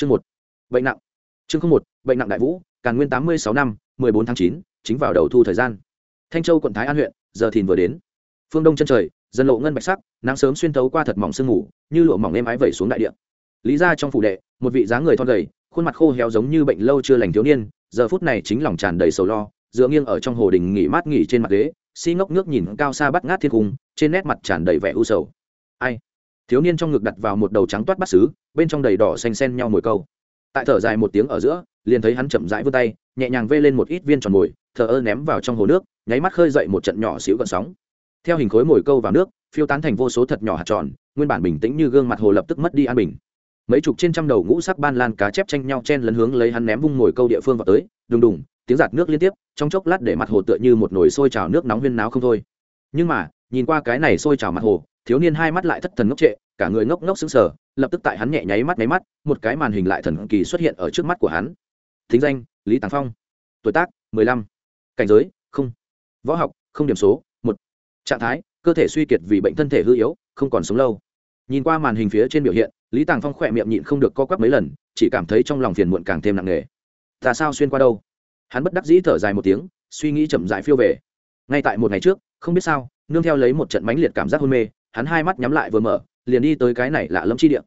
chương một, bệnh nặng. Chương không một, bệnh nặng đại vũ, càn nguyên tám mươi sáu năm, mười bốn tháng chín, chính vào đầu thu thời gian. Thanh châu, quận thái an huyện, giờ thìn vừa đến. Phương đông chân trời, dân lộ ngân bạch sắc, nắng sớm xuyên thấu qua thật mỏng sương ngủ như lụa mỏng êm ái vẩy xuống đại địa. Lý ra trong phủ đệ, một vị dáng người thon gầy, khuôn mặt khô héo giống như bệnh lâu chưa lành thiếu niên, giờ phút này chính lòng tràn đầy sầu lo, dựa nghiêng ở trong hồ đình nghỉ mát nghỉ trên mặt ghế, si ngốc nước nhìn cao xa bắt ngát thiên cung, trên nét mặt tràn đầy vẻ u sầu. Ai? Thiếu niên trong ngực đặt vào một đầu trắng toát bắt xứ, bên trong đầy đỏ xanh xen nhau mồi câu. Tại thở dài một tiếng ở giữa, liền thấy hắn chậm rãi vươn tay, nhẹ nhàng vê lên một ít viên tròn mồi, thờ ơ ném vào trong hồ nước, nháy mắt khơi dậy một trận nhỏ xíu gợn sóng. Theo hình khối mồi câu vào nước, phiêu tán thành vô số thật nhỏ hạt tròn, nguyên bản bình tĩnh như gương mặt hồ lập tức mất đi an bình. Mấy chục trên trăm đầu ngũ sắc ban lan cá chép tranh nhau chen lấn hướng lấy hắn ném vung mồi câu địa phương vào tới, đùng đùng, tiếng giạt nước liên tiếp, trong chốc lát để mặt hồ tựa như một nồi sôi trào nước nóng huyên náo không thôi. Nhưng mà, nhìn qua cái này sôi trào mặt hồ thiếu niên hai mắt lại thất thần ngốc trệ, cả người ngốc ngốc sững sờ, lập tức tại hắn nhẹ nháy mắt nháy mắt, một cái màn hình lại thần kỳ xuất hiện ở trước mắt của hắn. Thính danh, lý tàng phong. Tuổi tác, mười lăm. Cảnh giới, không. Võ học, không điểm số, một. Trạng thái, cơ thể suy kiệt vì bệnh thân thể hư yếu, không còn sống lâu. Nhìn qua màn hình phía trên biểu hiện, lý tàng phong khỏe miệng nhịn không được co quắp mấy lần, chỉ cảm thấy trong lòng phiền muộn càng thêm nặng nề. Ta sao xuyên qua đâu? Hắn bất đắc dĩ thở dài một tiếng, suy nghĩ chậm dại phiêu về. Ngay tại một ngày trước, không biết sao, nương theo lấy một trận mãnh liệt cảm giác hôn mê hắn hai mắt nhắm lại vừa mở, liền đi tới cái này lạ lẫm chi địa.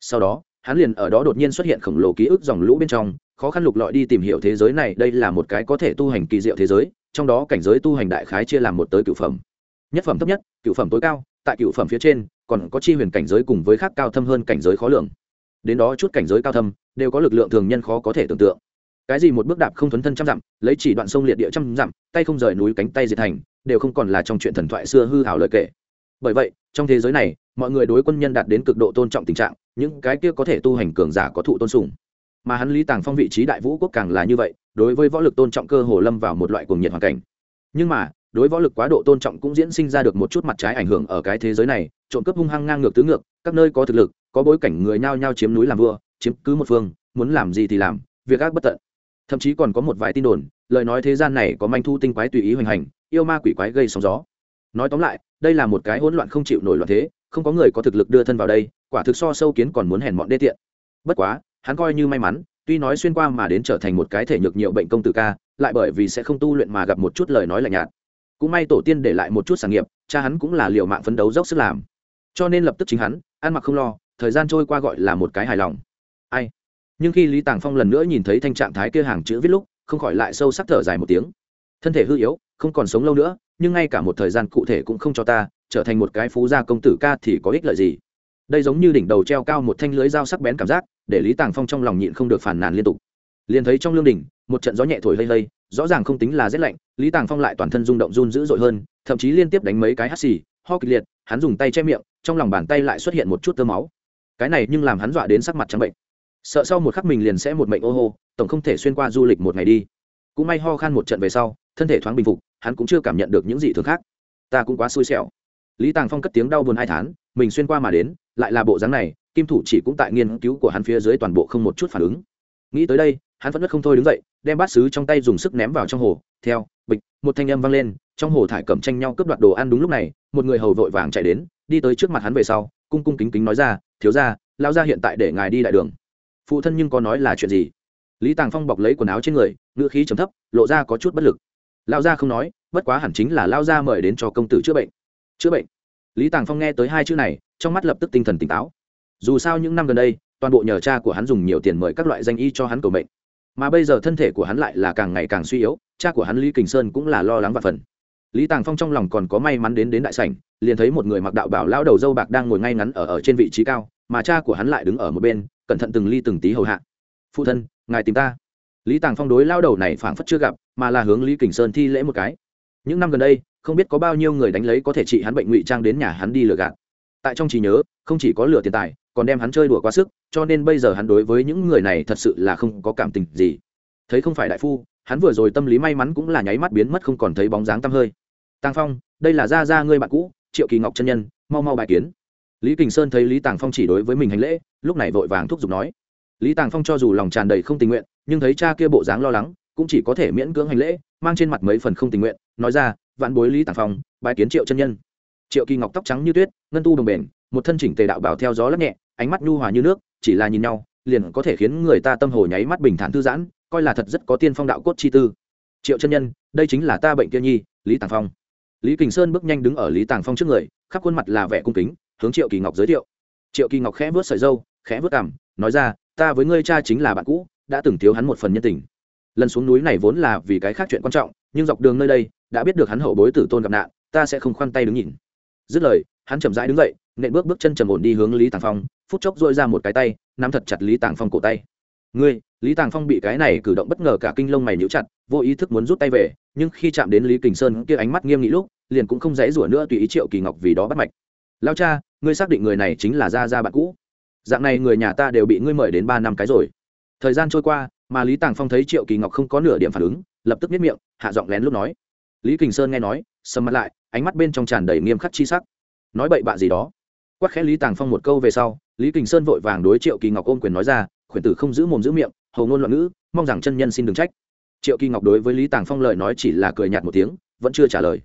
Sau đó, hắn liền ở đó đột nhiên xuất hiện khổng lồ ký ức dòng lũ bên trong, khó khăn lục lọi đi tìm hiểu thế giới này, đây là một cái có thể tu hành kỳ diệu thế giới, trong đó cảnh giới tu hành đại khái chia làm một tới cựu phẩm. Nhất phẩm thấp nhất, cựu phẩm tối cao, tại cựu phẩm phía trên, còn có chi huyền cảnh giới cùng với khác cao thâm hơn cảnh giới khó lường. Đến đó chút cảnh giới cao thâm, đều có lực lượng thường nhân khó có thể tưởng tượng. Cái gì một bước đạp không thuấn thân trăm dặm, lấy chỉ đoạn sông liệt địa trăm dặm, tay không rời núi cánh tay diệt thành, đều không còn là trong chuyện thần thoại xưa hư hảo lời kể. Bởi vậy trong thế giới này, mọi người đối quân nhân đạt đến cực độ tôn trọng tình trạng, những cái kia có thể tu hành cường giả có thụ tôn sùng. Mà hắn lý tàng phong vị trí đại vũ quốc càng là như vậy, đối với võ lực tôn trọng cơ hồ lâm vào một loại cuồng nhiệt hoàn cảnh. Nhưng mà, đối võ lực quá độ tôn trọng cũng diễn sinh ra được một chút mặt trái ảnh hưởng ở cái thế giới này, trộm cướp hung hăng ngang ngược tứ ngược, các nơi có thực lực, có bối cảnh người nhao nhao chiếm núi làm vua, chiếm cứ một phương, muốn làm gì thì làm, việc ác bất tận. Thậm chí còn có một vài tin đồn, lời nói thế gian này có manh thu tinh quái tùy ý hoành hành, yêu ma quỷ quái gây sóng gió. Nói tóm lại đây là một cái hỗn loạn không chịu nổi loạn thế, không có người có thực lực đưa thân vào đây, quả thực so sâu kiến còn muốn hèn mọn đê tiện. Bất quá, hắn coi như may mắn, tuy nói xuyên qua mà đến trở thành một cái thể nhược nhiều bệnh công tử ca, lại bởi vì sẽ không tu luyện mà gặp một chút lời nói lạnh nhạt. Cũng may tổ tiên để lại một chút sản nghiệp, cha hắn cũng là liều mạng phấn đấu dốc sức làm. Cho nên lập tức chính hắn, ăn mặc không lo, thời gian trôi qua gọi là một cái hài lòng. Ai? Nhưng khi lý tàng phong lần nữa nhìn thấy thanh trạng thái kia hàng chữ viết lúc, không khỏi lại sâu sắc thở dài một tiếng thân thể hư yếu, không còn sống lâu nữa, nhưng ngay cả một thời gian cụ thể cũng không cho ta, trở thành một cái phú gia công tử ca thì có ích lợi gì? Đây giống như đỉnh đầu treo cao một thanh lưới dao sắc bén cảm giác, để lý tàng phong trong lòng nhịn không được phản nàn liên tục. Liền thấy trong lương đỉnh, một trận gió nhẹ thổi lây lây, rõ ràng không tính là rét lạnh, lý tàng phong lại toàn thân rung động run dữ dội hơn, thậm chí liên tiếp đánh mấy cái hắt xì, ho kịch liệt, hắn dùng tay che miệng, trong lòng bàn tay lại xuất hiện một chút tơ máu. Cái này nhưng làm hắn dọa đến sắc mặt trắng bệnh. Sợ sau một khắc mình liền sẽ một mệnh ô hô, tổng không thể xuyên qua du lịch một ngày đi. Cũng may ho khan một trận về sau thân thể thoáng bình phục, hắn cũng chưa cảm nhận được những gì thường khác. Ta cũng quá xui xẻo. Lý tàng phong cất tiếng đau buồn hai tháng mình xuyên qua mà đến, lại là bộ dáng này, kim thủ chỉ cũng tại nghiên cứu của hắn phía dưới toàn bộ không một chút phản ứng. Nghĩ tới đây, hắn vẫn không thôi đứng dậy, đem bát xứ trong tay dùng sức ném vào trong hồ, theo, bịch, một thanh âm vang lên, trong hồ thải cầm tranh nhau cướp đoạt đồ ăn đúng lúc này, một người hầu vội vàng chạy đến, đi tới trước mặt hắn về sau, cung cung kính kính nói ra, thiếu ra lao ra hiện tại để ngài đi đại đường. Phụ thân nhưng có nói là chuyện gì? Lý tàng phong bọc lấy quần áo trên người ngựa khí chấm thấp, lộ ra có chút bất lực lao gia không nói bất quá hẳn chính là lao gia mời đến cho công tử chữa bệnh. Chữa bệnh? Lý tàng phong nghe tới hai chữ này trong mắt lập tức tinh thần tỉnh táo. Dù sao những năm gần đây toàn bộ nhờ cha của hắn dùng nhiều tiền mời các loại danh y cho hắn cầu bệnh mà bây giờ thân thể của hắn lại là càng ngày càng suy yếu cha của hắn lý kình sơn cũng là lo lắng và phần. Lý tàng phong trong lòng còn có may mắn đến đến đại sảnh liền thấy một người mặc đạo bảo lao đầu dâu bạc đang ngồi ngay ngắn ở, ở trên vị trí cao mà cha của hắn lại đứng ở một bên cẩn thận từng ly từng tí hầu hạ. Phụ thân ngài tìm ta lý tàng phong đối lao đầu này phảng phất chưa gặp, mà là hướng lý kình sơn thi lễ một cái. Những năm gần đây, không biết có bao nhiêu người đánh lấy có thể trị hắn bệnh ngụy trang đến nhà hắn đi lừa gạt. Tại trong trí nhớ, không chỉ có lừa tiền tài, còn đem hắn chơi đùa quá sức, cho nên bây giờ hắn đối với những người này thật sự là không có cảm tình gì. Thấy không phải đại phu, hắn vừa rồi tâm lý may mắn cũng là nháy mắt biến mất không còn thấy bóng dáng tăm hơi. Tàng phong, đây là gia gia ngươi bạn cũ, triệu kỳ ngọc chân nhân, mau mau bài kiến. Lý kình sơn thấy lý tàng phong chỉ đối với mình hành lễ, lúc này vội vàng thúc giục nói. Lý tàng phong cho dù lòng tràn đầy không tình nguyện nhưng thấy cha kia bộ dáng lo lắng, cũng chỉ có thể miễn cưỡng hành lễ, mang trên mặt mấy phần không tình nguyện, nói ra, vạn bối lý tàng phong bài kiến triệu chân nhân. Triệu kỳ ngọc tóc trắng như tuyết, ngân tu đồng bền, một thân chỉnh tề đạo bảo theo gió lắc nhẹ, ánh mắt nhu hòa như nước, chỉ là nhìn nhau, liền có thể khiến người ta tâm hồ nháy mắt bình thản thư giãn, coi là thật rất có tiên phong đạo cốt chi tư. Triệu chân nhân, đây chính là ta bệnh kia nhi, lý tàng phong. Lý kình sơn bước nhanh đứng ở lý tàng phong trước người, khắp khuôn mặt là vẻ cung kính, hướng triệu kỳ ngọc giới thiệu. Triệu kỳ ngọc khẽ vớt sợi dâu khẽ vớt cảm nói ra, ta với ngươi cha chính là bạn cũ đã từng thiếu hắn một phần nhân tình. Lần xuống núi này vốn là vì cái khác chuyện quan trọng, nhưng dọc đường nơi đây, đã biết được hắn hậu bối tử tôn gặp nạn, ta sẽ không khoan tay đứng nhìn. Dứt lời, hắn chậm rãi đứng dậy, nện bước bước chân trầm ổn đi hướng lý tàng phong, phút chốc dội ra một cái tay, nắm thật chặt lý tàng phong cổ tay. Ngươi! Lý tàng phong bị cái này cử động bất ngờ cả kinh lông mày níu chặt, vô ý thức muốn rút tay về, nhưng khi chạm đến lý kình sơn kia ánh mắt nghiêm nghị lúc, liền cũng không dãy rủa nữa tùy ý triệu kỳ ngọc vì đó bắt mạch. Lao cha, ngươi xác định người này chính là gia gia bạn cũ. Dạng này người nhà ta đều bị ngươi mời đến ba năm cái rồi thời gian trôi qua, mà lý tàng phong thấy triệu kỳ ngọc không có nửa điểm phản ứng, lập tức biết miệng, hạ giọng lén lúc nói. Lý kình sơn nghe nói, sầm mặt lại, ánh mắt bên trong tràn đầy nghiêm khắc chi sắc. Nói bậy bạ gì đó. Quắc khẽ lý tàng phong một câu về sau, lý kình sơn vội vàng đối triệu kỳ ngọc ôm quyền nói ra, khuyển tử không giữ mồm giữ miệng, hầu ngôn loạn ngữ, mong rằng chân nhân xin đừng trách. Triệu kỳ ngọc đối với lý tàng phong lời nói chỉ là cười nhạt một tiếng, vẫn chưa trả lời.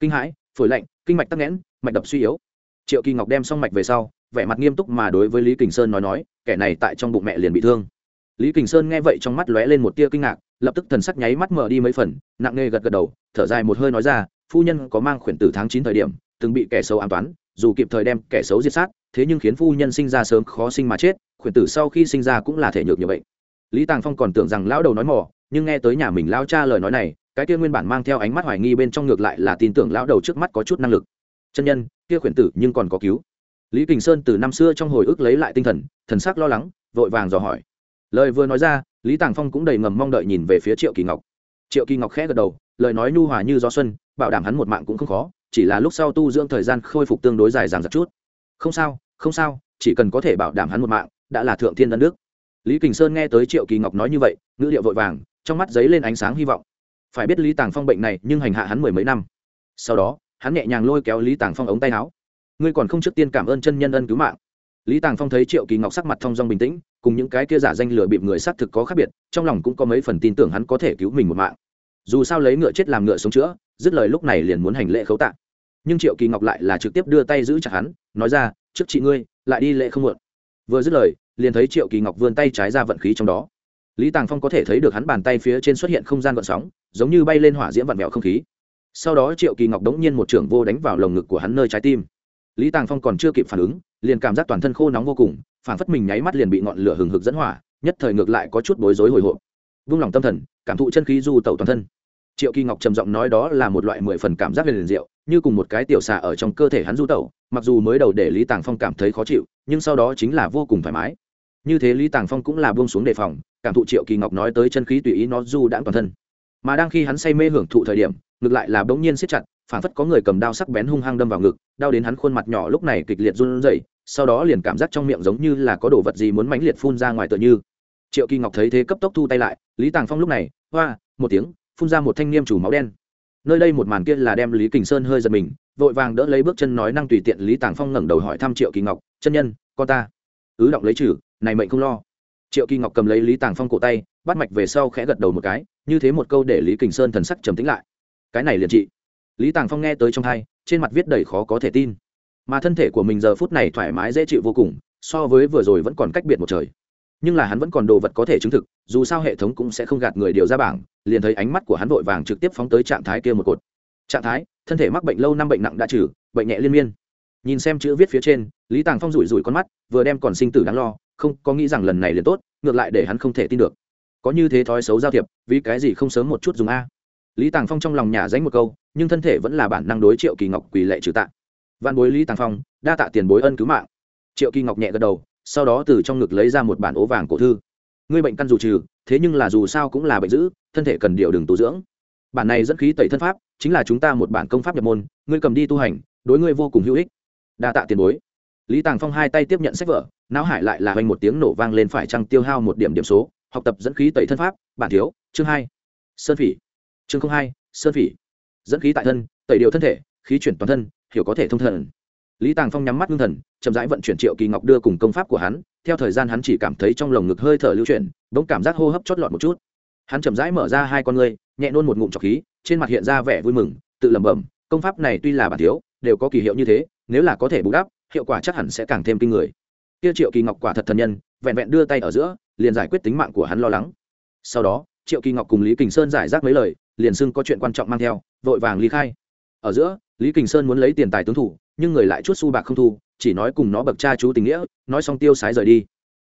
Kinh hãi, phổi lạnh, kinh mạch tắc nghẽn, mạch đập suy yếu. Triệu kỳ ngọc đem xong mạch về sau, vẻ mặt nghiêm túc mà đối với lý kình sơn nói nói, kẻ này tại trong bụng mẹ liền bị thương lý kình sơn nghe vậy trong mắt lóe lên một tia kinh ngạc, lập tức thần sắc nháy mắt mở đi mấy phần, nặng nề gật gật đầu, thở dài một hơi nói ra, phu nhân có mang khuyển tử tháng chín thời điểm, từng bị kẻ xấu an toán, dù kịp thời đem kẻ xấu diệt sát, thế nhưng khiến phu nhân sinh ra sớm khó sinh mà chết, khuyển tử sau khi sinh ra cũng là thể nhược như vậy lý tàng phong còn tưởng rằng lão đầu nói mỏ nhưng nghe tới nhà mình lao cha lời nói này, cái kia nguyên bản mang theo ánh mắt hoài nghi bên trong ngược lại là tin tưởng lão đầu trước mắt có chút năng lực. Chân nhân, kia khuyển tử nhưng còn có cứu. Lý kình sơn từ năm xưa trong hồi ức lấy lại tinh thần thần sắc lo lắng, vội vàng dò hỏi lời vừa nói ra, lý tàng phong cũng đầy ngầm mong đợi nhìn về phía triệu kỳ ngọc. Triệu kỳ ngọc khẽ gật đầu, lời nói nhu hòa như gió xuân, bảo đảm hắn một mạng cũng không khó, chỉ là lúc sau tu dưỡng thời gian khôi phục tương đối dài dàng dặc chút. Không sao không sao, chỉ cần có thể bảo đảm hắn một mạng, đã là thượng thiên đất nước lý kình sơn nghe tới triệu kỳ ngọc nói như vậy, ngữ điệu vội vàng, trong mắt giấy lên ánh sáng hy vọng. Phải biết lý tàng phong bệnh này nhưng hành hạ hắn mười mấy năm. Sau đó, hắn nhẹ nhàng lôi kéo lý tàng phong ống tay áo. Ngươi còn không trước tiên cảm ơn chân nhân ân cứu mạng lý tàng phong thấy triệu kỳ ngọc sắc mặt thong dong bình tĩnh, cùng những cái kia giả danh lừa bịp người xác thực có khác biệt, trong lòng cũng có mấy phần tin tưởng hắn có thể cứu mình một mạng. Dù sao lấy ngựa chết làm ngựa sống chữa, dứt lời lúc này liền muốn hành lễ khấu tạ. Nhưng triệu kỳ ngọc lại là trực tiếp đưa tay giữ chặt hắn, nói ra, trước chị ngươi, lại đi lễ không muộn. Vừa dứt lời, liền thấy triệu kỳ ngọc vươn tay trái ra vận khí trong đó. Lý tàng phong có thể thấy được hắn bàn tay phía trên xuất hiện không gian vận sóng, giống như bay lên hỏa diễm vặn vẹo không khí. Sau đó triệu kỳ ngọc đống nhiên một trưởng vô đánh vào lồng ngực của hắn nơi trái tim. Lý tàng phong còn chưa kịp phản ứng liền cảm giác toàn thân khô nóng vô cùng phản phất mình nháy mắt liền bị ngọn lửa hừng hực dẫn hỏa, nhất thời ngược lại có chút bối rối hồi hộp. Vung lòng tâm thần, cảm thụ chân khí du tẩu toàn thân. Triệu kỳ ngọc trầm giọng nói đó là một loại mười phần cảm giác về liền rượu như cùng một cái tiểu xà ở trong cơ thể hắn du tẩu, mặc dù mới đầu để lý tàng phong cảm thấy khó chịu, nhưng sau đó chính là vô cùng thoải mái. Như thế lý tàng phong cũng là buông xuống đề phòng, cảm thụ triệu kỳ ngọc nói tới chân khí tùy ý nó du đãng toàn thân. Mà đang khi hắn say mê hưởng thụ thời điểm, ngược lại là bỗng nhiên siết chặt phản phất có người cầm đao sắc bén hung hăng đâm vào ngực, đau đến hắn khuôn mặt nhỏ lúc này kịch liệt run rẩy, sau đó liền cảm giác trong miệng giống như là có đồ vật gì muốn mãnh liệt phun ra ngoài tựa như. Triệu kỳ ngọc thấy thế cấp tốc thu tay lại, lý tàng phong lúc này, hoa, một tiếng, phun ra một thanh niêm chủ máu đen. Nơi đây một màn kia là đem lý kình sơn hơi giật mình, vội vàng đỡ lấy bước chân nói năng tùy tiện lý tàng phong ngẩng đầu hỏi thăm triệu kỳ ngọc, chân nhân, con ta? Ứ động lấy trừ, này mệnh không lo. Triệu kỳ ngọc cầm lấy lý tàng phong cổ tay, bắt mạch về sau khẽ gật đầu một cái, như thế một câu để lý kình sơn thần sắc trầm tính lại. Cái này liền trị lý tàng phong nghe tới trong thai trên mặt viết đầy khó có thể tin. Mà thân thể của mình giờ phút này thoải mái dễ chịu vô cùng, so với vừa rồi vẫn còn cách biệt một trời. Nhưng là hắn vẫn còn đồ vật có thể chứng thực, dù sao hệ thống cũng sẽ không gạt người điều ra bảng, liền thấy ánh mắt của hắn vội vàng trực tiếp phóng tới trạng thái kia một cột. Trạng thái, thân thể mắc bệnh lâu năm bệnh nặng đã trừ, bệnh nhẹ liên miên. Nhìn xem chữ viết phía trên, lý tàng phong rủi rủi con mắt, vừa đem còn sinh tử đáng lo, không có nghĩ rằng lần này liền tốt, ngược lại để hắn không thể tin được. Có như thế thói xấu giao thiệp, vì cái gì không sớm một chút dùng a? Lý tàng phong trong lòng nhà dánh một câu nhưng thân thể vẫn là bản năng đối triệu kỳ ngọc quỳ lệ trừ tạ. Văn bối lý tàng phong, đa tạ tiền bối ân cứu mạng. Triệu kỳ ngọc nhẹ gật đầu, sau đó từ trong ngực lấy ra một bản ố vàng cổ thư. Ngươi bệnh căn dù trừ, thế nhưng là dù sao cũng là bệnh dữ, thân thể cần điều đừng tu dưỡng. Bản này dẫn khí tẩy thân pháp, chính là chúng ta một bản công pháp nhập môn, ngươi cầm đi tu hành, đối ngươi vô cùng hữu ích. Đa tạ tiền bối. Lý tàng phong hai tay tiếp nhận sách vở, não hải lại là hoành một tiếng nổ vang lên phải trăng tiêu hao một điểm điểm số, học tập dẫn khí tẩy thân pháp, bản thiếu, chương hai, sơn phỉ. Chương hai, sơn phỉ dẫn khí tại thân, tẩy điều thân thể, khí chuyển toàn thân, hiểu có thể thông thần. Lý tàng phong nhắm mắt ngưng thần, chậm rãi vận chuyển triệu kỳ ngọc đưa cùng công pháp của hắn, theo thời gian hắn chỉ cảm thấy trong lồng ngực hơi thở lưu chuyển, bỗng cảm giác hô hấp chót lọt một chút. Hắn chậm rãi mở ra hai con ngươi, nhẹ nôn một ngụm trọc khí, trên mặt hiện ra vẻ vui mừng, tự lẩm bẩm, công pháp này tuy là bản thiếu, đều có kỳ hiệu như thế, nếu là có thể bù đắp, hiệu quả chắc hẳn sẽ càng thêm kinh người. Kia triệu kỳ ngọc quả thật thần nhân, vẹn vẹn đưa tay ở giữa, liền giải quyết tính mạng của hắn lo lắng. Sau đó, triệu kỳ ngọc cùng lý kình sơn giải rác mấy lời liền xưng có chuyện quan trọng mang theo, vội vàng ly khai. Ở giữa, lý kình sơn muốn lấy tiền tài tướng thủ, nhưng người lại chút su bạc không thu, chỉ nói cùng nó bậc cha chú tình nghĩa, nói xong tiêu sái rời đi.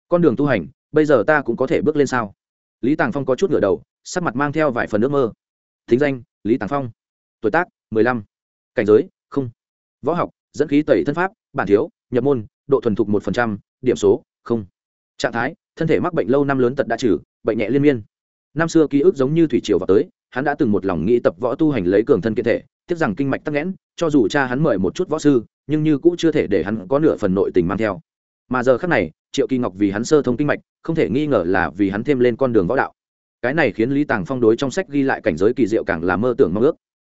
Con đường tu hành, bây giờ ta cũng có thể bước lên sao? Lý tàng phong có chút ngửa đầu, sắc mặt mang theo vài phần ước mơ. Thính danh, lý tàng phong. Tuổi tác, mười lăm. Cảnh giới, không. Võ học, dẫn khí tẩy thân pháp, bản thiếu, nhập môn, độ thuần thục một phần trăm, điểm số, không. Trạng thái, thân thể mắc bệnh lâu năm lớn tật đã trừ, bệnh nhẹ liên miên năm xưa ký ức giống như thủy triều vào tới, hắn đã từng một lòng nghĩ tập võ tu hành lấy cường thân kiện thể, tiếc rằng kinh mạch tắc nghẽn, cho dù cha hắn mời một chút võ sư, nhưng như cũng chưa thể để hắn có nửa phần nội tình mang theo. Mà giờ khác này, triệu kỳ ngọc vì hắn sơ thông kinh mạch, không thể nghi ngờ là vì hắn thêm lên con đường võ đạo. Cái này khiến lý tàng phong đối trong sách ghi lại cảnh giới kỳ diệu càng là mơ tưởng mong ước.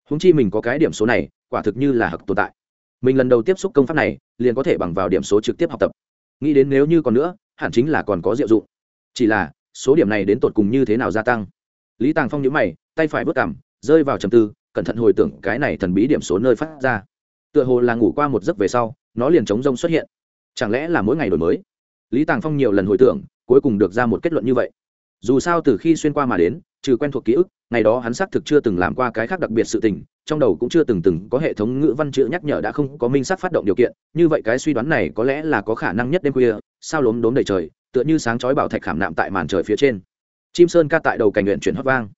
Húng chi mình có cái điểm số này, quả thực như là hặc tồn tại. Mình lần đầu tiếp xúc công pháp này, liền có thể bằng vào điểm số trực tiếp học tập. Nghĩ đến nếu như còn nữa, hẳn chính là còn có diệu dụng. Chỉ là số điểm này đến tột cùng như thế nào gia tăng? Lý tàng phong nhữ mày, tay phải vớt cảm, rơi vào trầm tư, cẩn thận hồi tưởng cái này thần bí điểm số nơi phát ra. Tựa hồ là ngủ qua một giấc về sau, nó liền chống rông xuất hiện. Chẳng lẽ là mỗi ngày đổi mới? Lý tàng phong nhiều lần hồi tưởng, cuối cùng được ra một kết luận như vậy. Dù sao từ khi xuyên qua mà đến, trừ quen thuộc ký ức, ngày đó hắn xác thực chưa từng làm qua cái khác đặc biệt sự tình, trong đầu cũng chưa từng từng có hệ thống ngữ văn chữ nhắc nhở đã không có minh xác phát động điều kiện, như vậy cái suy đoán này có lẽ là có khả năng nhất đêm khuya, sao lốm đốm đầy trời tựa như sáng chói bảo thạch khảm nạm tại màn trời phía trên. Chim sơn ca tại đầu cảnh nguyện chuyển hót vang.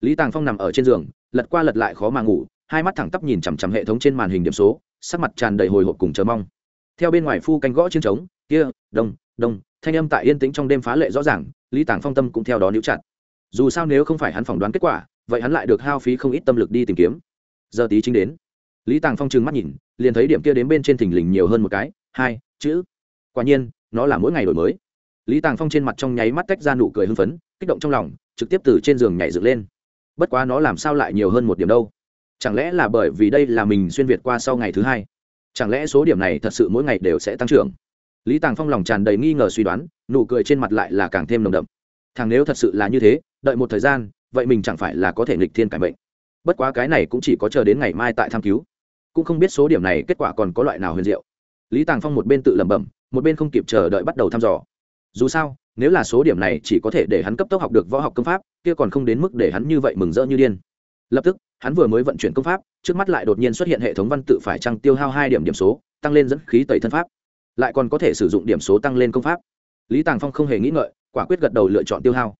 Lý tàng phong nằm ở trên giường, lật qua lật lại khó mà ngủ, hai mắt thẳng tắp nhìn chằm chằm hệ thống trên màn hình điểm số, sắc mặt tràn đầy hồi hộp cùng chờ mong. Theo bên ngoài phu canh gõ chiến trống, kia, đông đông, thanh âm tại yên tĩnh trong đêm phá lệ rõ ràng, lý tàng phong tâm cũng theo đó níu chặt. Dù sao nếu không phải hắn phỏng đoán kết quả, vậy hắn lại được hao phí không ít tâm lực đi tìm kiếm. Giờ tí chính đến. Lý tàng phong trừng mắt nhìn, liền thấy điểm kia đến bên trên thình lình nhiều hơn một cái, hai, chữ. Quả nhiên, nó là mỗi ngày đổi mới lý tàng phong trên mặt trong nháy mắt tách ra nụ cười hưng phấn, kích động trong lòng, trực tiếp từ trên giường nhảy dựng lên. Bất quá nó làm sao lại nhiều hơn một điểm đâu? Chẳng lẽ là bởi vì đây là mình xuyên việt qua sau ngày thứ hai? Chẳng lẽ số điểm này thật sự mỗi ngày đều sẽ tăng trưởng? Lý tàng phong lòng tràn đầy nghi ngờ suy đoán, nụ cười trên mặt lại là càng thêm nồng đậm. Thằng nếu thật sự là như thế, đợi một thời gian, vậy mình chẳng phải là có thể nghịch thiên cải bệnh bất quá cái này cũng chỉ có chờ đến ngày mai tại tham cứu. Cũng không biết số điểm này kết quả còn có loại nào huyền diệu. Lý tàng phong một bên tự lẩm bẩm, một bên không kịp chờ đợi bắt đầu thăm dò dù sao, nếu là số điểm này chỉ có thể để hắn cấp tốc học được võ học công pháp, kia còn không đến mức để hắn như vậy mừng rỡ như điên. Lập tức, hắn vừa mới vận chuyển công pháp, trước mắt lại đột nhiên xuất hiện hệ thống văn tự phải trăng tiêu hao hai điểm điểm số, tăng lên dẫn khí tẩy thân pháp. Lại còn có thể sử dụng điểm số tăng lên công pháp. Lý tàng phong không hề nghĩ ngợi, quả quyết gật đầu lựa chọn tiêu hao.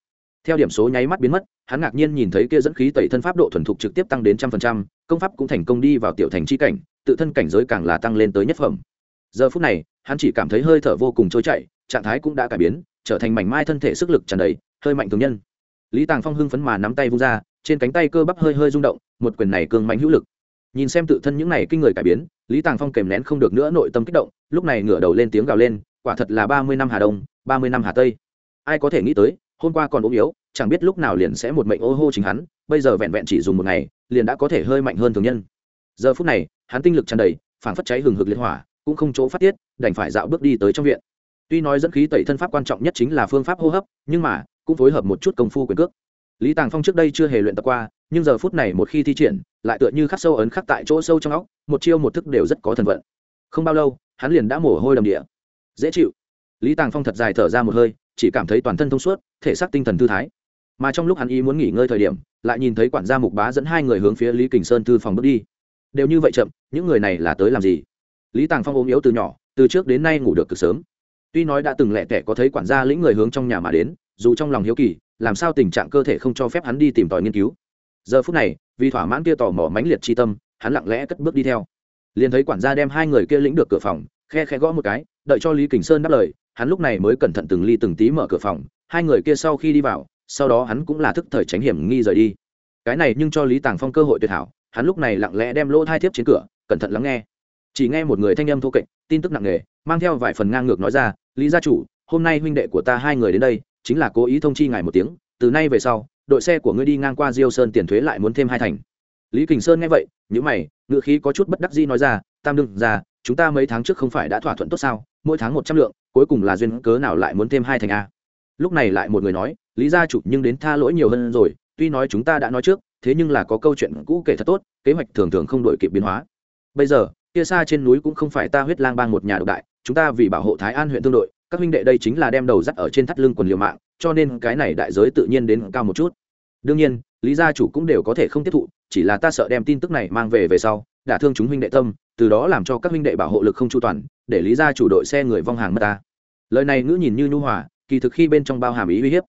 Theo điểm số nháy mắt biến mất, hắn ngạc nhiên nhìn thấy kia dẫn khí tẩy thân pháp độ thuần thục trực tiếp tăng đến trăm phần trăm, công pháp cũng thành công đi vào tiểu thành c h i cảnh, tự thân cảnh giới càng là tăng lên tới nhất phẩm. Giờ phút này, hắn chỉ cảm thấy hơi thở vô cùng trôi chảy trạng thái cũng đã cải biến, trở thành mảnh mai thân thể sức lực tràn đầy, hơi mạnh thường nhân. Lý tàng phong hưng phấn mà nắm tay vung ra, trên cánh tay cơ bắp hơi hơi rung động, một quyền này cường mạnh hữu lực. Nhìn xem tự thân những này kinh người cải biến, lý tàng phong kèm nén không được nữa nội tâm kích động, lúc này ngửa đầu lên tiếng gào lên, quả thật là ba mươi năm hà đông, ba mươi năm hà tây. Ai có thể nghĩ tới, hôm qua còn ốm yếu, chẳng biết lúc nào liền sẽ một mệnh ô hô chính hắn, bây giờ vẹn vẹn chỉ dùng một ngày, liền đã có thể hơi mạnh hơn thường nhân. Giờ phút này, hắn tinh lực tràn đầy, phảng phất cháy hừng hực liệt hỏa, cũng không chỗ phát tiết, đành phải dạo bước đi tới trong viện tuy nói dẫn khí tẩy thân pháp quan trọng nhất chính là phương pháp hô hấp, nhưng mà, cũng phối hợp một chút công phu quyền cước. Lý tàng phong trước đây chưa hề luyện tập qua, nhưng giờ phút này một khi thi triển, lại tựa như khắc sâu ấn khắc tại chỗ sâu trong óc, một chiêu một thức đều rất có thần vận. Không bao lâu, hắn liền đã mồ hôi đầm địa. Dễ chịu. Lý tàng phong thật dài thở ra một hơi, chỉ cảm thấy toàn thân thông suốt, thể xác tinh thần thư thái. Mà trong lúc hắn ý muốn nghỉ ngơi thời điểm, lại nhìn thấy quản gia mục bá dẫn hai người hướng phía lý kình sơn thư phòng bước đi. Đều như vậy chậm, những người này là tới làm gì? Lý tàng phong ốm yếu từ nhỏ, từ trước đến nay ngủ được cực sớm tuy nói đã từng lẹ tẻ có thấy quản gia lĩnh người hướng trong nhà mà đến, dù trong lòng hiếu kỳ, làm sao tình trạng cơ thể không cho phép hắn đi tìm tòi nghiên cứu. Giờ phút này, vì thỏa mãn kia tò mò mãnh liệt chi tâm, hắn lặng lẽ cất bước đi theo. Liền thấy quản gia đem hai người kia lĩnh được cửa phòng, khe khe gõ một cái, đợi cho lý kình sơn đáp lời, hắn lúc này mới cẩn thận từng ly từng tí mở cửa phòng, hai người kia sau khi đi vào, sau đó hắn cũng là thức thời tránh hiểm nghi rời đi. Cái này nhưng cho lý tàng phong cơ hội tuyệt hảo, hắn lúc này lặng lẽ đem lỗ thai thiếp trên cửa, cẩn thận lắng nghe. Chỉ nghe một người thanh âm thô kệch, tin tức nặng nề, mang theo vài phần ngang ngược nói ra lý gia chủ, hôm nay huynh đệ của ta hai người đến đây, chính là cố ý thông chi ngài một tiếng, từ nay về sau, đội xe của ngươi đi ngang qua diêu sơn tiền thuế lại muốn thêm hai thành. Lý kình sơn nghe vậy nhữ mày ngự khí có chút bất đắc dĩ nói ra, tam đương ra chúng ta mấy tháng trước không phải đã thỏa thuận tốt sao? Mỗi tháng một trăm lượng, cuối cùng là duyên cớ nào lại muốn thêm hai thành a? Lúc này lại một người nói, lý gia chủ nhưng đến tha lỗi nhiều hơn rồi, tuy nói chúng ta đã nói trước, thế nhưng là có câu chuyện cũ kể thật tốt, kế hoạch thường thường không đổi kịp biến hóa. Bây giờ kia xa trên núi cũng không phải ta huyết lang bang một nhà độc đại, chúng ta vì bảo hộ thái an huyện tương đội, các huynh đệ đây chính là đem đầu dắt ở trên thắt lưng quần liều mạng, cho nên cái này đại giới tự nhiên đến cao một chút. Đương nhiên, lý gia chủ cũng đều có thể không tiếp thụ, chỉ là ta sợ đem tin tức này mang về về sau, đả thương chúng huynh đệ tâm, từ đó làm cho các huynh đệ bảo hộ lực không chu toàn, để lý gia chủ đội xe người vong hàng mất ta. Lời này ngữ nhìn như nhu hòa, kỳ thực khi bên trong bao hàm ý uy hiếp.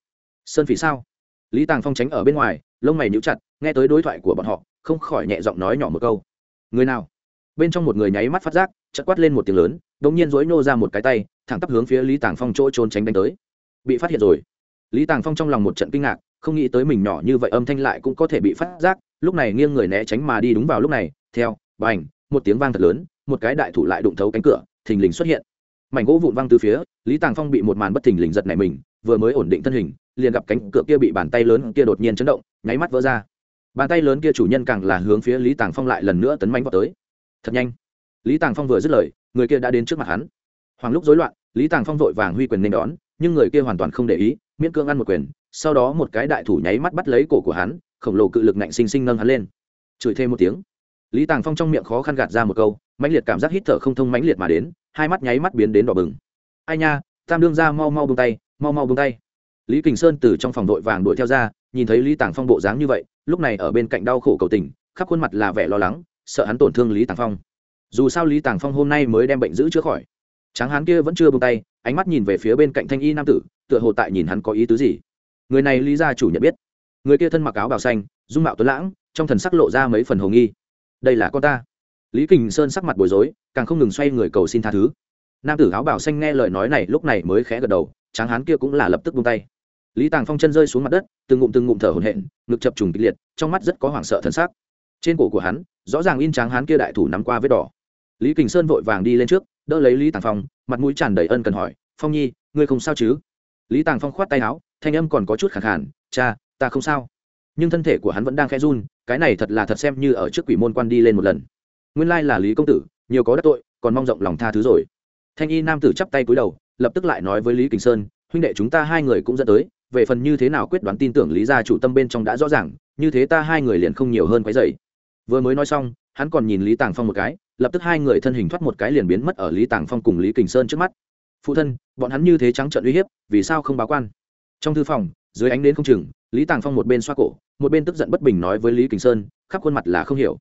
Sơn phỉ sao? Lý tàng phong tránh ở bên ngoài, lông mày nhíu chặt, nghe tới đối thoại của bọn họ, không khỏi nhẹ giọng nói nhỏ một câu. Người nào? Bên trong một người nháy mắt phát giác, chợt quát lên một tiếng lớn đ ỗ n g nhiên dối nô ra một cái tay, thẳng tắp hướng phía lý tàng phong chỗ trốn tránh đánh tới. Bị phát hiện rồi. Lý tàng phong trong lòng một trận kinh ngạc, không nghĩ tới mình nhỏ như vậy âm thanh lại cũng có thể bị phát giác, lúc này nghiêng người né tránh mà đi đúng vào lúc này, theo b à n h một tiếng vang thật lớn, một cái đại thủ lại đụng thấu cánh cửa, thình lình xuất hiện. Mảnh gỗ vụn văng từ phía, lý tàng phong bị một màn bất thình lình giật này mình, vừa mới ổn định thân hình, liền gặp cánh cửa kia bị bàn tay lớn kia đột nhiên chấn động, nháy mắt vỡ ra. Bàn tay lớn kia chủ nhân càng là hướng phía lý tàng phong lại lần nữa tấn mánh vào tới thật nhanh. Lý tàng phong vừa dứt lời, người kia đã đến trước mặt hắn. Hoàng lúc rối loạn, lý tàng phong vội vàng huy quyền nên đón, nhưng người kia hoàn toàn không để ý, miễn cưỡng ăn một quyền, sau đó một cái đại thủ nháy mắt bắt lấy cổ của hắn, khổng lồ cự lực nạnh xinh xinh nâng hắn lên. Chửi thêm một tiếng. Lý tàng phong trong miệng khó khăn gạt ra một câu, mãnh liệt cảm giác hít thở không thông mãnh liệt mà đến, hai mắt nháy mắt biến đến đỏ bừng. Ai nha, tam đương ra mau mau bông tay, mau mau bông tay. Lý kình sơn từ trong phòng vội vàng đuổi theo ra, nhìn thấy lý tàng phong bộ dáng như vậy, lúc này ở bên cạnh đau khổ cầu tình, khắp khuôn mặt là vẻ lo lắng sợ hắn tổn thương lý tàng phong. Dù sao lý tàng phong hôm nay mới đem bệnh giữ chữa khỏi. Tráng hán kia vẫn chưa bông tay, ánh mắt nhìn về phía bên cạnh thanh y nam tử, tựa hồ tại nhìn hắn có ý tứ gì. Người này lý gia chủ nhận biết. Người kia thân mặc áo bào xanh, dung mạo tuấn lãng, trong thần sắc lộ ra mấy phần hồ nghi. Đây là con ta. Lý kình sơn sắc mặt bối rối, càng không ngừng xoay người cầu xin tha thứ. Nam tử áo bào xanh nghe lời nói này lúc này mới khẽ gật đầu, tráng hán kia cũng là lập tức buông tay. Lý tàng phong chân rơi xuống mặt đất, từng ngụm từng ngụm thở hổn hển, ngực chập trùng kịch liệt, trong mắt rất có hoảng sợ thân xác trên cổ của hắn, rõ ràng in tráng hắn kia đại thủ nắm qua vết đỏ. Lý kình sơn vội vàng đi lên trước, đỡ lấy lý tàng phong, mặt mũi tràn đầy ân cần hỏi, phong nhi, ngươi không sao chứ? Lý tàng phong khoát tay áo, thanh âm còn có chút khẳng hẳn cha, ta không sao. Nhưng thân thể của hắn vẫn đang khẽ run, cái này thật là thật xem như ở trước quỷ môn quan đi lên một lần. Nguyên lai là lý công tử, nhiều có đắc tội, còn mong rộng lòng tha thứ rồi. Thanh y nam tử chắp tay cúi đầu, lập tức lại nói với lý kình sơn, huynh đệ chúng ta hai người cũng dẫn tới, về phần như thế nào quyết đoán tin tưởng lý gia chủ tâm bên trong đã rõ ràng, như thế ta hai người liền không nhiều hơn quái dày vừa mới nói xong, hắn còn nhìn lý tàng phong một cái, lập tức hai người thân hình thoát một cái liền biến mất ở lý tàng phong cùng lý kình sơn trước mắt. Phụ thân, bọn hắn như thế trắng trợn uy hiếp, vì sao không báo quan? Trong thư phòng, dưới ánh đến không chừng, lý tàng phong một bên xoa cổ, một bên tức giận bất bình nói với lý kình sơn, khắp khuôn mặt là không hiểu.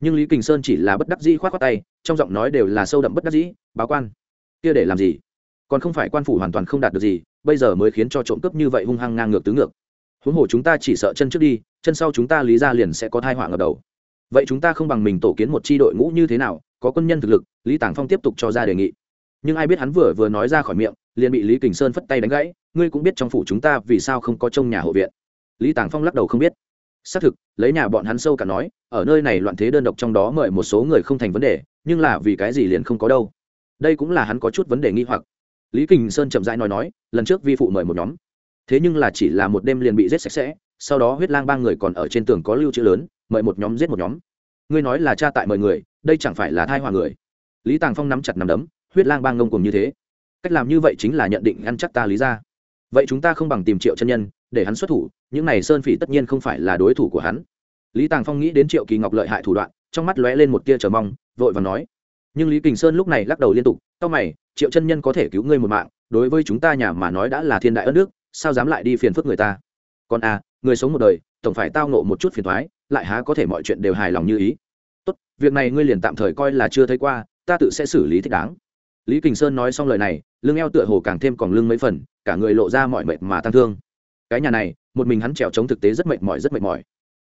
Nhưng lý kình sơn chỉ là bất đắc dĩ k h o á t khoác tay, trong giọng nói đều là sâu đậm bất đắc dĩ, báo quan? Kia để làm gì? Còn không phải quan phủ hoàn toàn không đạt được gì, bây giờ mới khiến cho trộm cướp như vậy hung hăng ngang ngược tứ ngược. Huống hồ chúng ta chỉ sợ chân trước đi, chân sau chúng ta lý ra liền sẽ có thai họa ngập đầu vậy chúng ta không bằng mình tổ kiến một c h i đội ngũ như thế nào? Có quân nhân thực lực, lý tàng phong tiếp tục cho ra đề nghị. Nhưng ai biết hắn vừa vừa nói ra khỏi miệng, liền bị lý kình sơn phất tay đánh gãy. Ngươi cũng biết trong phủ chúng ta vì sao không có trông nhà hộ viện. Lý tàng phong lắc đầu không biết. Xác thực, lấy nhà bọn hắn sâu cả nói, ở nơi này loạn thế đơn độc trong đó mời một số người không thành vấn đề, nhưng là vì cái gì liền không có đâu? Đây cũng là hắn có chút vấn đề nghi hoặc. Lý kình sơn chậm rãi nói nói, lần trước vi phụ mời một nhóm. Thế nhưng là chỉ là một đêm liền bị giết sạch sẽ, sau đó huyết lang ba người còn ở trên tường có lưu trữ lớn mời một nhóm giết một nhóm. Ngươi nói là cha tại mời người, đây chẳng phải là thai hòa người. Lý tàng phong nắm chặt nắm đấm, huyết lang bang ngông cùng như thế. Cách làm như vậy chính là nhận định ăn chắc ta lý ra vậy chúng ta không bằng tìm triệu chân nhân, để hắn xuất thủ, những này sơn phỉ tất nhiên không phải là đối thủ của hắn. Lý tàng phong nghĩ đến triệu kỳ ngọc lợi hại thủ đoạn, trong mắt lóe lên một tia chờ mong, vội và nói. Nhưng lý kình sơn lúc này lắc đầu liên tục, tao mày, triệu chân nhân có thể cứu ngươi một mạng, đối với chúng ta nhà mà nói đã là thiên đại ân đức, sao dám lại đi phiền phức người ta? Còn à người sống một đời, tổng phải tao nộ một chút phiền thoái lại há có thể mọi chuyện đều hài lòng như ý. Tốt, việc này ngươi liền tạm thời coi là chưa thấy qua, ta tự sẽ xử lý thích đáng. Lý kình sơn nói xong lời này, lưng eo tựa hồ càng thêm còn lưng mấy phần, cả người lộ ra mọi mệt mà tăng thương. Cái nhà này, một mình hắn trèo chống thực tế rất mệt mỏi, rất mệt mỏi.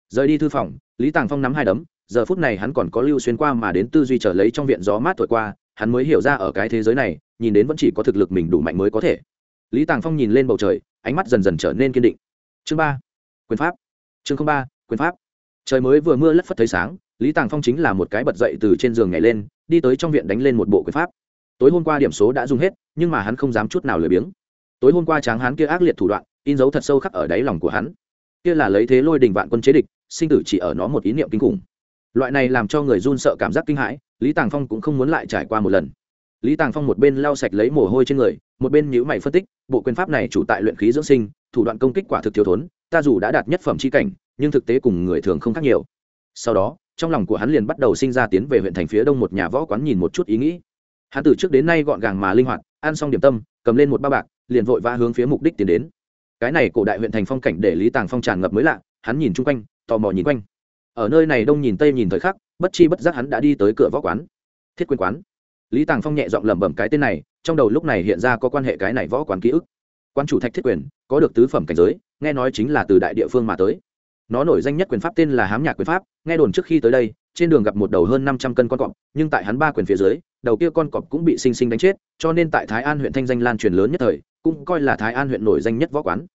Rời đi thư phòng, lý tàng phong nắm hai đấm, giờ phút này hắn còn có lưu xuyên qua mà đến tư duy trở lấy trong viện gió mát thổi qua, hắn mới hiểu ra ở cái thế giới này, nhìn đến vẫn chỉ có thực lực mình đủ mạnh mới có thể. Lý tàng phong nhìn lên bầu trời, ánh mắt dần dần trở nên kiên định. Chương ba, quyền pháp. Chương ba, quyền pháp trời mới vừa mưa lất phất thấy sáng, lý tàng phong chính là một cái bật dậy từ trên giường nhảy lên, đi tới trong viện đánh lên một bộ quyền pháp. Tối hôm qua điểm số đã dùng hết, nhưng mà hắn không dám chút nào lười biếng. Tối hôm qua tráng hắn kia ác liệt thủ đoạn, in dấu thật sâu khắc ở đáy lòng của hắn. Kia là lấy thế lôi đình vạn quân chế địch, sinh tử chỉ ở nó một ý niệm kinh khủng. Loại này làm cho người run sợ cảm giác kinh hãi, lý tàng phong cũng không muốn lại trải qua một lần. Lý tàng phong một bên lau sạch lấy mồ hôi trên người, một bên nhữ mày phân tích, bộ quyền pháp này chủ tại luyện khí dưỡng sinh, thủ đoạn công kích quả thực thiếu thốn, ta dù đã đạt nhất phẩm c h i cảnh nhưng thực tế cùng người thường không khác nhiều. Sau đó, trong lòng của hắn liền bắt đầu sinh ra tiến về huyện thành phía đông một nhà võ quán nhìn một chút ý nghĩ. Hắn từ trước đến nay gọn gàng mà linh hoạt, ăn xong điểm tâm, cầm lên một ba bạc, liền vội vã hướng phía mục đích tiến đến. Cái này cổ đại huyện thành phong cảnh để lý tàng phong tràn ngập mới lạ, hắn nhìn chung quanh, tò mò nhìn quanh. Ở nơi này đông nhìn tây nhìn thời khắc, bất chi bất giác hắn đã đi tới cửa võ quán. Thiết quyền quán. Lý tàng phong nhẹ giọng lẩm bẩm cái tên này, trong đầu lúc này hiện ra có quan hệ cái này võ quán ký ức. Quan chủ thạch thiết quyền, có được tứ phẩm cảnh giới, nghe nói chính là từ đại địa phương mà tới nó nổi danh nhất quyền pháp tên là hám nhạc quyền pháp, nghe đồn trước khi tới đây, trên đường gặp một đầu hơn năm trăm cân con cọp, nhưng tại hắn ba quyền phía dưới, đầu kia con cọp cũng bị sinh sinh đánh chết, cho nên tại thái an huyện thanh danh lan truyền lớn nhất thời, cũng coi là thái an huyện nổi danh nhất võ quán.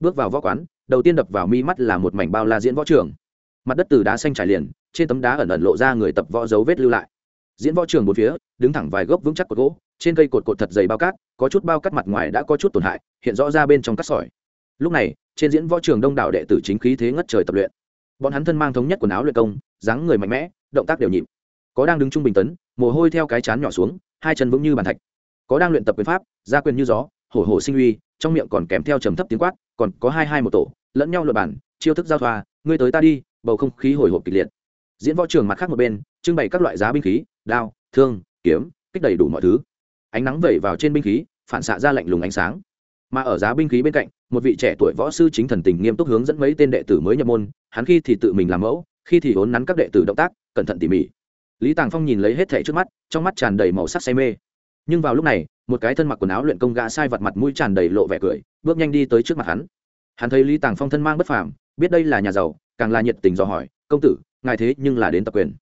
Bước vào võ quán, đầu tiên đập vào mi mắt là một mảnh bao la diễn võ trường. Mặt đất từ đá xanh trải liền, trên tấm đá ẩn ẩn lộ ra người tập võ dấu vết lưu lại. Diễn võ trường một phía, đứng thẳng vài gốc vững chắc cột gỗ, trên cây cột cột thật dày bao cát, có chút bao cát mặt ngoài đã có chút tổn hại, hiện rõ ra bên trong cát sỏi. Lúc này trên diễn võ trường đông đảo đệ tử chính khí thế ngất trời tập luyện. Bọn hắn thân mang thống nhất quần áo luyện công, dáng người mạnh mẽ, động tác đều nhịp. Có đang đứng trung bình tấn, mồ hôi theo cái chán nhỏ xuống, hai chân vững như bàn thạch. Có đang luyện tập quyền pháp gia quyền như gió, hổ hổ sinh uy, trong miệng còn kèm theo trầm thấp tiếng quát, còn có hai hai một tổ, lẫn nhau luật bản chiêu thức giao thoa, ngươi tới ta đi, bầu không khí hồi hộp kịch liệt. Diễn võ trường mặt khác một bên, trưng bày các loại giá binh khí, đao, thương, kiếm, kích đầy đủ mọi thứ. Ánh nắng vẩy vào trên binh khí, phản xạ ra lạnh lùng ánh sáng mà ở giá binh khí bên cạnh, một vị trẻ tuổi võ sư chính thần tình nghiêm túc hướng dẫn mấy tên đệ tử mới nhập môn, hắn khi thì tự mình làm mẫu, khi thì hốn nắn các đệ tử động tác, cẩn thận tỉ mỉ. Lý tàng phong nhìn lấy hết thẻ trước mắt, trong mắt tràn đầy màu sắc say mê. Nhưng vào lúc này, một cái thân mặc quần áo luyện công gã sai vặt mặt mũi tràn đầy lộ vẻ cười, bước nhanh đi tới trước mặt hắn. Hắn thấy lý tàng phong thân mang bất phàm, biết đây là nhà giàu, càng là nhiệt tình dò hỏi, công tử, ngài thế nhưng là đến tập quyền.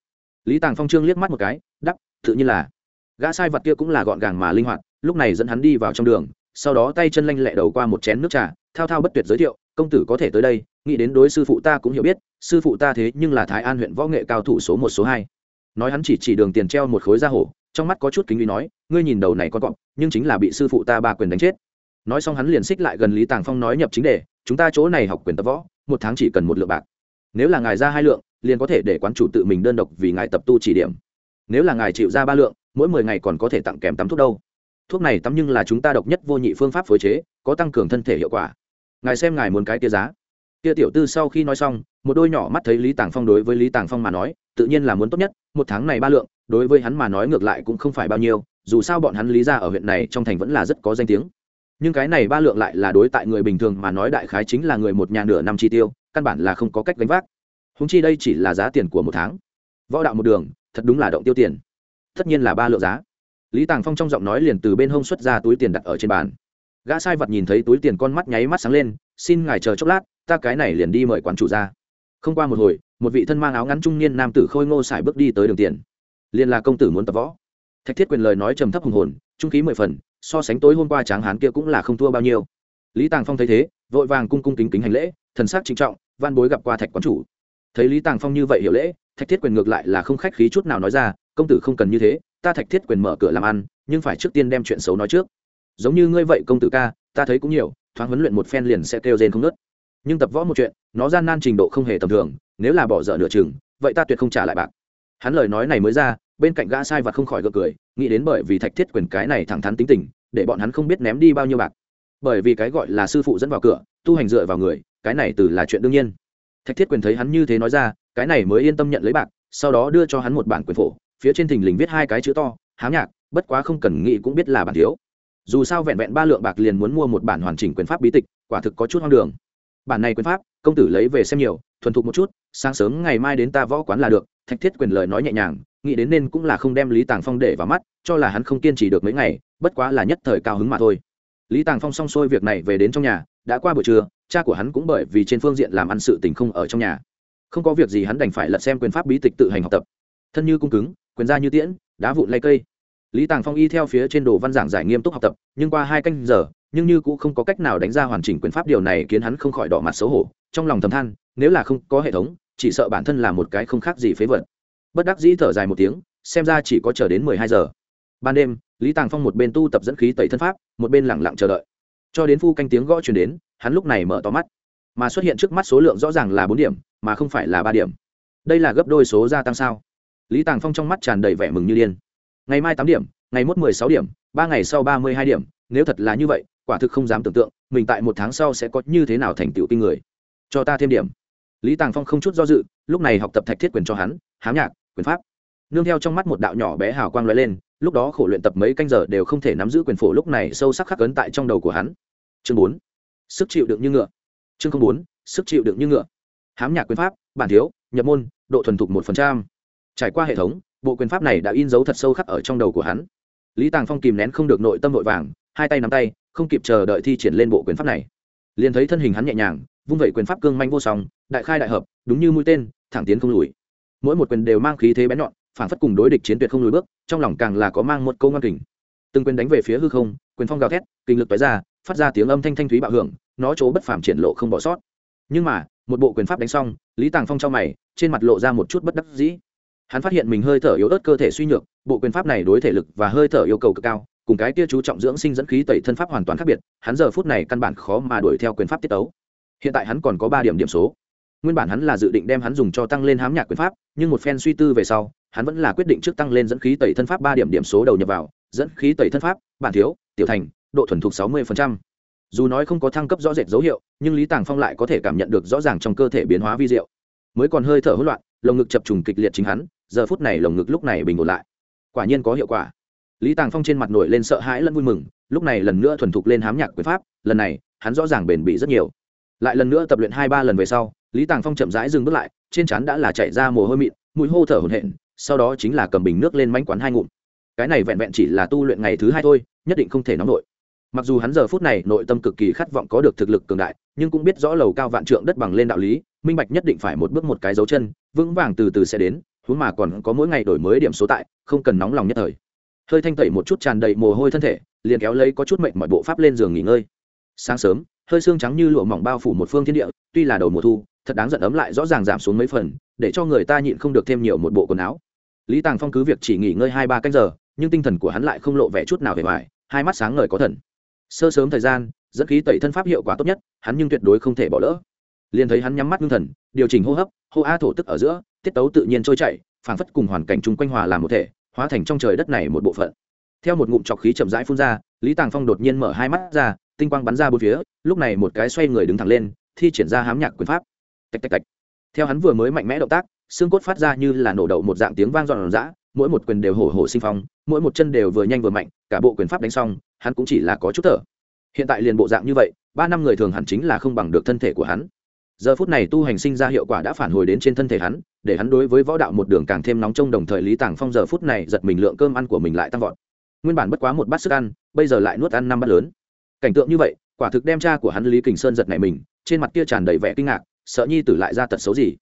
Lý tàng phong trương liếc mắt một cái đắp tự nhiên là. Gã sai vật kia cũng là gọn gàng mà linh hoạt, lúc này dẫn hắn đi vào trong đường sau đó tay chân lanh lẹ đầu qua một chén nước trà, thao thao bất tuyệt giới thiệu, công tử có thể tới đây, nghĩ đến đối sư phụ ta cũng hiểu biết, sư phụ ta thế nhưng là thái an huyện võ nghệ cao thủ số một, số hai. Nói hắn chỉ chỉ đường tiền treo một khối da hổ, trong mắt có chút kính uy nói, ngươi nhìn đầu này con cọp, nhưng chính là bị sư phụ ta ba quyền đánh chết. Nói xong hắn liền xích lại gần lý tàng phong nói nhập chính đề, chúng ta chỗ này học quyền tập võ, một tháng chỉ cần một lượng bạc. Nếu là ngài ra hai lượng, liền có thể để quán chủ tự mình đơn độc vì ngài tập tu chỉ điểm. Nếu là ngài chịu ra ba lượng, mỗi mười ngày còn có thể tặng kèm tắm thuốc đâu thuốc này tắm nhưng là chúng ta độc nhất vô nhị phương pháp phối chế, có tăng cường thân thể hiệu quả. Ngài xem ngài muốn cái tia giá. Tia tiểu tư sau khi nói xong, một đôi nhỏ mắt thấy lý tàng phong đối với lý tàng phong mà nói, tự nhiên là muốn tốt nhất, một tháng này ba lượng, đối với hắn mà nói ngược lại cũng không phải bao nhiêu, dù sao bọn hắn lý ra ở huyện này trong thành vẫn là rất có danh tiếng. Nhưng cái này ba lượng lại là đối tại người bình thường mà nói đại khái chính là người một nhà nửa năm chi tiêu, căn bản là không có cách gánh vác. Húng chi đây chỉ là giá tiền của một tháng. Võ đạo một đường, thật đúng là động tiêu tiền. Tất nhiên là ba lượng giá lý tàng phong trong giọng nói liền từ bên hông xuất ra túi tiền đặt ở trên bàn. Gã sai vật nhìn thấy túi tiền con mắt nháy mắt sáng lên, xin ngài chờ chốc lát, ta cái này liền đi mời quán chủ ra. Không qua một hồi, một vị thân mang áo ngắn trung niên nam tử khôi ngô sải bước đi tới đường tiền liền là công tử muốn tập võ. Thạch thiết quyền lời nói trầm thấp hùng hồn, trung khí mười phần, so sánh tối hôm qua tráng hán kia cũng là không thua bao nhiêu. Lý tàng phong thấy thế, vội vàng cung cung kính kính hành lễ, thần sắc trinh trọng, van bối gặp qua thạch quán chủ. Thấy lý tàng phong như vậy hiểu lễ, thạch thiết quyền ngược lại là không khách khí chút nào nói ra, công tử không cần như thế ta thạch thiết quyền mở cửa làm ăn, nhưng phải trước tiên đem chuyện xấu nói trước. Giống như ngươi vậy công tử ca, ta thấy cũng nhiều, thoáng huấn luyện một phen liền sẽ kêu rên không nớt nhưng tập võ một chuyện, nó gian nan trình độ không hề tầm thường, nếu là bỏ dở nửa chừng, vậy ta tuyệt không trả lại bạc. Hắn lời nói này mới ra, bên cạnh gã sai và không khỏi gượng cười, nghĩ đến bởi vì thạch thiết quyền cái này thẳng thắn tính tình, để bọn hắn không biết ném đi bao nhiêu bạc. Bởi vì cái gọi là sư phụ dẫn vào cửa, tu hành dựa vào người, cái này từ là chuyện đương nhiên. Thạch thiết quyền thấy hắn như thế nói ra, cái này mới yên tâm nhận lấy bạc, sau đó đưa cho hắn một bản quyền phổ phía trên thình lình viết hai cái chữ to, hám nhạc, bất quá không cần nghĩ cũng biết là bản thiếu. Dù sao vẹn vẹn ba lượng bạc liền muốn mua một bản hoàn chỉnh quyền pháp bí tịch, quả thực có chút hoang đường. Bản này quyền pháp, công tử lấy về xem nhiều, thuần thục một chút, sáng sớm ngày mai đến ta võ quán là được, thạch thiết quyền lời nói nhẹ nhàng, nghĩ đến nên cũng là không đem lý tàng phong để vào mắt, cho là hắn không kiên trì được mấy ngày, bất quá là nhất thời cao hứng mà thôi. Lý tàng phong xong xuôi việc này về đến trong nhà, đã qua buổi trưa, cha của hắn cũng bởi vì trên phương diện làm ăn sự tình không ở trong nhà. Không có việc gì hắn đành phải lật xem quyền pháp bí tịch tự hành học tập. Thân như cung cứng quyền ra như tiễn, đá vụn lay cây. Lý tàng phong y theo phía trên đồ văn giảng giải nghiêm túc học tập, nhưng qua hai canh giờ, nhưng như cũng không có cách nào đánh ra hoàn chỉnh quyền pháp, điều này khiến hắn không khỏi đỏ mặt xấu hổ, trong lòng thầm than, nếu là không có hệ thống, chỉ sợ bản thân là một cái không khác gì phế vật. Bất đắc dĩ thở dài một tiếng, xem ra chỉ có chờ đến mười hai giờ. Ban đêm, lý tàng phong một bên tu tập dẫn khí tẩy thân pháp, một bên lẳng lặng chờ đợi. Cho đến phu canh tiếng gõ chuyển đến, hắn lúc này mở to mắt. Mà xuất hiện trước mắt số lượng rõ ràng là bốn điểm, mà không phải là ba điểm. Đây là gấp đôi số gia tăng sao? Lý tàng phong trong mắt tràn đầy vẻ mừng như điên. Ngày mai tám điểm, ngày mốt mười sáu điểm, ba ngày sau ba mươi hai điểm, nếu thật là như vậy, quả thực không dám tưởng tượng, mình tại một tháng sau sẽ có như thế nào thành tựu kinh người. Cho ta thêm điểm. Lý tàng phong không chút do dự, lúc này học tập thạch thiết quyền cho hắn, hám nhạc, quyền pháp. Nương theo trong mắt một đạo nhỏ bé hào quang lóe lên, lúc đó khổ luyện tập mấy canh giờ đều không thể nắm giữ quyền phổ lúc này sâu sắc khắc ấn tại trong đầu của hắn. Chương bốn. Sức chịu đựng như ngựa. Chương không bốn, sức chịu đựng như ngựa. Hám nhạc quyền pháp, bản thiếu, nhập môn, độ thuần thục một phần trăm trải qua hệ thống, bộ quyền pháp này đã in dấu thật sâu khắc ở trong đầu của hắn. Lý tàng phong kìm nén không được nội tâm nội vàng, hai tay nắm tay, không kịp chờ đợi thi triển lên bộ quyền pháp này. Liền thấy thân hình hắn nhẹ nhàng, vung vẩy quyền pháp cương manh vô song, đại khai đại hợp, đúng như mũi tên, thẳng tiến không lùi. Mỗi một quyền đều mang khí thế bén nhọn, phản phất cùng đối địch chiến tuyệt không lùi bước, trong lòng càng là có mang một câu ngang kình. Từng quyền đánh về phía hư không, quyền phong gào thét, kinh lực tói ra, phát ra tiếng âm thanh thanh thúy bạo hưởng, nó chỗ bất phàm triển lộ không bỏ sót. Nhưng mà, một bộ quyền pháp đánh xong, lý tàng phong trong mày, trên mặt lộ ra một chút bất đắc dĩ hắn phát hiện mình hơi thở yếu ớt cơ thể suy nhược, bộ quyền pháp này đối thể lực và hơi thở yêu cầu cực cao, cùng cái kia chú trọng dưỡng sinh dẫn khí tẩy thân pháp hoàn toàn khác biệt, hắn giờ phút này căn bản khó mà đuổi theo quyền pháp tiết tấu. Hiện tại hắn còn có ba điểm điểm số. Nguyên bản hắn là dự định đem hắn dùng cho tăng lên hám nhạc quyền pháp, nhưng một phen suy tư về sau, hắn vẫn là quyết định trước tăng lên dẫn khí tẩy thân pháp ba điểm điểm số đầu nhập vào, dẫn khí tẩy thân pháp, bản thiếu, tiểu thành, độ thuần thục sáu mươi dù nói không có thăng cấp rõ rệt dấu hiệu, nhưng lý tàng phong lại có thể cảm nhận được rõ ràng trong cơ thể biến hóa vi diệu. Mới còn hơi thở hỗn loạn lồng ngực chập trùng kịch liệt chính hắn, giờ phút này lồng ngực lúc này bình ổn lại. Quả nhiên có hiệu quả. Lý tàng phong trên mặt nổi lên sợ hãi lẫn vui mừng, lúc này lần nữa thuần thục lên hám nhạc quyền pháp, lần này, hắn rõ ràng bền bỉ rất nhiều. Lại lần nữa tập luyện hai ba lần về sau, lý tàng phong chậm rãi dừng bước lại, trên chắn đã là chạy ra mồ hôi mịn, mũi hô thở hổn hển, sau đó chính là cầm bình nước lên mánh quán hai ngụm. Cái này vẹn vẹn chỉ là tu luyện ngày thứ hai thôi, nhất định không thể nóng nổi. Mặc dù hắn giờ phút này nội tâm cực kỳ khát vọng có được thực lực cường đại, nhưng cũng biết rõ lầu cao vạn trượng đất bằng lên đạo lý, minh bạch nhất định phải một bước một cái dấu chân vững vàng từ từ sẽ đến, huống mà còn có mỗi ngày đổi mới điểm số tại, không cần nóng lòng nhất thời. Hơi thanh tẩy một chút tràn đầy mồ hôi thân thể, liền kéo lấy có chút mệnh mọi bộ pháp lên giường nghỉ ngơi. Sáng sớm, hơi xương trắng như lụa mỏng bao phủ một phương thiên địa, tuy là đầu mùa thu, thật đáng giận ấm lại rõ ràng giảm xuống mấy phần, để cho người ta nhịn không được thêm nhiều một bộ quần áo. Lý tàng phong cứ việc chỉ nghỉ ngơi hai ba canh giờ, nhưng tinh thần của hắn lại không lộ vẻ chút nào về ngoài hai mắt sáng ngời có thần. Sơ sớm thời gian, dẫn khí tẩy thân pháp hiệu quả tốt nhất, hắn nhưng tuyệt đối không thể bỏ lỡ. Liền thấy hắn nhắm mắt ngưng thần, điều chỉnh hô hấp hô a thổ tức ở giữa, tiết tấu tự nhiên trôi chảy, phảng phất cùng hoàn cảnh chung quanh hòa làm một thể, hóa thành trong trời đất này một bộ phận. Theo một ngụm trọc khí chậm rãi phun ra, lý tàng phong đột nhiên mở hai mắt ra, tinh quang bắn ra bốn phía, lúc này một cái xoay người đứng thẳng lên, thi triển ra hám nhạc quyền pháp. Tạch tạch tạch. Theo hắn vừa mới mạnh mẽ động tác, xương cốt phát ra như là nổ đậu một dạng tiếng vang giòn giã mỗi một quyền đều hổ hổ sinh phong, mỗi một chân đều vừa nhanh vừa mạnh, cả bộ quyền pháp đánh xong, hắn cũng chỉ là có chút thở. Hiện tại liền bộ dạng như vậy, ba năm người thường hẳn chính là không bằng được thân thể của hắn giờ phút này tu hành sinh ra hiệu quả đã phản hồi đến trên thân thể hắn, để hắn đối với võ đạo một đường càng thêm nóng trong đồng thời lý tàng phong giờ phút này giật mình lượng cơm ăn của mình lại tăng vọt. Nguyên bản bất quá một bát sức ăn, bây giờ lại nuốt ăn năm bát lớn. Cảnh tượng như vậy, quả thực đem cha của hắn lý kình sơn giật này mình, trên mặt kia tràn đầy vẻ kinh ngạc, sợ nhi tử lại ra tật xấu gì.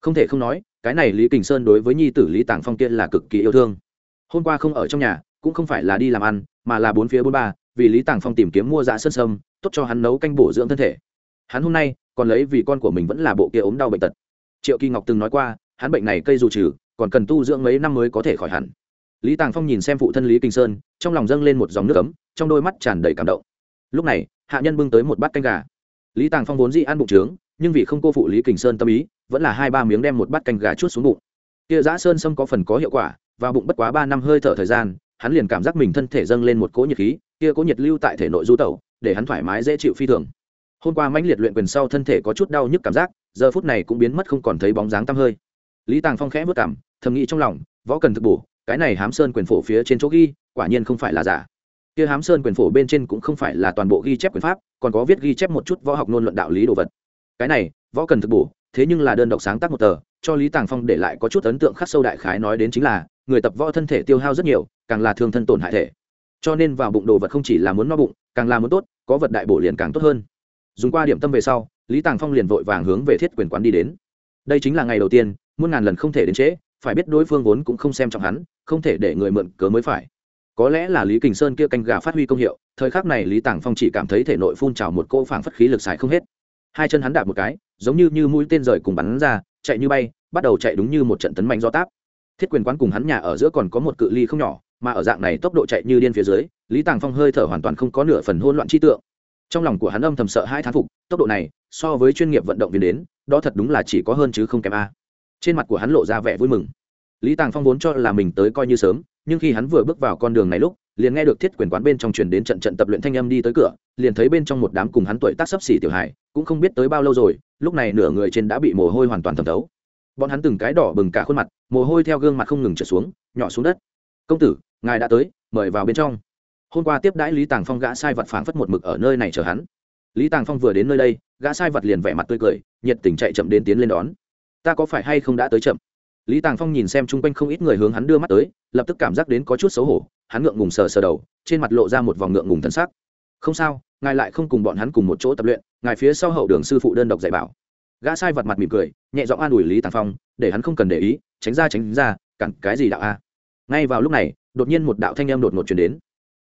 Không thể không nói, cái này lý kình sơn đối với nhi tử lý tàng phong kia là cực kỳ yêu thương. Hôm qua không ở trong nhà, cũng không phải là đi làm ăn, mà là bốn phía bốn ba, vì lý tàng phong tìm kiếm mua dạ sơn sâm, tốt cho hắn nấu canh bổ dưỡng thân thể. Hắn hôm nay còn lấy vì con của mình vẫn là bộ kia ốm đau bệnh tật. Triệu kỳ ngọc từng nói qua, hắn bệnh này cây dù trừ, còn cần tu dưỡng mấy năm mới có thể khỏi hẳn. Lý tàng phong nhìn xem phụ thân lý kinh sơn, trong lòng dâng lên một dòng nước ấm, trong đôi mắt tràn đầy cảm động. Lúc này, hạ nhân bưng tới một bát canh gà. Lý tàng phong vốn dĩ ăn bụng trướng, nhưng vì không cô phụ lý kình sơn tâm ý, vẫn là hai ba miếng đem một bát canh gà chút xuống bụng. Kia giã sơn sâm có phần có hiệu quả và bụng bất quá ba năm hơi thở thời gian, hắn liền cảm giác mình thân thể dâng lên một cỗ nhiệt khí, kia cỗ nhiệt lưu tại thể nội du tẩu, để hắn thoải mái dễ chịu phi thường hôm qua mãnh liệt luyện quyền sau thân thể có chút đau nhức cảm giác, giờ phút này cũng biến mất không còn thấy bóng dáng tăm hơi. Lý tàng phong khẽ vất cảm, thầm nghĩ trong lòng, võ cần thực bổ, cái này hám sơn quyền phổ phía trên chỗ ghi, quả nhiên không phải là giả. Kia hám sơn quyền phổ bên trên cũng không phải là toàn bộ ghi chép quyền pháp, còn có viết ghi chép một chút võ học nôn luận đạo lý đồ vật. Cái này, võ cần thực bổ, thế nhưng là đơn độc sáng tác một tờ, cho lý tàng phong để lại có chút ấn tượng khắc sâu đại khái nói đến chính là, người tập võ thân thể tiêu hao rất nhiều, càng là thương thân tổn hại thể. Cho nên vào bụng đồ vật không chỉ là muốn no bụng, càng là muốn tốt, có vật đại bổ liền càng tốt hơn dùng qua điểm tâm về sau, lý tàng phong liền vội vàng hướng về thiết quyền quán đi đến. Đây chính là ngày đầu tiên, muôn ngàn lần không thể đến trễ, phải biết đối phương vốn cũng không xem trọng hắn, không thể để người mượn cớ mới phải. Có lẽ là lý kình sơn kia canh gà phát huy công hiệu, thời khắc này lý tàng phong chỉ cảm thấy thể nội phun trào một cô phảng phất khí lực xài không hết. Hai chân hắn đạp một cái, giống như như mũi tên rời cùng bắn ra, chạy như bay, bắt đầu chạy đúng như một trận tấn mạnh do táp. Thiết quyền quán cùng hắn nhà ở giữa còn có một cự ly không nhỏ, mà ở dạng này tốc độ chạy như điên phía dưới, lý tàng phong hơi thở hoàn toàn không có nửa phần hôn loạn chi tượng trong lòng của hắn âm thầm sợ hai thán phục, tốc độ này, so với chuyên nghiệp vận động viên đến, đó thật đúng là chỉ có hơn chứ không kém a. Trên mặt của hắn lộ ra vẻ vui mừng. Lý tàng phong vốn cho là mình tới coi như sớm, nhưng khi hắn vừa bước vào con đường này lúc, liền nghe được thiết quyền quán bên trong truyền đến trận trận tập luyện thanh âm đi tới cửa, liền thấy bên trong một đám cùng hắn tuổi tác sấp xỉ tiểu hải cũng không biết tới bao lâu rồi, lúc này nửa người trên đã bị mồ hôi hoàn toàn thẩm thấu. Bọn hắn từng cái đỏ bừng cả khuôn mặt, mồ hôi theo gương mặt không ngừng trở xuống, nhỏ xuống đất. Công tử, ngài đã tới, mời vào bên trong hôm qua tiếp đãi lý tàng phong gã sai vật phảng phất một mực ở nơi này chờ hắn. Lý tàng phong vừa đến nơi đây, gã sai vật liền vẻ mặt tươi cười, nhiệt tình chạy chậm đến tiến lên đón. Ta có phải hay không đã tới chậm? Lý tàng phong nhìn xem chung quanh không ít người hướng hắn đưa mắt tới, lập tức cảm giác đến có chút xấu hổ, hắn ngượng ngùng sờ sờ đầu, trên mặt lộ ra một vòng ngượng ngùng thân sắc. Không sao, ngài lại không cùng bọn hắn cùng một chỗ tập luyện, ngài phía sau hậu đường sư phụ đơn độc dạy bảo. Gã sai vật mặt mỉm cười, nhẹ giọng an ủi lý tàng phong, để hắn không cần để ý, tránh ra tránh ra, cặn cái gì đạo a? Ngay vào lúc này, đột nhiên một đạo thanh em đột ngột chuyển đến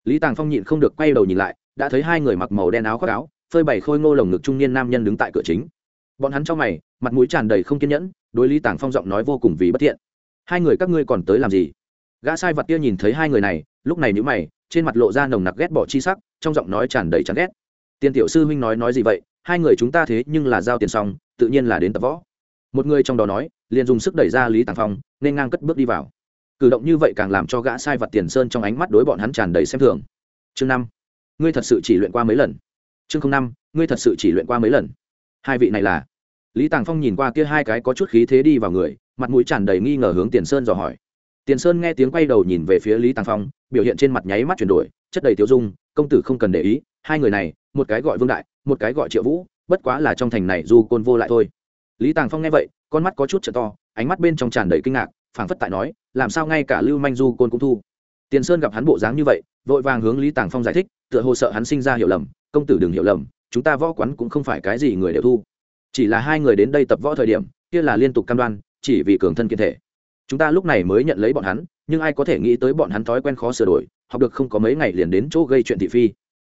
lý tàng phong nhịn không được quay đầu nhìn lại, đã thấy hai người mặc màu đen áo khoác áo, phơi bày khôi ngô lồng ngực trung niên nam nhân đứng tại cửa chính. Bọn hắn trong mày, mặt mũi tràn đầy không kiên nhẫn, đối lý tàng phong giọng nói vô cùng vì bất thiện. Hai người các ngươi còn tới làm gì? Gã sai vật kia nhìn thấy hai người này, lúc này nhữ mày, trên mặt lộ ra nồng nặc ghét bỏ chi sắc, trong giọng nói tràn đầy chán ghét. Tiền tiểu sư huynh nói nói gì vậy? Hai người chúng ta thế nhưng là giao tiền xong, tự nhiên là đến tập võ. Một người trong đó nói, liền dùng sức đẩy ra lý tàng phong, nên ngang cất bước đi vào cử động như vậy càng làm cho gã sai vật tiền sơn trong ánh mắt đối bọn hắn tràn đầy xem thường. Chương năm, ngươi thật sự chỉ luyện qua mấy lần? Chương năm, ngươi thật sự chỉ luyện qua mấy lần? Hai vị này là? Lý tàng phong nhìn qua kia hai cái có chút khí thế đi vào người, mặt mũi tràn đầy nghi ngờ hướng tiền sơn dò hỏi. Tiền sơn nghe tiếng quay đầu nhìn về phía lý tàng phong, biểu hiện trên mặt nháy mắt chuyển đổi, chất đầy tiêu dung, công tử không cần để ý, hai người này, một cái gọi vương đại, một cái gọi triệu vũ, bất quá là trong thành này du côn vô lại thôi. Lý tàng phong nghe vậy, con mắt có chút t to, ánh mắt bên trong tràn đầy kinh ngạc phảng phất tại nói, làm sao ngay cả lưu manh du côn cũng thu. Tiền sơn gặp hắn bộ dáng như vậy, vội vàng hướng lý tàng phong giải thích, tựa hồ sợ hắn sinh ra hiểu lầm, công tử đừng hiểu lầm, chúng ta võ quán cũng không phải cái gì người đều thu. Chỉ là hai người đến đây tập võ thời điểm, kia là liên tục cam đoan, chỉ vì cường thân kiên thể. Chúng ta lúc này mới nhận lấy bọn hắn, nhưng ai có thể nghĩ tới bọn hắn thói quen khó sửa đổi, học được không có mấy ngày liền đến chỗ gây chuyện thị phi.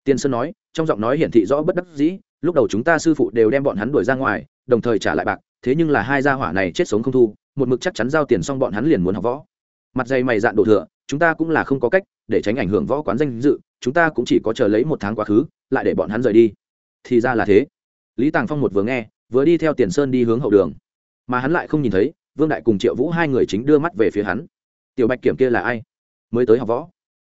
Tiên sơn nói, trong giọng nói hiển thị rõ bất đắc dĩ, lúc đầu chúng ta sư phụ đều đem bọn hắn đuổi ra ngoài, đồng thời trả lại bạc, thế nhưng là hai gia hỏa này chết sống không thu một mực chắc chắn giao tiền xong bọn hắn liền muốn học võ. Mặt dày mày dạn đổ thừa, chúng ta cũng là không có cách để tránh ảnh hưởng võ quán danh dự, chúng ta cũng chỉ có chờ lấy một tháng quá khứ, lại để bọn hắn rời đi. Thì ra là thế. Lý tàng phong một vừa nghe, vừa đi theo tiền sơn đi hướng hậu đường. Mà hắn lại không nhìn thấy, vương đại cùng, triệu vũ hai người chính đưa mắt về phía hắn. Tiểu bạch kiểm kia là ai? Mới tới học võ?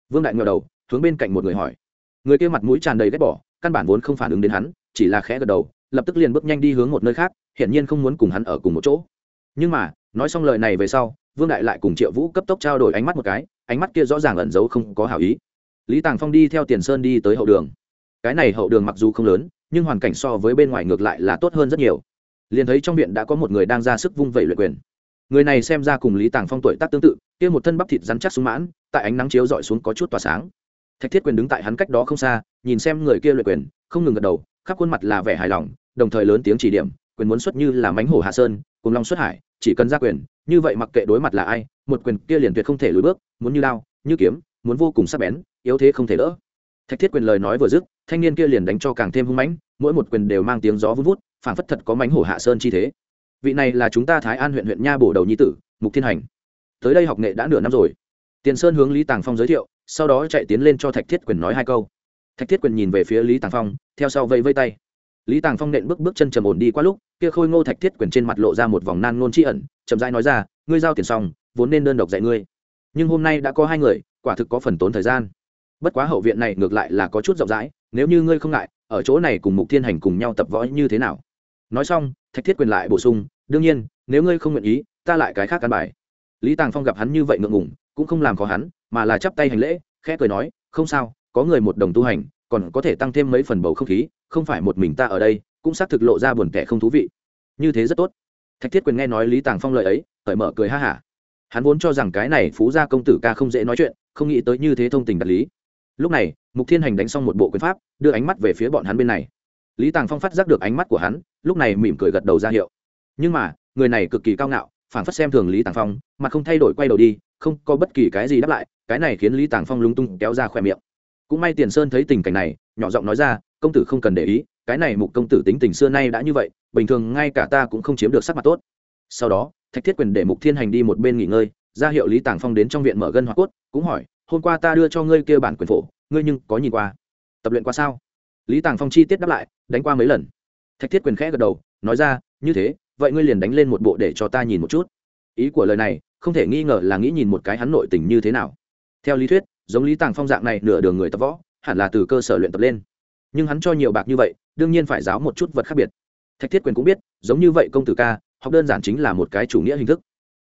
Vương đại ngờ đầu, hướng bên cạnh một người hỏi. Người kia mặt mũi tràn đầy ghét bỏ, căn bản vốn không phản ứng đến hắn, chỉ là khẽ gật đầu, lập tức liền bước nhanh đi hướng một nơi khác, hiển nhiên không muốn cùng hắn ở cùng một chỗ nhưng mà, nói xong lời này về sau, vương đại lại cùng triệu vũ cấp tốc trao đổi ánh mắt một cái, ánh mắt kia rõ ràng ẩn giấu không có hảo ý. Lý tàng phong đi theo tiền sơn đi tới hậu đường. Cái này hậu đường mặc dù không lớn, nhưng hoàn cảnh so với bên ngoài ngược lại là tốt hơn rất nhiều. Liền thấy trong viện đã có một người đang ra sức vung vẩy luyện quyền. Người này xem ra cùng lý tàng phong tuổi tác tương tự, kia một thân bắp thịt rắn chắc sung mãn, tại ánh nắng chiếu dọi xuống có chút tỏa sáng. Thạch thiết quyền đứng tại hắn cách đó không xa, nhìn xem người kia luyện quyền, không ngừng gật đầu, khắp khuôn mặt là vẻ hài lòng, đồng thời lớn tiếng chỉ điểm quyền muốn xuất như là mánh hổ hạ sơn, cùng long xuất hải, chỉ cần ra quyền, như vậy mặc kệ đối mặt là ai, một quyền kia liền tuyệt không thể lùi bước, muốn như lao như kiếm, muốn vô cùng sắc bén, yếu thế không thể đỡ. Thạch thiết quyền lời nói vừa dứt, thanh niên kia liền đánh cho càng thêm hung mãnh, mỗi một quyền đều mang tiếng gió vun vút, phảng phất thật có mánh hổ hạ sơn chi thế. Vị này là chúng ta thái an huyện huyện nha bổ đầu nhi tử, mục thiên hành. Tới đây học nghệ đã nửa năm rồi. Tiền sơn hướng lý tàng phong giới thiệu, sau đó chạy tiến lên cho thạch thiết quyền nói hai câu. Thạch thiết quyền nhìn về phía lý tàng phong, theo sau vây vây tay. Lý tàng phong nện bước bước chân trầm ổn đi qua lúc kia khôi ngô thạch thiết quyền trên mặt lộ ra một vòng nan ngôn tri ẩn, chậm rãi nói ra, ngươi giao tiền xong, vốn nên đơn độc dạy ngươi. Nhưng hôm nay đã có hai người, quả thực có phần tốn thời gian. Bất quá hậu viện này ngược lại là có chút rộng rãi, nếu như ngươi không ngại, ở chỗ này cùng mục thiên hành cùng nhau tập võ như thế nào? Nói xong, thạch thiết quyền lại bổ sung, đương nhiên, nếu ngươi không nguyện ý, ta lại cái khác căn bài. Lý tàng phong gặp hắn như vậy ngượng ngùng, cũng không làm khó hắn, mà là chắp tay hành lễ, khẽ cười nói, không sao, có người một đồng tu hành, còn có thể tăng thêm mấy phần bầu không khí, không phải một mình ta ở đây cũng xác thực lộ ra buồn kẻ không thú vị. Như thế rất tốt. Thạch thiết quyền nghe nói lý tàng phong lời ấy, cởi mở cười ha hả. Hắn vốn cho rằng cái này phú gia công tử ca không dễ nói chuyện, không nghĩ tới như thế thông tình đạt lý. Lúc này, mục thiên hành đánh xong một bộ quyền pháp, đưa ánh mắt về phía bọn hắn bên này. Lý tàng phong phát giác được ánh mắt của hắn, lúc này mỉm cười gật đầu ra hiệu. Nhưng mà, người này cực kỳ cao ngạo phản phất xem thường lý tàng phong, mà không thay đổi quay đầu đi, không có bất kỳ cái gì đáp lại, cái này khiến lý tàng phong lung tung kéo ra khỏe miệng. Cũng may tiền sơn thấy tình cảnh này, nhỏ giọng nói ra công tử không cần để ý, cái này mục công tử tính tình xưa nay đã như vậy, bình thường ngay cả ta cũng không chiếm được sắc mặt tốt. Sau đó, thạch thiết quyền để mục thiên hành đi một bên nghỉ ngơi, ra hiệu lý tàng phong đến trong viện mở gân hoa cốt, cũng hỏi, hôm qua ta đưa cho ngươi kia bản quyền phổ, ngươi nhưng có nhìn qua? Tập luyện qua sao? Lý tàng phong chi tiết đáp lại, đánh qua mấy lần. Thạch thiết quyền khẽ gật đầu, nói ra, như thế, vậy ngươi liền đánh lên một bộ để cho ta nhìn một chút. Ý của lời này, không thể nghi ngờ là nghĩ nhìn một cái hắn nội tình như thế nào. Theo lý thuyết, giống lý tàng phong dạng này nửa đường người tập võ, hẳn là từ cơ sở luyện tập lên nhưng hắn cho nhiều bạc như vậy, đương nhiên phải giáo một chút vật khác biệt. Thạch thiết quyền cũng biết, giống như vậy công tử ca, học đơn giản chính là một cái chủ nghĩa hình thức.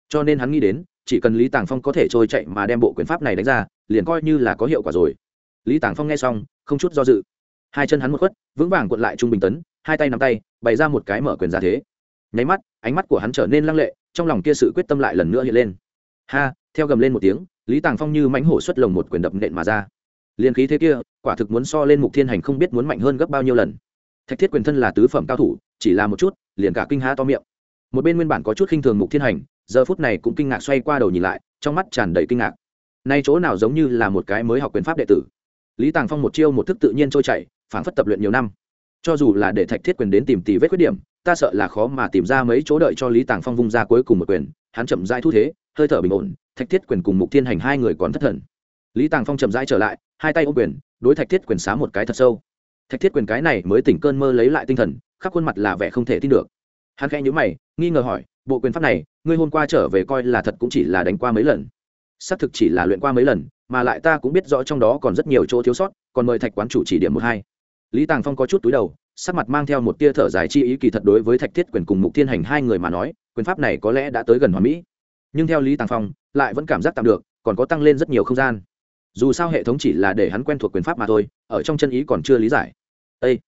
Cho nên hắn nghĩ đến, chỉ cần lý tàng phong có thể trôi chạy mà đem bộ quyền pháp này đánh ra, liền coi như là có hiệu quả rồi. Lý tàng phong nghe xong, không chút do dự. Hai chân hắn một khuất, vững vàng cuộn lại trung bình tấn, hai tay nắm tay, bày ra một cái mở quyền ra thế. Nháy mắt, ánh mắt của hắn trở nên lăng lệ, trong lòng kia sự quyết tâm lại lần nữa hiện lên. Ha, theo gầm lên một tiếng, lý tàng phong như mãnh hổ xuất lồng một quyền đập nện mà ra liền khí thế kia, quả thực muốn so lên mục thiên hành không biết muốn mạnh hơn gấp bao nhiêu lần. Thạch thiết quyền thân là tứ phẩm cao thủ, chỉ là một chút, liền cả kinh há to miệng. Một bên nguyên bản có chút khinh thường mục thiên hành, giờ phút này cũng kinh ngạc xoay qua đầu nhìn lại, trong mắt tràn đầy kinh ngạc. Nay chỗ nào giống như là một cái mới học quyền pháp đệ tử. Lý tàng phong một chiêu một thức tự nhiên trôi chảy phản phất tập luyện nhiều năm. Cho dù là để thạch thiết quyền đến tìm tì vết khuyết điểm, ta sợ là khó mà tìm ra mấy chỗ đợi cho lý tàng phong vung ra cuối cùng một quyền, hắn chậm rãi thu thế, hơi thở bình ổn, thạch thiết quyền cùng mục thiên hành hai người còn thất thần lý tàng phong chậm rãi trở lại, hai tay ô quyền, đối thạch thiết quyền xá một cái thật sâu. Thạch thiết quyền cái này mới tỉnh cơn mơ lấy lại tinh thần, khắp khuôn mặt là vẻ không thể tin được. Hắn khẽ nhữ mày, nghi ngờ hỏi, bộ quyền pháp này, ngươi hôm qua trở về coi là thật cũng chỉ là đánh qua mấy lần? Xác thực chỉ là luyện qua mấy lần, mà lại ta cũng biết rõ trong đó còn rất nhiều chỗ thiếu sót, còn mời thạch quán chủ chỉ điểm một hai. Lý tàng phong có chút túi đầu, sắc mặt mang theo một tia thở dài chi ý kỳ thật đối với thạch thiết quyền cùng mục thiên hành hai người mà nói, quyền pháp này có lẽ đã tới gần hoàn mỹ. Nhưng theo lý tàng phong, lại vẫn cảm giác tạm được, còn có tăng lên rất nhiều không gian dù sao hệ thống chỉ là để hắn quen thuộc quyền pháp mà thôi, ở trong chân ý còn chưa lý giải. Ây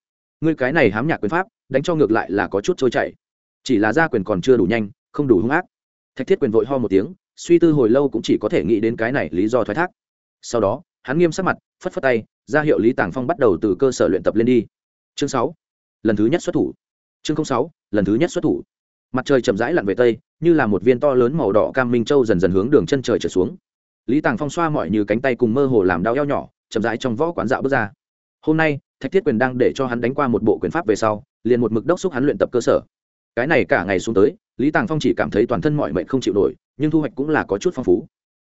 ngươi cái này hám nhạc quyền pháp, đánh cho ngược lại là có chút trôi chảy. Chỉ là gia quyền còn chưa đủ nhanh, không đủ hung ác. Thạch thiết quyền vội ho một tiếng, suy tư hồi lâu cũng chỉ có thể nghĩ đến cái này lý do thoái thác. Sau đó, hắn nghiêm sắc mặt, phất phất tay, ra hiệu lý tàng phong bắt đầu từ cơ sở luyện tập lên đi. Chương sáu, lần thứ nhất xuất thủ. Chương sáu, lần thứ nhất xuất thủ. Mặt trời chậm rãi lặn về tây, như là một viên to lớn màu đỏ cam minh châu dần dần hướng đường chân trời trở xuống lý tàng phong xoa mọi như cánh tay cùng mơ hồ làm đau eo nhỏ, chậm rãi trong võ quán dạo bước ra. Hôm nay, thạch thiết quyền đang để cho hắn đánh qua một bộ quyền pháp về sau, liền một mực đốc xúc hắn luyện tập cơ sở. Cái này cả ngày xuống tới, lý tàng phong chỉ cảm thấy toàn thân mọi mệnh không chịu nổi, nhưng thu hoạch cũng là có chút phong phú.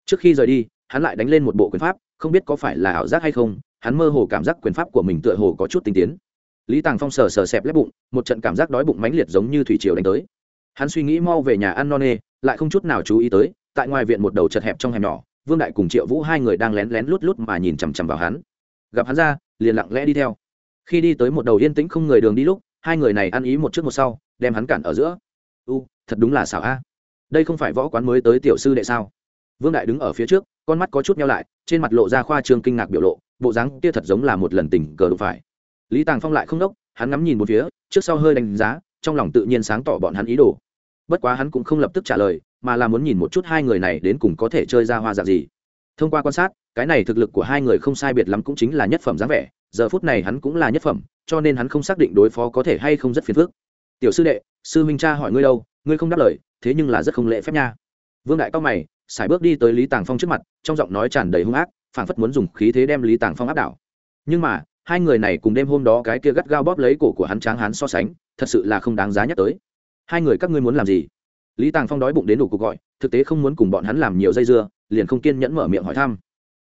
Trước khi rời đi, hắn lại đánh lên một bộ quyền pháp, không biết có phải là ảo giác hay không, hắn mơ hồ cảm giác quyền pháp của mình tựa hồ có chút tinh tiến. Lý tàng phong sờ sờ xẹp lép bụng, một trận cảm giác đói bụng mãnh liệt giống như thủy triều đánh tới. Hắn suy nghĩ mau về nhà ăn no nê, lại không chút nào chú ý tới, tại ngoài viện một đầu chật hẹp trong hẻm nhỏ vương đại cùng triệu vũ hai người đang lén lén lút lút mà nhìn chằm chằm vào hắn. Gặp hắn ra, liền lặng lẽ đi theo. Khi đi tới một đầu yên tĩnh không người đường đi lúc, hai người này ăn ý một trước một sau, đem hắn cản ở giữa. U, thật đúng là xảo a. Đây không phải võ quán mới tới tiểu sư đệ sao? Vương đại đứng ở phía trước, con mắt có chút nhau lại, trên mặt lộ ra khoa trương kinh ngạc biểu lộ, bộ dáng kia thật giống là một lần tình cờ đụng phải. Lý tàng phong lại không đốc, hắn ngắm nhìn một phía, trước sau hơi đánh giá, trong lòng tự nhiên sáng tỏ bọn hắn ý đồ bất quá hắn cũng không lập tức trả lời, mà là muốn nhìn một chút hai người này đến cùng có thể chơi ra hoa dạng gì. Thông qua quan sát, cái này thực lực của hai người không sai biệt lắm cũng chính là nhất phẩm dáng vẻ, giờ phút này hắn cũng là nhất phẩm, cho nên hắn không xác định đối phó có thể hay không rất phiền phức. Tiểu sư đệ, sư minh cha hỏi ngươi đâu, ngươi không đáp lời, thế nhưng là rất không lễ phép nha. Vương đại cao mày, sải bước đi tới lý tàng phong trước mặt, trong giọng nói tràn đầy hung ác, phảng phất muốn dùng khí thế đem lý tàng phong áp đảo. Nhưng mà, hai người này cùng đêm hôm đó cái kia gắt gao bóp lấy cổ của hắn tráng hắn so sánh, thật sự là không đáng giá nhắc tới hai người các ngươi muốn làm gì? Lý tàng phong đói bụng đến đủ cuộc gọi, thực tế không muốn cùng bọn hắn làm nhiều dây dưa, liền không kiên nhẫn mở miệng hỏi thăm.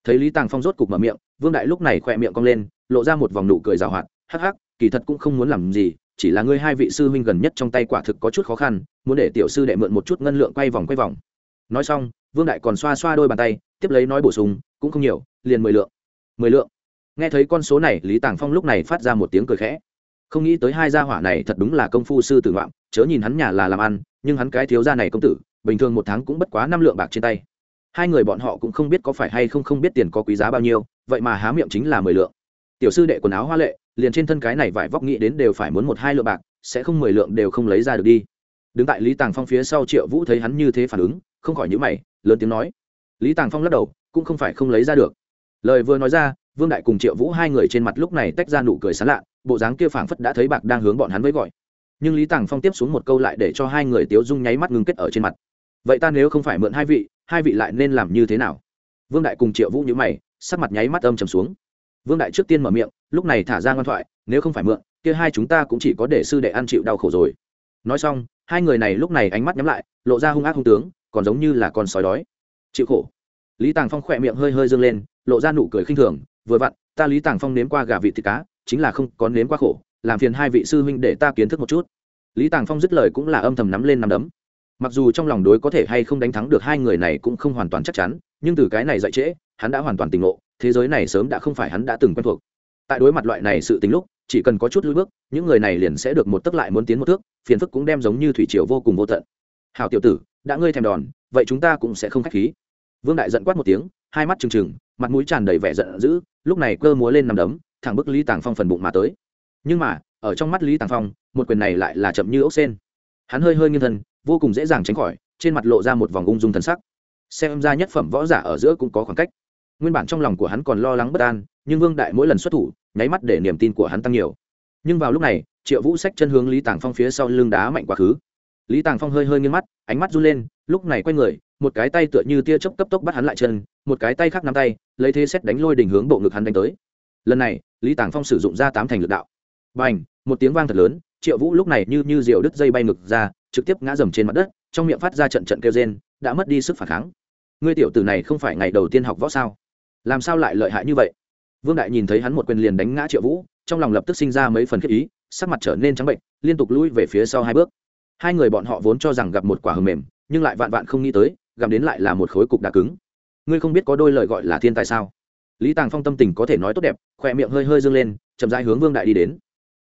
Thấy lý tàng phong rốt cục mở miệng, vương đại lúc này khỏe miệng cong lên, lộ ra một vòng nụ cười rào hoạt, hắc hắc, kỳ thật cũng không muốn làm gì, chỉ là ngươi hai vị sư huynh gần nhất trong tay quả thực có chút khó khăn, muốn để tiểu sư đệ mượn một chút ngân lượng quay vòng quay vòng. Nói xong, vương đại còn xoa xoa đôi bàn tay, tiếp lấy nói bổ sung, cũng không nhiều, liền mười lượng. Mười lượng. Nghe thấy con số này, lý tàng phong lúc này phát ra một tiếng cười khẽ không nghĩ tới hai gia hỏa này thật đúng là công phu sư tử ngoạm, chớ nhìn hắn nhà là làm ăn, nhưng hắn cái thiếu gia này công tử, bình thường một tháng cũng bất quá năm lượng bạc trên tay. Hai người bọn họ cũng không biết có phải hay không không biết tiền có quý giá bao nhiêu, vậy mà há miệng chính là mười lượng. Tiểu sư đệ quần áo hoa lệ, liền trên thân cái này vải vóc nghĩ đến đều phải muốn một hai lượng bạc, sẽ không mười lượng đều không lấy ra được đi. Đứng tại lý tàng phong phía sau triệu vũ thấy hắn như thế phản ứng, không khỏi nhữ mày, lớn tiếng nói. Lý tàng phong lắc đầu, cũng không phải không lấy ra được. Lời vừa nói ra, vương đại cùng triệu vũ hai người trên mặt lúc này tách ra nụ cười sán lạ bộ dáng kia phảng phất đã thấy bạc đang hướng bọn hắn với gọi. Nhưng lý tàng phong tiếp xuống một câu lại để cho hai người tiếu dung nháy mắt ngưng kết ở trên mặt. Vậy ta nếu không phải mượn hai vị hai vị lại nên làm như thế nào? Vương đại cùng triệu vũ nhữ mày, sắc mặt nháy mắt âm trầm xuống. Vương đại trước tiên mở miệng, lúc này thả ra ngoan thoại, nếu không phải mượn, kia hai chúng ta cũng chỉ có để sư đệ ăn chịu đau khổ rồi. Nói xong, hai người này lúc này ánh mắt nhắm lại, lộ ra hung ác hung tướng, còn giống như là con sói đói. Chịu khổ. Lý tàng phong khỏe miệng hơi hơi dâng lên, lộ ra nụ cười khinh thường, vừa vặn, ta lý tàng phong nếm qua gà vịt thịt cá chính là không có nếm quá khổ, làm phiền hai vị sư huynh để ta kiến thức một chút. Lý tàng phong dứt lời cũng là âm thầm nắm lên nắm đấm. Mặc dù trong lòng đối có thể hay không đánh thắng được hai người này cũng không hoàn toàn chắc chắn, nhưng từ cái này dạy trễ, hắn đã hoàn toàn tỉnh ngộ, thế giới này sớm đã không phải hắn đã từng quen thuộc. Tại đối mặt loại này sự tính lúc, chỉ cần có chút lùi bước, những người này liền sẽ được một tấc lại muốn tiến một thước, phiền phức cũng đem giống như thủy triều vô cùng vô tận. Hào tiểu tử, đã ngươi thèm đòn, vậy chúng ta cũng sẽ không khách khí. Vương đại giận quát một tiếng, hai mắt trừng trừng, mặt mũi tràn đầy vẻ giận dữ, lúc này cơ múa lên nằm đấm thẳng bức lý tàng phong phần bụng mà tới. Nhưng mà, ở trong mắt lý tàng phong, một quyền này lại là chậm như ốc sen. Hắn hơi hơi nghiêng thân, vô cùng dễ dàng tránh khỏi, trên mặt lộ ra một vòng ung dung thần sắc. Xem ra nhất phẩm võ giả ở giữa cũng có khoảng cách. Nguyên bản trong lòng của hắn còn lo lắng bất an, nhưng vương đại mỗi lần xuất thủ, nháy mắt để niềm tin của hắn tăng nhiều. Nhưng vào lúc này, triệu vũ sách chân hướng lý tàng phong phía sau lưng đá mạnh quá khứ. Lý tàng phong hơi hơi nghiêng mắt, ánh mắt run lên, lúc này quay người, một cái tay tựa như tia chớp cấp tốc bắt hắn lại chân, một cái tay khác nắm tay, lấy thế xét đánh lôi đỉnh hướng bộ ngực hắn đánh tới lần này, lý tàng phong sử dụng ra tám thành lực đạo. B à n h một tiếng vang thật lớn, triệu vũ lúc này như như diều đứt dây bay ngực ra, trực tiếp ngã dầm trên mặt đất, trong miệng phát ra trận trận kêu rên, đã mất đi sức phản kháng. Ngươi tiểu tử này không phải ngày đầu tiên học võ sao? Làm sao lại lợi hại như vậy? Vương đại nhìn thấy hắn một quyền liền đánh ngã triệu vũ, trong lòng lập tức sinh ra mấy phần khiếp ý, sắc mặt trở nên trắng bệnh, liên tục lui về phía sau hai bước. Hai người bọn họ vốn cho rằng gặp một quả hầm mềm, nhưng lại vạn vạn không nghĩ tới, gặp đến lại là một khối cục đá cứng. Ngươi không biết có đôi lời gọi là thiên tài sao? Lý tàng phong tâm tình có thể nói tốt đẹp, khỏe miệng hơi hơi dâng lên, chậm rãi hướng vương đại đi đến.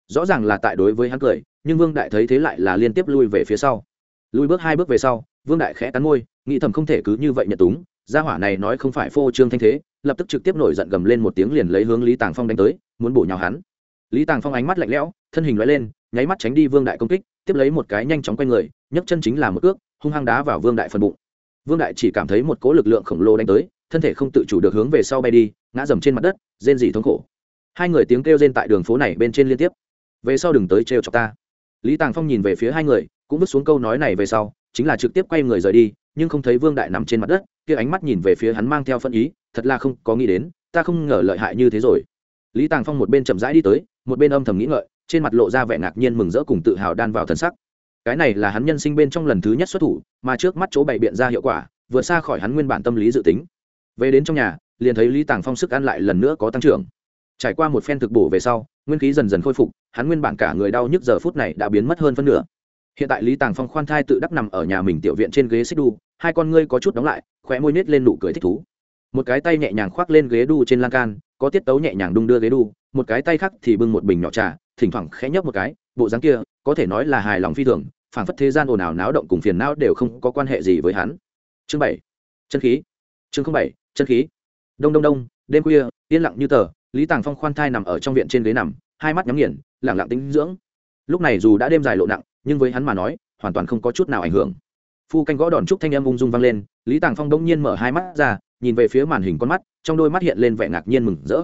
Rõ ràng là tại đối với hắn cười, nhưng vương đại thấy thế lại là liên tiếp lui về phía sau. Lui bước hai bước về sau, vương đại khẽ cắn môi, nghĩ thầm không thể cứ như vậy nhận túng, gia hỏa này nói không phải phô trương thanh thế, lập tức trực tiếp nổi giận gầm lên một tiếng liền lấy hướng lý tàng phong đánh tới, muốn bổ nhào hắn. Lý tàng phong ánh mắt lạnh lẽo, thân hình loại lên, nháy mắt tránh đi vương đại công kích, tiếp lấy một cái nhanh chóng quanh người, nhấc chân chính là một ước hung hăng đá vào vương đại phần bụng. Vương đại chỉ cảm thấy một cỗ lực lượng khổng lồ đánh tới, thân thể không tự chủ được hướng về sau bay đi ngã dầm trên mặt đất, rên dỉ thống khổ. Hai người tiếng kêu rên tại đường phố này bên trên liên tiếp. Về sau đừng tới trêu chọc ta. Lý tàng phong nhìn về phía hai người, cũng vứt xuống câu nói này về sau, chính là trực tiếp quay người rời đi, nhưng không thấy vương đại nằm trên mặt đất, kia ánh mắt nhìn về phía hắn mang theo phân ý, thật là không có nghĩ đến, ta không ngờ lợi hại như thế rồi. Lý tàng phong một bên chậm rãi đi tới, một bên âm thầm nghĩ ngợi, trên mặt lộ ra vẻ ngạc nhiên mừng rỡ cùng tự hào đan vào thân sắc. Cái này là hắn nhân sinh bên trong lần thứ nhất xuất thủ, mà trước mắt chỗ bày biện ra hiệu quả, vượt xa khỏi hắn nguyên bản tâm lý dự tính. Về đến trong nhà liền thấy lý tàng phong sức ăn lại lần nữa có tăng trưởng. Trải qua một phen thực bổ về sau, nguyên khí dần dần khôi phục, hắn nguyên bản cả người đau nhức giờ phút này đã biến mất hơn phân nửa. Hiện tại lý tàng phong khoan thai tự đắc nằm ở nhà mình tiểu viện trên ghế xích đu, hai con ngươi có chút đóng lại, khóe môi nết lên nụ cười thích thú. Một cái tay nhẹ nhàng khoác lên ghế đu trên lan can, có tiết tấu nhẹ nhàng đung đưa ghế đu, một cái tay khác thì bưng một bình nhỏ trà, thỉnh thoảng khẽ nhấp một cái, bộ dáng kia, có thể nói là hài lòng phi thường, phảng phất thế gian ồn ào náo động cùng phiền não đều không có quan hệ gì với hắn. Chương bảy, chân khí. Chương bảy, chân khí đông đông đông, đêm khuya, yên lặng như tờ, lý tàng phong khoan thai nằm ở trong viện trên ghế nằm, hai mắt nhắm nghiền, lẳng lặng tính dưỡng. Lúc này dù đã đêm dài lộ nặng, nhưng với hắn mà nói, hoàn toàn không có chút nào ảnh hưởng. Phu canh gõ đòn trúc thanh âm ung dung vang lên, lý tàng phong đông nhiên mở hai mắt ra, nhìn về phía màn hình con mắt, trong đôi mắt hiện lên vẻ ngạc nhiên mừng rỡ.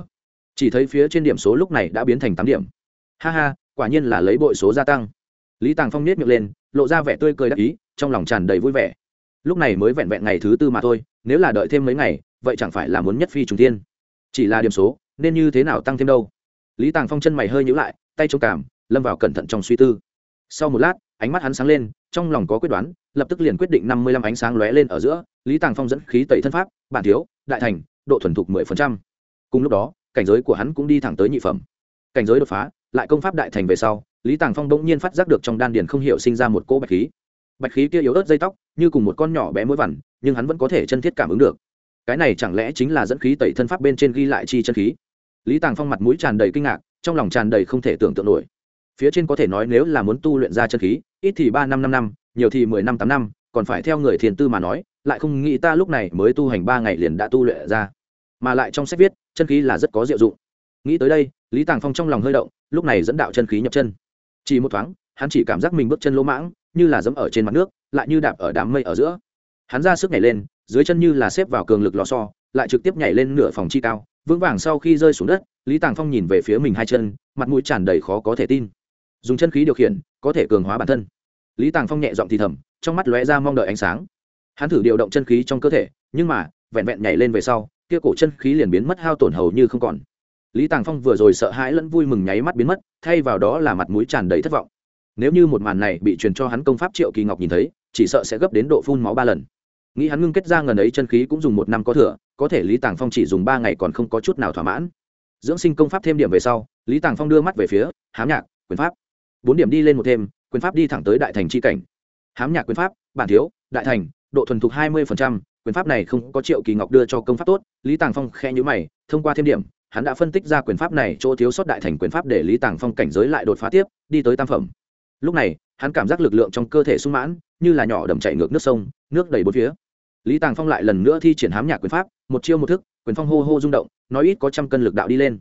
Chỉ thấy phía trên điểm số lúc này đã biến thành tám điểm. Ha ha, quả nhiên là lấy bội số gia tăng. Lý tàng phong nết miệng lên, lộ ra vẻ tươi cười đắc ý, trong lòng tràn đầy vui vẻ. Lúc này mới vẹn vẹn ngày thứ tư mà thôi, nếu là đợi thêm mấy ngày vậy chẳng phải là muốn nhất phi trùng thiên chỉ là điểm số, nên như thế nào tăng thêm đâu? Lý tàng phong chân mày hơi nhữ lại, tay chống cảm lâm vào cẩn thận trong suy tư. Sau một lát, ánh mắt hắn sáng lên, trong lòng có quyết đoán, lập tức liền quyết định năm mươi lăm ánh sáng lóe lên ở giữa, lý tàng phong dẫn khí tẩy thân pháp, bản thiếu, đại thành, độ thuần thục mười phần trăm. Cùng lúc đó, cảnh giới của hắn cũng đi thẳng tới nhị phẩm. Cảnh giới đột phá, lại công pháp đại thành về sau, lý tàng phong bỗng nhiên phát giác được trong đan điền không hiểu sinh ra một cỗ bạch khí. Bạch khí kia yếu ớt dây tóc, như cùng một con nhỏ bé mũi vằn, nhưng hắn vẫn có thể chân thiết cảm ứng được cái này chẳng lẽ chính là dẫn khí tẩy thân pháp bên trên ghi lại chi chân khí? Lý tàng phong mặt mũi tràn đầy kinh ngạc, trong lòng tràn đầy không thể tưởng tượng nổi. Phía trên có thể nói nếu là muốn tu luyện ra chân khí, ít thì ba năm năm năm, nhiều thì mười năm tám năm, còn phải theo người thiền tư mà nói, lại không nghĩ ta lúc này mới tu hành ba ngày liền đã tu luyện ra. Mà lại trong sách viết, chân khí là rất có diệu dụng. Nghĩ tới đây, lý tàng phong trong lòng hơi động, lúc này dẫn đạo chân khí nhập chân. Chỉ một thoáng, hắn chỉ cảm giác mình bước chân lỗ mãng, như là dẫm ở trên mặt nước, lại như đạp ở đám mây ở giữa. Hắn ra sức nhảy lên dưới chân như là xếp vào cường lực lò xo, lại trực tiếp nhảy lên nửa phòng chi cao, vững vàng sau khi rơi xuống đất, lý tàng phong nhìn về phía mình hai chân, mặt mũi tràn đầy khó có thể tin. Dùng chân khí điều khiển, có thể cường hóa bản thân. Lý tàng phong nhẹ giọng thì thầm, trong mắt lóe ra mong đợi ánh sáng. Hắn thử điều động chân khí trong cơ thể, nhưng mà, vẹn vẹn nhảy lên về sau, kia cổ chân khí liền biến mất hao tổn hầu như không còn. Lý tàng phong vừa rồi sợ hãi lẫn vui mừng nháy mắt biến mất, thay vào đó là mặt mũi tràn đầy thất vọng. Nếu như một màn này bị truyền cho hắn công pháp triệu kỳ ngọc nhìn thấy, chỉ sợ sẽ gấp đến độ phun máu ba lần nghĩ hắn ngưng kết ra ngần ấy chân khí cũng dùng một năm có thừa, có thể lý tàng phong chỉ dùng ba ngày còn không có chút nào thỏa mãn. Dưỡng sinh công pháp thêm điểm về sau, lý tàng phong đưa mắt về phía hám nhạc, quyền pháp. Bốn điểm đi lên một thêm, quyền pháp đi thẳng tới đại thành c h i cảnh. Hám nhạc quyền pháp, bản thiếu, đại thành, độ thuần thục hai mươi quyền pháp này không có triệu kỳ ngọc đưa cho công pháp tốt, lý tàng phong khe nhữ mày, thông qua thêm điểm, hắn đã phân tích ra quyền pháp này, chỗ thiếu sót đại thành quyền pháp để lý tàng phong cảnh giới lại đột phá tiếp, đi tới tam phẩm. Lúc này, hắn cảm giác lực lượng trong cơ thể sung mãn, như là nhỏ đầm chạy ngược nước sông nước đầy bốn phía. Lý tàng phong lại lần nữa thi triển hám nhạc quyền pháp, một chiêu một thức, quyền phong hô hô rung động, nói ít có trăm cân lực đạo đi lên.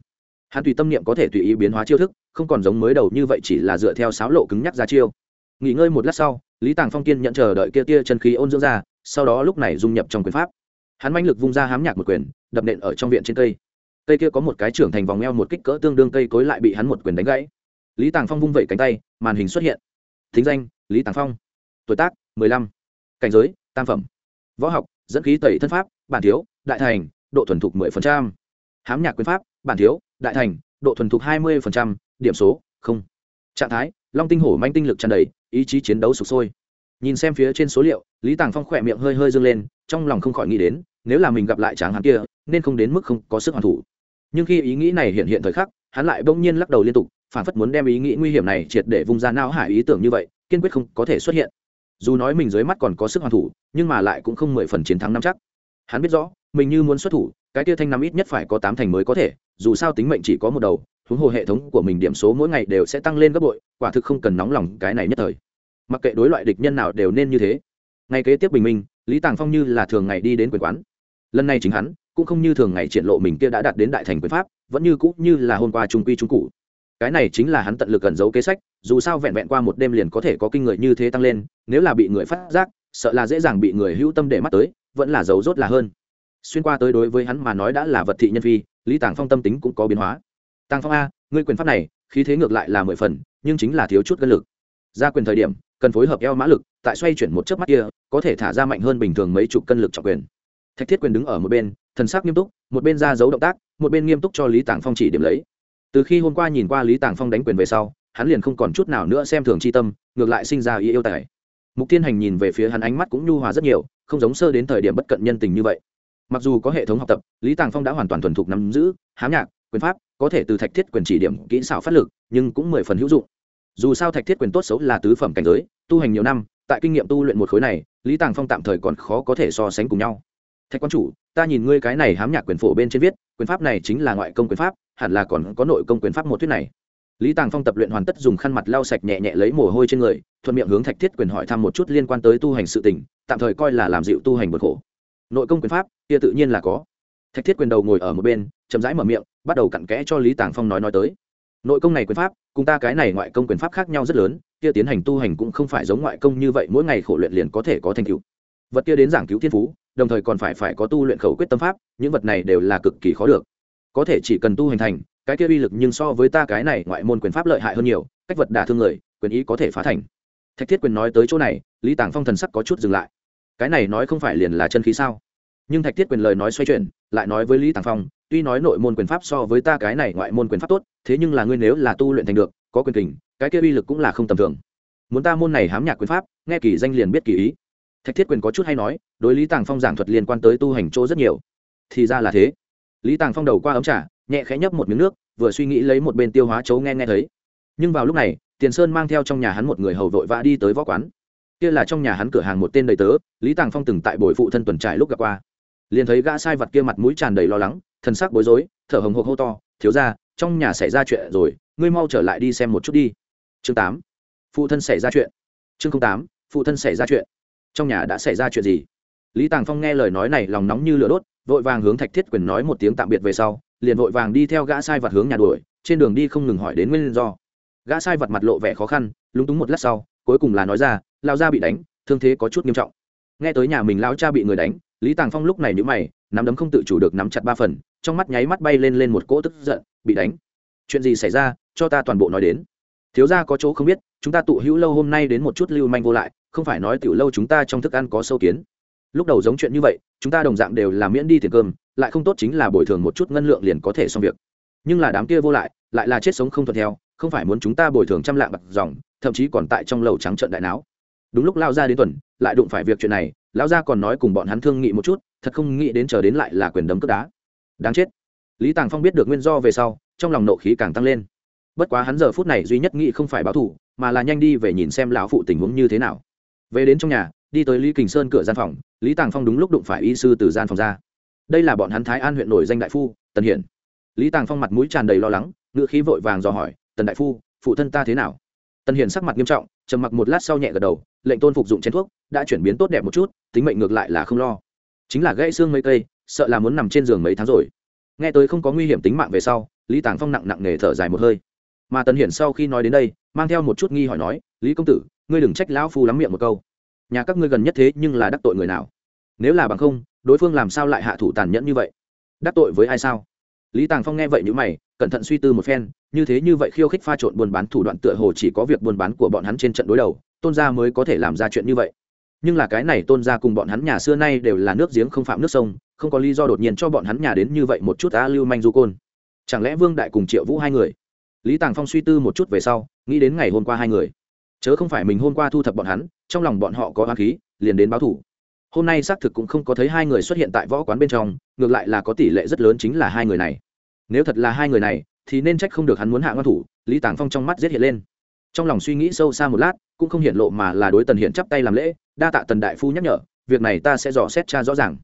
Hắn tùy tâm niệm có thể tùy ý biến hóa chiêu thức, không còn giống mới đầu như vậy chỉ là dựa theo sáo lộ cứng nhắc ra chiêu. Nghỉ ngơi một lát sau, lý tàng phong kiên nhận chờ đợi kia tia chân khí ôn dưỡng ra, sau đó lúc này dung nhập trong quyền pháp. Hắn manh lực vung ra hám nhạc một quyền, đập nện ở trong viện trên cây. Cây kia có một cái trưởng thành vòng eo một kích cỡ tương đương cây cối lại bị hắn một quyền đánh gãy. Lý tàng phong vung vẩy cánh tay, màn hình xuất hiện. Thính danh, lý tàng phong. Tuổi tác, mười lăm. Cảnh giới tam phẩm. Võ học, dẫn khí tẩy thân pháp, bản thiếu, đại thành, độ thuần thục mười phần trăm. Hám nhạc quyền pháp, bản thiếu, đại thành, độ thuần thục hai mươi phần trăm, điểm số, không. Trạng thái, long tinh hổ manh tinh lực tràn đầy, ý chí chiến đấu sụp sôi. Nhìn xem phía trên số liệu, lý tàng phong khỏe miệng hơi hơi dâng lên, trong lòng không khỏi nghĩ đến, nếu là mình gặp lại tráng hắn kia, nên không đến mức không có sức hoàn thủ. Nhưng khi ý nghĩ này hiện hiện thời khắc, hắn lại bỗng nhiên lắc đầu liên tục, phản phất muốn đem ý nghĩ nguy hiểm này triệt để vung ra não hải ý tưởng như vậy, kiên quyết không có thể xuất hiện dù nói mình dưới mắt còn có sức hoàn thủ, nhưng mà lại cũng không mười phần chiến thắng năm chắc. Hắn biết rõ, mình như muốn xuất thủ, cái tia thanh năm ít nhất phải có tám thành mới có thể, dù sao tính mệnh chỉ có một đầu, huống hồ hệ thống của mình điểm số mỗi ngày đều sẽ tăng lên gấp bội, quả thực không cần nóng lòng cái này nhất thời. Mặc kệ đối loại địch nhân nào đều nên như thế. Ngay kế tiếp bình minh, lý tàng phong như là thường ngày đi đến quyền quán. Lần này chính hắn, cũng không như thường ngày triển lộ mình kia đã đạt đến đại thành quyền pháp, vẫn như cũ như là hôm qua trung quy trung cụ. Cái này chính là hắn tận lực cẩn giấu kế sách dù sao vẹn vẹn qua một đêm liền có thể có kinh người như thế tăng lên, nếu là bị người phát giác, sợ là dễ dàng bị người hữu tâm để mắt tới, vẫn là giấu rốt là hơn. Xuyên qua tới đối với hắn mà nói đã là vật thị nhân phi, lý tàng phong tâm tính cũng có biến hóa. Tàng phong a, ngươi quyền pháp này, khí thế ngược lại là mười phần, nhưng chính là thiếu chút cân lực. Ra quyền thời điểm, cần phối hợp eo mã lực, tại xoay chuyển một chớp mắt kia, có thể thả ra mạnh hơn bình thường mấy chục cân lực trọng quyền. Thạch thiết quyền đứng ở một bên, thần sắc nghiêm túc, một bên ra dấu động tác, một bên nghiêm túc cho lý tàng phong chỉ điểm lấy. Từ khi hôm qua nhìn qua lý tàng phong đánh quyền về sau hắn liền không còn chút nào nữa xem thường c h i tâm, ngược lại sinh ra ý yêu tài. Mục tiên hành nhìn về phía hắn ánh mắt cũng nhu hòa rất nhiều, không giống sơ đến thời điểm bất cận nhân tình như vậy. Mặc dù có hệ thống học tập, lý tàng phong đã hoàn toàn thuần thục nắm giữ, hám nhạc, quyền pháp, có thể từ thạch thiết quyền chỉ điểm, kỹ xảo phát lực, nhưng cũng mười phần hữu dụng. Dù sao thạch thiết quyền tốt xấu là tứ phẩm cảnh giới, tu hành nhiều năm, tại kinh nghiệm tu luyện một khối này, lý tàng phong tạm thời còn khó có thể so sánh cùng nhau. Thạch quan chủ, ta nhìn ngươi cái này hám nhạc quyền phổ bên trên viết, quyền pháp này chính là ngoại công quyền pháp, hẳn là còn có nội công quyền pháp một thuyết này lý tàng phong tập luyện hoàn tất dùng khăn mặt lau sạch nhẹ nhẹ lấy mồ hôi trên người, thuận miệng hướng thạch thiết quyền hỏi thăm một chút liên quan tới tu hành sự tình, tạm thời coi là làm dịu tu hành một khổ. Nội công quyền pháp, kia tự nhiên là có. Thạch thiết quyền đầu ngồi ở một bên, chậm rãi mở miệng, bắt đầu cặn kẽ cho lý tàng phong nói nói tới. Nội công này quyền pháp, cùng ta cái này ngoại công quyền pháp khác nhau rất lớn, kia tiến hành tu hành cũng không phải giống ngoại công như vậy, mỗi ngày khổ luyện liền có thể có thành tựu. Vật kia đến giảng cứu thiên phú, đồng thời còn phải phải có tu luyện khẩu quyết tâm pháp, những vật này đều là cực kỳ khó được. Có thể chỉ cần tu hành thành cái kia uy lực nhưng so với ta cái này ngoại môn quyền pháp lợi hại hơn nhiều, cách vật đả thương người, quyền ý có thể phá thành. Thạch thiết quyền nói tới chỗ này, lý tàng phong thần sắc có chút dừng lại. Cái này nói không phải liền là chân khí sao? Nhưng thạch thiết quyền lời nói xoay chuyển, lại nói với lý tàng phong, tuy nói nội môn quyền pháp so với ta cái này ngoại môn quyền pháp tốt, thế nhưng là ngươi nếu là tu luyện thành được, có quyền kình, cái kia uy lực cũng là không tầm thường. Muốn ta môn này hám nhạc quyền pháp, nghe kỳ danh liền biết kỳ ý. Thạch thiết quyền có chút hay nói, đối lý tàng phong giảng thuật liên quan tới tu hành chỗ rất nhiều. Thì ra là thế. Lý tàng phong đầu qua ấm trả nhẹ khẽ nhấp một miếng nước, vừa suy nghĩ lấy một bên tiêu hóa chấu nghe nghe thấy. Nhưng vào lúc này, tiền sơn mang theo trong nhà hắn một người hầu vội vã đi tới võ quán. Kia là trong nhà hắn cửa hàng một tên đầy tớ, lý tàng phong từng tại bồi phụ thân tuần trải lúc gặp qua. Liền thấy gã sai vật kia mặt mũi tràn đầy lo lắng, thần sắc bối rối, thở hồng hộc hô to, thiếu ra trong nhà xảy ra chuyện rồi, ngươi mau trở lại đi xem một chút đi. Chương tám. Phụ thân xảy ra chuyện. Chương tám, phụ thân xảy ra chuyện. Trong nhà đã xảy ra chuyện gì? Lý tàng phong nghe lời nói này lòng nóng như lửa đốt, vội vàng hướng thạch thiết quyền nói một tiếng tạm biệt về sau liền vội vàng đi theo gã sai vật hướng nhà đuổi, trên đường đi không ngừng hỏi đến nguyên do. Gã sai vật mặt lộ vẻ khó khăn, lúng túng một lát sau, cuối cùng là nói ra lao ra bị đánh, thương thế có chút nghiêm trọng. Nghe tới nhà mình lao cha bị người đánh, lý tàng phong lúc này nhữ mày, nắm đấm không tự chủ được nắm chặt ba phần, trong mắt nháy mắt bay lên lên một cỗ tức giận, bị đánh? Chuyện gì xảy ra? Cho ta toàn bộ nói đến. Thiếu ra có chỗ không biết, chúng ta tụ hữu lâu hôm nay đến một chút lưu manh vô lại, không phải nói tiểu lâu chúng ta trong thức ăn có sâu kiến lúc đầu giống chuyện như vậy chúng ta đồng dạng đều là miễn đi tiền cơm lại không tốt chính là bồi thường một chút ngân lượng liền có thể xong việc. Nhưng là đám kia vô lại lại là chết sống không thuận theo không phải muốn chúng ta bồi thường trăm lạng bạc dòng thậm chí còn tại trong lầu trắng trận đại não. Đúng lúc lao ra đến tuần lại đụng phải việc chuyện này lão gia còn nói cùng bọn hắn thương nghị một chút thật không nghĩ đến chờ đến lại là quyền đấm cướp đá. Đáng chết. Lý tàng phong biết được nguyên do về sau trong lòng nộ khí càng tăng lên. Bất quá hắn giờ phút này duy nhất nghĩ không phải báo thù, mà là nhanh đi về nhìn xem lão phụ tình huống như thế nào. Về đến trong nhà đi tới lý kình sơn cửa gian phòng, lý tàng phong đúng lúc đụng phải y sư từ gian phòng ra. Đây là bọn hắn thái an huyện nổi danh đại phu, tần hiển. Lý tàng phong mặt mũi tràn đầy lo lắng ngựa khí vội vàng dò hỏi, tần đại phu, phụ thân ta thế nào? Tần hiền sắc mặt nghiêm trọng, trầm mặc một lát sau nhẹ gật đầu, lệnh tôn phục dụng chén thuốc, đã chuyển biến tốt đẹp một chút, tính mệnh ngược lại là không lo. Chính là gãy xương mấy cây, sợ là muốn nằm trên giường mấy tháng rồi. Nghe tới không có nguy hiểm tính mạng về sau, lý tàng phong nặng nặng nề thở dài một hơi. Mà tần hiển sau khi nói đến đây, mang theo một chút nghi hỏi nói, lý công tử, ngươi đừng trách lão phu lắm miệng một câu nhà các ngươi gần nhất thế nhưng là đắc tội người nào? Nếu là bằng không, đối phương làm sao lại hạ thủ tàn nhẫn như vậy? Đắc tội với ai sao? Lý tàng phong nghe vậy như mày, cẩn thận suy tư một phen, như thế như vậy khiêu khích pha trộn buôn bán thủ đoạn tựa hồ chỉ có việc buôn bán của bọn hắn trên trận đối đầu, tôn gia mới có thể làm ra chuyện như vậy. Nhưng là cái này tôn gia cùng bọn hắn nhà xưa nay đều là nước giếng không phạm nước sông, không có lý do đột nhiên cho bọn hắn nhà đến như vậy một chút á lưu manh du côn. Chẳng lẽ vương đại cùng triệu vũ hai người? Lý tàng phong suy tư một chút về sau, nghĩ đến ngày hôm qua hai người. Chớ không phải mình hôm qua thu thập bọn hắn trong lòng bọn họ có hoa khí, liền đến báo thủ. Hôm nay xác thực cũng không có thấy hai người xuất hiện tại võ quán bên trong, ngược lại là có tỷ lệ rất lớn chính là hai người này. Nếu thật là hai người này, thì nên trách không được hắn muốn hạ ngon thủ, lý tàng phong trong mắt giết hiện lên. Trong lòng suy nghĩ sâu xa một lát, cũng không hiện lộ mà là đối tần hiện chắp tay làm lễ, đa tạ tần đại phu nhắc nhở, việc này ta sẽ dò xét cha rõ ràng.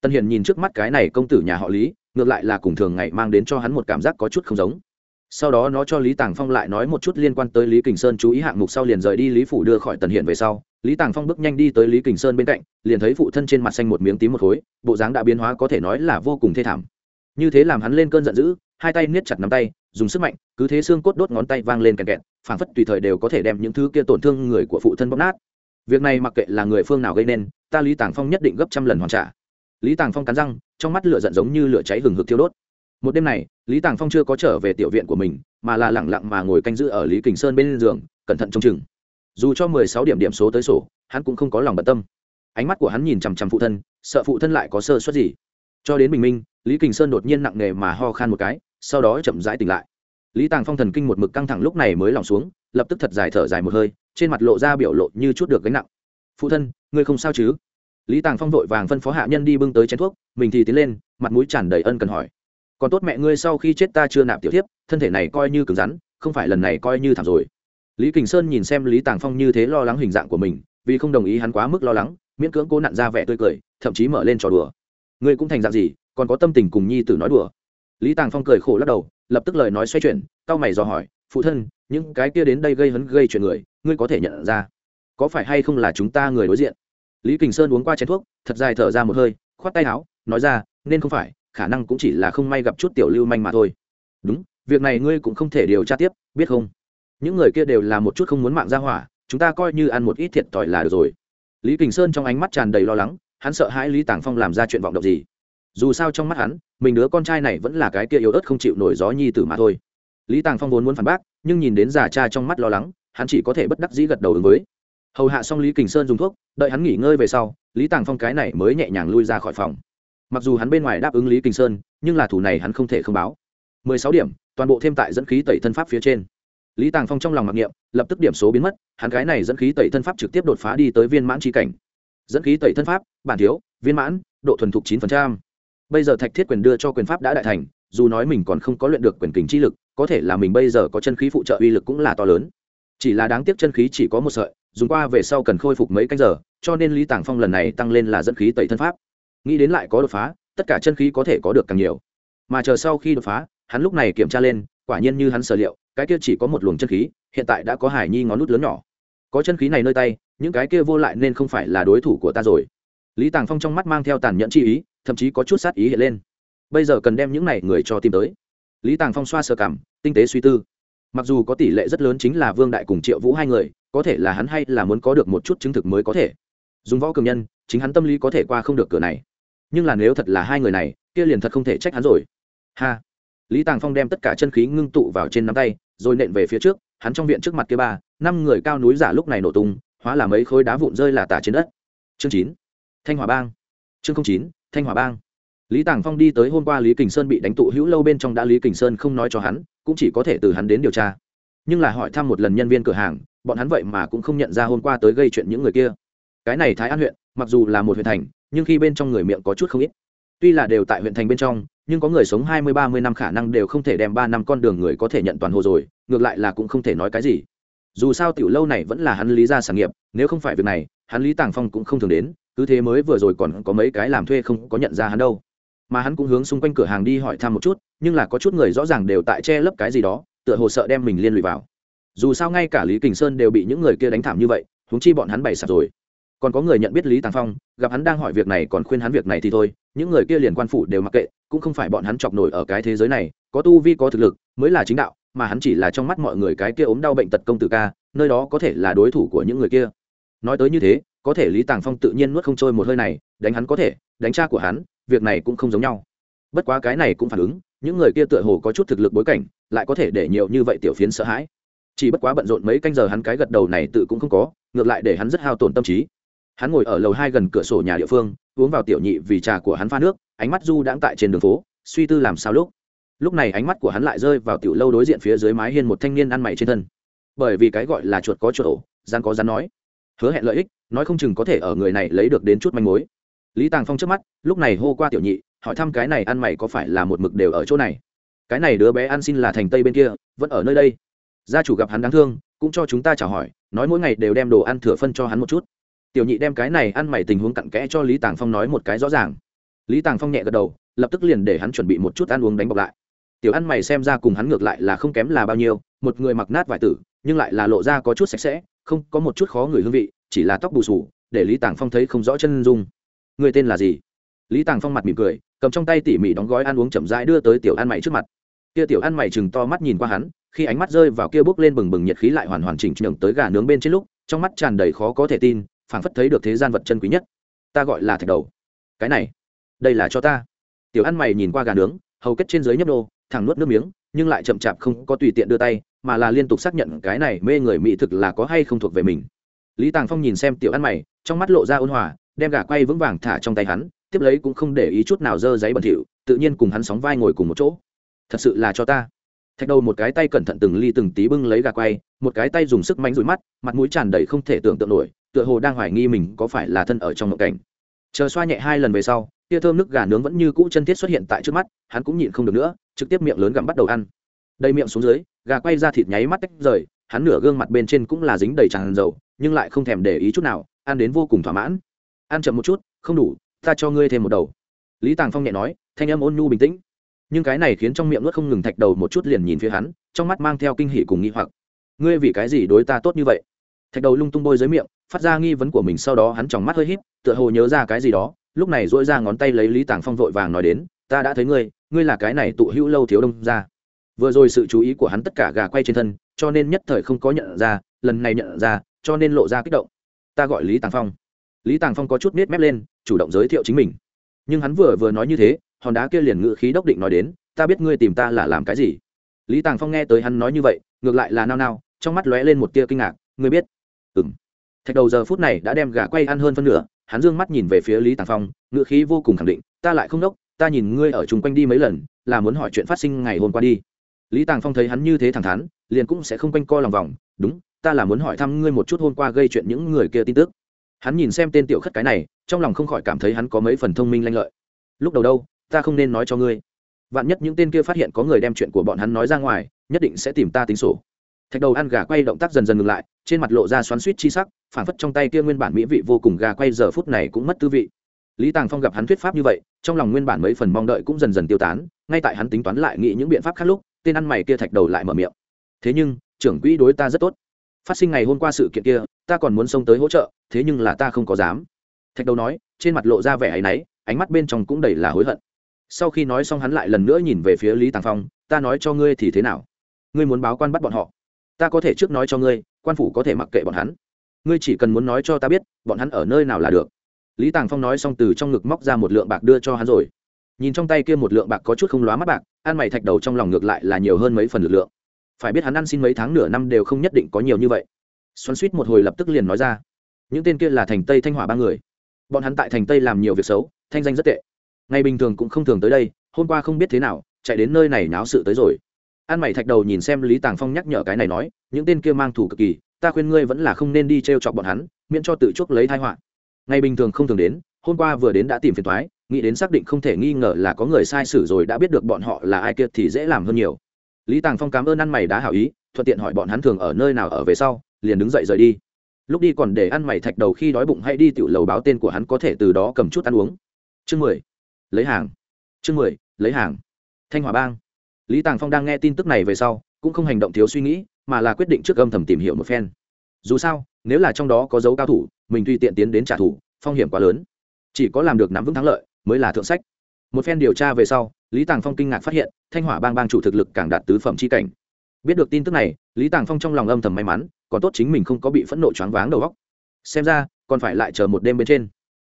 Tần hiền nhìn trước mắt cái này công tử nhà họ lý, ngược lại là cùng thường ngày mang đến cho hắn một cảm giác có chút không giống. Sau đó nó cho lý tàng phong lại nói một chút liên quan tới lý kình sơn chú ý hạng mục sau liền rời đi lý phủ đưa khỏi tần hiện về sau lý tàng phong bước nhanh đi tới lý kình sơn bên cạnh, liền thấy phụ thân trên mặt xanh một miếng tím một khối, bộ dáng đã biến hóa có thể nói là vô cùng thê thảm. Như thế làm hắn lên cơn giận dữ, hai tay niết chặt nắm tay, dùng sức mạnh, cứ thế xương cốt đốt ngón tay vang lên kèn kẹt, phảng phất tùy thời đều có thể đem những thứ kia tổn thương người của phụ thân bóp nát. Việc này mặc kệ là người phương nào gây nên, ta lý tàng phong nhất định gấp trăm lần hoàn trả. Lý tàng phong cắn răng, trong mắt lửa giận giống như lửa cháy hừng hực thiêu đốt. Một đêm này, lý tàng phong chưa có trở về tiểu viện của mình, mà là lẳng lặng mà ngồi canh giữ ở lý kình sơn bên giường, cẩn thận trông chừng dù cho mười sáu điểm điểm số tới sổ, hắn cũng không có lòng bận tâm. Ánh mắt của hắn nhìn chằm chằm phụ thân, sợ phụ thân lại có sơ suất gì. Cho đến bình minh, lý kình sơn đột nhiên nặng nề mà ho khan một cái, sau đó chậm rãi tỉnh lại. Lý tàng phong thần kinh một mực căng thẳng lúc này mới lòng xuống, lập tức thật dài thở dài một hơi, trên mặt lộ ra biểu lộ như chút được gánh nặng. Phụ thân, ngươi không sao chứ? Lý tàng phong vội vàng phân phó hạ nhân đi bưng tới chén thuốc, mình thì tiến lên, mặt mũi tràn đầy ân cần hỏi. Còn tốt mẹ ngươi sau khi chết ta chưa nạp tiểu thiếp, thân thể này coi như cứng rắn, không phải lần này coi như thảm rồi lý kình sơn nhìn xem lý tàng phong như thế lo lắng hình dạng của mình, vì không đồng ý hắn quá mức lo lắng, miễn cưỡng cố nặn ra vẻ tươi cười, thậm chí mở lên trò đùa. Ngươi cũng thành dạng gì, còn có tâm tình cùng nhi tử nói đùa? Lý tàng phong cười khổ lắc đầu, lập tức lời nói xoay chuyển, cau mày dò hỏi, phụ thân, những cái kia đến đây gây hấn, gây chuyện người, ngươi có thể nhận ra có phải hay không là chúng ta người đối diện? Lý kình sơn uống qua chén thuốc, thật dài thở ra một hơi, khoát tay áo, nói ra, nên không phải, khả năng cũng chỉ là không may gặp chút tiểu lưu manh mà thôi. Đúng, việc này ngươi cũng không thể điều tra tiếp, biết không? Những người kia đều là một chút không muốn mạng ra hỏa, chúng ta coi như ăn một ít thiệt thòi là được rồi. Lý kình sơn trong ánh mắt tràn đầy lo lắng, hắn sợ hãi lý tàng phong làm ra chuyện vọng động gì. Dù sao trong mắt hắn, mình đứa con trai này vẫn là cái kia yếu ớt không chịu nổi gió nhi tử mà thôi. Lý tàng phong vốn muốn phản bác, nhưng nhìn đến già cha trong mắt lo lắng, hắn chỉ có thể bất đắc dĩ gật đầu ứng với. Hầu hạ xong lý kình sơn dùng thuốc, đợi hắn nghỉ ngơi về sau, lý tàng phong cái này mới nhẹ nhàng lui ra khỏi phòng. Mặc dù hắn bên ngoài đáp ứng lý kình sơn, nhưng là thủ này hắn không thể không báo. Mười sáu điểm, toàn bộ thêm tại dẫn khí tẩy thân pháp phía trên lý tàng phong trong lòng mặc niệm, lập tức điểm số biến mất, hắn cái này dẫn khí tẩy thân pháp trực tiếp đột phá đi tới viên mãn tri cảnh. Dẫn khí tẩy thân pháp, bản thiếu, viên mãn, độ thuần thục chín bây giờ thạch thiết quyền đưa cho quyền pháp đã đại thành, dù nói mình còn không có luyện được quyền kình chi lực, có thể là mình bây giờ có chân khí phụ trợ uy lực cũng là to lớn. Chỉ là đáng tiếc chân khí chỉ có một sợi, dùng qua về sau cần khôi phục mấy canh giờ, cho nên lý tàng phong lần này tăng lên là dẫn khí tẩy thân pháp. Nghĩ đến lại có đột phá, tất cả chân khí có thể có được càng nhiều. Mà chờ sau khi đột phá, hắn lúc này kiểm tra lên, quả nhiên như hắn sở liệu cái kia chỉ có một luồng chân khí, hiện tại đã có hải nhi ngón nút lớn nhỏ. Có chân khí này nơi tay, những cái kia vô lại nên không phải là đối thủ của ta rồi. Lý tàng phong trong mắt mang theo tàn nhẫn chi ý, thậm chí có chút sát ý hiện lên. Bây giờ cần đem những này người cho tìm tới. Lý tàng phong xoa sơ cảm, tinh tế suy tư. Mặc dù có tỷ lệ rất lớn chính là vương đại cùng triệu vũ hai người, có thể là hắn hay là muốn có được một chút chứng thực mới có thể. Dùng võ cường nhân, chính hắn tâm lý có thể qua không được cửa này. Nhưng là nếu thật là hai người này, kia liền thật không thể trách hắn rồi. Ha. Lý tàng phong đem tất cả chân khí ngưng tụ vào trên nắm tay rồi nện về phía trước, hắn trong viện trước mặt kia ba, năm người cao núi giả lúc này nổ tung, hóa là mấy khối đá vụn rơi là tả trên đất. Chương chín, thanh hòa bang. Chương chín, thanh hòa bang. Lý tàng phong đi tới hôm qua lý kình sơn bị đánh tụ hữu lâu bên trong đã lý kình sơn không nói cho hắn, cũng chỉ có thể từ hắn đến điều tra. Nhưng là hỏi thăm một lần nhân viên cửa hàng, bọn hắn vậy mà cũng không nhận ra hôm qua tới gây chuyện những người kia. Cái này thái an huyện, mặc dù là một huyện thành, nhưng khi bên trong người miệng có chút không ít tuy là đều tại huyện thành bên trong, nhưng có người sống hai mươi, ba mươi năm khả năng đều không thể đem ba năm con đường người có thể nhận toàn hồ rồi, ngược lại là cũng không thể nói cái gì. Dù sao tiểu lâu này vẫn là hắn lý ra sản nghiệp, nếu không phải việc này, hắn lý tàng phong cũng không thường đến, cứ thế mới vừa rồi còn có mấy cái làm thuê không có nhận ra hắn đâu. Mà hắn cũng hướng xung quanh cửa hàng đi hỏi thăm một chút, nhưng là có chút người rõ ràng đều tại che lấp cái gì đó, tựa hồ sợ đem mình liên lụy vào. Dù sao ngay cả lý kình sơn đều bị những người kia đánh thảm như vậy húng chi bọn hắn bày sạp rồi. Còn có người nhận biết lý tàng phong, gặp hắn đang hỏi việc này còn khuyên hắn việc này thì thôi những người kia liền quan phủ đều mặc kệ, cũng không phải bọn hắn chọc nổi ở cái thế giới này, có tu vi, có thực lực, mới là chính đạo, mà hắn chỉ là trong mắt mọi người cái kia ốm đau bệnh tật công tử ca, nơi đó có thể là đối thủ của những người kia. Nói tới như thế, có thể lý tàng phong tự nhiên nuốt không trôi một hơi này, đánh hắn có thể, đánh cha của hắn, việc này cũng không giống nhau. Bất quá cái này cũng phản ứng, những người kia tựa hồ có chút thực lực bối cảnh, lại có thể để nhiều như vậy tiểu phiến sợ hãi. Chỉ bất quá bận rộn mấy canh giờ hắn cái gật đầu này tự cũng không có, ngược lại để hắn rất hao tổn tâm trí hắn ngồi ở lầu hai gần cửa sổ nhà địa phương, uống vào tiểu nhị vì trà của hắn pha nước, ánh mắt du đãng tại trên đường phố, suy tư làm sao lúc. Lúc này ánh mắt của hắn lại rơi vào tiểu lâu đối diện phía dưới mái hiên một thanh niên ăn mày trên thân. Bởi vì cái gọi là chuột có chuột ổ gian có gian nói. Hứa hẹn lợi ích, nói không chừng có thể ở người này lấy được đến chút manh mối. Lý tàng phong trước mắt, lúc này hô qua tiểu nhị, hỏi thăm cái này ăn mày có phải là một mực đều ở chỗ này. Cái này đứa bé ăn xin là thành tây bên kia, vẫn ở nơi đây. Gia chủ gặp hắn đáng thương, cũng cho chúng ta chào hỏi, nói mỗi ngày đều đem đồ ăn thừa phân cho hắn một chút tiểu nhị đem cái này ăn mày tình huống cặn kẽ cho lý tàng phong nói một cái rõ ràng. Lý tàng phong nhẹ gật đầu, lập tức liền để hắn chuẩn bị một chút ăn uống đánh bọc lại. Tiểu ăn mày xem ra cùng hắn ngược lại là không kém là bao nhiêu, một người mặc nát vải tử, nhưng lại là lộ ra có chút sạch sẽ, không có một chút khó người hương vị, chỉ là tóc bù sù để lý tàng phong thấy không rõ chân dung. Người tên là gì? Lý tàng phong mặt mỉm cười, cầm trong tay tỉ mỉ đóng gói ăn uống chậm rãi đưa tới tiểu ăn mày trước mặt. Kia tiểu ăn mày chừng to mắt nhìn qua hắn, khi ánh mắt rơi vào kia bước lên bừng bừng nhiệt khí lại hoàn hoàn chỉnh nhường tới gà nướng bên trên lúc, trong mắt tràn đầy khó có thể tin phảng phất thấy được thế gian vật chân quý nhất. Ta gọi là thạch đầu. Cái này, đây là cho ta. Tiểu ăn mày nhìn qua gà nướng, hầu kết trên dưới nhấp đô thẳng nuốt nước miếng, nhưng lại chậm chạp không có tùy tiện đưa tay, mà là liên tục xác nhận cái này mê người mỹ thực là có hay không thuộc về mình. Lý tàng phong nhìn xem tiểu ăn mày, trong mắt lộ ra ôn hòa, đem gà quay vững vàng thả trong tay hắn, tiếp lấy cũng không để ý chút nào dơ giấy bẩn thỉu, tự nhiên cùng hắn sóng vai ngồi cùng một chỗ. Thật sự là cho ta. Thạch đầu một cái tay cẩn thận từng ly từng tí bưng lấy gà quay, một cái tay dùng sức mánh rụi mắt, mặt mũi tràn đầy không thể tưởng tượng nổi tựa hồ đang hoài nghi mình có phải là thân ở trong ngộ cảnh. Chờ xoa nhẹ hai lần về sau, tia thơm nước gà nướng vẫn như cũ chân thiết xuất hiện tại trước mắt, hắn cũng nhịn không được nữa, trực tiếp miệng lớn gặm bắt đầu ăn. Đầy miệng xuống dưới, gà quay ra thịt nháy mắt tách rời, hắn nửa gương mặt bên trên cũng là dính đầy tràn dầu, nhưng lại không thèm để ý chút nào, ăn đến vô cùng thỏa mãn. Ăn chậm một chút, không đủ, ta cho ngươi thêm một đầu. Lý tàng phong nhẹ nói, thanh âm ôn nhu bình tĩnh. Nhưng cái này khiến trong miệng nuốt không ngừng thạch đầu một chút liền nhìn phía hắn, trong mắt mang theo kinh hỉ cùng nghi hoặc. Ngươi vì cái gì đối ta tốt như vậy? Thạch đầu lung tung bôi dưới miệng phát ra nghi vấn của mình sau đó hắn tròng mắt hơi híp, tựa hồ nhớ ra cái gì đó, lúc này dỗi ra ngón tay lấy lý tàng phong vội vàng nói đến, ta đã thấy ngươi ngươi là cái này tụ hữu lâu thiếu đông ra vừa rồi sự chú ý của hắn tất cả gà quay trên thân, cho nên nhất thời không có nhận ra, lần này nhận ra, cho nên lộ ra kích động. Ta gọi lý tàng phong. Lý tàng phong có chút nết mép lên, chủ động giới thiệu chính mình. Nhưng hắn vừa vừa nói như thế, hòn đá kia liền ngự khí đốc định nói đến, ta biết ngươi tìm ta là làm cái gì. Lý tàng phong nghe tới hắn nói như vậy, ngược lại là nao nao, trong mắt lóe lên một tia kinh ngạc, ngươi biết? Ừng thạch đầu giờ phút này đã đem gà quay ăn hơn phân nửa, hắn d ư ơ n g mắt nhìn về phía lý tàng phong ngự khí vô cùng khẳng định, ta lại không đốc, ta nhìn ngươi ở chung quanh đi mấy lần, là muốn hỏi chuyện phát sinh ngày hôm qua đi. Lý tàng phong thấy hắn như thế thẳng thắn, liền cũng sẽ không quanh co lòng vòng, đúng, ta là muốn hỏi thăm ngươi một chút hôm qua gây chuyện những người kia tin tức. Hắn nhìn xem tên tiểu khất cái này, trong lòng không khỏi cảm thấy hắn có mấy phần thông minh lanh lợi. Lúc đầu đâu, ta không nên nói cho ngươi. Vạn nhất những tên kia phát hiện có người đem chuyện của bọn hắn nói ra ngoài, nhất định sẽ tìm ta tính sổ thạch đầu ăn gà quay động tác dần dần ngừng lại, trên mặt lộ ra xoắn suýt chi sắc phản phất trong tay kia nguyên bản mỹ vị vô cùng gà quay giờ phút này cũng mất tư vị. Lý tàng phong gặp hắn thuyết pháp như vậy, trong lòng nguyên bản mấy phần mong đợi cũng dần dần tiêu tán, ngay tại hắn tính toán lại nghĩ những biện pháp khác lúc, tên ăn mày kia thạch đầu lại mở miệng. Thế nhưng, trưởng quỹ đối ta rất tốt. Phát sinh ngày hôm qua sự kiện kia, ta còn muốn xông tới hỗ trợ, thế nhưng là ta không có dám. Thạch đầu nói, trên mặt lộ ra vẻ áy náy, ánh mắt bên trong cũng đầy là hối hận. Sau khi nói xong hắn lại lần nữa nhìn về phía lý tàng phong, ta nói cho ngươi thì thế nào? Ngươi muốn báo quan bắt bọn họ? Ta có thể trước nói cho ngươi, quan phủ có thể mặc kệ bọn hắn. Ngươi chỉ cần muốn nói cho ta biết, bọn hắn ở nơi nào là được. Lý tàng phong nói xong từ trong ngực móc ra một lượng bạc đưa cho hắn rồi. Nhìn trong tay kia một lượng bạc có chút không lóa mắt bạc, ăn mày thạch đầu trong lòng ngược lại là nhiều hơn mấy phần lực lượng. Phải biết hắn ăn xin mấy tháng nửa năm đều không nhất định có nhiều như vậy. Xoắn suýt một hồi lập tức liền nói ra. Những tên kia là thành tây thanh hỏa ba người. Bọn hắn tại thành tây làm nhiều việc xấu, thanh danh rất tệ. Ngày bình thường cũng không thường tới đây, hôm qua không biết thế nào, chạy đến nơi này náo sự tới rồi an mày thạch đầu nhìn xem lý tàng phong nhắc nhở cái này nói, những tên kia mang thủ cực kỳ, ta khuyên ngươi vẫn là không nên đi t r e o chọc bọn hắn, miễn cho tự chuốc lấy thai họa. Ngày bình thường không thường đến, hôm qua vừa đến đã tìm phiền thoái nghĩ đến xác định không thể nghi ngờ là có người sai sử rồi đã biết được bọn họ là ai kia thì dễ làm hơn nhiều. Lý tàng phong cảm ơn ăn mày đã hảo ý, thuận tiện hỏi bọn hắn thường ở nơi nào ở về sau, liền đứng dậy rời đi. Lúc đi còn để ăn mày thạch đầu khi đói bụng hay đi tiểu lầu báo tên của hắn có thể từ đó cầm chút ăn uống. Chương mười. Lấy hàng. Chương mười. Lấy hàng. Thanh hòa bang lý tàng phong đang nghe tin tức này về sau, cũng không hành động thiếu suy nghĩ, mà là quyết định trước âm thầm tìm hiểu một phen. Dù sao, nếu là trong đó có dấu cao thủ, mình tùy tiện tiến đến trả thù, phong hiểm quá lớn. Chỉ có làm được nắm vững thắng lợi, mới là thượng sách. Một phen điều tra về sau, lý tàng phong kinh ngạc phát hiện, thanh hỏa bang bang chủ thực lực càng đạt tứ phẩm c h i cảnh. Biết được tin tức này, lý tàng phong trong lòng âm thầm may mắn, còn tốt chính mình không có bị phẫn nộ choáng váng đầu góc xem ra, còn phải lại chờ một đêm bên trên.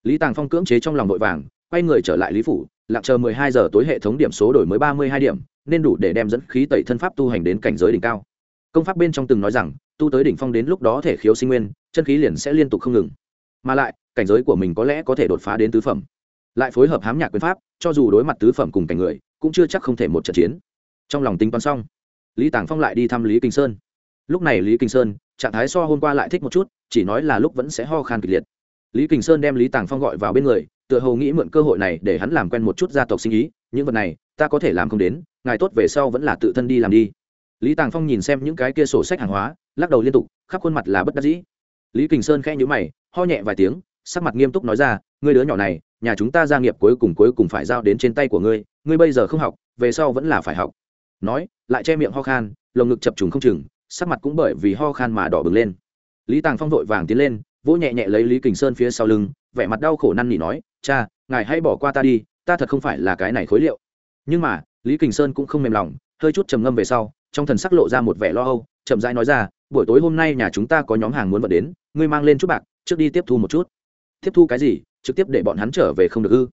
Lý tàng phong cưỡng chế trong lòng vội vàng, quay người trở lại lý phủ lặng chờ mười hai giờ tối hệ thống điểm số đổi mới ba mươi hai điểm, nên đủ để đem dẫn khí tẩy thân pháp tu hành đến cảnh giới đỉnh cao. Công pháp bên trong từng nói rằng, tu tới đỉnh phong đến lúc đó thể khiếu sinh nguyên, chân khí liền sẽ liên tục không ngừng. Mà lại, cảnh giới của mình có lẽ có thể đột phá đến tứ phẩm. Lại phối hợp hám nhạc quyền pháp, cho dù đối mặt tứ phẩm cùng cảnh người, cũng chưa chắc không thể một trận chiến. Trong lòng tính toán xong, lý tàng phong lại đi thăm lý kinh sơn. Lúc này lý kinh sơn, trạng thái so hôm qua lại thích một chút, chỉ nói là lúc vẫn sẽ ho khan kịch liệt. Lý kinh sơn đem lý tàng phong gọi vào bên người tựa hồ nghĩ mượn cơ hội này để hắn làm quen một chút gia tộc sinh ý, những vật này, ta có thể làm không đến, ngài tốt về sau vẫn là tự thân đi làm đi. Lý tàng phong nhìn xem những cái kia sổ sách hàng hóa, lắc đầu liên tục, khắp khuôn mặt là bất đắc dĩ. Lý kình sơn khẽ nhữ mày, ho nhẹ vài tiếng, sắc mặt nghiêm túc nói ra, ngươi đứa nhỏ này, nhà chúng ta gia nghiệp cuối cùng cuối cùng phải giao đến trên tay của ngươi ngươi bây giờ không học, về sau vẫn là phải học. Nói, lại che miệng ho khan, lồng ngực chập trùng không chừng, sắc mặt cũng bởi vì ho khan mà đỏ bừng lên. Lý tàng phong vội vàng tiến lên, vỗ nhẹ nhẹ lấy lý kình sơn phía sau lưng vẻ mặt đau khổ năn nỉ nói, cha, ngài hãy bỏ qua ta đi, ta thật không phải là cái này khối liệu. Nhưng mà, lý kình sơn cũng không mềm lòng, hơi chút trầm ngâm về sau, trong thần sắc lộ ra một vẻ lo âu, chậm rãi nói ra, buổi tối hôm nay nhà chúng ta có nhóm hàng muốn vận đến, ngươi mang lên chút bạc, trước đi tiếp thu một chút. Tiếp thu cái gì? Trực tiếp để bọn hắn trở về không được ư?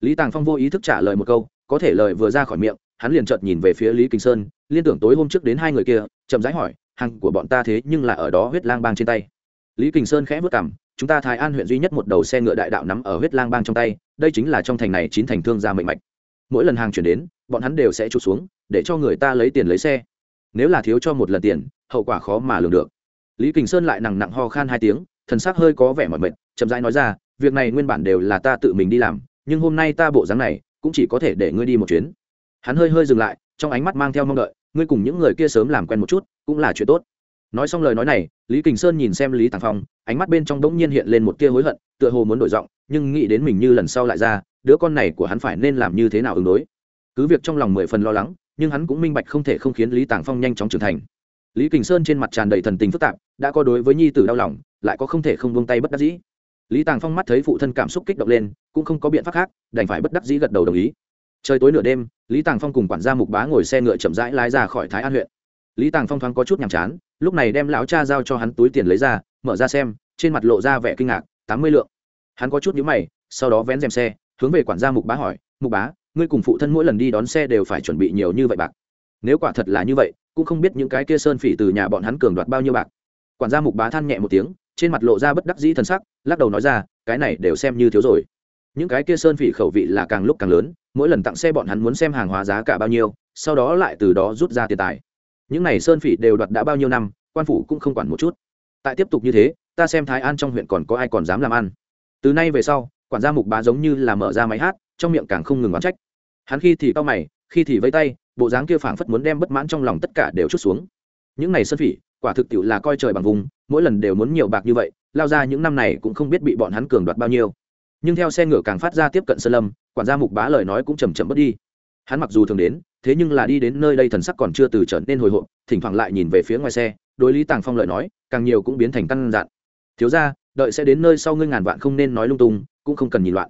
Lý tàng phong vô ý thức trả lời một câu, có thể lời vừa ra khỏi miệng, hắn liền chợt nhìn về phía lý kinh sơn, liên tưởng tối hôm trước đến hai người kia, chậm rãi hỏi, hàng của bọn ta thế nhưng là ở đó huyết lang bang trên tay? Lý kinh sơn khẽ vất cảm chúng ta thái an huyện duy nhất một đầu xe ngựa đại đạo nắm ở huyết lang bang trong tay, đây chính là trong thành này chín thành thương gia mệnh mạch. Mỗi lần hàng chuyển đến, bọn hắn đều sẽ trục xuống, để cho người ta lấy tiền lấy xe. Nếu là thiếu cho một lần tiền, hậu quả khó mà lường được. Lý kình sơn lại nặng nặng ho khan hai tiếng, thần sắc hơi có vẻ mỏi mệt, chậm rãi nói ra, việc này nguyên bản đều là ta tự mình đi làm, nhưng hôm nay ta bộ dáng này, cũng chỉ có thể để ngươi đi một chuyến. Hắn hơi hơi dừng lại, trong ánh mắt mang theo mong đợi, ngươi cùng những người kia sớm làm quen một chút, cũng là chuyện tốt nói xong lời nói này, lý kình sơn nhìn xem lý tàng phong, ánh mắt bên trong đống nhiên hiện lên một tia hối hận, tựa hồ muốn đổi giọng, nhưng nghĩ đến mình như lần sau lại ra, đứa con này của hắn phải nên làm như thế nào ứng đối. Cứ việc trong lòng mười phần lo lắng, nhưng hắn cũng minh bạch không thể không khiến lý tàng phong nhanh chóng trưởng thành. Lý kình sơn trên mặt tràn đầy thần tình phức tạp, đã có đối với nhi tử đau lòng, lại có không thể không buông tay bất đắc dĩ. Lý tàng phong mắt thấy phụ thân cảm xúc kích động lên, cũng không có biện pháp khác, đành phải bất đắc dĩ gật đầu đồng ý. Trời tối nửa đêm, lý tàng phong cùng quản gia mục bá ngồi xe ngựa chậm rãi lái ra khỏi thái an huyện. Lý tàng phong thoáng có chút nhàm chán lúc này đem lão cha giao cho hắn túi tiền lấy ra, mở ra xem, trên mặt lộ ra vẻ kinh ngạc, tám mươi lượng. Hắn có chút nhíu mày, sau đó vén rèm xe, hướng về quản gia mục bá hỏi, mục bá, ngươi cùng phụ thân mỗi lần đi đón xe đều phải chuẩn bị nhiều như vậy bạc? Nếu quả thật là như vậy, cũng không biết những cái kia sơn phỉ từ nhà bọn hắn cường đoạt bao nhiêu bạc. Quản gia mục bá than nhẹ một tiếng, trên mặt lộ ra bất đắc dĩ t sắc, lắc đầu nói ra, cái này đều xem như thiếu rồi. Những cái kia sơn phỉ khẩu vị là càng lúc càng lớn, mỗi lần tặng xe bọn hắn muốn xem hàng hóa giá cả bao nhiêu, sau đó lại từ đó rút ra tiền tài những này sơn phỉ đều đoạt đã bao nhiêu năm, quan phủ cũng không quản một chút. Tại tiếp tục như thế, ta xem thái an trong huyện còn có ai còn dám làm ăn. Từ nay về sau, quản gia mục bá giống như là mở ra máy hát, trong miệng càng không ngừng oán trách. Hắn khi thì cao mày, khi thì vây tay, bộ dáng kia phảng phất muốn đem bất mãn trong lòng tất cả đều chút xuống. Những này sơn phỉ, quả thực tiệu là coi trời bằng vùng, mỗi lần đều muốn nhiều bạc như vậy, lao ra những năm này cũng không biết bị bọn hắn cường đoạt bao nhiêu. Nhưng theo xe ngựa càng phát ra tiếp cận sơn lâm, quản gia mục bá lời nói cũng chầm chậm bớt đi. Hắn mặc dù thường đến thế nhưng là đi đến nơi đây thần sắc còn chưa từ trở nên hồi hộp, thỉnh thoảng lại nhìn về phía ngoài xe, đối lý tàng phong lợi nói, càng nhiều cũng biến thành căn dặn. Thiếu ra đợi sẽ đến nơi sau ngươi ngàn vạn không nên nói lung tung, cũng không cần nhìn loạn.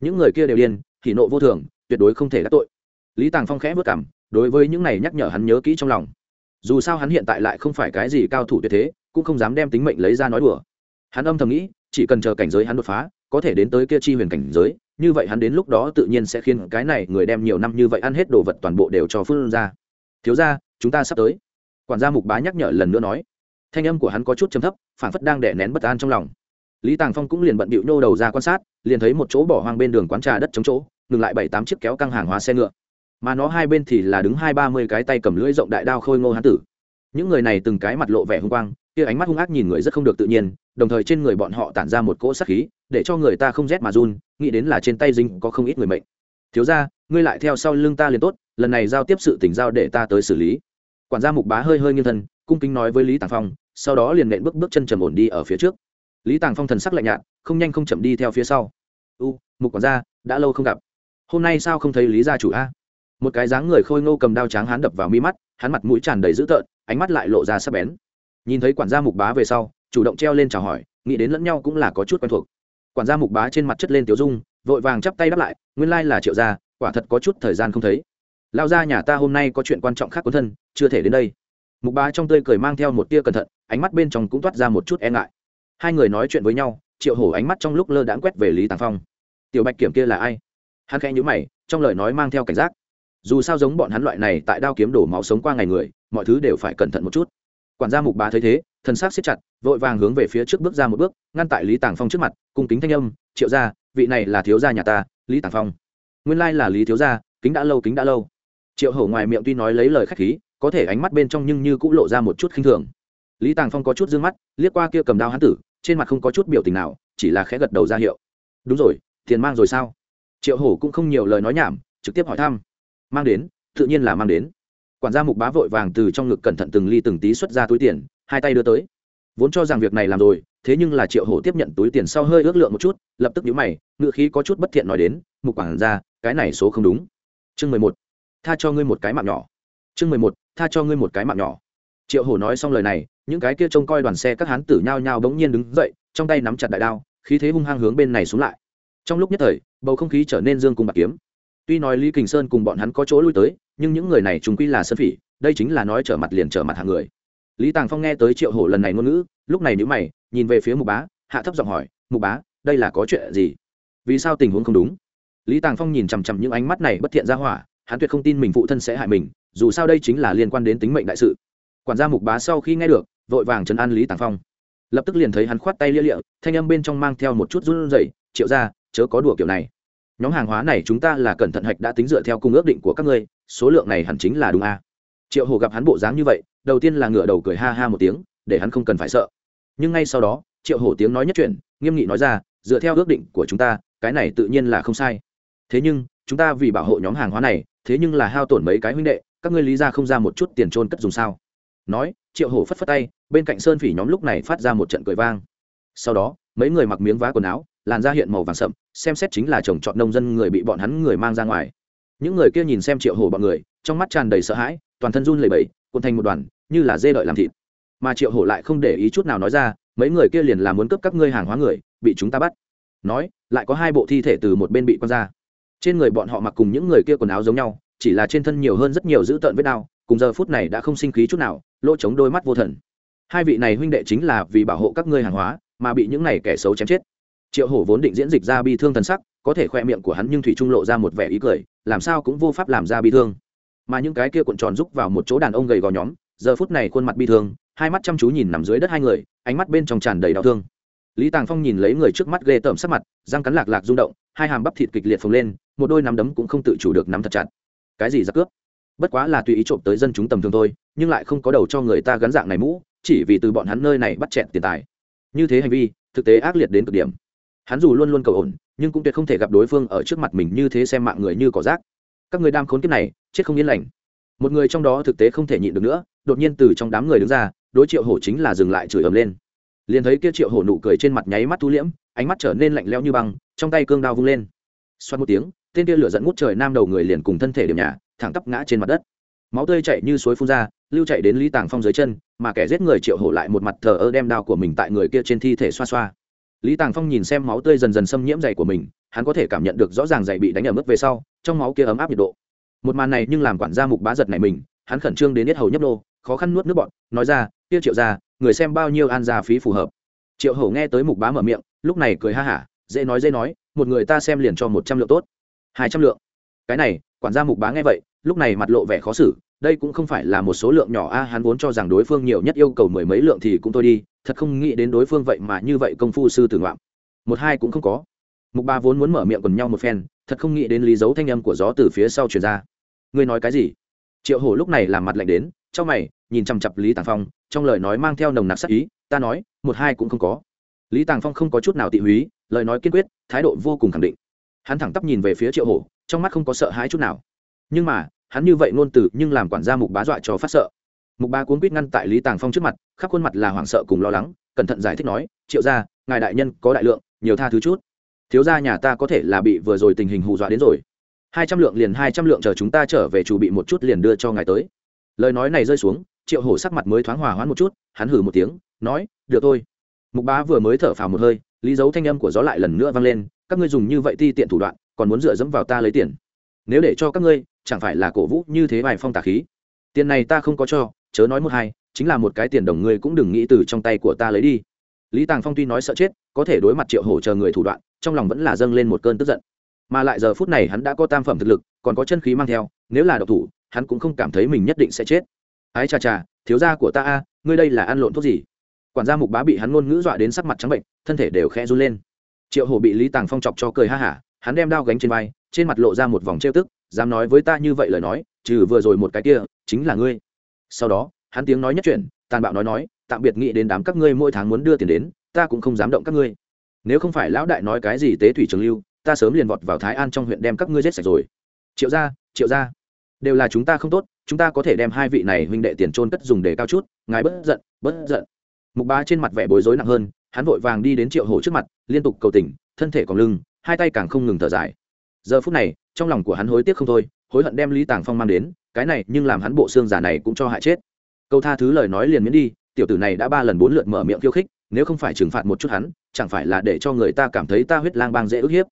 Những người kia đều điên, thì nộ vô thường, tuyệt đối không thể đắc tội. Lý tàng phong khẽ vất cảm, đối với những này nhắc nhở hắn nhớ kỹ trong lòng. Dù sao hắn hiện tại lại không phải cái gì cao thủ tuyệt thế, cũng không dám đem tính mệnh lấy ra nói đùa. Hắn âm thầm nghĩ, chỉ cần chờ cảnh giới hắn đột phá, có thể đến tới kia chi huyền cảnh giới như vậy hắn đến lúc đó tự nhiên sẽ khiến cái này người đem nhiều năm như vậy ăn hết đồ vật toàn bộ đều cho phương ra. Thiếu ra chúng ta sắp tới. Quản gia mục bá nhắc nhở lần nữa nói. Thanh âm của hắn có chút chấm thấp, phản phất đang đè nén bất an trong lòng. Lý tàng phong cũng liền bận bịu nhô đầu ra quan sát, liền thấy một chỗ bỏ hoang bên đường quán trà đất chống chỗ, ngừng lại bảy tám chiếc kéo căng hàng hóa xe ngựa. Mà nó hai bên thì là đứng hai ba mươi cái tay cầm lưỡi rộng đại đao khôi ngô hán tử. Những người này từng cái mặt lộ vẻ hung quang, kia ánh mắt hung ác nhìn người rất không được tự nhiên, đồng thời trên người bọn họ tản ra một cỗ sát khí để cho người ta không rét mà run, nghĩ đến là trên tay dinh có không ít người mệnh. Thiếu ra ngươi lại theo sau lưng ta liền tốt, lần này giao tiếp sự tỉnh giao để ta tới xử lý. Quản gia mục bá hơi hơi nghiêng thân, cung kính nói với lý tàng phong, sau đó liền nện bước bước chân trầm ổn đi ở phía trước. Lý tàng phong thần sắc lạnh nhạt, không nhanh không chậm đi theo phía sau. U, mục quản gia, đã lâu không gặp. Hôm nay sao không thấy lý gia chủ a? Một cái dáng người khôi ngô cầm đao tráng hắn đập vào mi mắt, hắn mặt mũi tràn đầy dữ tợn, ánh mắt lại lộ ra sắc bén. Nhìn thấy quản gia mục bá về sau, chủ động treo lên chào hỏi, nghĩ đến lẫn nhau cũng là có chút quen thuộc quản gia mục bá trên mặt chất lên tiểu dung, vội vàng chắp tay đáp lại, nguyên lai là triệu gia, quả thật có chút thời gian không thấy. Lao ra nhà ta hôm nay có chuyện quan trọng khác quấn thân, chưa thể đến đây. Mục bá trong tươi cười mang theo một tia cẩn thận, ánh mắt bên trong cũng toát ra một chút e ngại. Hai người nói chuyện với nhau, triệu hổ ánh mắt trong lúc lơ đãng quét về lý tàng phong. Tiểu bạch kiểm kia là ai? Hắn khẽ nhữ mày, trong lời nói mang theo cảnh giác. Dù sao giống bọn hắn loại này tại đao kiếm đổ máu sống qua ngày người, mọi thứ đều phải cẩn thận một chút. Quản gia mục bá thấy thế thần sắc siết chặt, vội vàng hướng về phía trước bước ra một bước, ngăn tại lý tàng phong trước mặt, cung kính thanh âm, triệu gia, vị này là thiếu gia nhà ta, lý tàng phong. Nguyên lai là lý thiếu gia, kính đã lâu, kính đã lâu. Triệu hổ ngoài miệng tuy nói lấy lời khách khí, có thể ánh mắt bên trong nhưng như cũng lộ ra một chút khinh thường. Lý tàng phong có chút d ư ơ n g mắt, liếc qua kia cầm đao hán tử, trên mặt không có chút biểu tình nào, chỉ là khẽ gật đầu ra hiệu. Đúng rồi, tiền mang rồi sao? Triệu hổ cũng không nhiều lời nói nhảm, trực tiếp hỏi thăm. Mang đến, tự nhiên là mang đến. Quản gia mục bá vội vàng từ trong ngực cẩn thận từng ly từng tí xuất ra túi tiền hai tay đưa tới. Vốn cho rằng việc này làm rồi thế nhưng là triệu hổ tiếp nhận túi tiền sau hơi ước lượng một chút lập tức nhíu mày ngựa khí có chút bất thiện nói đến mục quản ra, cái này số không đúng. Chương mười một tha cho ngươi một cái mạng nhỏ. Chương mười một tha cho ngươi một cái mạng nhỏ. Triệu hổ nói xong lời này những cái kia trông coi đoàn xe các hán tử nhao nhao bỗng nhiên đứng dậy trong tay nắm chặt đại đao khí thế hung hăng hướng bên này xuống lại. Trong lúc nhất thời bầu không khí trở nên dương cùng bạc kiếm. Tuy nói lý kình sơn cùng bọn hắn có chỗ lui tới nhưng những người này chúng quy là sơn phỉ đây chính là nói trở mặt liền trở mặt hàng người lý tàng phong nghe tới triệu hổ lần này ngôn ngữ, lúc này nhữ mày, nhìn về phía mục bá, hạ thấp giọng hỏi, mục bá, đây là có chuyện gì? Vì sao tình huống không đúng? Lý tàng phong nhìn chằm chằm những ánh mắt này bất thiện ra hỏa, hắn tuyệt không tin mình phụ thân sẽ hại mình, dù sao đây chính là liên quan đến tính mệnh đại sự. Quản gia mục bá sau khi nghe được, vội vàng trấn an lý tàng phong. Lập tức liền thấy hắn khoát tay lia lịa, thanh âm bên trong mang theo một chút run rẩy, triệu ra chớ có đùa kiểu này. Nhóm hàng hóa này chúng ta là cẩn thận hạch đã tính dựa theo cung ước định của các ngươi, số lượng này hẳn chính là đúng a. Triệu hồ gặp hắn bộ dáng như vậy đầu tiên là ngửa đầu cười ha ha một tiếng, để hắn không cần phải sợ. Nhưng ngay sau đó, triệu hổ tiếng nói nhất chuyện nghiêm nghị nói ra, dựa theo ước định của chúng ta, cái này tự nhiên là không sai. Thế nhưng, chúng ta vì bảo hộ nhóm hàng hóa này, thế nhưng là hao tổn mấy cái huynh đệ, các ngươi lý ra không ra một chút tiền trôn cất dùng sao? Nói, triệu hổ phất phất tay, bên cạnh sơn phỉ nhóm lúc này phát ra một trận cười vang. Sau đó, mấy người mặc miếng vá quần áo, làn da hiện màu vàng sậm, xem xét chính là chồng chọn nông dân người bị bọn hắn người mang ra ngoài. Những người kia nhìn xem triệu hổ bọn người, trong mắt tràn đầy sợ hãi, toàn thân run lẩy bẩy cuộn thành một đoàn, như là dê đợi làm thịt. Mà triệu hổ lại không để ý chút nào nói ra, mấy người kia liền là muốn cướp các ngươi hàng hóa người, bị chúng ta bắt. Nói, lại có hai bộ thi thể từ một bên bị quăng ra. Trên người bọn họ mặc cùng những người kia quần áo giống nhau, chỉ là trên thân nhiều hơn rất nhiều dữ tợn vết đau, cùng giờ phút này đã không sinh khí chút nào, lỗ chống đôi mắt vô thần. Hai vị này huynh đệ chính là vì bảo hộ các ngươi hàng hóa, mà bị những này kẻ xấu chém chết. Triệu hổ vốn định diễn dịch ra bi thương thần sắc, có thể khoe miệng của hắn nhưng thủy trung lộ ra một vẻ ý cười, làm sao cũng vô pháp làm ra bi thương mà những cái kia cuộn tròn rúc vào một chỗ đàn ông gầy gò nhóm, giờ phút này khuôn mặt bi thương, hai mắt chăm chú nhìn nằm dưới đất hai người, ánh mắt bên trong tràn đầy đau thương. Lý tàng phong nhìn lấy người trước mắt ghê tởm sắc mặt, răng cắn lạc lạc rung động, hai hàm bắp thịt kịch liệt phồng lên, một đôi nắm đấm cũng không tự chủ được nắm thật chặt. Cái gì ra cướp? Bất quá là tùy ý trộm tới dân chúng tầm thường thôi, nhưng lại không có đầu cho người ta gắn dạng này mũ, chỉ vì từ bọn hắn nơi này bắt chẹn tiền tài. Như thế hành vi, thực tế ác liệt đến cực điểm. Hắn dù luôn luôn cầu ổn, nhưng cũng tuyệt không thể gặp đối phương ở trước mặt mình như thế xem mạng người như cỏ rác. Các người đam khốn kiếp này chết không yên lành. Một người trong đó thực tế không thể nhịn được nữa, đột nhiên từ trong đám người đứng ra, đối triệu hổ chính là dừng lại chửi ầm lên. Liền thấy kia triệu hổ nụ cười trên mặt nháy mắt thu liễm, ánh mắt trở nên lạnh lẽo như băng, trong tay cương đao vung lên. Xoát một tiếng, tên kia lửa dẫn ngút trời nam đầu người liền cùng thân thể điểm nhà, thẳng tắp ngã trên mặt đất. Máu tươi chảy như suối phun ra, lưu chạy đến lý tàng phong dưới chân, mà kẻ giết người triệu hổ lại một mặt thờ ơ đem đao của mình tại người kia trên thi thể xoa xoa. Lý tàng phong nhìn xem máu tươi dần dần xâm nhiễm dày của mình, hắn có thể cảm nhận được rõ ràng dày bị đánh ở mức về sau, trong máu kia ấm áp nhiệt độ một màn này nhưng làm quản gia mục bá giật này mình, hắn khẩn trương đến hết hầu nhấp nô, khó khăn nuốt nước bọn nói ra, kia triệu ra người xem bao nhiêu an gia phí phù hợp. Triệu hầu nghe tới mục bá mở miệng, lúc này cười ha hả, dễ nói dễ nói, một người ta xem liền cho một trăm lượng tốt. Hai trăm lượng? Cái này, quản gia mục bá nghe vậy, lúc này mặt lộ vẻ khó xử, đây cũng không phải là một số lượng nhỏ a, hắn vốn cho rằng đối phương nhiều nhất yêu cầu mười mấy lượng thì cũng thôi đi, thật không nghĩ đến đối phương vậy mà như vậy công phu sư tử ngoạm. Một hai cũng không có. Mục ba vốn muốn mở miệng quần nhau một phen, thật không nghĩ đến lý dấu thanh âm của gió từ phía sau truyền ra ngươi nói cái gì? Triệu hổ lúc này làm mặt lạnh đến trong mày, nhìn chằm chặp lý tàng phong, trong lời nói mang theo nồng nặc sắc ý, ta nói, một hai cũng không có. Lý tàng phong không có chút nào tị húy, lời nói kiên quyết, thái độ vô cùng khẳng định. Hắn thẳng tắp nhìn về phía triệu hổ, trong mắt không có sợ hãi chút nào. Nhưng mà, hắn như vậy ngôn từ nhưng làm quản gia mục bá dọa cho phát sợ. Mục bá cuốn quýt ngăn tại lý tàng phong trước mặt, khắp khuôn mặt là hoảng sợ cùng lo lắng, cẩn thận giải thích nói, triệu gia, ngài đại nhân có đại lượng, nhiều tha thứ chút. Thiếu gia nhà ta có thể là bị vừa rồi tình hình hù dọa đến rồi hai trăm lượng liền hai trăm lượng, chờ chúng ta trở về chủ bị một chút liền đưa cho ngài tới. Lời nói này rơi xuống, triệu hổ sắc mặt mới thoáng hòa hoãn một chút, hắn hử một tiếng, nói, được thôi. Mục bá vừa mới thở phào một hơi, lý dấu thanh âm của gió lại lần nữa vang lên, các ngươi dùng như vậy ti tiện thủ đoạn, còn muốn dựa dẫm vào ta lấy tiền. Nếu để cho các ngươi, chẳng phải là cổ vũ như thế bài phong tà khí. Tiền này ta không có cho, chớ nói một hai, chính là một cái tiền đồng ngươi cũng đừng nghĩ từ trong tay của ta lấy đi. Lý tàng phong tuy nói sợ chết, có thể đối mặt triệu hổ chờ người thủ đoạn, trong lòng vẫn là dâng lên một cơn tức giận mà lại giờ phút này hắn đã có tam phẩm thực lực, còn có chân khí mang theo, nếu là độc thủ, hắn cũng không cảm thấy mình nhất định sẽ chết. Ái chà chà, thiếu gia của ta a, ngươi đây là ăn lộn thuốc gì? Quản gia mục bá bị hắn ngôn ngữ dọa đến sắc mặt trắng bệnh, thân thể đều khẽ run lên. Triệu hổ bị lý tàng phong chọc cho cười ha hả, hắn đem đao gánh trên vai, trên mặt lộ ra một vòng trêu tức, dám nói với ta như vậy lời nói, trừ vừa rồi một cái kia, chính là ngươi. Sau đó, hắn tiếng nói nhất chuyện tàn bạo nói nói, tạm biệt nghĩ đến đám các ngươi mỗi tháng muốn đưa tiền đến, ta cũng không dám động các ngươi. Nếu không phải lão đại nói cái gì tế thủy trường lưu ta sớm liền vọt vào thái an trong huyện đem các ngươi giết sạch rồi. Triệu gia triệu gia. Đều là chúng ta không tốt, chúng ta có thể đem hai vị này huynh đệ tiền trôn cất dùng để cao chút, ngài bất giận bất giận. Mục bá trên mặt vẻ bối rối nặng hơn, hắn vội vàng đi đến triệu hổ trước mặt, liên tục cầu tình, thân thể còn lưng, hai tay càng không ngừng thở dài. Giờ phút này, trong lòng của hắn hối tiếc không thôi, hối hận đem lý tàng phong mang đến, cái này nhưng làm hắn bộ xương giả này cũng cho hại chết. Câu tha thứ lời nói liền miễn đi, tiểu tử này đã ba lần bốn lượt mở miệng khiêu khích, nếu không phải trừng phạt một chút hắn, chẳng phải là để cho người ta cảm thấy ta huyết lang bang dễ ức hiếp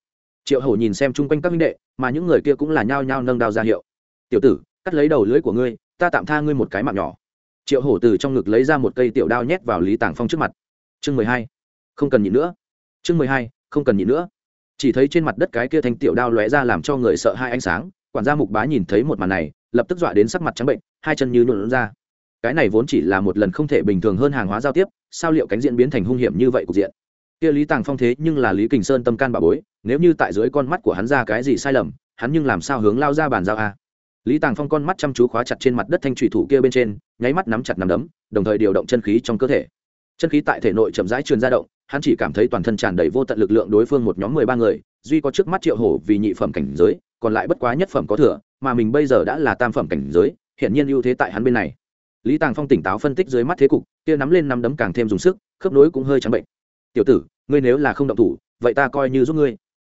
triệu hổ nhìn xem chung quanh các minh đệ, mà những người kia cũng là nhao nhao nâng đao ra hiệu. Tiểu tử, cắt lấy đầu lưỡi của ngươi, ta tạm tha ngươi một cái mạng nhỏ. Triệu hổ từ trong ngực lấy ra một cây tiểu đao nhét vào lý tàng phong trước mặt. Chương mười hai, không cần nhịn nữa. Chương mười hai, không cần nhịn nữa. Chỉ thấy trên mặt đất cái kia thanh tiểu đao lóe ra làm cho người sợ hai ánh sáng, quản gia mục bá nhìn thấy một màn này, lập tức dọa đến sắc mặt trắng bệnh, hai chân như nhuộn ra. Cái này vốn chỉ là một lần không thể bình thường hơn hàng hóa giao tiếp, sao liệu cánh diễn biến thành hung hiểm như vậy cục diện? Kia lý tàng phong thế nhưng là lý kình sơn tâm can bà bối, nếu như tại dưới con mắt của hắn ra cái gì sai lầm, hắn nhưng làm sao hướng lao ra bàn giao a? Lý tàng phong con mắt chăm chú khóa chặt trên mặt đất thanh thủy thủ kia bên trên, nháy mắt nắm chặt nắm đấm, đồng thời điều động chân khí trong cơ thể. Chân khí tại thể nội chậm rãi truyền ra động, hắn chỉ cảm thấy toàn thân tràn đầy vô tận lực lượng đối phương một nhóm mười ba người, duy có trước mắt triệu hổ vì nhị phẩm cảnh giới, còn lại bất quá nhất phẩm có thừa, mà mình bây giờ đã là tam phẩm cảnh giới hiện nhiên ưu thế tại hắn bên này. Lý tàng phong tỉnh táo phân tích dưới mắt thế cục, kia nắm lên nắm đấm càng thêm dùng sức, khớp nối cũng hơi trắng bệnh tiểu tử, ngươi nếu là không động thủ, vậy ta coi như giúp ngươi.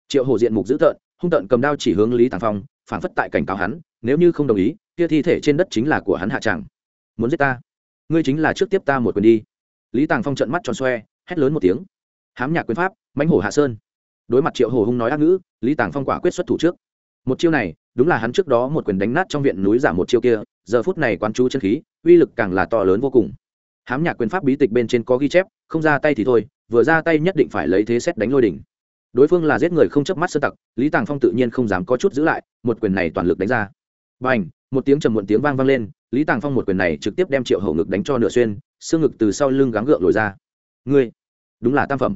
Triệu hổ diện mục dữ tợn, hung tợn cầm đao chỉ hướng lý tàng phong phản phất tại cảnh cáo hắn, nếu như không đồng ý, kia thi thể trên đất chính là của hắn hạ tràng muốn giết ta? Ngươi chính là trước tiếp ta một quyền đi. Lý tàng phong trận mắt tròn xoe, hét lớn một tiếng. Hám nhạc quyền pháp, mãnh hổ hạ sơn. Đối mặt triệu Hổ hung nói ác ngữ, lý tàng phong quả quyết xuất thủ trước. Một chiêu này, đúng là hắn trước đó một quyền đánh nát trong viện núi giảm một chiêu kia, giờ phút này quán chú chân khí, uy lực càng là to lớn vô cùng. Hám nhạc quyền pháp bí tịch bên trên có ghi chép, không ra tay thì thôi vừa ra tay nhất định phải lấy thế xét đánh lôi đỉnh đối phương là giết người không chớp mắt sơ tặc, lý tàng phong tự nhiên không dám có chút giữ lại, một quyền này toàn lực đánh ra. B à n h một tiếng trầm muộn tiếng vang vang lên, lý tàng phong một quyền này trực tiếp đem triệu hậu ngực đánh cho nửa xuyên, xương ngực từ sau lưng gắng gượng lồi ra. Ngươi, đúng là tam phẩm.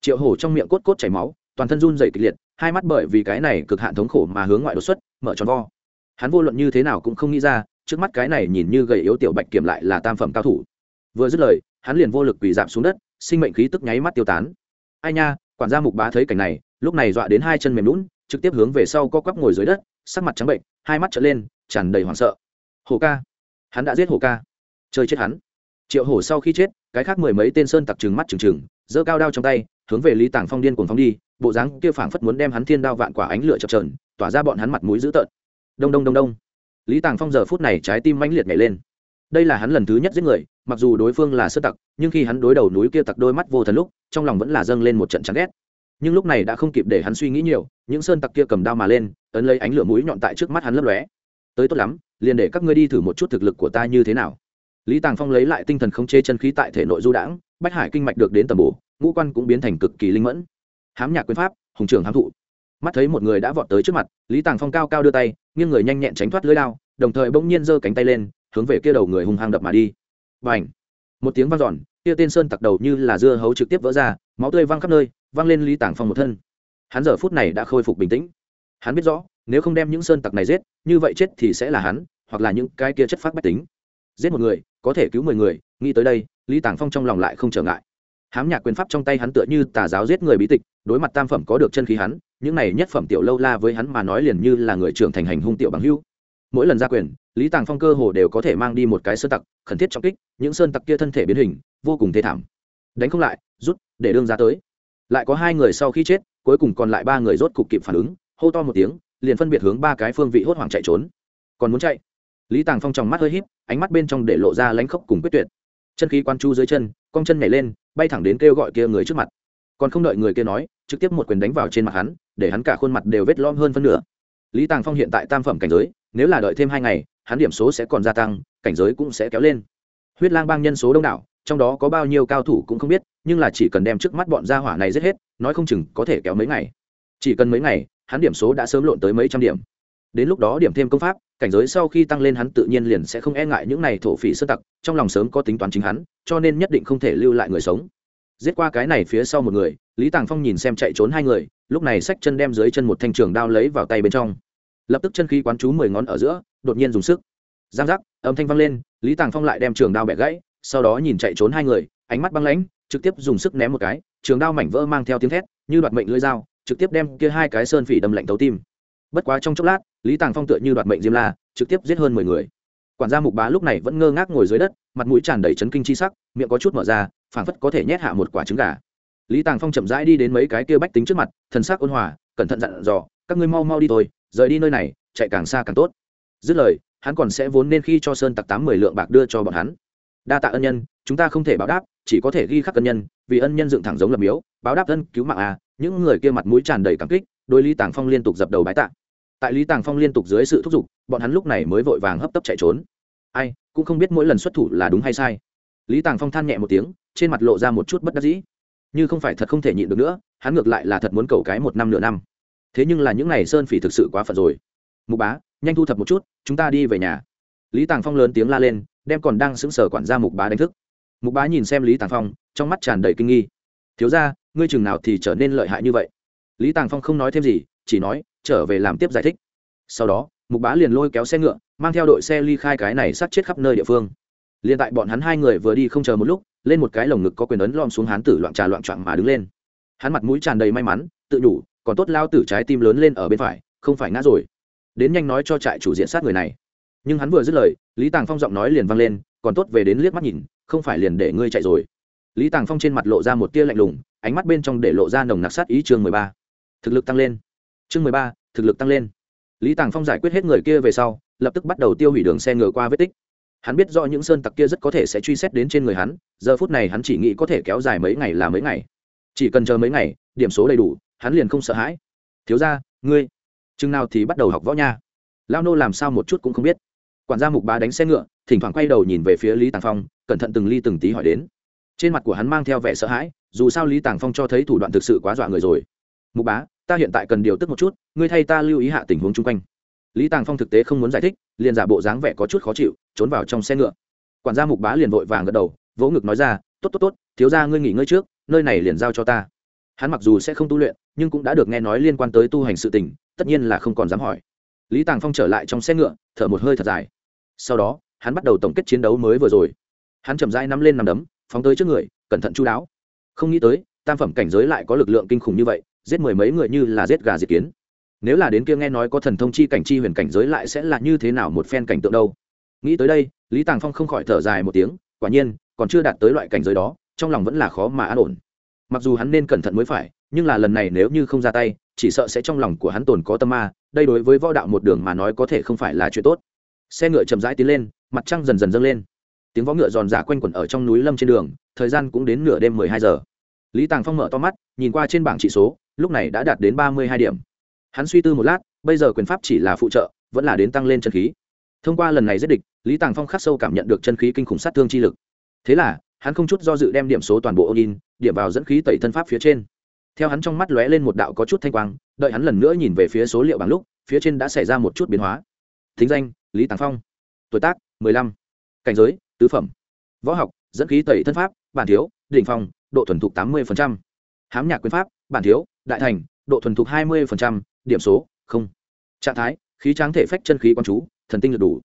Triệu hổ trong miệng cốt cốt chảy máu, toàn thân run dày kịch liệt, hai mắt bởi vì cái này cực hạn thống khổ mà hướng ngoại đột xuất, mở tròn vo. Hắn vô luận như thế nào cũng không nghĩ ra, trước mắt cái này nhìn như gầy yếu tiểu bạch kiểm lại là tam phẩm cao thủ. Vừa dứt lời, hắn liền vô lực quỳ giảm xuống đất sinh mệnh khí tức nháy mắt tiêu tán. Ai nha, quản gia mục bá thấy cảnh này, lúc này dọa đến hai chân mềm lún, trực tiếp hướng về sau co quắp ngồi dưới đất, sắc mặt trắng bệnh, hai mắt trở lên, tràn đầy hoảng sợ. Hồ ca. Hắn đã giết hồ ca. Chơi chết hắn. Triệu hổ sau khi chết, cái khác mười mấy tên sơn tặc trừng mắt trừng trừng, giơ cao đao trong tay, hướng về lý tàng phong điên cuồng phóng đi, bộ dáng kia phảng phất muốn đem hắn thiên đao vạn quả ánh lửa chập trờn tỏa ra bọn hắn mặt mũi dữ tợn. Đông đông đông đông. Lý tàng phong giờ phút này trái tim mãnh liệt nhảy lên đây là hắn lần thứ nhất giết người, mặc dù đối phương là sơ tặc, nhưng khi hắn đối đầu núi kia tặc đôi mắt vô thần lúc, trong lòng vẫn là dâng lên một trận chán ghét. Nhưng lúc này đã không kịp để hắn suy nghĩ nhiều, những sơn tặc kia cầm đao mà lên, ấn lấy ánh lửa mũi nhọn tại trước mắt hắn lấp lóe. Tới tốt lắm, liền để các ngươi đi thử một chút thực lực của ta như thế nào. Lý tàng phong lấy lại tinh thần không chê chân khí tại thể nội du đãng, bách hải kinh mạch được đến tầm bổ, ngũ quan cũng biến thành cực kỳ linh mẫn. Hám nhạc quyền pháp, hùng trường hám thụ. Mắt thấy một người đã vọt tới trước mặt, lý tàng phong cao cao đưa tay, nghiêng người nhanh nhẹn tránh thoát lưới lao đồng thời bỗng nhiên giơ cánh tay lên hướng về kia đầu người hung hăng đập mà đi. Bành! Một tiếng vang giòn kia tên sơn tặc đầu như là dưa hấu trực tiếp vỡ ra, máu tươi văng khắp nơi, văng lên lý tàng phong một thân. Hắn giờ phút này đã khôi phục bình tĩnh. Hắn biết rõ, nếu không đem những sơn tặc này giết, như vậy chết thì sẽ là hắn, hoặc là những cái kia chất phát bách tính. Giết một người, có thể cứu mười người, nghĩ tới đây, lý tàng phong trong lòng lại không trở ngại. Hám nhạc quyền pháp trong tay hắn tựa như tà giáo giết người bí tịch, đối mặt tam phẩm có được chân khí hắn, những này nhất phẩm tiểu lâu la với hắn mà nói liền như là người trưởng thành hành hung tiểu bằng hưu mỗi lần ra quyền, lý tàng phong cơ hồ đều có thể mang đi một cái sơn tặc, khẩn thiết trọng kích, những sơn tặc kia thân thể biến hình, vô cùng thê thảm. Đánh không lại, rút, để đương ra tới. Lại có hai người sau khi chết, cuối cùng còn lại ba người rốt cục kịp phản ứng, hô to một tiếng, liền phân biệt hướng ba cái phương vị hốt hoảng chạy trốn. Còn muốn chạy? Lý tàng phong trong mắt hơi híp, ánh mắt bên trong để lộ ra lánh khốc cùng quyết tuyệt. Chân khí quan chu dưới chân, cong chân nhảy lên, bay thẳng đến kêu gọi kia người trước mặt. Còn không đợi người kia nói, trực tiếp một quyền đánh vào trên mặt hắn, để hắn cả khuôn mặt đều vết lom hơn phân nửa. Lý tàng phong hiện tại tam phẩm cảnh giới nếu là đợi thêm hai ngày, hắn điểm số sẽ còn gia tăng, cảnh giới cũng sẽ kéo lên. Huyết lang bang nhân số đông đảo, trong đó có bao nhiêu cao thủ cũng không biết, nhưng là chỉ cần đem trước mắt bọn gia hỏa này giết hết, nói không chừng có thể kéo mấy ngày. Chỉ cần mấy ngày, hắn điểm số đã sớm lộn tới mấy trăm điểm. Đến lúc đó điểm thêm công pháp, cảnh giới sau khi tăng lên hắn tự nhiên liền sẽ không e ngại những này thổ phỉ sơ tặc, trong lòng sớm có tính toán chính hắn, cho nên nhất định không thể lưu lại người sống. Giết qua cái này phía sau một người, lý tàng phong nhìn xem chạy trốn hai người, lúc này xách chân đem dưới chân một thanh trường đao lấy vào tay bên trong lập tức chân khí quán chú mười ngón ở giữa, đột nhiên dùng sức. Giang giác, âm thanh vang lên, lý tàng phong lại đem trường đao bẻ gãy, sau đó nhìn chạy trốn hai người, ánh mắt băng lãnh, trực tiếp dùng sức ném một cái, trường đao mảnh vỡ mang theo tiếng thét, như đoạt mệnh lưỡi dao, trực tiếp đem kia hai cái sơn phỉ đâm lạnh thấu tim. Bất quá trong chốc lát, lý tàng phong tựa như đoạt mệnh diêm la, trực tiếp giết hơn mười người. Quản gia mục bá lúc này vẫn ngơ ngác ngồi dưới đất, mặt mũi tràn đầy chấn kinh chi sắc, miệng có chút mở ra, phảng phất có thể nhét hạ một quả trứng gà. Lý tàng phong chậm rãi đi đến mấy cái kia bách tính trước mặt, thần sắc ôn hòa, cẩn thận dặn dò, các ngươi mau mau đi thôi rời đi nơi này, chạy càng xa càng tốt. Dứt lời, hắn còn sẽ vốn nên khi cho sơn tặc tám mười lượng bạc đưa cho bọn hắn. Đa tạ ân nhân, chúng ta không thể báo đáp, chỉ có thể ghi khắc ân nhân, vì ân nhân dựng thẳng giống lập miếu, báo đáp ân cứu mạng à những người kia mặt mũi tràn đầy cảm kích, đôi lý tàng phong liên tục dập đầu bái tạ. Tại lý tàng phong liên tục dưới sự thúc giục, bọn hắn lúc này mới vội vàng hấp tấp chạy trốn. Ai, cũng không biết mỗi lần xuất thủ là đúng hay sai. Lý tàng phong than nhẹ một tiếng, trên mặt lộ ra một chút bất đắc dĩ. Như không phải thật không thể nhịn được nữa, hắn ngược lại là thật muốn cầu cái một năm nửa năm thế nhưng là những n à y sơn phỉ thực sự quá phật rồi. Mục bá, nhanh thu thập một chút, chúng ta đi về nhà. Lý tàng phong lớn tiếng la lên, đem còn đang sững sờ quản gia mục bá đánh thức. Mục bá nhìn xem lý tàng phong, trong mắt tràn đầy kinh nghi. Thiếu ra ngươi chừng nào thì trở nên lợi hại như vậy? Lý tàng phong không nói thêm gì, chỉ nói, trở về làm tiếp giải thích. Sau đó, mục bá liền lôi kéo xe ngựa, mang theo đội xe ly khai cái này sát chết khắp nơi địa phương. Liền tại bọn hắn hai người vừa đi không chờ một lúc, lên một cái lồng ngực có quyền ấn lom xuống hán tử loạn trà loạn trọn mà đứng lên. Hắn mặt mũi tràn đầy may mắn, tự đủ còn tốt lao tử trái tim lớn lên ở bên phải, không phải ngã rồi. Đến nhanh nói cho trại chủ diện sát người này. Nhưng hắn vừa dứt lời, lý tàng phong giọng nói liền vang lên, còn tốt về đến liếc mắt nhìn, không phải liền để ngươi chạy rồi. Lý tàng phong trên mặt lộ ra một tia lạnh lùng, ánh mắt bên trong để lộ ra nồng nặc sát ý chương mười ba. Thực lực tăng lên. Chương mười ba, thực lực tăng lên. Lý tàng phong giải quyết hết người kia về sau, lập tức bắt đầu tiêu hủy đường xe ngựa qua vết tích. Hắn biết do những sơn tặc kia rất có thể sẽ truy xét đến trên người hắn, giờ phút này hắn chỉ nghĩ có thể kéo dài mấy ngày là mấy ngày. Chỉ cần chờ mấy ngày, điểm số đầy đủ hắn liền không sợ hãi. Thiếu ra ngươi, chừng nào thì bắt đầu học võ nha. Lao nô làm sao một chút cũng không biết. Quản gia mục bá đánh xe ngựa, thỉnh thoảng quay đầu nhìn về phía lý tàng phong, cẩn thận từng ly từng tí hỏi đến. Trên mặt của hắn mang theo vẻ sợ hãi, dù sao lý tàng phong cho thấy thủ đoạn thực sự quá dọa người rồi. Mục bá, ta hiện tại cần điều tức một chút, ngươi thay ta lưu ý hạ tình huống chung quanh. Lý tàng phong thực tế không muốn giải thích, liền giả bộ dáng vẻ có chút khó chịu, trốn vào trong xe ngựa. Quản gia mục bá liền vội vàng gật đầu, vỗ ngực nói ra, tốt tốt tốt, thiếu ra ngươi nghỉ ngơi trước, nơi này liền giao cho ta. Hắn mặc dù sẽ không tu luyện nhưng cũng đã được nghe nói liên quan tới tu hành sự tình, tất nhiên là không còn dám hỏi. Lý tàng phong trở lại trong xe ngựa, thở một hơi thật dài. Sau đó, hắn bắt đầu tổng kết chiến đấu mới vừa rồi. Hắn chậm rãi nắm lên nằm đấm, phóng tới trước người, cẩn thận chú đáo. Không nghĩ tới, tam phẩm cảnh giới lại có lực lượng kinh khủng như vậy, giết mười mấy người như là giết gà diệt kiến. Nếu là đến kia nghe nói có thần thông chi cảnh chi huyền cảnh giới lại sẽ là như thế nào một phen cảnh tượng đâu? Nghĩ tới đây, lý tàng phong không khỏi thở dài một tiếng, quả nhiên, còn chưa đạt tới loại cảnh giới đó, trong lòng vẫn là khó mà an ổn. Mặc dù hắn nên cẩn thận mới phải nhưng là lần này nếu như không ra tay, chỉ sợ sẽ trong lòng của hắn tồn có tâm ma, đây đối với võ đạo một đường mà nói có thể không phải là chuyện tốt. Xe ngựa chậm rãi tiến lên, mặt trăng dần dần dâng lên. Tiếng võ ngựa giòn giả quanh quẩn ở trong núi lâm trên đường, thời gian cũng đến nửa đêm mười hai giờ. Lý tàng phong mở to mắt, nhìn qua trên bảng trị số, lúc này đã đạt đến ba mươi hai điểm. Hắn suy tư một lát, bây giờ quyền pháp chỉ là phụ trợ, vẫn là đến tăng lên chân khí. Thông qua lần này giết địch, lý tàng phong khắc sâu cảm nhận được chân khí kinh khủng sát thương chi lực. Thế là, hắn không chút do dự đem điểm số toàn bộ ôn in, điểm vào dẫn khí tẩy thân pháp phía trên theo hắn trong mắt lóe lên một đạo có chút thanh quang, đợi hắn lần nữa nhìn về phía số liệu bằng lúc, phía trên đã xảy ra một chút biến hóa. Thính danh, lý tàng phong. Tuổi tác, mười lăm. Cảnh giới, tứ phẩm. Võ học, dẫn khí tẩy thân pháp, bản thiếu, đỉnh phong, độ thuần thục tám mươi hám nhạc quyền pháp, bản thiếu, đại thành, độ thuần thục hai mươi điểm số, không. Trạng thái, khí tráng thể phách chân khí quan chú, thần tinh lực đủ.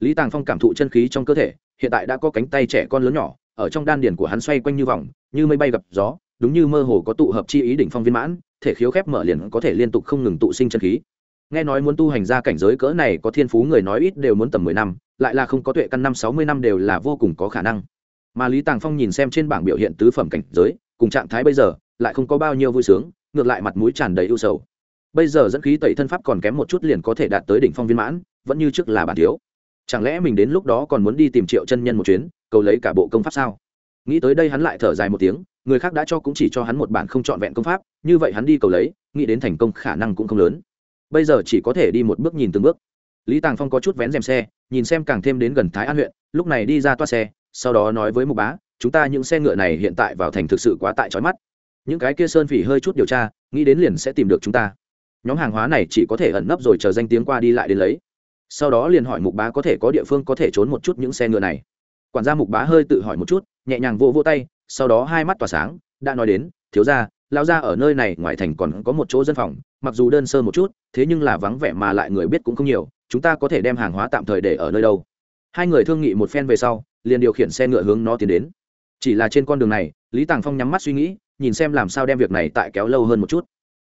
Lý tàng phong cảm thụ chân khí trong cơ thể, hiện tại đã có cánh tay trẻ con lớn nhỏ, ở trong đan điền của hắn xoay quanh như vòng, như mây bay gặp gió đúng như mơ hồ có tụ hợp chi ý đỉnh phong viên mãn, thể khiếu khép mở liền có thể liên tục không ngừng tụ sinh chân khí. Nghe nói muốn tu hành ra cảnh giới cỡ này có thiên phú người nói ít đều muốn tầm mười năm, lại là không có tuệ căn năm sáu mươi năm đều là vô cùng có khả năng. Mà lý tàng phong nhìn xem trên bảng biểu hiện tứ phẩm cảnh giới, cùng trạng thái bây giờ, lại không có bao nhiêu vui sướng, ngược lại mặt mũi tràn đầy ưu sầu. Bây giờ dẫn khí tẩy thân pháp còn kém một chút liền có thể đạt tới đỉnh phong viên mãn, vẫn như trước là bản thiếu. Chẳng lẽ mình đến lúc đó còn muốn đi tìm triệu chân nhân một chuyến, cầu lấy cả bộ công pháp sao? Nghĩ tới đây hắn lại thở dài một tiếng người khác đã cho cũng chỉ cho hắn một bản không trọn vẹn công pháp, như vậy hắn đi cầu lấy, nghĩ đến thành công khả năng cũng không lớn. Bây giờ chỉ có thể đi một bước nhìn từng bước. Lý tàng phong có chút vén rèm xe, nhìn xem càng thêm đến gần thái an huyện, lúc này đi ra toa xe, sau đó nói với mục bá, chúng ta những xe ngựa này hiện tại vào thành thực sự quá tại trói mắt. Những cái kia sơn phỉ hơi chút điều tra, nghĩ đến liền sẽ tìm được chúng ta. Nhóm hàng hóa này chỉ có thể ẩn nấp rồi chờ danh tiếng qua đi lại đến lấy. Sau đó liền hỏi mục bá có thể có địa phương có thể trốn một chút những xe ngựa này. Quản gia mục bá hơi tự hỏi một chút, nhẹ nhàng vô vô tay sau đó hai mắt tỏa sáng, đã nói đến, thiếu ra lao ra ở nơi này ngoài thành còn có một chỗ dân phòng, mặc dù đơn sơ một chút, thế nhưng là vắng vẻ mà lại người biết cũng không nhiều, chúng ta có thể đem hàng hóa tạm thời để ở nơi đâu. Hai người thương nghị một phen về sau, liền điều khiển xe ngựa hướng nó tiến đến. Chỉ là trên con đường này, lý tàng phong nhắm mắt suy nghĩ, nhìn xem làm sao đem việc này tại kéo lâu hơn một chút.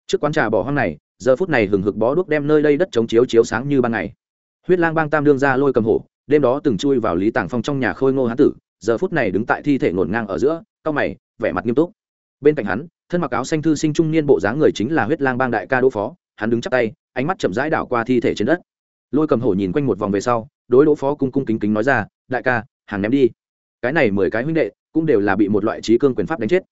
Trước quán trà bỏ hoang này, giờ phút này hừng hực bó đuốc đem nơi đây đất chống chiếu chiếu sáng như ban ngày. Huyết lang bang tam đương ra lôi cầm hổ, đêm đó từng chui vào lý tàng phong trong nhà khôi ngô hán tử giờ phút này đứng tại thi thể ngổn ngang ở giữa, cao mày, vẻ mặt nghiêm túc. Bên cạnh hắn, thân mặc áo xanh thư sinh trung niên bộ dáng người chính là huyết lang bang đại ca đỗ phó, hắn đứng chắp tay, ánh mắt chậm rãi đảo qua thi thể trên đất. Lôi cầm hổ nhìn quanh một vòng về sau, đối đỗ phó cung cung kính kính nói ra, đại ca, hàng ném đi. Cái này mười cái huynh đệ cũng đều là bị một loại trí cương quyền pháp đánh chết.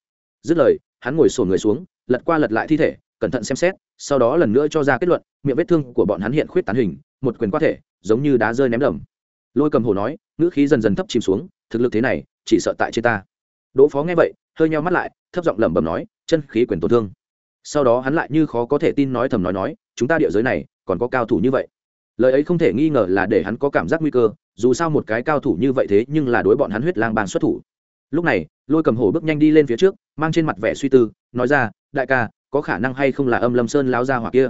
Dứt lời, hắn ngồi sổ người xuống, lật qua lật lại thi thể, cẩn thận xem xét, sau đó lần nữa cho ra kết luận, miệng vết thương của bọn hắn hiện khuyết tán hình, một quyền qua thể, giống như đá rơi ném đầm. Lôi cầm hổ nói, ngữ khí dần dần thấp chìm xuống thực lực thế này, chỉ sợ tại trên ta. Đỗ phó nghe vậy, hơi nheo mắt lại, thấp giọng lẩm bẩm nói, chân khí quyền tổn thương. Sau đó hắn lại như khó có thể tin nói thầm nói nói, chúng ta địa giới này, còn có cao thủ như vậy. Lời ấy không thể nghi ngờ là để hắn có cảm giác nguy cơ, dù sao một cái cao thủ như vậy thế nhưng là đối bọn hắn huyết lang bang xuất thủ. Lúc này, lôi cầm hổ bước nhanh đi lên phía trước, mang trên mặt vẻ suy tư, nói ra, đại ca, có khả năng hay không là âm lâm sơn lao ra hoặc kia?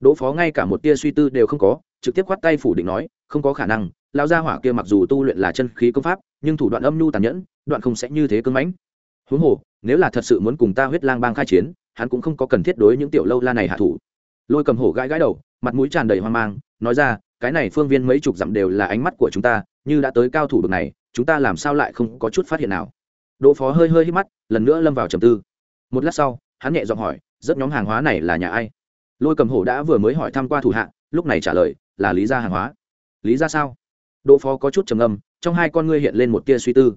Đỗ phó ngay cả một tia suy tư đều không có, trực tiếp khoát tay phủ định nói, không có khả năng, lao ra hỏa kia mặc dù tu luyện là chân khí công pháp nhưng thủ đoạn âm nhu tàn nhẫn, đoạn không sẽ như thế cưng mãnh. Huống hồ, nếu là thật sự muốn cùng ta huyết lang bang khai chiến, hắn cũng không có cần thiết đối những tiểu lâu la này hạ thủ. Lôi cầm hổ gãi gãi đầu, mặt mũi tràn đầy hoang mang, nói ra, cái này phương viên mấy chục dặm đều là ánh mắt của chúng ta, như đã tới cao thủ bực này, chúng ta làm sao lại không có chút phát hiện nào? Đỗ phó hơi hơi hít mắt, lần nữa lâm vào trầm tư. Một lát sau, hắn nhẹ giọng hỏi, rất nhóm hàng hóa này là nhà ai? Lôi cầm hổ đã vừa mới hỏi thăm qua thủ hạ, lúc này trả lời, là lý gia hàng hóa. Lý gia sao? Đỗ phó có chút trầm âm trong hai con ngươi hiện lên một tia suy tư.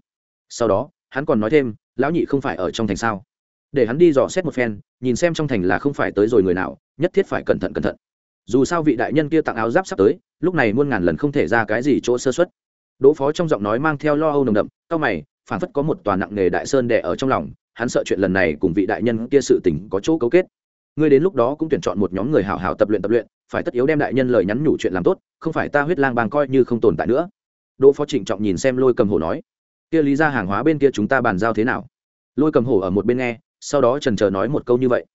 Sau đó, hắn còn nói thêm, lão nhị không phải ở trong thành sao? Để hắn đi dò xét một phen, nhìn xem trong thành là không phải tới rồi người nào, nhất thiết phải cẩn thận cẩn thận. Dù sao vị đại nhân kia tặng áo giáp sắp tới, lúc này muôn ngàn lần không thể ra cái gì chỗ sơ xuất đỗ phó trong giọng nói mang theo lo âu nồng đậm cao mày phản phất có một tòa nặng nghề đại sơn đè ở trong lòng, hắn sợ chuyện lần này cùng vị đại nhân kia sự tình có chỗ cấu kết. Ngươi đến lúc đó cũng tuyển chọn một nhóm người hảo hảo tập luyện tập luyện, phải tất yếu đem đại nhân lời nhắn nhủ chuyện làm tốt, không phải ta huyết lang bang coi như không tồn tại nữa đỗ phó trịnh trọng nhìn xem lôi cầm hổ nói, kia lý ra hàng hóa bên kia chúng ta bàn giao thế nào? Lôi cầm hổ ở một bên nghe, sau đó trần chờ nói một câu như vậy.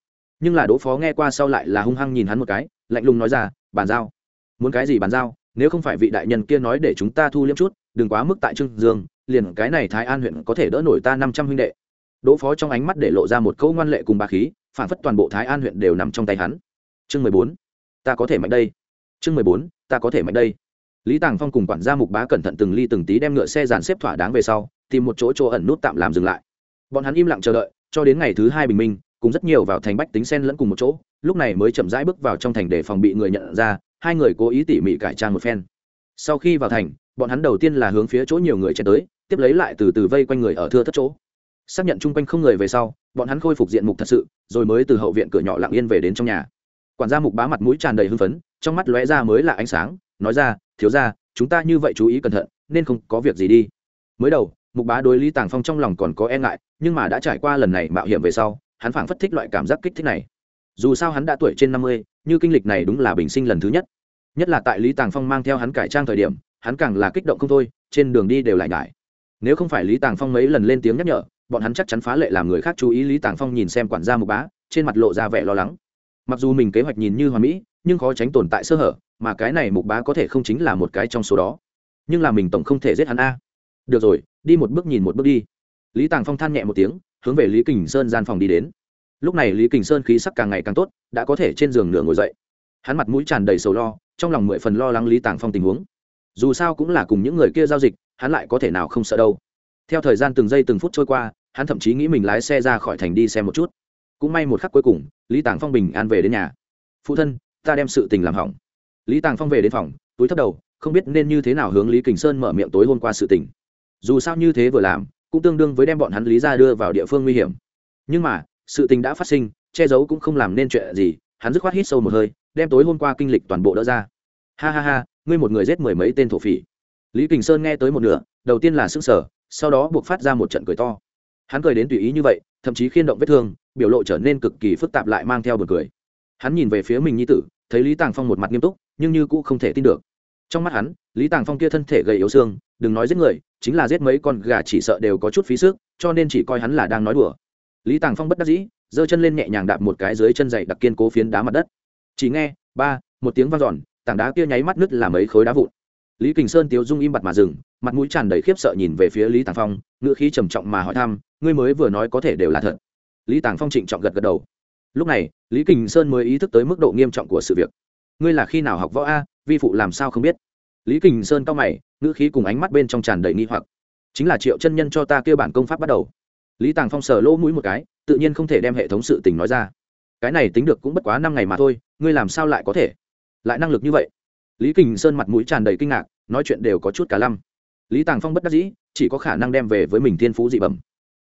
Nhưng là đỗ phó nghe qua sau lại là hung hăng nhìn hắn một cái, lạnh lùng nói ra, bàn giao? Muốn cái gì bàn giao? Nếu không phải vị đại nhân kia nói để chúng ta thu liêm chút, đừng quá mức tại trương dương, liền cái này thái an huyện có thể đỡ nổi ta năm trăm huynh đệ. Đỗ phó trong ánh mắt để lộ ra một câu ngoan lệ cùng bà khí, phản phất toàn bộ thái an huyện đều nằm trong tay hắn. Chương mười bốn, ta có thể mạnh đây. Chương mười bốn, ta có thể mạnh đây lý tàng phong cùng quản gia mục bá cẩn thận từng ly từng tí đem ngựa xe dàn xếp thỏa đáng về sau, tìm một chỗ chỗ ẩn nút tạm làm dừng lại. Bọn hắn im lặng chờ đợi, cho đến ngày thứ hai bình minh, cùng rất nhiều vào thành bách tính sen lẫn cùng một chỗ, lúc này mới chậm rãi bước vào trong thành để phòng bị người nhận ra, hai người cố ý tỉ mỉ cải trang một phen. Sau khi vào thành, bọn hắn đầu tiên là hướng phía chỗ nhiều người chen tới, tiếp lấy lại từ từ vây quanh người ở thưa thất chỗ. Xác nhận chung quanh không người về sau, bọn hắn khôi phục diện mục thật sự, rồi mới từ hậu viện cửa nhỏ lặng yên về đến trong nhà. Quản gia mục bá mặt mũi tràn đầy hưng phấn, trong mắt lóe ra mới là ánh sáng, nói ra thiếu ra, chúng ta như vậy chú ý cẩn thận, nên không có việc gì đi. Mới đầu, mục bá đối lý tàng phong trong lòng còn có e ngại, nhưng mà đã trải qua lần này mạo hiểm về sau, hắn phảng phất thích loại cảm giác kích thích này. Dù sao hắn đã tuổi trên năm mươi, như kinh lịch này đúng là bình sinh lần thứ nhất. Nhất là tại lý tàng phong mang theo hắn cải trang thời điểm, hắn càng là kích động không thôi, trên đường đi đều lại ngại nếu không phải lý tàng phong mấy lần lên tiếng nhắc nhở, bọn hắn chắc chắn phá lệ làm người khác chú ý lý tàng phong nhìn xem quản gia mục bá, trên mặt lộ ra vẻ lo lắng. Mặc dù mình kế hoạch nhìn như hoàn mỹ, nhưng khó tránh tồn tại sơ hở mà cái này mục bá có thể không chính là một cái trong số đó. Nhưng là mình tổng không thể giết hắn a. Được rồi, đi một bước nhìn một bước đi. Lý tàng phong than nhẹ một tiếng, hướng về lý kình sơn gian phòng đi đến. Lúc này lý kình sơn khí sắc càng ngày càng tốt, đã có thể trên giường nửa ngồi dậy. Hắn mặt mũi tràn đầy sầu lo, trong lòng mười phần lo lắng lý tàng phong tình huống. Dù sao cũng là cùng những người kia giao dịch, hắn lại có thể nào không sợ đâu. Theo thời gian từng giây từng phút trôi qua, hắn thậm chí nghĩ mình lái xe ra khỏi thành đi xem một chút. Cũng may một khắc cuối cùng, lý tàng phong bình an về đến nhà. Phụ thân, ta đem sự tình làm hỏng lý tàng phong về đến phòng, túi thấp đầu, không biết nên như thế nào hướng lý kình sơn mở miệng tối hôm qua sự tình. Dù sao như thế vừa làm, cũng tương đương với đem bọn hắn lý ra đưa vào địa phương nguy hiểm. Nhưng mà, sự tình đã phát sinh, che giấu cũng không làm nên chuyện gì, hắn dứt khoát hít sâu một hơi, đem tối hôm qua kinh lịch toàn bộ đỡ ra. Ha ha ha, ngươi một người giết mười mấy tên thổ phỉ. Lý kình sơn nghe tới một nửa, đầu tiên là s ư n g sở sau đó buộc phát ra một trận cười to. Hắn cười đến tùy ý như vậy, thậm chí khiên động vết thương, biểu lộ trở nên cực kỳ phức tạp lại mang theo bờ cười. Hắn nhìn về phía mình nhi tử, thấy lý tàng phong một mặt nghiêm túc nhưng như cũng không thể tin được. Trong mắt hắn, lý tàng phong kia thân thể gầy yếu xương, đừng nói giết người, chính là giết mấy con gà chỉ sợ đều có chút phí sức, cho nên chỉ coi hắn là đang nói đùa. Lý tàng phong bất đắc dĩ, giơ chân lên nhẹ nhàng đạp một cái dưới chân dày đặc kiên cố phiến đá mặt đất. Chỉ nghe, ba, một tiếng vang dọn, tảng đá kia nháy mắt nứt làm mấy khối đá vụn. Lý kình sơn tiếu dung im bặt mà dừng, mặt mũi tràn đầy khiếp sợ nhìn về phía lý tàng phong ngựa khí trầm trọng mà hỏi thăm, ngươi mới vừa nói có thể đều là thật. Lý tàng phong trịnh trọng gật gật đầu. Lúc này, lý kình sơn mới ý thức tới mức độ nghiêm trọng của sự việc ngươi là khi nào học võ a, vi phụ làm sao không biết? Lý kình sơn cao mày, ngữ khí cùng ánh mắt bên trong tràn đầy nghi hoặc. Chính là triệu chân nhân cho ta kêu bản công pháp bắt đầu. Lý tàng phong sờ lỗ mũi một cái, tự nhiên không thể đem hệ thống sự tình nói ra. Cái này tính được cũng bất quá năm ngày mà thôi, ngươi làm sao lại có thể? Lại năng lực như vậy? Lý kình sơn mặt mũi tràn đầy kinh ngạc, nói chuyện đều có chút cả lăm. Lý tàng phong bất đắc dĩ, chỉ có khả năng đem về với mình thiên phú dị bẩm.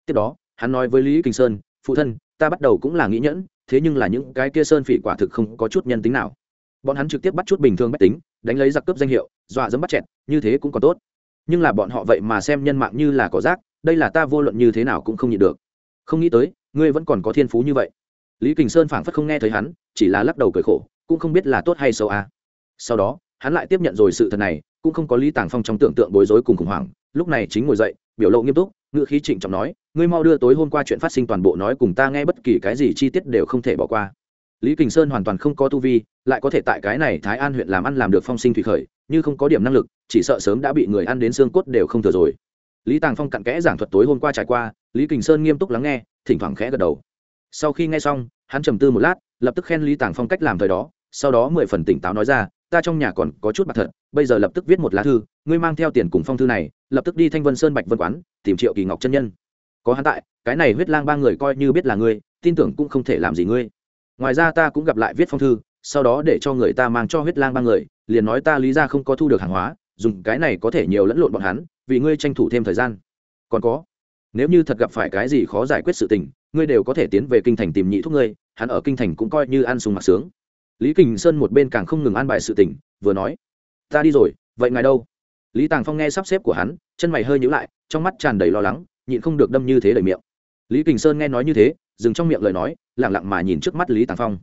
Tiếp đó, hắn nói với lý Kình sơn, phụ thân, ta bắt đầu cũng là nghĩ nhẫn, thế nhưng là những cái kia sơn phỉ quả thực không có chút nhân tính nào bọn hắn trực tiếp bắt chút bình thường bách tính, đánh lấy giặc cướp danh hiệu, dọa dẫm bắt chẹt, như thế cũng còn tốt. Nhưng là bọn họ vậy mà xem nhân mạng như là cỏ rác, đây là ta vô luận như thế nào cũng không nhịn được. Không nghĩ tới, ngươi vẫn còn có thiên phú như vậy. Lý kình sơn phảng phất không nghe thấy hắn, chỉ là lắc đầu cười khổ, cũng không biết là tốt hay xấu à. sau đó, hắn lại tiếp nhận rồi sự thật này, cũng không có lý tàng phong trong tưởng tượng bối rối cùng khủng hoảng, lúc này chính ngồi dậy, biểu lộ nghiêm túc ngự khí trịnh trọng nói, ngươi mau đưa tối hôm qua chuyện phát sinh toàn bộ nói cùng ta nghe bất kỳ cái gì chi tiết đều không thể bỏ qua. Lý kình sơn hoàn toàn không có tu vi lại có thể tại cái này thái an huyện làm ăn làm được phong sinh thủy khởi, như không có điểm năng lực, chỉ sợ sớm đã bị người ăn đến xương cốt đều không thừa rồi. Lý tàng phong cặn kẽ giảng thuật tối hôm qua trải qua, lý kình sơn nghiêm túc lắng nghe, thỉnh thoảng khẽ gật đầu. Sau khi nghe xong, hắn trầm tư một lát, lập tức khen lý tàng phong cách làm thời đó, sau đó mười phần tỉnh táo nói ra, ta trong nhà còn có chút bạc thật, bây giờ lập tức viết một lá thư, ngươi mang theo tiền cùng phong thư này, lập tức đi thanh vân sơn bạch vân quán, tìm triệu kỳ ngọc chân nhân. Có hắn tại, cái này huyết lang ba người coi như biết là ngươi, tin tưởng cũng không thể làm gì ngươi. Ngoài ra ta cũng gặp lại viết phong thư sau đó để cho người ta mang cho huyết lang ba người, liền nói ta lý ra không có thu được hàng hóa, dùng cái này có thể nhiều lẫn lộn bọn hắn, vì ngươi tranh thủ thêm thời gian. Còn có, nếu như thật gặp phải cái gì khó giải quyết sự tình, ngươi đều có thể tiến về kinh thành tìm nhị thúc ngươi, hắn ở kinh thành cũng coi như ăn sùng mặc sướng. Lý kình sơn một bên càng không ngừng an bài sự tình, vừa nói, ta đi rồi, vậy ngài đâu? Lý tàng phong nghe sắp xếp của hắn, chân mày hơi nhữ lại, trong mắt tràn đầy lo lắng, nhịn không được đâm như thế lời miệng. Lý kình sơn nghe nói như thế, dừng trong miệng lời nói lẳng lặng mà nhìn trước mắt lý tàng phong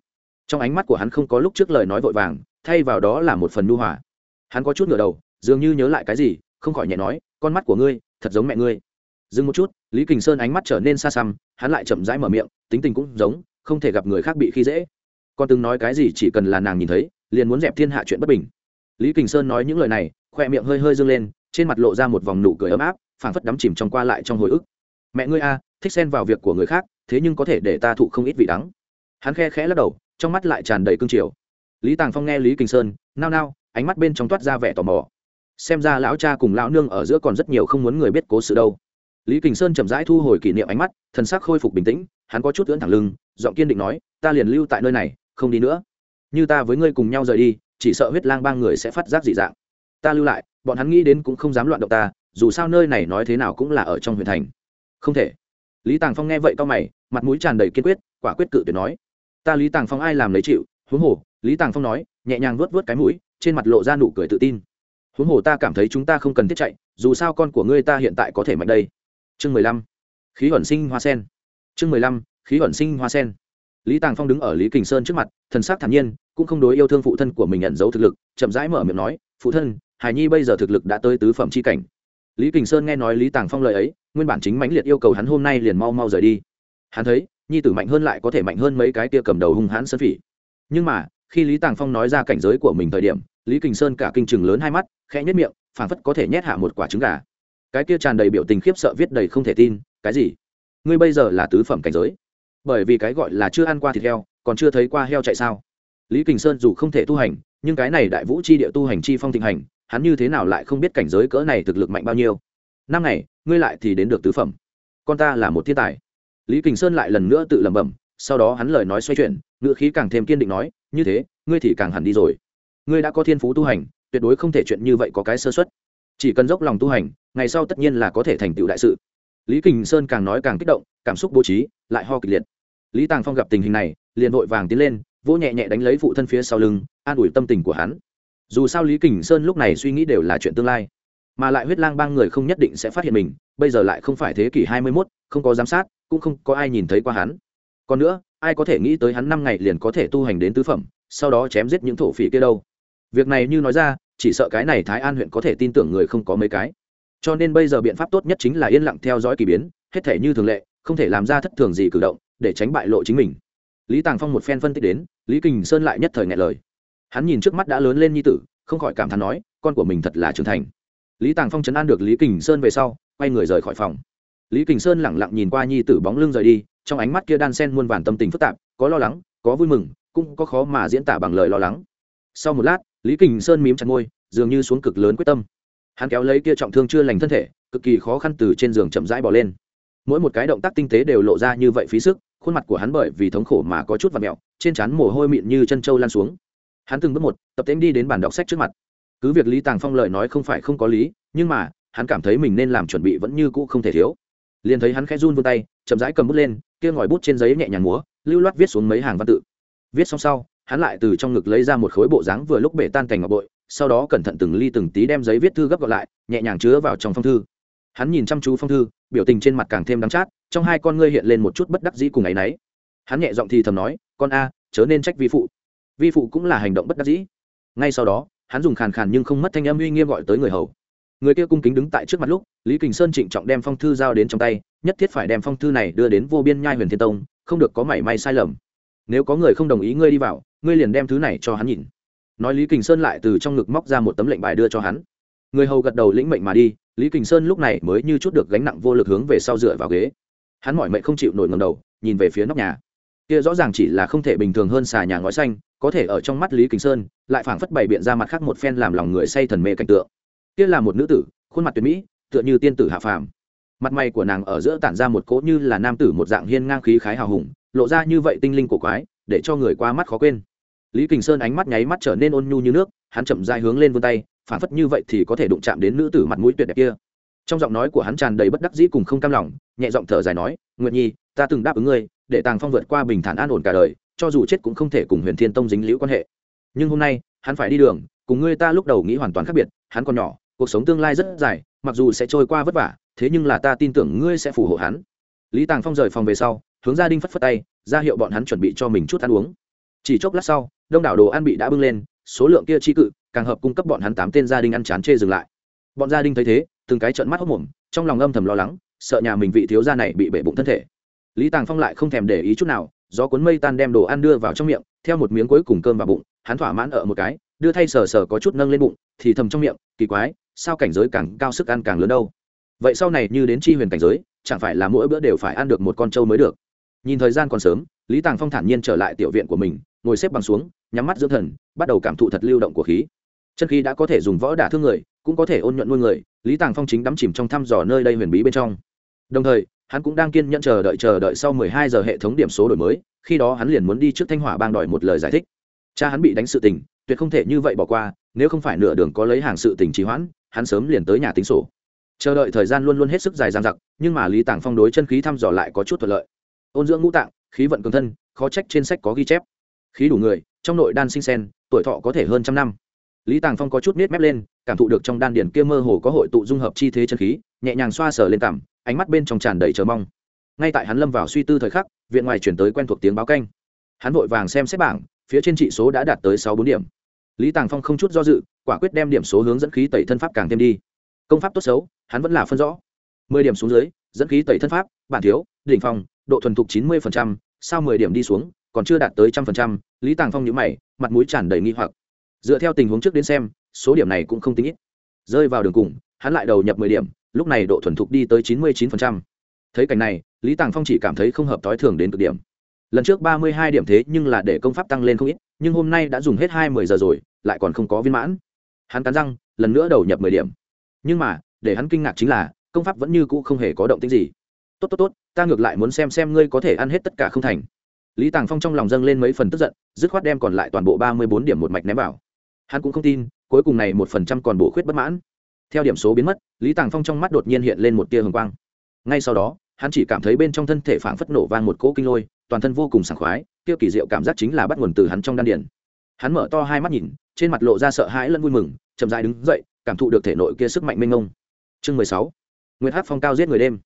trong ánh mắt của hắn không có lúc trước lời nói vội vàng, thay vào đó là một phần nu hòa. Hắn có chút ngửa đầu, dường như nhớ lại cái gì, không khỏi nhẹ nói, con mắt của ngươi, thật giống mẹ ngươi. Dừng một chút, lý kình sơn ánh mắt trở nên xa xăm, hắn lại chậm rãi mở miệng, tính tình cũng giống, không thể gặp người khác bị khi dễ. Con từng nói cái gì chỉ cần là nàng nhìn thấy, liền muốn dẹp thiên hạ chuyện bất bình. Lý kình sơn nói những lời này, khoe miệng hơi hơi dâng lên, trên mặt lộ ra một vòng nụ cười ấm áp, phảng phất đắm chìm trong qua lại trong hồi ức. Mẹ ngươi a, thích xen vào việc của người khác, thế nhưng có thể để ta thụ không ít vị đắng. Hắn khe khẽ lắc đầu trong mắt lại tràn đầy cương triều. Lý tàng phong nghe lý kình sơn, nao nao, ánh mắt bên trong toát ra vẻ tò mò. Xem ra lão cha cùng lão nương ở giữa còn rất nhiều không muốn người biết cố sự đâu. Lý kình sơn chậm rãi thu hồi kỷ niệm ánh mắt, thần sắc khôi phục bình tĩnh, hắn có chút ưỡn thẳng lưng, giọng kiên định nói, ta liền lưu tại nơi này, không đi nữa. Như ta với ngươi cùng nhau rời đi, chỉ sợ huyết lang ba người sẽ phát giác dị dạng. Ta lưu lại, bọn hắn nghĩ đến cũng không dám loạn động ta, dù sao nơi này nói thế nào cũng là ở trong huyện thành. Không thể. Lý tàng phong nghe vậy cao mày, mặt mũi tràn đầy kiên quyết, quả quyết cự tuyệt nói ta lý tàng phong ai làm lấy chịu? Huống hồ, lý tàng phong nói, nhẹ nhàng vuốt vuốt cái mũi, trên mặt lộ ra nụ cười tự tin. Huống hồ ta cảm thấy chúng ta không cần thiết chạy, dù sao con của ngươi ta hiện tại có thể mạnh đây. Chương mười lăm. Khí huẩn sinh hoa sen. Chương mười lăm. Khí huẩn sinh hoa sen. Lý tàng phong đứng ở lý kình sơn trước mặt, thần sắc thản nhiên, cũng không đối yêu thương phụ thân của mình nhận dấu thực lực, chậm rãi mở miệng nói, phụ thân, hải nhi bây giờ thực lực đã tới tứ phẩm c h i cảnh. Lý kình sơn nghe nói lý tàng phong lời ấy, nguyên bản chính mãnh liệt yêu cầu hắn hôm nay liền mau mau rời đi. Hắn thấy nhi tử mạnh hơn lại có thể mạnh hơn mấy cái kia cầm đầu hung hãn sơn phỉ. Nhưng mà, khi lý tàng phong nói ra cảnh giới của mình thời điểm, lý kình sơn cả kinh chừng lớn hai mắt, khẽ nhất miệng, phảng phất có thể nhét hạ một quả trứng gà. Cái kia tràn đầy biểu tình khiếp sợ viết đầy không thể tin, cái gì? Ngươi bây giờ là tứ phẩm cảnh giới? Bởi vì cái gọi là chưa ăn qua thịt heo, còn chưa thấy qua heo chạy sao? Lý kình sơn dù không thể tu hành, nhưng cái này đại vũ chi địa tu hành chi phong thịnh hành, hắn như thế nào lại không biết cảnh giới cỡ này thực lực mạnh bao nhiêu? Năm ngày, ngươi lại thì đến được tứ phẩm. Con ta là một thiên tài lý kình sơn lại lần nữa tự lẩm bẩm sau đó hắn lời nói xoay chuyển ngữ khí càng thêm kiên định nói như thế ngươi thì càng hẳn đi rồi. Ngươi đã có thiên phú tu hành tuyệt đối không thể chuyện như vậy có cái sơ xuất chỉ cần dốc lòng tu hành ngày sau tất nhiên là có thể thành tựu đại sự. Lý kình sơn càng nói càng kích động cảm xúc bố trí lại ho kịch liệt. Lý tàng phong gặp tình hình này liền vội vàng tiến lên vỗ nhẹ nhẹ đánh lấy phụ thân phía sau lưng an ủi tâm tình của hắn. Dù sao lý kình sơn lúc này suy nghĩ đều là chuyện tương lai mà lại huyết lang bang người không nhất định sẽ phát hiện mình bây giờ lại không phải thế kỷ hai mươi 21, không có giám sát cũng không có ai nhìn thấy qua hắn. Còn nữa, ai có thể nghĩ tới hắn năm ngày liền có thể tu hành đến tứ phẩm, sau đó chém giết những thổ phỉ kia đâu? Việc này như nói ra, chỉ sợ cái này thái an huyện có thể tin tưởng người không có mấy cái. Cho nên bây giờ biện pháp tốt nhất chính là yên lặng theo dõi k ỳ biến, hết thể như thường lệ, không thể làm ra thất thường gì cử động, để tránh bại lộ chính mình. Lý tàng phong một phen phân tích đến, lý kình sơn lại nhất thời ngại lời. Hắn nhìn trước mắt đã lớn lên như tử, không khỏi cảm thán nói, con của mình thật là trưởng thành. Lý tàng phong chấn an được lý kình sơn về sau, quay người rời khỏi phòng lý kình sơn lẳng lặng nhìn qua nhi tử bóng lưng rời đi, trong ánh mắt kia đan sen muôn vàn tâm tình phức tạp, có lo lắng, có vui mừng, cũng có khó mà diễn tả bằng lời lo lắng. Sau một lát, lý kình sơn mím chặt môi, dường như xuống cực lớn quyết tâm. Hắn kéo lấy kia trọng thương chưa lành thân thể, cực kỳ khó khăn từ trên giường chậm rãi bỏ lên. Mỗi một cái động tác tinh tế đều lộ ra như vậy phí sức, khuôn mặt của hắn bởi vì thống khổ mà có chút và mẹo, trên trán mồ hôi mịn như chân trâu lan xuống. Hắn từng bước một, tập tễnh đi đến bàn đọc sách trước mặt. Cứ việc lý tàng phong lời nói không phải không có lý, nhưng mà, hắn cảm thấy mình nên làm chuẩn bị vẫn như cũ không thể thiếu liền thấy hắn khẽ run vươn tay, chậm rãi cầm bút lên, kia ngòi bút trên giấy nhẹ nhàng múa, lưu loát viết xuống mấy hàng văn tự. Viết xong sau, hắn lại từ trong ngực lấy ra một khối bộ dáng vừa lúc bể tan cành ngọc bội, sau đó cẩn thận từng ly từng tí đem giấy viết thư gấp gọn lại, nhẹ nhàng chứa vào trong phong thư. Hắn nhìn chăm chú phong thư, biểu tình trên mặt càng thêm đắng chát, trong hai con ngươi hiện lên một chút bất đắc dĩ cùng áy náy. hắn nhẹ giọng thì thầm nói, con a, chớ nên trách vi phụ. Vi phụ cũng là hành động bất đắc dĩ. Ngay sau đó, hắn dùng khàn khàn nhưng không mất thanh âm uy nghiêm gọi tới người hầu người kia cung kính đứng tại trước mặt lúc, lý kình sơn trịnh trọng đem phong thư giao đến trong tay, nhất thiết phải đem phong thư này đưa đến vô biên nhai huyền thiên tông, không được có mảy may sai lầm. Nếu có người không đồng ý ngươi đi vào, ngươi liền đem thứ này cho hắn nhìn. Nói lý kình sơn lại từ trong ngực móc ra một tấm lệnh bài đưa cho hắn. Người hầu gật đầu lĩnh mệnh mà đi, lý kình sơn lúc này mới như chút được gánh nặng vô lực hướng về sau dựa vào ghế. Hắn mỏi mệnh không chịu nổi ngầm đầu, nhìn về phía nóc nhà. Kia rõ ràng chỉ là không thể bình thường hơn xà nhà ngói xanh, có thể ở trong mắt lý kình sơn, lại phảng phất bày biện ra mặt khác một phen làm lòng người say thần mê cảnh tượng kia là một nữ tử, khuôn mặt tuyệt mỹ, tựa như tiên tử hạ phàm. Mặt mày của nàng ở giữa tản ra một cỗ như là nam tử một dạng hiên ngang khí khái hào hùng, lộ ra như vậy tinh linh cổ quái, để cho người qua mắt khó quên. Lý kình sơn ánh mắt nháy mắt trở nên ôn nhu như nước, hắn chậm dai hướng lên vươn tay, phản phất như vậy thì có thể đụng chạm đến nữ tử mặt mũi tuyệt đẹp kia. Trong giọng nói của hắn tràn đầy bất đắc dĩ cùng không cam lòng, nhẹ giọng thở dài nói nguyện nhi, ta từng đáp ứng ngươi, để tàng phong vượt qua bình thản an ổn cả đời, cho dù chết cũng không thể cùng huyền thiên tông dính liễu quan hệ. Nhưng hôm nay, hắn phải đi đường, cùng ngươi ta lúc đầu nghĩ hoàn toàn khác biệt, hắn còn nhỏ cuộc sống tương lai rất dài, mặc dù sẽ trôi qua vất vả, thế nhưng là ta tin tưởng ngươi sẽ phù hộ hắn. Lý tàng phong rời phòng về sau, hướng gia đình phất phất tay, ra hiệu bọn hắn chuẩn bị cho mình chút ăn uống. Chỉ chốc lát sau, đông đảo đồ ăn bị đã bưng lên, số lượng kia chi cự, càng hợp cung cấp bọn hắn tám tên gia đình ăn chán chê dừng lại. Bọn gia đình thấy thế, từng cái trợn mắt hốc mồm trong lòng âm thầm lo lắng, sợ nhà mình vị thiếu gia này bị bể bụng thân thể. Lý tàng phong lại không thèm để ý chút nào do cuốn mây tan đem đồ ăn đưa vào trong miệng, theo một miếng cuối cùng cơm vào bụng, hắn thỏa mãn ở một cái đưa thay sờ sờ có chút nâng lên bụng, thì thầm trong miệng, kỳ quái, sao cảnh giới càng cao sức ăn càng lớn đâu? Vậy sau này như đến chi huyền cảnh giới, chẳng phải là mỗi bữa đều phải ăn được một con trâu mới được? Nhìn thời gian còn sớm, lý tàng phong thản nhiên trở lại tiểu viện của mình, ngồi xếp bằng xuống, nhắm mắt dưỡng thần, bắt đầu cảm thụ thật lưu động của khí. Chân khí đã có thể dùng võ đả thương người, cũng có thể ôn nhuận nuôi người, lý tàng phong chính đắm chìm trong thăm dò nơi đây huyền bí bên trong. Đồng thời, hắn cũng đang kiên nhẫn chờ đợi chờ đợi sau 12 giờ hệ thống điểm số đổi mới, khi đó hắn liền muốn đi trước thanh hỏa bang đòi một lời giải thích. Cha hắn bị đánh sự tình tuyệt không thể như vậy bỏ qua, nếu không phải nửa đường có lấy hàng sự tình trì hoãn, hắn sớm liền tới nhà tính sổ. Chờ đợi thời gian luôn luôn hết sức dài dằng dặc, nhưng mà lý tàng phong đối chân khí thăm dò lại có chút thuận lợi. Ôn dưỡng ngũ tạng, khí vận cường thân, khó trách trên sách có ghi chép. Khí đủ người, trong nội đan sinh sen, tuổi thọ có thể hơn trăm năm. Lý tàng phong có chút nết mép lên, cảm thụ được trong đan điển kia mơ hồ có hội tụ dung hợp chi thế chân khí, nhẹ nhàng xoa sở lên cảm, ánh mắt bên trong tràn đầy chờ mong. Ngay tại hắn lâm vào suy tư thời khắc, viện ngoài chuyển tới quen thuộc tiếng báo canh hắn vội vàng xem xét bảng, phía trên trị số đã đạt tới sáu bốn điểm. Lý tàng phong không chút do dự, quả quyết đem điểm số hướng dẫn khí tẩy thân pháp càng thêm đi. Công pháp tốt xấu, hắn vẫn là phân rõ. Mười điểm xuống dưới, dẫn khí tẩy thân pháp, bản thiếu, đỉnh phong, độ thuần thục chín mươi sau mười điểm đi xuống, còn chưa đạt tới trăm phần trăm, lý tàng phong nhữ mày, mặt mũi tràn đầy nghi hoặc. Dựa theo tình huống trước đến xem, số điểm này cũng không tính ít. Rơi vào đường cùng, hắn lại đầu nhập mười điểm, lúc này độ thuần thục đi tới chín mươi chín phần trăm. Thấy cảnh này, lý tàng phong chỉ cảm thấy không hợp t i thường đến cực điểm lần trước ba mươi hai điểm thế nhưng là để công pháp tăng lên không ít, nhưng hôm nay đã dùng hết hai mươi giờ rồi, lại còn không có viên mãn. Hắn cắn răng, lần nữa đầu nhập mười điểm. Nhưng mà, để hắn kinh ngạc chính là, công pháp vẫn như cũ không hề có động tính gì. Tốt tốt tốt, ta ngược lại muốn xem xem ngươi có thể ăn hết tất cả không thành. Lý tàng phong trong lòng dâng lên mấy phần tức giận, dứt khoát đem còn lại toàn bộ ba mươi bốn điểm một mạch ném vào. Hắn cũng không tin, cuối cùng này một phần trăm còn bổ khuyết bất mãn. Theo điểm số biến mất, lý tàng phong trong mắt đột nhiên hiện lên một tia hồng quang. Ngay sau đó, hắn chỉ cảm thấy bên trong thân thể phảng phất nổ vang một cỗ kinh lôi toàn thân vô cùng sảng khoái tiêu kỳ diệu cảm giác chính là bắt nguồn từ hắn trong đan điển hắn mở to hai mắt nhìn, trên mặt lộ ra sợ hãi lẫn vui mừng, chậm dại đứng dậy, cảm thụ được thể nội kia sức mạnh mênh mông. Chương mười sáu nguyễn hát phong cao giết người đêm.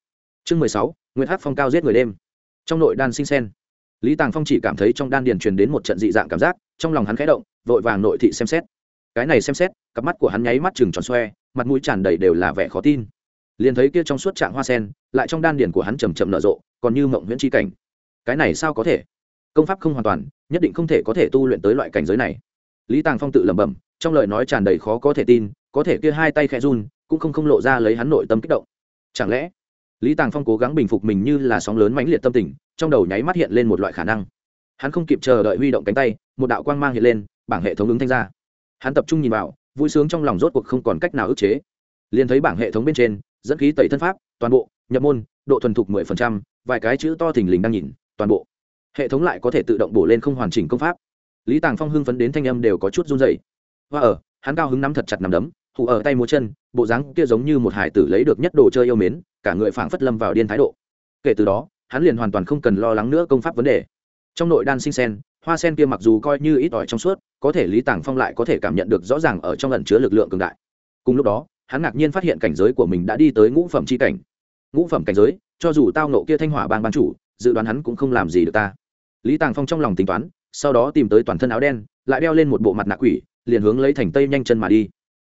Chương mười sáu nguyễn hát phong cao giết người đêm. Trong nội đan sinh sen, lý tàng phong chỉ cảm thấy trong đan điền truyền đến một trận dị dạng cảm giác, trong lòng hắn khẽ động, vội vàng nội thị xem xét. Cái này xem xét, cặp mắt của hắn nháy mắt chừng tròn xoe, mặt mũi tràn đầy đều là vẻ khó tin. Liền thấy kia trong suốt trạng hoa sen, lại trong đan điền của hắn chầm chậm nở rộ, còn như mộng nguyễn tri cảnh cái này sao có thể? Công pháp không hoàn toàn, nhất định không thể có thể tu luyện tới loại cảnh giới này. Lý tàng phong tự lẩm bẩm, trong lời nói tràn đầy khó có thể tin, có thể kia hai tay khẽ run, cũng không không lộ ra lấy hắn nội tâm kích động. Chẳng lẽ, lý tàng phong cố gắng bình phục mình như là sóng lớn mãnh liệt tâm tình, trong đầu nháy mắt hiện lên một loại khả năng. Hắn không kịp chờ đợi huy động cánh tay, một đạo quang mang hiện lên, bảng hệ thống ứng thanh ra. Hắn tập trung nhìn vào, vui sướng trong lòng rốt cuộc không còn cách nào ức chế. Liền thấy bảng hệ thống bên trên, dẫn khí tẩy thân pháp, toàn bộ, nhập môn, độ thuần thục mười phần trăm, vài cái chữ to thình lình đang nhìn toàn bộ. Hệ thống lại có thể tự động bổ lên không hoàn chỉnh công pháp. Lý tàng phong hưng phấn đến thanh âm đều có chút run dày và ở, hắn cao hứng nắm thật chặt nằm đấm hụ ở tay múa chân, bộ dáng kia giống như một hải tử lấy được nhất đồ chơi yêu mến, cả người phảng phất lâm vào điên thái độ. Kể từ đó, hắn liền hoàn toàn không cần lo lắng nữa công pháp vấn đề. Trong nội đan sinh sen, hoa sen kia mặc dù coi như ít ỏi trong suốt, có thể lý tàng phong lại có thể cảm nhận được rõ ràng ở trong lần chứa lực lượng cường đại. Cùng lúc đó, hắn ngạc nhiên phát hiện cảnh giới của mình đã đi tới ngũ phẩm c h i cảnh. Ngũ phẩm cảnh giới, cho dù tao nộ kia thanh hỏa bang ban chủ dự đoán hắn cũng không làm gì được ta. Lý tàng phong trong lòng tính toán, sau đó tìm tới toàn thân áo đen, lại đeo lên một bộ mặt nạ quỷ, liền hướng lấy thành tây nhanh chân mà đi.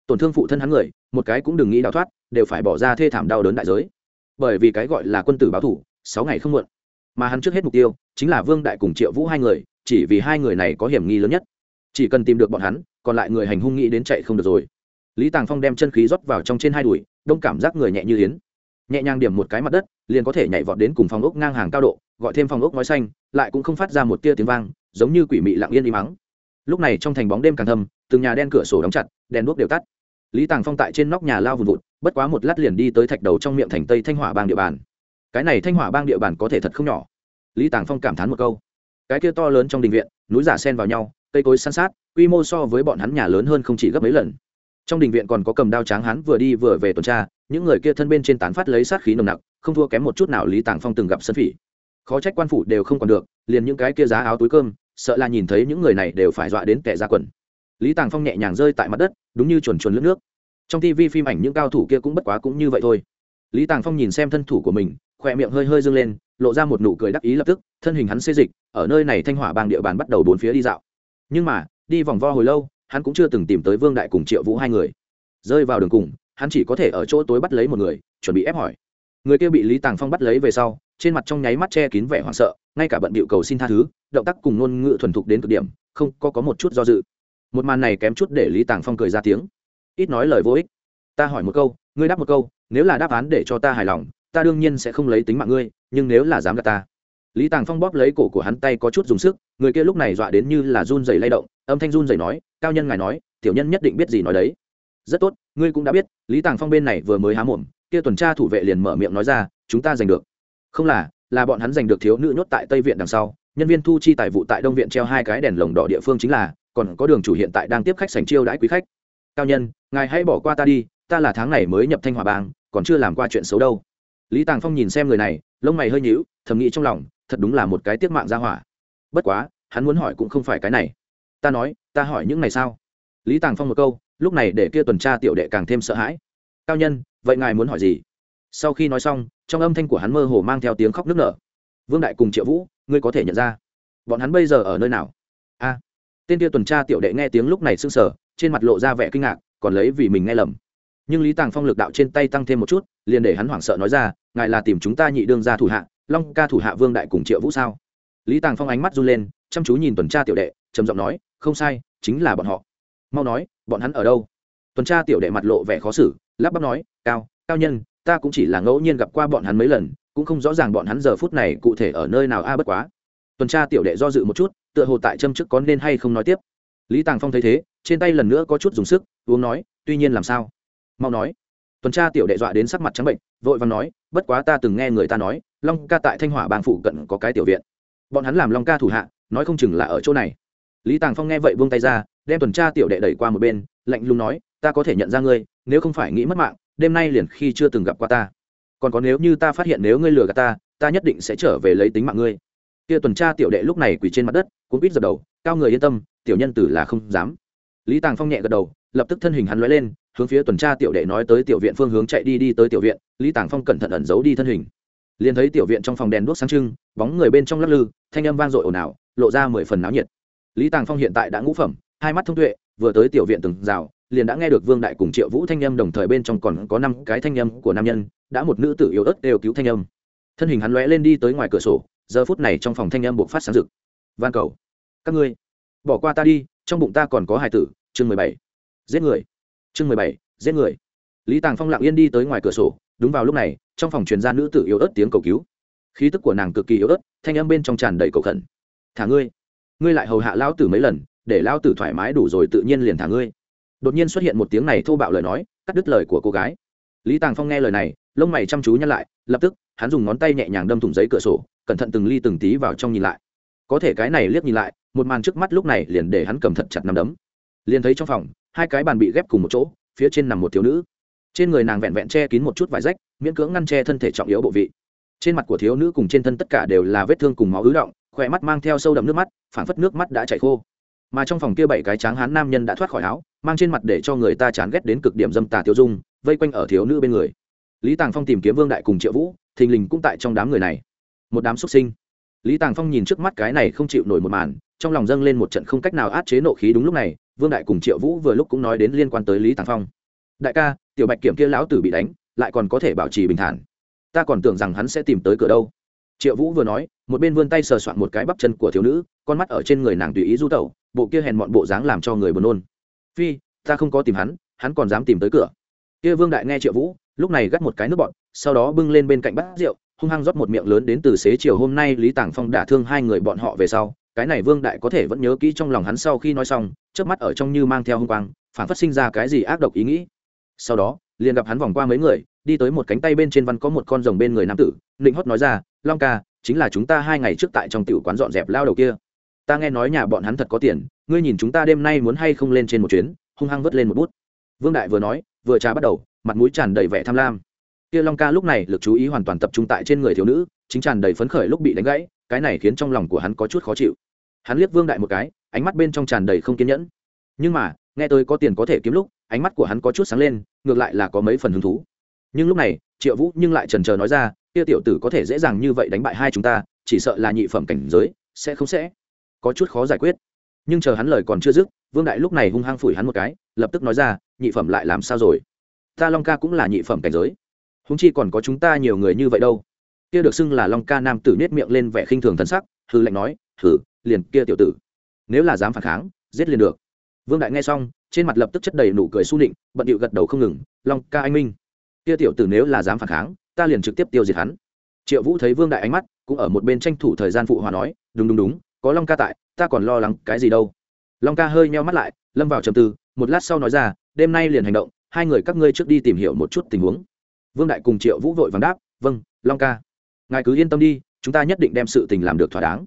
Tổn thương phụ thân hắn người, một cái cũng đừng nghĩ đào thoát, đều phải bỏ ra thê thảm đau đớn đại giới. Bởi vì cái gọi là quân tử báo thủ, sáu ngày không muộn. Mà hắn trước hết mục tiêu, chính là vương đại cùng triệu vũ hai người, chỉ vì hai người này có hiểm nghi lớn nhất. Chỉ cần tìm được bọn hắn, còn lại người hành hung nghĩ đến chạy không được rồi. Lý tàng phong đem chân khí rót vào trong trên hai đùi, đông cảm giác người nhẹ như yến nhẹ nhàng điểm một cái mặt đất, liền có thể nhảy vọt đến cùng phòng ốc ngang hàng cao độ, gọi thêm phòng ốc nói xanh, lại cũng không phát ra một tia tiếng vang, giống như quỷ mị lặng yên im mắng lúc này trong thành bóng đêm càng thâm, từng nhà đen cửa sổ đóng chặt, đèn đuốc đều tắt. Lý tàng phong tại trên nóc nhà lao vùn vụt, bất quá một lát liền đi tới thạch đầu trong miệng thành tây thanh hỏa bang địa bàn. Cái này thanh hỏa bang địa bàn có thể thật không nhỏ. Lý tàng phong cảm thán một câu. Cái kia to lớn trong đình viện, núi giả sen vào nhau, cây cối san sát, quy mô so với bọn hắn nhà lớn hơn không chỉ gấp mấy lần trong đình viện còn có cầm đao tráng hắn vừa đi vừa về tuần tra, những người kia thân bên trên tán phát lấy sát khí nồng nặc, không thua kém một chút nào lý tàng phong từng gặp sân phỉ. Khó trách quan phủ đều không còn được, liền những cái kia giá áo túi cơm, sợ là nhìn thấy những người này đều phải dọa đến kẻ ra quần. Lý tàng phong nhẹ nhàng rơi tại mặt đất, đúng như chuồn chuồn lướt nước. Trong tv phim ảnh những cao thủ kia cũng bất quá cũng như vậy thôi. Lý tàng phong nhìn xem thân thủ của mình, khỏe miệng hơi hơi dâng lên, lộ ra một nụ cười đắc ý lập tức, thân hình hắn xê dịch, ở nơi này thanh hỏa bang địa bàn bắt đầu bốn phía đi dạo. Nhưng mà, đi vòng vo hồi lâu hắn cũng chưa từng tìm tới vương đại cùng triệu vũ hai người. Rơi vào đường cùng hắn chỉ có thể ở chỗ tối bắt lấy một người chuẩn bị ép hỏi. Người kia bị lý tàng phong bắt lấy về sau trên mặt trong nháy mắt che kín vẻ hoảng sợ ngay cả bận bịu cầu xin tha thứ động tác cùng ngôn ngữ thuần thục đến cực điểm không có, có một chút do dự. Một màn này kém chút để lý tàng phong cười ra tiếng. Ít nói lời vô ích. Ta hỏi một câu ngươi đáp một câu nếu là đáp án để cho ta hài lòng ta đương nhiên sẽ không lấy tính mạng ngươi nhưng nếu là dám gạt ta. Lý tàng phong bóp lấy cổ của hắn tay có chút dùng sức người kia lúc này dọa đến như là run dày lay động âm thanh run rẩy nói, cao nhân ngài nói, tiểu nhân nhất định biết gì nói đấy. Rất tốt, ngươi cũng đã biết, lý tàng phong bên này vừa mới há mồm, kia tuần tra thủ vệ liền mở miệng nói ra, chúng ta giành được. Không là là bọn hắn giành được thiếu nữ nhốt tại tây viện đằng sau, nhân viên thu chi tài vụ tại đông viện treo hai cái đèn lồng đỏ địa phương chính là, còn có đường chủ hiện tại đang tiếp khách sành chiêu đãi quý khách. Cao nhân, ngài hãy bỏ qua ta đi, ta là tháng này mới nhập thanh hòa bang, còn chưa làm qua chuyện xấu đâu. Lý tàng phong nhìn xem người này, lông mày hơi nhíu, thầm nghĩ trong lòng, thật đúng là một cái tiếc mạng ra hỏa. Bất quá, hắn muốn hỏi cũng không phải cái này ta nói, ta hỏi những này sao? Lý tàng phong một câu, lúc này để kia tuần tra tiểu đệ càng thêm sợ hãi. Cao nhân, vậy ngài muốn hỏi gì? Sau khi nói xong, trong âm thanh của hắn mơ hồ mang theo tiếng khóc nức nở. Vương đại cùng triệu vũ, ngươi có thể nhận ra, bọn hắn bây giờ ở nơi nào? A. Tên kia tuần tra tiểu đệ nghe tiếng lúc này sưng sờ, trên mặt lộ ra vẻ kinh ngạc, còn lấy vì mình nghe lầm. Nhưng lý tàng phong lực đạo trên tay tăng thêm một chút, liền để hắn hoảng sợ nói ra, ngài là tìm chúng ta nhị đương ra thủ hạ, long ca thủ hạ vương đại cùng triệu vũ sao? Lý tàng phong ánh mắt run lên chăm chú nhìn tuần tra tiểu đệ, trầm giọng nói, không sai, chính là bọn họ. Mau nói, bọn hắn ở đâu? Tuần tra tiểu đệ mặt lộ vẻ khó xử, lắp bắp nói, cao cao nhân, ta cũng chỉ là ngẫu nhiên gặp qua bọn hắn mấy lần, cũng không rõ ràng bọn hắn giờ phút này cụ thể ở nơi nào a, bất quá. Tuần tra tiểu đệ do dự một chút, tựa hồ tại châm chức có nên hay không nói tiếp. Lý tàng phong thấy thế, trên tay lần nữa có chút dùng sức, uống nói, tuy nhiên làm sao? Mau nói. Tuần tra tiểu đệ dọa đến sắc mặt trắng bệnh, vội vàng nói, bất quá ta từng nghe người ta nói, long ca tại thanh hỏa bang phụ cận có cái tiểu viện. Bọn hắn làm long ca thủ hạ nói không chừng là ở chỗ này. Lý tàng phong nghe vậy buông tay ra, đem tuần tra tiểu đệ đẩy qua một bên, lạnh lùng nói, ta có thể nhận ra ngươi, nếu không phải nghĩ mất mạng, đêm nay liền khi chưa từng gặp qua ta. Còn có nếu như ta phát hiện nếu ngươi lừa gạt ta ta nhất định sẽ trở về lấy tính mạng ngươi. Kia tuần tra tiểu đệ lúc này quỳ trên mặt đất cũng biết dập đầu, cao người yên tâm, tiểu nhân tử là không dám. Lý tàng phong nhẹ gật đầu, lập tức thân hình hắn lóe lên, hướng phía tuần tra tiểu đệ nói tới tiểu viện phương hướng chạy đi đi tới tiểu viện, lý tàng phong cẩn thận ẩn giấu đi thân hình. Liền thấy tiểu viện trong phòng đèn đuốc sáng trưng, bóng người bên trong lắc lư, thanh âm vang dội ồn ào lộ ra mười phần náo nhiệt. Lý tàng phong hiện tại đã ngũ phẩm, hai mắt thông tuệ, vừa tới tiểu viện từng rào, liền đã nghe được vương đại cùng triệu vũ thanh âm đồng thời bên trong còn có năm cái thanh âm của nam nhân, đã một nữ tử yếu ớt đều cứu thanh âm. Thân hình hắn lóe lên đi tới ngoài cửa sổ, giờ phút này trong phòng thanh âm buộc phát sáng rực. Van cầu, các ngươi, bỏ qua ta đi, trong bụng ta còn có hài tử, chương mười bảy, giết người, chương mười bảy, giết người. Lý tàng phong lặng yên đi tới ngoài cửa sổ, đúng vào lúc này, trong phòng truyền ra nữ tử yếu ớt tiếng cầu cứu. Khí tức của nàng cực kỳ yếu ớt, thanh âm bên trong tràn đầy cầu khẩn thả ngươi. Ngươi lại hầu hạ lão tử mấy lần, để lão tử thoải mái đủ rồi tự nhiên liền thả ngươi. Đột nhiên xuất hiện một tiếng này thô bạo lời nói, cắt đứt lời của cô gái. Lý tàng phong nghe lời này, lông mày chăm chú nhăn lại, lập tức, hắn dùng ngón tay nhẹ nhàng đâm thủng giấy cửa sổ, cẩn thận từng ly từng tí vào trong nhìn lại. Có thể cái này liếc nhìn lại, một màn trước mắt lúc này liền để hắn cầm thật chặt nằm đấm. Liền thấy trong phòng, hai cái bàn bị ghép cùng một chỗ, phía trên nằm một thiếu nữ. Trên người nàng vẹn vẹn che kín một chút vải rách, miễn cưỡng ngăn che thân thể trọng yếu bộ vị. Trên mặt của thiếu nữ cùng trên thân tất cả đều là vết thương cùng máu ứ động khỏe mắt mang theo sâu đậm nước mắt, phảng phất nước mắt đã chảy khô. Mà trong phòng kia bảy cái tráng hán nam nhân đã thoát khỏi áo, mang trên mặt để cho người ta chán ghét đến cực điểm dâm tà tiêu dung, vây quanh ở thiếu nữ bên người. Lý tàng phong tìm kiếm vương đại cùng triệu vũ, thình lình cũng tại trong đám người này. Một đám xuất sinh. Lý tàng phong nhìn trước mắt cái này không chịu nổi một màn, trong lòng dâng lên một trận không cách nào át chế nộ khí đúng lúc này, vương đại cùng triệu vũ vừa lúc cũng nói đến liên quan tới lý tàng phong. Đại ca, tiểu bạch kiểm kia lão tử bị đánh, lại còn có thể bảo trì bình thản. Ta còn tưởng rằng hắn sẽ tìm tới cửa đâu triệu vũ vừa nói, một bên vươn tay sờ soạn một cái bắp chân của thiếu nữ, con mắt ở trên người nàng tùy ý du tẩu, bộ kia hèn mọn bộ dáng làm cho người buồn nôn. Phi, ta không có tìm hắn hắn còn dám tìm tới cửa. Kia vương đại nghe triệu vũ, lúc này gắt một cái nước bọn, sau đó bưng lên bên cạnh bát rượu, hung hăng rót một miệng lớn đến từ xế chiều hôm nay lý tàng phong đả thương hai người bọn họ về sau. Cái này vương đại có thể vẫn nhớ kỹ trong lòng hắn sau khi nói xong trước mắt ở trong như mang theo hung quang, phản phát sinh ra cái gì ác độc ý nghĩ. Sau đó liền gặp hắn vòng qua mấy người, đi tới một cánh tay bên trên văn có một con rồng bên người nam tử. Định hót nói ra, long ca, chính là chúng ta hai ngày trước tại trong tiểu quán dọn dẹp lao đầu kia. Ta nghe nói nhà bọn hắn thật có tiền, ngươi nhìn chúng ta đêm nay muốn hay không lên trên một chuyến. Hung hăng vớt lên một bút. Vương đại vừa nói, vừa trà bắt đầu, mặt mũi tràn đầy vẻ tham lam. Kia long ca lúc này lực chú ý hoàn toàn tập trung tại trên người thiếu nữ, chính tràn đầy phấn khởi lúc bị đánh gãy, cái này khiến trong lòng của hắn có chút khó chịu. Hắn liếc vương đại một cái, ánh mắt bên trong tràn đầy không kiên nhẫn. Nhưng mà nghe tôi có tiền có thể kiếm lúc ánh mắt của hắn có chút sáng lên ngược lại là có mấy phần hứng thú. Nhưng lúc này triệu vũ nhưng lại trần trờ nói ra kia tiểu tử có thể dễ dàng như vậy đánh bại hai chúng ta chỉ sợ là nhị phẩm cảnh giới sẽ không sẽ có chút khó giải quyết. Nhưng chờ hắn lời còn chưa dứt vương đại lúc này hung hăng phủi hắn một cái lập tức nói ra nhị phẩm lại làm sao rồi? Ta long ca cũng là nhị phẩm cảnh giới. Húng chi còn có chúng ta nhiều người như vậy đâu. Kia được xưng là long ca nam tử nết miệng lên vẻ khinh thường thân sắc hư lệnh nói thử, liền kia tiểu tử nếu là dám phản kháng giết liền được vương đại nghe xong, trên mặt lập tức chất đầy nụ cười su nịnh, bận điệu gật đầu không ngừng, long ca anh minh, kia tiểu tử nếu là dám phản kháng, ta liền trực tiếp tiêu diệt hắn. Triệu vũ thấy vương đại ánh mắt, cũng ở một bên tranh thủ thời gian phụ hòa nói, đúng đúng đúng, có long ca tại, ta còn lo lắng cái gì đâu. Long ca hơi meo mắt lại, lâm vào trầm tư, một lát sau nói ra, đêm nay liền hành động, hai người các ngươi trước đi tìm hiểu một chút tình huống. Vương đại cùng triệu vũ vội vàng đáp vâng long ca, ngài cứ yên tâm đi, chúng ta nhất định đem sự tình làm được thỏa đáng.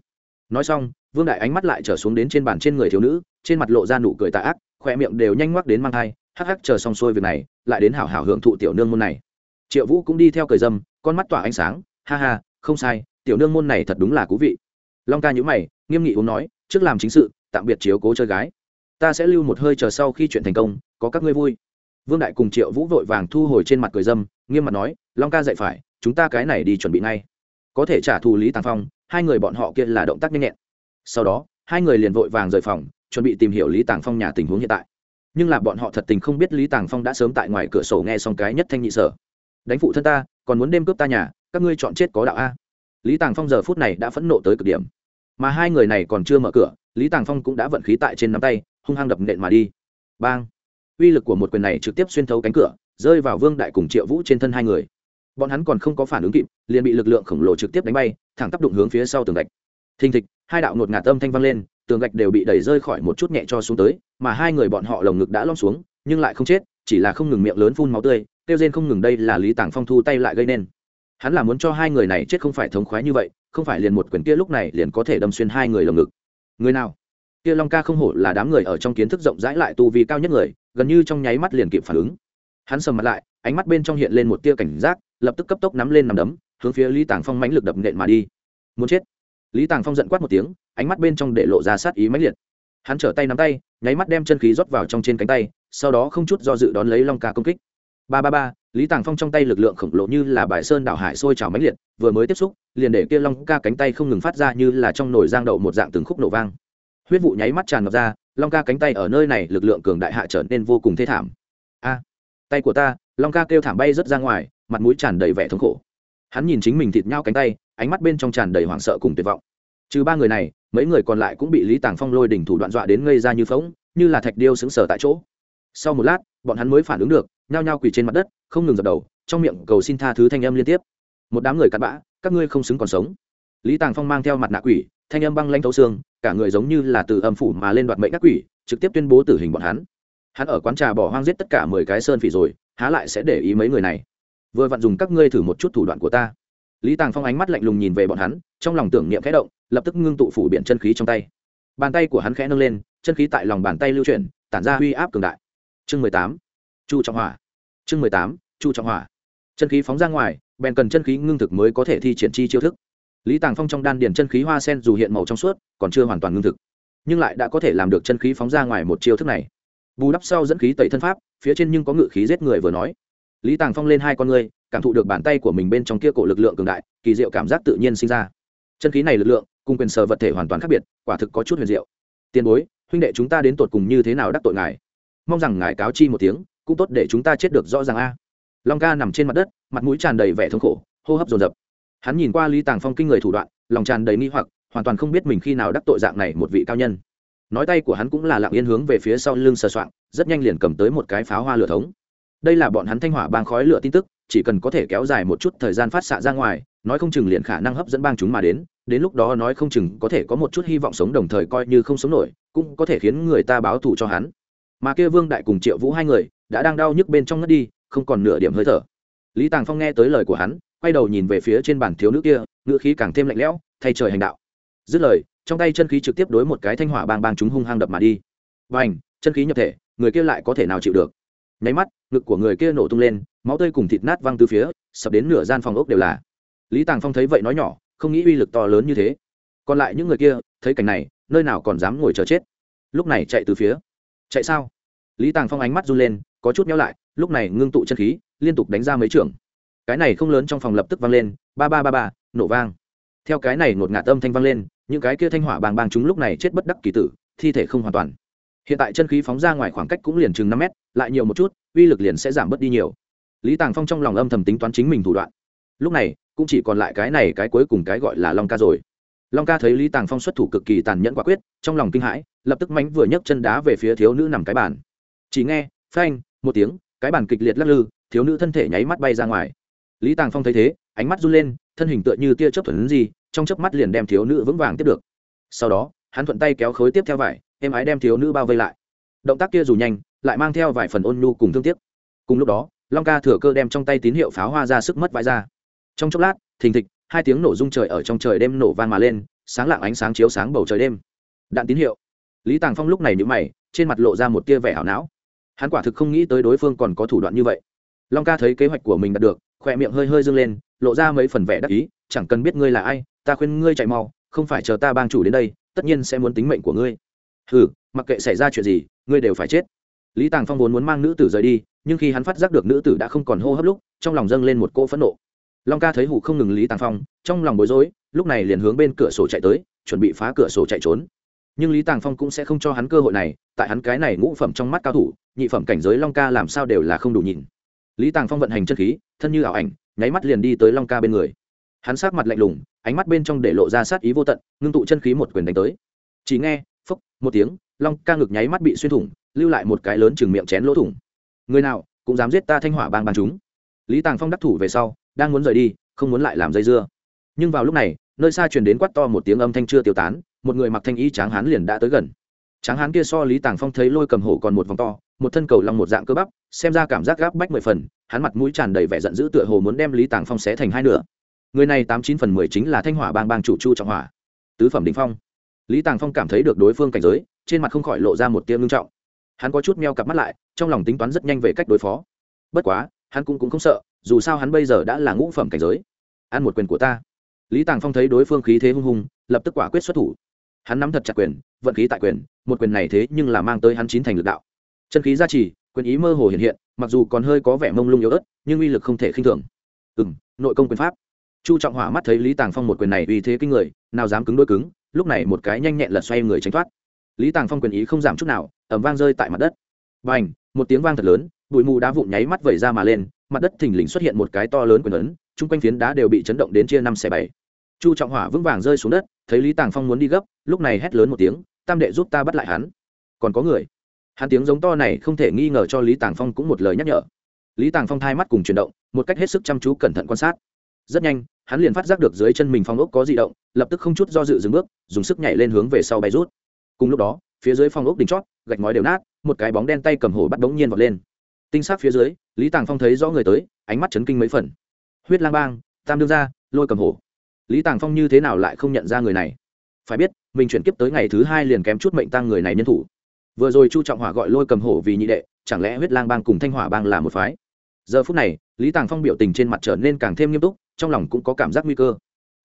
Nói xong, vương đại ánh mắt lại trở xuống đến trên bàn trên người thiếu nữ trên mặt lộ ra nụ cười tà ác khoe miệng đều nhanh ngoắc đến mang thai, hắc hắc chờ xong xuôi việc này, lại đến hảo hảo hưởng thụ tiểu nương môn này. Triệu vũ cũng đi theo cười dâm, con mắt tỏa ánh sáng, ha ha, không sai, tiểu nương môn này thật đúng là cú vị. Long ca nhữ mày, nghiêm nghị uống nói, trước làm chính sự, tạm biệt chiếu cố chơi gái. Ta sẽ lưu một hơi chờ sau khi chuyện thành công, có các ngươi vui. Vương đại cùng triệu vũ vội vàng thu hồi trên mặt cười dâm, nghiêm mặt nói, long ca dạy phải, chúng ta cái này đi chuẩn bị ngay. Có thể trả thù lý tàng phong, hai người bọn họ kia là động tác nhanh nhẹn. Sau đó, hai người liền vội vàng rời phòng chuẩn bị tìm hiểu lý tàng phong nhà tình huống hiện tại. Nhưng là bọn họ thật tình không biết lý tàng phong đã sớm tại ngoài cửa sổ nghe xong cái nhất thanh nhị sở. Đánh phụ thân ta, còn muốn đêm cướp ta nhà, các ngươi chọn chết có đạo a. Lý tàng phong giờ phút này đã phẫn nộ tới cực điểm. Mà hai người này còn chưa mở cửa, lý tàng phong cũng đã vận khí tại trên nắm tay, hung hăng đập nện mà đi. Bang! Uy lực của một quyền này trực tiếp xuyên thấu cánh cửa, rơi vào vương đại cùng triệu vũ trên thân hai người. Bọn hắn còn không có phản ứng kịp, liền bị lực lượng khổng lồ trực tiếp đánh bay, thẳng tắp đụng hướng phía sau tường gạch. Thình thịch, hai đạo ngột ngạt âm thanh vang lên tường gạch đều bị đẩy rơi khỏi một chút nhẹ cho xuống tới, mà hai người bọn họ lồng ngực đã lom xuống, nhưng lại không chết, chỉ là không ngừng miệng lớn phun máu tươi, kêu rên không ngừng đây là lý tàng phong thu tay lại gây nên. Hắn là muốn cho hai người này chết không phải thống khoái như vậy, không phải liền một quyền kia lúc này liền có thể đâm xuyên hai người lồng ngực. Người nào? Kia long ca không hổ là đám người ở trong kiến thức rộng rãi lại tu vi cao nhất người, gần như trong nháy mắt liền kịp phản ứng. Hắn sầm mặt lại, ánh mắt bên trong hiện lên một tia cảnh giác, lập tức cấp tốc nắm lên nằm đấm, hướng phía lý tàng phong mãnh lực đập nện mà đi. Muốn chết? Lý tàng phong giận quát một tiếng ánh mắt bên trong để lộ ra sát ý mãnh liệt. Hắn trở tay nắm tay, nháy mắt đem chân khí rót vào trong trên cánh tay, sau đó không chút do dự đón lấy long ca công kích. Ba ba ba, lý tàng phong trong tay lực lượng khổng lồ như là bài sơn đảo hải sôi trào mãnh liệt, vừa mới tiếp xúc, liền để kia long ca cánh tay không ngừng phát ra như là trong nồi giang đậu một dạng từng khúc nổ vang. Huyết vụ nháy mắt tràn ngập ra, long ca cánh tay ở nơi này lực lượng cường đại hạ trở nên vô cùng thê thảm. A, tay của ta, long ca kêu thảm bay rớt ra ngoài, mặt mũi tràn đầy vẻ thống khổ. Hắn nhìn chính mình thịt nhau cánh tay, ánh mắt bên trong tràn đầy hoảng sợ cùng tuyệt vọng trừ ba người này, mấy người còn lại cũng bị lý tàng phong lôi đỉnh thủ đoạn dọa đến ngây ra như phóng như là thạch điêu xứng sở tại chỗ. Sau một lát, bọn hắn mới phản ứng được, nhao nhao quỳ trên mặt đất, không ngừng dập đầu, trong miệng cầu xin tha thứ thanh âm liên tiếp. Một đám người cặn bã, các ngươi không xứng còn sống. Lý tàng phong mang theo mặt nạ quỷ, thanh âm băng lanh thấu xương, cả người giống như là từ âm phủ mà lên đoạt mệnh các quỷ, trực tiếp tuyên bố tử hình bọn hắn. Hắn ở quán trà bỏ hoang giết tất cả mười cái sơn phỉ rồi, há lại sẽ để ý mấy người này. Vừa vặn dùng các ngươi thử một chút thủ đoạn của ta. Lý tàng phong ánh mắt lạnh lùng nhìn về bọn hắn, trong lòng tưởng niệm khẽ động lập tức ngưng tụ phủ biện chân khí trong tay. Bàn tay của hắn khẽ nâng lên, chân khí tại lòng bàn tay lưu chuyển, tản ra huy áp cường đại. Chương mười tám, chu trọng hỏa. Chương mười tám, chu trọng hỏa. Chân khí phóng ra ngoài, bèn cần chân khí ngưng thực mới có thể thi triển chi chiêu thức. Lý tàng phong trong đan điền chân khí hoa sen dù hiện màu trong suốt, còn chưa hoàn toàn ngưng thực, nhưng lại đã có thể làm được chân khí phóng ra ngoài một chiêu thức này. Bù đắp sau dẫn khí tẩy thân pháp, phía trên nhưng có ngự khí giết người vừa nói. Lý tàng phong lên hai con ngươi, cảm thụ được bàn tay của mình bên trong kia cổ lực lượng cường đại, kỳ diệu cảm giác tự nhiên sinh ra. Chân khí này lực lượng cùng quyền sở vật thể hoàn toàn khác biệt, quả thực có chút huyền diệu. Tiền bối, huynh đệ chúng ta đến tột cùng như thế nào đắc tội ngài? Mong rằng ngài cáo chi một tiếng, cũng tốt để chúng ta chết được rõ ràng a. Long ca nằm trên mặt đất, mặt mũi tràn đầy vẻ thống khổ, hô hấp dồn dập. Hắn nhìn qua lý tàng phong kinh người thủ đoạn, lòng tràn đầy nghi hoặc, hoàn toàn không biết mình khi nào đắc tội dạng này một vị cao nhân. Nói tay của hắn cũng là lặng yên hướng về phía sau lưng sờ soạng, rất nhanh liền cầm tới một cái pháo hoa lửa thống. Đây là bọn hắn thanh hỏa bang khói lửa tin tức, chỉ cần có thể kéo dài một chút thời gian phát xạ ra ngoài, nói không chừng liền khả năng hấp dẫn bang chúng mà đến đến lúc đó nói không chừng có thể có một chút hy vọng sống đồng thời coi như không sống nổi, cũng có thể khiến người ta báo thù cho hắn. Mà kia vương đại cùng triệu vũ hai người đã đang đau nhức bên trong ngất đi, không còn nửa điểm hơi thở. Lý tàng phong nghe tới lời của hắn, quay đầu nhìn về phía trên bàn thiếu nữ kia, ngữ khí càng thêm lạnh lẽo, thay trời hành đạo. Dứt lời, trong tay chân khí trực tiếp đối một cái thanh hỏa bang bang chúng hung hăng đập mà đi. Và chân khí nhập thể, người kia lại có thể nào chịu được? Nháy mắt, ngực của người kia nổ tung lên, máu tươi cùng thịt nát văng từ phía, sập đến nửa gian phòng ốc đều là. Lý tàng phong thấy vậy nói nhỏ không nghĩ uy lực to lớn như thế. Còn lại những người kia, thấy cảnh này, nơi nào còn dám ngồi chờ chết? Lúc này chạy từ phía. Chạy sao? Lý tàng phong ánh mắt run lên, có chút nhau lại, lúc này ngưng tụ chân khí, liên tục đánh ra mấy trường. cái này không lớn trong phòng lập tức vang lên, ba ba ba ba, nổ vang. Theo cái này ngột ngạt âm thanh vang lên, những cái kia thanh hỏa bàng bàng chúng lúc này chết bất đắc kỳ tử, thi thể không hoàn toàn. Hiện tại chân khí phóng ra ngoài khoảng cách cũng liền chừng năm mét, lại nhiều một chút, uy lực liền sẽ giảm bớt đi nhiều. Lý tàng phong trong lòng âm thầm tính toán chính mình thủ đoạn. Lúc này cũng chỉ còn lại cái này cái cuối cùng cái gọi là long ca rồi. Long ca thấy lý tàng phong xuất thủ cực kỳ tàn nhẫn quả quyết, trong lòng kinh hãi, lập tức mánh vừa nhấc chân đá về phía thiếu nữ nằm cái bàn. Chỉ nghe, phanh, một tiếng, cái bàn kịch liệt lắc lư, thiếu nữ thân thể nháy mắt bay ra ngoài. Lý tàng phong thấy thế, ánh mắt run lên, thân hình tựa như tia chớp thuần gì, trong chớp mắt liền đem thiếu nữ vững vàng tiếp được. Sau đó, hắn thuận tay kéo khối tiếp theo vải em ái đem thiếu nữ bao vây lại. Động tác kia dù nhanh, lại mang theo vài phần ôn nhu cùng thương tiếc. Cùng lúc đó, long ca thừa cơ đem trong tay tín hiệu pháo hoa ra sức mất vãi ra trong chốc lát, thình thịch, hai tiếng nổ rung trời ở trong trời đêm nổ vang mà lên, sáng lạng ánh sáng chiếu sáng bầu trời đêm. Đạn tín hiệu. Lý tàng phong lúc này nhữ mày, trên mặt lộ ra một tia vẻ hảo não. Hắn quả thực không nghĩ tới đối phương còn có thủ đoạn như vậy. Long ca thấy kế hoạch của mình đạt được, khỏe miệng hơi hơi dâng lên, lộ ra mấy phần vẻ đắc ý, chẳng cần biết ngươi là ai, ta khuyên ngươi chạy mau, không phải chờ ta bang chủ đến đây, tất nhiên sẽ muốn tính mệnh của ngươi. Hừ, mặc kệ xảy ra chuyện gì, ngươi đều phải chết. Lý tàng phong vốn muốn mang nữ tử rời đi, nhưng khi hắn phát giác được nữ tử đã không còn hô hấp lúc, trong lòng dâng lên một cỗ phẫn nộ long ca thấy hủ không ngừng lý tàng phong, trong lòng bối rối, lúc này liền hướng bên cửa sổ chạy tới, chuẩn bị phá cửa sổ chạy trốn. Nhưng lý tàng phong cũng sẽ không cho hắn cơ hội này, tại hắn cái này ngũ phẩm trong mắt cao thủ, nhị phẩm cảnh giới long ca làm sao đều là không đủ nhìn. Lý tàng phong vận hành chân khí, thân như ảo ảnh, nháy mắt liền đi tới long ca bên người. Hắn sát mặt lạnh lùng, ánh mắt bên trong để lộ ra sát ý vô tận, ngưng tụ chân khí một quyền đánh tới. Chỉ nghe, phốc, một tiếng, long ca ngực nháy mắt bị xuyên thủng, lưu lại một cái lớn chừng miệng chén lỗ thủng. Người nào, cũng dám giết ta thanh hỏa bang bàn chúng. Lý tàng phong đắc thủ về sau đang muốn rời đi, không muốn lại làm dây dưa. Nhưng vào lúc này, nơi xa truyền đến quát to một tiếng âm thanh chưa tiêu tán, một người mặc thanh y tráng hán liền đã tới gần. Tráng hán kia so lý tàng phong thấy lôi cầm hổ còn một vòng to, một thân cầu lòng một dạng cơ bắp, xem ra cảm giác gáp bách mười phần, hắn mặt mũi tràn đầy vẻ giận dữ tựa hồ muốn đem lý tàng phong xé thành hai nửa. Người này tám chín phần mười chính là thanh hỏa bang bang chủ chu trọng hỏa. Tứ phẩm đình phong. Lý tàng phong cảm thấy được đối phương cảnh giới, trên mặt không khỏi lộ ra một tiêu ngưng trọng. Hắn có chút meo cặp mắt lại, trong lòng tính toán rất nhanh về cách đối phó. Bất quá hắn cũng, cũng không sợ dù sao hắn bây giờ đã là ngũ phẩm cảnh giới. Ăn một quyền của ta. Lý tàng phong thấy đối phương khí thế hung hùng lập tức quả quyết xuất thủ. Hắn nắm thật chặt quyền vận khí tại quyền một quyền này thế nhưng là mang tới hắn chín thành lực đạo. Chân khí gia trì quyền ý mơ hồ hiện hiện mặc dù còn hơi có vẻ mông lung yếu ớt nhưng uy lực không thể khinh thường. Ừ m nội công quyền pháp. Chu trọng hỏa mắt thấy lý tàng phong một quyền này uy thế kinh người nào dám cứng đôi cứng lúc này một cái nhanh nhẹn lật xoay người tránh thoát. Lý tàng phong quyền ý không giảm chút nào ẩm vang rơi tại mặt đất. Và một tiếng vang thật lớn bụi mù đá vụn nháy mắt vẩy ra mà lên, mặt đất thình lình xuất hiện một cái to lớn quyền ấn, chung quanh phiến đá đều bị chấn động đến chia năm xẻ bảy. Chu trọng hỏa vững vàng rơi xuống đất, thấy lý tàng phong muốn đi gấp, lúc này hét lớn một tiếng, tam đệ giúp ta bắt lại hắn. Còn có người. Hắn tiếng giống to này không thể nghi ngờ cho lý tàng phong cũng một lời nhắc nhở. Lý tàng phong thai mắt cùng chuyển động, một cách hết sức chăm chú cẩn thận quan sát. Rất nhanh, hắn liền phát giác được dưới chân mình phong ốc có di động, lập tức không chút do dự dừng bước, dùng sức nhảy lên hướng về sau bay rút. Cùng lúc đó, phía dưới phong ốc đỉnh chót, gạch ngói đều nát, một cái bóng đen tay cầm hổ bắt đống nhiên vọt lên tinh sát phía dưới, lý tàng phong thấy rõ người tới, ánh mắt chấn kinh mấy phần. Huyết lang bang, tam đương ra lôi cầm hổ. Lý tàng phong như thế nào lại không nhận ra người này? Phải biết, mình chuyển kiếp tới ngày thứ hai liền kém chút mệnh tăng người này nhân thủ. Vừa rồi chu trọng hỏa gọi lôi cầm hổ vì nhị đệ, chẳng lẽ huyết lang bang cùng thanh hỏa bang là một phái? Giờ phút này, lý tàng phong biểu tình trên mặt trở nên càng thêm nghiêm túc, trong lòng cũng có cảm giác nguy cơ.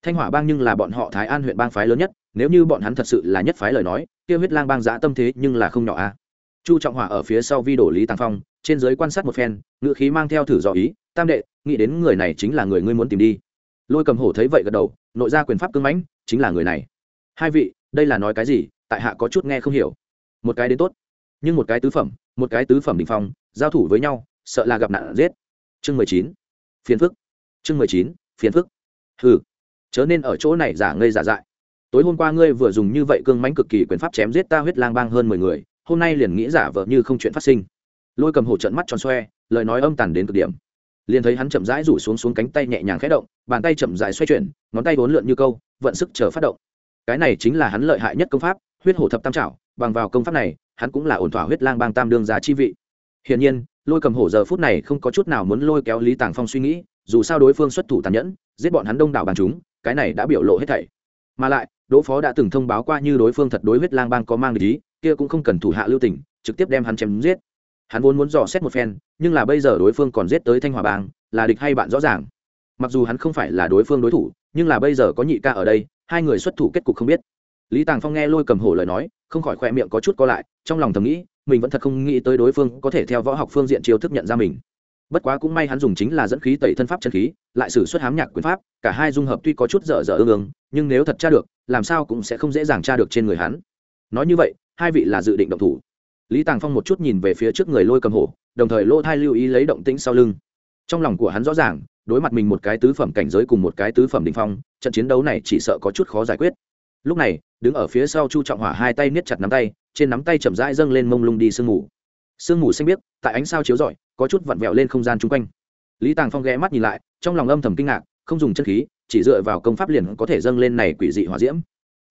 Thanh hỏa bang nhưng là bọn họ thái an huyện bang phái lớn nhất, nếu như bọn hắn thật sự là nhất phái lời nói, kia huyết lang bang giã tâm thế nhưng là không nhỏ a chu trọng hỏa ở phía sau vi đổ lý tàng phong trên giới quan sát một phen ngự khí mang theo thử dò ý tam đệ nghĩ đến người này chính là người ngươi muốn tìm đi. Lôi cầm hổ thấy vậy gật đầu nội ra quyền pháp cưng mãnh chính là người này. Hai vị đây là nói cái gì? Tại hạ có chút nghe không hiểu. Một cái đến tốt nhưng một cái tứ phẩm một cái tứ phẩm đình phong giao thủ với nhau sợ là gặp nạn giết. Chương mười chín phiền phức. Chương mười chín phiền phức. Hừ, chớ nên ở chỗ này giả ngây giả dại. Tối hôm qua ngươi vừa dùng như vậy cương mãnh cực kỳ quyền pháp chém giết ta huyết lang bang hơn mười người hôm nay liền nghĩ giả vờ như không chuyện phát sinh lôi cầm hổ trận mắt tròn xoe, lời nói âm tàn đến cực điểm. Liền thấy hắn chậm rãi rủ xuống xuống cánh tay nhẹ nhàng khẽ động, bàn tay chậm rãi xoay chuyển, ngón tay vốn lượn như câu, vận sức chờ phát động. Cái này chính là hắn lợi hại nhất công pháp, huyết hổ thập tam trảo, bằng vào công pháp này, hắn cũng là ổn thỏa huyết lang bang tam đương giá chi vị. Hiển nhiên, lôi cầm hổ giờ phút này không có chút nào muốn lôi kéo lý tàng phong suy nghĩ, dù sao đối phương xuất thủ tàn nhẫn, giết bọn hắn đông đảo bàn chúng, cái này đã biểu lộ hết thảy. Mà lại, đỗ phó đã từng thông báo qua như đối phương thật đối huyết lang bang có mang ý, kia cũng không cần thủ hạ lưu tình, trực tiếp đem hắn chém giết hắn vốn muốn dò xét một phen, nhưng là bây giờ đối phương còn giết tới thanh hòa bang, là địch hay bạn rõ ràng. Mặc dù hắn không phải là đối phương đối thủ, nhưng là bây giờ có nhị ca ở đây, hai người xuất thủ kết cục không biết. Lý tàng phong nghe lôi cầm hổ lời nói, không khỏi khoe miệng có chút co lại, trong lòng thầm nghĩ, mình vẫn thật không nghĩ tới đối phương có thể theo võ học phương diện chiêu thức nhận ra mình. Bất quá cũng may hắn dùng chính là dẫn khí tẩy thân pháp chân khí, lại xử suất hám nhạc quyền pháp, cả hai dung hợp tuy có chút dở dở ương ương, nhưng nếu thật tra được, làm sao cũng sẽ không dễ dàng tra được trên người hắn. Nói như vậy, hai vị là dự định động thủ lý tàng phong một chút nhìn về phía trước người lôi cầm hổ, đồng thời lô thai lưu ý lấy động tĩnh sau lưng. Trong lòng của hắn rõ ràng, đối mặt mình một cái tứ phẩm cảnh giới cùng một cái tứ phẩm đình phong, trận chiến đấu này chỉ sợ có chút khó giải quyết. Lúc này, đứng ở phía sau chu trọng hỏa hai tay niết chặt nắm tay, trên nắm tay chậm rãi dâng lên mông lung đi sương mù. Sương mù xanh biếc, tại ánh sao chiếu rọi, có chút vặn vẹo lên không gian chung quanh. Lý tàng phong ghé mắt nhìn lại, trong lòng âm thầm kinh ngạc, không dùng chân khí, chỉ dựa vào công pháp liền có thể dâng lên này quỷ dị hỏa diễm.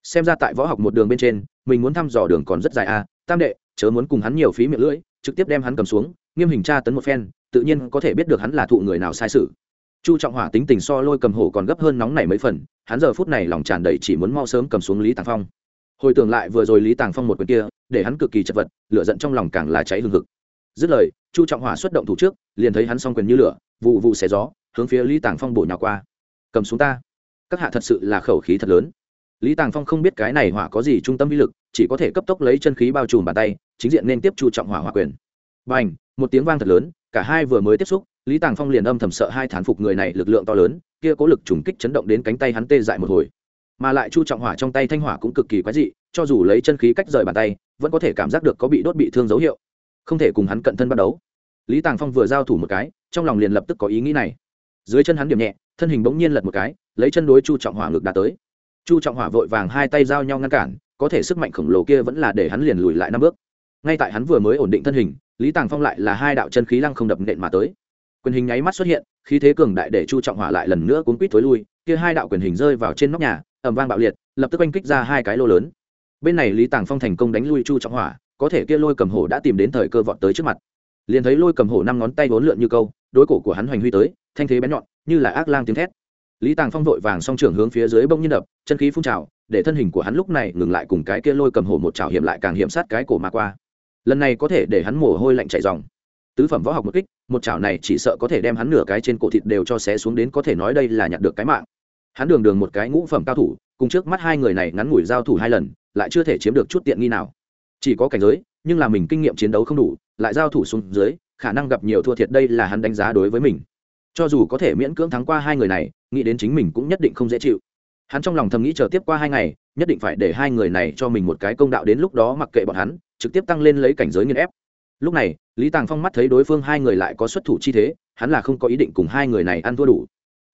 Xem ra tại võ học một đường bên trên, mình muốn thăm dò đường còn rất dài a tam đệ chớ muốn cùng hắn nhiều phí miệng lưỡi, trực tiếp đem hắn cầm xuống, nghiêm hình tra tấn một phen, tự nhiên có thể biết được hắn là thụ người nào sai sự. Chu trọng hỏa tính tình so lôi cầm hổ còn gấp hơn nóng này mấy phần, hắn giờ phút này lòng tràn đầy chỉ muốn mau sớm cầm xuống lý tàng phong. Hồi tưởng lại vừa rồi lý tàng phong một quyền kia, để hắn cực kỳ chật vật, lửa giận trong lòng càng là cháy hừng hực. Dứt lời, chu trọng hỏa xuất động thủ trước, liền thấy hắn s o n g quyền như lửa, vụ vụ xé gió, hướng phía lý tàng phong bổ nhào qua. Cầm xuống ta. Các hạ thật sự là khẩu khí thật lớn. Lý tàng phong không biết cái này hỏa có gì trung tâm vi lực chỉ có thể cấp tốc lấy chân khí bao trùm bàn tay, chính diện nên tiếp chu trọng hỏa hỏa quyền. B à n h một tiếng vang thật lớn, cả hai vừa mới tiếp xúc, lý tàng phong liền âm thầm sợ hai thán phục người này lực lượng to lớn, kia có lực trùng kích chấn động đến cánh tay hắn tê dại một hồi. Mà lại chu trọng hỏa trong tay thanh hỏa cũng cực kỳ quái dị, cho dù lấy chân khí cách rời bàn tay, vẫn có thể cảm giác được có bị đốt bị thương dấu hiệu. Không thể cùng hắn cận thân bắt đấu lý tàng phong vừa giao thủ một cái, trong lòng liền lập tức có ý nghĩ này. Dưới chân hắn điểm nhẹ, thân hình bỗng nhiên lật một cái, lấy chân đối chu trọng hỏa ngược đã tới. Chu trọng hỏa vội vàng hai tay giao nhau ngăn cản có thể sức mạnh khổng lồ kia vẫn là để hắn liền lùi lại năm bước. Ngay tại hắn vừa mới ổn định thân hình, lý tàng phong lại là hai đạo chân khí lăng không đập nện mà tới. Quyền hình nháy mắt xuất hiện, khí thế cường đại để chu trọng hỏa lại lần nữa cuốn quýt thối lui, kia hai đạo quyền hình rơi vào trên nóc nhà ẩm vang bạo liệt, lập tức oanh kích ra hai cái lô lớn. Bên này lý tàng phong thành công đánh lui chu trọng hỏa, có thể kia lôi cầm hổ đã tìm đến thời cơ vọt tới trước mặt. Liền thấy lôi cầm hổ năm ngón tay vốn lượn như câu, đối cổ của hắn hoành huy tới, thanh thế bén nhọn, như là ác lang tiếng thét lý tàng phong vội vàng song trưởng hướng phía dưới bông nhiên đập, chân khí phun trào, để thân hình của hắn lúc này ngừng lại cùng cái kia lôi cầm hổ một trào hiểm lại càng hiểm sát cái cổ mà qua. Lần này có thể để hắn mồ hôi lạnh chảy dòng. Tứ phẩm võ học một kích, một chảo này chỉ sợ có thể đem hắn nửa cái trên cổ thịt đều cho xé xuống đến có thể nói đây là nhặt được cái mạng. Hắn đường đường một cái ngũ phẩm cao thủ, cùng trước mắt hai người này ngắn ngủi giao thủ hai lần, lại chưa thể chiếm được chút tiện nghi nào. Chỉ có cảnh giới, nhưng là mình kinh nghiệm chiến đấu không đủ, lại giao thủ xuống dưới, khả năng gặp nhiều thua thiệt đây là hắn đánh giá đối với mình cho dù có thể miễn cưỡng thắng qua hai người này, nghĩ đến chính mình cũng nhất định không dễ chịu. Hắn trong lòng thầm nghĩ chờ tiếp qua hai ngày, nhất định phải để hai người này cho mình một cái công đạo đến lúc đó mặc kệ bọn hắn, trực tiếp tăng lên lấy cảnh giới nghiên ép. Lúc này, lý tàng phong mắt thấy đối phương hai người lại có xuất thủ chi thế, hắn là không có ý định cùng hai người này ăn thua đủ.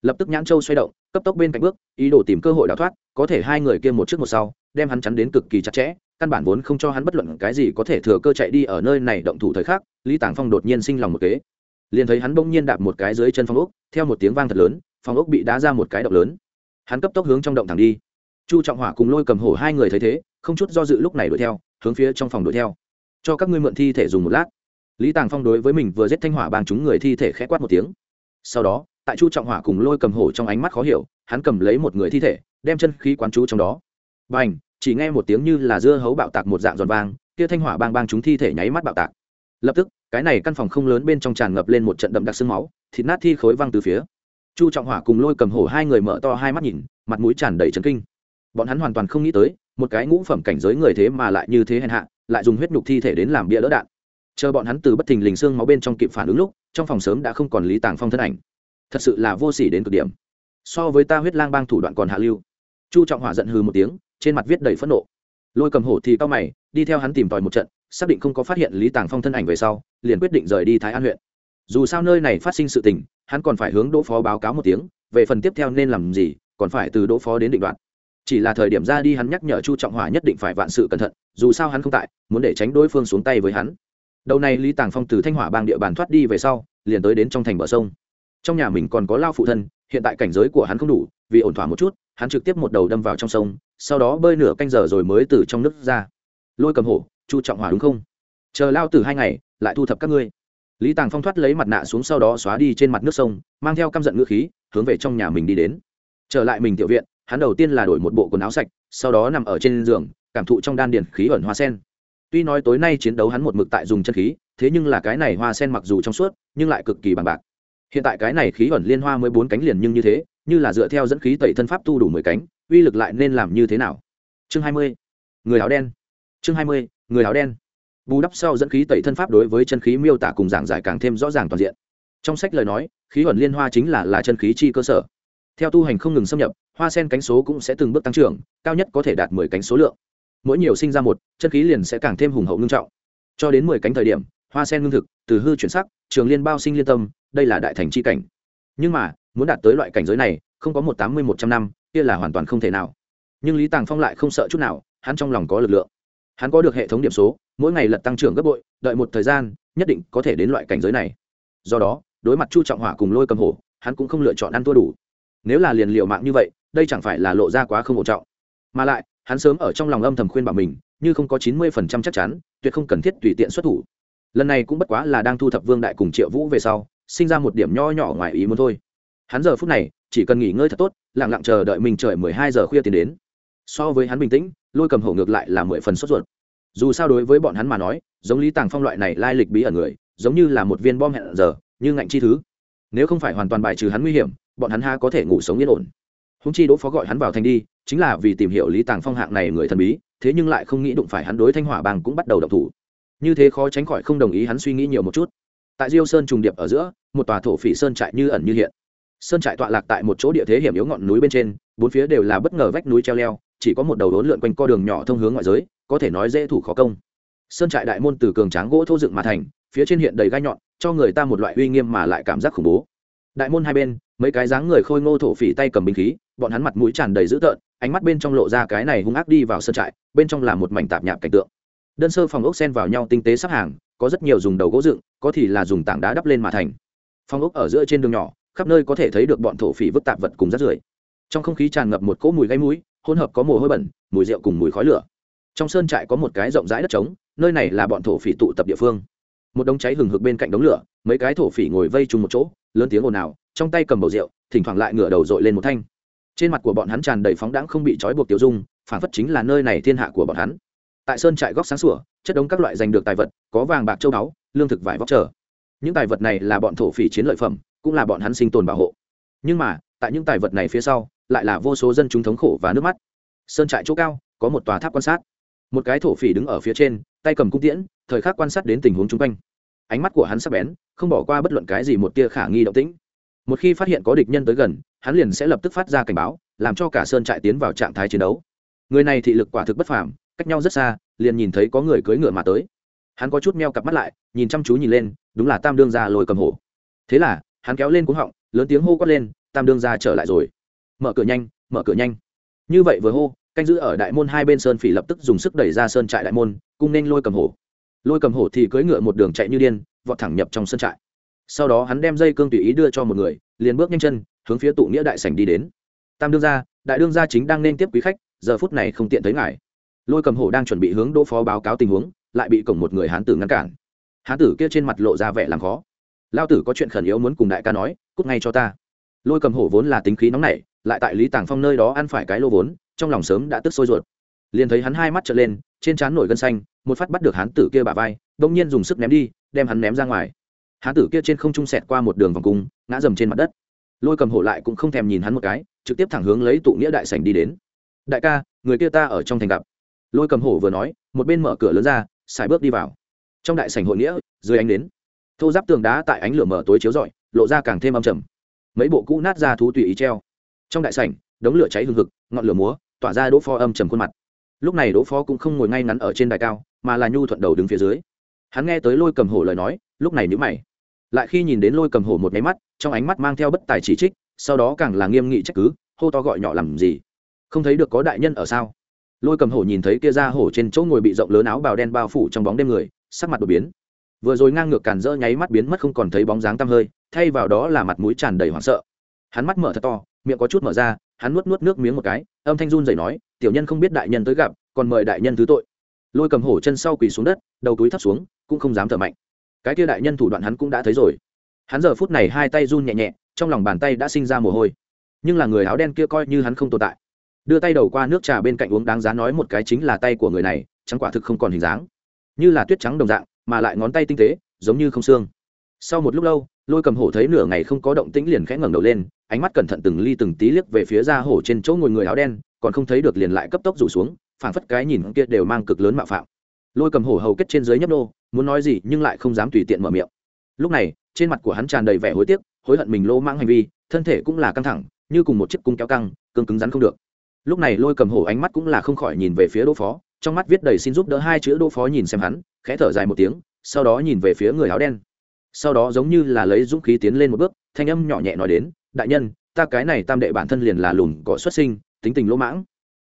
Lập tức nhãn châu xoay động, cấp tốc bên cạnh bước, ý đồ tìm cơ hội đào thoát, có thể hai người kia một trước một sau, đem hắn chắn đến cực kỳ chặt chẽ, căn bản vốn không cho hắn bất luận cái gì có thể thừa cơ chạy đi ở nơi này động thủ thời khắc, lý tàng phong đột nhiên sinh lòng một kế liền thấy hắn bỗng nhiên đạp một cái dưới chân phong ốc, theo một tiếng vang thật lớn, phong ốc bị đá ra một cái động lớn. Hắn cấp tốc hướng trong động thẳng đi. Chu trọng hỏa cùng lôi cầm hổ hai người thấy thế, không chút do dự lúc này đuổi theo, hướng phía trong phòng đuổi theo. Cho các ngươi mượn thi thể dùng một lát. Lý tàng phong đối với mình vừa giết thanh hỏa bang chúng người thi thể khẽ quát một tiếng. Sau đó, tại chu trọng hỏa cùng lôi cầm hổ trong ánh mắt khó hiểu, hắn cầm lấy một người thi thể, đem chân khí quán chú trong đó. B à n h chỉ nghe một tiếng như là dưa hấu bạo tạc một dạng giòn vang, kia thanh hỏa bang bang chúng thi thể nháy mắt bạo tạc. Lập tức cái này căn phòng không lớn bên trong tràn ngập lên một trận đậm đặc sương máu, thịt nát thi khối văng từ phía. Chu trọng hỏa cùng lôi cầm hổ hai người mở to hai mắt nhìn, mặt mũi tràn đầy trấn kinh. Bọn hắn hoàn toàn không nghĩ tới, một cái ngũ phẩm cảnh giới người thế mà lại như thế hèn hạ, lại dùng huyết nhục thi thể đến làm bia đỡ đạn. Chờ bọn hắn từ bất thình lình xương máu bên trong kịp phản ứng lúc, trong phòng sớm đã không còn lý tàng phong thân ảnh. Thật sự là vô s ỉ đến cực điểm. So với ta huyết lang bang thủ đoạn còn hạ lưu. Chu trọng hỏa giận hừ một tiếng, trên mặt viết đầy phẫn nộ. Lôi cầm hổ thì cao mày, đi theo hắn tìm tòi một trận xác định không có phát hiện lý tàng phong thân ảnh về sau, liền quyết định rời đi thái an huyện. Dù sao nơi này phát sinh sự tình, hắn còn phải hướng đỗ phó báo cáo một tiếng, về phần tiếp theo nên làm gì, còn phải từ đỗ phó đến định đoạn chỉ là thời điểm ra đi hắn nhắc nhở chu trọng Hòa nhất định phải vạn sự cẩn thận, dù sao hắn không tại, muốn để tránh đối phương xuống tay với hắn. Đầu này lý tàng phong từ thanh hỏa bang địa bàn thoát đi về sau, liền tới đến trong thành bờ sông. Trong nhà mình còn có lao phụ thân, hiện tại cảnh giới của hắn không đủ, vì ổn thỏa một chút, hắn trực tiếp một đầu đâm vào trong sông, sau đó bơi nửa canh giờ rồi mới từ trong nước ra lôi cầm hổ, chu trọng hỏa đúng không? Chờ lao từ hai ngày, lại thu thập các ngươi. Lý tàng phong thoát lấy mặt nạ xuống sau đó xóa đi trên mặt nước sông, mang theo căm giận ngữ khí, hướng về trong nhà mình đi đến. Trở lại mình tiểu viện, hắn đầu tiên là đổi một bộ quần áo sạch, sau đó nằm ở trên giường, cảm thụ trong đan điền khí ẩn hoa sen. Tuy nói tối nay chiến đấu hắn một mực tại dùng chân khí, thế nhưng là cái này hoa sen mặc dù trong suốt, nhưng lại cực kỳ bằng bạc. Hiện tại cái này khí ẩn liên hoa mới bốn cánh liền nhưng như thế, như là dựa theo dẫn khí tẩy thân pháp tu đủ mười cánh, uy lực lại nên làm như thế nào? Chương hai mươi. Người áo đen chương hai mươi, người áo đen. Bù đắp sau dẫn khí tẩy thân pháp đối với chân khí miêu tả cùng giảng giải càng thêm rõ ràng toàn diện. Trong sách lời nói, khí ẩn liên hoa chính là là chân khí chi cơ sở. Theo tu hành không ngừng xâm nhập, hoa sen cánh số cũng sẽ từng bước tăng trưởng, cao nhất có thể đạt mười cánh số lượng. Mỗi nhiều sinh ra một, chân khí liền sẽ càng thêm hùng hậu ngưng trọng. Cho đến mười cánh thời điểm, hoa sen ngưng thực, từ hư chuyển sắc, trường liên bao sinh liên tâm, đây là đại thành c h i cảnh. Nhưng mà, muốn đạt tới loại cảnh giới này, không có một tám mươi một trăm năm, kia là hoàn toàn không thể nào. Nhưng lý tàng phong lại không sợ chút nào, hắn trong lòng có lực lượng hắn có được hệ thống điểm số, mỗi ngày lật tăng trưởng gấp bội, đợi một thời gian, nhất định có thể đến loại cảnh giới này. Do đó, đối mặt chu trọng hỏa cùng lôi cầm hổ, hắn cũng không lựa chọn ăn thua đủ. Nếu là liền liệu mạng như vậy, đây chẳng phải là lộ ra quá không ổn trọng. Mà lại, hắn sớm ở trong lòng âm thầm khuyên bảo mình, như không có chín mươi phần trăm chắc chắn, tuyệt không cần thiết tùy tiện xuất thủ. Lần này cũng bất quá là đang thu thập vương đại cùng triệu vũ về sau, sinh ra một điểm nho nhỏ ngoài ý muốn thôi. Hắn giờ phút này, chỉ cần nghỉ ngơi thật tốt, lặng lặng chờ đợi mình trời mười hai giờ khuya tiến đến so với hắn bình tĩnh, lôi cầm hổ ngược lại là mười phần sốt ruột. Dù sao đối với bọn hắn mà nói, giống lý tàng phong loại này lai lịch bí ẩn người, giống như là một viên bom hẹn giờ, như ngạnh chi thứ. Nếu không phải hoàn toàn bài trừ hắn nguy hiểm, bọn hắn ha có thể ngủ sống yên ổn. Húng chi đỗ phó gọi hắn vào thành đi, chính là vì tìm hiểu lý tàng phong hạng này người thần bí, thế nhưng lại không nghĩ đụng phải hắn đối thanh hỏa bang cũng bắt đầu độc thủ. Như thế khó tránh khỏi không đồng ý hắn suy nghĩ nhiều một chút. Tại diêu sơn trùng điệp ở giữa, một tòa thổ phỉ sơn trại như ẩn như hiện. Sơn trại tọa lạc tại một chỗ địa thế hiểm yếu ngọn núi bên trên, bốn phía đều là bất ngờ vách núi treo leo chỉ có một đầu đốn lượn quanh co đường nhỏ thông hướng ngoại giới, có thể nói dễ thủ khó công. Sơn trại đại môn từ cường tráng gỗ thô dựng mà thành, phía trên hiện đầy gai nhọn, cho người ta một loại uy nghiêm mà lại cảm giác khủng bố. Đại môn hai bên, mấy cái dáng người khôi ngô thổ phỉ tay cầm binh khí, bọn hắn mặt mũi tràn đầy dữ tợn, ánh mắt bên trong lộ ra cái này hung ác đi vào sân trại, bên trong là một mảnh tạp nhạp cảnh tượng. Đơn sơ phòng ốc sen vào nhau tinh tế sắp hàng, có rất nhiều dùng đầu gỗ dựng, có thì là dùng tảng đá đắp lên mà thành. Phòng ốc ở giữa trên đường nhỏ, khắp nơi có thể thấy được bọn thổ phỉ vứt tạp vật cùng rác rưởi. Trong không khí tràn ngập một cỗ mùi gây mũi hỗn hợp có mùi hôi bẩn, mùi rượu cùng mùi khói lửa. Trong sơn trại có một cái rộng rãi đất trống, nơi này là bọn thổ phỉ tụ tập địa phương. Một đống cháy hừng hực bên cạnh đống lửa, mấy cái thổ phỉ ngồi vây chung một chỗ, lớn tiếng ồn ào, trong tay cầm bầu rượu, thỉnh thoảng lại ngửa đầu dội lên một thanh. Trên mặt của bọn hắn tràn đầy phóng đãng không bị trói buộc tiêu dung, phản phất chính là nơi này thiên hạ của bọn hắn. Tại sơn trại góc sáng sủa, chất đống các loại giành được tài vật, có vàng bạc châu báu, lương thực vải vóc trở những tài vật này là bọn thổ phỉ chiến lợi phẩm, cũng là bọn hắn sinh tồn bảo hộ. Nhưng mà, tại những tài vật này phía sau lại là vô số dân chúng thống khổ và nước mắt. Sơn trại chỗ cao, có một tòa tháp quan sát. Một cái thổ phỉ đứng ở phía trên, tay cầm cung tiễn, thời khắc quan sát đến tình huống chung quanh. Ánh mắt của hắn sắc bén, không bỏ qua bất luận cái gì một tia khả nghi động tĩnh. Một khi phát hiện có địch nhân tới gần, hắn liền sẽ lập tức phát ra cảnh báo, làm cho cả sơn trại tiến vào trạng thái chiến đấu. Người này thị lực quả thực bất phàm, cách nhau rất xa, liền nhìn thấy có người cưỡi ngựa mà tới. Hắn có chút meo cặp mắt lại, nhìn chăm chú nhìn lên, đúng là tam đương gia lôi cầm hổ. Thế là, hắn kéo lên cuống họng, lớn tiếng hô quát lên, tam đương gia trở lại rồi mở cửa nhanh, mở cửa nhanh. Như vậy vừa hô, canh giữ ở đại môn hai bên sơn phỉ lập tức dùng sức đẩy ra sơn trại đại môn, cung nên lôi cầm hổ. Lôi cầm hổ thì cưỡi ngựa một đường chạy như điên, vọt thẳng nhập trong sơn trại. Sau đó hắn đem dây cương tùy ý đưa cho một người, liền bước nhanh chân, hướng phía tụ nghĩa đại sảnh đi đến. Tam đương gia, đại đương gia chính đang nên tiếp quý khách, giờ phút này không tiện thấy ngài. Lôi cầm hổ đang chuẩn bị hướng đỗ phó báo cáo tình huống, lại bị cổng một người hán tử ngăn cản. Hán tử kia trên mặt lộ ra vẻ làm khó. Lao tử có chuyện khẩn yếu muốn cùng đại ca nói, cút ngay cho ta. Lôi cầm hổ vốn là tính khí nóng nảy lại tại lý tàng phong nơi đó ăn phải cái lô vốn, trong lòng sớm đã tức sôi ruột. Liền thấy hắn hai mắt trở lên, trên trán nổi gân xanh, một phát bắt được hán tử kia bả vai đông nhiên dùng sức ném đi, đem hắn ném ra ngoài. Hán tử kia trên không trung sẹt qua một đường vòng cung, ngã dầm trên mặt đất. Lôi cầm hổ lại cũng không thèm nhìn hắn một cái, trực tiếp thẳng hướng lấy tụ nghĩa đại sảnh đi đến. Đại ca, người kia ta ở trong thành gặp. Lôi cầm hổ vừa nói, một bên mở cửa lớn ra, xài bước đi vào. Trong đại sảnh hội nghĩa, dưới ánh đến thô giáp tường đá tại ánh lửa mở tối chiếu rọi, lộ ra càng thêm âm trầm. Mấy bộ cũ nát ra thú tùy ý treo trong đại sảnh, đống lửa cháy hừng hực, ngọn lửa múa, tỏa ra đỗ phó âm trầm khuôn mặt. Lúc này đỗ phó cũng không ngồi ngay ngắn ở trên đài cao, mà là nhu thuận đầu đứng phía dưới. Hắn nghe tới lôi cầm hổ lời nói, lúc này nhữ mày. Lại khi nhìn đến lôi cầm hổ một máy mắt, trong ánh mắt mang theo bất tài chỉ trích, sau đó càng là nghiêm nghị trách cứ, hô to gọi nhỏ làm gì? Không thấy được có đại nhân ở sao? Lôi cầm hổ nhìn thấy kia ra hổ trên chỗ ngồi bị rộng lớn áo bào đen bao phủ trong bóng đêm người, sắc mặt đột biến. Vừa rồi ngang ngược càn rỡ nháy mắt biến mất không còn thấy bóng dáng tăm hơi, thay vào đó là mặt mũi tràn đầy hoảng sợ. Hắn mắt mở thật to miệng có chút mở ra, hắn nuốt nuốt nước miếng một cái, âm thanh run rẩy nói, tiểu nhân không biết đại nhân tới gặp, còn mời đại nhân thứ tội. Lôi cầm hổ chân sau quỳ xuống đất, đầu túi thấp xuống, cũng không dám thở mạnh. Cái kia đại nhân thủ đoạn hắn cũng đã thấy rồi. Hắn giờ phút này hai tay run nhẹ nhẹ, trong lòng bàn tay đã sinh ra mồ hôi. Nhưng là người áo đen kia coi như hắn không tồn tại. Đưa tay đầu qua nước trà bên cạnh uống đáng giá nói một cái chính là tay của người này chẳng quả thực không còn hình dáng. Như là tuyết trắng đồng dạng, mà lại ngón tay tinh tế, giống như không xương sau một lúc lâu, lôi cầm hổ thấy nửa ngày không có động tĩnh liền khẽ ngẩng đầu lên, ánh mắt cẩn thận từng ly từng tí liếc về phía ra hổ trên chỗ ngồi người áo đen, còn không thấy được liền lại cấp tốc rủ xuống, phảng phất cái nhìn kia đều mang cực lớn mạo phạm. Lôi cầm hổ hầu kết trên dưới nhấp nô, muốn nói gì nhưng lại không dám tùy tiện mở miệng. Lúc này, trên mặt của hắn tràn đầy vẻ hối tiếc, hối hận mình lô mang hành vi, thân thể cũng là căng thẳng, như cùng một chiếc cung kéo căng cứng cứng rắn không được. Lúc này lôi cầm hổ ánh mắt cũng là không khỏi nhìn về phía đỗ phó, trong mắt viết đầy xin giúp đỡ hai chữ đỗ phó nhìn xem hắn, khẽ thở dài một tiếng, sau đó nhìn về phía người áo đen sau đó giống như là lấy dũng khí tiến lên một bước, thanh âm nhỏ nhẹ nói đến, đại nhân, ta cái này tam đệ bản thân liền là lùn cỏ xuất sinh, tính tình lỗ mãng.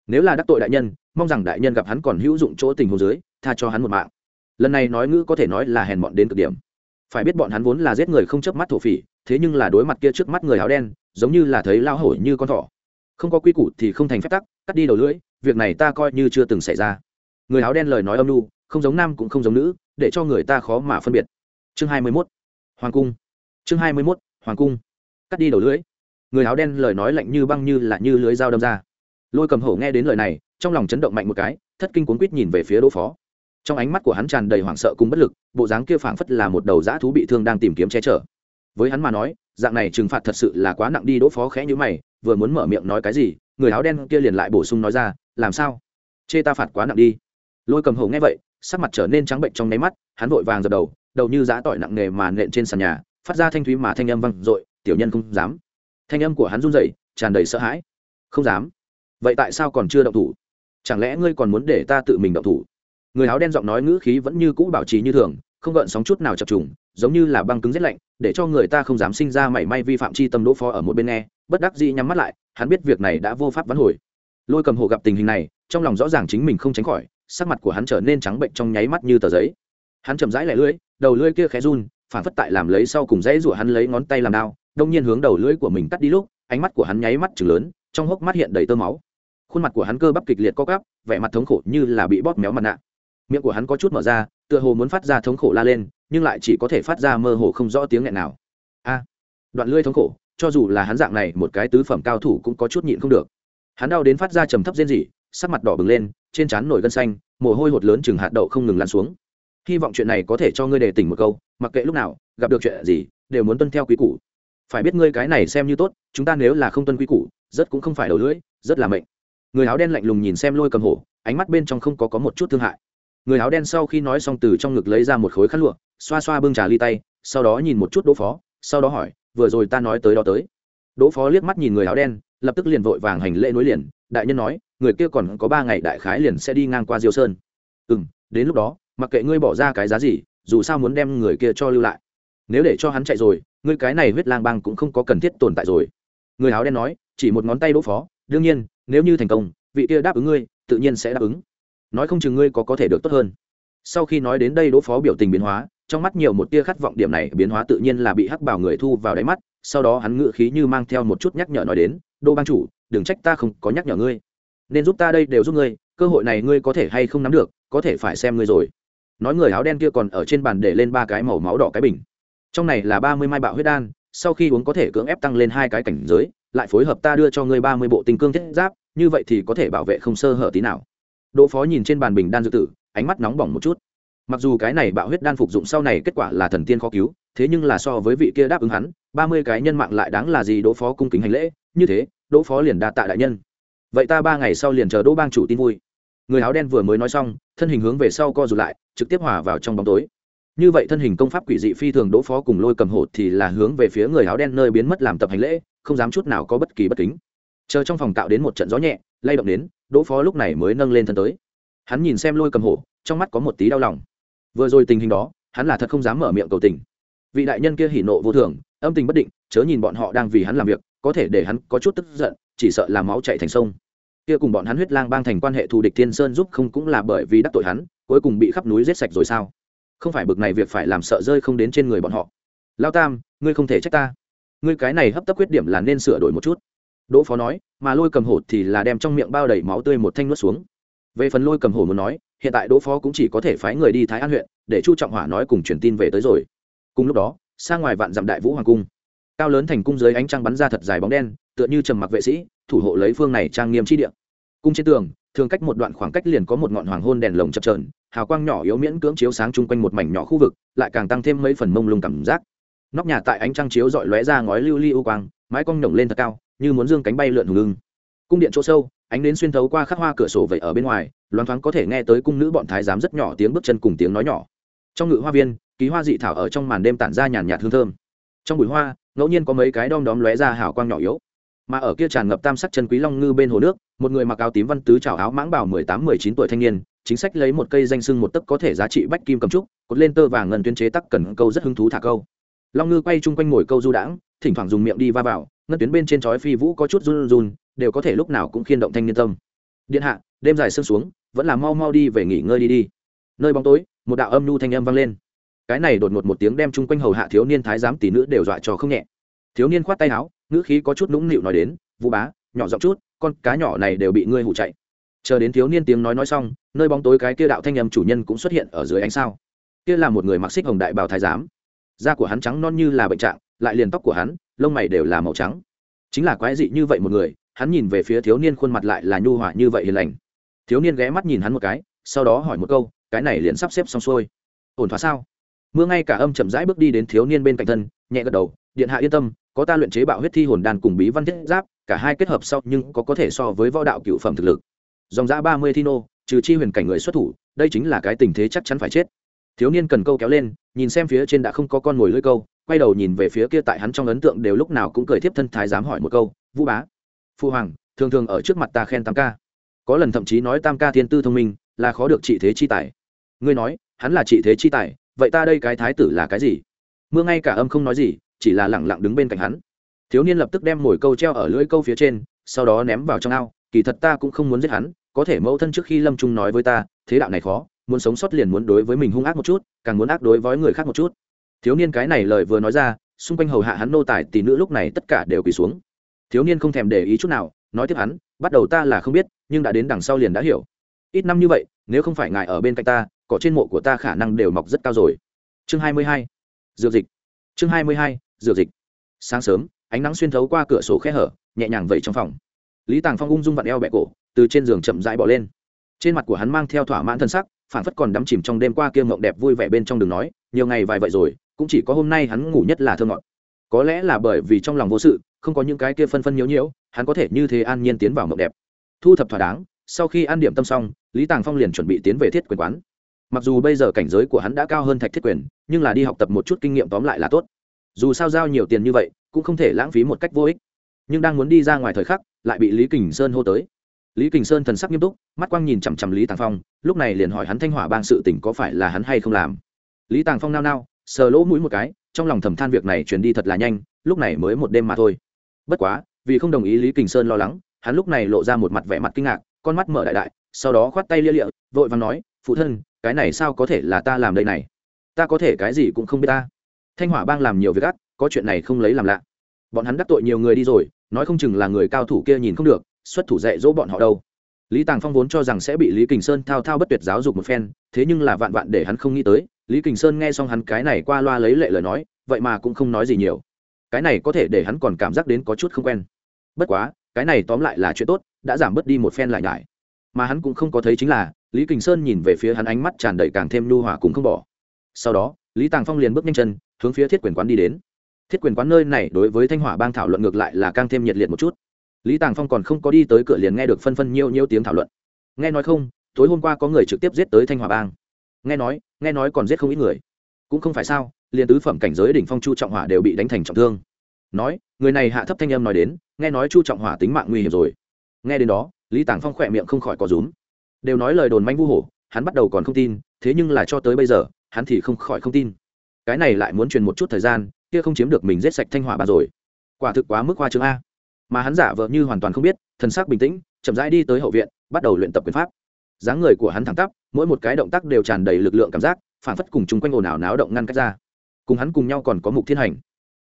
Nếu là đắc tội đại nhân, mong rằng đại nhân gặp hắn còn hữu dụng chỗ tình hồ dưới, tha cho hắn một mạng. Lần này nói ngữ có thể nói là hèn mọn đến cực điểm. Phải biết bọn hắn vốn là giết người không chớp mắt thổ phỉ, thế nhưng là đối mặt kia trước mắt người áo đen, giống như là thấy lao hổ như con thỏ. Không có quy củ thì không thành phép tắc, cắt đi đầu lưỡi, việc này ta coi như chưa từng xảy ra. Người áo đen lời nói âm lu không giống nam cũng không giống nữ, để cho người ta khó mà phân biệt. Chương hai mươi 21 hoàng cung. Chương hai mươi mốt, hoàng cung. Cắt đi đầu lưỡi. Người áo đen lời nói lạnh như băng như là như lưới dao đâm ra. Lôi cầm hổ nghe đến lời này, trong lòng chấn động mạnh một cái, thất kinh cuốn quýt nhìn về phía đỗ phó. Trong ánh mắt của hắn tràn đầy hoảng sợ cùng bất lực, bộ dáng kia phảng phất là một đầu dã thú bị thương đang tìm kiếm che chở. Với hắn mà nói, dạng này trừng phạt thật sự là quá nặng đi đỗ phó khẽ như mày, vừa muốn mở miệng nói cái gì, người áo đen kia liền lại bổ sung nói ra, làm sao? Chê ta phạt quá nặng đi. Lôi cầm hổ nghe vậy, sắc mặt trở nên trắng bệnh trong nháy mắt, hắn vội vàng dập đầu đầu như giá tỏi nặng nề mà nện trên sàn nhà, phát ra thanh thúy mà thanh âm vang i tiểu nhân không dám. Thanh âm của hắn run rẩy, tràn đầy sợ hãi. Không dám. Vậy tại sao còn chưa động thủ? Chẳng lẽ ngươi còn muốn để ta tự mình động thủ? Người áo đen giọng nói ngữ khí vẫn như cũ bảo trì như thường, không gợn sóng chút nào chập trùng, giống như là băng cứng rét lạnh, để cho người ta không dám sinh ra mảy may vi phạm chi tâm đỗ phó ở một bên nghe, bất đắc dĩ nhắm mắt lại, hắn biết việc này đã vô pháp vắn hồi. Lôi cầm hồ gặp tình hình này, trong lòng rõ ràng chính mình không tránh khỏi, sắc mặt của hắn trở nên trắng bệnh trong nháy mắt như tờ giấy. Hắn chậm rãi lẻ lưỡi đầu lưỡi kia khẽ run, phản phất tại làm lấy sau cùng dãy rủa hắn lấy ngón tay làm đao, đông nhiên hướng đầu lưỡi của mình cắt đi lúc, ánh mắt của hắn nháy mắt chừng lớn, trong hốc mắt hiện đầy tơ máu. Khuôn mặt của hắn cơ bắp kịch liệt co cắp vẻ mặt thống khổ như là bị bóp méo mặt nạ. Miệng của hắn có chút mở ra, tựa hồ muốn phát ra thống khổ la lên, nhưng lại chỉ có thể phát ra mơ hồ không rõ tiếng nghẹn nào. A! Đoạn lưỡi thống khổ, cho dù là hắn dạng này, một cái tứ phẩm cao thủ cũng có chút nhịn không được. Hắn đau đến phát ra trầm thấp rên rỉ, sắc mặt đỏ bừng lên, trên trán nổi gân xanh, mồ hôi hột lớn chừng hạt đậu không ngừng lăn xuống hy vọng chuyện này có thể cho ngươi đề tỉnh một câu, mặc kệ lúc nào, gặp được chuyện gì, đều muốn tuân theo quý củ. Phải biết ngươi cái này xem như tốt, chúng ta nếu là không tuân quý củ, rất cũng không phải đầu lưỡi, rất là mệnh. Người áo đen lạnh lùng nhìn xem lôi cầm hổ, ánh mắt bên trong không có có một chút thương hại. Người áo đen sau khi nói xong từ trong ngực lấy ra một khối khăn lụa, xoa xoa bưng trà ly tay, sau đó nhìn một chút đỗ phó, sau đó hỏi, vừa rồi ta nói tới đó tới. Đỗ phó liếc mắt nhìn người áo đen, lập tức liền vội vàng hành lễ nối liền, đại nhân nói, người kia còn có ba ngày đại khái liền sẽ đi ngang qua diêu sơn. Ừ m đến lúc đó mặc kệ ngươi bỏ ra cái giá gì, dù sao muốn đem người kia cho lưu lại. Nếu để cho hắn chạy rồi, ngươi cái này huyết lang bang cũng không có cần thiết tồn tại rồi. Người áo đen nói, chỉ một ngón tay đỗ phó, đương nhiên, nếu như thành công, vị kia đáp ứng ngươi, tự nhiên sẽ đáp ứng. Nói không chừng ngươi có có thể được tốt hơn. Sau khi nói đến đây đỗ phó biểu tình biến hóa, trong mắt nhiều một tia khát vọng điểm này biến hóa tự nhiên là bị hắc bảo người thu vào đáy mắt, sau đó hắn ngự khí như mang theo một chút nhắc nhở nói đến đô bang chủ, đừng trách ta không có nhắc nhở ngươi. Nên giúp ta đây đều giúp ngươi, cơ hội này ngươi có thể hay không nắm được, có thể phải xem ngươi rồi nói người áo đen kia còn ở trên bàn để lên ba cái màu máu đỏ cái bình. Trong này là ba mươi mai bạo huyết đan, sau khi uống có thể cưỡng ép tăng lên hai cái cảnh giới, lại phối hợp ta đưa cho ngươi ba mươi bộ tinh cương thiết giáp, như vậy thì có thể bảo vệ không sơ hở tí nào. Đỗ phó nhìn trên bàn bình đan dược tử, ánh mắt nóng bỏng một chút. Mặc dù cái này bạo huyết đan phục dụng sau này kết quả là thần tiên khó cứu, thế nhưng là so với vị kia đáp ứng hắn, ba mươi cái nhân mạng lại đáng là gì đỗ phó cung kính hành lễ, như thế, đỗ phó liền đa tạ đại nhân. Vậy ta ba ngày sau liền chờ đỗ bang chủ tin vui người áo đen vừa mới nói xong, thân hình hướng về sau co rụt lại, trực tiếp hòa vào trong bóng tối. Như vậy thân hình công pháp quỷ dị phi thường đỗ phó cùng lôi cầm hột thì là hướng về phía người áo đen nơi biến mất làm tập hành lễ, không dám chút nào có bất kỳ bất kính. Chờ trong phòng tạo đến một trận gió nhẹ, lay động đến, đỗ phó lúc này mới nâng lên thân tới. Hắn nhìn xem lôi cầm hổ, trong mắt có một tí đau lòng. Vừa rồi tình hình đó, hắn là thật không dám mở miệng cầu tình. Vị đại nhân kia hỉ nộ vô thường, âm tình bất định, chớ nhìn bọn họ đang vì hắn làm việc, có thể để hắn có chút tức giận, chỉ sợ làm máu chạy thành sông kia cùng bọn hắn huyết lang bang thành quan hệ thù địch thiên sơn giúp không cũng là bởi vì đắc tội hắn, cuối cùng bị khắp núi giết sạch rồi sao? Không phải bực này việc phải làm sợ rơi không đến trên người bọn họ. Lao tam, ngươi không thể trách ta. Ngươi cái này hấp tấp khuyết điểm là nên sửa đổi một chút. Đỗ phó nói, mà lôi cầm hổ thì là đem trong miệng bao đầy máu tươi một thanh nuốt xuống. Về phần lôi cầm hổ muốn nói, hiện tại đỗ phó cũng chỉ có thể phái người đi thái an huyện, để chu trọng hỏa nói cùng truyền tin về tới rồi. Cùng lúc đó sang ngoài vạn dặm đại vũ hoàng cung, cao lớn thành cung dưới ánh trăng bắn ra thật dài bóng đen, tựa như trầm mặc vệ sĩ thủ hộ lấy phương này trang nghiêm chi địa. Cung trên tường, thường cách một đoạn khoảng cách liền có một ngọn hoàng hôn đèn lồng chập trờn hào quang nhỏ yếu miễn cưỡng chiếu sáng chung quanh một mảnh nhỏ khu vực, lại càng tăng thêm mấy phần mông lung cảm giác. Nóc nhà tại ánh trăng chiếu dọi lóe ra ngói lưu ly u quang, mái cong nhổng lên thật cao, như muốn dương cánh bay lượn hùng lưng cung điện chỗ sâu, ánh đến xuyên thấu qua khắc hoa cửa sổ vậy ở bên ngoài, loáng thoáng có thể nghe tới cung nữ bọn thái giám rất nhỏ tiếng bước chân cùng tiếng nói nhỏ. Trong ngự hoa viên, ký hoa dị thảo ở trong màn đêm tản ra nhàn nhạt hương thơm. Trong bụi hoa, ngẫu nhiên có mấy cái đom đóm lóe ra hào quang nhỏ yếu mà ở kia tràn ngập tam sắc chân quý long ngư bên hồ nước, một người mặc áo tím văn tứ trào áo mãng bảo mười tám, mười chín tuổi thanh niên, chính sách lấy một cây danh sưng một tấc có thể giá trị bách kim cầm trúc, cột lên tơ vàng ngân tuyên chế tắc cần câu rất hứng thú thả câu. Long ngư quay chung quanh ngồi câu du đãng, thỉnh thoảng dùng miệng đi va vào, ngân tuyến bên trên chói phi vũ có chút run run, đều có thể lúc nào cũng khiên động thanh niên tâm. Điện hạ, đêm dài sương xuống, vẫn là mau mau đi về nghỉ ngơi đi đi. Nơi bóng tối, một đạo âm nhu thanh âm vang lên. Cái này đột ngột một tiếng đem chung quanh hầu hạ thiếu niên thái giám tỷ nữ đều dọa cho không nhẹ. Thiếu niên khoát tay áo ngữ khí có chút nũng nịu nói đến, vũ bá, nhỏ giọng chút, con cá nhỏ này đều bị ngươi hụ chạy. Chờ đến thiếu niên tiếng nói nói xong, nơi bóng tối cái kia đạo thanh âm chủ nhân cũng xuất hiện ở dưới ánh sao. Kia là một người mặc xích hồng đại bào thái giám. Da của hắn trắng non như là bệnh trạng, lại liền tóc của hắn, lông mày đều là màu trắng. Chính là quái dị như vậy một người, hắn nhìn về phía thiếu niên khuôn mặt lại là nhu hòa như vậy hiền lành. Thiếu niên ghé mắt nhìn hắn một cái, sau đó hỏi một câu, cái này liền sắp xếp xong xuôi. Ổn thỏa sao? Mưa ngay cả âm chậm rãi bước đi đến thiếu niên bên cạnh thân, nhẹ gật đầu, điện hạ yên tâm có ta luyện chế bạo huyết thi hồn đan cùng bí văn thiết giáp, cả hai kết hợp sau nhưng có có thể so với võ đạo cựu phẩm thực lực. Dòng giã ba mươi thi nô, trừ chi huyền cảnh người xuất thủ, đây chính là cái tình thế chắc chắn phải chết. Thiếu niên cần câu kéo lên, nhìn xem phía trên đã không có con ngồi lưỡi câu, quay đầu nhìn về phía kia tại hắn trong ấn tượng đều lúc nào cũng cười tiếp thân thái dám hỏi một câu, vũ bá, phu hoàng, thường thường ở trước mặt ta khen tam ca. Có lần thậm chí nói tam ca thiên tư thông minh, là khó được trị thế chi tài. Ngươi nói, hắn là trị thế chi tài, vậy ta đây cái thái tử là cái gì? Mưa ngay cả âm không nói gì chỉ là lẳng lặng đứng bên cạnh hắn. Thiếu niên lập tức đem mồi câu treo ở lưỡi câu phía trên, sau đó ném vào trong ao. Kỳ thật ta cũng không muốn giết hắn, có thể mẫu thân trước khi lâm trung nói với ta, thế đạo này khó, muốn sống sót liền muốn đối với mình hung ác một chút, càng muốn ác đối với người khác một chút. Thiếu niên cái này lời vừa nói ra, xung quanh hầu hạ hắn nô tài tỷ nữ lúc này tất cả đều quỳ xuống. Thiếu niên không thèm để ý chút nào, nói tiếp hắn, bắt đầu ta là không biết, nhưng đã đến đằng sau liền đã hiểu. Ít năm như vậy, nếu không phải ngài ở bên cạnh ta, cỏ trên mộ của ta khả năng đều mọc rất cao rồi. Chương hai mươi hai. Dược dịch. Chương hai mươi hai dược dịch. Sáng sớm, ánh nắng xuyên thấu qua cửa sổ khe hở, nhẹ nhàng vẩy trong phòng. Lý tàng phong ung dung vặn eo bẹ cổ, từ trên giường chậm rãi bỏ lên. Trên mặt của hắn mang theo thỏa mãn thân sắc phản phất còn đắm chìm trong đêm qua kia mộng đẹp vui vẻ bên trong đường nói, nhiều ngày vài vậy rồi, cũng chỉ có hôm nay hắn ngủ nhất là thơ ngọt. Có lẽ là bởi vì trong lòng vô sự, không có những cái kia phân phân nhiễu nhiễu, hắn có thể như thế an nhiên tiến vào mộng đẹp. Thu thập thỏa đáng, sau khi ăn điểm tâm xong, lý tàng phong liền chuẩn bị tiến về thiết quyền quán. Mặc dù bây giờ cảnh giới của hắn đã cao hơn thạch thiết quyền, nhưng là đi học tập một chút kinh nghiệm tóm lại là tốt dù sao giao nhiều tiền như vậy, cũng không thể lãng phí một cách vô ích. Nhưng đang muốn đi ra ngoài thời khắc, lại bị lý kình sơn hô tới. Lý kình sơn thần sắc nghiêm túc, mắt quang nhìn chằm chằm lý tàng phong, lúc này liền hỏi hắn thanh hỏa bang sự tỉnh có phải là hắn hay không làm. Lý tàng phong nao nao, sờ lỗ mũi một cái, trong lòng thầm than việc này chuyển đi thật là nhanh, lúc này mới một đêm mà thôi. Bất quá, vì không đồng ý lý kình sơn lo lắng, hắn lúc này lộ ra một mặt vẻ mặt kinh ngạc, con mắt mở đại đại, sau đó khoát tay lia lịa, vội và nói, phụ thân, cái này sao có thể là ta làm đây này? Ta có thể cái gì cũng không biết ta thanh hỏa bang làm nhiều việc gắt, có chuyện này không lấy làm lạ. Bọn hắn đắc tội nhiều người đi rồi nói không chừng là người cao thủ kia nhìn không được xuất thủ dạy dỗ bọn họ đâu. Lý tàng phong vốn cho rằng sẽ bị lý kình sơn thao thao bất tuyệt giáo dục một phen thế nhưng là vạn vạn để hắn không nghĩ tới lý kình sơn nghe xong hắn cái này qua loa lấy lệ lời nói vậy mà cũng không nói gì nhiều. Cái này có thể để hắn còn cảm giác đến có chút không quen. Bất quá cái này tóm lại là chuyện tốt đã giảm bớt đi một phen lại nhải. Mà hắn cũng không có thấy chính là lý kình sơn nhìn về phía hắn ánh mắt tràn đầy càng thêm nhu hòa cũng không bỏ. Sau đó lý tàng phong liền bước nhanh chân, hướng phía thiết quyền quán đi đến. Thiết quyền quán nơi này đối với thanh hỏa bang thảo luận ngược lại là càng thêm nhiệt liệt một chút. Lý tàng phong còn không có đi tới cửa liền nghe được phân phân nhiều nhiều tiếng thảo luận. Nghe nói không, tối hôm qua có người trực tiếp giết tới thanh hỏa bang. Nghe nói nghe nói còn giết không ít người. Cũng không phải sao, liền tứ phẩm cảnh giới đỉnh phong chu trọng hỏa đều bị đánh thành trọng thương. Nói, người này hạ thấp thanh âm nói đến, nghe nói chu trọng hỏa tính mạng nguy hiểm rồi. Nghe đến đó, lý tàng phong khỏe miệng không khỏi có rúm. Đều nói lời đồn manh vu hổ, hắn bắt đầu còn không tin, thế nhưng là cho tới bây giờ hắn thì không khỏi không tin. Cái này lại muốn truyền một chút thời gian, kia không chiếm được mình giết sạch thanh hỏa bà rồi. Quả thực quá mức hoa chương a. Mà hắn giả vờ như hoàn toàn không biết, thần sắc bình tĩnh, chậm rãi đi tới hậu viện, bắt đầu luyện tập quyền pháp. Dáng người của hắn thẳng tắp, mỗi một cái động tác đều tràn đầy lực lượng cảm giác, phản phất cùng chung quanh ồn ào náo động ngăn cách ra. Cùng hắn cùng nhau còn có mục thiên hành.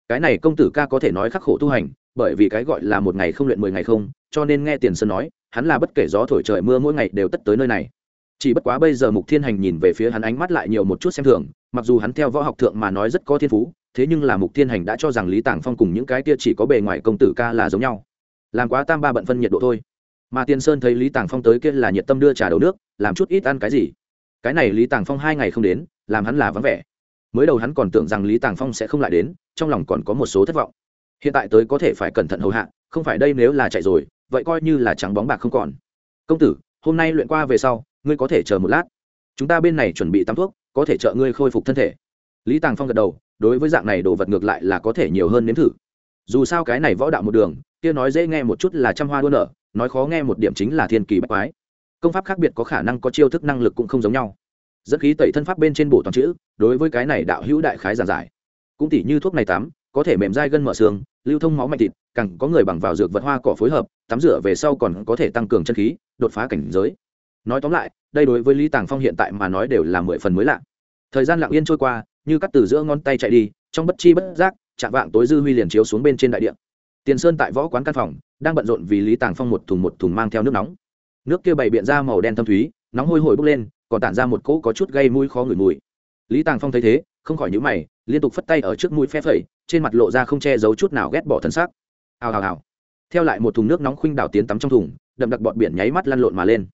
Cái này công tử ca có thể nói khắc khổ tu hành, bởi vì cái gọi là một ngày không luyện mười ngày không, cho nên nghe tiền sơn nói, hắn là bất kể gió thổi trời mưa mỗi ngày đều tất tới nơi này chỉ bất quá bây giờ mục thiên hành nhìn về phía hắn ánh mắt lại nhiều một chút xem thường, mặc dù hắn theo võ học thượng mà nói rất có thiên phú, thế nhưng là mục thiên hành đã cho rằng lý tàng phong cùng những cái kia chỉ có bề ngoài công tử ca là giống nhau. Làm quá tam ba bận phân nhiệt độ thôi. Mà tiên sơn thấy lý tàng phong tới kia là nhiệt tâm đưa trà đầu nước, làm chút ít ăn cái gì. Cái này lý tàng phong hai ngày không đến, làm hắn là vắng vẻ. Mới đầu hắn còn tưởng rằng lý tàng phong sẽ không lại đến, trong lòng còn có một số thất vọng. Hiện tại tới có thể phải cẩn thận hầu hạ, không phải đây nếu là chạy rồi, vậy coi như là trắng bóng bạc không còn. Công tử, hôm nay luyện qua về sau ngươi có thể chờ một lát. Chúng ta bên này chuẩn bị tắm thuốc, có thể trợ ngươi khôi phục thân thể. Lý tàng phong gật đầu, đối với dạng này đồ vật ngược lại là có thể nhiều hơn nếm thử. Dù sao cái này võ đạo một đường, kia nói dễ nghe một chút là trăm hoa đua nở, nói khó nghe một điểm chính là thiên kỳ bách quái. Công pháp khác biệt có khả năng có chiêu thức năng lực cũng không giống nhau. Dẫn khí tẩy thân pháp bên trên bổ toàn chữ, đối với cái này đạo hữu đại khái giản giải. Cũng tỉ như thuốc này tắm, có thể mềm dai gân mở xương, lưu thông máu mạch thịt, càng có người bằng vào dược vật hoa cỏ phối hợp, tắm rửa về sau còn có thể tăng cường chân khí, đột phá cảnh giới nói tóm lại, đây đối với lý tàng phong hiện tại mà nói đều là mười phần mới lạ. Thời gian lặng yên trôi qua, như cắt từ giữa ngón tay chạy đi, trong bất chi bất giác, chạm vạng tối dư huy liền chiếu xuống bên trên đại điện tiền sơn tại võ quán căn phòng, đang bận rộn vì lý tàng phong một thùng một thùng mang theo nước nóng. Nước kia bày biện ra màu đen thâm thúy, nóng hôi hổi bốc lên, còn tản ra một cỗ có chút gây mũi khó ngửi mùi. Lý tàng phong thấy thế, không khỏi nhíu mày, liên tục phất tay ở trước mũi phe phẩy, trên mặt lộ ra không che giấu chút nào ghét bỏ thân xác. Hào hào hào. Theo lại một thùng nước nóng khuynh đảo tiến tắm trong thùng, đậm đặc bọt biển nháy mắt lăn lộn mà lên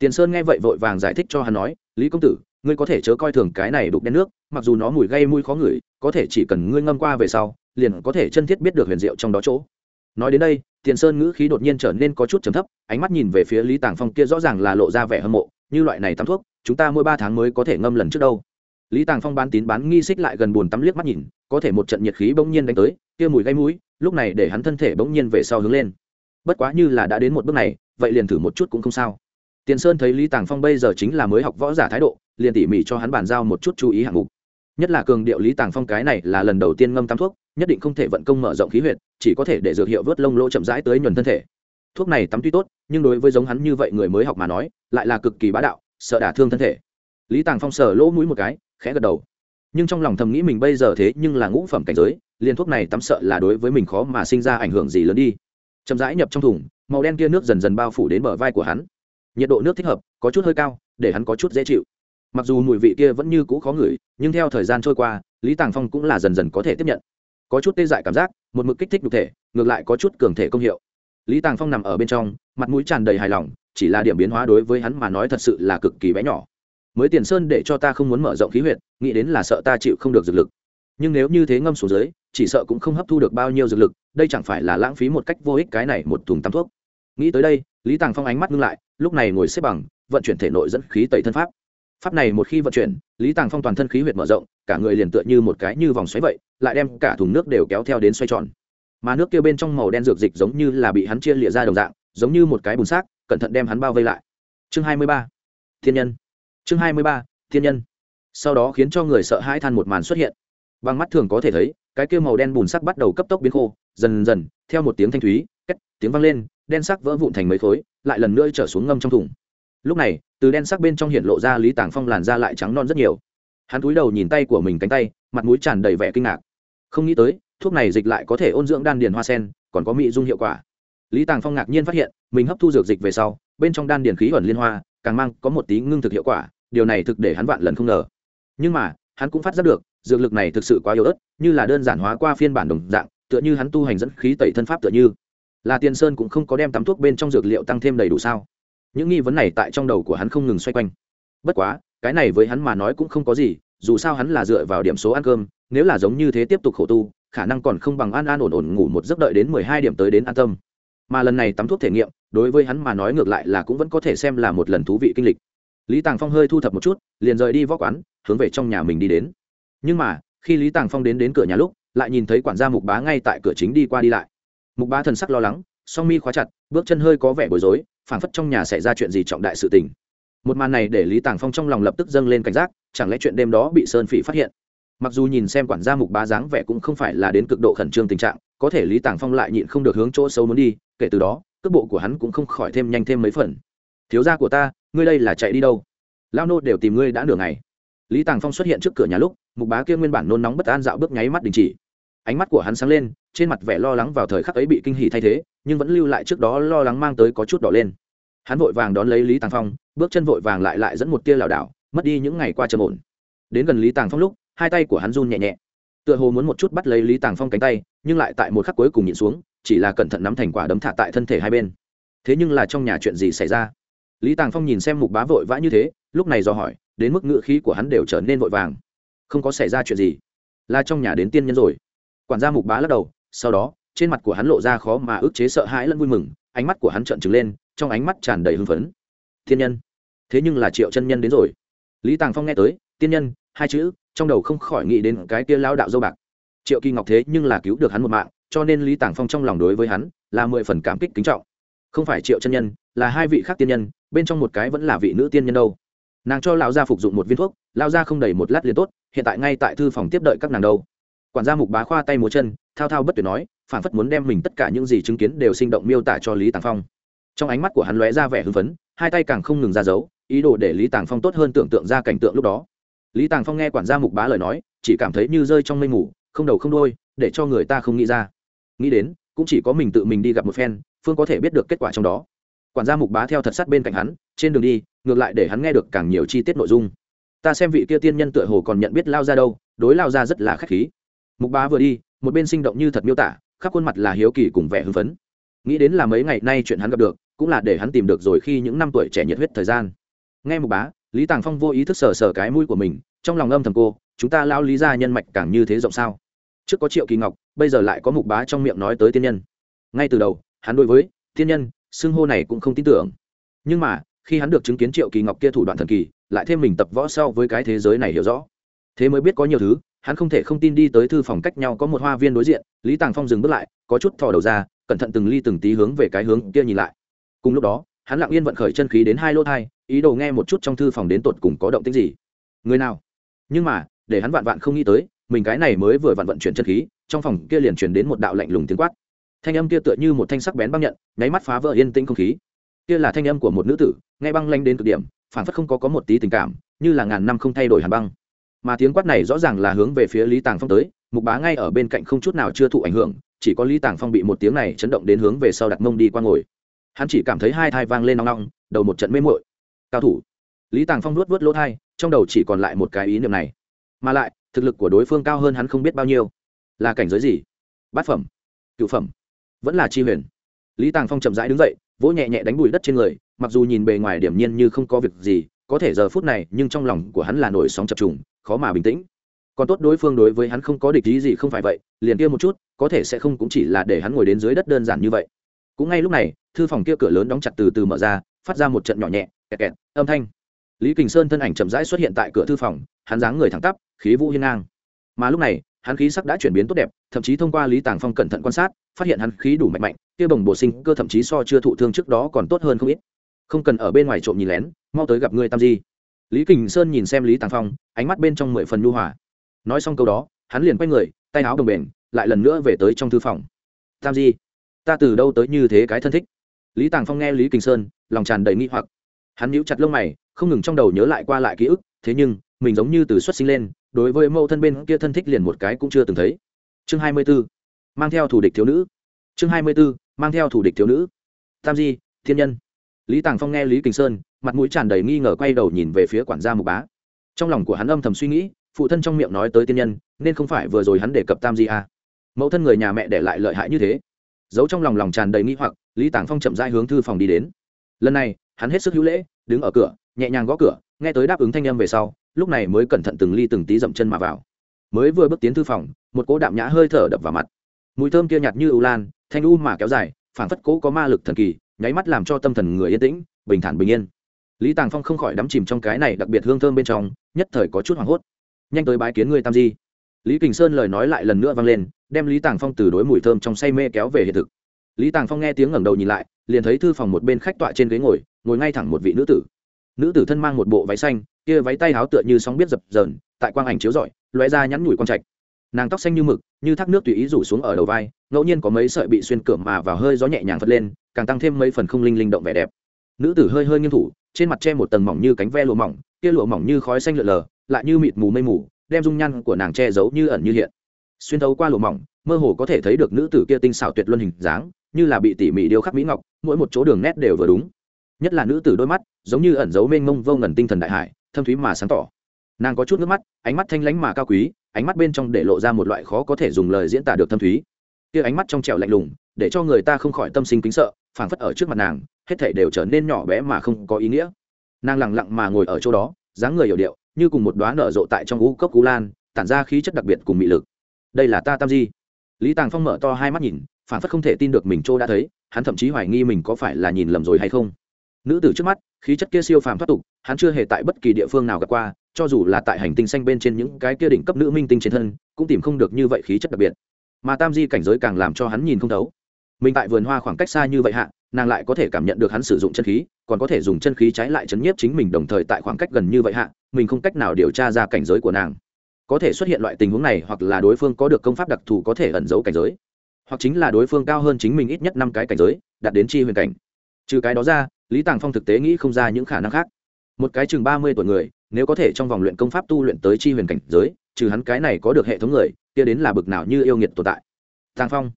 tiền sơn nghe vậy vội vàng giải thích cho hắn nói, lý công tử, ngươi có thể chớ coi thường cái này đục đen nước, mặc dù nó mùi gây mũi khó ngửi, có thể chỉ cần ngươi ngâm qua về sau, liền có thể chân thiết biết được huyền diệu trong đó chỗ. Nói đến đây, tiền sơn ngữ khí đột nhiên trở nên có chút trầm thấp, ánh mắt nhìn về phía lý tàng phong kia rõ ràng là lộ ra vẻ hâm mộ, như loại này tắm thuốc, chúng ta mỗi ba tháng mới có thể ngâm lần trước đâu. Lý tàng phong bán tín bán nghi xích lại gần buồn tắm liếc mắt nhìn, có thể một trận nhiệt khí bỗng nhiên đánh tới, kia mùi gây mũi lúc này để hắn thân thể bỗng nhiên về sau hướng lên. Bất quá như là đã đến một bước này, vậy liền thử một chút cũng không sao tiền sơn thấy lý tàng phong bây giờ chính là mới học võ giả thái độ, liền tỉ mỉ cho hắn bàn giao một chút chú ý hạng mục. Nhất là cường điệu lý tàng phong cái này là lần đầu tiên ngâm tam thuốc, nhất định không thể vận công mở rộng khí huyệt, chỉ có thể để dược hiệu vớt lông lỗ chậm rãi tới nhuần thân thể. Thuốc này tắm tuy tốt, nhưng đối với giống hắn như vậy người mới học mà nói, lại là cực kỳ bá đạo, sợ đả thương thân thể. Lý tàng phong sờ lỗ mũi một cái, khẽ gật đầu. Nhưng trong lòng thầm nghĩ mình bây giờ thế nhưng là ngũ phẩm cảnh giới, liền thuốc này tắm sợ là đối với mình khó mà sinh ra ảnh hưởng gì lớn đi. Chậm rãi nhập trong thùng, màu đen kia nước dần dần bao phủ đến bờ vai của hắn nhiệt độ nước thích hợp, có chút hơi cao, để hắn có chút dễ chịu. Mặc dù mùi vị kia vẫn như cũ khó ngửi, nhưng theo thời gian trôi qua, lý tàng phong cũng là dần dần có thể tiếp nhận. Có chút tê dại cảm giác, một mực kích thích nhục thể, ngược lại có chút cường thể công hiệu. Lý tàng phong nằm ở bên trong, mặt mũi tràn đầy hài lòng, chỉ là điểm biến hóa đối với hắn mà nói thật sự là cực kỳ bé nhỏ. Mới tiền sơn để cho ta không muốn mở rộng khí huyệt, nghĩ đến là sợ ta chịu không được dược lực. Nhưng nếu như thế ngâm xuống dưới, chỉ sợ cũng không hấp thu được bao nhiêu dược lực, đây chẳng phải là lãng phí một cách vô ích cái này một thùng tắm thuốc nghĩ tới đây, lý tàng phong ánh mắt ngưng lại, lúc này ngồi xếp bằng, vận chuyển thể nội dẫn khí tẩy thân pháp. Pháp này một khi vận chuyển, lý tàng phong toàn thân khí huyệt mở rộng, cả người liền tựa như một cái như vòng xoáy vậy, lại đem cả thùng nước đều kéo theo đến xoay tròn. Mà nước kia bên trong màu đen dược dịch giống như là bị hắn chia lịa ra đồng dạng, giống như một cái bùn xác, cẩn thận đem hắn bao vây lại. Chương hai mươi ba. Thiên nhân. Chương hai mươi ba. Thiên nhân. Sau đó khiến cho người sợ hãi than một màn xuất hiện. Bằng mắt thường có thể thấy, cái kia màu đen bùn sắc bắt đầu cấp tốc biến khô, dần dần, theo một tiếng thanh thúy két, tiếng vang lên, đen sắc vỡ vụn thành mấy khối, lại lần nữa trở xuống ngâm trong thùng. Lúc này, từ đen sắc bên trong hiện lộ ra lý tàng phong làn da lại trắng non rất nhiều. Hắn cúi đầu nhìn tay của mình cánh tay, mặt mũi tràn đầy vẻ kinh ngạc. Không nghĩ tới, thuốc này dịch lại có thể ôn dưỡng đan điền hoa sen, còn có mỹ dung hiệu quả. Lý tàng phong ngạc nhiên phát hiện, mình hấp thu dược dịch về sau, bên trong đan điền khí ẩn liên hoa, càng mang có một tí ngưng thực hiệu quả, điều này thực để hắn vạn lần không ngờ. Nhưng mà, hắn cũng phát giác được, dược lực này thực sự quá yếu ớt, như là đơn giản hóa qua phiên bản đồng dạng, tựa như hắn tu hành dẫn khí tẩy thân pháp tựa như là tiền sơn cũng không có đem tắm thuốc bên trong dược liệu tăng thêm đầy đủ sao? Những nghi vấn này tại trong đầu của hắn không ngừng xoay quanh. Bất quá, cái này với hắn mà nói cũng không có gì, dù sao hắn là dựa vào điểm số ăn cơm, nếu là giống như thế tiếp tục khổ tu, khả năng còn không bằng an an ổn ổn ngủ một giấc đợi đến mười hai điểm tới đến an tâm. Mà lần này tắm thuốc thể nghiệm, đối với hắn mà nói ngược lại là cũng vẫn có thể xem là một lần thú vị kinh lịch. Lý tàng phong hơi thu thập một chút, liền rời đi võ quán, hướng về trong nhà mình đi đến. Nhưng mà, khi lý tàng phong đến đến cửa nhà lúc, lại nhìn thấy quản gia mục bá ngay tại cửa chính đi qua đi lại mục bá thần sắc lo lắng, song mi khóa chặt, bước chân hơi có vẻ bối rối, phảng phất trong nhà xảy ra chuyện gì trọng đại sự tình. Một màn này để lý tàng phong trong lòng lập tức dâng lên cảnh giác, chẳng lẽ chuyện đêm đó bị sơn phỉ phát hiện? Mặc dù nhìn xem quản gia mục bá dáng vẻ cũng không phải là đến cực độ khẩn trương tình trạng, có thể lý tàng phong lại nhịn không được hướng chỗ xấu muốn đi, kể từ đó, cước bộ của hắn cũng không khỏi thêm nhanh thêm mấy phần. Thiếu gia của ta, ngươi đây là chạy đi đâu? Lao nô đều tìm ngươi đã nửa ngày. Lý tàng phong xuất hiện trước cửa nhà lúc, mục bá kia nguyên bản nôn nóng bất an dạo bước nháy mắt đình chỉ ánh mắt của hắn sáng lên, trên mặt vẻ lo lắng vào thời khắc ấy bị kinh hỉ thay thế, nhưng vẫn lưu lại trước đó lo lắng mang tới có chút đỏ lên. Hắn vội vàng đón lấy lý tàng phong, bước chân vội vàng lại lại dẫn một tia lảo đảo, mất đi những ngày qua trầm ổn. Đến gần lý tàng phong lúc, hai tay của hắn run nhẹ nhẹ. Tựa hồ muốn một chút bắt lấy lý tàng phong cánh tay, nhưng lại tại một khắc cuối cùng nhịn xuống, chỉ là cẩn thận nắm thành quả đấm thả tại thân thể hai bên. Thế nhưng là trong nhà chuyện gì xảy ra? Lý tàng phong nhìn xem mục bá vội vã như thế, lúc này dò hỏi, đến mức ngựa khí của hắn đều trở nên vội vàng. Không có xảy ra chuyện gì. Là trong nhà đến tiên nhân rồi quản gia mục bá lắc đầu, sau đó, trên mặt của hắn lộ ra khó mà ức chế sợ hãi lẫn vui mừng, ánh mắt của hắn trợn trừng lên, trong ánh mắt tràn đầy hưng phấn. Thiên nhân, thế nhưng là triệu chân nhân đến rồi. Lý tàng phong nghe tới, tiên nhân, hai chữ, trong đầu không khỏi nghĩ đến cái kia lao đạo dâu bạc. Triệu kỳ ngọc thế nhưng là cứu được hắn một mạng, cho nên lý tàng phong trong lòng đối với hắn là mười phần cảm kích kính trọng. Không phải triệu chân nhân, là hai vị khác tiên nhân, bên trong một cái vẫn là vị nữ tiên nhân đâu. Nàng cho lão gia phục dụng một viên thuốc lao gia không đầy một lát liền tốt, hiện tại ngay tại thư phòng tiếp đợi các nàng đâu quản gia mục bá khoa tay múa chân, thao thao bất tuyệt nói, phản phất muốn đem mình tất cả những gì chứng kiến đều sinh động miêu tả cho lý tàng phong. Trong ánh mắt của hắn lóe ra vẻ hưng phấn, hai tay càng không ngừng ra giấu ý đồ để lý tàng phong tốt hơn tưởng tượng ra cảnh tượng lúc đó. Lý tàng phong nghe quản gia mục bá lời nói, chỉ cảm thấy như rơi trong mây mù, không đầu không đôi để cho người ta không nghĩ ra. Nghĩ đến, cũng chỉ có mình tự mình đi gặp một phen, phương có thể biết được kết quả trong đó. Quản gia mục bá theo thật sát bên cạnh hắn, trên đường đi, ngược lại để hắn nghe được càng nhiều chi tiết nội dung. Ta xem vị kia tiên nhân tựa hồ còn nhận biết lao ra đâu, đối lao ra rất là k h á c h khí mục bá vừa đi, một bên sinh động như thật miêu tả, khắp khuôn mặt là hiếu kỳ cùng vẻ hưng phấn. Nghĩ đến là mấy ngày nay chuyện hắn gặp được, cũng là để hắn tìm được rồi khi những năm tuổi trẻ nhiệt huyết thời gian. Nghe mục bá, lý tàng phong vô ý thức sờ sờ cái mũi của mình, trong lòng âm thầm cô, chúng ta lao lý ra nhân mạch càng như thế rộng sao? Trước có triệu kỳ ngọc, bây giờ lại có mục bá trong miệng nói tới tiên nhân. Ngay từ đầu, hắn đối với tiên nhân, xưng hô này cũng không tin tưởng. Nhưng mà, khi hắn được chứng kiến triệu kỳ ngọc kia thủ đoạn thần kỳ, lại thêm mình tập võ sau với cái thế giới này hiểu rõ. Thế mới biết có nhiều thứ hắn không thể không tin đi tới thư phòng cách nhau có một hoa viên đối diện, lý tàng phong dừng bước lại, có chút thò đầu ra, cẩn thận từng ly từng tí hướng về cái hướng kia nhìn lại. Cùng lúc đó, hắn lặng yên vận khởi chân khí đến hai lô thai, ý đồ nghe một chút trong thư phòng đến tột cùng có động tích gì. Người nào? Nhưng mà, để hắn vạn vạn không nghĩ tới, mình cái này mới vừa vặn vận chuyển chân khí, trong phòng kia liền chuyển đến một đạo lạnh lùng tiếng quát. Thanh âm kia tựa như một thanh sắc bén băng nhận, nháy mắt phá vỡ yên tĩnh không khí. Kia là thanh âm của một nữ tử, nghe băng lanh đến cực điểm phản phất không có có một tí tình cảm, như là ngàn năm không thay đổi hàn băng mà tiếng quát này rõ ràng là hướng về phía lý tàng phong tới, mục bá ngay ở bên cạnh không chút nào chưa thụ ảnh hưởng, chỉ có lý tàng phong bị một tiếng này chấn động đến hướng về sau đặt mông đi qua ngồi. Hắn chỉ cảm thấy hai thai vang lên nong nong, đầu một trận mê mội cao thủ. Lý tàng phong luốt vớt lỗ thai, trong đầu chỉ còn lại một cái ý niệm này. Mà lại, thực lực của đối phương cao hơn hắn không biết bao nhiêu. Là cảnh giới gì? Bát phẩm cựu phẩm, vẫn là chi huyền. Lý tàng phong chậm rãi đứng dậy, vỗ nhẹ nhẹ đánh bụi đất trên người, mặc dù nhìn bề ngoài điểm nhiên như không có việc gì, có thể giờ phút này, nhưng trong lòng của hắn là nổi sóng chập trùng khó mà bình tĩnh. Còn tốt đối phương đối với hắn không có địch ý gì không phải vậy, liền kia một chút, có thể sẽ không cũng chỉ là để hắn ngồi đến dưới đất đơn giản như vậy. Cũng ngay lúc này, thư phòng kia cửa lớn đóng chặt từ từ mở ra, phát ra một trận nhỏ nhẹ, kẹt kẹt, âm thanh. Lý kình sơn thân ảnh chậm rãi xuất hiện tại cửa thư phòng, hắn dáng người thẳng tắp, khí vũ hiên ngang. Mà lúc này, hắn khí sắc đã chuyển biến tốt đẹp, thậm chí thông qua lý tàng phong cẩn thận quan sát, phát hiện hắn khí đủ mạnh mạnh, kia bồng bổ sinh cơ thậm chí so chưa thụ thương trước đó còn tốt hơn không ít. Không cần ở bên ngoài trộm nhìn lén, mau tới gặp người tam di lý kình sơn nhìn xem lý tàng phong, ánh mắt bên trong mười phần nhu hòa. Nói xong câu đó, hắn liền quay người, tay áo đồng bền, lại lần nữa về tới trong thư phòng. Tam di, ta từ đâu tới như thế cái thân thích? Lý tàng phong nghe lý kình sơn, lòng tràn đầy nghi hoặc. Hắn nhíu chặt lông mày, không ngừng trong đầu nhớ lại qua lại ký ức, thế nhưng, mình giống như từ xuất sinh lên, đối với mẫu thân bên kia thân thích liền một cái cũng chưa từng thấy. Chương hai mươi 24. mang theo thủ địch thiếu nữ. Chương hai mươi 24. mang theo thủ địch thiếu nữ. Tam di, thiên nhân. Lý tàng phong nghe lý kình sơn mặt mũi tràn đầy nghi ngờ quay đầu nhìn về phía quản gia mục bá. Trong lòng của hắn âm thầm suy nghĩ, phụ thân trong miệng nói tới tiên nhân, nên không phải vừa rồi hắn đề cập tam di a. Mẫu thân người nhà mẹ để lại lợi hại như thế. Giấu trong lòng lòng tràn đầy nghi hoặc, lý tàng phong chậm rãi hướng thư phòng đi đến. Lần này, hắn hết sức hữu lễ, đứng ở cửa, nhẹ nhàng gõ cửa, nghe tới đáp ứng thanh âm về sau, lúc này mới cẩn thận từng ly từng tí dậm chân mà vào. Mới vừa bước tiến thư phòng, một cỗ đạm nhã hơi thở đập vào mặt. Mùi thơm kia nhạt như ưu lan, thanh u mà kéo dài, phảng phất cỗ có ma lực thần kỳ, nháy mắt làm cho tâm thần người yên tĩnh, bình thản bình yên lý tàng phong không khỏi đắm chìm trong cái này đặc biệt hương thơm bên trong, nhất thời có chút hoảng hốt. Nhanh tới bái kiến người tam di. Lý kình sơn lời nói lại lần nữa vang lên, đem lý tàng phong từ đối mùi thơm trong say mê kéo về hiện thực. Lý tàng phong nghe tiếng ngẩng đầu nhìn lại, liền thấy thư phòng một bên khách tọa trên ghế ngồi ngồi ngay thẳng một vị nữ tử. Nữ tử thân mang một bộ váy xanh, kia váy tay áo tựa như sóng biết dập dờn, tại quang ảnh chiếu rọi, lóe ra nhắn nhủi con trạch. Nàng tóc xanh như mực, như thác nước tùy ý rủ xuống ở đầu vai, ngẫu nhiên có mấy sợi bị xuyên cửa mà vào hơi gió nhẹ nhàng phật lên, càng tăng thêm mấy phần không linh linh động vẻ đẹp nữ tử hơi hơi nghiêm thủ, trên mặt che một tầng mỏng như cánh ve lụa mỏng, kia lụa mỏng như khói xanh lượn lờ, lại như mịt mù mây mù, đem dung nhăn của nàng che giấu như ẩn như hiện. Xuyên thấu qua lụa mỏng, mơ hồ có thể thấy được nữ tử kia tinh xảo tuyệt luân hình dáng, như là bị tỉ mỉ điêu khắc mỹ ngọc, mỗi một chỗ đường nét đều vừa đúng. Nhất là nữ tử đôi mắt, giống như ẩn giấu mênh mông vô ngần tinh thần đại hải, thâm thúy mà sáng tỏ. Nàng có chút nước mắt, ánh mắt thanh lãnh mà cao quý, ánh mắt bên trong để lộ ra một loại khó có thể dùng lời diễn tả được thâm thúy kia ánh mắt trong trẻo lạnh lùng, để cho người ta không khỏi tâm sinh kính sợ, phảng phất ở trước mặt nàng, hết thảy đều trở nên nhỏ bé mà không có ý nghĩa. Nàng lẳng lặng mà ngồi ở chỗ đó, dáng người hiểu điệu, như cùng một đóa nở rộ tại trong u cốc cú lan, tản ra khí chất đặc biệt cùng mị lực. Đây là ta tam di. Lý tàng phong mở to hai mắt nhìn phản phất không thể tin được mình chỗ đã thấy, hắn thậm chí hoài nghi mình có phải là nhìn lầm rồi hay không. Nữ tử trước mắt, khí chất kia siêu phàm thoát tục, hắn chưa hề tại bất kỳ địa phương nào gặp qua, cho dù là tại hành tinh xanh bên trên những cái kia đỉnh cấp nữ minh tinh trên thân, cũng tìm không được như vậy khí chất đặc biệt mà tam di cảnh giới càng làm cho hắn nhìn không thấu. Mình tại vườn hoa khoảng cách xa như vậy hạ, nàng lại có thể cảm nhận được hắn sử dụng chân khí, còn có thể dùng chân khí trái lại chấn nhiếp chính mình đồng thời tại khoảng cách gần như vậy hạ, mình không cách nào điều tra ra cảnh giới của nàng. Có thể xuất hiện loại tình huống này hoặc là đối phương có được công pháp đặc thù có thể ẩn giấu cảnh giới, hoặc chính là đối phương cao hơn chính mình ít nhất năm cái cảnh giới, đạt đến chi huyền cảnh. Trừ cái đó ra, lý tàng phong thực tế nghĩ không ra những khả năng khác. Một cái chừng ba mươi tuổi người, nếu có thể trong vòng luyện công pháp tu luyện tới chi huyền cảnh giới trừ hắn cái này có được hệ thống người, kia đến là bực nào như yêu nghiệt tồn tại. Tàng phong.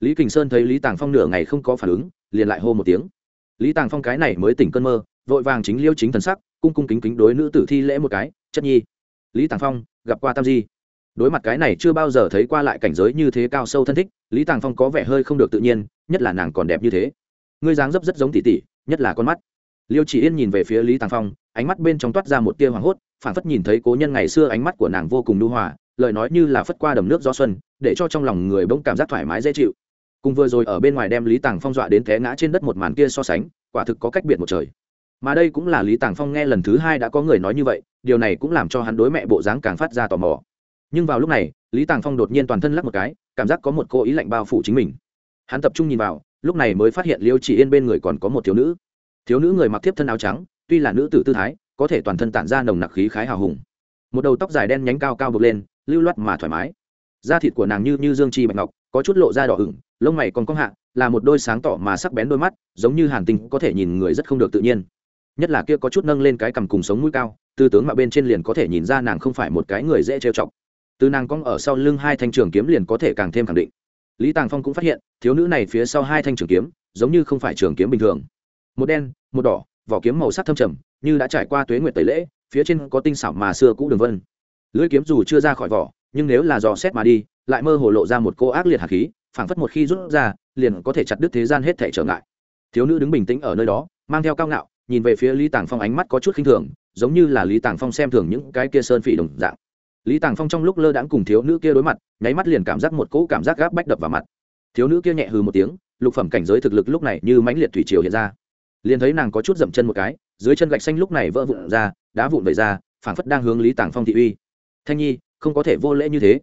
Lý kình sơn thấy lý tàng phong nửa ngày không có phản ứng, liền lại hô một tiếng. Lý tàng phong cái này mới tỉnh cơn mơ, vội vàng chính liêu chính thần sắc, cung cung kính kính đối nữ tử thi lễ một cái, chất nhi. Lý tàng phong, gặp qua tam di. Đối mặt cái này chưa bao giờ thấy qua lại cảnh giới như thế cao sâu thân thích, lý tàng phong có vẻ hơi không được tự nhiên, nhất là nàng còn đẹp như thế. Ngươi dáng dấp rất giống tỷ tỷ, nhất là con mắt liêu chỉ yên nhìn về phía lý tàng phong, ánh mắt bên trong toát ra một tia hoảng hốt phản phất nhìn thấy cố nhân ngày xưa ánh mắt của nàng vô cùng nhu hòa, lời nói như là phất qua đầm nước gió xuân, để cho trong lòng người bỗng cảm giác thoải mái dễ chịu. Cùng vừa rồi ở bên ngoài đem lý tàng phong dọa đến té ngã trên đất một màn kia so sánh, quả thực có cách biệt một trời. Mà đây cũng là lý tàng phong nghe lần thứ hai đã có người nói như vậy, điều này cũng làm cho hắn đối mẹ bộ dáng càng phát ra tò mò. Nhưng vào lúc này, lý tàng phong đột nhiên toàn thân lắc một cái, cảm giác có một cô ý lạnh bao phủ chính mình. Hắn tập trung nhìn vào, lúc này mới phát hiện liêu chỉ yên bên người còn có một thiếu nữ thiếu nữ người mặc thiếp thân áo trắng, tuy là nữ tử tư thái, có thể toàn thân tản ra nồng nặc khí khái hào hùng. Một đầu tóc dài đen nhánh cao cao bực lên, lưu loát mà thoải mái. Da thịt của nàng như như dương chi bạch ngọc, có chút lộ da đỏ ửng, lông mày còn cong hạ, là một đôi sáng tỏ mà sắc bén đôi mắt, giống như hàn tinh có thể nhìn người rất không được tự nhiên. Nhất là kia có chút nâng lên cái cằm cùng sống mũi cao, tư tướng mà bên trên liền có thể nhìn ra nàng không phải một cái người dễ trêu chọc. Từ nàng cong ở sau lưng hai thanh trường kiếm liền có thể càng thêm khẳng định. Lý tàng phong cũng phát hiện, thiếu nữ này phía sau hai thanh trường kiếm, giống như không phải trường kiếm bình thường một đen, một đỏ, vỏ kiếm màu sắc thâm trầm, như đã trải qua tuế nguyệt tẩy lễ, phía trên có tinh xảo mà xưa cũ đường vân. Lưỡi kiếm dù chưa ra khỏi vỏ, nhưng nếu là dò xét mà đi, lại mơ hồ lộ ra một cô ác liệt hạt khí, phảng phất một khi rút ra, liền có thể chặt đứt thế gian hết thể trở ngại. Thiếu nữ đứng bình tĩnh ở nơi đó, mang theo cao ngạo, nhìn về phía lý tàng phong ánh mắt có chút khinh thường, giống như là lý tàng phong xem thường những cái kia sơn phỉ đồng dạng. Lý tàng phong trong lúc lơ đãng cùng thiếu nữ kia đối mặt, nháy mắt liền cảm giác một cỗ cảm giác gáp bách đập vào mặt. Thiếu nữ kia nhẹ hừ một tiếng, lục phẩm cảnh giới thực lực lúc này như mãnh liệt thủy triều hiện ra liền thấy nàng có chút dậm chân một cái, dưới chân gạch xanh lúc này vỡ vụn ra, đá vụn vẩy ra, phảng phất đang hướng lý tàng phong thị uy. Thanh nhi, không có thể vô lễ như thế.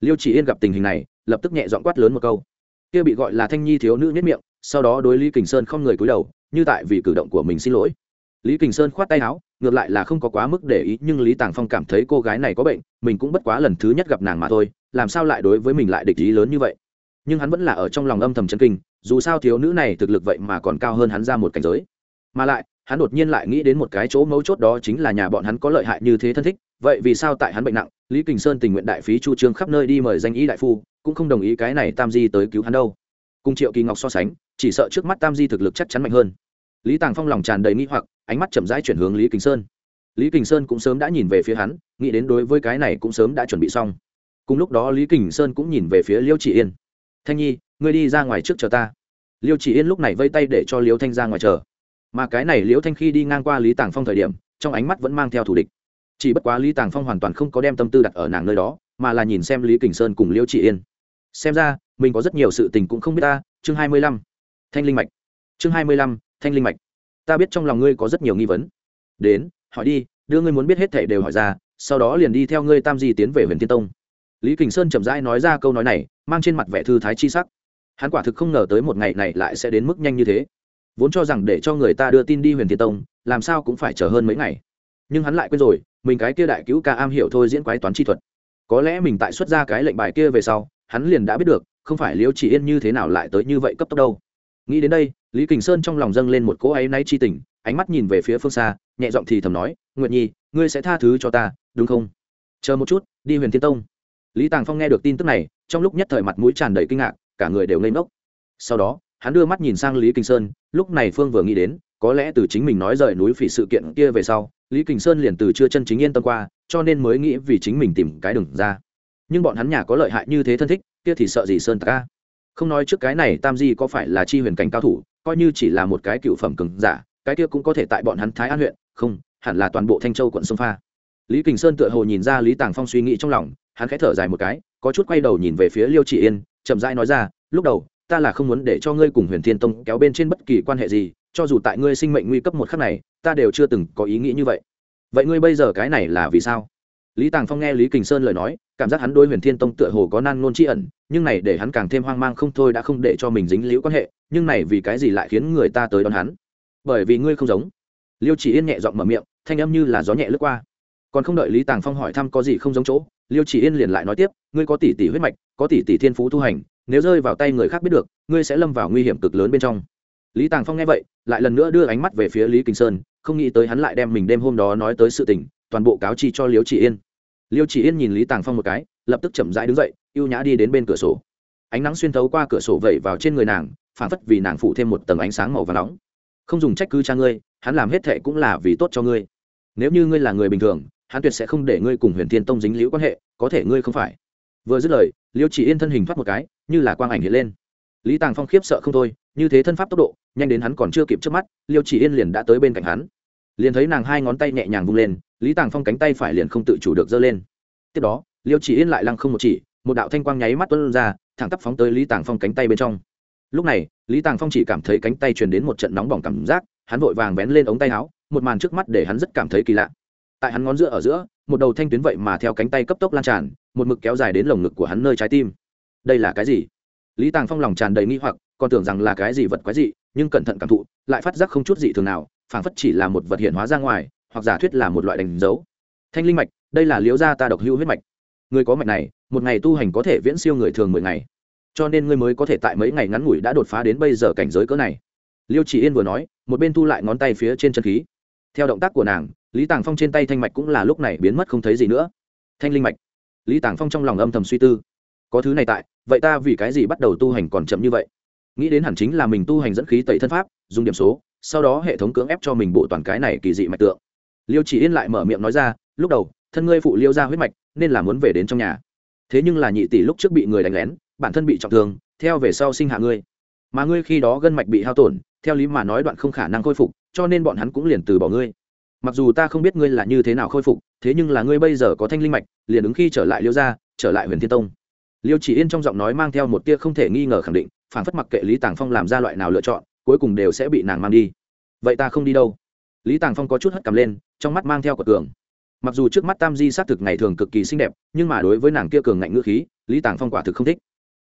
Liêu chỉ yên gặp tình hình này, lập tức nhẹ dọn quát lớn một câu. Kia bị gọi là thanh nhi thiếu nữ nhất miệng, sau đó đối lý kình sơn không người cúi đầu, như tại vì cử động của mình xin lỗi. Lý kình sơn khoát tay áo, ngược lại là không có quá mức để ý, nhưng lý tàng phong cảm thấy cô gái này có bệnh, mình cũng bất quá lần thứ nhất gặp nàng mà thôi, làm sao lại đối với mình lại địch ý lớn như vậy? Nhưng hắn vẫn là ở trong lòng âm thầm chân kinh dù sao thiếu nữ này thực lực vậy mà còn cao hơn hắn ra một cảnh giới. Mà lại, hắn đột nhiên lại nghĩ đến một cái chỗ mấu chốt đó chính là nhà bọn hắn có lợi hại như thế thân thích, vậy vì sao tại hắn bệnh nặng, lý kình sơn tình nguyện đại phí chu trương khắp nơi đi mời danh y đại phu, cũng không đồng ý cái này tam di tới cứu hắn đâu. Cùng triệu kỳ ngọc so sánh, chỉ sợ trước mắt tam di thực lực chắc chắn mạnh hơn. Lý tàng phong lòng tràn đầy nghĩ hoặc, ánh mắt chậm rãi chuyển hướng lý kình sơn. Lý kình sơn cũng sớm đã nhìn về phía hắn, nghĩ đến đối với cái này cũng sớm đã chuẩn bị xong. Cùng lúc đó lý kình sơn cũng nhìn về phía liêu chỉ yên. Thanh nhi ngươi đi ra ngoài trước chờ ta. Liêu chỉ yên lúc này vây tay để cho liêu thanh ra ngoài chờ. Mà cái này liêu thanh khi đi ngang qua lý tàng phong thời điểm, trong ánh mắt vẫn mang theo thủ địch. Chỉ bất quá lý tàng phong hoàn toàn không có đem tâm tư đặt ở nàng nơi đó, mà là nhìn xem lý kình sơn cùng liêu chỉ yên. Xem ra, mình có rất nhiều sự tình cũng không biết ta. Chương hai mươi lăm. Thanh linh mạch. Chương hai mươi lăm, thanh linh mạch. Ta biết trong lòng ngươi có rất nhiều nghi vấn. Đến, hỏi đi, đưa ngươi muốn biết hết thể đều hỏi ra, sau đó liền đi theo ngươi tam di tiến về huyền tiên tông. Lý kình sơn chậm rãi nói ra câu nói này, mang trên mặt vẻ thư thái chi sắc hắn quả thực không ngờ tới một ngày này lại sẽ đến mức nhanh như thế. Vốn cho rằng để cho người ta đưa tin đi huyền Thiên tông, làm sao cũng phải chờ hơn mấy ngày. Nhưng hắn lại quên rồi, mình cái kia đại cứu ca am hiểu thôi diễn quái toán chi thuật. Có lẽ mình tại xuất ra cái lệnh bài kia về sau, hắn liền đã biết được, không phải liêu chỉ yên như thế nào lại tới như vậy cấp tốc đâu. Nghĩ đến đây, lý kình sơn trong lòng dâng lên một cỗ áy náy chi tình, ánh mắt nhìn về phía phương xa, nhẹ giọng thì thầm nói nguyện nhi, ngươi sẽ tha thứ cho ta, đúng không? Chờ một chút, đi huyền thiên tông. Lý tàng phong nghe được tin tức này, trong lúc nhất thời mặt mũi tràn đầy kinh ngạc cả người đều ngây ngốc. Sau đó, hắn đưa mắt nhìn sang lý kinh sơn, lúc này phương vừa nghĩ đến, có lẽ từ chính mình nói rời núi phỉ sự kiện kia về sau, lý kinh sơn liền từ chưa chân chính yên tâm qua, cho nên mới nghĩ vì chính mình tìm cái đừng ra. Nhưng bọn hắn nhà có lợi hại như thế thân thích, kia thì sợ gì sơn ta không nói trước cái này, tam di có phải là chi huyền cảnh cao thủ, coi như chỉ là một cái cựu phẩm cứng giả, cái kia cũng có thể tại bọn hắn thái an huyện, không, hẳn là toàn bộ thanh châu quận sông pha lý kình sơn tựa hồ nhìn ra lý tàng phong suy nghĩ trong lòng, hắn khẽ thở dài một cái, có chút quay đầu nhìn về phía liêu chị yên, chậm rãi nói ra, lúc đầu, ta là không muốn để cho ngươi cùng huyền thiên tông kéo bên trên bất kỳ quan hệ gì, cho dù tại ngươi sinh mệnh nguy cấp một khắc này, ta đều chưa từng có ý nghĩ như vậy. Vậy ngươi bây giờ cái này là vì sao? Lý tàng phong nghe lý kình sơn lời nói, cảm giác hắn đôi huyền thiên tông tựa hồ có nan nôn tri ẩn, nhưng này để hắn càng thêm hoang mang không thôi đã không để cho mình dính liễu quan hệ, nhưng này vì cái gì lại khiến người ta tới đón hắn? Bởi vì ngươi không giống. Liêu chỉ yên nhẹ giọng mở miệng, thanh âm như là gió nhẹ lướt qua còn không đợi lý tàng phong hỏi thăm có gì không giống chỗ liêu chỉ yên liền lại nói tiếp ngươi có tỷ tỷ huyết mạch có tỷ tỷ thiên phú tu hành nếu rơi vào tay người khác biết được ngươi sẽ lâm vào nguy hiểm cực lớn bên trong lý tàng phong nghe vậy lại lần nữa đưa ánh mắt về phía lý kinh sơn không nghĩ tới hắn lại đem mình đêm hôm đó nói tới sự tình toàn bộ cáo chi cho liêu chỉ yên liêu chỉ yên nhìn lý tàng phong một cái lập tức chậm rãi đứng dậy ưu nhã đi đến bên cửa sổ ánh nắng xuyên thấu qua cửa sổ vẩy vào trên người nàng phản phất vì nàng phụ thêm một tầng ánh sáng màu và nóng không dùng trách cứ cha ngươi hắn làm hết thệ cũng là vì tốt cho ngươi nếu như ngươi là người bình thường hắn tuyệt sẽ không để ngươi cùng huyền thiên tông dính liễu quan hệ, có thể ngươi không phải. Vừa dứt lời, liêu chỉ yên thân hình thoát một cái, như là quang ảnh hiện lên. Lý tàng phong khiếp sợ không thôi, như thế thân pháp tốc độ, nhanh đến hắn còn chưa kịp trước mắt, liêu chỉ yên liền đã tới bên cạnh hắn. Liền thấy nàng hai ngón tay nhẹ nhàng vung lên, lý tàng phong cánh tay phải liền không tự chủ được giơ lên. Tiếp đó, liêu chỉ yên lại lăng không một chỉ, một đạo thanh quang nháy mắt tuân ra, thẳng tắp phóng tới lý tàng phong cánh tay bên trong. Lúc này, lý tàng phong chỉ cảm thấy cánh tay truyền đến một trận nóng bỏng cảm giác, hắn vội vàng vén lên ống tay áo, một màn trước mắt để hắn rất cảm thấy kỳ lạ tại hắn ngón giữa ở giữa, một đầu thanh tuyến vậy mà theo cánh tay cấp tốc lan tràn, một mực kéo dài đến lồng ngực của hắn nơi trái tim. Đây là cái gì? Lý tàng phong lòng tràn đầy nghi hoặc, còn tưởng rằng là cái gì vật quái dị, nhưng cẩn thận cảm thụ, lại phát giác không chút gì thường nào, phảng phất chỉ là một vật hiện hóa ra ngoài, hoặc giả thuyết là một loại đánh dấu. Thanh linh mạch, đây là liếu gia ta độc hữu huyết mạch. Người có mạch này, một ngày tu hành có thể viễn siêu người thường mười ngày. Cho nên ngươi mới có thể tại mấy ngày ngắn ngủi đã đột phá đến bây giờ cảnh giới cỡ này. Liêu chỉ yên vừa nói, một bên thu lại ngón tay phía trên chân khí. Theo động tác của nàng lý tàng phong trên tay thanh mạch cũng là lúc này biến mất không thấy gì nữa. Thanh linh mạch. Lý tàng phong trong lòng âm thầm suy tư. Có thứ này tại, vậy ta vì cái gì bắt đầu tu hành còn chậm như vậy? Nghĩ đến hẳn chính là mình tu hành dẫn khí tẩy thân pháp, dùng điểm số, sau đó hệ thống cưỡng ép cho mình bộ toàn cái này kỳ dị mạch tượng. Liêu chỉ yên lại mở miệng nói ra, lúc đầu, thân ngươi phụ liêu ra huyết mạch, nên là muốn về đến trong nhà. Thế nhưng là nhị tỷ lúc trước bị người đánh lén, bản thân bị trọng thương, theo về sau sinh hạ ngươi. Mà ngươi khi đó gân mạch bị hao tổn, theo lý mà nói đoạn không khả năng khôi phục, cho nên bọn hắn cũng liền từ bỏ ngươi mặc dù ta không biết ngươi là như thế nào khôi phục, thế nhưng là ngươi bây giờ có thanh linh mạch, liền ứng khi trở lại liêu gia, trở lại huyền thiên tông. Liêu chỉ yên trong giọng nói mang theo một tia không thể nghi ngờ khẳng định, phản phất mặc kệ lý tàng phong làm ra loại nào lựa chọn, cuối cùng đều sẽ bị nàng mang đi. Vậy ta không đi đâu. Lý tàng phong có chút hất cầm lên, trong mắt mang theo quả cường. Mặc dù trước mắt tam di xác thực ngày thường cực kỳ xinh đẹp, nhưng mà đối với nàng kia cường ngạnh ngữ khí, lý tàng phong quả thực không thích.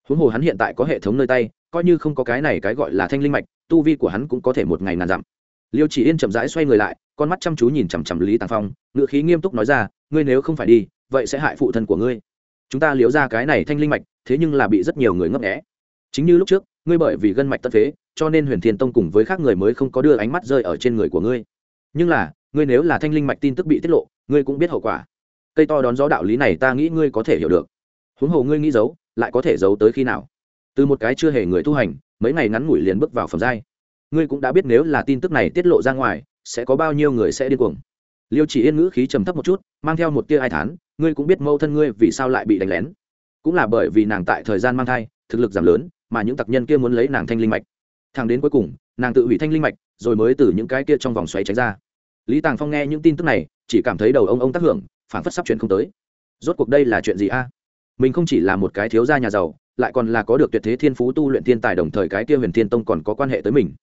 Huống hồ hắn hiện tại có hệ thống nơi tay, coi như không có cái này cái gọi là thanh linh mạch, tu vi của hắn cũng có thể một ngày nàn dặm liêu chỉ yên chậm rãi xoay người lại, con mắt chăm chú nhìn chằm chằm lý tàng phong ngựa khí nghiêm túc nói ra, ngươi nếu không phải đi, vậy sẽ hại phụ thân của ngươi. Chúng ta liếu ra cái này thanh linh mạch, thế nhưng là bị rất nhiều người ngấp nghẽ chính như lúc trước, ngươi bởi vì gân mạch tất phế, cho nên huyền thiên tông cùng với khác người mới không có đưa ánh mắt rơi ở trên người của ngươi. Nhưng là, ngươi nếu là thanh linh mạch tin tức bị tiết lộ, ngươi cũng biết hậu quả. Cây to đón gió đạo lý này ta nghĩ ngươi có thể hiểu được. Huống hồ ngươi nghĩ giấu, lại có thể giấu tới khi nào? Từ một cái chưa hề người tu hành, mấy ngày ngắn ngủi liền bước vào phẩm giai ngươi cũng đã biết nếu là tin tức này tiết lộ ra ngoài, sẽ có bao nhiêu người sẽ điên cuồng. Liêu chỉ yên ngữ khí trầm thấp một chút, mang theo một tia ai thán, ngươi cũng biết mâu thân ngươi vì sao lại bị đánh lén. Cũng là bởi vì nàng tại thời gian mang thai, thực lực giảm lớn, mà những tặc nhân kia muốn lấy nàng thanh linh mạch. Thằng đến cuối cùng, nàng tự hủy thanh linh mạch, rồi mới từ những cái kia trong vòng xoáy tránh ra. Lý tàng phong nghe những tin tức này, chỉ cảm thấy đầu ông ông tác hưởng phản phất sắp chuyện không tới. Rốt cuộc đây là chuyện gì a? Mình không chỉ là một cái thiếu gia nhà giàu, lại còn là có được tuyệt thế thiên phú tu luyện thiên tài đồng thời cái kia huyền thiên tông còn có quan hệ tới mình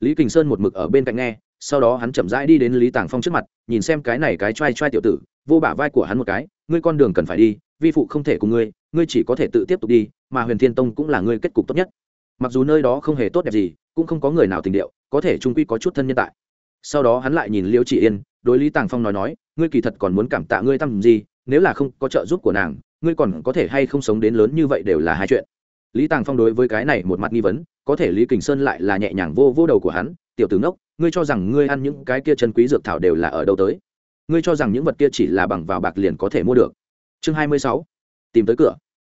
lý kình sơn một mực ở bên cạnh nghe, sau đó hắn chậm rãi đi đến lý tàng phong trước mặt, nhìn xem cái này cái t r a i t r a i tiểu tử, vô bả vai của hắn một cái, ngươi con đường cần phải đi, vi phụ không thể cùng ngươi ngươi chỉ có thể tự tiếp tục đi, mà huyền thiên tông cũng là ngươi kết cục tốt nhất. Mặc dù nơi đó không hề tốt đẹp gì, cũng không có người nào tình điệu, có thể trung quy có chút thân nhân tại. Sau đó hắn lại nhìn liêu Chỉ yên, đối lý tàng phong nói nói, ngươi kỳ thật còn muốn cảm tạ ngươi tăm gì, nếu là không có trợ giúp của nàng, ngươi còn có thể hay không sống đến lớn như vậy đều là hai chuyện lý tàng phong đối với cái này một mặt nghi vấn, có thể lý kình sơn lại là nhẹ nhàng vô vô đầu của hắn, tiểu tướng đốc ngươi cho rằng ngươi ăn những cái kia chân quý dược thảo đều là ở đâu tới? Ngươi cho rằng những vật kia chỉ là bằng vào bạc liền có thể mua được? Chương hai mươi sáu, tìm tới cửa.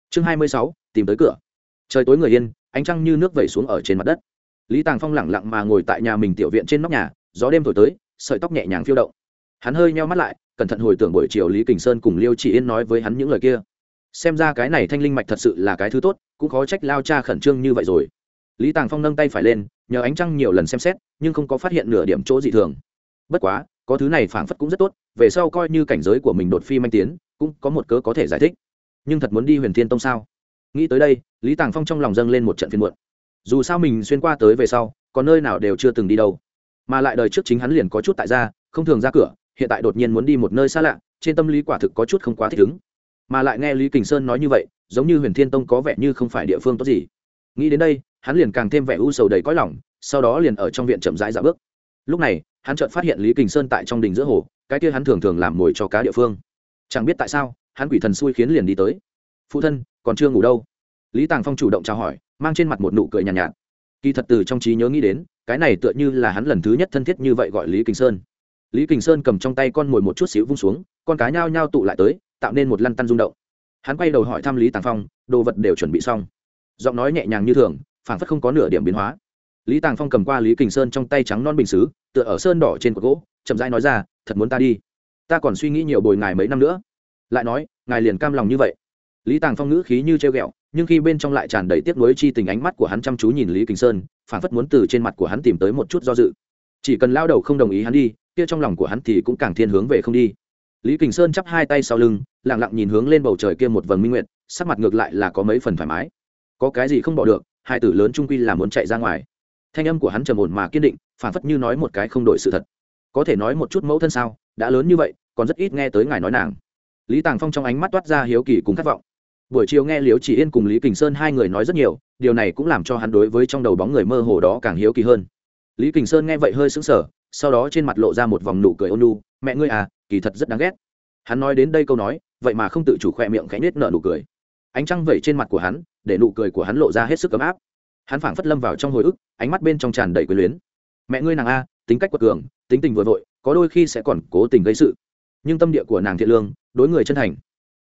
Chương hai mươi sáu, tìm tới cửa. Trời tối người yên, ánh trăng như nước vẩy xuống ở trên mặt đất. Lý tàng phong lẳng lặng mà ngồi tại nhà mình tiểu viện trên nóc nhà, gió đêm thổi tới, sợi tóc nhẹ nhàng phiêu động. Hắn hơi nheo mắt lại, cẩn thận hồi tưởng buổi chiều lý kình sơn cùng liêu chỉ yên nói với hắn những lời kia xem ra cái này thanh linh mạch thật sự là cái thứ tốt, cũng khó trách lao cha khẩn trương như vậy rồi. Lý tàng phong nâng tay phải lên, nhờ ánh trăng nhiều lần xem xét, nhưng không có phát hiện nửa điểm chỗ dị thường. Bất quá, có thứ này phảng phất cũng rất tốt, về sau coi như cảnh giới của mình đột phi manh tiến, cũng có một cớ có thể giải thích. Nhưng thật muốn đi huyền thiên tông sao? Nghĩ tới đây, lý tàng phong trong lòng dâng lên một trận phiên muộn. Dù sao mình xuyên qua tới về sau còn nơi nào đều chưa từng đi đâu. Mà lại đời trước chính hắn liền có chút tại gia, không thường ra cửa, hiện tại đột nhiên muốn đi một nơi xa lạ, trên tâm lý quả thực có chút không quá thích ứng mà lại nghe lý kình sơn nói như vậy giống như huyền thiên tông có vẻ như không phải địa phương tốt gì. Nghĩ đến đây hắn liền càng thêm vẻ u sầu đầy cõi lòng sau đó liền ở trong viện chậm rãi dạo bước. Lúc này hắn chợt phát hiện lý kình sơn tại trong đình giữa hồ cái kia hắn thường thường làm mồi cho cá địa phương. Chẳng biết tại sao hắn quỷ thần xui khiến liền đi tới. Phụ thân còn chưa ngủ đâu? Lý tàng phong chủ động chào hỏi mang trên mặt một nụ cười nhàn nhạt, nhạt. Kỳ thật từ trong trí nhớ nghĩ đến cái này tựa như là hắn lần thứ nhất thân thiết như vậy gọi lý kình sơn. Lý kình sơn cầm trong tay con mồi một chút xíu vung xuống con cá nhao nhao tụ lại tới tạo nên một lăn tăn rung động. Hắn quay đầu hỏi thăm lý tàng phong, đồ vật đều chuẩn bị xong. Giọng nói nhẹ nhàng như thường, phảng phất không có nửa điểm biến hóa. Lý tàng phong cầm qua lý kình sơn trong tay trắng non bình xứ, tựa ở sơn đỏ trên cột gỗ, chậm rãi nói ra, thật muốn ta đi. Ta còn suy nghĩ nhiều bồi ngài mấy năm nữa. Lại nói, ngài liền cam lòng như vậy. Lý tàng phong ngữ khí như treo ghẹo, nhưng khi bên trong lại tràn đầy tiếc nuối chi tình ánh mắt của hắn chăm chú nhìn lý kình sơn phản phất muốn từ trên mặt của hắn tìm tới một chút do dự. Chỉ cần lao đầu không đồng ý hắn đi, kia trong lòng của hắn thì cũng càng thiên hướng về không đi lý kình sơn chắp hai tay sau lưng lẳng lặng nhìn hướng lên bầu trời kia một vầng minh nguyện sắc mặt ngược lại là có mấy phần thoải mái. Có cái gì không bỏ được, hai tử lớn trung quy là muốn chạy ra ngoài. Thanh âm của hắn trầm ổn mà kiên định phản phất như nói một cái không đổi sự thật. Có thể nói một chút mẫu thân sao, đã lớn như vậy, còn rất ít nghe tới ngài nói nàng. Lý tàng phong trong ánh mắt toát ra hiếu kỳ cùng khát vọng. Buổi chiều nghe liễu chỉ yên cùng lý kình sơn hai người nói rất nhiều, điều này cũng làm cho hắn đối với trong đầu bóng người mơ hồ đó càng hiếu kỳ hơn. Lý kình sơn nghe vậy hơi sững sờ, sau đó trên mặt lộ ra một vòng nụ cười ôn nhu. mẹ ngươi à kỳ thật rất đáng ghét. Hắn nói đến đây câu nói, vậy mà không tự chủ khoe miệng khẽ nết nợ nụ cười. Ánh trăng vẩy trên mặt của hắn, để nụ cười của hắn lộ ra hết sức ấm áp. Hắn phảng phất lâm vào trong hồi ức, ánh mắt bên trong tràn đầy quyền luyến. Mẹ ngươi nàng a, tính cách quật cường, tính tình vừa vội, có đôi khi sẽ còn cố tình gây sự. Nhưng tâm địa của nàng thiện lương, đối người chân thành.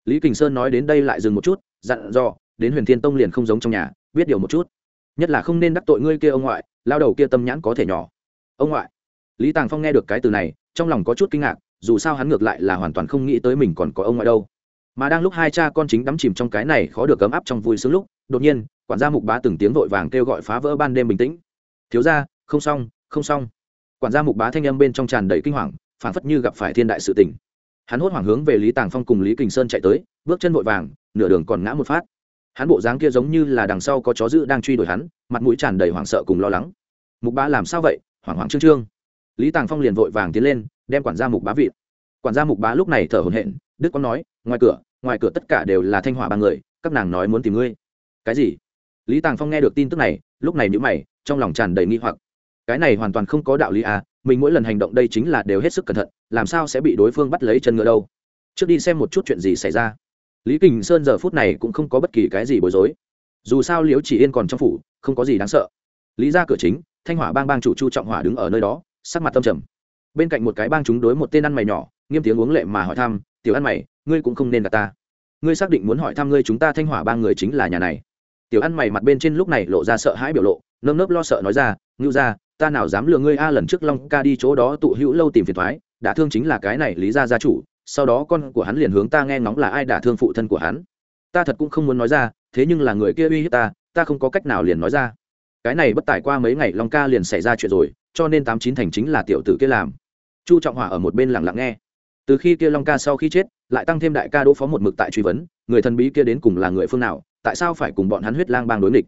Lý kình sơn nói đến đây lại dừng một chút, dặn dò, đến huyền thiên tông liền không giống trong nhà, biết điều một chút. Nhất là không nên đắc tội ngươi kia ông ngoại, lao đầu kia tâm nhãn có thể nhỏ. Ông ngoại. Lý tàng phong nghe được cái từ này, trong lòng có chút kinh ngạc dù sao hắn ngược lại là hoàn toàn không nghĩ tới mình còn có ông ngoại đâu. Mà đang lúc hai cha con chính đắm chìm trong cái này khó được ấm áp trong vui sướng lúc, đột nhiên, quản gia mục bá từng tiếng vội vàng kêu gọi phá vỡ ban đêm bình tĩnh. Thiếu ra không xong không xong. Quản gia mục bá thanh âm bên trong tràn đầy kinh hoàng, phảng phất như gặp phải thiên đại sự tình. Hắn hốt hoảng hướng về lý tàng phong cùng lý kình sơn chạy tới, bước chân vội vàng, nửa đường còn ngã một phát. Hắn bộ dáng kia giống như là đằng sau có chó dữ đang truy đuổi hắn, mặt mũi tràn đầy hoảng sợ cùng lo lắng. Mục bá làm sao vậy? Hoảng hoảng trương trương. Lý tàng phong liền vội vàng tiến lên đem quản gia mục bá vịt quản gia mục bá lúc này thở hổn hển, đức quang nói, ngoài cửa ngoài cửa tất cả đều là thanh hỏa ba người, các nàng nói muốn tìm ngươi. Cái gì? Lý tàng phong nghe được tin tức này, lúc này nhữ mày, trong lòng tràn đầy nghi hoặc. Cái này hoàn toàn không có đạo lý à mình mỗi lần hành động đây chính là đều hết sức cẩn thận, làm sao sẽ bị đối phương bắt lấy chân ngựa đâu? Trước đi xem một chút chuyện gì xảy ra. Lý kình sơn giờ phút này cũng không có bất kỳ cái gì bối rối. Dù sao liễu chỉ yên còn trong phủ, không có gì đáng sợ. Lý ra cửa chính, thanh hỏa bang bang chủ chu trọng hỏa đứng ở nơi đó, sắc mặt tâm trầm bên cạnh một cái bang chúng đối một tên ăn mày nhỏ, nghiêm tiếng uống lệ mà hỏi thăm, tiểu ăn mày, ngươi cũng không nên gặp ta. Ngươi xác định muốn hỏi thăm ngươi chúng ta thanh hỏa ba người chính là nhà này. Tiểu ăn mày mặt bên trên lúc này lộ ra sợ hãi biểu lộ, nơm nớp lo sợ nói ra, ngưu ra ta nào dám lừa ngươi a, lần trước long ca đi chỗ đó tụ hữu lâu tìm phiền thoái, đã thương chính là cái này lý gia gia chủ, sau đó con của hắn liền hướng ta nghe ngóng là ai đả thương phụ thân của hắn. Ta thật cũng không muốn nói ra, thế nhưng là người kia uy hiếp ta ta không có cách nào liền nói ra. Cái này bất tài qua mấy ngày long ca liền xảy ra chuyện rồi, cho nên tám chín thành chính là tiểu tử kia làm chu trọng hỏa ở một bên lặng lặng nghe. Từ khi kia long ca sau khi chết, lại tăng thêm đại ca đỗ phó một mực tại truy vấn, người thần bí kia đến cùng là người phương nào, tại sao phải cùng bọn hắn huyết lang bang đối nghịch?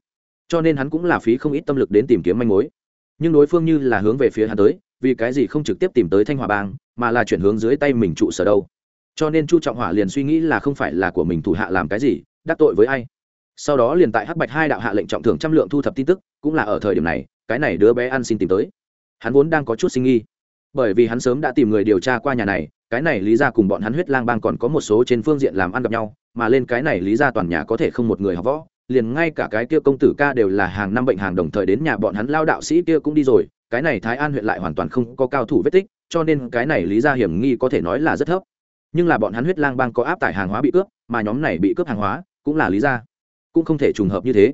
Cho nên hắn cũng là phí không ít tâm lực đến tìm kiếm manh mối. Nhưng đối phương như là hướng về phía hắn tới, vì cái gì không trực tiếp tìm tới thanh hòa bang, mà là chuyển hướng dưới tay mình trụ sở đâu? Cho nên chu trọng hỏa liền suy nghĩ là không phải là của mình thủ hạ làm cái gì, đắc tội với ai? Sau đó liền tại hắc bạch hai đạo hạ lệnh trọng thưởng trăm lượng thu thập tin tức, cũng là ở thời điểm này, cái này đứa bé ăn xin tìm tới. Hắn vốn đang có chút sinh nghi bởi vì hắn sớm đã tìm người điều tra qua nhà này, cái này lý ra cùng bọn hắn huyết lang bang còn có một số trên phương diện làm ăn gặp nhau, mà lên cái này lý ra toàn nhà có thể không một người học võ, liền ngay cả cái kia công tử ca đều là hàng năm bệnh hàng đồng thời đến nhà bọn hắn lao đạo sĩ kia cũng đi rồi, cái này thái an huyện lại hoàn toàn không có cao thủ vết tích, cho nên cái này lý ra hiểm nghi có thể nói là rất thấp. Nhưng là bọn hắn huyết lang bang có áp tải hàng hóa bị cướp, mà nhóm này bị cướp hàng hóa cũng là lý ra cũng không thể trùng hợp như thế.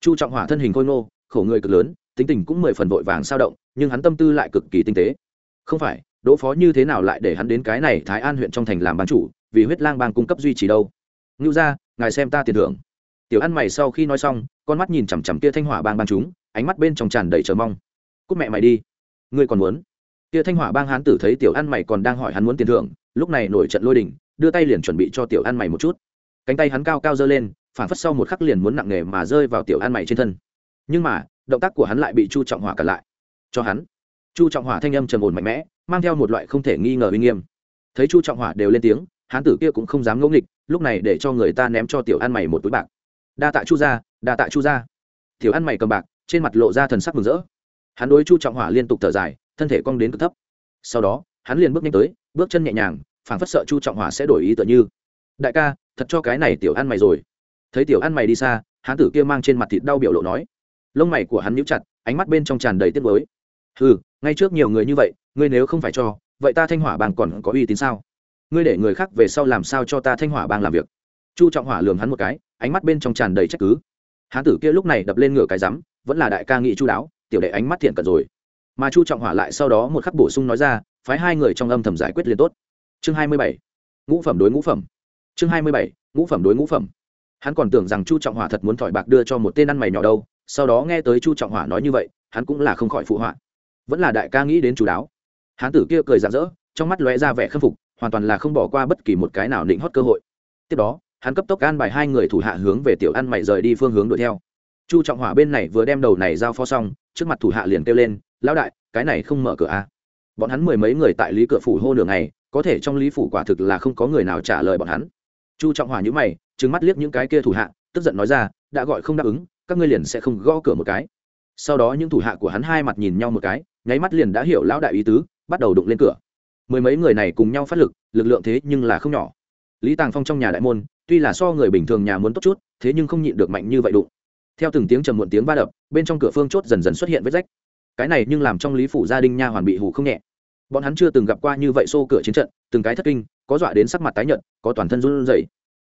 Chu trọng hỏa thân hình khôi ngô, khổ người cực lớn, tính tình cũng mười phần vội vàng sao động, nhưng hắn tâm tư lại cực kỳ tinh tế không phải, đỗ phó như thế nào lại để hắn đến cái này thái an huyện trong thành làm bán chủ, vì huyết lang bang cung cấp duy trì đâu? Ngưu ra ngài xem ta tiền thưởng. Tiểu ăn mày sau khi nói xong, con mắt nhìn chằm chằm kia thanh hỏa bang bang chúng, ánh mắt bên trong tràn đầy chờ mong. Cúc mẹ mày đi. Ngươi còn muốn? Kia thanh hỏa bang hán tử thấy tiểu ăn mày còn đang hỏi hắn muốn tiền thưởng, lúc này nổi trận lôi đình, đưa tay liền chuẩn bị cho tiểu ăn mày một chút. Cánh tay hắn cao cao giơ lên, phản phất sau một khắc liền muốn nặng nề mà rơi vào tiểu ăn mày trên thân. Nhưng mà, động tác của hắn lại bị chu trọng hỏa cản lại. Cho hắn chu trọng hỏa thanh âm trầm ổn mạnh mẽ, mang theo một loại không thể nghi ngờ uy nghiêm. Thấy chu trọng hỏa đều lên tiếng, hán tử kia cũng không dám ngẫu nghịch, lúc này để cho người ta ném cho tiểu ăn mày một túi bạc. Đa tạ chu ra đa tạ chu ra tiểu ăn mày cầm bạc, trên mặt lộ ra thần sắc mừng rỡ. Hắn đối chu trọng hỏa liên tục thở dài, thân thể cong đến cực thấp. Sau đó, hắn liền bước nhanh tới, bước chân nhẹ nhàng, phảng phất sợ chu trọng hỏa sẽ đổi ý tựa như. Đại ca, thật cho cái này tiểu ăn mày rồi. Thấy tiểu ăn mày đi xa, hán tử kia mang trên mặt thịt đau biểu lộ nói. Lông mày của hắn nhíu chặt, ánh mắt bên trong tràn đầy tiếc với ừ ngay trước nhiều người như vậy, ngươi nếu không phải cho, vậy ta thanh hỏa bang còn có uy tín sao? Ngươi để người khác về sau làm sao cho ta thanh hỏa bang làm việc? Chu trọng hỏa lường hắn một cái, ánh mắt bên trong tràn đầy trách cứ. Hán tử kia lúc này đập lên ngửa cái rắm, vẫn là đại ca nghị chu đáo, tiểu đệ ánh mắt thiện cận rồi. Mà chu trọng hỏa lại sau đó một khắc bổ sung nói ra, phái hai người trong âm thầm giải quyết liền tốt. Chương hai mươi bảy, ngũ phẩm đối ngũ phẩm. Chương hai mươi bảy, ngũ phẩm đối ngũ phẩm. Hắn còn tưởng rằng chu trọng hỏa thật muốn thỏi bạc đưa cho một tên ăn mày nhỏ đâu, sau đó nghe tới chu trọng hỏa nói như vậy, hắn cũng là không khỏi phụ họa vẫn là đại ca nghĩ đến chú đáo. Hán tử kia cười rạng rỡ, trong mắt lóe ra vẻ khâm phục, hoàn toàn là không bỏ qua bất kỳ một cái nào định hót cơ hội. Tiếp đó, hắn cấp tốc an bài hai người thủ hạ hướng về tiểu ăn mày rời đi phương hướng đuổi theo. Chu trọng hỏa bên này vừa đem đầu này giao phó xong, trước mặt thủ hạ liền kêu lên, lão đại, cái này không mở cửa a. À? bọn hắn mười mấy người tại lý cửa phủ hô nửa ngày, có thể trong lý phủ quả thực là không có người nào trả lời bọn hắn. Chu trọng hỏa nhữ mày, trừng mắt liếc những cái kia thủ hạ, tức giận nói ra, đã gọi không đáp ứng, các ngươi liền sẽ không gõ cửa một cái sau đó những thủ hạ của hắn hai mặt nhìn nhau một cái, nháy mắt liền đã hiểu lão đại ý tứ, bắt đầu đụng lên cửa. Mười mấy người này cùng nhau phát lực lực lượng thế nhưng là không nhỏ. Lý tàng phong trong nhà đại môn, tuy là so người bình thường nhà muốn tốt chút, thế nhưng không nhịn được mạnh như vậy đụng. Theo từng tiếng trầm muộn tiếng va đập, bên trong cửa phương chốt dần dần xuất hiện vết rách. Cái này nhưng làm trong lý phủ gia đình nha hoàn bị hủ không nhẹ. Bọn hắn chưa từng gặp qua như vậy xô cửa chiến trận, từng cái thất kinh, có dọa đến sắc mặt tái nhợt, có toàn thân run rẩy.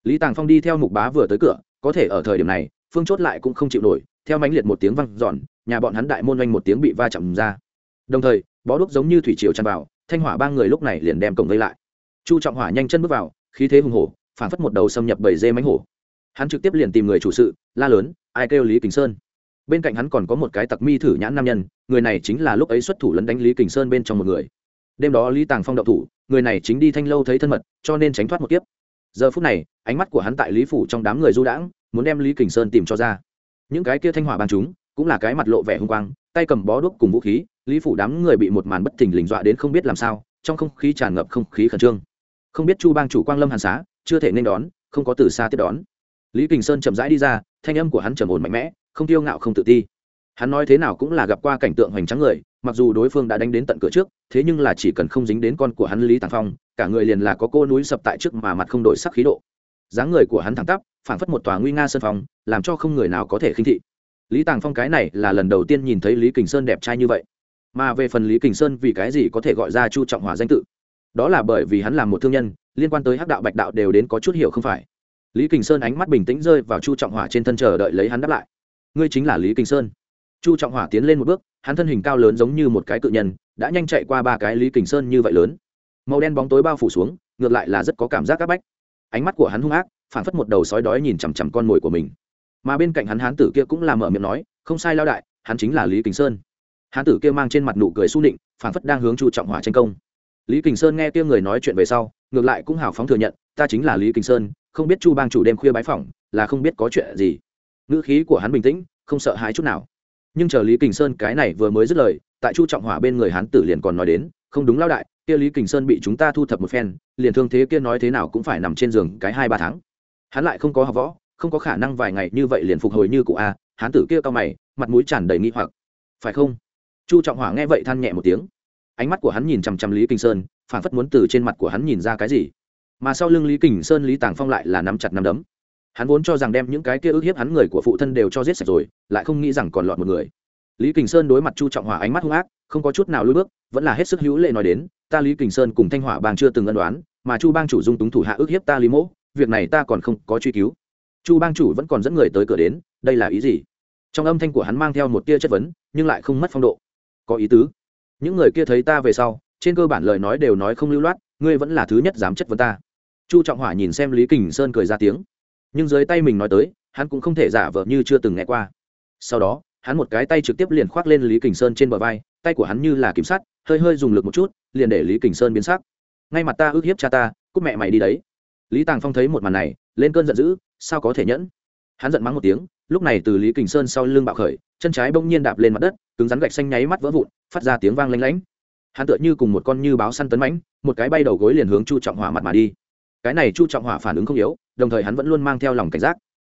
Lý tàng phong đi theo mục bá vừa tới cửa, có thể ở thời điểm này, phương chốt lại cũng không chịu nổi theo mãnh liệt một tiếng văng giòn nhà bọn hắn đại môn oanh một tiếng bị va chạm ra. Đồng thời, bó đúc giống như thủy triều tràn vào, thanh hỏa ba người lúc này liền đem cổng vây lại. Chu trọng hỏa nhanh chân bước vào, khí thế hùng hổ phản phất một đầu xâm nhập bảy dê mánh hổ. Hắn trực tiếp liền tìm người chủ sự, la lớn, ai kêu lý kính sơn. Bên cạnh hắn còn có một cái tặc mi thử nhãn nam nhân, người này chính là lúc ấy xuất thủ lấn đánh lý kình sơn bên trong một người. Đêm đó lý tàng phong đậu thủ, người này chính đi thanh lâu thấy thân mật, cho nên tránh thoát một kiếp. Giờ phút này, ánh mắt của hắn tại lý phủ trong đám người du đãng, muốn đem lý kình sơn tìm cho ra những cái kia thanh hỏa bàn chúng cũng là cái mặt lộ vẻ hung quang, tay cầm bó đuốc cùng vũ khí, lý phủ đám người bị một màn bất thình lình dọa đến không biết làm sao, trong không khí tràn ngập không khí khẩn trương. Không biết chu bang chủ quang lâm hàn xá, chưa thể nên đón, không có từ xa tiếp đón. Lý kình sơn chậm rãi đi ra, thanh âm của hắn trầm ổn mạnh mẽ, không tiêu ngạo không tự ti. Hắn nói thế nào cũng là gặp qua cảnh tượng hoành tráng người, mặc dù đối phương đã đánh đến tận cửa trước, thế nhưng là chỉ cần không dính đến con của hắn lý tàng phong, cả người liền là có cô núi sập tại trước mà mặt không đổi sắc khí độ. Dáng người của hắn thẳng tắp phảng phất một tòa nguy nga sân phòng, làm cho không người nào có thể khinh thị. Lý tàng phong cái này là lần đầu tiên nhìn thấy lý kình sơn đẹp trai như vậy. Mà về phần lý kình sơn vì cái gì có thể gọi ra chu trọng hòa danh tự? Đó là bởi vì hắn là một thương nhân liên quan tới hắc đạo bạch đạo đều đến có chút hiểu không phải. Lý kình sơn ánh mắt bình tĩnh rơi vào chu trọng hỏa trên thân chờ đợi lấy hắn đáp lại. Ngươi chính là lý kình sơn. Chu trọng hỏa tiến lên một bước hắn thân hình cao lớn giống như một cái cự nhân đã nhanh chạy qua ba cái lý kình sơn như vậy lớn. Màu đen bóng tối bao phủ xuống ngược lại là rất có cảm giác áp bách. Ánh mắt của hắn hung ác phản phất một đầu sói đói nhìn chằm chằm con mồi của mình. Mà bên cạnh hắn hán tử kia cũng làm mở miệng nói, không sai lao đại, hắn chính là lý kính sơn. Hán tử kia mang trên mặt nụ cười s u nịnh phản phất đang hướng chu trọng hỏa tranh công. Lý kính sơn nghe kia người nói chuyện về sau, ngược lại cũng hào phóng thừa nhận, ta chính là lý kính sơn, không biết chu bang chủ đêm khuya bái phỏng, là không biết có chuyện gì. Ngữ khí của hắn bình tĩnh, không sợ hãi chút nào. Nhưng chờ lý kình sơn cái này vừa mới dứt lời, tại chu trọng hỏa bên người hán tử liền còn nói đến, không đúng lao đại, kia lý kình sơn bị chúng ta thu thập một phen, liền thương thế kia nói thế nào cũng phải nằm trên giường cái hai ba tháng hắn lại không có học võ, không có khả năng vài ngày như vậy liền phục hồi như cụ a hắn tử kia cao mày, mặt mũi tràn đầy nghi hoặc. Phải không? Chu trọng hỏa nghe vậy than nhẹ một tiếng. Ánh mắt của hắn nhìn chằm chằm lý kinh sơn phản phất muốn từ trên mặt của hắn nhìn ra cái gì. Mà sau lưng lý kình sơn, lý tàng phong lại là nắm chặt nắm đấm. Hắn vốn cho rằng đem những cái kia ức hiếp hắn người của phụ thân đều cho giết sạch rồi, lại không nghĩ rằng còn lọt một người. Lý kình sơn đối mặt chu trọng hỏa ánh mắt hung ác, không có chút nào lùi bước, vẫn là hết sức hữu lệ nói đến, ta lý kình sơn cùng thanh hỏa bang chưa từng ân đoán mà chu bang chủ dung túng thủ hạ ức hiếp ta lý mỗ việc này ta còn không có truy cứu. Chu bang chủ vẫn còn dẫn người tới cửa đến, đây là ý gì? Trong âm thanh của hắn mang theo một tia chất vấn, nhưng lại không mất phong độ. Có ý tứ. Những người kia thấy ta về sau, trên cơ bản lời nói đều nói không lưu loát, ngươi vẫn là thứ nhất dám chất vấn ta. Chu trọng hỏa nhìn xem lý kình sơn cười ra tiếng. Nhưng dưới tay mình nói tới, hắn cũng không thể giả vờ như chưa từng nghe qua. Sau đó, hắn một cái tay trực tiếp liền khoác lên lý kình sơn trên bờ vai, tay của hắn như là kiểm sát hơi hơi dùng lực một chút, liền để lý kình sơn biến sắc. Ngay mặt ta ước hiếp cha ta cúc mẹ mày đi đấy lý tàng phong thấy một màn này, lên cơn giận dữ, sao có thể nhẫn? Hắn giận mắng một tiếng, lúc này từ lý kình sơn sau lưng bạo khởi, chân trái bỗng nhiên đạp lên mặt đất, cứng rắn gạch xanh nháy mắt vỡ vụn, phát ra tiếng vang lanh lánh hắn tựa như cùng một con như báo săn tấn mãnh, một cái bay đầu gối liền hướng chu trọng hỏa mặt mà đi. Cái này chu trọng hỏa phản ứng không yếu, đồng thời hắn vẫn luôn mang theo lòng cảnh giác.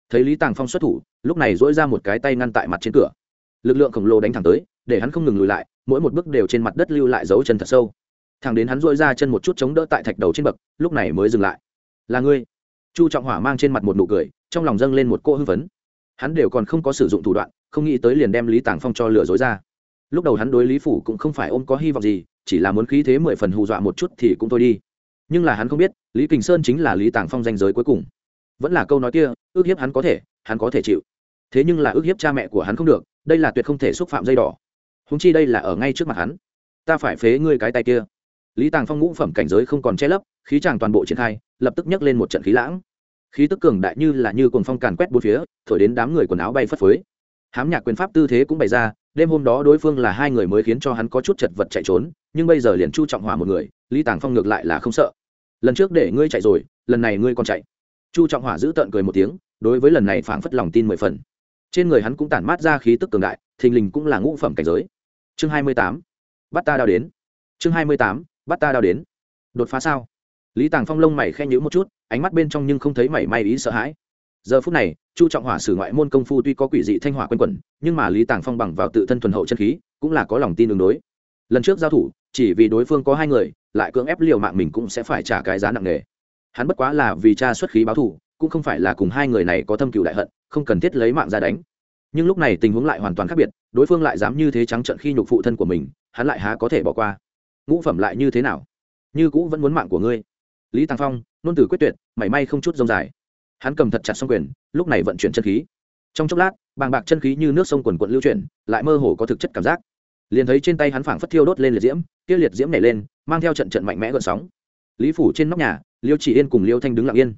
Thấy lý tàng phong xuất thủ, lúc này dỗi ra một cái tay ngăn tại mặt trên cửa. Lực lượng khổng lồ đánh thẳng tới, để hắn không ngừng lùi lại, mỗi một bước đều trên mặt đất lưu lại dấu chân thật sâu. Thẳng đến hắn dỗi ra chân một chút chống đỡ tại thạch đầu trên bậc, lúc này mới dừng lại là ngươi. Chu trọng hỏa mang trên mặt một nụ cười, trong lòng dâng lên một cô hưng phấn. Hắn đều còn không có sử dụng thủ đoạn, không nghĩ tới liền đem lý tàng phong cho lừa dối ra. Lúc đầu hắn đối lý phủ cũng không phải ôm có hy vọng gì, chỉ là muốn khí thế mười phần hù dọa một chút thì cũng thôi đi. Nhưng là hắn không biết, lý kình sơn chính là lý tàng phong danh giới cuối cùng. Vẫn là câu nói kia, ước hiếp hắn có thể, hắn có thể chịu. Thế nhưng là ước hiếp cha mẹ của hắn không được, đây là tuyệt không thể xúc phạm dây đỏ. Húng chi đây là ở ngay trước mặt hắn. Ta phải phế ngươi cái tay kia lý tàng phong ngũ phẩm cảnh giới không còn che lấp, khí tràng toàn bộ triển khai, lập tức nhấc lên một trận khí lãng. Khí tức cường đại như là như cồn phong càn quét bốn phía, thổi đến đám người quần áo bay phất phới. Hám nhạc quyền pháp tư thế cũng bày ra, đêm hôm đó đối phương là hai người mới khiến cho hắn có chút chật vật chạy trốn, nhưng bây giờ liền chu trọng hòa một người, lý tàng phong ngược lại là không sợ. Lần trước để ngươi chạy rồi, lần này ngươi còn chạy. Chu trọng hỏa giữ tợn cười một tiếng, đối với lần này phảng phất lòng tin mười phần. Trên người hắn cũng tản mát ra khí tức cường đại, thình lình cũng là ngũ phẩm cảnh giới. Chương hai mươi tám, bắt ta đao đến. Chương hai mươi tám bắt ta đao đến. Đột phá sao? Lý tàng phong lông mày khen nhữ một chút, ánh mắt bên trong nhưng không thấy mảy may ý sợ hãi. Giờ phút này, chu trọng hỏa sử ngoại môn công phu tuy có quỷ dị thanh hỏa quanh quẩn, nhưng mà lý tàng phong bằng vào tự thân thuần hậu chân khí, cũng là có lòng tin đường đối. Lần trước giao thủ, chỉ vì đối phương có hai người, lại cưỡng ép liều mạng mình cũng sẽ phải trả cái giá nặng nề. Hắn bất quá là vì cha xuất khí báo thù, cũng không phải là cùng hai người này có thâm cựu đại hận, không cần thiết lấy mạng ra đánh. Nhưng lúc này tình huống lại hoàn toàn khác biệt, đối phương lại dám như thế trắng trận khi nhục phụ thân của mình, hắn lại há có thể bỏ qua ngũ phẩm lại như thế nào? Như cũ vẫn muốn mạng của ngươi. Lý tàng phong, nôn từ quyết tuyệt, mảy may không chút rông dài. Hắn cầm thật chặt xong quyền, lúc này vận chuyển chân khí. Trong chốc lát, bàng bạc chân khí như nước sông quần quận lưu chuyển, lại mơ hồ có thực chất cảm giác. Liền thấy trên tay hắn phảng phất thiêu đốt lên liệt diễm, kia liệt diễm nảy lên, mang theo trận trận mạnh mẽ gợn sóng. Lý phủ trên nóc nhà, liêu chỉ yên cùng liêu thanh đứng lặng yên.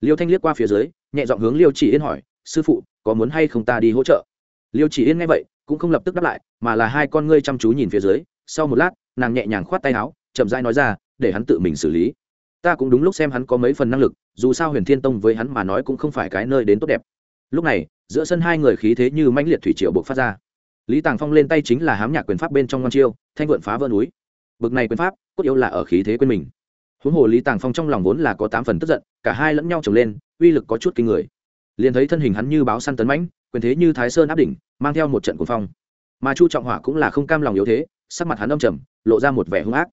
Liêu thanh liếc qua phía dưới, nhẹ giọng hướng liêu chỉ yên hỏi, sư phụ, có muốn hay không ta đi hỗ trợ? Liêu chỉ yên nghe vậy, cũng không lập tức đáp lại, mà là hai con ngươi chăm chú nhìn phía dưới sau một lát, nàng nhẹ nhàng khoát tay áo, chậm rãi nói ra, để hắn tự mình xử lý. Ta cũng đúng lúc xem hắn có mấy phần năng lực, dù sao huyền thiên tông với hắn mà nói cũng không phải cái nơi đến tốt đẹp. Lúc này, giữa sân hai người khí thế như mãnh liệt thủy triều buộc phát ra. Lý tàng phong lên tay chính là hám nhạc quyền pháp bên trong ngon chiêu, thanh vượn phá vỡ núi. Bực này quyền pháp, cốt yếu là ở khí thế quên mình. Huống hồ lý tàng phong trong lòng vốn là có tám phần tức giận, cả hai lẫn nhau trồng lên, uy lực có chút kinh người. Liền thấy thân hình hắn như báo săn tấn mãnh, quyền thế như thái sơn áp đỉnh, mang theo một trận cuồng phong. Mà chu trọng hỏa cũng là không cam lòng yếu thế sắc mặt hắn âm trầm, lộ ra một vẻ hung ác.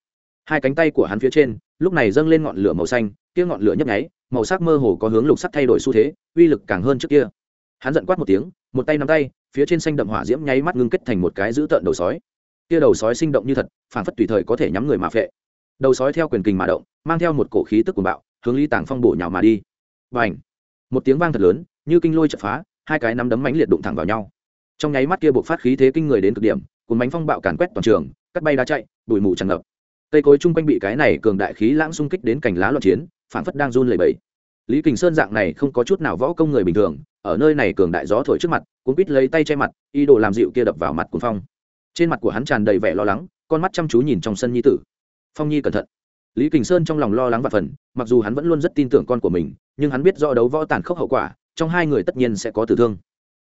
Hai cánh tay của hắn phía trên, lúc này dâng lên ngọn lửa màu xanh, kia ngọn lửa nhấp nháy, màu sắc mơ hồ có hướng lục sắc thay đổi xu thế, uy lực càng hơn trước kia. Hắn giận quát một tiếng, một tay nắm tay, phía trên xanh đậm hỏa diễm nháy mắt ngưng kết thành một cái dữ tợn đầu sói. Kia đầu sói sinh động như thật phản phất tùy thời có thể nhắm người mà phệ. Đầu sói theo quyền kình mà động, mang theo một cổ khí tức cuồng bạo, hướng lý tàng phong bổ nhào mà đi. Và ảnh một tiếng vang thật lớn, như kinh lôi chập phá, hai cái nắm đấm mánh liệt đụng thẳng vào nhau. Trong nháy mắt kia buộc phát khí thế kinh người đến cực điểm cuốn bánh phong bạo càn quét toàn trường, cắt bay đá chạy bụi mù tràn ngập. Cây cối chung quanh bị cái này cường đại khí lãng xung kích đến cành lá loạn chiến phản phất đang run lẩy bẩy. Lý kình sơn dạng này không có chút nào võ công người bình thường, ở nơi này cường đại gió thổi trước mặt cũng quít lấy tay che mặt, ý đồ làm dịu kia đập vào mặt cuốn phong. Trên mặt của hắn tràn đầy vẻ lo lắng, con mắt chăm chú nhìn trong sân nhi tử. Phong nhi cẩn thận. Lý kình sơn trong lòng lo lắng và phần, mặc dù hắn vẫn luôn rất tin tưởng con của mình, nhưng hắn biết do đấu võ tàn khốc hậu quả, trong hai người tất nhiên sẽ có tử thương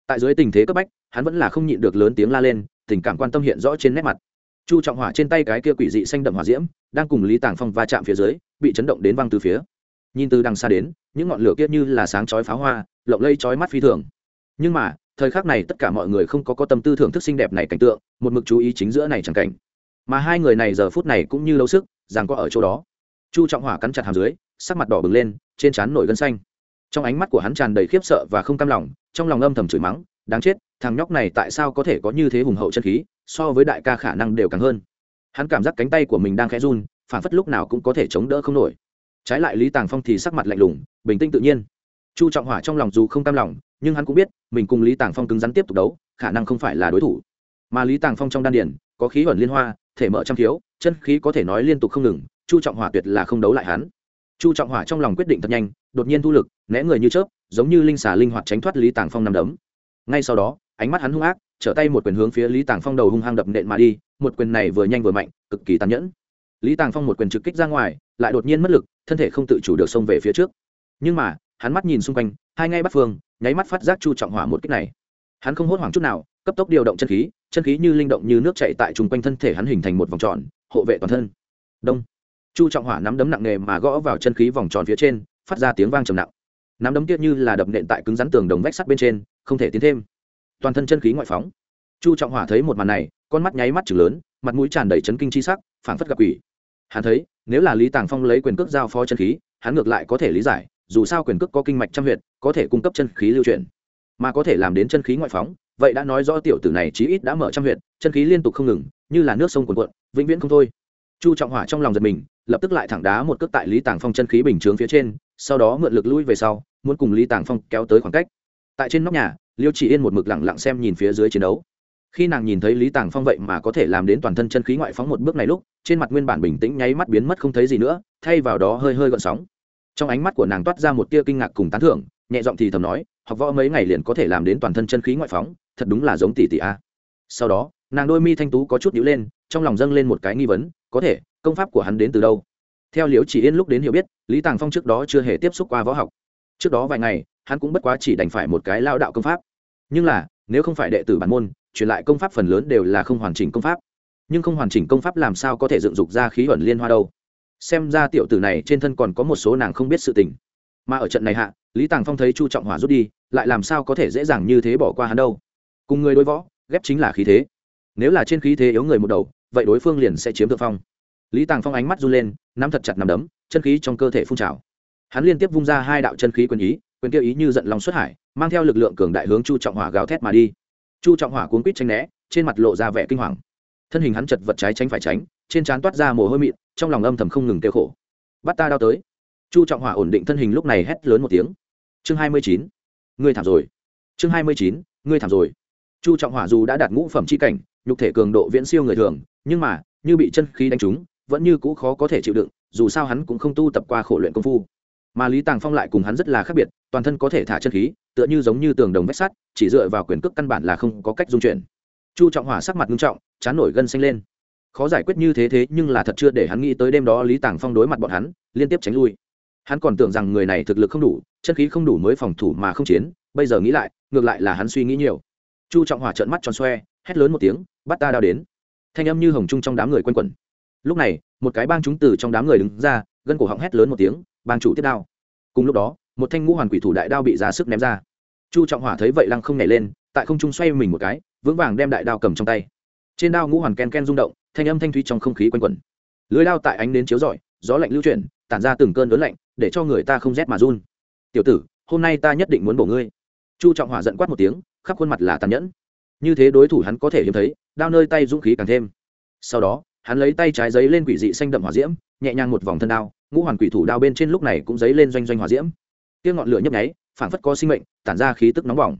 tại dưới tình thế cấp bách, hắn vẫn là không nhịn được lớn tiếng la lên, tình cảm quan tâm hiện rõ trên nét mặt. Chu trọng hỏa trên tay cái kia quỷ dị xanh đậm hỏa diễm, đang cùng lý tàng phong va chạm phía dưới, bị chấn động đến văng từ phía. Nhìn từ đằng xa đến, những ngọn lửa kia như là sáng chói pháo hoa, lộng lây chói mắt phi thường. Nhưng mà, thời khắc này tất cả mọi người không có có tâm tư thưởng thức xinh đẹp này cảnh tượng, một mực chú ý chính giữa này chẳng cảnh. Mà hai người này giờ phút này cũng như lâu sức rằng có ở chỗ đó. Chu trọng hỏa cắn chặt hàm dưới, sắc mặt đỏ bừng lên, trên trán nổi gân xanh trong ánh mắt của hắn tràn đầy khiếp sợ và không cam lòng, trong lòng âm thầm chửi mắng, đáng chết, thằng nhóc này tại sao có thể có như thế hùng hậu chân khí, so với đại ca khả năng đều càng hơn. Hắn cảm giác cánh tay của mình đang khẽ run, phản phất lúc nào cũng có thể chống đỡ không nổi. Trái lại lý tàng phong thì sắc mặt lạnh lùng, bình tĩnh tự nhiên. Chu trọng hỏa trong lòng dù không cam lòng, nhưng hắn cũng biết, mình cùng lý tàng phong cứng rắn tiếp tục đấu, khả năng không phải là đối thủ. Mà lý tàng phong trong đan điển có khí ẩn liên hoa, thể mở trăm thiếu, chân khí có thể nói liên tục không ngừng, chu trọng hỏa tuyệt là không đấu lại hắn chu trọng hỏa trong lòng quyết định thật nhanh, đột nhiên thu lực, né người như chớp, giống như linh xà linh hoạt tránh thoát lý tàng phong nằm đấm. Ngay sau đó, ánh mắt hắn hung ác, trở tay một quyền hướng phía lý tàng phong đầu hung hăng đập nện mà đi, một quyền này vừa nhanh vừa mạnh, cực kỳ tàn nhẫn. Lý tàng phong một quyền trực kích ra ngoài, lại đột nhiên mất lực, thân thể không tự chủ được xông về phía trước. Nhưng mà, hắn mắt nhìn xung quanh, hai ngay bắt phương, nháy mắt phát giác chu trọng hỏa một kích này. Hắn không hốt hoảng chút nào, cấp tốc điều động chân khí chân khí như linh động như nước chạy tại chung quanh thân thể hắn hình thành một vòng tròn, hộ vệ toàn thân. Đông chu trọng hỏa nắm đấm nặng nề mà gõ vào chân khí vòng tròn phía trên, phát ra tiếng vang trầm nặng. Nắm đấm tiết như là đập nện tại cứng rắn tường đồng vách sắt bên trên, không thể tiến thêm. Toàn thân chân khí ngoại phóng. Chu trọng hỏa thấy một màn này, con mắt nháy mắt chừng lớn, mặt mũi tràn đầy chấn kinh chi sắc, phảng phất gặp quỷ. Hắn thấy, nếu là lý tàng phong lấy quyền cước giao phó chân khí, hắn ngược lại có thể lý giải, dù sao quyền cước có kinh mạch trăm huyệt, có thể cung cấp chân khí lưu chuyển mà có thể làm đến chân khí ngoại phóng, vậy đã nói rõ tiểu tử này chí ít đã mở trăm huyệt, chân khí liên tục không ngừng, như là nước sông cuồn cuộn, vĩnh viễn không thôi chu trọng hỏa trong lòng giật mình, lập tức lại thẳng đá một cước tại lý tàng phong chân khí bình chướng phía trên, sau đó mượn lực lui về sau, muốn cùng lý tàng phong kéo tới khoảng cách. Tại trên nóc nhà, liêu chỉ yên một mực lẳng lặng xem nhìn phía dưới chiến đấu. Khi nàng nhìn thấy lý tàng phong vậy mà có thể làm đến toàn thân chân khí ngoại phóng một bước này lúc, trên mặt nguyên bản bình tĩnh nháy mắt biến mất không thấy gì nữa, thay vào đó hơi hơi gợn sóng. Trong ánh mắt của nàng toát ra một tia kinh ngạc cùng tán thưởng, nhẹ giọng thì thầm nói, học võ mấy ngày liền có thể làm đến toàn thân chân khí ngoại phóng, thật đúng là giống tỷ tỷ a. Sau đó, nàng đôi mi thanh tú có chút nhíu lên trong lòng dâng lên một cái nghi vấn, có thể, công pháp của hắn đến từ đâu? Theo liễu chỉ yên lúc đến hiểu biết, lý tàng phong trước đó chưa hề tiếp xúc qua võ học. Trước đó vài ngày, hắn cũng bất quá chỉ đành phải một cái lao đạo công pháp. Nhưng là, nếu không phải đệ tử bản môn, truyền lại công pháp phần lớn đều là không hoàn chỉnh công pháp. Nhưng không hoàn chỉnh công pháp làm sao có thể dựng dục ra khí ẩn liên hoa đâu? Xem ra tiểu tử này trên thân còn có một số nàng không biết sự tình. Mà ở trận này hạ, lý tàng phong thấy chu trọng hỏa rút đi, lại làm sao có thể dễ dàng như thế bỏ qua hắn đâu? Cùng người đối võ, ghép chính là khí thế nếu là trên khí thế yếu người một đầu, vậy đối phương liền sẽ chiếm thượng phong. Lý tàng phong ánh mắt run lên, nắm thật chặt nằm đấm, chân khí trong cơ thể phun trào. Hắn liên tiếp vung ra hai đạo chân khí quyền ý, quyền tiêu ý như giận lòng xuất hải, mang theo lực lượng cường đại hướng chu trọng hỏa gào thét mà đi. Chu trọng hỏa cuốn quýt tranh né, trên mặt lộ ra vẻ kinh hoàng. Thân hình hắn chật vật trái tránh phải tránh, trên trán toát ra mồ hôi mịn, trong lòng âm thầm không ngừng kêu khổ. Bắt ta đau tới. Chu trọng hỏa ổn định thân hình lúc này hét lớn một tiếng. Chương hai mươi chín. Ngươi thảm rồi. Chương hai mươi chín. Ngươi thảm rồi chu trọng hỏa dù đã đạt ngũ phẩm c h i cảnh, nhục thể cường độ viễn siêu người thường, nhưng mà, như bị chân khí đánh trúng, vẫn như cũ khó có thể chịu đựng, dù sao hắn cũng không tu tập qua khổ luyện công phu. Mà lý tàng phong lại cùng hắn rất là khác biệt, toàn thân có thể thả chân khí, tựa như giống như tường đồng vách sắt, chỉ dựa vào quyền cước căn bản là không có cách dung chuyển. Chu trọng hỏa sắc mặt nghiêm trọng, chán nổi gân xanh lên. Khó giải quyết như thế thế nhưng là thật chưa để hắn nghĩ tới đêm đó lý tàng phong đối mặt bọn hắn, liên tiếp tránh lui. Hắn còn tưởng rằng người này thực lực không đủ, chân khí không đủ mới phòng thủ mà không chiến, bây giờ nghĩ lại, ngược lại là hắn suy nghĩ nhiều chu trọng Hòa trợn mắt tròn xoe, hét lớn một tiếng, bắt ta đao đến. Thanh âm như hồng trung trong đám người quanh quẩn. Lúc này, một cái bang chúng từ trong đám người đứng ra, gân cổ họng hét lớn một tiếng, bang chủ tiếp đao. Cùng lúc đó, một thanh ngũ hoàn quỷ thủ đại đao bị ra sức ném ra. Chu trọng hỏa thấy vậy lăng không nhảy lên, tại không trung xoay mình một cái, vững vàng đem đại đao cầm trong tay. Trên đao ngũ hoàn ken ken rung động, thanh âm thanh thúy trong không khí quanh quẩn. Lưới đao tại ánh đến chiếu rọi, gió lạnh lưu chuyển, tản ra từng cơn lớn lạnh, để cho người ta không rét mà run. Tiểu tử, hôm nay ta nhất định muốn bổ ngươi. Chu trọng hỏa giận quát một tiếng khắp khuôn mặt là tàn nhẫn. Như thế đối thủ hắn có thể hiếm thấy, đao nơi tay dũng khí càng thêm. Sau đó, hắn lấy tay trái giấy lên quỷ dị xanh đậm hỏa diễm, nhẹ nhàng một vòng thân đao, ngũ hoàn quỷ thủ đao bên trên lúc này cũng giấy lên doanh doanh hỏa diễm. Kia ngọn lửa nhấp nháy, phảng phất có sinh mệnh, tản ra khí tức nóng bỏng.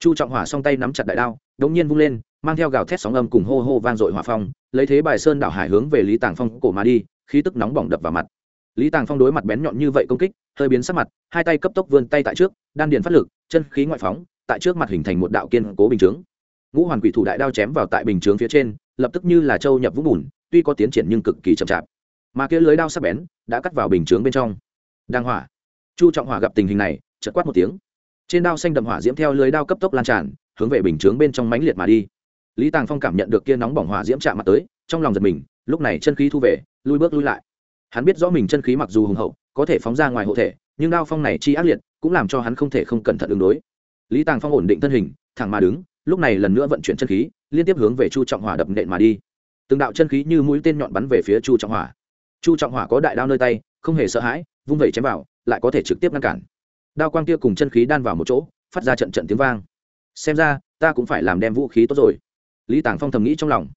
Chu trọng hỏa song tay nắm chặt đại đao, đống nhiên vung lên, mang theo gào thét sóng âm cùng hô hô vang dội hỏa phong, lấy thế bài sơn đảo hải hướng về lý tàng phong cổ mà đi, khí tức nóng bỏng đập vào mặt. Lý tàng phong đối mặt bén nhọn như vậy công kích, hơi biến sắc mặt, hai tay cấp tốc vươn tay tại trước, đan điền phát lực, chân khí ngoại phóng tại trước mặt hình thành một đạo kiên cố bình chướng. Ngũ hoàn quỷ thủ đại đao chém vào tại bình chướng phía trên, lập tức như là châu nhập vũng bùn, tuy có tiến triển nhưng cực kỳ chậm chạp. Mà kia lưới đao sắc bén đã cắt vào bình chướng bên trong. Đang hỏa. Chu trọng hỏa gặp tình hình này, chợt quát một tiếng. Trên đao xanh đậm hỏa diễm theo lưới đao cấp tốc lan tràn, hướng về bình chướng bên trong mãnh liệt mà đi. Lý tàng phong cảm nhận được kia nóng bỏng hỏa diễm chạm mặt tới, trong lòng giật mình, lúc này chân khí thu về, lui bước lui lại. Hắn biết rõ mình chân khí mặc dù hùng hậu, có thể phóng ra ngoài hộ thể, nhưng đao phong này chi ác liệt, cũng làm cho hắn không thể không cẩn thận ứng đối lý tàng phong ổn định thân hình, thẳng mà đứng, lúc này lần nữa vận chuyển chân khí, liên tiếp hướng về chu trọng hỏa đập nện mà đi. Từng đạo chân khí như mũi tên nhọn bắn về phía chu trọng hỏa. Chu trọng hỏa có đại đao nơi tay, không hề sợ hãi, vung vẩy chém vào, lại có thể trực tiếp ngăn cản. Đao quang kia cùng chân khí đan vào một chỗ, phát ra trận trận tiếng vang. Xem ra, ta cũng phải làm đem vũ khí tốt rồi. Lý tàng phong thầm nghĩ trong lòng.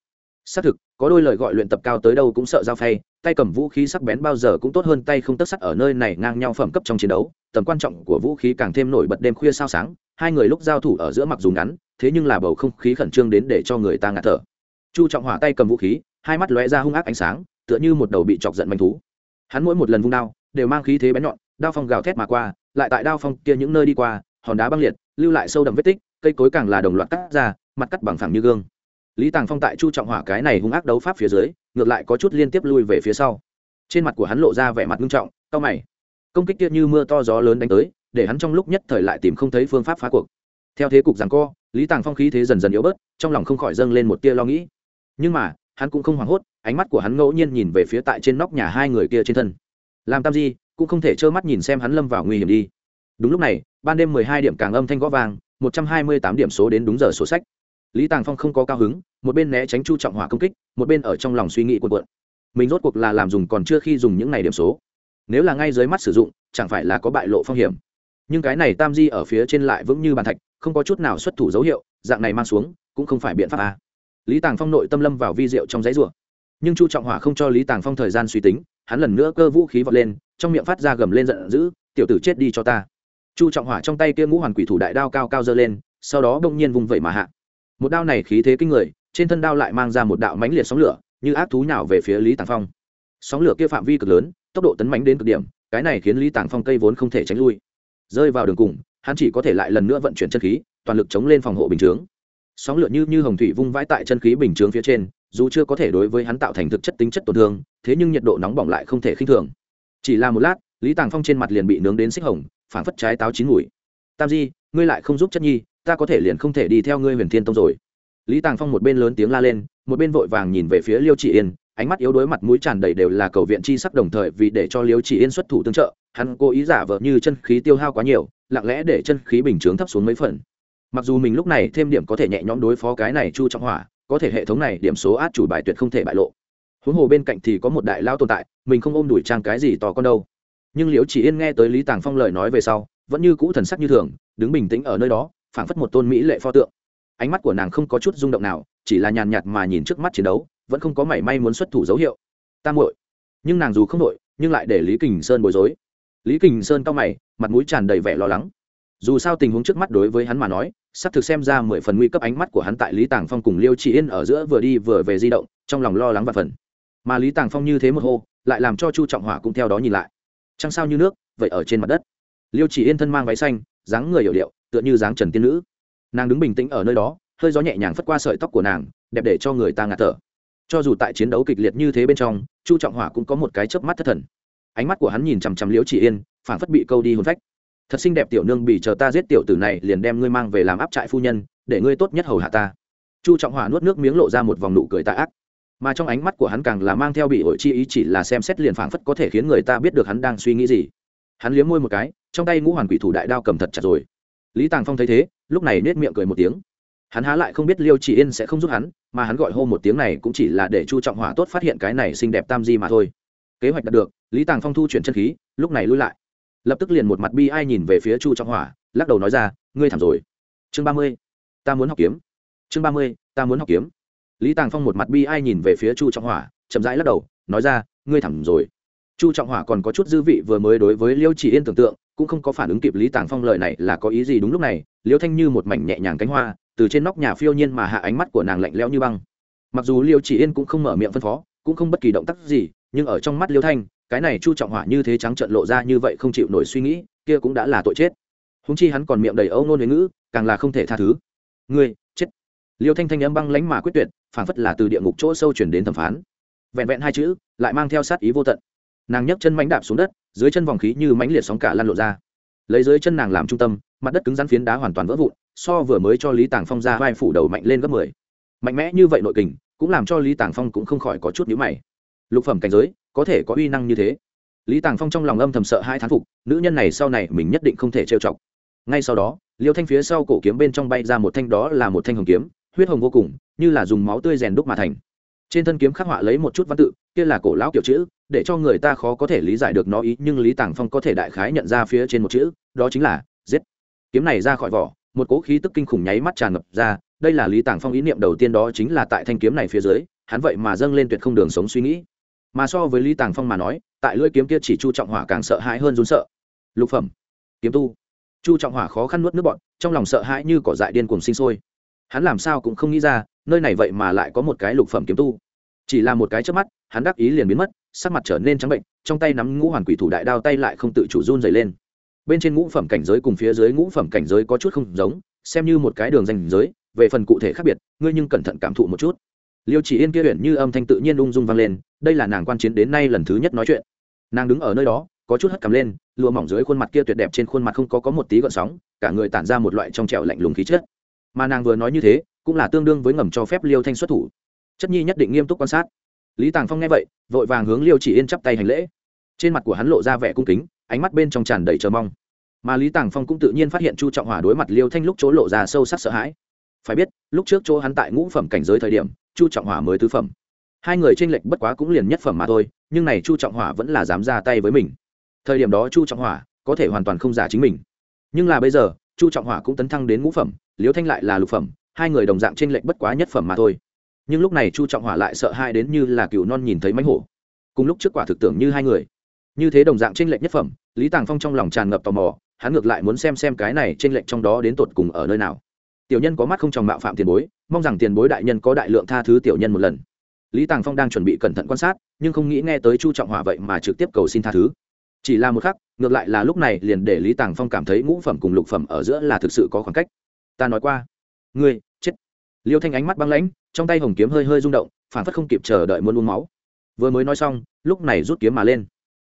Xác thực, có đôi lời gọi luyện tập cao tới đâu cũng sợ giao phay, tay cầm vũ khí sắc bén bao giờ cũng tốt hơn tay không tất sắt ở nơi này ngang nhau phẩm cấp trong chiến đấu, tầm quan trọng của vũ khí càng thêm nổi bật đêm khuya sao sáng hai người lúc giao thủ ở giữa mặc dù ngắn, thế nhưng là bầu không khí khẩn trương đến để cho người ta ngạt thở. Chu trọng hỏa tay cầm vũ khí, hai mắt lóe ra hung ác ánh sáng, tựa như một đầu bị chọc giận manh thú. Hắn mỗi một lần vung đao, đều mang khí thế bén nhọn, đao phong gào thét mà qua, lại tại đao phong kia những nơi đi qua, hòn đá băng liệt, lưu lại sâu đậm vết tích, cây cối càng là đồng loạt cắt ra, mặt cắt bằng phẳng như gương. Lý tàng phong tại chu trọng hỏa cái này hung ác đấu pháp phía dưới, ngược lại có chút liên tiếp lui về phía sau. Trên mặt của hắn lộ ra vẻ mặt nghiêm trọng, cau mày. Công kích kia như mưa to gió lớn đánh tới để hắn trong lúc nhất thời lại tìm không thấy phương pháp phá cuộc. Theo thế cục rằng co, lý tàng phong khí thế dần dần yếu bớt, trong lòng không khỏi dâng lên một tia lo nghĩ. Nhưng mà, hắn cũng không hoảng hốt, ánh mắt của hắn ngẫu nhiên nhìn về phía tại trên nóc nhà hai người kia trên thân. Làm tam di, cũng không thể trơ mắt nhìn xem hắn lâm vào nguy hiểm đi. Đúng lúc này, ban đêm mười hai điểm càng âm thanh gõ vàng một trăm hai mươi tám điểm số đến đúng giờ sổ sách. Lý tàng phong không có cao hứng, một bên né tránh chu trọng hỏa công kích, một bên ở trong lòng suy nghĩ cuộn cuộn. Mình rốt cuộc là làm dùng còn chưa khi dùng những này điểm số. Nếu là ngay dưới mắt sử dụng, chẳng phải là có bại lộ phong hiểm nhưng cái này tam di ở phía trên lại vững như bàn thạch, không có chút nào xuất thủ dấu hiệu, dạng này mang xuống, cũng không phải biện pháp à. lý tàng phong nội tâm lâm vào vi rượu trong giấy rùa nhưng chu trọng hỏa không cho lý tàng phong thời gian suy tính, hắn lần nữa cơ vũ khí vọt lên, trong miệng phát ra gầm lên giận dữ, tiểu tử chết đi cho ta. Chu trọng hỏa trong tay kia ngũ hoàn quỷ thủ đại đao cao cao dơ lên, sau đó bỗng nhiên vùng vẩy mà hạ. Một đao này khí thế kinh người, trên thân đao lại mang ra một đạo mãnh liệt sóng lửa, như ác thú nào về phía lý tàng phong. Sóng lửa kia phạm vi cực lớn, tốc độ tấn mánh đến cực điểm, cái này khiến lý tàng phong cây vốn không thể tránh lui rơi vào đường cùng, hắn chỉ có thể lại lần nữa vận chuyển chân khí, toàn lực chống lên phòng hộ bình chướng. Sóng lượn như như hồng thủy vung vãi tại chân khí bình chướng phía trên, dù chưa có thể đối với hắn tạo thành thực chất tính chất tổn thương, thế nhưng nhiệt độ nóng bỏng lại không thể khinh thường. Chỉ là một lát, lý tàng phong trên mặt liền bị nướng đến xích hồng, phảng phất trái táo chín mùi. Tam di, ngươi lại không giúp chất nhi, ta có thể liền không thể đi theo ngươi huyền thiên tông rồi. Lý tàng phong một bên lớn tiếng la lên, một bên vội vàng nhìn về phía liêu chị yên ánh mắt yếu đuối mặt mũi tràn đầy đều là cầu viện chi sắc đồng thời vì để cho liêu chỉ yên xuất thủ tương trợ, hắn cố ý giả vờ như chân khí tiêu hao quá nhiều, lặng lẽ để chân khí bình chướng thấp xuống mấy phần. Mặc dù mình lúc này thêm điểm có thể nhẹ nhõm đối phó cái này chu trọng hỏa, có thể hệ thống này điểm số át chủ bài tuyệt không thể bại lộ. Huống hồ bên cạnh thì có một đại lao tồn tại, mình không ôm đuổi trang cái gì to con đâu. Nhưng liễu chỉ yên nghe tới lý tàng phong lời nói về sau, vẫn như cũ thần sắc như thường, đứng bình tĩnh ở nơi đó, phảng phất một tôn mỹ lệ pho tượng. Ánh mắt của nàng không có chút rung động nào, chỉ là nhàn nhạt mà nhìn trước mắt chiến đấu vẫn không có mảy may muốn xuất thủ dấu hiệu. Tam muội. Nhưng nàng dù không đội nhưng lại để lý kình sơn bối rối. Lý kình sơn cao mày, mặt mũi tràn đầy vẻ lo lắng. Dù sao tình huống trước mắt đối với hắn mà nói, sắp thực xem ra mười phần nguy cấp ánh mắt của hắn tại lý tàng phong cùng liêu chị yên ở giữa vừa đi vừa về di động, trong lòng lo lắng và phần mà lý tàng phong như thế một hô, lại làm cho chu trọng hỏa cũng theo đó nhìn lại. Trăng sao như nước, vậy ở trên mặt đất. Liêu chỉ yên thân mang váy xanh, dáng người hiểu điệu, tựa như dáng trần tiên nữ. Nàng đứng bình tĩnh ở nơi đó, hơi gió nhẹ nhàng phất qua sợi tóc của nàng, đẹp để cho người ta ngạt thở cho dù tại chiến đấu kịch liệt như thế bên trong, chu trọng hỏa cũng có một cái chớp mắt thất thần. Ánh mắt của hắn nhìn chằm chằm liễu chỉ yên phản phất bị câu đi hôn phách. Thật xinh đẹp tiểu nương bị chờ ta giết tiểu tử này, liền đem ngươi mang về làm áp trại phu nhân, để ngươi tốt nhất hầu hạ ta. Chu trọng hỏa nuốt nước miếng lộ ra một vòng nụ cười tạ ác. Mà trong ánh mắt của hắn càng là mang theo bị ổi chi ý chỉ là xem xét liền phảng phất có thể khiến người ta biết được hắn đang suy nghĩ gì. Hắn liếm môi một cái, trong tay ngũ hoàn quỷ thủ đại đao cầm thật chặt rồi. Lý tàng phong thấy thế, lúc này nết miệng cười một tiếng hắn há lại không biết liêu chỉ yên sẽ không giúp hắn, mà hắn gọi hô một tiếng này cũng chỉ là để chu trọng hỏa tốt phát hiện cái này xinh đẹp tam di mà thôi. Kế hoạch đạt được, lý tàng phong thu chuyển chân khí, lúc này lui lại. Lập tức liền một mặt bi ai nhìn về phía chu trọng hỏa, lắc đầu nói ra, ngươi thảm rồi. Chương ba mươi, ta muốn học kiếm. Chương ba mươi, ta muốn học kiếm. Lý tàng phong một mặt bi ai nhìn về phía chu trọng hỏa, chậm rãi lắc đầu, nói ra, ngươi thảm rồi. Chu trọng hỏa còn có chút dư vị vừa mới đối với liêu chỉ yên tưởng tượng, cũng không có phản ứng kịp lý tàng phong lời này là có ý gì đúng lúc này, liêu thanh như một mảnh nhẹ nhàng cánh hoa từ trên nóc nhà phiêu nhiên mà hạ ánh mắt của nàng lạnh lẽo như băng. Mặc dù liêu chỉ yên cũng không mở miệng phân phó, cũng không bất kỳ động tác gì, nhưng ở trong mắt liêu thanh, cái này chu trọng hỏa như thế trắng trận lộ ra như vậy không chịu nổi suy nghĩ, kia cũng đã là tội chết. Húng chi hắn còn miệng đầy âu nôn huế ngữ, càng là không thể tha thứ. Ngươi, chết. Liêu thanh thanh âm băng lánh mà quyết tuyệt phản phất là từ địa ngục chỗ sâu chuyển đến thẩm phán. Vẹn vẹn hai chữ, lại mang theo sát ý vô tận. Nàng nhấc chân mánh đạp xuống đất, dưới chân vòng khí như mánh liệt sóng cả lan lộ ra. Lấy dưới chân nàng làm trung tâm mặt đất cứng rắn phiến đá hoàn toàn vỡ vụn, so vừa mới cho lý tàng phong ra vai phủ đầu mạnh lên gấp mười. Mạnh mẽ như vậy nội kình, cũng làm cho lý tàng phong cũng không khỏi có chút nhữ mày. Lục phẩm cảnh giới, có thể có uy năng như thế. Lý tàng phong trong lòng âm thầm sợ hai thán phục, nữ nhân này sau này mình nhất định không thể trêu chọc. Ngay sau đó, liêu thanh phía sau cổ kiếm bên trong bay ra một thanh đó là một thanh hồng kiếm, huyết hồng vô cùng, như là dùng máu tươi rèn đúc mà thành. Trên thân kiếm khắc họa lấy một chút văn tự, kia là cổ lão kiểu chữ, để cho người ta khó có thể lý giải được nó ý, nhưng lý tàng phong có thể đại khái nhận ra phía trên một chữ, đó chính là giết kiếm này ra khỏi vỏ, một cỗ khí tức kinh khủng nháy mắt tràn ngập ra, đây là lý tàng phong ý niệm đầu tiên đó chính là tại thanh kiếm này phía dưới, hắn vậy mà dâng lên tuyệt không đường sống suy nghĩ. Mà so với lý tàng phong mà nói, tại lưỡi kiếm kia chỉ chu trọng hỏa càng sợ hãi hơn run sợ. Lục phẩm, kiếm tu. Chu trọng hỏa khó khăn nuốt nước bọn trong lòng sợ hãi như cỏ dại điên cuồng sinh sôi. Hắn làm sao cũng không nghĩ ra, nơi này vậy mà lại có một cái lục phẩm kiếm tu. Chỉ là một cái trước mắt, hắn đắc ý liền biến mất, sắc mặt trở nên trắng bệnh, trong tay nắm ngũ hoàn quỷ thủ đại đao tay lại không tự chủ run dày lên bên trên ngũ phẩm cảnh giới cùng phía dưới ngũ phẩm cảnh giới có chút không giống, xem như một cái đường danh giới, về phần cụ thể khác biệt, ngươi nhưng cẩn thận cảm thụ một chút. Liêu chỉ yên kia huyện như âm thanh tự nhiên ung dung vang lên, đây là nàng quan chiến đến nay lần thứ nhất nói chuyện. Nàng đứng ở nơi đó, có chút hất cầm lên, lụa mỏng dưới khuôn mặt kia tuyệt đẹp trên khuôn mặt không có có một tí gợn sóng, cả người tản ra một loại trong trẻo lạnh lùng khí chất. Mà nàng vừa nói như thế, cũng là tương đương với ngầm cho phép liêu thanh xuất thủ. Chất nhi nhất định nghiêm túc quan sát. Lý tàng phong nghe vậy, vội vàng hướng liêu chỉ yên chắp tay hành lễ. Trên mặt của hắn lộ ra vẻ cung kính, ánh mắt bên trong tràn đầy chờ mong mà lý tàng phong cũng tự nhiên phát hiện chu trọng Hòa đối mặt liêu thanh lúc chỗ lộ ra sâu sắc sợ hãi phải biết lúc trước chỗ hắn tại ngũ phẩm cảnh giới thời điểm chu trọng Hòa mới tứ phẩm hai người tranh lệch bất quá cũng liền nhất phẩm mà thôi nhưng này chu trọng hỏa vẫn là dám ra tay với mình thời điểm đó chu trọng hỏa có thể hoàn toàn không giả chính mình nhưng là bây giờ chu trọng hỏa cũng tấn thăng đến ngũ phẩm liêu thanh lại là lục phẩm hai người đồng dạng tranh lệch bất quá nhất phẩm mà thôi nhưng lúc này chu trọng hỏa lại sợ hai đến như là cựu non nhìn thấy mánh hổ cùng lúc trước quả thực tưởng như hai người như thế đồng dạng tranh lệch nhất phẩm lý tàng phong trong lòng tràn ngập tò mò hắn ngược lại muốn xem xem cái này trên lệnh trong đó đến tột cùng ở nơi nào. Tiểu nhân có mắt không tròng mạo phạm tiền bối, mong rằng tiền bối đại nhân có đại lượng tha thứ tiểu nhân một lần. Lý tàng phong đang chuẩn bị cẩn thận quan sát, nhưng không nghĩ nghe tới chu trọng hỏa vậy mà trực tiếp cầu xin tha thứ. Chỉ là một khắc, ngược lại là lúc này liền để lý tàng phong cảm thấy ngũ phẩm cùng lục phẩm ở giữa là thực sự có khoảng cách. Ta nói qua. Ngươi, chết. Liêu thanh ánh mắt băng lãnh, trong tay hồng kiếm hơi hơi rung động, phản phất không kịp chờ đợi muốn uống máu. Vừa mới nói xong, lúc này rút kiếm mà lên.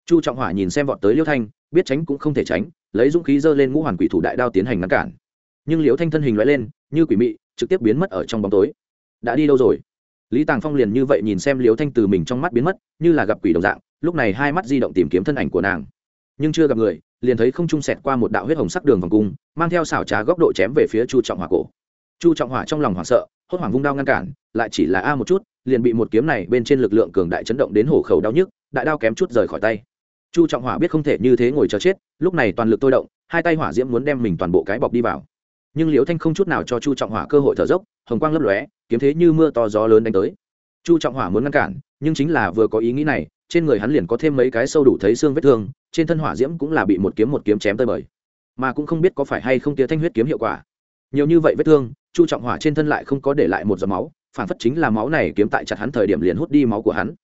Chu trọng hỏa nhìn xem vọt tới liêu thanh, biết tránh cũng không thể tránh lấy dũng khí giơ lên ngũ hoàn quỷ thủ đại đao tiến hành ngăn cản. Nhưng liễu thanh thân hình loại lên, như quỷ mị, trực tiếp biến mất ở trong bóng tối. Đã đi đâu rồi? Lý tàng phong liền như vậy nhìn xem liễu thanh từ mình trong mắt biến mất, như là gặp quỷ đồng dạng, lúc này hai mắt di động tìm kiếm thân ảnh của nàng. Nhưng chưa gặp người, liền thấy không trung sẹt qua một đạo huyết hồng sắc đường vòng cung, mang theo xảo trá góc độ chém về phía chu trọng hỏa cổ. Chu trọng hỏa trong lòng hoảng sợ, hốt hoảng vung đao ngăn cản, lại chỉ là a một chút, liền bị một kiếm này bên trên lực lượng cường đại chấn động đến hổ khẩu đau nhức, đại đao kém chút rời khỏi tay chu trọng hỏa biết không thể như thế ngồi chờ chết, lúc này toàn lực tôi động, hai tay hỏa diễm muốn đem mình toàn bộ cái bọc đi vào. Nhưng liễu thanh không chút nào cho chu trọng hỏa cơ hội thở dốc, hồng quang lấp lóe, kiếm thế như mưa to gió lớn đánh tới. Chu trọng hỏa muốn ngăn cản, nhưng chính là vừa có ý nghĩ này, trên người hắn liền có thêm mấy cái sâu đủ thấy xương vết thương, trên thân hỏa diễm cũng là bị một kiếm một kiếm chém tơi bời. Mà cũng không biết có phải hay không tía thanh huyết kiếm hiệu quả. Nhiều như vậy vết thương, chu trọng hỏa trên thân lại không có để lại một giọt máu, phản phất chính là máu này kiếm tại chặt hắn thời điểm liền hút đi máu của hắn.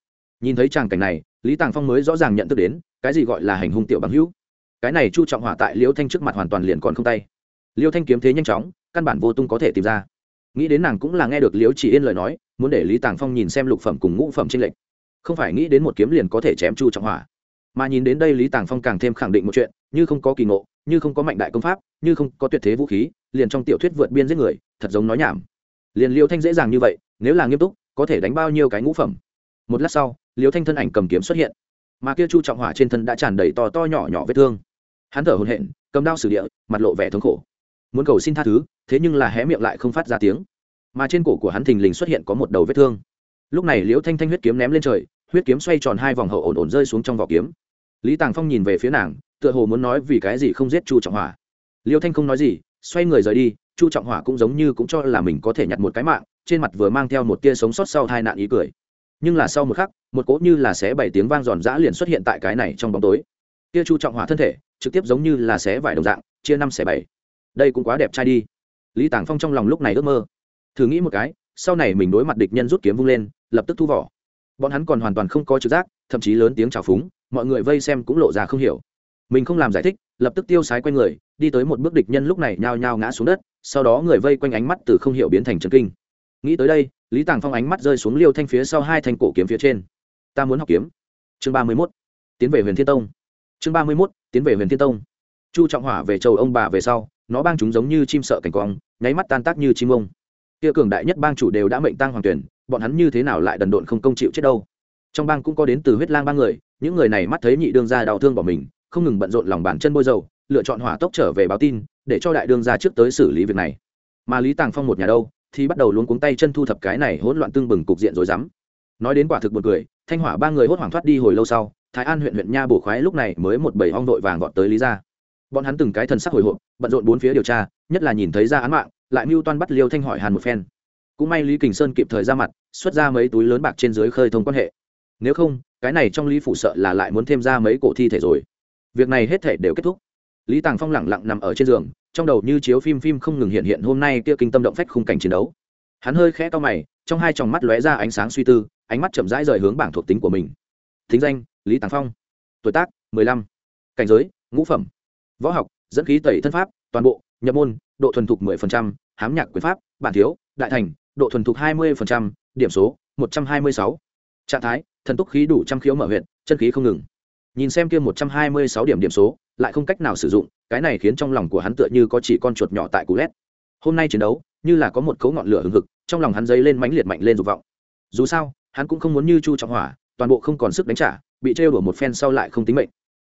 Nhìn thấy tràng cảnh này, lý tàng phong mới rõ ràng nhận thức đến cái gì gọi là hành hung tiểu bằng hữu? Cái này chu trọng hỏa tại liêu thanh trước mặt hoàn toàn liền còn không tay. Liêu thanh kiếm thế nhanh chóng, căn bản vô tung có thể tìm ra. Nghĩ đến nàng cũng là nghe được liêu chỉ yên lời nói, muốn để lý tàng phong nhìn xem lục phẩm cùng ngũ phẩm tranh lệch. Không phải nghĩ đến một kiếm liền có thể chém chu trọng hỏa. Mà nhìn đến đây lý tàng phong càng thêm khẳng định một chuyện, như không có kỳ ngộ, như không có mạnh đại công pháp, như không có tuyệt thế vũ khí, liền trong tiểu thuyết vượt biên giết người, thật giống nói nhảm. Liền liêu thanh dễ dàng như vậy, nếu là nghiêm túc, có thể đánh bao nhiêu cái ngũ phẩm? Một lát sau, liêu thanh thân ảnh cầm kiếm xuất hiện mà kia chu trọng hỏa trên thân đã tràn đầy to to nhỏ nhỏ vết thương. Hắn thở hồn hện cầm đao sử địa, mặt lộ vẻ thống khổ. Muốn cầu xin tha thứ, thế nhưng là hé miệng lại không phát ra tiếng. Mà trên cổ của hắn thình lình xuất hiện có một đầu vết thương. Lúc này liễu thanh thanh huyết kiếm ném lên trời, huyết kiếm xoay tròn hai vòng hậu ổn ổn rơi xuống trong vỏ kiếm. Lý tàng phong nhìn về phía nàng, tựa hồ muốn nói vì cái gì không giết chu trọng hỏa. Liễu thanh không nói gì, xoay người rời đi, chu trọng hỏa cũng giống như cũng cho là mình có thể nhặt một cái mạng, trên mặt vừa mang theo một tia sống sót sau hai nạn ý cười. Nhưng là sau một khắc một cỗ như là xé bảy tiếng vang giòn giã liền xuất hiện tại cái này trong bóng tối. Kia chu trọng hỏa thân thể, trực tiếp giống như là xé vải đồng dạng, chia năm xẻ bảy. Đây cũng quá đẹp trai đi. Lý tàng phong trong lòng lúc này ước mơ. Thử nghĩ một cái, sau này mình đối mặt địch nhân rút kiếm vung lên, lập tức thu vỏ. Bọn hắn còn hoàn toàn không có trực giác, thậm chí lớn tiếng trào phúng, mọi người vây xem cũng lộ ra không hiểu. Mình không làm giải thích, lập tức tiêu sái q u a n người, đi tới một bước địch nhân lúc này nhao nhao ngã xuống đất, sau đó người vây quanh ánh mắt từ không hiểu biến thành trần kinh. Nghĩ tới đây, lý tàng phong ánh mắt rơi xuống liêu thanh phía sau hai thanh cổ kiếm phía trên ta muốn học kiếm. Chương ba mươi mốt, tiến về huyền thiên tông. Chương ba mươi mốt, tiến về huyền thiên tông. Chu trọng hỏa về châu ông bà về sau, nó bang chúng giống như chim sợ cảnh quang, nháy mắt tan tác như chim ông. Kia cường đại nhất bang chủ đều đã mệnh tăng hoàng tuyển, bọn hắn như thế nào lại đần độn không công chịu chết đâu? Trong bang cũng có đến từ huyết lang ba người, những người này mắt thấy nhị đương gia đau thương bỏ mình, không ngừng bận rộn lòng bàn chân bôi dầu, lựa chọn hỏa tốc trở về báo tin, để cho đại đương gia trước tới xử lý việc này. Mà lý tàng phong một nhà đâu, thì bắt đầu luống cuống tay chân thu thập cái này hỗn loạn tương bừng cục diện rồi dám nói đến quả thực một người thanh hỏa ba người hốt hoảng thoát đi hồi lâu sau, thái an huyện huyện nha bổ khoái lúc này mới một bầy hong đội vàng vọt tới lý gia. Bọn hắn từng cái thần sắc hồi hộp, bận rộn bốn phía điều tra, nhất là nhìn thấy ra án mạng, lại mưu toan bắt liêu thanh hỏi hàn một phen. Cũng may lý kình sơn kịp thời ra mặt, xuất ra mấy túi lớn bạc trên dưới khơi thông quan hệ. Nếu không, cái này trong lý phủ sợ là lại muốn thêm ra mấy cổ thi thể rồi. Việc này hết thể đều kết thúc. Lý tàng phong lẳng lặng nằm ở trên giường, trong đầu như chiếu phim phim không ngừng hiện hiện hôm nay kia kinh tâm động phách khung cảnh chiến đấu. Hắn hơi khẽ to mày, trong hai tròng mắt lóe ra ánh sáng suy tư ánh mắt chậm rãi rời hướng bảng thuộc tính của mình. Thính danh, lý tàng phong. Tuổi tác, mười lăm. Cảnh giới, ngũ phẩm. Võ học, dẫn khí tẩy thân pháp, toàn bộ, nhập môn, độ thuần thục mười phần trăm, hám nhạc quyền pháp, bản thiếu, đại thành, độ thuần thục hai mươi phần trăm, điểm số, một trăm hai mươi sáu. Trạng thái, thần túc khí đủ trăm khiếu mở huyện chân khí không ngừng. Nhìn xem kia một trăm hai mươi sáu điểm điểm số, lại không cách nào sử dụng, cái này khiến trong lòng của hắn tựa như có chỉ con chuột nhỏ tại cú lét. Hôm nay chiến đấu, như là có một cấu ngọn lửa hừng hực, trong lòng hắn dấy lên mãnh liệt mạnh lên dục vọng. Dù sao hắn cũng không muốn như chu trọng hỏa, toàn bộ không còn sức đánh trả, bị trêu đổ một phen sau lại không tính mệnh.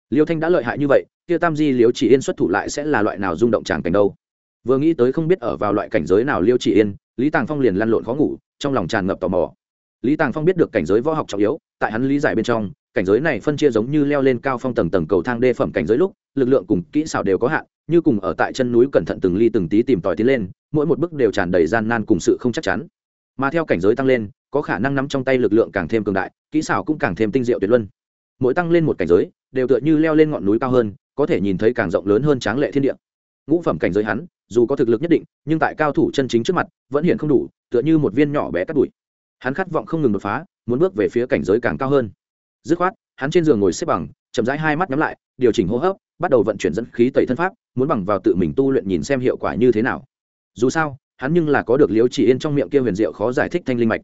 Liêu thanh đã lợi hại như vậy, kia tam di, liêu chỉ yên xuất thủ lại sẽ là loại nào rung động tràng cảnh đâu? Vừa nghĩ tới không biết ở vào loại cảnh giới nào liêu chỉ yên, lý tàng phong liền lăn lộn khó ngủ, trong lòng tràn ngập tò mò. Lý tàng phong biết được cảnh giới võ học trọng yếu, tại hắn lý giải bên trong, cảnh giới này phân chia giống như leo lên cao phong tầng tầng cầu thang đê phẩm cảnh giới lúc, lực lượng cùng kỹ xảo đều có hạn, như cùng ở tại chân núi cẩn thận từng ly từng tí tìm tòi tiến lên, mỗi một bước đều tràn đầy gian nan cùng sự không chắc chắn mà theo cảnh giới tăng lên, có khả năng nắm trong tay lực lượng càng thêm cường đại, kỹ xảo cũng càng thêm tinh diệu tuyệt luân. Mỗi tăng lên một cảnh giới, đều tựa như leo lên ngọn núi cao hơn, có thể nhìn thấy càng rộng lớn hơn tráng lệ thiên địa. Ngũ phẩm cảnh giới hắn, dù có thực lực nhất định, nhưng tại cao thủ chân chính trước mặt, vẫn hiện không đủ, tựa như một viên nhỏ bé cắt đùi. Hắn khát vọng không ngừng đột phá, muốn bước về phía cảnh giới càng cao hơn. Dứt khoát, hắn trên giường ngồi xếp bằng, chậm rãi hai mắt nhắm lại, điều chỉnh hô hấp, bắt đầu vận chuyển dẫn khí tẩy thân pháp, muốn bằng vào tự mình tu luyện nhìn xem hiệu quả như thế nào. Dù sao hắn nhưng là có được liếu chỉ yên trong miệng kia huyền diệu khó giải thích thanh linh mạch.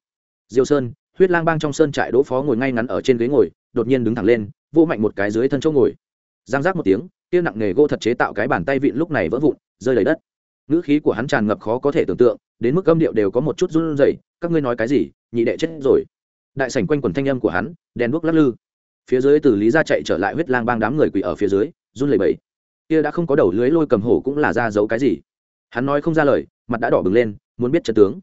Diêu sơn, huyết lang bang trong sơn trại đỗ phó ngồi ngay ngắn ở trên ghế ngồi, đột nhiên đứng thẳng lên vô mạnh một cái dưới thân chỗ ngồi. Giang giác một tiếng, kia nặng nghề gỗ thật chế tạo cái bàn tay vịn lúc này vỡ vụn, rơi đầy đất. Ngữ khí của hắn tràn ngập khó có thể tưởng tượng, đến mức âm điệu đều có một chút run rẩy, các ngươi nói cái gì? Nhị đệ chết rồi. Đại sảnh quanh quần thanh âm của hắn, đèn đuốc lắc lư. Phía dưới từ lý ra chạy trở lại huyết lang bang đám người quỳ ở phía dưới, run lẩy bẩy. Kia đã không có đầu lưới lôi cầm hổ cũng là ra giấu cái gì? Hắn nói không ra lời, mặt đã đỏ bừng lên, muốn biết trận tướng.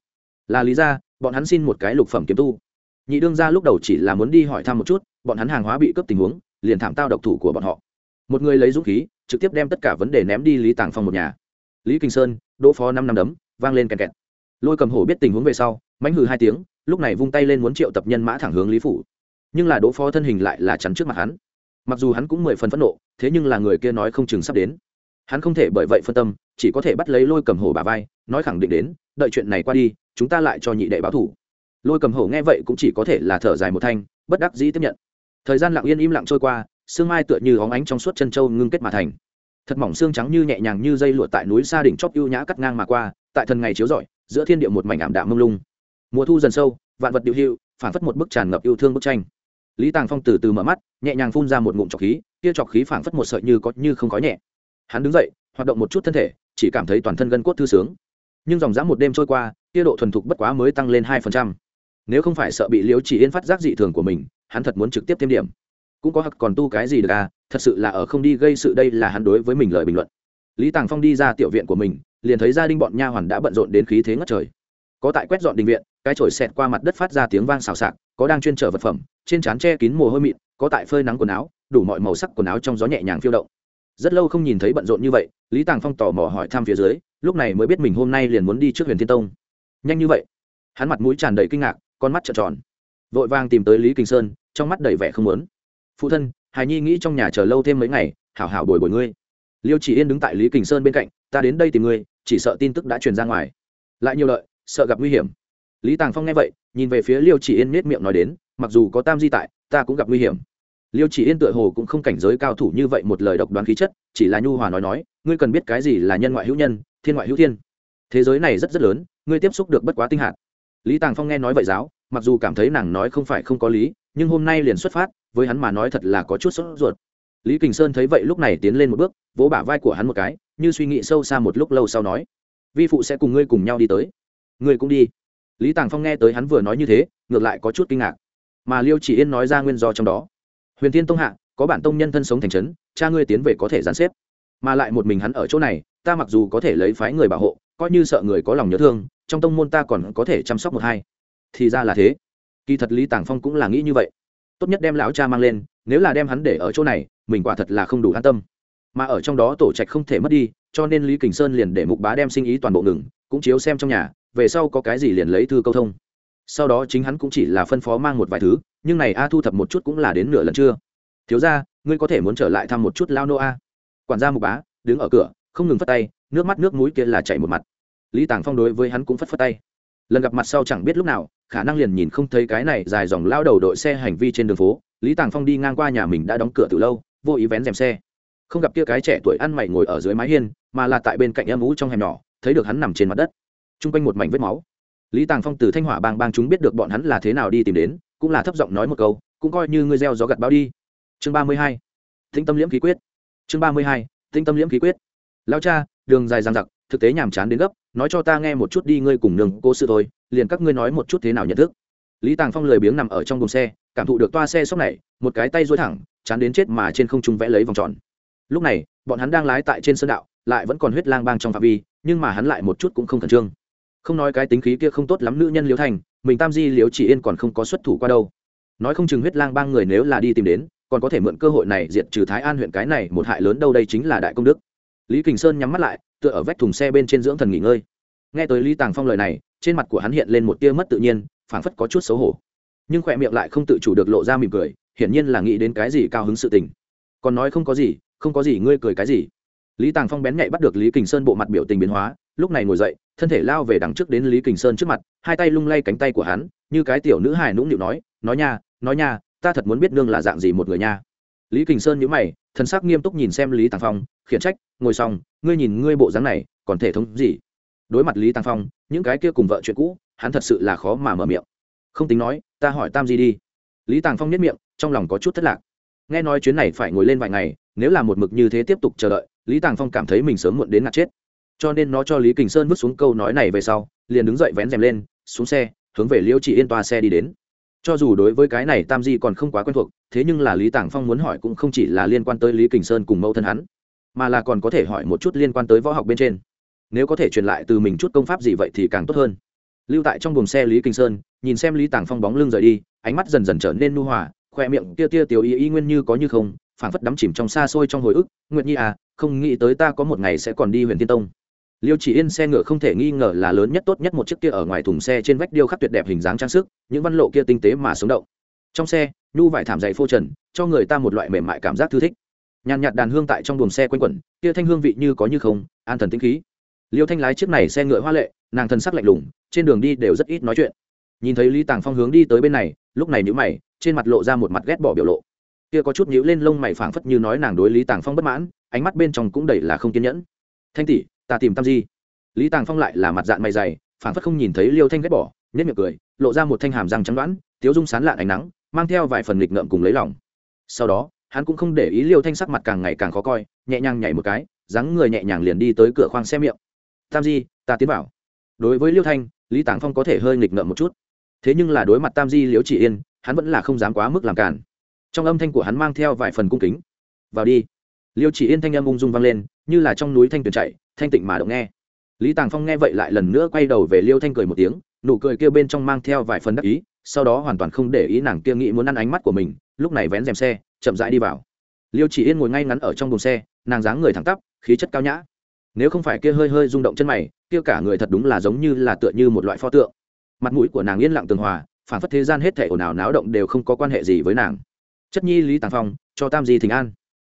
Là lý ra bọn hắn xin một cái lục phẩm kiếm tu. Nhị đương ra lúc đầu chỉ là muốn đi hỏi thăm một chút, bọn hắn hàng hóa bị cướp tình huống, liền thảm tao độc thủ của bọn họ. Một người lấy dũng khí, trực tiếp đem tất cả vấn đề ném đi lý tàng phong một nhà. Lý kinh sơn, đỗ phó năm năm đấm, vang lên kèn kẹt. Lôi cầm hổ biết tình huống về sau mánh hừ hai tiếng, lúc này vung tay lên muốn triệu tập nhân mã thẳng hướng lý phủ. Nhưng là đỗ phó thân hình lại là chắn trước mặt hắn. Mặc dù hắn cũng mười phần phẫn nộ, thế nhưng là người kia nói không chừng sắp đến hắn không thể bởi vậy phân tâm, chỉ có thể bắt lấy lôi cầm hổ bà vai, nói khẳng định đến, đợi chuyện này qua đi, chúng ta lại cho nhị đệ báo thủ. Lôi cầm hổ nghe vậy cũng chỉ có thể là thở dài một thanh, bất đắc dĩ tiếp nhận. Thời gian lặng yên im lặng trôi qua xương mai tựa như óng ánh trong suốt chân trâu ngưng kết mà thành. Thật mỏng xương trắng như nhẹ nhàng như dây lụa tại núi xa đỉnh chóp ưu nhã cắt ngang mà qua, tại thần ngày chiếu rọi, giữa thiên địa một mảnh ảm đạm mông lung. Mùa thu dần sâu, vạn vật điệu hiệu, phản phất một bức tràn ngập yêu thương bức tranh. Lý tàng phong từ từ mở mắt, nhẹ nhàng phun ra một ngụm trọc khí, kia trọc khí phản phất một sợi như có như không có nhẹ hắn đứng dậy, hoạt động một chút thân thể, chỉ cảm thấy toàn thân gân cốt thư sướng. Nhưng dòng dã một đêm trôi qua, kia độ thuần thục bất quá mới tăng lên hai phần trăm. Nếu không phải sợ bị liễu chỉ yên phát giác dị thường của mình, hắn thật muốn trực tiếp thêm điểm. Cũng có hặc còn tu cái gì được à thật sự là ở không đi gây sự đây là hắn đối với mình lời bình luận. Lý tàng phong đi ra tiểu viện của mình, liền thấy gia đình bọn nha hoàn đã bận rộn đến khí thế ngất trời. Có tại quét dọn đình viện, cái chổi xẹt qua mặt đất phát ra tiếng vang xào xạc, có đang chuyên trở vật phẩm, trên trán che kín mồ hôi mịn, có tại phơi nắng quần áo, đủ mọi màu sắc quần áo trong gió nhẹ nhàng phiêu động rất lâu không nhìn thấy bận rộn như vậy, lý tàng phong tò mò hỏi thăm phía dưới, lúc này mới biết mình hôm nay liền muốn đi trước huyền thiên tông. Nhanh như vậy? Hắn mặt mũi tràn đầy kinh ngạc, con mắt trợn tròn. Vội vàng tìm tới lý kinh sơn, trong mắt đầy vẻ không muốn. Phụ thân hài nhi nghĩ trong nhà chờ lâu thêm mấy ngày, hảo hảo bồi bồi ngươi. Liêu chỉ yên đứng tại lý kinh sơn bên cạnh, ta đến đây tìm ngươi, chỉ sợ tin tức đã truyền ra ngoài. Lại nhiều lợi, sợ gặp nguy hiểm. Lý tàng phong nghe vậy, nhìn về phía liêu chỉ yên nết miệng nói đến, mặc dù có tam di tại, ta cũng gặp nguy hiểm liêu chỉ yên tựa hồ cũng không cảnh giới cao thủ như vậy một lời độc đoán khí chất, chỉ là nhu hòa nói nói, ngươi cần biết cái gì là nhân ngoại hữu nhân, thiên ngoại hữu thiên. Thế giới này rất rất lớn, ngươi tiếp xúc được bất quá tinh hạt. Lý tàng phong nghe nói vậy giáo, mặc dù cảm thấy nàng nói không phải không có lý, nhưng hôm nay liền xuất phát, với hắn mà nói thật là có chút sốt ruột. Lý kình sơn thấy vậy lúc này tiến lên một bước, vỗ bả vai của hắn một cái, như suy nghĩ sâu xa một lúc lâu sau nói, vi phụ sẽ cùng ngươi cùng nhau đi tới. Ngươi cũng đi. Lý tàng phong nghe tới hắn vừa nói như thế, ngược lại có chút kinh ngạc. Mà liêu chỉ yên nói ra nguyên do trong đó huyền thiên tông hạ, có bản tông nhân thân sống thành trấn, cha ngươi tiến về có thể gián xếp. Mà lại một mình hắn ở chỗ này, ta mặc dù có thể lấy phái người bảo hộ, coi như sợ người có lòng nhớ thương, trong tông môn ta còn có thể chăm sóc một hai. Thì ra là thế. Kỳ thật lý tàng phong cũng là nghĩ như vậy. Tốt nhất đem lão cha mang lên, nếu là đem hắn để ở chỗ này, mình quả thật là không đủ an tâm. Mà ở trong đó tổ trạch không thể mất đi, cho nên lý kình sơn liền để mục bá đem sinh ý toàn bộ ngừng, cũng chiếu xem trong nhà, về sau có cái gì liền lấy thư câu thông. Sau đó chính hắn cũng chỉ là phân phó mang một vài thứ nhưng này a thu thập một chút cũng là đến nửa lần chưa? Thiếu ra ngươi có thể muốn trở lại thăm một chút lao nô a? Quản gia mục bá, đứng ở cửa, không ngừng phất tay, nước mắt nước mũi kia là chảy một mặt. Lý tàng phong đối với hắn cũng phất phất tay. Lần gặp mặt sau chẳng biết lúc nào, khả năng liền nhìn không thấy cái này dài dòng lao đầu đội xe hành vi trên đường phố, lý tàng phong đi ngang qua nhà mình đã đóng cửa từ lâu, vô ý vén rèm xe. Không gặp kia cái trẻ tuổi ăn mày ngồi ở dưới mái hiên, mà là tại bên cạnh em ú trong hẻm nhỏ, thấy được hắn nằm trên mặt đất. T r u n g quanh một mảnh vết máu. Lý tàng phong từ thanh hỏa bang bang chúng biết được bọn hắn là thế nào đi tìm đến cũng là thấp giọng nói một câu, cũng coi như ngươi gieo gió gặt báo đi. Chương ba mươi hai thính tâm liễm khí quyết. Chương ba mươi hai thính tâm liễm khí quyết. Lao cha, đường dài dằng dặc, thực tế nhàm chán đến gấp, nói cho ta nghe một chút đi, ngươi cùng nương cô sự thôi, liền các ngươi nói một chút thế nào nhận thức. Lý tàng phong lười biếng nằm ở trong đồn xe, cảm thụ được toa xe sốc này, một cái tay dối thẳng, chán đến chết mà trên không trung vẽ lấy vòng tròn. Lúc này, bọn hắn đang lái tại trên sơn đạo, lại vẫn còn huyết lang bang trong phạm vi, nhưng mà hắn lại một chút cũng không khẩn trương. Không nói cái tính khí kia không tốt lắm, nữ nhân liễu thành mình tam di liếu chỉ yên còn không có xuất thủ qua đâu. Nói không chừng huyết lang bang người nếu là đi tìm đến, còn có thể mượn cơ hội này diệt trừ thái an huyện cái này một hại lớn đâu đây chính là đại công đức. Lý kình sơn nhắm mắt lại, tựa ở vách thùng xe bên trên dưỡng thần nghỉ ngơi. Nghe tới lý tàng phong lời này, trên mặt của hắn hiện lên một tia mất tự nhiên, phảng phất có chút xấu hổ. Nhưng khỏe miệng lại không tự chủ được lộ ra mỉm cười, hiển nhiên là nghĩ đến cái gì cao hứng sự tình. Còn nói không có gì, không có gì, ngươi cười cái gì? Lý tàng phong bén nhạy bắt được lý kình sơn bộ mặt biểu tình biến hóa, lúc này ngồi dậy thân thể lao về đằng trước đến lý kình sơn trước mặt, hai tay lung lay cánh tay của hắn, như cái tiểu nữ hài nũng nịu nói nói nha nói nha, ta thật muốn biết nương là dạng gì một người nha. Lý kình sơn nhữ mày thân sắc nghiêm túc nhìn xem lý tàng phong, khiển trách, ngồi xong, ngươi nhìn ngươi bộ dáng này, còn thể thống gì? Đối mặt lý tàng phong, những cái kia cùng vợ chuyện cũ, hắn thật sự là khó mà mở miệng. Không tính nói, ta hỏi tam di đi. Lý tàng phong nhất miệng, trong lòng có chút thất lạc. Nghe nói chuyến này phải ngồi lên vài ngày, nếu là một mực như thế tiếp tục chờ đợi, lý tàng phong cảm thấy mình sớm muộn đến ngạt chết cho nên nó cho lý kình sơn vứt xuống câu nói này về sau, liền đứng dậy vén rèm lên, xuống xe, hướng về liêu chỉ yên toa xe đi đến. Cho dù đối với cái này tam di còn không quá quen thuộc, thế nhưng là lý tàng phong muốn hỏi cũng không chỉ là liên quan tới lý kình sơn cùng mẫu thân hắn, mà là còn có thể hỏi một chút liên quan tới võ học bên trên. Nếu có thể truyền lại từ mình chút công pháp gì vậy thì càng tốt hơn. Lưu tại trong buồng xe lý kinh sơn, nhìn xem lý tàng phong bóng lưng rời đi, ánh mắt dần dần trở nên nu hòa, khoe miệng tia tia tiểu y y nguyên như có như không, phảng phất đắm chìm trong xa xôi trong hồi ức, nguyệt nhi à không nghĩ tới ta có một ngày sẽ còn đi huyền tiên tông liêu chỉ yên xe ngựa không thể nghi ngờ là lớn nhất tốt nhất một chiếc kia ở ngoài thùng xe trên vách điêu khắc tuyệt đẹp hình dáng trang sức, những văn lộ kia tinh tế mà sống động. Trong xe, nhu vải thảm dày phô trần, cho người ta một loại mềm mại cảm giác thư thích. Nhàn nhạt đàn hương tại trong buồng xe quanh quẩn, kia thanh hương vị như có như không, an thần tĩnh khí. Liêu thanh lái chiếc này xe ngựa hoa lệ, nàng thần sắc lạnh lùng, trên đường đi đều rất ít nói chuyện. Nhìn thấy lý tàng phong hướng đi tới bên này, lúc này nhữ mày, trên mặt lộ ra một mặt ghét bỏ biểu lộ. Kia có chút nhữ lên lông mày phảng phất như nói nàng đối lý tàng phong bất mãn, ánh mắt bên trong cũng đầy là không kiên nhẫn. Thanh tỷ ta tìm tam di. Lý tàng phong lại là mặt dạng mày dày phản phất không nhìn thấy liêu thanh ghét bỏ nhất miệng cười, lộ ra một thanh hàm răng trắng đoán, tiếu dung sán lạn ánh nắng, mang theo vài phần nghịch ngợm cùng lấy lòng. Sau đó, hắn cũng không để ý liêu thanh sắc mặt càng ngày càng khó coi, nhẹ nhàng nhảy một cái, dáng người nhẹ nhàng liền đi tới cửa khoang xe miệng. Tam di, ta tiến vào. Đối với liêu thanh, lý tàng phong có thể hơi nghịch ngợm một chút. Thế nhưng là đối mặt tam di liễu chỉ yên, hắn vẫn là không dám quá mức làm cản trong âm thanh của hắn mang theo vài phần cung kính. Vào đi. Liêu chỉ yên thanh âm ung dung vang lên, như là trong núi thanh tuyền chạy thanh tịnh mà động nghe. Lý tàng phong nghe vậy lại lần nữa quay đầu về liêu thanh cười một tiếng, nụ cười kia bên trong mang theo vài phần đắc ý, sau đó hoàn toàn không để ý nàng kia nghĩ muốn ăn ánh mắt của mình, lúc này vén rèm xe, chậm rãi đi vào. Liêu chỉ yên ngồi ngay ngắn ở trong buồng xe, nàng dáng người thẳng tắp, khí chất cao nhã. Nếu không phải kia hơi hơi rung động chân mày, kia cả người thật đúng là giống như là tựa như một loại pho tượng. Mặt mũi của nàng yên lặng tường hòa phản phất thế gian hết thể ồn ào náo động đều không có quan hệ gì với nàng. Chất nhi lý tàng phong, cho tam di thình an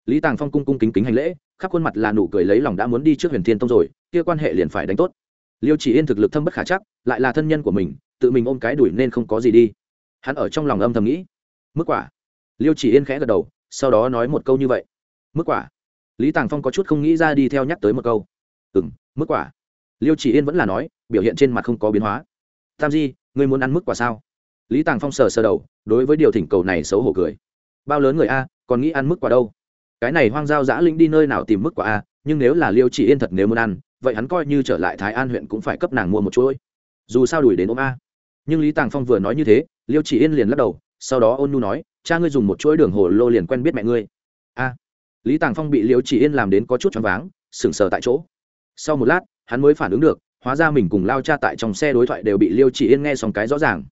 lý tàng phong cung cung kính kính hành lễ, khắp khuôn mặt là nụ cười lấy lòng đã muốn đi trước huyền thiên tông rồi, kia quan hệ liền phải đánh tốt. Liêu chỉ yên thực lực thâm bất khả chắc, lại là thân nhân của mình, tự mình ôm cái đuổi nên không có gì đi. Hắn ở trong lòng âm thầm nghĩ. Mức quả. Liêu chỉ yên khẽ gật đầu, sau đó nói một câu như vậy. Mức quả. Lý tàng phong có chút không nghĩ ra đi theo nhắc tới một câu. Ừ m mức quả. Liêu chỉ yên vẫn là nói, biểu hiện trên mặt không có biến hóa. Tam di, ngươi muốn ăn mức quả sao? Lý tàng phong sờ sờ đầu, đối với điều thỉnh cầu này xấu hổ cười. Bao lớn người a, còn nghĩ ăn mức quả đâu? Cái này hoang giao giã linh đi nơi nào tìm mức quả a, nhưng nếu là liêu chỉ yên thật nếu muốn ăn, vậy hắn coi như trở lại thái an huyện cũng phải cấp nàng mua một chuỗi. Dù sao đuổi đến ôm a. Nhưng lý tàng phong vừa nói như thế, liêu chỉ yên liền lắc đầu, sau đó ôn nu nói, cha ngươi dùng một chuỗi đường hồ lô liền quen biết mẹ ngươi. A. Lý tàng phong bị liêu chỉ yên làm đến có chút choáng váng, sững sờ tại chỗ. Sau một lát, hắn mới phản ứng được, hóa ra mình cùng lao cha tại trong xe đối thoại đều bị liêu chỉ yên nghe xong cái rõ ràng.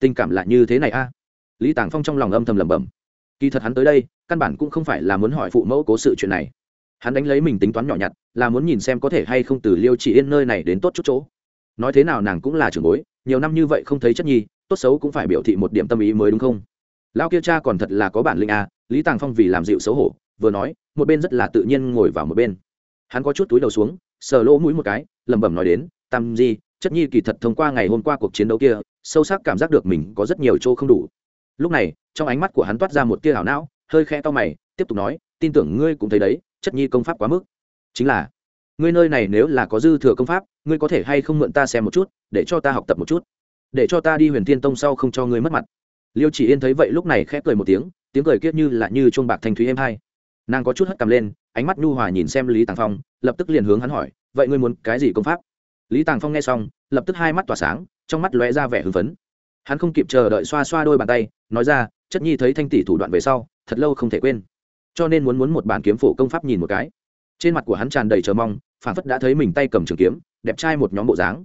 Tình cảm là như thế này a. Lý tàng phong trong lòng âm thầm lẩm bẩm kỳ thật hắn tới đây, căn bản cũng không phải là muốn hỏi phụ mẫu cố sự chuyện này. Hắn đánh lấy mình tính toán nhỏ nhặt, là muốn nhìn xem có thể hay không từ liêu chỉ yên nơi này đến tốt chút chỗ. Nói thế nào nàng cũng là trưởng bối, nhiều năm như vậy không thấy chất nhi, tốt xấu cũng phải biểu thị một điểm tâm ý mới đúng không? Lao kia cha còn thật là có bản lĩnh à lý tàng phong vì làm dịu xấu hổ, vừa nói, một bên rất là tự nhiên ngồi vào một bên. Hắn có chút túi đầu xuống, sờ lỗ mũi một cái, lẩm bẩm nói đến, tam di, chất nhi kỳ thật thông qua ngày hôm qua cuộc chiến đấu kia, sâu sắc cảm giác được mình có rất nhiều chỗ không đủ lúc này, trong ánh mắt của hắn toát ra một tia hảo não, hơi khe to mày, tiếp tục nói, tin tưởng ngươi cũng thấy đấy, chất nhi công pháp quá mức. Chính là, ngươi nơi này nếu là có dư thừa công pháp, ngươi có thể hay không mượn ta xem một chút, để cho ta học tập một chút? Để cho ta đi huyền thiên tông sau không cho ngươi mất mặt. Liêu chỉ yên thấy vậy lúc này khẽ cười một tiếng tiếng cười kiết như là như chuông bạc thanh thúy êm hai. Nàng có chút hất cầm lên, ánh mắt nhu hòa nhìn xem lý tàng phong, lập tức liền hướng hắn hỏi, vậy ngươi muốn cái gì công pháp? Lý tàng phong nghe xong, lập tức hai mắt tỏa sáng, trong mắt lóe ra vẻ hưng phấn. Hắn không kịp chờ đợi xoa xoa đôi bàn tay nói ra, chất nhi thấy thanh tỷ thủ đoạn về sau, thật lâu không thể quên. Cho nên muốn muốn một bản kiếm phổ công pháp nhìn một cái. Trên mặt của hắn tràn đầy chờ mong, phản phất đã thấy mình tay cầm trường kiếm, đẹp trai một nhóm bộ dáng.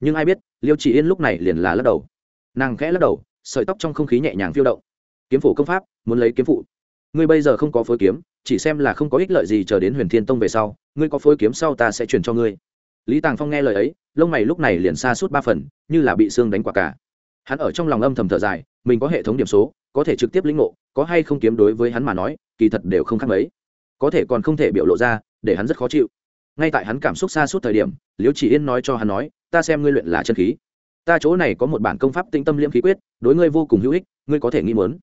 Nhưng ai biết, liêu chỉ yên lúc này liền là lắc đầu. Nàng khẽ lắc đầu, sợi tóc trong không khí nhẹ nhàng phiêu động. Kiếm phổ công pháp, muốn lấy kiếm phụ. Ngươi bây giờ không có phối kiếm, chỉ xem là không có ích lợi gì chờ đến huyền thiên tông về sau, ngươi có phối kiếm sau ta sẽ truyền cho ngươi. Lý tàng phong nghe lời ấy, lông mày lúc này liền xa suốt ba phần, như là bị xương đánh quả cả. Hắn ở trong lòng âm thầm thở dài mình có hệ thống điểm số, có thể trực tiếp lĩnh ngộ, có hay không kiếm đối với hắn mà nói, kỳ thật đều không khác mấy. Có thể còn không thể biểu lộ ra, để hắn rất khó chịu. Ngay tại hắn cảm xúc xa suốt thời điểm, liễu chỉ yên nói cho hắn nói, ta xem ngươi luyện là chân khí. Ta chỗ này có một bản công pháp tinh tâm liễm khí quyết, đối ngươi vô cùng hữu ích, ngươi có thể nghi mớn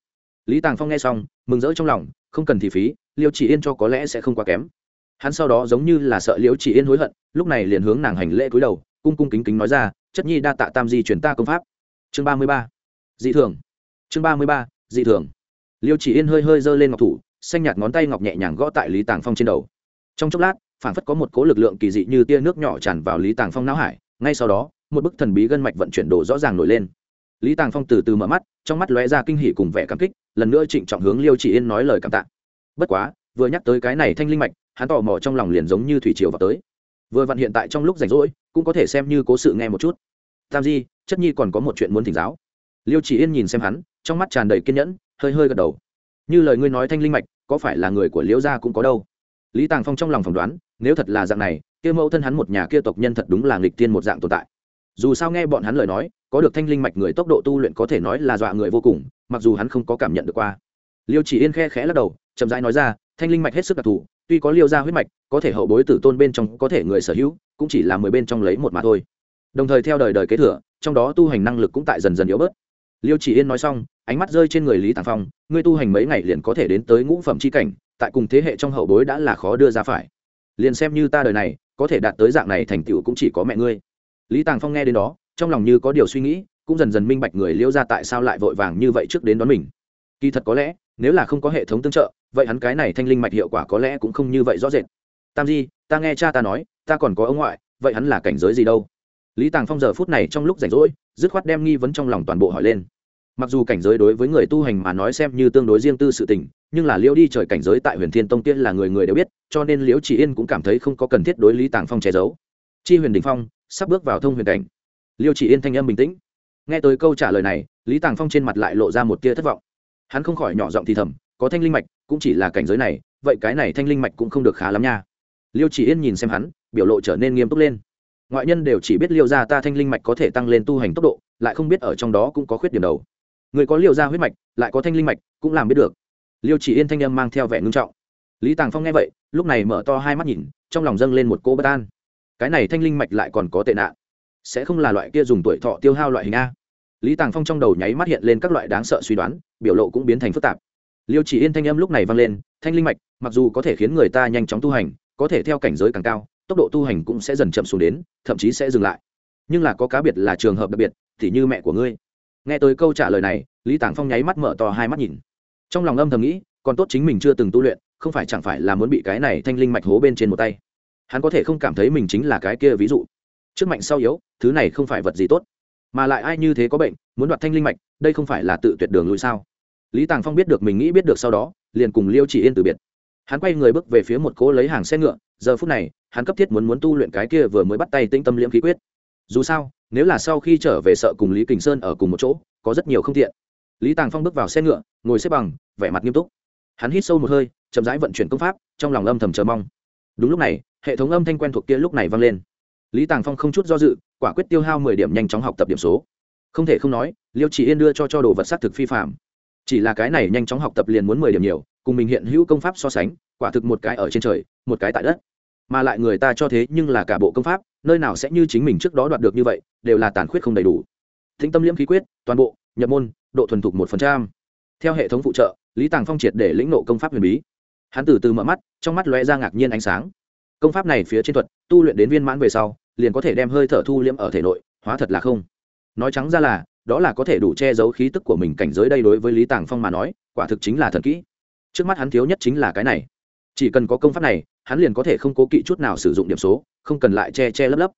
lý tàng phong nghe xong, mừng rỡ trong lòng, không cần thì phí, liễu chỉ yên cho có lẽ sẽ không quá kém. Hắn sau đó giống như là sợ liễu chỉ yên hối hận, lúc này liền hướng nàng hành lễ cúi đầu, cung cung kính kính nói ra, chất nhi đa tạ tam di chuyển ta công pháp. Chương ba mươi ba. Dị thường chương ba mươi ba, dị thường. Liêu chỉ yên hơi hơi giơ lên ngọc thủ, xanh nhạt ngón tay ngọc nhẹ nhàng gõ tại lý tàng phong trên đầu. Trong chốc lát phản phất có một cố lực lượng kỳ dị như tia nước nhỏ tràn vào lý tàng phong não hải, ngay sau đó, một bức thần bí gân mạch vận chuyển đồ rõ ràng nổi lên. Lý tàng phong từ từ mở mắt, trong mắt lóe ra kinh hỉ cùng vẻ cảm kích, lần nữa trịnh trọng hướng liêu chỉ yên nói lời cảm tạ. Bất quá, vừa nhắc tới cái này thanh linh mạch, hắn tò mò trong lòng liền giống như thủy triều vào tới. Vừa vặn hiện tại trong lúc rảnh rỗi, cũng có thể xem như cố sự nghe một chút. Tam di, chất nhi còn có một chuyện muốn thỉnh giáo. Liêu chỉ yên nhìn xem hắn trong mắt tràn đầy kiên nhẫn, hơi hơi gật đầu. Như lời ngươi nói thanh linh mạch, có phải là người của liễu gia cũng có đâu. Lý tàng phong trong lòng phỏng đoán, nếu thật là dạng này, kia mẫu thân hắn một nhà kia tộc nhân thật đúng là nghịch tiên một dạng tồn tại. Dù sao nghe bọn hắn lời nói, có được thanh linh mạch người tốc độ tu luyện có thể nói là dọa người vô cùng, mặc dù hắn không có cảm nhận được qua. Liêu chỉ yên khe khẽ lắc đầu, chậm rãi nói ra, thanh linh mạch hết sức đặc thù, tuy có liêu ra huyết mạch, có thể hậu bối tử tôn bên trong có thể người sở hữu, cũng chỉ là mười bên trong lấy một mà thôi. Đồng thời theo đời đời kế thừa, trong đó tu hành năng lực cũng tại dần dần yếu bớt. Liêu chỉ yên nói xong ánh mắt rơi trên người lý tàng phong, ngươi tu hành mấy ngày liền có thể đến tới ngũ phẩm c h i cảnh, tại cùng thế hệ trong hậu bối đã là khó đưa ra phải. Liền xem như ta đời này, có thể đạt tới dạng này thành tựu cũng chỉ có mẹ ngươi. Lý tàng phong nghe đến đó, trong lòng như có điều suy nghĩ, cũng dần dần minh bạch người Liễu ra tại sao lại vội vàng như vậy trước đến đón mình. Kỳ thật có lẽ, nếu là không có hệ thống tương trợ, vậy hắn cái này thanh linh mạch hiệu quả có lẽ cũng không như vậy rõ rệt. Tam di, ta nghe cha ta nói, ta còn có ông ngoại, vậy hắn là cảnh giới gì đâu? Lý tàng phong giờ phút này trong lúc rảnh rỗi, dứt khoát đem nghi vấn trong lòng toàn bộ hỏi lên mặc dù cảnh giới đối với người tu hành mà nói xem như tương đối riêng tư sự tình, nhưng là liễu đi trời cảnh giới tại huyền thiên tông tiên là người người đều biết, cho nên liễu chỉ yên cũng cảm thấy không có cần thiết đối lý tàng phong che giấu. Chi huyền đình phong, sắp bước vào thông huyền cảnh. Liêu chỉ yên thanh âm bình tĩnh. Nghe tới câu trả lời này, lý tàng phong trên mặt lại lộ ra một tia thất vọng. Hắn không khỏi nhỏ giọng thì thầm, có thanh linh mạch, cũng chỉ là cảnh giới này, vậy cái này thanh linh mạch cũng không được khá lắm nha. Liêu chỉ yên nhìn xem hắn, biểu lộ trở nên nghiêm túc lên. Ngoại nhân đều chỉ biết liêu ra ta thanh linh mạch có thể tăng lên tu hành tốc độ, lại không biết ở trong đó cũng có khuyết điểm đầu người có liều ra huyết mạch, lại có thanh linh mạch, cũng làm biết được. Liêu chỉ yên thanh âm mang theo vẻ ngưng trọng. Lý tàng phong nghe vậy, lúc này mở to hai mắt nhìn, trong lòng dâng lên một cô bất an. Cái này thanh linh mạch lại còn có tệ nạn. Sẽ không là loại kia dùng tuổi thọ tiêu hao loại hình a? Lý tàng phong trong đầu nháy mắt hiện lên các loại đáng sợ suy đoán, biểu lộ cũng biến thành phức tạp. Liêu chỉ yên thanh âm lúc này vang lên, thanh linh mạch, mặc dù có thể khiến người ta nhanh chóng tu hành, có thể theo cảnh giới càng cao, tốc độ tu hành cũng sẽ dần chậm xuống đến, thậm chí sẽ dừng lại. Nhưng là có cá biệt là trường hợp đặc biệt, thì như mẹ của ngươi nghe tới câu trả lời này, lý tàng phong nháy mắt mở to hai mắt nhìn. Trong lòng âm thầm nghĩ, còn tốt chính mình chưa từng tu luyện, không phải chẳng phải là muốn bị cái này thanh linh mạch hố bên trên một tay. Hắn có thể không cảm thấy mình chính là cái kia ví dụ. Trước mạnh sau yếu, thứ này không phải vật gì tốt. Mà lại ai như thế có bệnh, muốn đoạt thanh linh mạch, đây không phải là tự tuyệt đường lùi sao? Lý tàng phong biết được mình nghĩ biết được sau đó, liền cùng liêu chỉ yên từ biệt. Hắn quay người bước về phía một cỗ lấy hàng xe ngựa, giờ phút này, hắn cấp thiết muốn muốn tu luyện cái kia vừa mới bắt tay tĩnh tâm liễm khí quyết. Dù sao nếu là sau khi trở về sợ cùng lý kình sơn ở cùng một chỗ, có rất nhiều không tiện. Lý tàng phong bước vào xe ngựa, ngồi xếp bằng, vẻ mặt nghiêm túc. Hắn hít sâu một hơi, chậm rãi vận chuyển công pháp, trong lòng âm thầm chờ mong. Đúng lúc này, hệ thống âm thanh quen thuộc kia lúc này vang lên. Lý tàng phong không chút do dự, quả quyết tiêu hao mười điểm nhanh chóng học tập điểm số. Không thể không nói, liêu chỉ yên đưa cho cho đồ vật s á t thực phi phạm chỉ là cái này nhanh chóng học tập liền muốn mười điểm nhiều, cùng mình hiện hữu công pháp so sánh, quả thực một cái ở trên trời, một cái tại đất mà lại người ta cho thế nhưng là cả bộ công pháp, nơi nào sẽ như chính mình trước đó đoạt được như vậy, đều là tàn khuyết không đầy đủ. Thính tâm liễm khí quyết, toàn bộ, nhập môn, độ thuần thục một phần trăm. Theo hệ thống phụ trợ, lý tàng phong triệt để lĩnh nộ công pháp huyền bí. Hắn từ từ mở mắt, trong mắt lóe ra ngạc nhiên ánh sáng. Công pháp này phía trên thuật, tu luyện đến viên mãn về sau, liền có thể đem hơi thở thu liễm ở thể nội, hóa thật là không. Nói trắng ra là, đó là có thể đủ che giấu khí tức của mình cảnh giới đây đối với lý tàng phong mà nói, quả thực chính là thần kỹ. Trước mắt hắn thiếu nhất chính là cái này. Chỉ cần có công pháp này hắn liền có thể không cố kỵ chút nào sử dụng điểm số, không cần lại che che lấp lấp.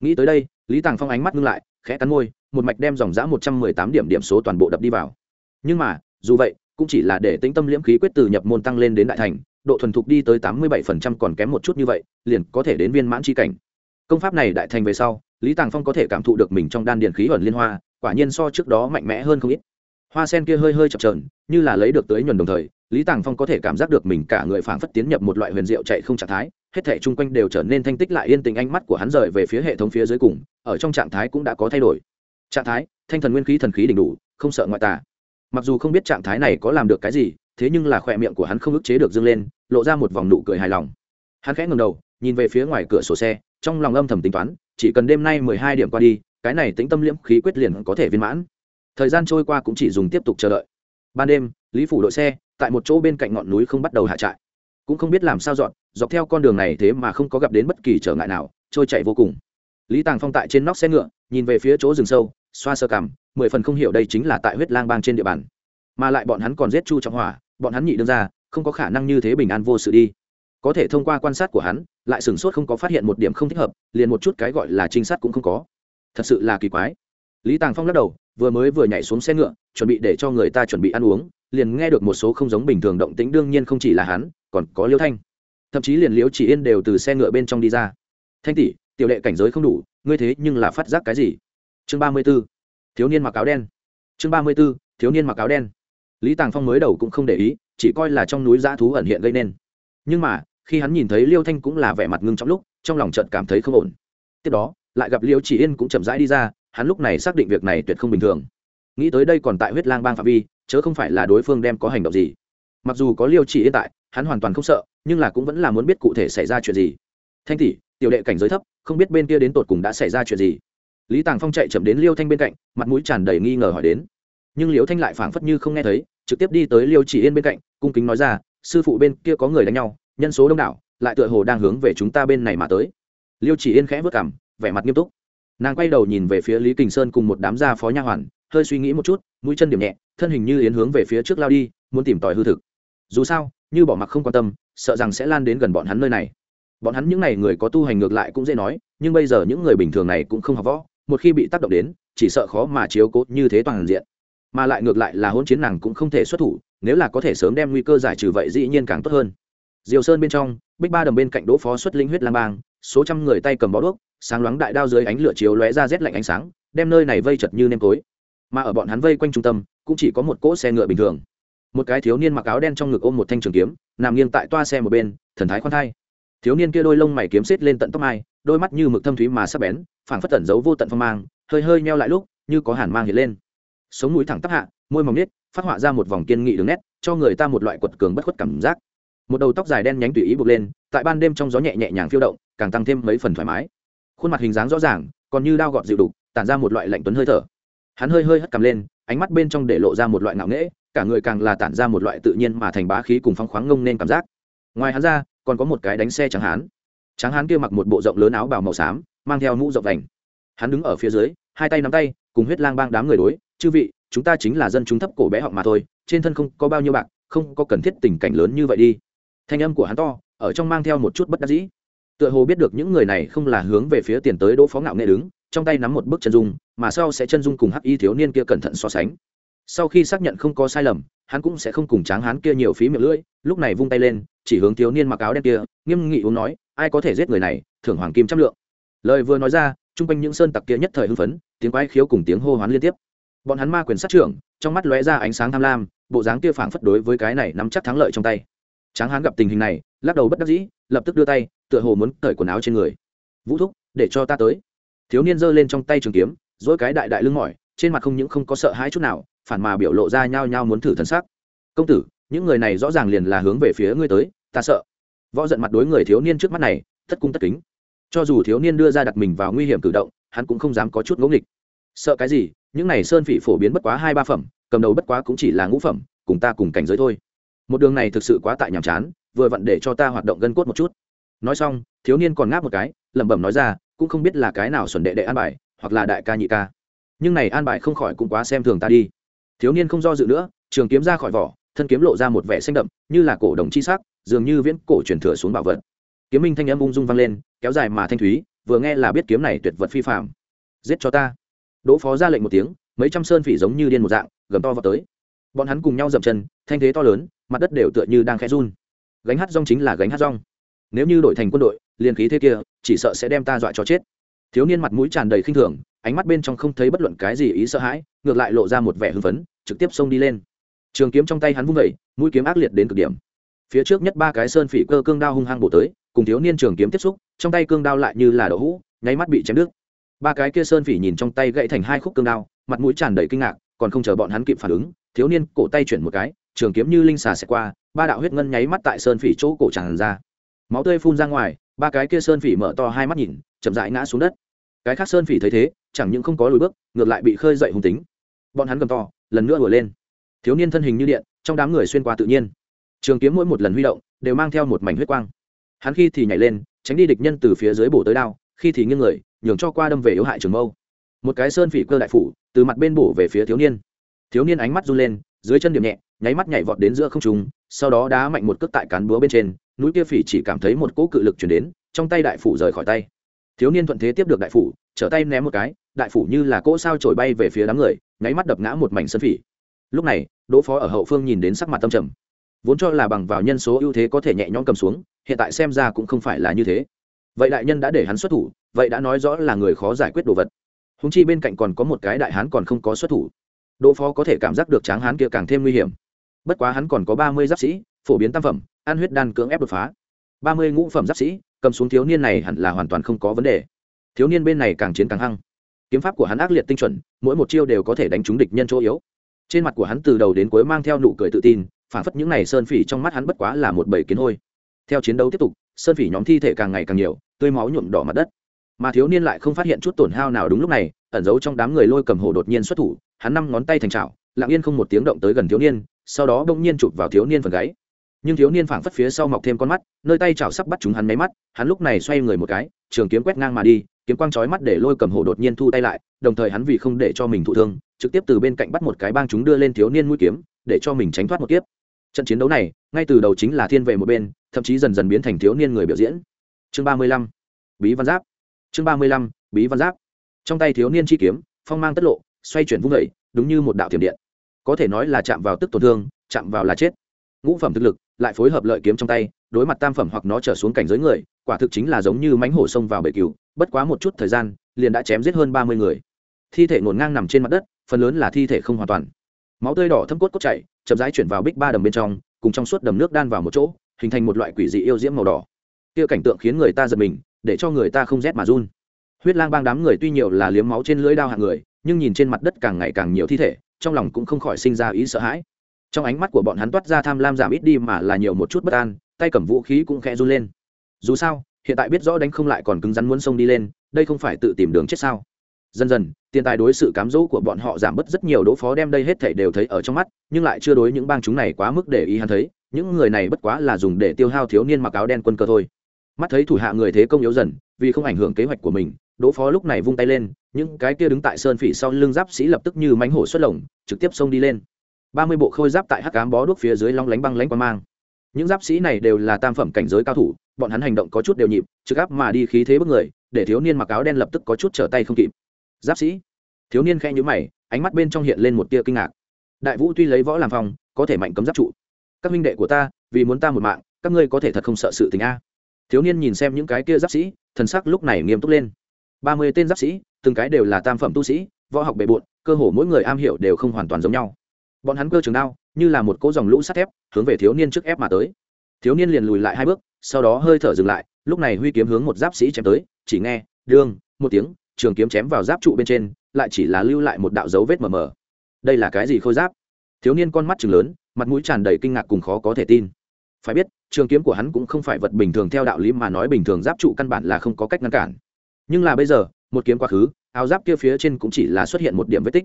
Nghĩ tới đây, lý tàng phong ánh mắt ngưng lại, khẽ cắn môi, một mạch đem dòng giã một trăm mười tám điểm điểm số toàn bộ đập đi vào. Nhưng mà, dù vậy, cũng chỉ là để tĩnh tâm liễm khí quyết từ nhập môn tăng lên đến đại thành, độ thuần thục đi tới tám mươi bảy phần trăm còn kém một chút như vậy, liền có thể đến viên mãn c cảnh. Công pháp này đại thành về sau, lý tàng phong có thể cảm thụ được mình trong đan điện khí ẩn liên hoa, quả nhiên so trước đó mạnh mẽ hơn không ít. Hoa sen kia hơi hơi chập trờn như là lấy được tới nhuần đồng thời lý tàng phong có thể cảm giác được mình cả người phảng phất tiến nhập một loại huyền diệu chạy không trạng thái, hết thể chung quanh đều trở nên thanh tích lại yên tình ánh mắt của hắn rời về phía hệ thống phía dưới cùng, ở trong trạng thái cũng đã có thay đổi. Trạng thái, thanh thần nguyên khí thần khí đỉnh đủ, không sợ ngoại tà. Mặc dù không biết trạng thái này có làm được cái gì, thế nhưng là khỏe miệng của hắn không ức chế được dâng lên, lộ ra một vòng nụ cười hài lòng. Hắn khẽ ngầm đầu, nhìn về phía ngoài cửa sổ xe, trong lòng âm thầm tính toán, chỉ cần đêm nay mười hai điểm qua đi, cái này tính tâm liễm khí quyết liền có thể viên mãn. Thời gian trôi qua cũng chỉ dùng tiếp tục chờ đợi. Ban đêm, lý phủ đội xe tại một chỗ bên cạnh ngọn núi không bắt đầu hạ trại. Cũng không biết làm sao dọn, dọc theo con đường này thế mà không có gặp đến bất kỳ trở ngại nào, trôi chạy vô cùng. Lý tàng phong tại trên nóc xe ngựa, nhìn về phía chỗ rừng sâu, xoa sơ cằm mười phần không hiểu đây chính là tại huyết lang bang trên địa bàn. Mà lại bọn hắn còn giết chu trọng hỏa, bọn hắn nhị đương ra không có khả năng như thế bình an vô sự đi. Có thể thông qua quan sát của hắn, lại sửng sốt không có phát hiện một điểm không thích hợp, liền một chút cái gọi là trinh sát cũng không có. Thật sự là kỳ quái. Lý tàng phong lắc đầu, vừa mới vừa nhảy xuống xe ngựa, chuẩn bị để cho người ta chuẩn bị ăn uống liền nghe được một số không giống bình thường động tĩnh, đương nhiên không chỉ là hắn, còn có liêu thanh. Thậm chí liền liễu chỉ yên đều từ xe ngựa bên trong đi ra. Thanh tỷ, tiểu đệ cảnh giới không đủ, ngươi thế nhưng là phát giác cái gì? Chương ba mươi b ố thiếu niên mặc áo đen. Chương ba mươi b ố thiếu niên mặc áo đen. Lý tàng phong mới đầu cũng không để ý, chỉ coi là trong núi dã thú ẩn hiện gây nên. Nhưng mà, khi hắn nhìn thấy liêu thanh cũng là vẻ mặt ngưng trong lúc, trong lòng trận cảm thấy không ổn. Tiếp đó, lại gặp liêu chỉ yên cũng chậm rãi đi ra, hắn lúc này xác định việc này tuyệt không bình thường. Nghĩ tới đây còn tại huyết lang bang phạm vi chớ không phải là đối phương đem có hành động gì. Mặc dù có liêu chỉ yên tại, hắn hoàn toàn không sợ, nhưng là cũng vẫn là muốn biết cụ thể xảy ra chuyện gì. Thanh tỷ, tiểu đệ cảnh giới thấp, không biết bên kia đến tột cùng đã xảy ra chuyện gì. Lý tàng phong chạy chậm đến liêu thanh bên cạnh, mặt mũi tràn đầy nghi ngờ hỏi đến. Nhưng liêu thanh lại phảng phất như không nghe thấy, trực tiếp đi tới liêu chỉ yên bên cạnh, cung kính nói ra, sư phụ bên kia có người đánh nhau, nhân số đông đảo, lại tựa hồ đang hướng về chúng ta bên này mà tới. Liêu chỉ yên khẽ vất cảm vẻ mặt nghiêm túc nàng quay đầu nhìn về phía lý kình sơn cùng một đám gia phó nha hoàn, hơi suy nghĩ một chút, mũi chân điểm nhẹ, thân hình như yến hướng về phía trước lao đi, muốn tìm tòi hư thực. Dù sao, như bỏ mặc không quan tâm, sợ rằng sẽ lan đến gần bọn hắn nơi này. Bọn hắn những n à y người có tu hành ngược lại cũng dễ nói, nhưng bây giờ những người bình thường này cũng không học võ, một khi bị tác động đến, chỉ sợ khó mà chiếu cố như thế toàn diện. Mà lại ngược lại là hôn chiến nàng cũng không thể xuất thủ, nếu là có thể sớm đem nguy cơ giải trừ vậy dĩ nhiên càng tốt hơn. Diều sơn bên trong, bích ba đầm bên cạnh đỗ phó xuất linh huyết lang bang số trăm người tay cầm bó đuốc, sáng loáng đại đao dưới ánh lửa chiếu lóe ra rét lạnh ánh sáng, đem nơi này vây chật như nêm tối. Mà ở bọn hắn vây quanh trung tâm, cũng chỉ có một cỗ xe ngựa bình thường. Một cái thiếu niên mặc áo đen trong ngực ôm một thanh trường kiếm, nằm nghiêng tại toa xe một bên, thần thái khoan thai. Thiếu niên kia đôi lông mày kiếm xếp lên tận tóc mai, đôi mắt như mực thâm thúy mà sắp bén, phảng phất tẩn giấu vô tận phong mang, hơi hơi meo lại lúc, như có hàn mang hiện lên. Sống mũi thẳng tắp hạ, môi mỏng nết phát họa ra một vòng kiên nghị đường nét, cho người ta một loại quật cường bất khuất cảm giác một đầu tóc dài đen nhánh tùy ý buộc lên, tại ban đêm trong gió nhẹ nhẹ nhàng phiêu động, càng tăng thêm mấy phần thoải mái. Khuôn mặt hình dáng rõ ràng, còn như đao gọt dịu đục, tản ra một loại lạnh tuấn hơi thở. Hắn hơi hơi hất cằm lên, ánh mắt bên trong để lộ ra một loại ngạo nghễ, cả người càng là tản ra một loại tự nhiên mà thành bá khí cùng phong khoáng ngông nên cảm giác. Ngoài hắn ra, còn có một cái đánh xe trắng hán. Trắng hán kia mặc một bộ rộng lớn áo bào màu xám, mang theo mũ rộng vành. Hắn đứng ở phía dưới, hai tay nắm tay, cùng huyết lang bang đám người đối, chư vị, chúng ta chính là dân chúng thấp cổ bé họng mà thôi, trên thân không có bao nhiêu bạc, không có cần thiết tình cảnh lớn như vậy đi thanh âm của hắn to, ở trong mang theo một chút bất đắc dĩ. Tựa hồ biết được những người này không là hướng về phía tiền tới đỗ phó ngạo nghệ đứng, trong tay nắm một bức chân dung, mà sau sẽ chân dung cùng hắc y thiếu niên kia cẩn thận so sánh. Sau khi xác nhận không có sai lầm, hắn cũng sẽ không cùng tráng hắn kia nhiều phí miệng lưỡi, lúc này vung tay lên, chỉ hướng thiếu niên mặc áo đen kia, nghiêm nghị uống nói, ai có thể giết người này, thưởng hoàng kim trăm lượng. Lời vừa nói ra chung quanh những sơn tặc kia nhất thời hưng phấn, tiếng quái khiếu cùng tiếng hô hoán liên tiếp. Bọn hắn ma quyền sát trưởng, trong mắt lóe ra ánh sáng tham lam, bộ dáng kia phảng phất đối với cái này nắm chắc thắng lợi trong tay tráng hán gặp tình hình này, lắc đầu bất đắc dĩ, lập tức đưa tay, tựa hồ muốn cởi quần áo trên người. Vũ thúc, để cho ta tới. Thiếu niên giơ lên trong tay trường kiếm, dỗi cái đại đại lưng mỏi, trên mặt không những không có sợ hãi chút nào, phản mà biểu lộ ra nhao nhao muốn thử thân sắc. Công tử, những người này rõ ràng liền là hướng về phía ngươi tới, ta sợ. Võ giận mặt đối người thiếu niên trước mắt này, thất cung tất kính. Cho dù thiếu niên đưa ra đặt mình vào nguy hiểm cử động, hắn cũng không dám có chút ngỗ nghịch. Sợ cái gì? Những này sơn phỉ phổ biến bất quá hai ba phẩm, cầm đầu bất quá cũng chỉ là ngũ phẩm, cùng ta cùng cảnh giới thôi một đường này thực sự quá tại nhàm chán, vừa vặn để cho ta hoạt động gân cốt một chút. Nói xong, thiếu niên còn ngáp một cái, lẩm bẩm nói ra, cũng không biết là cái nào xuẩn đệ đệ an bài, hoặc là đại ca nhị ca. Nhưng này an bài không khỏi cũng quá xem thường ta đi. Thiếu niên không do dự nữa, trường kiếm ra khỏi vỏ, thân kiếm lộ ra một vẻ xanh đậm, như là cổ đồng chi sắc, dường như viễn cổ truyền thừa xuống bảo vật. Kiếm minh thanh âm ung dung vang lên, kéo dài mà thanh thúy, vừa nghe là biết kiếm này tuyệt vật phi phạm giết cho ta. Đỗ phó ra lệnh một tiếng, mấy trăm sơn phỉ giống như điên một dạng, gầm to vào tới. Bọn hắn cùng nhau dậm chân, thanh thế to lớn mặt đất đều tựa như đang khẽ run. Gánh hát rong chính là gánh hát rong. Nếu như đổi thành quân đội, liền khí thế kia, chỉ sợ sẽ đem ta dọa cho chết. Thiếu niên mặt mũi tràn đầy khinh thường, ánh mắt bên trong không thấy bất luận cái gì ý sợ hãi, ngược lại lộ ra một vẻ hưng phấn, trực tiếp xông đi lên. Trường kiếm trong tay hắn vung vẩy mũi kiếm ác liệt đến cực điểm. Phía trước nhất ba cái sơn phỉ cơ cương đao hung hăng bổ tới, cùng thiếu niên trường kiếm tiếp xúc, trong tay cương đao lại như là đậu hũ, nháy mắt bị chém đứt. Ba cái kia sơn phỉ nhìn trong tay gãy thành hai khúc cương đao, mặt mũi tràn đầy kinh ngạc, còn không chờ bọn hắn kịp phản ứng, thiếu niên cổ tay chuyển một cái trường kiếm như linh xà xẹt qua, ba đạo huyết ngân nháy mắt tại sơn phỉ chỗ cổ tràn ra. Máu tươi phun ra ngoài, ba cái kia sơn phỉ mở to hai mắt nhìn, chậm rãi ngã xuống đất. Cái khác sơn phỉ thấy thế, chẳng những không có lùi bước, ngược lại bị khơi dậy hung tính. Bọn hắn gầm to, lần nữa vừa lên. Thiếu niên thân hình như điện, trong đám người xuyên qua tự nhiên. Trường kiếm mỗi một lần huy động, đều mang theo một mảnh huyết quang. Hắn khi thì nhảy lên, tránh đi địch nhân từ phía dưới bổ tới đao, khi thì nghiêng người, nhường cho qua đâm về yếu hại trường mâu. Một cái sơn phỉ cơ đại phủ, từ mặt bên bổ về phía thiếu niên thiếu niên ánh mắt run lên, dưới chân điểm nhẹ, nháy mắt nhảy vọt đến giữa không trung, sau đó đá mạnh một cước tại cán búa bên trên, núi kia phỉ chỉ cảm thấy một cỗ cự lực chuyển đến, trong tay đại phủ rời khỏi tay. Thiếu niên thuận thế tiếp được đại phủ, trở tay ném một cái, đại phủ như là cỗ sao trổi bay về phía đám người, nháy mắt đập ngã một mảnh sân phỉ. Lúc này, đỗ phó ở hậu phương nhìn đến sắc mặt tâm trầm. Vốn cho là bằng vào nhân số ưu thế có thể nhẹ nhõm cầm xuống, hiện tại xem ra cũng không phải là như thế. Vậy đại nhân đã để hắn xuất thủ, vậy đã nói rõ là người khó giải quyết đồ vật. Húng chi bên cạnh còn có một cái đại hán còn không có xuất thủ đỗ phó có thể cảm giác được tráng hán kia càng thêm nguy hiểm. Bất quá hắn còn có ba mươi giáp sĩ, phổ biến tam phẩm, ăn huyết đan cưỡng ép đột phá. Ba mươi ngũ phẩm giáp sĩ, cầm xuống thiếu niên này hẳn là hoàn toàn không có vấn đề. Thiếu niên bên này càng chiến càng hăng. Kiếm pháp của hắn ác liệt tinh chuẩn, mỗi một chiêu đều có thể đánh trúng địch nhân chỗ yếu. Trên mặt của hắn từ đầu đến cuối mang theo nụ cười tự tin phản phất những n à y sơn phỉ trong mắt hắn bất quá là một bầy kiến hôi. Theo chiến đấu tiếp tục, sơn phỉ nhóm thi thể càng ngày càng nhiều, tươi máu nhuộm đỏ mặt đất. Mà thiếu niên lại không phát hiện chút tổn hao nào đúng lúc này, ẩn giấu trong đám người lôi cầm hổ đột nhiên xuất thủ hắn năm ngón tay thành trào lặng yên không một tiếng động tới gần thiếu niên, sau đó bỗng nhiên chụp vào thiếu niên phần gáy. Nhưng thiếu niên phảng phất phía sau mọc thêm con mắt, nơi tay chảo sắp bắt chúng hắn máy mắt, hắn lúc này xoay người một cái, trường kiếm quét ngang mà đi, kiếm quang chói mắt để lôi cầm hổ đột nhiên thu tay lại, đồng thời hắn vì không để cho mình thụ thương, trực tiếp từ bên cạnh bắt một cái bang chúng đưa lên thiếu niên mũi kiếm, để cho mình tránh thoát một kiếp. Trận chiến đấu này, ngay từ đầu chính là thiên về một bên, thậm chí dần dần biến thành thiếu niên người biểu diễn. Chương ba mươi lăm, bí văn giáp. Chương ba mươi lăm, bí văn giáp. Trong tay thiếu niên chi kiếm, phong mang tất lộ xoay chuyển vung vẩy đúng như một đạo thiểm điện. Có thể nói là chạm vào tức tổn thương, chạm vào là chết. Ngũ phẩm thực lực, lại phối hợp lợi kiếm trong tay, đối mặt tam phẩm hoặc nó trở xuống cảnh giới người, quả thực chính là giống như mánh hổ xông vào bể cừu, bất quá một chút thời gian, liền đã chém giết hơn ba mươi người. Thi thể ngổn ngang nằm trên mặt đất, phần lớn là thi thể không hoàn toàn. Máu tươi đỏ thâm cốt cốt chảy, chậm rãi chuyển vào bích ba đầm bên trong, cùng trong suốt đầm nước đan vào một chỗ, hình thành một loại quỷ dị yêu diễm màu đỏ. Kia cảnh tượng khiến người ta giật mình, để cho người ta không rét mà run. Huyết lang bang đám người tuy nhiều là liếm máu trên lưỡi đao hạng người nhưng nhìn trên mặt đất càng ngày càng nhiều thi thể, trong lòng cũng không khỏi sinh ra ý sợ hãi. Trong ánh mắt của bọn hắn toát ra tham lam giảm ít đi mà là nhiều một chút bất an, tay cầm vũ khí cũng khẽ run lên. Dù sao, hiện tại biết rõ đánh không lại còn cứng rắn muốn xông đi lên, đây không phải tự tìm đường chết sao? Dần dần, tiền tài đối sự cám dỗ của bọn họ giảm bớt rất nhiều, đỗ phó đem đây hết thảy đều thấy ở trong mắt, nhưng lại chưa đối những bang chúng này quá mức để ý hắn thấy, những người này bất quá là dùng để tiêu hao thiếu niên mặc áo đen quân cơ thôi. Mắt thấy thủ hạ người thế công yếu dần, vì không ảnh hưởng kế hoạch của mình đỗ phó lúc này vung tay lên, những cái kia đứng tại sơn phỉ sau lưng giáp sĩ lập tức như mánh hổ xuất lồng, trực tiếp xông đi lên. Ba mươi bộ khôi giáp tại hắc cám bó đuốc phía dưới long lánh băng lánh qua mang. Những giáp sĩ này đều là tam phẩm cảnh giới cao thủ, bọn hắn hành động có chút đều nhịp, trực áp mà đi khí thế bức người, để thiếu niên mặc áo đen lập tức có chút trở tay không kịp. Giáp sĩ. Thiếu niên khe nhữ mày, ánh mắt bên trong hiện lên một tia kinh ngạc. Đại vũ tuy lấy võ làm phòng, có thể mạnh cấm giáp trụ. Các minh đệ của ta, vì muốn ta một mạng, các ngươi có thể thật không sợ sự tình a. Thiếu niên nhìn xem những cái kia giáp sĩ, thần sắc lúc này nghiêm túc lên ba mươi tên giáp sĩ, từng cái đều là tam phẩm tu sĩ, võ học bề bộn, cơ hồ mỗi người am hiểu đều không hoàn toàn giống nhau. Bọn hắn cơ trường đao, như là một cỗ dòng lũ sắt thép, hướng về thiếu niên trước ép mà tới. Thiếu niên liền lùi lại hai bước, sau đó hơi thở dừng lại, lúc này huy kiếm hướng một giáp sĩ chém tới, chỉ nghe, đương, một tiếng, trường kiếm chém vào giáp trụ bên trên, lại chỉ là lưu lại một đạo dấu vết mờ mờ. Đây là cái gì khôi giáp? Thiếu niên con mắt chừng lớn, mặt mũi tràn đầy kinh ngạc cùng khó có thể tin. Phải biết, trường kiếm của hắn cũng không phải vật bình thường theo đạo lý mà nói bình thường giáp trụ căn bản là không có cách ngăn cản nhưng là bây giờ, một kiếm quá khứ, áo giáp kia phía trên cũng chỉ là xuất hiện một điểm vết tích.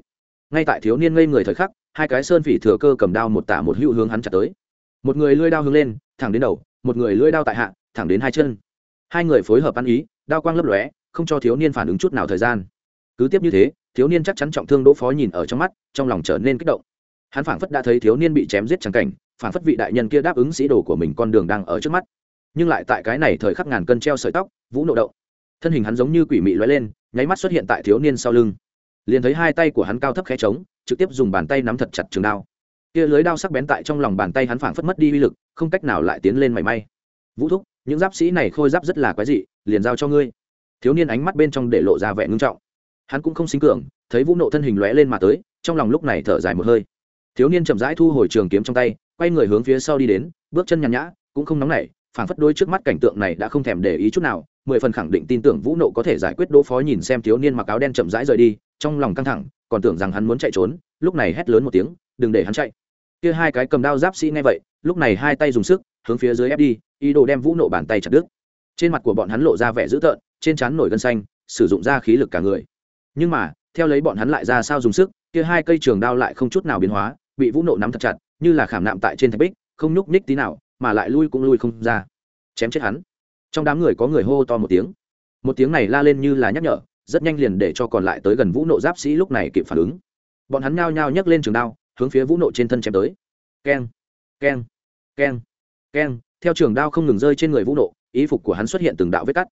Ngay tại thiếu niên ngây người thời khắc, hai cái sơn phỉ thừa cơ cầm đao một tả một hữu hướng hắn chặt tới. Một người lưỡi đao hướng lên, thẳng đến đầu, một người lưỡi đao tại hạ, thẳng đến hai chân. Hai người phối hợp ăn ý, đao quang lấp lóe, không cho thiếu niên phản ứng chút nào thời gian. Cứ tiếp như thế, thiếu niên chắc chắn trọng thương đỗ phó nhìn ở trong mắt, trong lòng trở nên kích động. Hắn phảng phất đã thấy thiếu niên bị chém giết chẳng cảnh, phảng phất vị đại nhân kia đáp ứng sĩ đồ của mình con đường đang ở trước mắt. Nhưng lại tại cái này thời khắc ngàn cân treo sợi tóc, vũ nộ động thân hình hắn giống như quỷ mị lóe lên, nháy mắt xuất hiện tại thiếu niên sau lưng. Liền thấy hai tay của hắn cao thấp khẽ trống, trực tiếp dùng bàn tay nắm thật chặt trường đao. Kia lưới đao sắc bén tại trong lòng bàn tay hắn phảng phất mất đi uy lực, không cách nào lại tiến lên mảy may. Vũ thúc, những giáp sĩ này khôi giáp rất là quái dị, liền giao cho ngươi. Thiếu niên ánh mắt bên trong để lộ ra vẻ ngưng trọng. Hắn cũng không xính cường, thấy vũ nộ thân hình lóe lên mà tới, trong lòng lúc này thở dài một hơi. Thiếu niên chậm rãi thu hồi trường kiếm trong tay, quay người hướng phía sau đi đến, bước chân nhàn nhã, cũng không nóng nảy, phảng phất đôi trước mắt cảnh tượng này đã không thèm để ý chút nào mười phần khẳng định tin tưởng vũ nộ có thể giải quyết đỗ phó nhìn xem thiếu niên mặc áo đen chậm rãi rời đi, trong lòng căng thẳng, còn tưởng rằng hắn muốn chạy trốn, lúc này hét lớn một tiếng, đừng để hắn chạy. Kia hai cái cầm đao giáp sĩ ngay vậy, lúc này hai tay dùng sức, hướng phía dưới ép đi, ý đồ đem vũ nộ bàn tay chặt đứt. Trên mặt của bọn hắn lộ ra vẻ dữ tợn, trên trán nổi gân xanh, sử dụng ra khí lực cả người. Nhưng mà, theo lấy bọn hắn lại ra sao dùng sức, kia hai cây trường đao lại không chút nào biến hóa, bị vũ nộ nắm thật chặt, như là khảm nạm tại trên thạch bích, không nhúc nhích tí nào, mà lại lui cũng lui không ra. Chém chết hắn trong đám người có người hô, to một tiếng. Một tiếng này la lên như là nhắc nhở rất nhanh liền để cho còn lại tới gần vũ nộ giáp sĩ lúc này kịp phản ứng. Bọn hắn nhao nhao nhấc lên trường đao hướng phía vũ nộ trên thân chém tới. Keng keng keng keng. Theo trường đao không ngừng rơi trên người vũ nộ ý phục của hắn xuất hiện từng đạo vết cắt.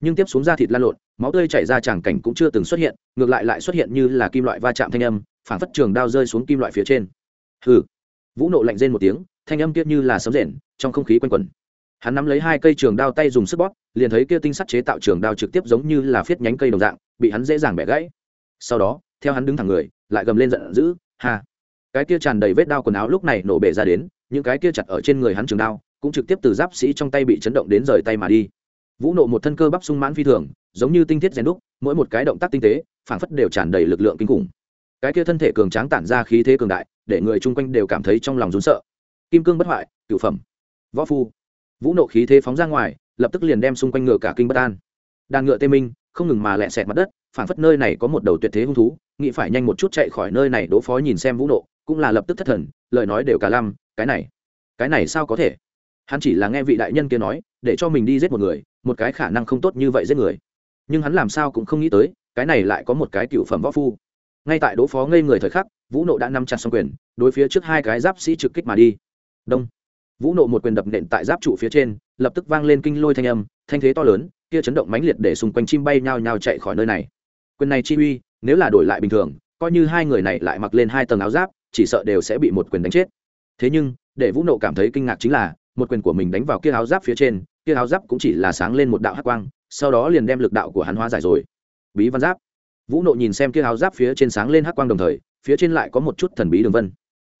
Nhưng tiếp xuống da thịt lan lộn máu tươi chảy ra tràng cảnh cũng chưa từng xuất hiện ngược lại lại xuất hiện như là kim loại va chạm thanh âm phản phất trường đao rơi xuống kim loại phía trên. Hừ. Vũ nộ lạnh rên một tiếng thanh âm kia như là sấm rền trong không khí quanh quẩn hắn nắm lấy hai cây trường đao tay dùng sức bóp, liền thấy kia tinh sắt chế tạo trường đao trực tiếp giống như là phiết nhánh cây đồng dạng, bị hắn dễ dàng bẻ gãy. Sau đó, theo hắn đứng thẳng người, lại gầm lên giận dữ, ha! Cái kia tràn đầy vết đao quần áo lúc này nổ bể ra đến, những cái kia chặt ở trên người hắn trường đao, cũng trực tiếp từ giáp sĩ trong tay bị chấn động đến rời tay mà đi. Vũ nộ một thân cơ bắp sung mãn phi thường, giống như tinh thiết rèn đúc, mỗi một cái động tác tinh tế, phảng phất đều tràn đầy lực lượng kinh khủng. Cái kia thân thể cường tráng tản ra khí thế cường đại, để người chung quanh đều cảm thấy trong lòng rún sợ. Kim cương bất hoại cựu phẩm. Võ phu vũ nộ khí thế phóng ra ngoài, lập tức liền đem xung quanh ngựa cả kinh bất an. Đàn ngựa tê minh, không ngừng mà lẹ xẹt mặt đất phản phất nơi này có một đầu tuyệt thế hung thú, nghĩ phải nhanh một chút chạy khỏi nơi này đỗ phó nhìn xem vũ nộ, cũng là lập tức thất thần, lời nói đều cả lăm, cái này cái này sao có thể? Hắn chỉ là nghe vị đại nhân kia nói, để cho mình đi giết một người, một cái khả năng không tốt như vậy giết người. Nhưng hắn làm sao cũng không nghĩ tới, cái này lại có một cái cựu phẩm võ phu. Ngay tại đỗ phó ngây người thời khắc, vũ nộ đã nắm chặt xong quyền, đối phía trước hai cái giáp sĩ trực kích mà đi. Đông vũ nộ một quyền đập nện tại giáp trụ phía trên, lập tức vang lên kinh lôi thanh âm, thanh thế to lớn, kia chấn động mãnh liệt để xung quanh chim bay nhao nhao chạy khỏi nơi này. Quyền này chi uy, nếu là đổi lại bình thường, coi như hai người này lại mặc lên hai tầng áo giáp, chỉ sợ đều sẽ bị một quyền đánh chết. Thế nhưng, để vũ nộ cảm thấy kinh ngạc chính là, một quyền của mình đánh vào kia áo giáp phía trên, kia áo giáp cũng chỉ là sáng lên một đạo hắc quang, sau đó liền đem lực đạo của hắn hóa giải rồi. Bí văn giáp. Vũ nộ nhìn xem kia áo giáp phía trên sáng lên hắc quang đồng thời, phía trên lại có một chút thần bí đường vân.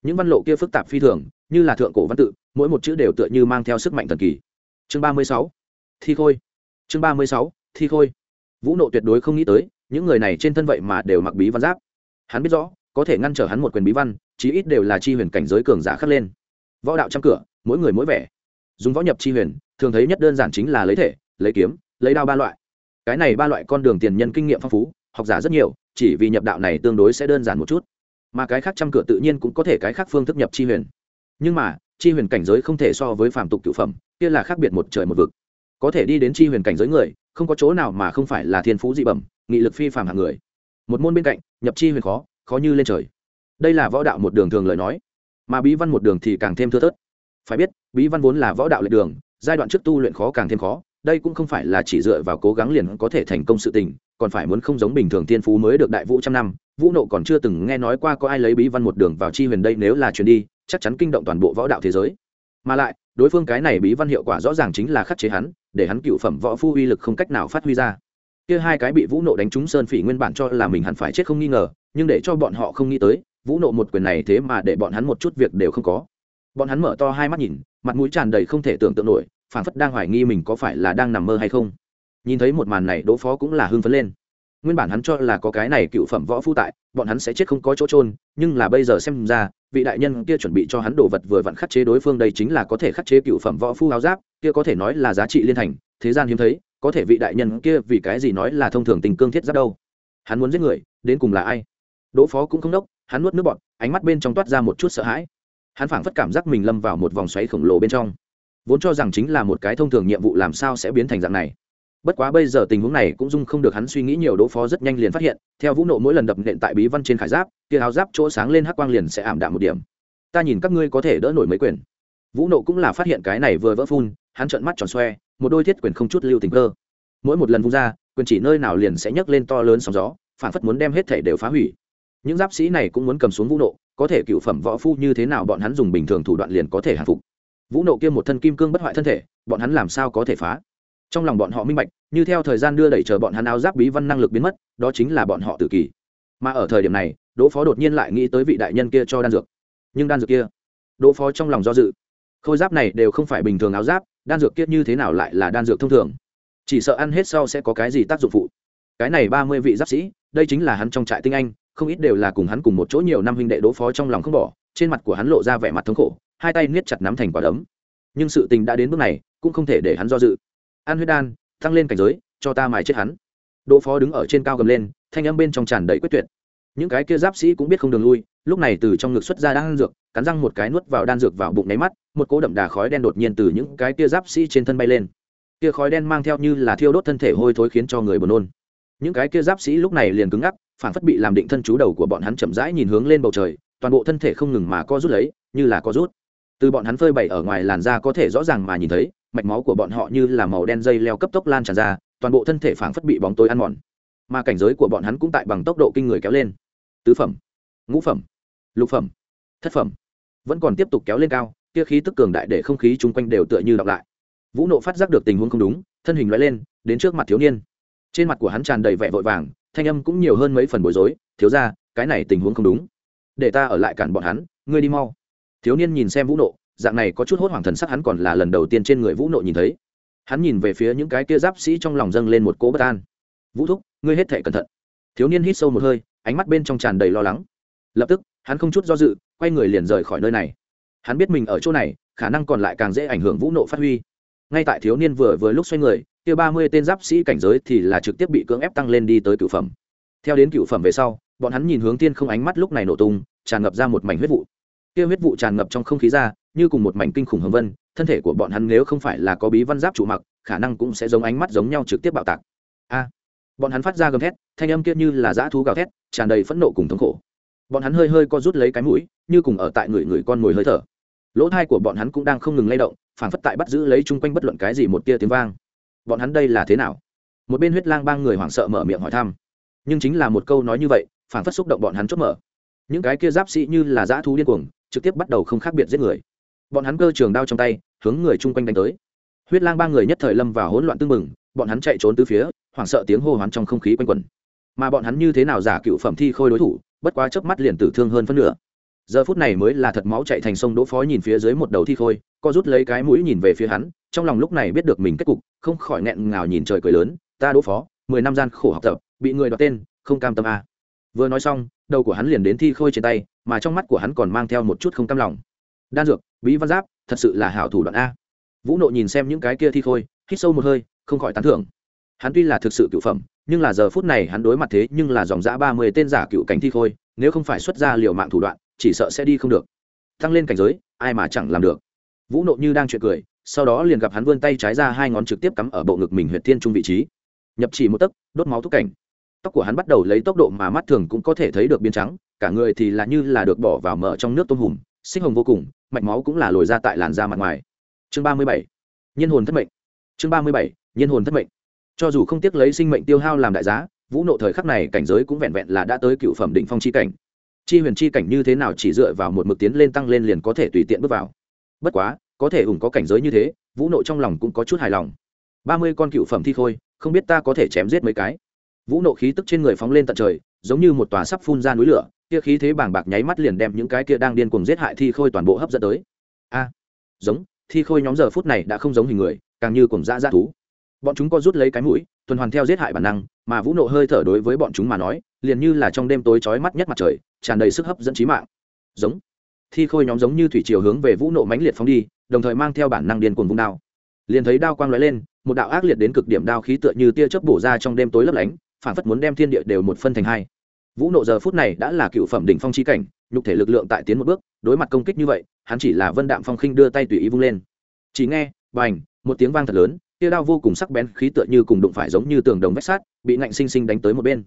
Những văn lộ kia phức tạp phi thường như là thượng cổ văn tự, mỗi một chữ đều tựa như mang theo sức mạnh thần kỳ. Chương ba mươi sáu, thi khôi. Chương ba mươi sáu, thi khôi. Vũ nộ tuyệt đối không nghĩ tới, những người này trên thân vậy mà đều mặc bí văn giáp. Hắn biết rõ, có thể ngăn trở hắn một quyền bí văn, chí ít đều là chi huyền cảnh giới cường giả khắc lên. Võ đạo trăm cửa, mỗi người mỗi vẻ. Dùng võ nhập chi huyền, thường thấy nhất đơn giản chính là lấy thể, lấy kiếm, lấy đao ba loại. Cái này ba loại con đường tiền nhân kinh nghiệm phong phú, học giả rất nhiều, chỉ vì nhập đạo này tương đối sẽ đơn giản một chút. Mà cái khác trăm cửa tự nhiên cũng có thể cái khác phương thức nhập chi huyền nhưng mà, chi huyền cảnh giới không thể so với phàm tục cựu phẩm, kia là khác biệt một trời một vực. Có thể đi đến chi huyền cảnh giới người, không có chỗ nào mà không phải là thiên phú dị bẩm, nghị lực phi phàm hạng người. Một môn bên cạnh, nhập chi huyền khó khó như lên trời. Đây là võ đạo một đường thường lời nói. Mà bí văn một đường thì càng thêm thưa thớt. Phải biết, bí văn vốn là võ đạo lệ đường, giai đoạn trước tu luyện khó càng thêm khó, đây cũng không phải là chỉ dựa vào cố gắng liền có thể thành công sự tình, còn phải muốn không giống bình thường tiên phú mới được đại vũ trăm năm, vũ nộ còn chưa từng nghe nói qua có ai lấy bí văn một đường vào chi huyền đây nếu là truyền đi chắc chắn kinh động toàn bộ võ đạo thế giới. Mà lại, đối phương cái này bí văn hiệu quả rõ ràng chính là khắc chế hắn, để hắn cựu phẩm võ phu uy lực không cách nào phát huy ra. Kia hai cái bị vũ nộ đánh trúng sơn phỉ nguyên bản cho là mình hẳn phải chết không nghi ngờ, nhưng để cho bọn họ không nghĩ tới, vũ nộ một quyền này thế mà để bọn hắn một chút việc đều không có. Bọn hắn mở to hai mắt nhìn, mặt mũi tràn đầy không thể tưởng tượng nổi phản phất đang hoài nghi mình có phải là đang nằm mơ hay không. Nhìn thấy một màn này, đỗ phó cũng là hưng phấn lên nguyên bản hắn cho là có cái này cựu phẩm võ phu tại, bọn hắn sẽ chết không có chỗ trôn nhưng là bây giờ xem ra, vị đại nhân kia chuẩn bị cho hắn đồ vật vừa vặn khắc chế đối phương đây chính là có thể khắc chế cựu phẩm võ phu áo giáp, kia có thể nói là giá trị liên thành, thế gian hiếm thấy, có thể vị đại nhân kia vì cái gì nói là thông thường tình cương thiết giáp đâu? Hắn muốn giết người, đến cùng là ai? Đỗ phó cũng không đốc, hắn nuốt nước bọt, ánh mắt bên trong toát ra một chút sợ hãi. Hắn phảng phất cảm giác mình lâm vào một vòng xoáy khổng lồ bên trong, vốn cho rằng chính là một cái thông thường nhiệm vụ làm sao sẽ biến thành dạng này bất quá bây giờ tình huống này cũng dung không được hắn suy nghĩ nhiều, đỗ phó rất nhanh liền phát hiện, theo vũ nộ mỗi lần đập nện tại bí văn trên khải giáp, kia áo giáp chỗ sáng lên hắc quang liền sẽ ảm đạm một điểm. Ta nhìn các ngươi có thể đỡ nổi mấy quyền. Vũ nộ cũng là phát hiện cái này vừa vỡ phun, hắn trợn mắt tròn xoe, một đôi thiết quyền không chút lưu tình cơ. Mỗi một lần vung ra, quyền chỉ nơi nào liền sẽ nhấc lên to lớn sóng gió, phản phất muốn đem hết thể đều phá hủy. Những giáp sĩ này cũng muốn cầm xuống vũ nộ, có thể cựu phẩm võ phu như thế nào bọn hắn dùng bình thường thủ đoạn liền có thể hạ phục. Vũ nộ kia một thân kim cương bất hoại thân thể, bọn hắn làm sao có thể phá? Trong lòng bọn họ minh bạch, như theo thời gian đưa đẩy chờ bọn hắn áo giáp bí văn năng lực biến mất, đó chính là bọn họ tự kỷ mà ở thời điểm này, đỗ phó đột nhiên lại nghĩ tới vị đại nhân kia cho đan dược. Nhưng đan dược kia, đỗ phó trong lòng do dự. Khôi giáp này đều không phải bình thường áo giáp, đan dược kia như thế nào lại là đan dược thông thường? Chỉ sợ ăn hết sau sẽ có cái gì tác dụng phụ? Cái này ba mươi vị giáp sĩ, đây chính là hắn trong trại tinh anh, không ít đều là cùng hắn cùng một chỗ nhiều năm huynh đệ đỗ phó trong lòng không bỏ, trên mặt của hắn lộ ra vẻ mặt thống khổ, hai tay niết chặt nắm thành quả đấm. Nhưng sự tình đã đến bước này, cũng không thể để hắn do dự an huyết đan, tăng lên cảnh giới, cho ta mài chết hắn. Đỗ phó đứng ở trên cao gầm lên, thanh âm bên trong tràn đầy quyết tuyệt. Những cái kia giáp sĩ cũng biết không đường lui, lúc này từ trong ngực xuất ra đan dược, cắn răng một cái nuốt vào đan dược vào bụng nháy mắt, một cỗ đậm đà khói đen đột nhiên từ những cái kia giáp sĩ trên thân bay lên. Kia khói đen mang theo như là thiêu đốt thân thể hôi thối khiến cho người buồn nôn. Những cái kia giáp sĩ lúc này liền cứng ngắc, phản phất bị làm định thân chú đầu của bọn hắn chậm rãi nhìn hướng lên bầu trời, toàn bộ thân thể không ngừng mà co rút lấy, như là co rút. Từ bọn hắn phơi bày ở ngoài làn da có thể rõ ràng mà nhìn thấy mạch máu của bọn họ như là màu đen dây leo cấp tốc lan tràn ra, toàn bộ thân thể phảng phất bị bóng tối ăn mòn. Mà cảnh giới của bọn hắn cũng tại bằng tốc độ kinh người kéo lên. Tứ phẩm, ngũ phẩm, lục phẩm, thất phẩm vẫn còn tiếp tục kéo lên cao, kia khí tức cường đại để không khí chung quanh đều tựa như đọc lại. Vũ nộ phát giác được tình huống không đúng, thân hình loại lên, đến trước mặt thiếu niên. Trên mặt của hắn tràn đầy vẻ vội vàng, thanh âm cũng nhiều hơn mấy phần bối rối, thiếu ra cái này tình huống không đúng. Để ta ở lại cản bọn hắn, ngươi đi mau. Thiếu niên nhìn xem vũ nộ dạng này có chút hốt hoảng thần sắc hắn còn là lần đầu tiên trên người vũ nộ nhìn thấy. Hắn nhìn về phía những cái kia giáp sĩ trong lòng dâng lên một cỗ bất an. Vũ thúc, ngươi hết thể cẩn thận. Thiếu niên hít sâu một hơi, ánh mắt bên trong tràn đầy lo lắng. Lập tức, hắn không chút do dự, quay người liền rời khỏi nơi này. Hắn biết mình ở chỗ này, khả năng còn lại càng dễ ảnh hưởng vũ nộ phát huy. Ngay tại thiếu niên vừa vừa lúc xoay người, kia ba mươi tên giáp sĩ cảnh giới thì là trực tiếp bị cưỡng ép tăng lên đi tới cựu phẩm. Theo đến cựu phẩm về sau, bọn hắn nhìn hướng tiên không ánh mắt lúc này nổ tung, tràn ngập ra một mảnh huyết vụ. Kia huyết vụ tràn ngập trong không khí ra như cùng một mảnh kinh khủng hồng vân, thân thể của bọn hắn nếu không phải là có bí văn giáp trụ mặc, khả năng cũng sẽ giống ánh mắt giống nhau trực tiếp bạo tạc. A! Bọn hắn phát ra gầm thét, thanh âm kia như là dã thú gào thét, tràn đầy phẫn nộ cùng thống khổ. Bọn hắn hơi hơi co rút lấy cái mũi, như cùng ở tại người người con mồi hơi thở. Lỗ thai của bọn hắn cũng đang không ngừng lay động, phản phất tại bắt giữ lấy chung quanh bất luận cái gì một tia tiếng vang. Bọn hắn đây là thế nào? Một bên huyết lang ba người hoảng sợ mở miệng hỏi thăm. Nhưng chính là một câu nói như vậy, phản phất xúc động bọn hắn chốt mở. Những cái kia giáp sĩ như là dã thú điên cuồng, trực tiếp bắt đầu không khác biệt giết người bọn hắn cơ trường đao trong tay, hướng người chung quanh đánh tới. Huyết lang ba người nhất thời lâm vào hỗn loạn tưng mừng bọn hắn chạy trốn từ phía, hoảng sợ tiếng hô hoán trong không khí quanh quẩn. Mà bọn hắn như thế nào giả cựu phẩm thi khôi đối thủ, bất quá chớp mắt liền tử thương hơn phân nửa. Giờ phút này mới là thật máu chạy thành sông đỗ phó nhìn phía dưới một đầu thi khôi, co rút lấy cái mũi nhìn về phía hắn, trong lòng lúc này biết được mình kết cục, không khỏi nghẹn ngào nhìn trời cười lớn, ta đỗ phó, mười năm gian khổ học tập, bị người đoạt tên, không cam tâm a. À. vừa nói xong, đầu của hắn liền đến thi khôi trên tay, mà trong mắt của hắn còn mang theo một chút không cam lòng. Đan dược bí văn giáp, thật sự là hảo thủ đoạn a. Vũ nộ nhìn xem những cái kia thi khôi, hít sâu một hơi, không khỏi tán thưởng. Hắn tuy là thực sự cựu phẩm, nhưng là giờ phút này hắn đối mặt thế nhưng là dòng giã ba mươi tên giả cựu cảnh thi khôi, nếu không phải xuất ra liều mạng thủ đoạn, chỉ sợ sẽ đi không được. Tăng lên cảnh giới, ai mà chẳng làm được. Vũ nộ như đang chuyện cười, sau đó liền gặp hắn vươn tay trái ra hai ngón trực tiếp cắm ở bộ ngực mình huyện thiên trung vị trí. Nhập chỉ một tấc, đốt máu thúc cảnh. Tóc của hắn bắt đầu lấy tốc độ mà mắt thường cũng có thể thấy được biến trắng, cả người thì là như là được bỏ vào mở trong nước tôm hùm sinh hồng vô cùng, mạch máu cũng là lồi ra tại làn da mặt ngoài. Chương ba mươi bảy nhân hồn thất mệnh. Chương ba mươi bảy nhân hồn thất mệnh. Cho dù không tiếc lấy sinh mệnh tiêu hao làm đại giá, vũ nộ thời khắc này cảnh giới cũng vẹn vẹn là đã tới cựu phẩm định phong chi cảnh. Chi huyền chi cảnh như thế nào chỉ dựa vào một mực tiến lên tăng lên liền có thể tùy tiện bước vào. Bất quá, có thể ủng có cảnh giới như thế, vũ nộ trong lòng cũng có chút hài lòng. Ba mươi con cựu phẩm thi khôi, không biết ta có thể chém giết mấy cái. Vũ nộ khí tức trên người phóng lên tận trời, giống như một tòa sắp phun ra núi lửa kia khí thế bàng bạc nháy mắt liền đem những cái kia đang điên cuồng giết hại thi khôi toàn bộ hấp dẫn tới. A, giống, thi khôi nhóm giờ phút này đã không giống hình người, càng như cùng dã dã thú. Bọn chúng có rút lấy cái mũi, tuần hoàn theo giết hại bản năng, mà vũ nộ hơi thở đối với bọn chúng mà nói, liền như là trong đêm tối chói mắt nhất mặt trời, tràn đầy sức hấp dẫn trí mạng. Giống, thi khôi nhóm giống như thủy chiều hướng về vũ nộ mãnh liệt phóng đi, đồng thời mang theo bản năng điên cuồng vung đao. Liền thấy đao quang lóe lên, một đạo ác liệt đến cực điểm đao khí tựa như tia chớp bổ ra trong đêm tối lấp lánh, phản phất muốn đem thiên địa đều một phân thành hai vũ nộ giờ phút này đã là cựu phẩm đỉnh phong chi cảnh, nhục thể lực lượng tại tiến một bước, đối mặt công kích như vậy, hắn chỉ là vân đạm phong khinh đưa tay tùy ý vung lên. Chỉ nghe, bành, một tiếng vang thật lớn tia đao vô cùng sắc bén khí tựa như cùng đụng phải giống như tường đồng vách sát bị ngạnh sinh sinh đánh tới một bên.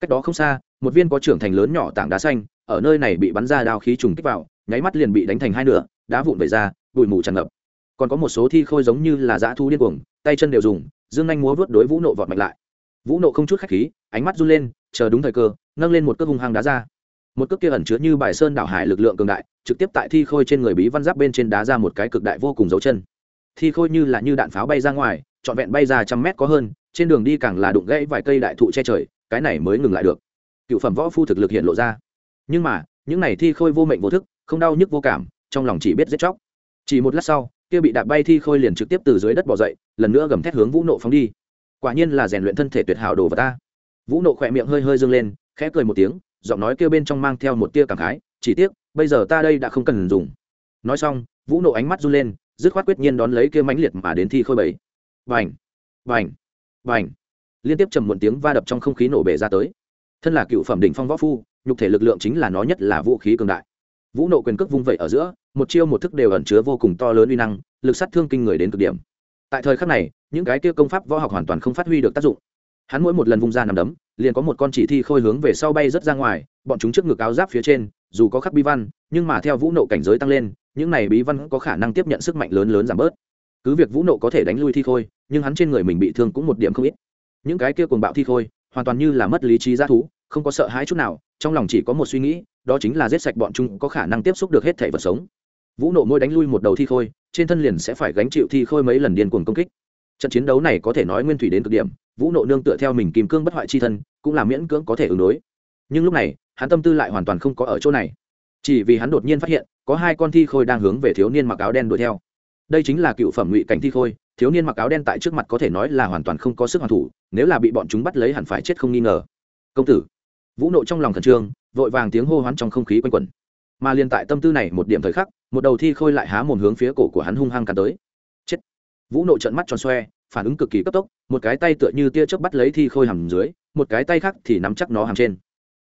Cách đó không xa, một viên có trưởng thành lớn nhỏ tảng đá xanh, ở nơi này bị bắn ra đao khí trùng kích vào, nháy mắt liền bị đánh thành hai nửa, đá vụn vẩy ra, bụi mù tràn ngập. Còn có một số thi khôi giống như là dã thu điên cuồng, tay chân đều dùng, dương anh múa vớt đối vũ nộ vọt mạnh lại. Vũ nộ không chút khách khí, ánh mắt run lên, chờ đúng thời cơ nâng lên một cước hung hăng đá ra. Một cước kia ẩn chứa như bài sơn đảo hải lực lượng cường đại, trực tiếp tại thi khôi trên người bí văn giáp bên trên đá ra một cái cực đại vô cùng dấu chân. Thi khôi như là như đạn pháo bay ra ngoài, trọn vẹn bay ra trăm mét có hơn, trên đường đi càng là đụng gãy vài cây đại thụ che trời, cái này mới ngừng lại được. Cựu phẩm võ phu thực lực hiện lộ ra. Nhưng mà, những này thi khôi vô mệnh vô thức, không đau nhức vô cảm, trong lòng chỉ biết giết chóc. Chỉ một lát sau, kia bị đạp bay thi khôi liền trực tiếp từ dưới đất bỏ dậy, lần nữa gầm thét hướng vũ nộ phóng đi. Quả nhiên là rèn luyện thân thể tuyệt hảo đồ vật ta. Vũ nộ khỏe miệng hơi hơi dâng lên khẽ cười một tiếng, giọng nói kêu bên trong mang theo một tia cảm khái, chỉ tiếc, bây giờ ta đây đã không cần dùng. Nói xong, vũ nộ ánh mắt run lên, dứt khoát quyết nhiên đón lấy kia mãnh liệt mà đến thi khôi bảy. Vành vành vành liên tiếp trầm muộn tiếng va đập trong không khí nổ bể ra tới. Thân là cựu phẩm đỉnh phong võ phu, nhục thể lực lượng chính là nó nhất là vũ khí cường đại. Vũ nộ quyền cước vung vẩy ở giữa, một chiêu một thức đều ẩn chứa vô cùng to lớn uy năng, lực sát thương kinh người đến cực điểm. Tại thời khắc này, những cái kia công pháp võ học hoàn toàn không phát huy được tác dụng. Hắn mỗi một lần vung ra nằm đấm liền có một con chỉ thi khôi hướng về sau bay rất ra ngoài, bọn chúng trước ngực áo giáp phía trên, dù có khắc bí văn, nhưng mà theo vũ nộ cảnh giới tăng lên, những này bí văn có khả năng tiếp nhận sức mạnh lớn lớn giảm bớt. Cứ việc vũ nộ có thể đánh lui thi khôi, nhưng hắn trên người mình bị thương cũng một điểm không ít. Những cái kia cuồng bạo thi khôi, hoàn toàn như là mất lý trí g thú, không có sợ hãi chút nào, trong lòng chỉ có một suy nghĩ, đó chính là giết sạch bọn chúng có khả năng tiếp xúc được hết thể vật sống. Vũ nộ môi đánh lui một đầu thi khôi, trên thân liền sẽ phải gánh chịu thi khôi mấy lần điên cuồng công kích. Trận chiến đấu này có thể nói nguyên thủy đến cực điểm vũ nộ nương tựa theo mình kìm cương bất hoại chi thân, cũng là miễn cưỡng có thể ứng đối. Nhưng lúc này, hắn tâm tư lại hoàn toàn không có ở chỗ này. Chỉ vì hắn đột nhiên phát hiện, có hai con thi khôi đang hướng về thiếu niên mặc áo đen đuổi theo. Đây chính là cựu phẩm ngụy cảnh thi khôi, thiếu niên mặc áo đen tại trước mặt có thể nói là hoàn toàn không có sức hoàn thủ, nếu là bị bọn chúng bắt lấy hẳn phải chết không nghi ngờ. Công tử. Vũ nộ trong lòng khẩn trương, vội vàng tiếng hô hoán trong không khí quanh quẩn. Mà liền tại tâm tư này một điểm thời khắc, một đầu thi khôi lại há mồm hướng phía cổ của hắn hung hăng cắn tới. Chết. Vũ nộ trợn mắt tròn xoe phản ứng cực kỳ cấp tốc, một cái tay tựa như tia chớp bắt lấy thi khôi hầm dưới, một cái tay khác thì nắm chắc nó hầm trên.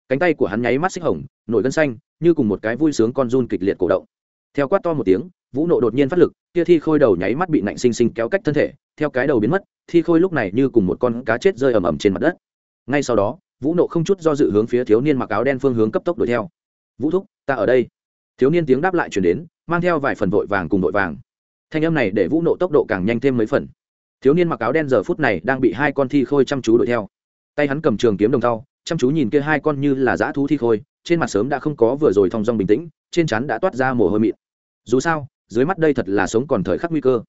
Cánh tay của hắn nháy mắt xích hồng, nổi gân xanh, như cùng một cái vui sướng con run kịch liệt cổ động. Theo quát to một tiếng, vũ nộ đột nhiên phát lực, tia thi khôi đầu nháy mắt bị nạnh sinh sinh kéo cách thân thể, theo cái đầu biến mất, thi khôi lúc này như cùng một con cá chết rơi ầm ầm trên mặt đất. Ngay sau đó, vũ nộ không chút do dự hướng phía thiếu niên mặc áo đen phương hướng cấp tốc đuổi theo. Vũ thúc, ta ở đây. Thiếu niên tiếng đáp lại chuyển đến, mang theo vài phần vội vàng cùng vội vàng. Thanh âm này để vũ nộ tốc độ càng nhanh thêm mấy phần thiếu niên mặc áo đen giờ phút này đang bị hai con thi khôi chăm chú đuổi theo. Tay hắn cầm trường kiếm đồng thau, chăm chú nhìn kia hai con như là dã thú thi khôi, trên mặt sớm đã không có vừa rồi thong dong bình tĩnh, trên chắn đã toát ra mồ hôi mịn. Dù sao, dưới mắt đây thật là sống còn thời khắc nguy cơ.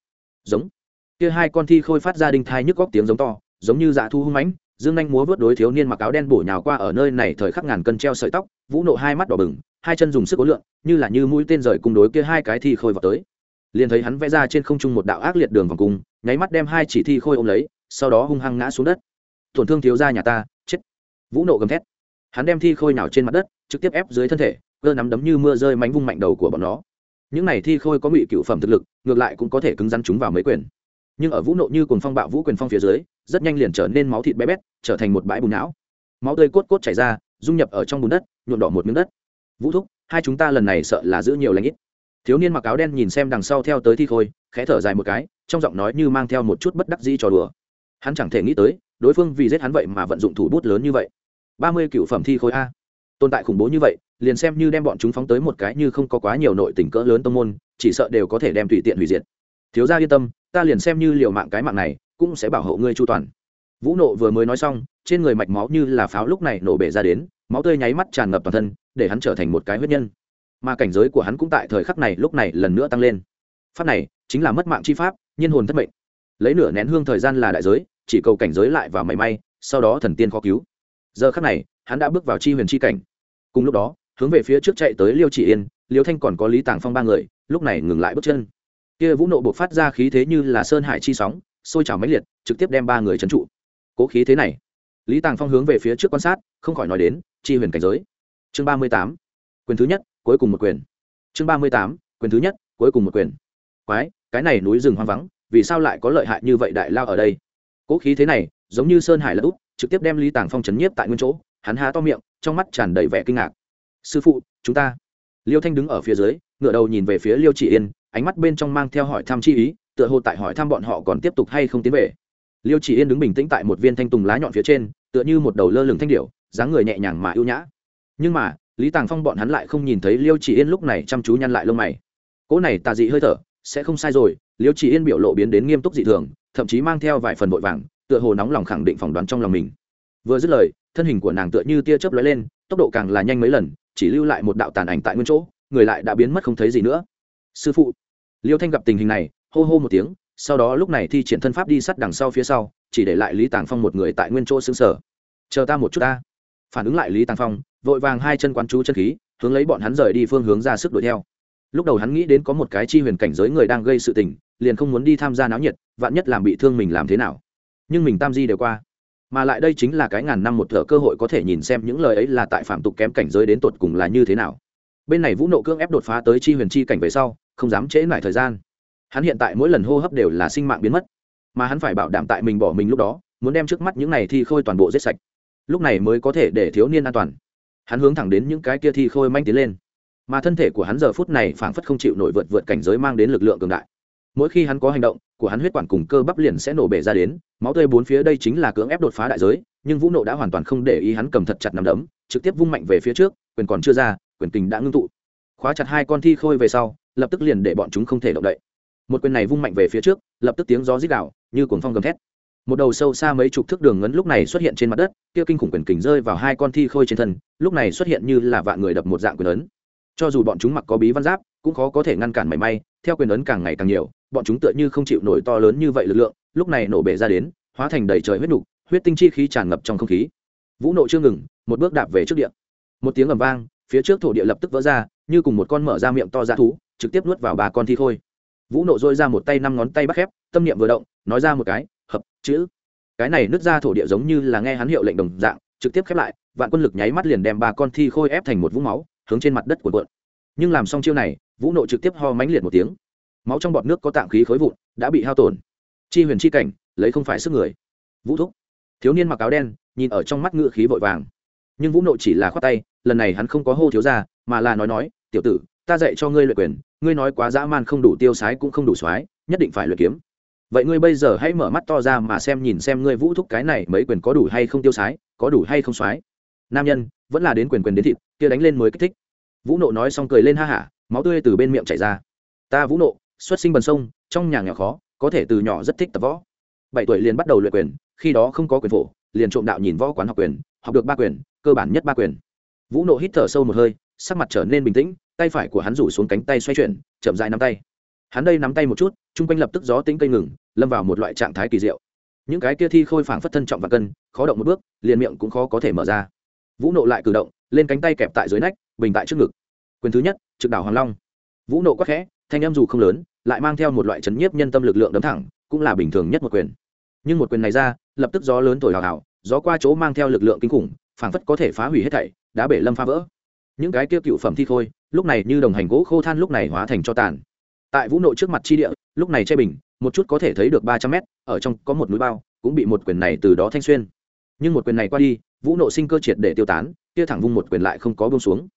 Giống. Kia hai con thi khôi phát ra đinh thai nhức góc tiếng giống to, giống như dã thú hung mãnh, dương anh múa vớt đối thiếu niên mặc áo đen bổ nhào qua ở nơi này thời khắc ngàn cân treo sợi tóc, vũ nộ hai mắt đỏ bừng, hai chân dùng sức cố lượn, như là như mũi tên rời cùng đối kia hai cái thi khôi vào tới. Liền thấy hắn vẽ ra trên không trung một đạo ác liệt đường vòng cung nháy mắt đem hai chỉ thi khôi ôm lấy, sau đó hung hăng ngã xuống đất. Tổn thương thiếu gia nhà ta, chết. Vũ nộ gầm thét. Hắn đem thi khôi nào trên mặt đất, trực tiếp ép dưới thân thể, cơ nắm đấm như mưa rơi mánh vung mạnh đầu của bọn nó. Những này thi khôi có ngụy cựu phẩm thực lực, ngược lại cũng có thể cứng rắn chúng vào mấy quyền. Nhưng ở vũ nộ như cùng phong bạo vũ quyền phong phía dưới, rất nhanh liền trở nên máu thịt bé bét, trở thành một bãi bùn não. Máu tươi cốt cốt chảy ra, dung nhập ở trong bùn đất, nhuộm đỏ một miếng đất. Vũ thúc, hai chúng ta lần này sợ là giữ nhiều lãnh ít. Thiếu niên mặc áo đen nhìn xem đằng sau theo tới thi khôi, khẽ thở dài một cái trong giọng nói như mang theo một chút bất đắc dĩ trò đùa. Hắn chẳng thể nghĩ tới, đối phương vì giết hắn vậy mà vận dụng thủ bút lớn như vậy. Ba mươi cựu phẩm thi khối a. Tồn tại khủng bố như vậy, liền xem như đem bọn chúng phóng tới một cái như không có quá nhiều nội tình cỡ lớn tông môn, chỉ sợ đều có thể đem tùy tiện hủy diệt. Thiếu gia yên tâm, ta liền xem như liều mạng cái mạng này, cũng sẽ bảo hộ ngươi chu toàn. Vũ nộ vừa mới nói xong, trên người mạch máu như là pháo lúc này nổ bể ra đến, máu tươi nháy mắt tràn ngập toàn thân, để hắn trở thành một cái huyết nhân. Mà cảnh giới của hắn cũng tại thời khắc này lúc này lần nữa tăng lên. Pháp này chính là mất mạng chi pháp nhiên hồn thất mệnh. Lấy nửa nén hương thời gian là đại giới, chỉ cầu cảnh giới lại và mảy may, sau đó thần tiên khó cứu. Giờ khắc này, hắn đã bước vào chi huyền chi cảnh. Cùng lúc đó, hướng về phía trước chạy tới liêu chỉ yên, liêu thanh còn có lý tàng phong ba người, lúc này ngừng lại bước chân. Kia vũ nộ buộc phát ra khí thế như là sơn hải chi sóng, sôi trào mãnh liệt, trực tiếp đem ba người trấn trụ. Cố khí thế này, lý tàng phong hướng về phía trước quan sát, không khỏi nói đến, chi huyền cảnh giới. Chương ba mươi tám, quyền thứ nhất, cuối cùng một quyền. Chương ba mươi tám, quyền thứ nhất, cuối cùng một quyền. Quái cái này núi rừng hoang vắng, vì sao lại có lợi hại như vậy đại lao ở đây? Cố khí thế này, giống như sơn hải lẫn út trực tiếp đem lý tàng phong chấn nhiếp tại nguyên chỗ, hắn há to miệng, trong mắt tràn đầy vẻ kinh ngạc. Sư phụ, chúng ta. Liêu thanh đứng ở phía dưới ngựa đầu nhìn về phía liêu chỉ yên, ánh mắt bên trong mang theo hỏi thăm chi ý, tựa hồ tại hỏi thăm bọn họ còn tiếp tục hay không tiến về. Liêu chỉ yên đứng bình tĩnh tại một viên thanh tùng lá nhọn phía trên, tựa như một đầu lơ lửng thanh điệu dáng người nhẹ nhàng mà ưu nhã. Nhưng mà, lý tàng phong bọn hắn lại không nhìn thấy liêu chỉ yên lúc này chăm chú nhăn lại lông mày. Cỗ này tà dị hơi thở sẽ không sai rồi, liêu chỉ yên biểu lộ biến đến nghiêm túc dị thường, thậm chí mang theo vài phần vội vàng, tựa hồ nóng lòng khẳng định phỏng đoán trong lòng mình. Vừa dứt lời, thân hình của nàng tựa như tia chớp lóe lên, tốc độ càng là nhanh mấy lần, chỉ lưu lại một đạo tàn ảnh tại nguyên chỗ, người lại đã biến mất không thấy gì nữa. Sư phụ. Liêu thanh gặp tình hình này, hô hô một tiếng, sau đó lúc này thi triển thân pháp đi sát đằng sau phía sau, chỉ để lại lý tàng phong một người tại nguyên chỗ xứng sở chờ ta một chút ta. Phản ứng lại lý tàng phong, vội vàng hai chân quán chú chân khí, hướng lấy bọn hắn rời đi phương hướng ra sức đuổi theo lúc đầu hắn nghĩ đến có một cái chi huyền cảnh giới người đang gây sự tình, liền không muốn đi tham gia náo nhiệt, vạn nhất làm bị thương mình làm thế nào. Nhưng mình tam di đều qua. Mà lại đây chính là cái ngàn năm một thở cơ hội có thể nhìn xem những lời ấy là tại phạm tục kém cảnh giới đến tột cùng là như thế nào. Bên này vũ nộ cương ép đột phá tới chi huyền chi cảnh về sau, không dám trễ lại thời gian. Hắn hiện tại mỗi lần hô hấp đều là sinh mạng biến mất. Mà hắn phải bảo đảm tại mình bỏ mình lúc đó, muốn đem trước mắt những này thi khôi toàn bộ giết sạch. Lúc này mới có thể để thiếu niên an toàn. Hắn hướng thẳng đến những cái kia thi khôi manh tiến lên mà thân thể của hắn giờ phút này phảng phất không chịu nổi vượt vượt cảnh giới mang đến lực lượng cường đại. Mỗi khi hắn có hành động, của hắn huyết quản cùng cơ bắp liền sẽ nổ bể ra đến, máu tươi bốn phía đây chính là cưỡng ép đột phá đại giới, nhưng vũ nộ đã hoàn toàn không để ý hắn cầm thật chặt nằm đấm, trực tiếp vung mạnh về phía trước, quyền còn chưa ra, quyền kình đã ngưng tụ. Khóa chặt hai con thi khôi về sau, lập tức liền để bọn chúng không thể động đậy. Một quyền này vung mạnh về phía trước, lập tức tiếng gió rít đạo như cuồng phong gầm thét. Một đầu sâu xa mấy chục thước đường ngấn lúc này xuất hiện trên mặt đất, kia kinh khủng quyền kình rơi vào hai con thi khôi trên thân, lúc này xuất hiện như là vạn người đập một dạng quyền ấn cho dù bọn chúng mặc có bí văn giáp, cũng khó có thể ngăn cản mảy may, theo quyền ấn càng ngày càng nhiều, bọn chúng tựa như không chịu nổi to lớn như vậy lực lượng, lúc này nổ bể ra đến, hóa thành đầy trời huyết nục, huyết tinh chi khí tràn ngập trong không khí. Vũ nộ chưa ngừng, một bước đạp về trước địa. Một tiếng ầm vang, phía trước thổ địa lập tức vỡ ra, như cùng một con mở ra miệng to ra thú, trực tiếp nuốt vào ba con thi khôi. Vũ nộ dôi ra một tay năm ngón tay bắt khép, tâm niệm vừa động, nói ra một cái, hợp, chữ. Cái này nứt ra thổ địa giống như là nghe hắn hiệu lệnh đồng dạng, trực tiếp khép lại, vạn quân lực nháy mắt liền đem ba con thi khôi ép thành một vũng máu hướng trên mặt đất cuộn cuộn. Nhưng làm xong chiêu này, vũ nộ trực tiếp ho mãnh liệt một tiếng. Máu trong bọt nước có tạm khí khối vụn, đã bị hao tổn. Chi huyền chi cảnh, lấy không phải sức người. Vũ thúc. Thiếu niên mặc áo đen, nhìn ở trong mắt ngựa khí vội vàng. Nhưng vũ nộ chỉ là khoát tay, lần này hắn không có hô thiếu ra mà là nói nói, tiểu tử, ta dạy cho ngươi luyện quyền, ngươi nói quá dã man không đủ tiêu sái cũng không đủ soái, nhất định phải luyện kiếm. Vậy ngươi bây giờ hãy mở mắt to ra mà xem nhìn xem ngươi vũ thúc cái này mấy quyền có đủ hay không tiêu sái, có đủ hay không soái nam nhân, vẫn là đến quyền quyền đến thịt, kia đánh lên mới kích thích. Vũ nộ nói xong cười lên ha hả, máu tươi từ bên miệng chảy ra. Ta vũ nộ, xuất sinh bần sông, trong nhà nghèo khó, có thể từ nhỏ rất thích tập võ. Bảy tuổi liền bắt đầu luyện quyền, khi đó không có quyền phổ, liền trộm đạo nhìn võ quán học quyền, học được ba quyền, cơ bản nhất ba quyền. Vũ nộ hít thở sâu một hơi, sắc mặt trở nên bình tĩnh, tay phải của hắn rủ xuống cánh tay xoay chuyển, chậm dại nắm tay. Hắn đây nắm tay một chút, chung quanh lập tức gió tính cây ngừng, lâm vào một loại trạng thái kỳ diệu. Những cái kia thi khôi phảng phất thân trọng và cân, khó động một bước, liền miệng cũng khó có thể mở ra vũ nộ lại cử động, lên cánh tay kẹp tại dưới nách, bình tại trước ngực. Quyền thứ nhất, trực đảo hoàng long. Vũ nộ quắc khẽ, thanh em dù không lớn, lại mang theo một loại chấn nhiếp nhân tâm lực lượng đấm thẳng, cũng là bình thường nhất một quyền. Nhưng một quyền này ra, lập tức gió lớn thổi hào hào, gió qua chỗ mang theo lực lượng kinh khủng, phảng phất có thể phá hủy hết thảy đá bể lâm phá vỡ. Những cái kia cựu phẩm thi khôi, lúc này như đồng hành gỗ khô than lúc này hóa thành cho tàn. Tại vũ Nộ trước mặt chi địa, lúc này che bình, một chút có thể thấy được ba trăm mét, ở trong có một núi bao, cũng bị một quyền này từ đó thanh xuyên. Nhưng một quyền này qua đi vũ nộ sinh cơ triệt để tiêu tán, kia thẳng vung một quyền lại không có bông xuống.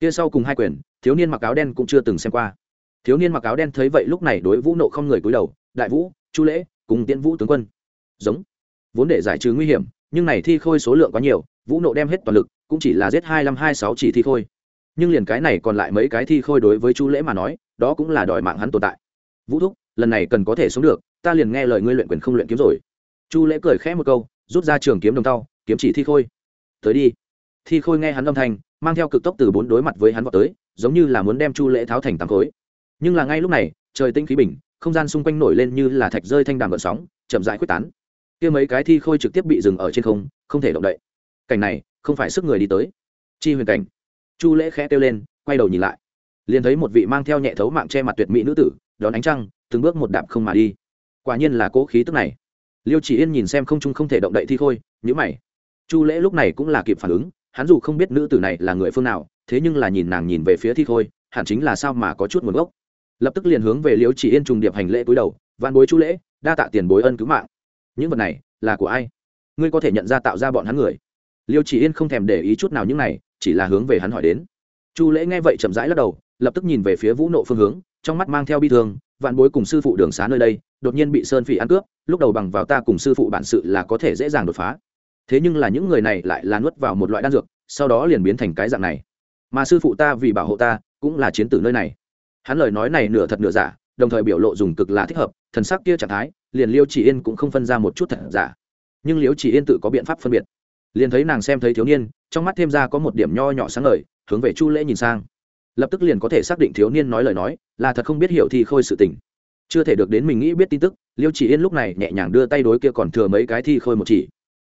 Kia sau cùng hai quyền, thiếu niên mặc áo đen cũng chưa từng xem qua. Thiếu niên mặc áo đen thấy vậy lúc này đối vũ nộ không người cúi đầu, đại vũ, chu lễ, cùng tiễn vũ tướng quân. Giống. Vốn để giải trừ nguy hiểm, nhưng này thi khôi số lượng quá nhiều, vũ nộ đem hết toàn lực, cũng chỉ là giết hai năm hai sáu chỉ thi khôi. Nhưng liền cái này còn lại mấy cái thi khôi đối với chu lễ mà nói, đó cũng là đòi mạng hắn tồn tại. Vũ thúc, lần này cần có thể sống được, ta liền nghe lời ngươi luyện quyền không luyện kiếm rồi. Chu lễ cười khẽ một câu, rút ra trường kiếm đồng tao kiếm chỉ thi khôi. Tới đi. Thi khôi nghe hắn âm thanh, mang theo cực tốc từ bốn đối mặt với hắn vào tới, giống như là muốn đem chu lễ tháo thành tám khối. Nhưng là ngay lúc này, trời tinh khí bình, không gian xung quanh nổi lên như là thạch rơi thanh đàm gợn sóng, chậm rãi quyết tán. Kia mấy cái thi khôi trực tiếp bị dừng ở trên không không thể động đậy. Cảnh này, không phải sức người đi tới. Chi huyền cảnh. Chu lễ khẽ kêu lên, quay đầu nhìn lại. Liền thấy một vị mang theo nhẹ thấu mạng che mặt tuyệt mỹ nữ tử, đón ánh trăng, từng bước một đạp không mà đi. Quả nhiên là cố khí tức này. Liêu chỉ yên nhìn xem không trung không thể động đậy thi khôi nhữ mày chu lễ lúc này cũng là kịp phản ứng, hắn dù không biết nữ tử này là người phương nào, thế nhưng là nhìn nàng nhìn về phía thi khôi, hẳn chính là sao mà có chút nguồn gốc. Lập tức liền hướng về liêu chỉ yên trùng điệp hành lễ cúi đầu van bối chu lễ, đa tạ tiền bối ân cứu mạng. Những vật này là của ai? Ngươi có thể nhận ra tạo ra bọn hắn người. Liêu chỉ yên không thèm để ý chút nào những này, chỉ là hướng về hắn hỏi đến. Chu lễ nghe vậy chậm rãi lắc đầu, lập tức nhìn về phía vũ nộ phương hướng, trong mắt mang theo bi thương, vạn bối cùng sư phụ đường xá nơi đây, đột nhiên bị sơn phỉ ăn cướp, lúc đầu bằng vào ta cùng sư phụ bản sự là có thể dễ dàng đột phá thế nhưng là những người này lại là nuốt vào một loại đan dược, sau đó liền biến thành cái dạng này. Mà sư phụ ta vì bảo hộ ta, cũng là chiến tử nơi này. Hắn lời nói này nửa thật nửa giả, đồng thời biểu lộ dùng cực là thích hợp, thần sắc kia trạng thái, liền liêu chỉ yên cũng không phân ra một chút thật giả. Nhưng liêu chỉ yên tự có biện pháp phân biệt. Liền thấy nàng xem thấy thiếu niên, trong mắt thêm ra có một điểm nho nhỏ sáng ngời, hướng về chu lễ nhìn sang. Lập tức liền có thể xác định thiếu niên nói lời nói, là thật không biết hiểu thì khôi sự tình. Chưa thể được đến mình nghĩ biết tin tức, liêu chỉ yên lúc này nhẹ nhàng đưa tay đối kia còn thừa mấy cái thi khôi một chỉ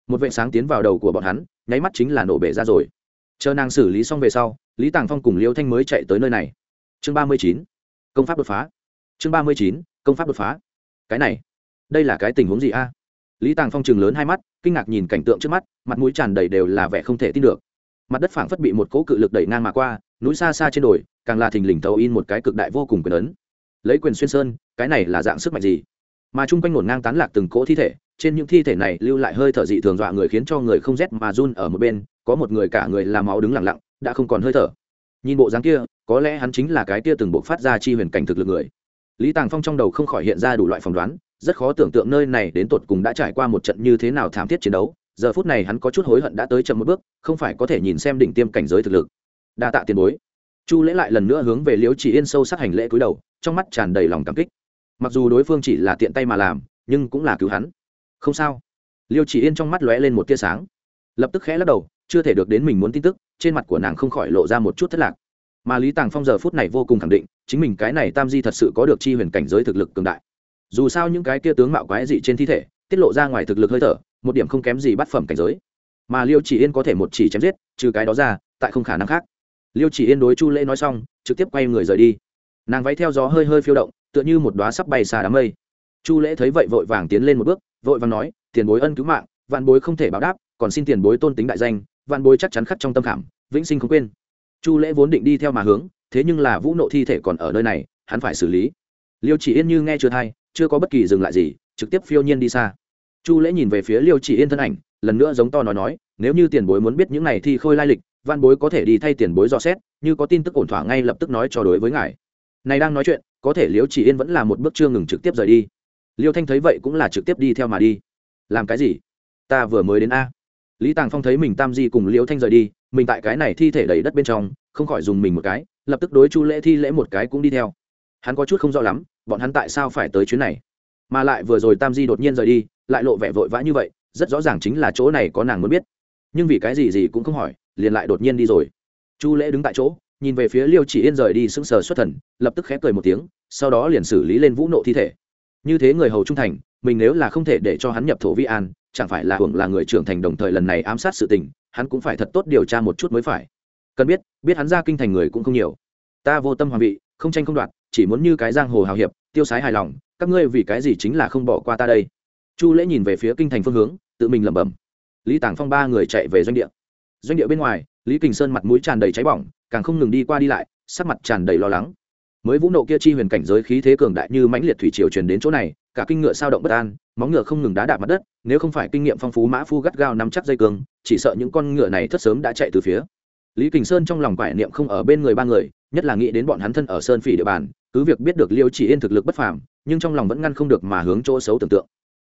một vệ sáng tiến vào đầu của bọn hắn, nháy mắt chính là nổ bể ra rồi. Chờ nàng xử lý xong về sau, lý tàng phong cùng liêu thanh mới chạy tới nơi này. Chương ba mươi chín, công pháp đột phá. Chương ba mươi chín, công pháp đột phá. Cái này, đây là cái tình huống gì a? Lý tàng phong chừng lớn hai mắt, kinh ngạc nhìn cảnh tượng trước mắt, mặt mũi tràn đầy đều là vẻ không thể tin được. Mặt đất phảng phất bị một cỗ cự lực đẩy ngang mà qua, núi xa xa trên đồi, càng là thình lình thấu in một cái cực đại vô cùng quyền ấn. Lấy quyền xuyên sơn, cái này là dạng sức mạnh gì? Mà chung quanh ngổn ngang tán lạc từng cỗ thi thể trên những thi thể này lưu lại hơi thở dị thường dọa người khiến cho người không rét mà run ở một bên, có một người cả người làm máu đứng lặng lặng, đã không còn hơi thở. Nhìn bộ dáng kia, có lẽ hắn chính là cái kia từng bộ phát ra chi huyền cảnh thực lực người. Lý tàng phong trong đầu không khỏi hiện ra đủ loại phỏng đoán, rất khó tưởng tượng nơi này đến tột cùng đã trải qua một trận như thế nào thảm thiết chiến đấu. Giờ phút này hắn có chút hối hận đã tới chậm một bước, không phải có thể nhìn xem đỉnh tiêm cảnh giới thực lực. Đa tạ tiền bối. Chu lễ lại lần nữa hướng về liễu chỉ yên sâu sát hành lễ cúi đầu, trong mắt tràn đầy lòng cảm kích. Mặc dù đối phương chỉ là tiện tay mà làm, nhưng cũng là cứu hắn không sao. Liêu chỉ yên trong mắt lóe lên một tia sáng. Lập tức khẽ lắc đầu, chưa thể được đến mình muốn tin tức, trên mặt của nàng không khỏi lộ ra một chút thất lạc. Mà lý tàng phong giờ phút này vô cùng khẳng định, chính mình cái này tam di thật sự có được chi huyền cảnh giới thực lực cường đại. Dù sao những cái kia tướng mạo quái dị trên thi thể, tiết lộ ra ngoài thực lực hơi thở, một điểm không kém gì bắt phẩm cảnh giới. Mà liêu chỉ yên có thể một chỉ chém giết, trừ cái đó ra, tại không khả năng khác. Liêu chỉ yên đối chu lễ nói xong, trực tiếp quay người rời đi. Nàng váy theo gió hơi hơi phiêu động, tựa như một đoá sắp bay xa đám mây. Chu lễ thấy vậy vội vàng tiến lên một bước vội vàng nói, tiền bối ân cứu mạng, vạn bối không thể báo đáp, còn xin tiền bối tôn tính đại danh, vạn bối chắc chắn khắc trong tâm khảm, vĩnh sinh không quên. Chu lễ vốn định đi theo mà hướng, thế nhưng là vũ nộ thi thể còn ở nơi này, hắn phải xử lý. Liêu chỉ yên như nghe chưa thay, chưa có bất kỳ dừng lại gì, trực tiếp phiêu nhiên đi xa. Chu lễ nhìn về phía liêu chỉ yên thân ảnh, lần nữa giống to nói nói, nếu như tiền bối muốn biết những này thì khôi lai lịch văn bối có thể đi thay tiền bối dò xét, như có tin tức ổn thỏa ngay lập tức nói cho đối với ngài. Này đang nói chuyện, có thể Liêu chỉ yên vẫn là một bước chưa ngừng trực tiếp rời đi liêu thanh thấy vậy cũng là trực tiếp đi theo mà đi. Làm cái gì? Ta vừa mới đến a. Lý tàng phong thấy mình tam di cùng Liêu thanh rời đi, mình tại cái này thi thể đầy đất bên trong, không khỏi dùng mình một cái, lập tức đối chu lễ thi lễ một cái cũng đi theo. Hắn có chút không rõ lắm, bọn hắn tại sao phải tới chuyến này? Mà lại vừa rồi tam di đột nhiên rời đi, lại lộ vẻ vội vã như vậy, rất rõ ràng chính là chỗ này có nàng muốn biết. Nhưng vì cái gì gì cũng không hỏi, liền lại đột nhiên đi rồi. Chu lễ đứng tại chỗ, nhìn về phía liêu chỉ yên rời đi sững sờ xuất thần, lập tức khép cười một tiếng, sau đó liền xử lý lên vũ nộ thi thể như thế người hầu trung thành, mình nếu là không thể để cho hắn nhập thổ vi an, chẳng phải là hưởng là người trưởng thành đồng thời lần này ám sát sự tình, hắn cũng phải thật tốt điều tra một chút mới phải. Cần biết biết hắn ra kinh thành người cũng không nhiều. Ta vô tâm hoàng vị, không tranh không đoạt, chỉ muốn như cái giang hồ hào hiệp, tiêu sái hài lòng, các ngươi vì cái gì chính là không bỏ qua ta đây? Chu lễ nhìn về phía kinh thành phương hướng, tự mình lẩm bẩm. Lý tàng phong ba người chạy về doanh địa. Doanh địa bên ngoài, lý kình sơn mặt mũi tràn đầy cháy bỏng, càng không ngừng đi qua đi lại, sắc mặt tràn đầy lo lắng mới vũ nộ kia chi huyền cảnh giới khí thế cường đại như mãnh liệt thủy triều truyền đến chỗ này, cả kinh ngựa sao động bất an, móng ngựa không ngừng đá đạp mặt đất, nếu không phải kinh nghiệm phong phú mã phu gắt gao nắm chắc dây cường chỉ sợ những con ngựa này thất sớm đã chạy từ phía. Lý kình sơn trong lòng quải niệm không ở bên người ba người, nhất là nghĩ đến bọn hắn thân ở sơn phỉ địa bàn, cứ việc biết được liêu chỉ yên thực lực bất phàm, nhưng trong lòng vẫn ngăn không được mà hướng chỗ xấu tưởng tượng.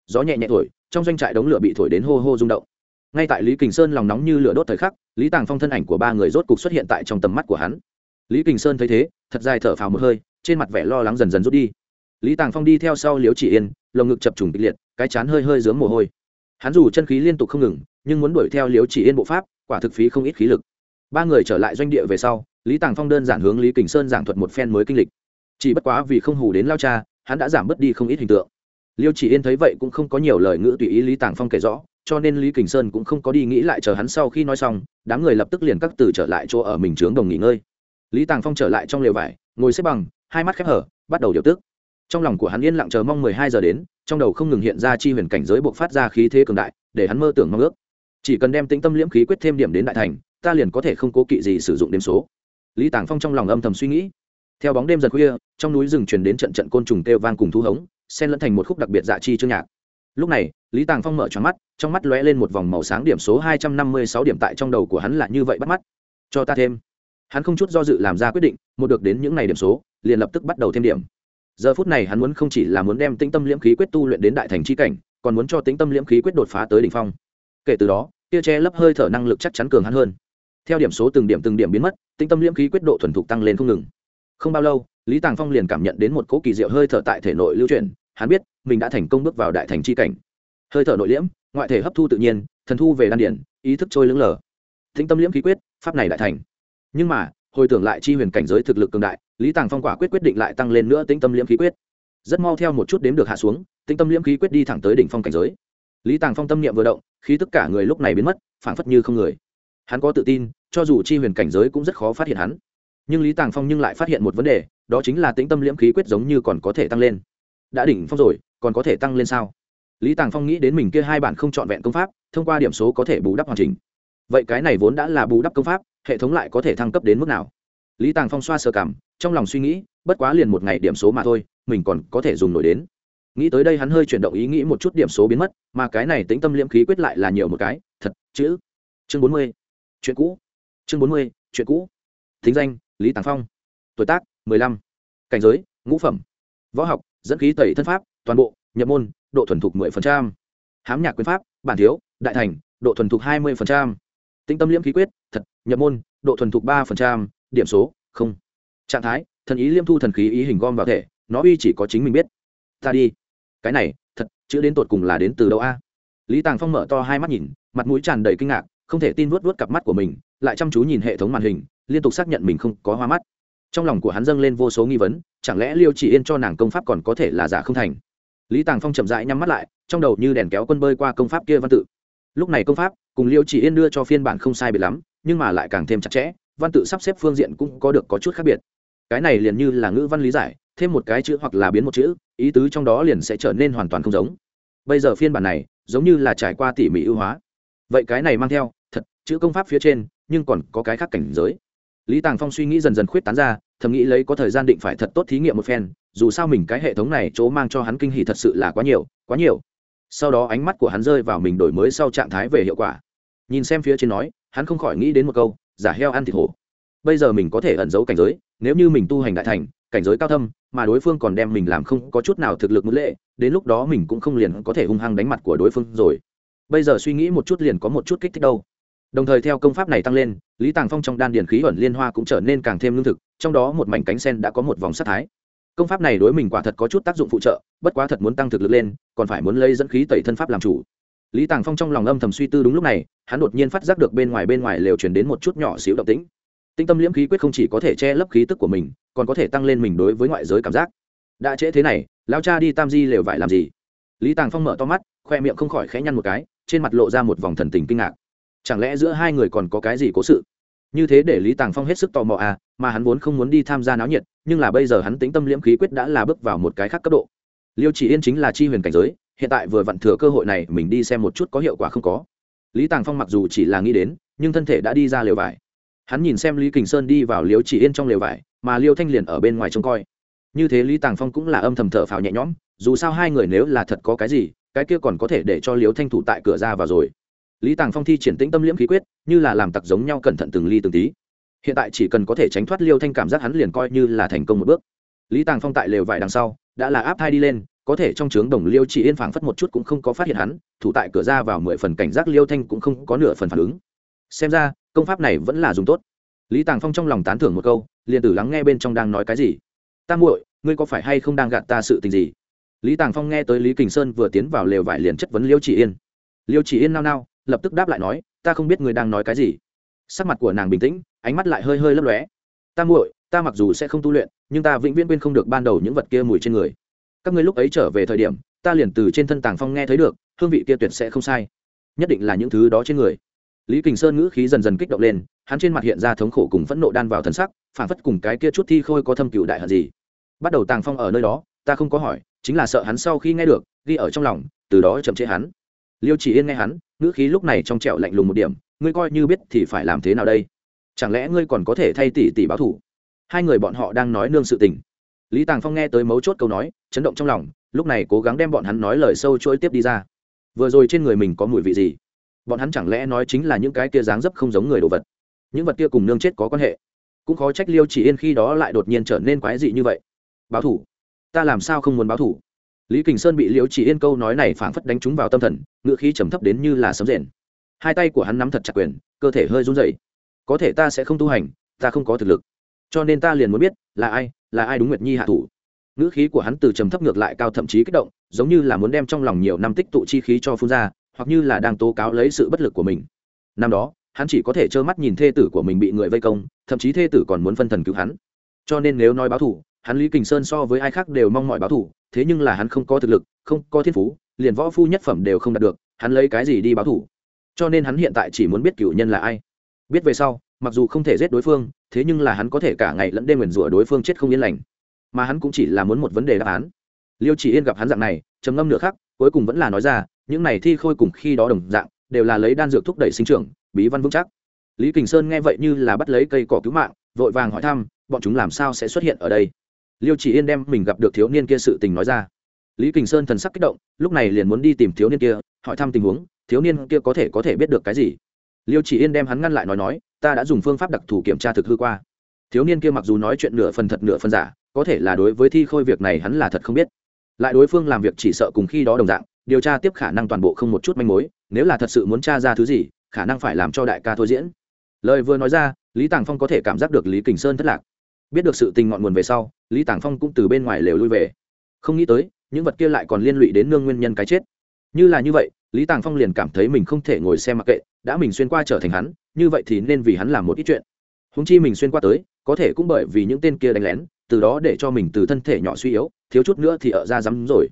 Gió nhẹ nhẹ thổi, trong doanh trại đống lửa bị thổi đến hô hô rung động. Ngay tại lý kình sơn lòng nóng như lửa đốt thời khắc, lý tàng phong thân ảnh của ba người rốt cục xuất hiện tại trong tầm mắt của hắn lý kình sơn thấy thế, thật dài thở phào một hơi, trên mặt vẻ lo lắng dần dần rút đi. Lý tàng phong đi theo sau liếu chỉ yên, lồng ngực chập trùng kịch liệt, cái chán hơi hơi dướng mồ hôi. Hắn dù chân khí liên tục không ngừng, nhưng muốn đuổi theo liếu chỉ yên bộ pháp, quả thực phí không ít khí lực. Ba người trở lại doanh địa về sau, lý tàng phong đơn giản hướng lý kình sơn giảng thuật một phen mới kinh lịch. Chỉ bất quá vì không hù đến lao cha, hắn đã giảm bớt đi không ít hình tượng. Liêu chỉ yên thấy vậy cũng không có nhiều lời ngữ tùy ý lý tàng phong kể rõ, cho nên lý kình sơn cũng không có đi nghĩ lại chờ hắn sau khi nói xong, đám người lập tức liền các từ trở lại chỗ ở mình trướng đồng nghỉ ngơi lý tàng phong trở lại trong lều vải, ngồi xếp bằng, hai mắt khép hở, bắt đầu điều tức. Trong lòng của hắn yên lặng chờ mong mười hai giờ đến, trong đầu không ngừng hiện ra chi huyền cảnh giới buộc phát ra khí thế cường đại, để hắn mơ tưởng mong ước. Chỉ cần đem tĩnh tâm liễm khí quyết thêm điểm đến đại thành, ta liền có thể không cố kỵ gì sử dụng đêm số. Lý tàng phong trong lòng âm thầm suy nghĩ. Theo bóng đêm giật khuya, trong núi rừng truyền đến trận trận côn trùng kêu vang cùng thu hống, xen lẫn thành một khúc đặc biệt dạ chi chương nhạc. Lúc này, lý tàng phong mở tròn mắt, trong mắt lóe lên một vòng màu sáng điểm số hai trăm năm mươi sáu điểm tại trong đầu của hắn là như vậy bắt mắt. Cho ta thêm hắn không chút do dự làm ra quyết định, một được đến những ngày điểm số, liền lập tức bắt đầu thêm điểm. Giờ phút này hắn muốn không chỉ là muốn đem tĩnh tâm liễm khí quyết tu luyện đến đại thành c h i cảnh, còn muốn cho tĩnh tâm liễm khí quyết đột phá tới đ ỉ n h phong. Kể từ đó, tia che lấp hơi thở năng lực chắc chắn cường hắn hơn. Theo điểm số từng điểm từng điểm biến mất, tĩnh tâm liễm khí quyết độ thuần thục tăng lên không ngừng. Không bao lâu, lý tàng phong liền cảm nhận đến một cỗ kỳ diệu hơi thở tại thể nội lưu truyền hắn biết mình đã thành công bước vào đại thành c h i cảnh. Hơi thở nội liễm, ngoại thể hấp thu tự nhiên, thần thu về đan điển, ý thức trôi lững lờ. Tĩnh tâm liễm khí quyết, pháp này đại thành nhưng mà, hồi tưởng lại chi huyền cảnh giới thực lực cường đại, lý tàng phong quả quyết quyết định lại tăng lên nữa tĩnh tâm liễm khí quyết. Rất mau theo một chút đếm được hạ xuống, tĩnh tâm liễm khí quyết đi thẳng tới đỉnh phong cảnh giới. Lý tàng phong tâm niệm vừa động khi tất cả người lúc này biến mất, phảng phất như không người. Hắn có tự tin, cho dù chi huyền cảnh giới cũng rất khó phát hiện hắn. Nhưng lý tàng phong nhưng lại phát hiện một vấn đề, đó chính là tĩnh tâm liễm khí quyết giống như còn có thể tăng lên. Đã đỉnh phong rồi, còn có thể tăng lên sao? Lý tàng phong nghĩ đến mình kia hai bản không trọn vẹn công pháp, thông qua điểm số có thể bù đắp hoàn chỉnh vậy cái này vốn đã là bù đắp công pháp, hệ thống lại có thể thăng cấp đến mức nào? Lý tàng phong xoa sơ cảm, trong lòng suy nghĩ, bất quá liền một ngày điểm số mà thôi, mình còn có thể dùng nổi đến. Nghĩ tới đây hắn hơi chuyển động ý nghĩ một chút điểm số biến mất, mà cái này tính tâm liễm khí quyết lại là nhiều một cái, thật, chữ. Chương bốn mươi, chuyện cũ. Chương bốn mươi, chuyện cũ. Thính danh, lý tàng phong. Tuổi tác, mười lăm. Cảnh giới, ngũ phẩm. Võ học, dẫn khí tẩy thân pháp, toàn bộ, nhập môn, độ thuần thục mười phần trăm. Hám nhạc quyền pháp, bản thiếu, đại thành, độ thuần thục hai mươi phần trăm tinh tâm liễm khí quyết, thật, nhập môn, độ thuần thục ba phần trăm, điểm số, không. Trạng thái, thần ý liêm thu thần khí ý hình gom vào thể, nó uy chỉ có chính mình biết. Ta đi. Cái này, thật, chữ đến tột cùng là đến từ đâu a? Lý tàng phong mở to hai mắt nhìn, mặt mũi tràn đầy kinh ngạc, không thể tin vuốt vuốt cặp mắt của mình, lại chăm chú nhìn hệ thống màn hình, liên tục xác nhận mình không có hoa mắt. Trong lòng của hắn dâng lên vô số nghi vấn, chẳng lẽ liêu chỉ yên cho nàng công pháp còn có thể là giả không thành? Lý tàng phong chậm rãi nhắm mắt lại, trong đầu như đèn kéo quân bơi qua công pháp kia văn tự lúc này công pháp cùng liêu chỉ yên đưa cho phiên bản không sai biệt lắm, nhưng mà lại càng thêm chặt chẽ, văn tự sắp xếp phương diện cũng có được có chút khác biệt. Cái này liền như là ngữ văn lý giải, thêm một cái chữ hoặc là biến một chữ, ý tứ trong đó liền sẽ trở nên hoàn toàn không giống. Bây giờ phiên bản này giống như là trải qua tỉ mỉ ưu hóa. Vậy cái này mang theo, thật, chữ công pháp phía trên, nhưng còn có cái khác cảnh giới. Lý tàng phong suy nghĩ dần dần khuyết tán ra, thầm nghĩ lấy có thời gian định phải thật tốt thí nghiệm một phen, dù sao mình cái hệ thống này chỗ mang cho hắn kinh hỉ thật sự là quá nhiều quá nhiều sau đó ánh mắt của hắn rơi vào mình đổi mới sau trạng thái về hiệu quả. Nhìn xem phía trên nói, hắn không khỏi nghĩ đến một câu, giả heo ăn thịt hổ. Bây giờ mình có thể ẩn giấu cảnh giới, nếu như mình tu hành đại thành, cảnh giới cao thâm, mà đối phương còn đem mình làm không có chút nào thực lực mức lệ, đến lúc đó mình cũng không liền có thể hung hăng đánh mặt của đối phương rồi. Bây giờ suy nghĩ một chút liền có một chút kích thích đâu. Đồng thời theo công pháp này tăng lên, lý tàng phong trong đan điền khí ẩn liên hoa cũng trở nên càng thêm lương thực, trong đó một mảnh cánh sen đã có một vòng sát thái công pháp này đối mình quả thật có chút tác dụng phụ trợ, bất quá thật muốn tăng thực lực lên, còn phải muốn lấy dẫn khí tẩy thân pháp làm chủ. Lý tàng phong trong lòng âm thầm suy tư đúng lúc này, hắn đột nhiên phát giác được bên ngoài bên ngoài lều chuyển đến một chút nhỏ xíu động tĩnh. Tinh tâm liễm khí quyết không chỉ có thể che lấp khí tức của mình, còn có thể tăng lên mình đối với ngoại giới cảm giác. Đã trễ thế này lao cha đi tam di lều vải làm gì? Lý tàng phong mở to mắt, khoe miệng không khỏi khẽ nhăn một cái, trên mặt lộ ra một vòng thần tình kinh ngạc. Chẳng lẽ giữa hai người còn có cái gì cố sự? Như thế để lý tàng phong hết sức tò mò à mà hắn vốn không muốn đi tham gia náo nhiệt, nhưng là bây giờ hắn tính tâm liễm khí quyết đã là bước vào một cái khác cấp độ. Liêu chỉ yên chính là chi huyền cảnh giới, hiện tại vừa vặn thừa cơ hội này mình đi xem một chút có hiệu quả không có. Lý tàng phong mặc dù chỉ là nghĩ đến, nhưng thân thể đã đi ra lều vải. Hắn nhìn xem lý kình sơn đi vào liêu chỉ yên trong lều vải, mà liêu thanh liền ở bên ngoài trông coi. Như thế lý tàng phong cũng là âm thầm thở phào nhẹ nhõm, dù sao hai người nếu là thật có cái gì, cái kia còn có thể để cho liêu thanh thủ tại cửa ra vào rồi lý tàng phong thi triển tĩnh tâm liễm khí quyết, như là làm tặc giống nhau cẩn thận từng ly từng tí. Hiện tại chỉ cần có thể tránh thoát liêu thanh cảm giác hắn liền coi như là thành công một bước. Lý tàng phong tại lều vải đằng sau, đã là áp thai đi lên, có thể trong trướng đồng liêu chỉ yên phảng phất một chút cũng không có phát hiện hắn, thủ tại cửa ra vào mười phần cảnh giác liêu thanh cũng không có nửa phần phản ứng. Xem ra, công pháp này vẫn là dùng tốt. Lý tàng phong trong lòng tán thưởng một câu, liền tử lắng nghe bên trong đang nói cái gì. Ta muội, ngươi có phải hay không đang gạt ta sự tình gì? Lý tàng phong nghe tới lý kình sơn vừa tiến vào lều vải liền chất vấn liêu chỉ yên. Liêu chỉ yên nao nao lập tức đáp lại nói, ta không biết người đang nói cái gì. Sắc mặt của nàng bình tĩnh, ánh mắt lại hơi hơi lấp lóe. Ta muội, ta mặc dù sẽ không tu luyện, nhưng ta vĩnh viễn quên không được ban đầu những vật kia mùi trên người. Các ngươi lúc ấy trở về thời điểm, ta liền từ trên thân tàng phong nghe thấy được, hương vị kia tuyệt sẽ không sai. Nhất định là những thứ đó trên người. Lý kình sơn ngữ khí dần dần kích động lên, hắn trên mặt hiện ra thống khổ cùng phẫn nộ đan vào thần sắc phản phất cùng cái kia chút thi khôi có thâm cựu đại hận gì. Bắt đầu tàng phong ở nơi đó, ta không có hỏi, chính là sợ hắn sau khi nghe được, ghi ở trong lòng, từ đó chậm chế hắn liêu chỉ yên nghe hắn, ngữ khí lúc này trong trẹo lạnh lùng một điểm, ngươi coi như biết thì phải làm thế nào đây? Chẳng lẽ ngươi còn có thể thay tỷ tỷ báo thủ hai người bọn họ đang nói nương sự tình. Lý tàng phong nghe tới mấu chốt câu nói, chấn động trong lòng, lúc này cố gắng đem bọn hắn nói lời sâu chuỗi tiếp đi ra. Vừa rồi trên người mình có mùi vị gì? Bọn hắn chẳng lẽ nói chính là những cái kia dáng dấp không giống người đồ vật? Những vật kia cùng nương chết có quan hệ? Cũng khó trách liêu chỉ yên khi đó lại đột nhiên trở nên quái dị như vậy. Báo thủ ta làm sao không muốn báo thủ lý kình sơn bị Liễu chỉ yên câu nói này phảng phất đánh trúng vào tâm thần, ngựa khí trầm thấp đến như là sấm rền. Hai tay của hắn nắm thật chặt quyền, cơ thể hơi run rẩy. Có thể ta sẽ không tu hành, ta không có thực lực. Cho nên ta liền muốn biết, là ai là ai đúng nguyệt nhi hạ thủ? Ngữ khí của hắn từ trầm thấp ngược lại cao thậm chí kích động, giống như là muốn đem trong lòng nhiều năm tích tụ chi khí cho phun ra, hoặc như là đang tố cáo lấy sự bất lực của mình. Năm đó, hắn chỉ có thể trơ mắt nhìn thê tử của mình bị người vây công, thậm chí thê tử còn muốn phân thần cứu hắn. Cho nên nếu nói báo thủ hắn lý kình sơn so với ai khác đều mong mọi báo thủ thế nhưng là hắn không có thực lực, không có thiên phú, liền võ phu nhất phẩm đều không đạt được, hắn lấy cái gì đi báo thủ cho nên hắn hiện tại chỉ muốn biết cựu nhân là ai. Biết về sau, mặc dù không thể giết đối phương, thế nhưng là hắn có thể cả ngày lẫn đêm nguyền rủa đối phương chết không yên lành. Mà hắn cũng chỉ là muốn một vấn đề đáp án. Liêu chỉ yên gặp hắn dạng này, trầm ngâm nửa khắc, cuối cùng vẫn là nói ra, những này thi khôi cùng khi đó đồng dạng, đều là lấy đan dược thúc đẩy sinh trưởng, bí văn vững chắc. Lý kình sơn nghe vậy như là bắt lấy cây cỏ cứu mạng, vội vàng hỏi thăm, bọn chúng làm sao sẽ xuất hiện ở đây? Liêu chỉ yên đem mình gặp được thiếu niên kia sự tình nói ra. Lý kình sơn thần sắc kích động, lúc này liền muốn đi tìm thiếu niên kia, hỏi thăm tình huống, thiếu niên kia có thể có thể biết được cái gì? Liêu chỉ yên đem hắn ngăn lại nói nói, ta đã dùng phương pháp đặc thù kiểm tra thực hư qua. Thiếu niên kia mặc dù nói chuyện nửa phần thật nửa phần giả, có thể là đối với thi khôi việc này hắn là thật không biết. Lại đối phương làm việc chỉ sợ cùng khi đó đồng dạng, điều tra tiếp khả năng toàn bộ không một chút manh mối, nếu là thật sự muốn tra ra thứ gì, khả năng phải làm cho đại ca thôi diễn. Lời vừa nói ra, lý tàng phong có thể cảm giác được lý kình sơn thất lạc biết được sự tình ngọn nguồn về sau, lý tàng phong cũng từ bên ngoài lều lui về. Không nghĩ tới, những vật kia lại còn liên lụy đến nương nguyên nhân cái chết. Như là như vậy, lý tàng phong liền cảm thấy mình không thể ngồi xem mặc kệ, đã mình xuyên qua trở thành hắn, như vậy thì nên vì hắn làm một ít chuyện. Húng chi mình xuyên qua tới, có thể cũng bởi vì những tên kia đánh lén, từ đó để cho mình từ thân thể nhỏ suy yếu, thiếu chút nữa thì ở ra rắm rồi.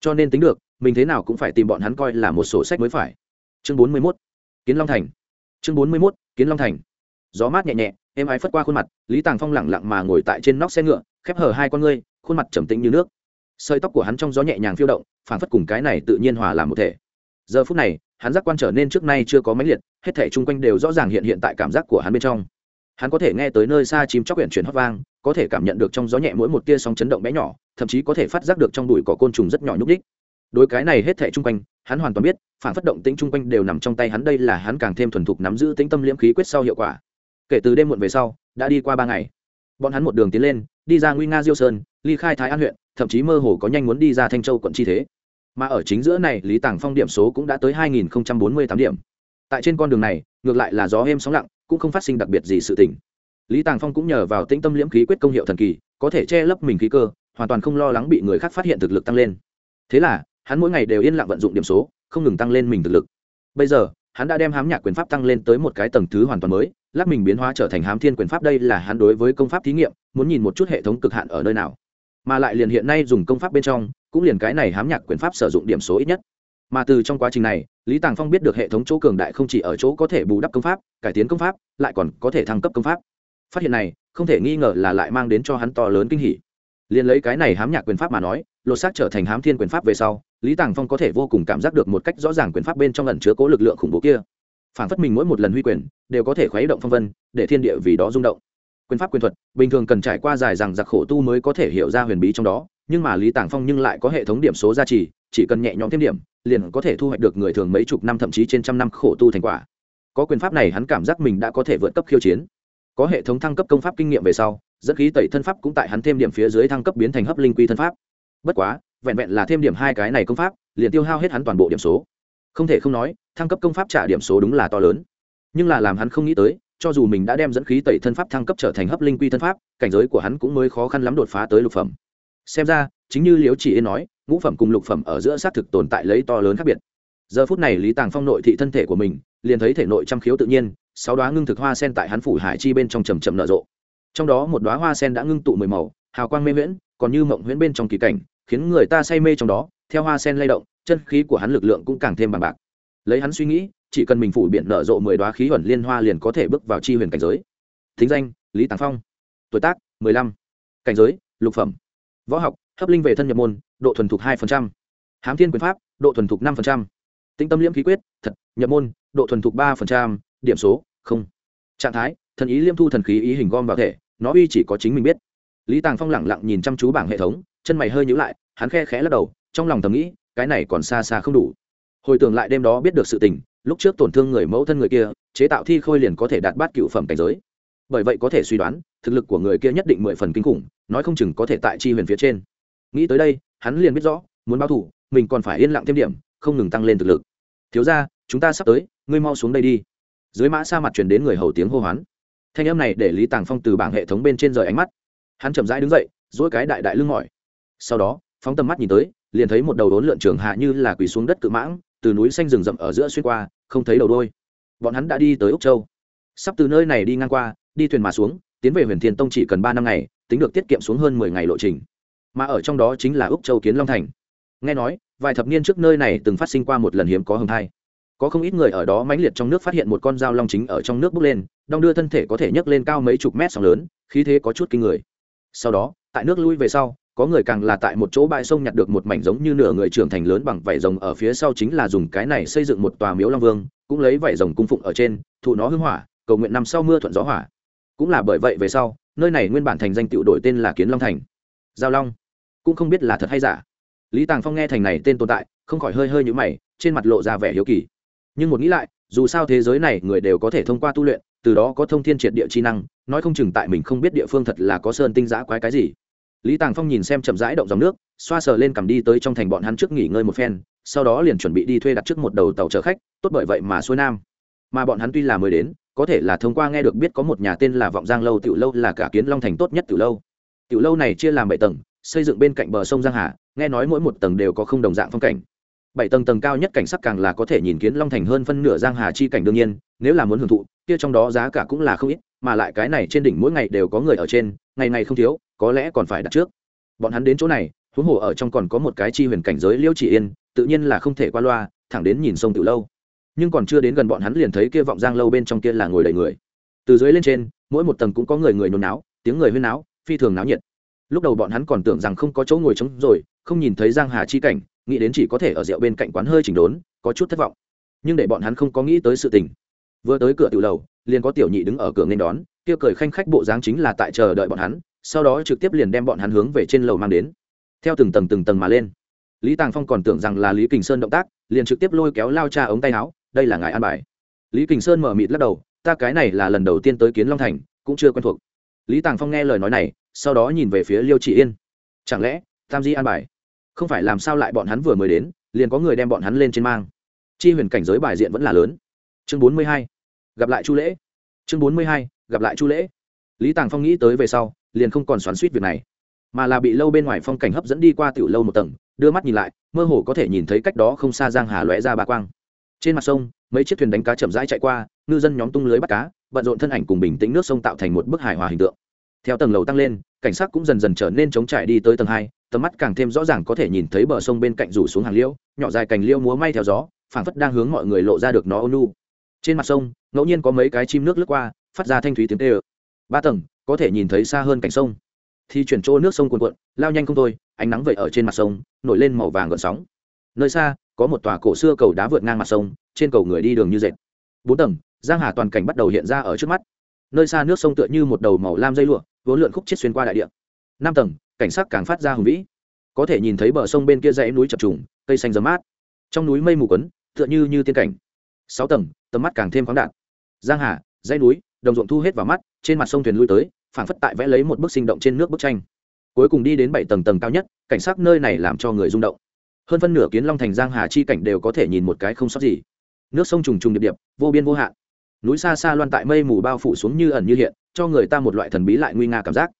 Cho nên tính được, mình thế nào cũng phải tìm bọn hắn coi là một sổ sách mới phải. Chương bốn mươi mốt, kiến long thành. Chương bốn mươi mốt, kiến long thành. Gió mát nhẹ nhẹ em ái phất qua khuôn mặt, lý tàng phong lẳng lặng mà ngồi tại trên nóc xe ngựa, khép hờ hai con ngươi, khuôn mặt trầm tĩnh như nước. Sợi tóc của hắn trong gió nhẹ nhàng phiêu động phản phất cùng cái này tự nhiên hòa làm một thể. Giờ phút này, hắn giác quan trở nên trước nay chưa có mãnh liệt, hết thể chung quanh đều rõ ràng hiện hiện tại cảm giác của hắn bên trong. Hắn có thể nghe tới nơi xa chim chóc huyện chuyển hót vang, có thể cảm nhận được trong gió nhẹ mỗi một tia sóng chấn động bé nhỏ, thậm chí có thể phát giác được trong bụi cỏ côn trùng rất nhỏ nhúc đích đối cái này hết thể chung quanh, hắn hoàn toàn biết phản phất động tĩnh chung quanh đều nằm trong tay hắn, đây là hắn càng thêm thuần thục nắm giữ tĩnh tâm liễm khí quyết sau hiệu quả kể từ đêm muộn về sau, đã đi qua ba ngày. Bọn hắn một đường tiến lên, đi ra nguy nga diêu sơn, ly khai thái an huyện, thậm chí mơ hồ có nhanh muốn đi ra thanh châu quận chi thế. Mà ở chính giữa này, lý tàng phong điểm số cũng đã tới 2048 điểm. Tại trên con đường này, ngược lại là gió êm sóng lặng, cũng không phát sinh đặc biệt gì sự tình. Lý tàng phong cũng nhờ vào tĩnh tâm liễm khí quyết công hiệu thần kỳ, có thể che lấp mình khí cơ, hoàn toàn không lo lắng bị người khác phát hiện thực lực tăng lên. Thế là, hắn mỗi ngày đều yên lặng vận dụng điểm số, không ngừng tăng lên mình thực lực. Bây giờ hắn đã đem hám nhạc quyền pháp tăng lên tới một cái tầng thứ hoàn toàn mới lắc mình biến hóa trở thành hám thiên quyền pháp đây là hắn đối với công pháp thí nghiệm, muốn nhìn một chút hệ thống cực hạn ở nơi nào. Mà lại liền hiện nay dùng công pháp bên trong, cũng liền cái này hám nhạc quyền pháp sử dụng điểm số ít nhất. Mà từ trong quá trình này, lý tàng phong biết được hệ thống chỗ cường đại không chỉ ở chỗ có thể bù đắp công pháp, cải tiến công pháp, lại còn có thể thăng cấp công pháp. Phát hiện này, không thể nghi ngờ là lại mang đến cho hắn to lớn kinh hỉ. Liền lấy cái này hám nhạc quyền pháp mà nói lột xác trở thành hám thiên quyền pháp về sau, lý tàng phong có thể vô cùng cảm giác được một cách rõ ràng quyền pháp bên trong lần chứa cố lực lượng khủng bố kia. Phản phất mình mỗi một lần huy quyền, đều có thể khuấy động phong vân, để thiên địa vì đó rung động. Quyền pháp quyền thuật, bình thường cần trải qua dài rằng giặc khổ tu mới có thể hiểu ra huyền bí trong đó, nhưng mà lý tàng phong nhưng lại có hệ thống điểm số gia trì, chỉ cần nhẹ nhõm thêm điểm, liền có thể thu hoạch được người thường mấy chục năm thậm chí trên trăm năm khổ tu thành quả. Có quyền pháp này hắn cảm giác mình đã có thể vượt cấp khiêu chiến. Có hệ thống thăng cấp công pháp kinh nghiệm về sau, dẫn khí tẩy thân pháp cũng tại hắn thêm điểm phía dưới thăng cấp biến thành hấp linh quy thân pháp bất quá, vẹn vẹn là thêm điểm hai cái này công pháp, liền tiêu hao hết hắn toàn bộ điểm số. Không thể không nói, thăng cấp công pháp trả điểm số đúng là to lớn. Nhưng là làm hắn không nghĩ tới, cho dù mình đã đem dẫn khí tẩy thân pháp thăng cấp trở thành hấp linh quy thân pháp, cảnh giới của hắn cũng mới khó khăn lắm đột phá tới lục phẩm. Xem ra, chính như liễu chỉ yên nói, ngũ phẩm cùng lục phẩm ở giữa xác thực tồn tại lấy to lớn khác biệt. Giờ phút này lý tàng phong nội thị thân thể của mình, liền thấy thể nội trăm khiếu tự nhiên, sáu đoá ngưng thực hoa sen tại hắn phủ hải chi bên trong trầm trầm nở rộ. Trong đó một đoá hoa sen đã ngưng tụ mười màu, hào quang mê miễn còn như mộng huyễn bên trong kỳ cảnh khiến người ta say mê trong đó, theo hoa sen lay động, chân khí của hắn lực lượng cũng càng thêm bằng bạc. Lấy hắn suy nghĩ, chỉ cần mình phủ biển nở rộ mười đoá khí huẩn liên hoa liền có thể bước vào chi huyền cảnh giới. Thính danh, lý tàng phong. Tuổi tác, mười lăm. Cảnh giới, lục phẩm. Võ học, hấp linh về thân nhập môn, độ thuần thục hai phần trăm. Hám thiên quyền pháp, độ thuần thục năm phần trăm. Tĩnh tâm liễm khí quyết, thật, nhập môn, độ thuần thục ba phần trăm. Điểm số, không. Trạng thái, thần ý liêm thu thần khí ý hình gom vào thể, nó uy chỉ có chính mình biết. Lý tàng phong lẳng lặng nhìn chăm chú bảng hệ thống chân mày hơi nhíu lại, hắn khe khẽ lắc đầu, trong lòng thầm nghĩ, cái này còn xa xa không đủ. Hồi tưởng lại đêm đó biết được sự tình, lúc trước tổn thương người mẫu thân người kia, chế tạo thi khôi liền có thể đạt bát cựu phẩm cảnh giới. Bởi vậy có thể suy đoán, thực lực của người kia nhất định mười phần kinh khủng, nói không chừng có thể tại chi huyền phía trên. Nghĩ tới đây, hắn liền biết rõ, muốn báo thủ mình còn phải yên lặng thêm điểm, không ngừng tăng lên thực lực. Thiếu ra chúng ta sắp tới, ngươi mau xuống đây đi. Dưới mã sa mặt truyền đến người hầu tiếng hô hoán. Thanh âm này để lý tàng phong từ bảng hệ thống bên trên rời ánh mắt. Hắn chậm rãi đứng dậy dỗi cái đại đại lưng mỏi sau đó, phóng tầm mắt nhìn tới, liền thấy một đầu đốn lượn trường hạ như là quỳ xuống đất cự mãng, từ núi xanh rừng rậm ở giữa xuyên qua, không thấy đầu đôi bọn hắn đã đi tới úc châu. Sắp từ nơi này đi ngang qua, đi thuyền mà xuống, tiến về huyền thiên tông chỉ cần ba năm ngày, tính được tiết kiệm xuống hơn mười ngày lộ trình. Mà ở trong đó chính là úc châu kiến long thành. Nghe nói, vài thập niên trước nơi này từng phát sinh qua một lần hiếm có hồng thai. Có không ít người ở đó mãnh liệt trong nước phát hiện một con dao long chính ở trong nước bốc lên, đong đưa thân thể có thể nhấc lên cao mấy chục mét sóng lớn, khí thế có chút kinh người. Sau đó, tại nước lui về sau có người càng là tại một chỗ bãi sông nhặt được một mảnh giống như nửa người trưởng thành lớn bằng vảy rồng ở phía sau chính là dùng cái này xây dựng một tòa miếu long vương, cũng lấy vảy rồng cung phụng ở trên, thụ nó hưng hỏa, cầu nguyện năm sau mưa thuận gió hỏa. Cũng là bởi vậy về sau, nơi này nguyên bản thành danh tựu đổi tên là kiến long thành. Giao long. Cũng không biết là thật hay giả. Lý tàng phong nghe thành này tên tồn tại, không khỏi hơi hơi nhũ mày, trên mặt lộ ra vẻ hiếu kỳ. Nhưng một nghĩ lại, dù sao thế giới này người đều có thể thông qua tu luyện, từ đó có thông thiên triệt địa chi năng, nói không chừng tại mình không biết địa phương thật là có sơn tinh giã quái cái gì lý tàng phong nhìn xem chậm rãi động dòng nước, xoa sờ lên cầm đi tới trong thành bọn hắn trước nghỉ ngơi một phen, sau đó liền chuẩn bị đi thuê đặt trước một đầu tàu chở khách, tốt bởi vậy mà xuôi nam. Mà bọn hắn tuy là mới đến, có thể là thông qua nghe được biết có một nhà tên là vọng giang lâu tiểu lâu là cả kiến long thành tốt nhất tiểu lâu. Tiểu lâu này chia làm bảy tầng, xây dựng bên cạnh bờ sông giang hà, nghe nói mỗi một tầng đều có không đồng dạng phong cảnh. Bảy tầng tầng cao nhất cảnh sắc càng là có thể nhìn kiến long thành hơn phân nửa giang hà chi cảnh đương nhiên, nếu là muốn hưởng thụ, kia trong đó giá cả cũng là không ít mà lại cái này trên đỉnh mỗi ngày đều có người ở trên, ngày ngày không thiếu, có lẽ còn phải đặt trước. Bọn hắn đến chỗ này, huống hồ ở trong còn có một cái chi huyền cảnh giới liêu chỉ yên, tự nhiên là không thể qua loa, thẳng đến nhìn sông tự lâu. Nhưng còn chưa đến gần bọn hắn liền thấy kia vọng giang lâu bên trong kia là ngồi đầy người. Từ dưới lên trên, mỗi một tầng cũng có người người nôn náo, tiếng người huyên náo, phi thường náo nhiệt. Lúc đầu bọn hắn còn tưởng rằng không có chỗ ngồi trống rồi, không nhìn thấy giang hà chi cảnh, nghĩ đến chỉ có thể ở rượu bên cạnh quán hơi chỉnh đốn, có chút thất vọng. Nhưng để bọn hắn không có nghĩ tới sự tình. Vừa tới cửa tiểu lầu liền có tiểu nhị đứng ở cửa nên đón, kia cười khanh khách bộ dáng chính là tại chờ đợi bọn hắn, sau đó trực tiếp liền đem bọn hắn hướng về trên lầu mang đến. Theo từng tầng từng tầng mà lên. Lý tàng phong còn tưởng rằng là lý kình sơn động tác, liền trực tiếp lôi kéo lao cha ống tay áo, đây là ngài an bài. Lý kình sơn mở mịt lắc đầu, ta cái này là lần đầu tiên tới kiến long thành, cũng chưa quen thuộc. Lý tàng phong nghe lời nói này, sau đó nhìn về phía liêu chỉ yên. Chẳng lẽ, tam di an bài? Không phải làm sao lại bọn hắn vừa mới đến, liền có người đem bọn hắn lên trên mang? Chi huyền cảnh giới bài diện vẫn là lớn. Chương bốn mươi hai gặp lại chu lễ. Chương bốn mươi hai, gặp lại chu lễ. Lý tàng phong nghĩ tới về sau, liền không còn xoắn suýt việc này, mà là bị lâu bên ngoài phong cảnh hấp dẫn đi qua tiểu lâu một tầng, đưa mắt nhìn lại, mơ hồ có thể nhìn thấy cách đó không xa giang hà lóe ra ba quang. Trên mặt sông, mấy chiếc thuyền đánh cá chậm rãi chạy qua, ngư dân nhóm tung lưới bắt cá, bận rộn thân ảnh cùng bình tĩnh nước sông tạo thành một bức hài hòa hình tượng. Theo tầng lầu tăng lên, cảnh sắc cũng dần dần trở nên trống trải đi tới tầng hai, tầm mắt càng thêm rõ ràng có thể nhìn thấy bờ sông bên cạnh rủ xuống hàng liễu nhỏ dài cành liễu múa may theo gió, phảng phất đang hướng mọi người lộ ra được nó ônu trên mặt sông ngẫu nhiên có mấy cái chim nước lướt qua, phát ra thanh thúy tiếng tê ơ ba tầng, có thể nhìn thấy xa hơn cảnh sông. Thì chuyển chỗ nước sông cuồn cuộn, lao nhanh không thôi, ánh nắng vậy ở trên mặt sông, nổi lên màu vàng gợn sóng. Nơi xa, có một tòa cổ xưa cầu đá vượt ngang mặt sông, trên cầu người đi đường như dệt. Bốn tầng, giang hà toàn cảnh bắt đầu hiện ra ở trước mắt. Nơi xa nước sông tựa như một đầu màu lam dây lụa, vốn lượn khúc chết xuyên qua đại địa. Năm tầng, cảnh sắc càng phát ra hùng vĩ. Có thể nhìn thấy bờ sông bên kia dãy núi chập trùng, cây xanh dấm mát. Trong núi mây mù quấn, tựa như như tiên cảnh. Sáu tầng, tầm mắt càng thêm khoáng đạt giang hà, dãy núi, đồng ruộng thu hết vào mắt, trên mặt sông thuyền lui tới, phảng phất tại vẽ lấy một bức sinh động trên nước bức tranh. Cuối cùng đi đến bảy tầng tầng cao nhất, cảnh sắc nơi này làm cho người rung động. Hơn phân nửa kiến long thành giang hà chi cảnh đều có thể nhìn một cái không sót gì. Nước sông trùng trùng điệp điệp, vô biên vô hạn. Núi xa xa loan tại mây mù bao phủ xuống như ẩn như hiện, cho người ta một loại thần bí lại nguy nga cảm giác.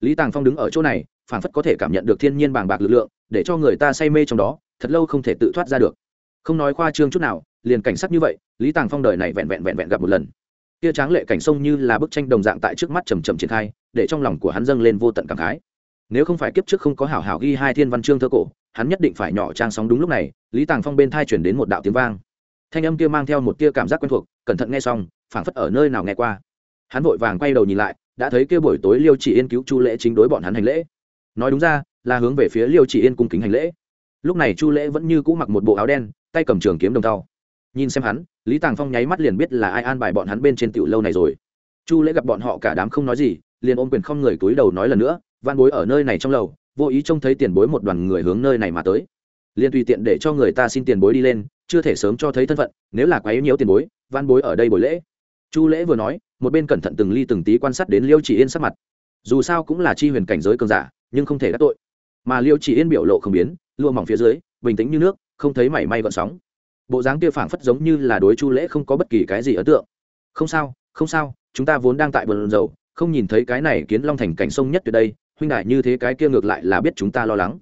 Lý tàng phong đứng ở chỗ này, phảng phất có thể cảm nhận được thiên nhiên bàng bạc lực lượng, để cho người ta say mê trong đó, thật lâu không thể tự thoát ra được. Không nói khoa trương chút nào, liền cảnh sắc như vậy lý tàng phong đời này vẹn vẹn vẹn vẹn gặp một lần. Kia tráng lệ cảnh sông như là bức tranh đồng dạng tại trước mắt trầm trầm triển khai, để trong lòng của hắn dâng lên vô tận cảm khái. Nếu không phải kiếp trước không có hảo hảo ghi hai thiên văn chương thơ cổ, hắn nhất định phải nhỏ trang sóng đúng lúc này, lý tàng phong bên thai chuyển đến một đạo tiếng vang. Thanh âm kia mang theo một tia cảm giác quen thuộc, cẩn thận nghe xong, phảng phất ở nơi nào nghe qua. Hắn vội vàng quay đầu nhìn lại, đã thấy kia buổi tối liêu chỉ yên cứu chu lễ chính đối bọn hắn hành lễ. Nói đúng ra, là hướng về phía liêu chỉ yên cung kính hành lễ. Lúc này chu lễ vẫn như cũ mặc một bộ áo đen, tay cầm trường kiếm đồng tàu nhìn xem hắn, lý tàng phong nháy mắt liền biết là ai an bài bọn hắn bên trên tiểu lâu này rồi. Chu lễ gặp bọn họ cả đám không nói gì, liền ôm quyền không người túi đầu nói lần nữa van bối ở nơi này trong lầu, vô ý trông thấy tiền bối một đoàn người hướng nơi này mà tới. Liền tùy tiện để cho người ta xin tiền bối đi lên, chưa thể sớm cho thấy thân phận, nếu là quá yếu nhiều tiền bối van bối ở đây buổi lễ. Chu lễ vừa nói, một bên cẩn thận từng ly từng tí quan sát đến liêu chỉ yên sắc mặt. Dù sao cũng là chi huyền cảnh giới cường giả, nhưng không thể đắc tội. Mà liêu chỉ yên biểu lộ không biến, lụa mỏng phía dưới, bình tĩnh như nước, không thấy mảy may gợn sóng bộ dáng kia phảng phất giống như là đối chu lễ không có bất kỳ cái gì ấn tượng. Không sao không sao, chúng ta vốn đang tại bờ dầu không nhìn thấy cái này kiến long thành cảnh sông nhất tuyệt đây, huynh đại như thế cái kia ngược lại là biết chúng ta lo lắng.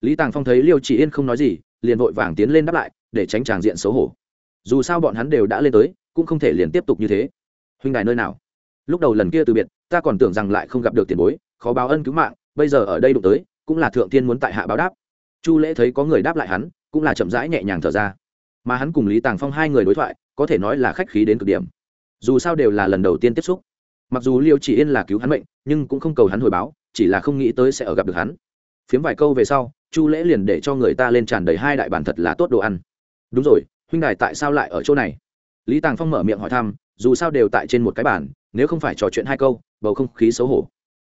Lý tàng phong thấy liêu chỉ yên không nói gì, liền vội vàng tiến lên đáp lại, để tránh tràng diện xấu hổ. Dù sao bọn hắn đều đã lên tới, cũng không thể liền tiếp tục như thế. Huynh đại nơi nào? Lúc đầu lần kia từ biệt, ta còn tưởng rằng lại không gặp được tiền bối, khó báo ân cứu mạng, bây giờ ở đây đụng tới, cũng là thượng tiên muốn tại hạ báo đáp. Chu lễ thấy có người đáp lại hắn, cũng là chậm rãi nhẹ nhàng thở ra mà hắn cùng lý tàng phong hai người đối thoại có thể nói là khách khí đến cực điểm dù sao đều là lần đầu tiên tiếp xúc mặc dù liêu chỉ yên là cứu hắn mệnh nhưng cũng không cầu hắn hồi báo chỉ là không nghĩ tới sẽ ở gặp được hắn phiếm vài câu về sau chu lễ liền để cho người ta lên tràn đầy hai đại bản thật là tốt đồ ăn đúng rồi huynh đài tại sao lại ở chỗ này lý tàng phong mở miệng hỏi thăm dù sao đều tại trên một cái bản nếu không phải trò chuyện hai câu bầu không khí xấu hổ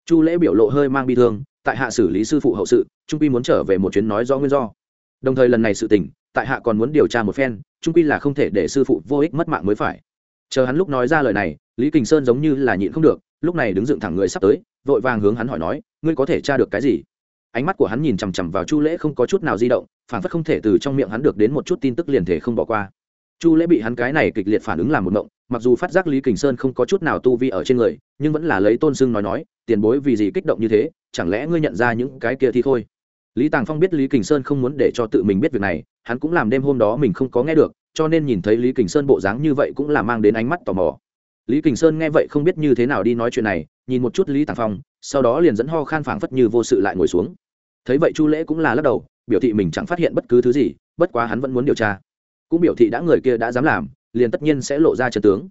chu lễ biểu lộ hơi mang bi thương tại hạ xử lý sư phụ hậu sự trung pi muốn trở về một chuyến nói do nguyên do đồng thời lần này sự tình, tại hạ còn muốn điều tra một phen trung quy là không thể để sư phụ vô ích mất mạng mới phải. Chờ hắn lúc nói ra lời này, lý kình sơn giống như là nhịn không được, lúc này đứng dựng thẳng người sắp tới, vội vàng hướng hắn hỏi nói, ngươi có thể tra được cái gì? Ánh mắt của hắn nhìn chằm chằm vào chu lễ không có chút nào di động, phản phất không thể từ trong miệng hắn được đến một chút tin tức liền thể không bỏ qua. Chu lễ bị hắn cái này kịch liệt phản ứng làm một mộng mặc dù phát giác lý kình sơn không có chút nào tu vi ở trên người, nhưng vẫn là lấy tôn sưng nói nói, tiền bối vì gì kích động như thế, chẳng lẽ ngươi nhận ra những cái kia thì thôi? Lý tàng phong biết lý kình sơn không muốn để cho tự mình biết việc này, hắn cũng làm đêm hôm đó mình không có nghe được, cho nên nhìn thấy lý kình sơn bộ dáng như vậy cũng là mang đến ánh mắt tò mò. Lý kình sơn nghe vậy không biết như thế nào đi nói chuyện này, nhìn một chút lý tàng phong, sau đó liền dẫn ho khan phảng phất như vô sự lại ngồi xuống. Thấy vậy chu lễ cũng là lắc đầu, biểu thị mình chẳng phát hiện bất cứ thứ gì, bất quá hắn vẫn muốn điều tra. Cũng biểu thị đã người kia đã dám làm, liền tất nhiên sẽ lộ ra chân tướng.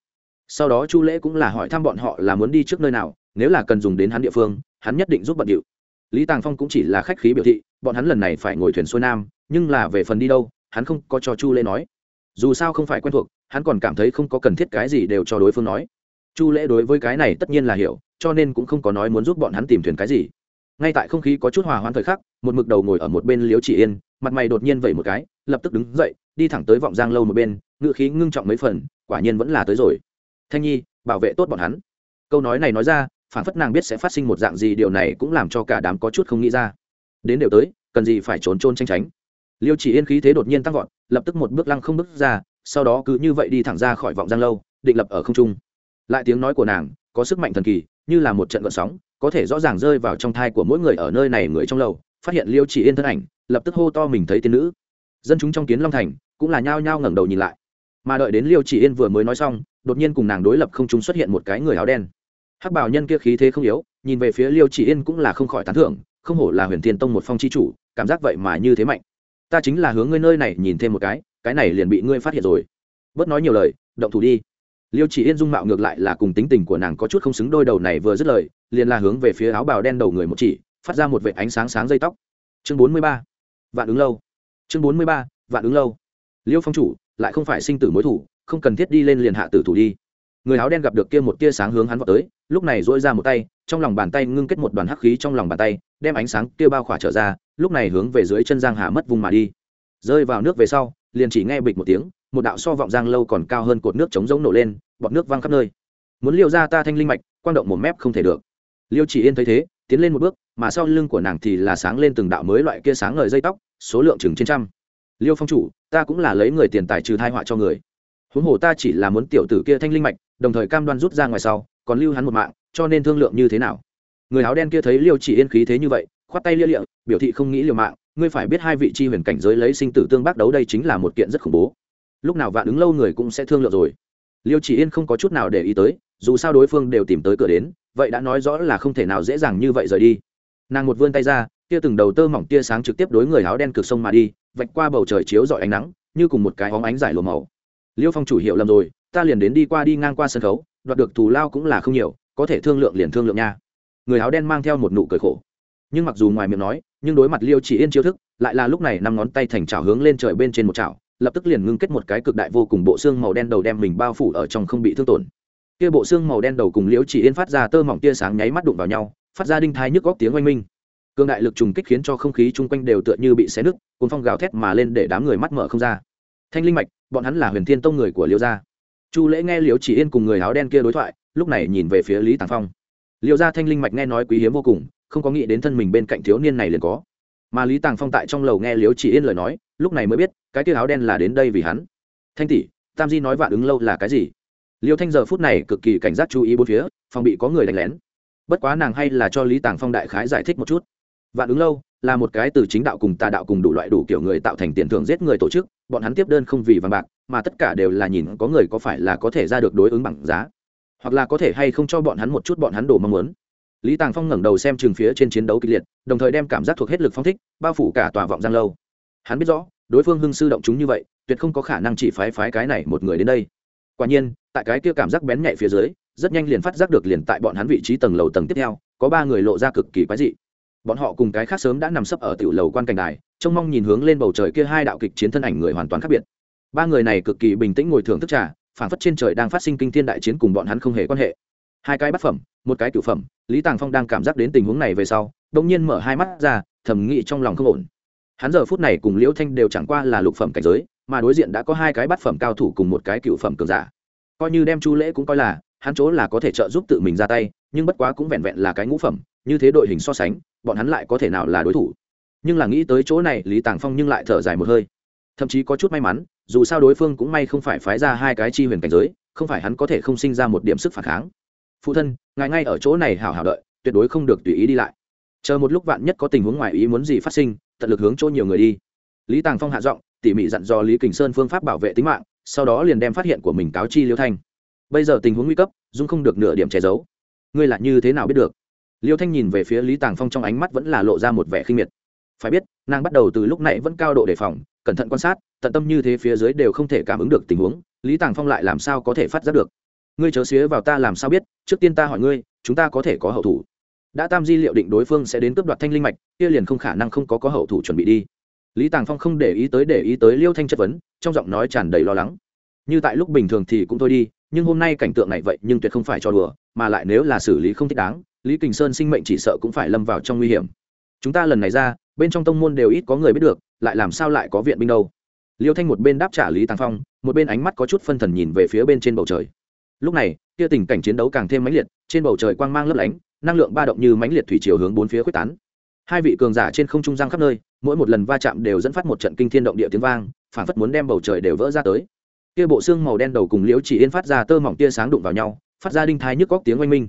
Sau đó chu lễ cũng là hỏi thăm bọn họ là muốn đi trước nơi nào, nếu là cần dùng đến hắn địa phương, hắn nhất định giúp bận điệu lý tàng phong cũng chỉ là khách khí biểu thị, bọn hắn lần này phải ngồi thuyền xuôi nam, nhưng là về phần đi đâu, hắn không có cho chu lễ nói. Dù sao không phải quen thuộc, hắn còn cảm thấy không có cần thiết cái gì đều cho đối phương nói. Chu lễ đối với cái này tất nhiên là hiểu, cho nên cũng không có nói muốn giúp bọn hắn tìm thuyền cái gì. Ngay tại không khí có chút hòa hoãn thời khắc, một mực đầu ngồi ở một bên liếu chỉ yên, mặt mày đột nhiên vẩy một cái, lập tức đứng dậy, đi thẳng tới vọng giang lâu một bên ngự khí ngưng trọng mấy phần, quả nhiên vẫn là tới rồi. Thanh nhi, bảo vệ tốt bọn hắn. Câu nói này nói ra phản phất nàng biết sẽ phát sinh một dạng gì, điều này cũng làm cho cả đám có chút không nghĩ ra. Đến đều tới, cần gì phải trốn trôn tranh tránh. Liêu chỉ yên khí thế đột nhiên tăng vọt, lập tức một bước lăng không bước ra, sau đó cứ như vậy đi thẳng ra khỏi vọng giang lâu, định lập ở không trung. Lại tiếng nói của nàng, có sức mạnh thần kỳ, như là một trận gợn sóng, có thể rõ ràng rơi vào trong thai của mỗi người ở nơi này người trong lầu, phát hiện liêu chỉ yên thân ảnh, lập tức hô to mình thấy tiên nữ. Dân chúng trong kiến long thành cũng là nhao nhao ngẩng đầu nhìn lại. Mà đợi đến liêu chỉ yên vừa mới nói xong, đột nhiên cùng nàng đối lập không trung xuất hiện một cái người áo đen hắc bảo nhân kia khí thế không yếu, nhìn về phía liêu chỉ yên cũng là không khỏi tán thưởng, không hổ là huyền thiên tông một phong chi chủ, cảm giác vậy mà như thế mạnh. Ta chính là hướng ngươi nơi này nhìn thêm một cái cái này liền bị ngươi phát hiện rồi. Bớt nói nhiều lời, động thủ đi. Liêu chỉ yên dung mạo ngược lại là cùng tính tình của nàng có chút không xứng đôi đầu này vừa dứt lời, liền là hướng về phía áo bào đen đầu người một chỉ, phát ra một vệt ánh sáng sáng dây tóc. Chương bốn mươi ba, vạn ứng lâu. Chương bốn mươi ba, vạn ứng lâu. Liêu phong chủ, lại không phải sinh tử mối thủ, không cần thiết đi lên liền hạ tử thủ đi người áo đen gặp được kia một tia sáng hướng hắn vào tới, lúc này dỗi ra một tay, trong lòng bàn tay ngưng kết một đoàn hắc khí trong lòng bàn tay, đem ánh sáng kia bao khỏa trở ra, lúc này hướng về dưới chân giang hà mất vùng mà đi. Rơi vào nước về sau, liền chỉ nghe bịch một tiếng, một đạo so vọng giang lâu còn cao hơn cột nước chống giống nổ lên, bọt nước văng khắp nơi. Muốn liêu ra ta thanh linh mạch, quang động một mép không thể được. Liêu chỉ yên thấy thế, tiến lên một bước, mà sau lưng của nàng thì là sáng lên từng đạo mới loại kia sáng ngời dây tóc, số lượng chừng trên trăm. Liêu phong chủ, ta cũng là lấy người tiền tài trừ thai họa cho người. Huống hồ ta chỉ là muốn tiểu tử kia thanh linh mạch đồng thời cam đoan rút ra ngoài sau, còn lưu hắn một mạng, cho nên thương lượng như thế nào? Người áo đen kia thấy liêu chỉ yên khí thế như vậy, khoát tay lia liệm biểu thị không nghĩ liều mạng, ngươi phải biết hai vị chi huyền cảnh giới lấy sinh tử tương bác đấu đây chính là một kiện rất khủng bố. Lúc nào vạn ứng lâu người cũng sẽ thương lượng rồi. Liêu chỉ yên không có chút nào để ý tới, dù sao đối phương đều tìm tới cửa đến, vậy đã nói rõ là không thể nào dễ dàng như vậy rời đi. Nàng một vươn tay ra tia từng đầu tơ mỏng tia sáng trực tiếp đối người áo đen cực sông mà đi, vạch qua bầu trời chiếu dọi ánh nắng, như cùng một cái hóng ánh giải lùa màu. Liêu phong chủ hiệu lầm rồi ta liền đến đi qua đi ngang qua sân khấu, đoạt được thù lao cũng là không nhiều, có thể thương lượng liền thương lượng nha. Người áo đen mang theo một nụ cười khổ. Nhưng mặc dù ngoài miệng nói, nhưng đối mặt liêu chỉ yên chiêu thức, lại là lúc này năm ngón tay thành chảo hướng lên trời bên trên một chảo, lập tức liền ngưng kết một cái cực đại vô cùng bộ xương màu đen đầu đem mình bao phủ ở trong không bị thương tổn. Kia bộ xương màu đen đầu cùng liễu chỉ yên phát ra tơ mỏng tia sáng nháy mắt đụng vào nhau, phát ra đinh thai nhức góc tiếng oanh minh. Cương đại lực trùng kích khiến cho không khí chung quanh đều tựa như bị xé nứt, cuốn phong gào thét mà lên để đám người mắt mở không ra. Thanh linh mạch, bọn hắn là huyền thiên tông người của liễu gia chu lễ nghe liễu chỉ yên cùng người áo đen kia đối thoại, lúc này nhìn về phía lý tàng phong. Liễu gia thanh linh mạch nghe nói quý hiếm vô cùng, không có nghĩ đến thân mình bên cạnh thiếu niên này liền có. Mà lý tàng phong tại trong lầu nghe liễu chỉ yên lời nói, lúc này mới biết, cái kia áo đen là đến đây vì hắn. Thanh tỷ, tam di nói vạn ứng lâu là cái gì? Liêu thanh giờ phút này cực kỳ cảnh giác chú ý bốn phía, phòng bị có người đánh lén. Bất quá nàng hay là cho lý tàng phong đại khái giải thích một chút. Vạn ứng lâu là một cái từ chính đạo cùng tà đạo cùng đủ loại đủ kiểu người tạo thành tiền thưởng giết người tổ chức bọn hắn tiếp đơn không vì vàng bạc, mà tất cả đều là nhìn có người có phải là có thể ra được đối ứng bằng giá, hoặc là có thể hay không cho bọn hắn một chút bọn hắn đồ mong muốn. Lý tàng phong ngẩng đầu xem trường phía trên chiến đấu kịch liệt, đồng thời đem cảm giác thuộc hết lực phong thích, bao phủ cả tòa vọng giang lâu. Hắn biết rõ, đối phương hưng sư động chúng như vậy, tuyệt không có khả năng chỉ phái phái cái này một người đến đây. Quả nhiên, tại cái kia cảm giác bén nhạy phía dưới, rất nhanh liền phát giác được liền tại bọn hắn vị trí tầng lầu tầng tiếp theo, có ba người lộ ra cực kỳ quái dị bọn họ cùng cái khác sớm đã nằm sấp ở tiểu lầu quan cảnh đài, trông mong nhìn hướng lên bầu trời kia hai đạo kịch chiến thân ảnh người hoàn toàn khác biệt. Ba người này cực kỳ bình tĩnh ngồi thưởng thức trà phản phất trên trời đang phát sinh kinh thiên đại chiến cùng bọn hắn không hề quan hệ. Hai cái bát phẩm, một cái cửu phẩm, lý tàng phong đang cảm giác đến tình huống này về sau đông nhiên mở hai mắt ra, thầm nghĩ trong lòng không ổn. Hắn giờ phút này cùng liễu thanh đều chẳng qua là lục phẩm cảnh giới, mà đối diện đã có hai cái bát phẩm cao thủ cùng một cái cựu phẩm cường giả. Coi như đem chu lễ cũng coi là, hắn chỗ là có thể trợ giúp tự mình ra tay, nhưng bất quá cũng vẹn vẹn là cái ngũ phẩm, như thế đội hình so sánh bọn hắn lại có thể nào là đối thủ. Nhưng là nghĩ tới chỗ này, lý tàng phong nhưng lại thở dài một hơi. Thậm chí có chút may mắn, dù sao đối phương cũng may không phải phái ra hai cái chi huyền cảnh giới, không phải hắn có thể không sinh ra một điểm sức phản kháng. Phụ thân, ngài ngay ở chỗ này hảo hảo đợi, tuyệt đối không được tùy ý đi lại. Chờ một lúc vạn nhất có tình huống ngoài ý muốn gì phát sinh, tận lực hướng chỗ nhiều người đi. Lý tàng phong hạ giọng, tỉ mỉ dặn dò lý kình sơn phương pháp bảo vệ tính mạng, sau đó liền đem phát hiện của mình cáo chi liêu thanh. Bây giờ tình huống nguy cấp, dung không được nửa điểm che giấu. Ngươi là như thế nào biết được? Liêu thanh nhìn về phía lý tàng phong trong ánh mắt vẫn là lộ ra một vẻ khinh miệt. Phải biết, nàng bắt đầu từ lúc này vẫn cao độ đề phòng, cẩn thận quan sát, tận tâm như thế phía dưới đều không thể cảm ứng được tình huống, lý tàng phong lại làm sao có thể phát giác được? Ngươi chớ xía vào ta làm sao biết, trước tiên ta hỏi ngươi, chúng ta có thể có hậu thủ. Đã tam di liệu định đối phương sẽ đến cướp đoạt thanh linh mạch, kia liền không khả năng không có có hậu thủ chuẩn bị đi. Lý tàng phong không để ý tới, để ý tới liêu thanh chất vấn, trong giọng nói tràn đầy lo lắng. Như tại lúc bình thường thì cũng thôi đi, nhưng hôm nay cảnh tượng này vậy nhưng tuyệt không phải cho đùa, mà lại nếu là xử lý không thích đáng lý kình sơn sinh mệnh chỉ sợ cũng phải lâm vào trong nguy hiểm. Chúng ta lần này ra, bên trong tông môn đều ít có người biết được, lại làm sao lại có viện binh đâu? Liêu thanh một bên đáp trả lý tàng phong, một bên ánh mắt có chút phân thần nhìn về phía bên trên bầu trời. Lúc này, kia tình cảnh chiến đấu càng thêm mãnh liệt, trên bầu trời quang mang lấp lánh, năng lượng ba động như mãnh liệt thủy chiều hướng bốn phía quyết tán. Hai vị cường giả trên không trung giang khắp nơi, mỗi một lần va chạm đều dẫn phát một trận kinh thiên động địa tiếng vang, phản phất muốn đem bầu trời đều vỡ ra tới. Kia bộ xương màu đen đầu cùng liễu chỉ yên phát ra tơ mỏng tia sáng đụng vào nhau, phát ra đinh thái nhức góc tiếng oanh minh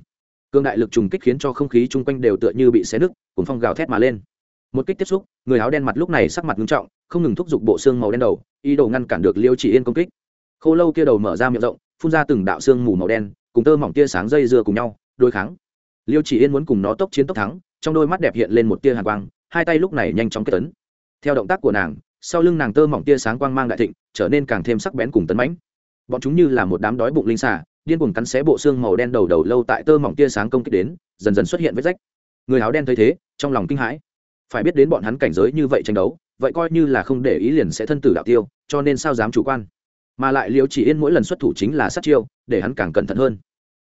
cương đại lực trùng kích khiến cho không khí chung quanh đều tựa như bị xé nứt, cùng phong gào thét mà lên. Một kích tiếp xúc, người áo đen mặt lúc này sắc mặt nghiêm trọng, không ngừng thúc giục bộ xương màu đen đầu, ý đồ ngăn cản được liêu chỉ yên công kích. Khô lâu kia đầu mở ra miệng rộng, phun ra từng đạo xương mù màu đen, cùng tơ mỏng tia sáng dây dưa cùng nhau đôi kháng. Liêu chỉ yên muốn cùng nó tốc chiến tốc thắng, trong đôi mắt đẹp hiện lên một tia hàn quang, hai tay lúc này nhanh chóng kết tấn. Theo động tác của nàng, sau lưng nàng tơ mỏng tia sáng quang mang đại thịnh, trở nên càng thêm sắc bén cùng tấn mãnh. Bọn chúng như là một đám đói bụng linh xả điên cuồng cắn xé bộ xương màu đen đầu đầu lâu tại tơ mỏng tia sáng công kích đến, dần dần xuất hiện vết rách. Người áo đen thấy thế, trong lòng kinh hãi. Phải biết đến bọn hắn cảnh giới như vậy tranh đấu, vậy coi như là không để ý liền sẽ thân tử đạo tiêu, cho nên sao dám chủ quan? Mà lại liễu chỉ yên mỗi lần xuất thủ chính là sát chiêu, để hắn càng cẩn thận hơn.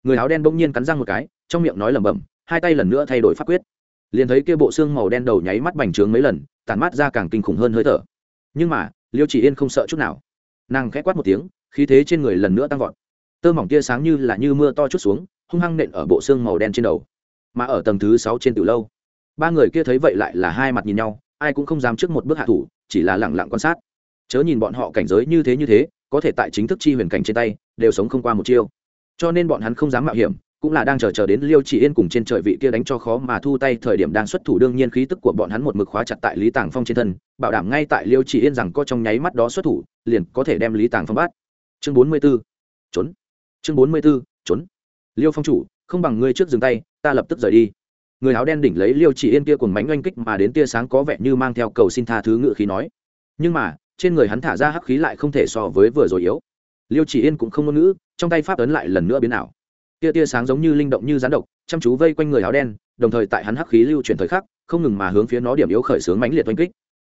Người áo đen bỗng nhiên cắn răng một cái, trong miệng nói lẩm bẩm, hai tay lần nữa thay đổi pháp quyết. Liền thấy kia bộ xương màu đen đầu nháy mắt bành trướng mấy lần tàn mắt ra càng kinh khủng hơn hơi thở. Nhưng mà liêu chỉ yên không sợ chút nào. Nàng khẽ quát một tiếng, khí thế trên người lần nữa tăng vọt tơ mỏng tia sáng như là như mưa to chút xuống, hung hăng nện ở bộ xương màu đen trên đầu. Mà ở tầng thứ sáu trên từ lâu, ba người kia thấy vậy lại là hai mặt nhìn nhau, ai cũng không dám trước một bước hạ thủ, chỉ là lẳng lặng quan sát. Chớ nhìn bọn họ cảnh giới như thế như thế, có thể tại chính thức chi huyền cảnh trên tay, đều sống không qua một chiêu. Cho nên bọn hắn không dám mạo hiểm, cũng là đang chờ chờ đến liêu chỉ yên cùng trên trời vị kia đánh cho khó mà thu tay thời điểm đang xuất thủ đương nhiên khí tức của bọn hắn một mực khóa chặt tại lý tàng phong trên thân, bảo đảm ngay tại liêu chỉ yên rằng có trong nháy mắt đó xuất thủ, liền có thể đem lý tàng phong bắt. Chương bốn mươi b ố trốn chương bốn mươi b ố trốn. Liêu phong chủ, không bằng ngươi trước dừng tay, ta lập tức rời đi. Người áo đen đỉnh lấy liêu chỉ yên kia cùng mánh oanh kích mà đến tia sáng có vẻ như mang theo cầu xin tha thứ ngự khí nói. Nhưng mà, trên người hắn thả ra hắc khí lại không thể so với vừa rồi yếu. Liêu chỉ yên cũng không ngôn ngữ, trong tay pháp ấn lại lần nữa biến ảo. Tia tia sáng giống như linh động như rán độc, chăm chú vây quanh người áo đen, đồng thời tại hắn hắc khí lưu chuyển thời khắc, không ngừng mà hướng phía nó điểm yếu khởi xướng mãnh liệt oanh kích.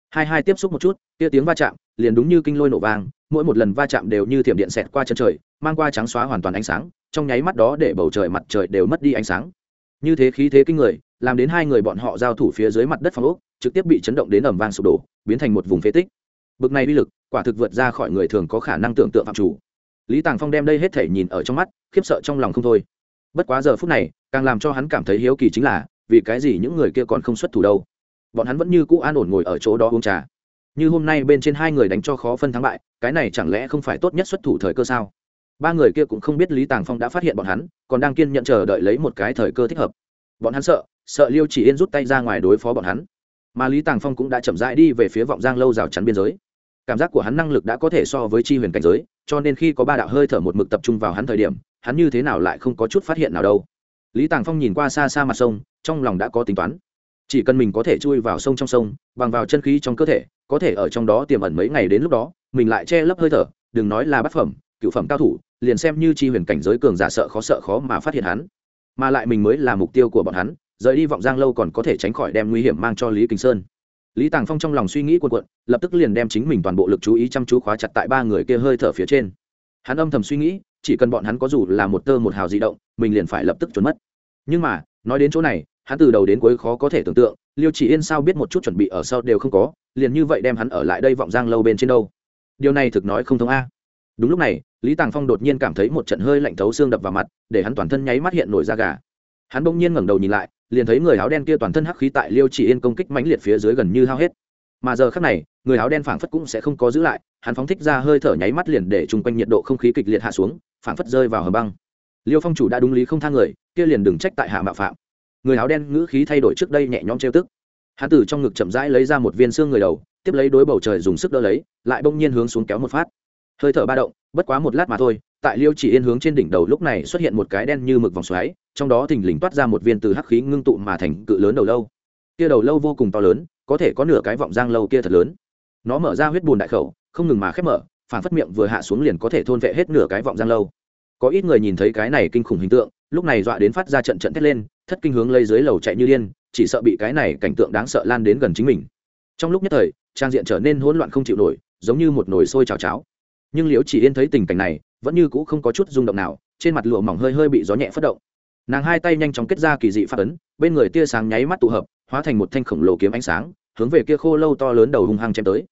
Hai hai tiếp xúc một chút, tia tiếng va chạm liền đúng như kinh lôi nổ vàng mỗi một lần va chạm đều như thiểm điện xẹt qua chân trời, mang qua trắng xóa hoàn toàn ánh sáng, trong nháy mắt đó để bầu trời mặt trời đều mất đi ánh sáng. Như thế khí thế kinh người, làm đến hai người bọn họ giao thủ phía dưới mặt đất phòng ốc, trực tiếp bị chấn động đến ẩm vang sụp đổ, biến thành một vùng phế tích. Bực này uy lực, quả thực vượt ra khỏi người thường có khả năng tưởng tượng phạm chủ. Lý tàng phong đem đây hết thể nhìn ở trong mắt, khiếp sợ trong lòng không thôi. Bất quá giờ phút này, càng làm cho hắn cảm thấy hiếu kỳ chính là, vì cái gì những người kia còn không xuất thủ đâu? Bọn hắn vẫn như cũ an ổn ngồi ở chỗ đó uống trà như hôm nay bên trên hai người đánh cho khó phân thắng bại, cái này chẳng lẽ không phải tốt nhất xuất thủ thời cơ sao? Ba người kia cũng không biết lý tàng phong đã phát hiện bọn hắn, còn đang kiên nhận chờ đợi lấy một cái thời cơ thích hợp. Bọn hắn sợ sợ liêu chỉ yên rút tay ra ngoài đối phó bọn hắn. Mà lý tàng phong cũng đã chậm rãi đi về phía vọng giang lâu rào chắn biên giới. Cảm giác của hắn năng lực đã có thể so với chi huyền cảnh giới, cho nên khi có ba đạo hơi thở một mực tập trung vào hắn thời điểm, hắn như thế nào lại không có chút phát hiện nào đâu. Lý tàng phong nhìn qua xa xa mặt sông, trong lòng đã có tính toán. Chỉ cần mình có thể chui vào sông trong sông, bằng vào chân khí trong cơ thể có thể ở trong đó tiềm ẩn mấy ngày đến lúc đó, mình lại che lấp hơi thở, đừng nói là bát phẩm, cựu phẩm cao thủ, liền xem như chi huyền cảnh giới cường giả sợ khó sợ khó mà phát hiện hắn. Mà lại mình mới là mục tiêu của bọn hắn, rời đi vọng giang lâu còn có thể tránh khỏi đem nguy hiểm mang cho lý kinh sơn. Lý tàng phong trong lòng suy nghĩ cuộn cuộn, lập tức liền đem chính mình toàn bộ lực chú ý chăm chú khóa chặt tại ba người kia hơi thở phía trên. Hắn âm thầm suy nghĩ, chỉ cần bọn hắn có dù là một tơ một hào di động, mình liền phải lập tức trốn mất. Nhưng mà, nói đến chỗ này, hắn từ đầu đến cuối khó có thể tưởng tượng liêu chỉ yên sao biết một chút chuẩn bị ở sau đều không có, liền như vậy đem hắn ở lại đây vọng giang lâu bên trên đâu. Điều này thực nói không thông a. Đúng lúc này, lý tàng phong đột nhiên cảm thấy một trận hơi lạnh thấu xương đập vào mặt, để hắn toàn thân nháy mắt hiện nổi da gà. Hắn bỗng nhiên ngẩng đầu nhìn lại, liền thấy người áo đen kia toàn thân hắc khí tại liêu chỉ yên công kích mãnh liệt phía dưới gần như hao hết. Mà giờ khác này, người áo đen phảng phất cũng sẽ không có giữ lại, hắn phóng thích ra hơi thở nháy mắt liền để chung quanh nhiệt độ không khí kịch liệt hạ xuống, phảng phất rơi vào hầm băng. Liêu phong chủ đã đúng lý không thang người, kia liền đừng trách tại hạ mạo phạm người áo đen ngữ khí thay đổi trước đây nhẹ nhõm trêu tức. Hắn từ trong ngực chậm rãi lấy ra một viên xương người đầu, tiếp lấy đối bầu trời dùng sức đỡ lấy, lại bỗng nhiên hướng xuống kéo một phát. Hơi thở ba động, bất quá một lát mà thôi, tại liêu chỉ yên hướng trên đỉnh đầu lúc này xuất hiện một cái đen như mực vòng xoáy, trong đó thình lình toát ra một viên từ hắc khí ngưng tụ mà thành cự lớn đầu lâu. Kia đầu lâu vô cùng to lớn, có thể có nửa cái vọng giang lâu kia thật lớn. Nó mở ra huyết bùn đại khẩu, không ngừng mà khép mở, phản phất miệng vừa hạ xuống liền có thể thôn vệ hết nửa cái vọng giang lâu. Có ít người nhìn thấy cái này kinh khủng hình tượng, lúc này dọa đến phát ra trận trận thét lên thất kinh hướng lây dưới lầu chạy như điên, chỉ sợ bị cái này cảnh tượng đáng sợ lan đến gần chính mình. Trong lúc nhất thời, trang diện trở nên hỗn loạn không chịu nổi, giống như một nồi sôi chảo cháo. Nhưng liễu chỉ yên thấy tình cảnh này, vẫn như cũ không có chút rung động nào, trên mặt lụa mỏng hơi hơi bị gió nhẹ phất động. Nàng hai tay nhanh chóng kết ra kỳ dị phát ấn, bên người tia sáng nháy mắt tụ hợp, hóa thành một thanh khổng lồ kiếm ánh sáng, hướng về kia khô lâu to lớn đầu hung hăng chém tới.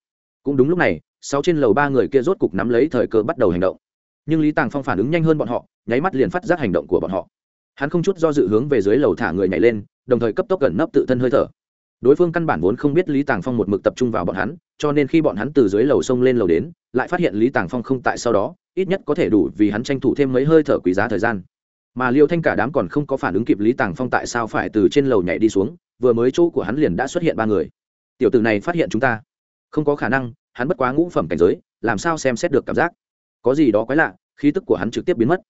Cũng đúng lúc này, sáu trên lầu ba người kia rốt cục nắm lấy thời cơ bắt đầu hành động. Nhưng lý tàng phong phản ứng nhanh hơn bọn họ, nháy mắt liền phát giác hành động của bọn họ hắn không chút do dự hướng về dưới lầu thả người nhảy lên, đồng thời cấp tốc gần nấp tự thân hơi thở. Đối phương căn bản vốn không biết lý tàng phong một mực tập trung vào bọn hắn, cho nên khi bọn hắn từ dưới lầu sông lên lầu đến, lại phát hiện lý tàng phong không tại sau đó, ít nhất có thể đủ vì hắn tranh thủ thêm mấy hơi thở quý giá thời gian. Mà liêu thanh cả đám còn không có phản ứng kịp lý tàng phong tại sao phải từ trên lầu nhảy đi xuống, vừa mới chỗ của hắn liền đã xuất hiện ba người. Tiểu tử này phát hiện chúng ta. Không có khả năng, hắn bất quá ngũ phẩm cảnh giới, làm sao xem xét được cảm giác? Có gì đó quái lạ, khí tức của hắn trực tiếp biến mất.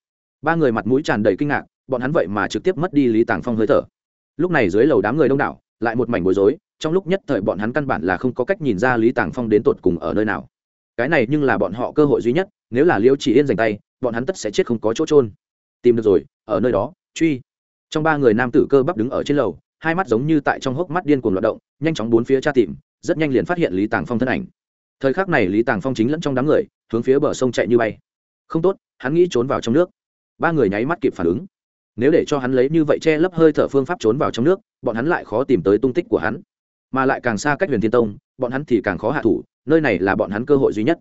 Ba người mặt mũi tràn đầy kinh ngạc bọn hắn vậy mà trực tiếp mất đi lý tàng phong hơi thở. Lúc này dưới lầu đám người đông đảo, lại một mảnh bối rối, trong lúc nhất thời bọn hắn căn bản là không có cách nhìn ra lý tàng phong đến tột cùng ở nơi nào. Cái này nhưng là bọn họ cơ hội duy nhất, nếu là liêu chỉ yên dành tay, bọn hắn tất sẽ chết không có chỗ trôn tìm được rồi, ở nơi đó, truy. Trong ba người nam tử cơ bắp đứng ở trên lầu, hai mắt giống như tại trong hốc mắt điên cuồng loạt động, nhanh chóng bốn phía tra tìm, rất nhanh liền phát hiện lý tàng phong thân ảnh. Thời khắc này lý tàng phong chính lẫn trong đám người, hướng phía bờ sông chạy như bay. Không tốt, hắn nghĩ trốn vào trong nước. Ba người nháy mắt kịp phản ứng nếu để cho hắn lấy như vậy che lấp hơi thở phương pháp trốn vào trong nước, bọn hắn lại khó tìm tới tung tích của hắn. Mà lại càng xa cách huyền thiên tông, bọn hắn thì càng khó hạ thủ, nơi này là bọn hắn cơ hội duy nhất.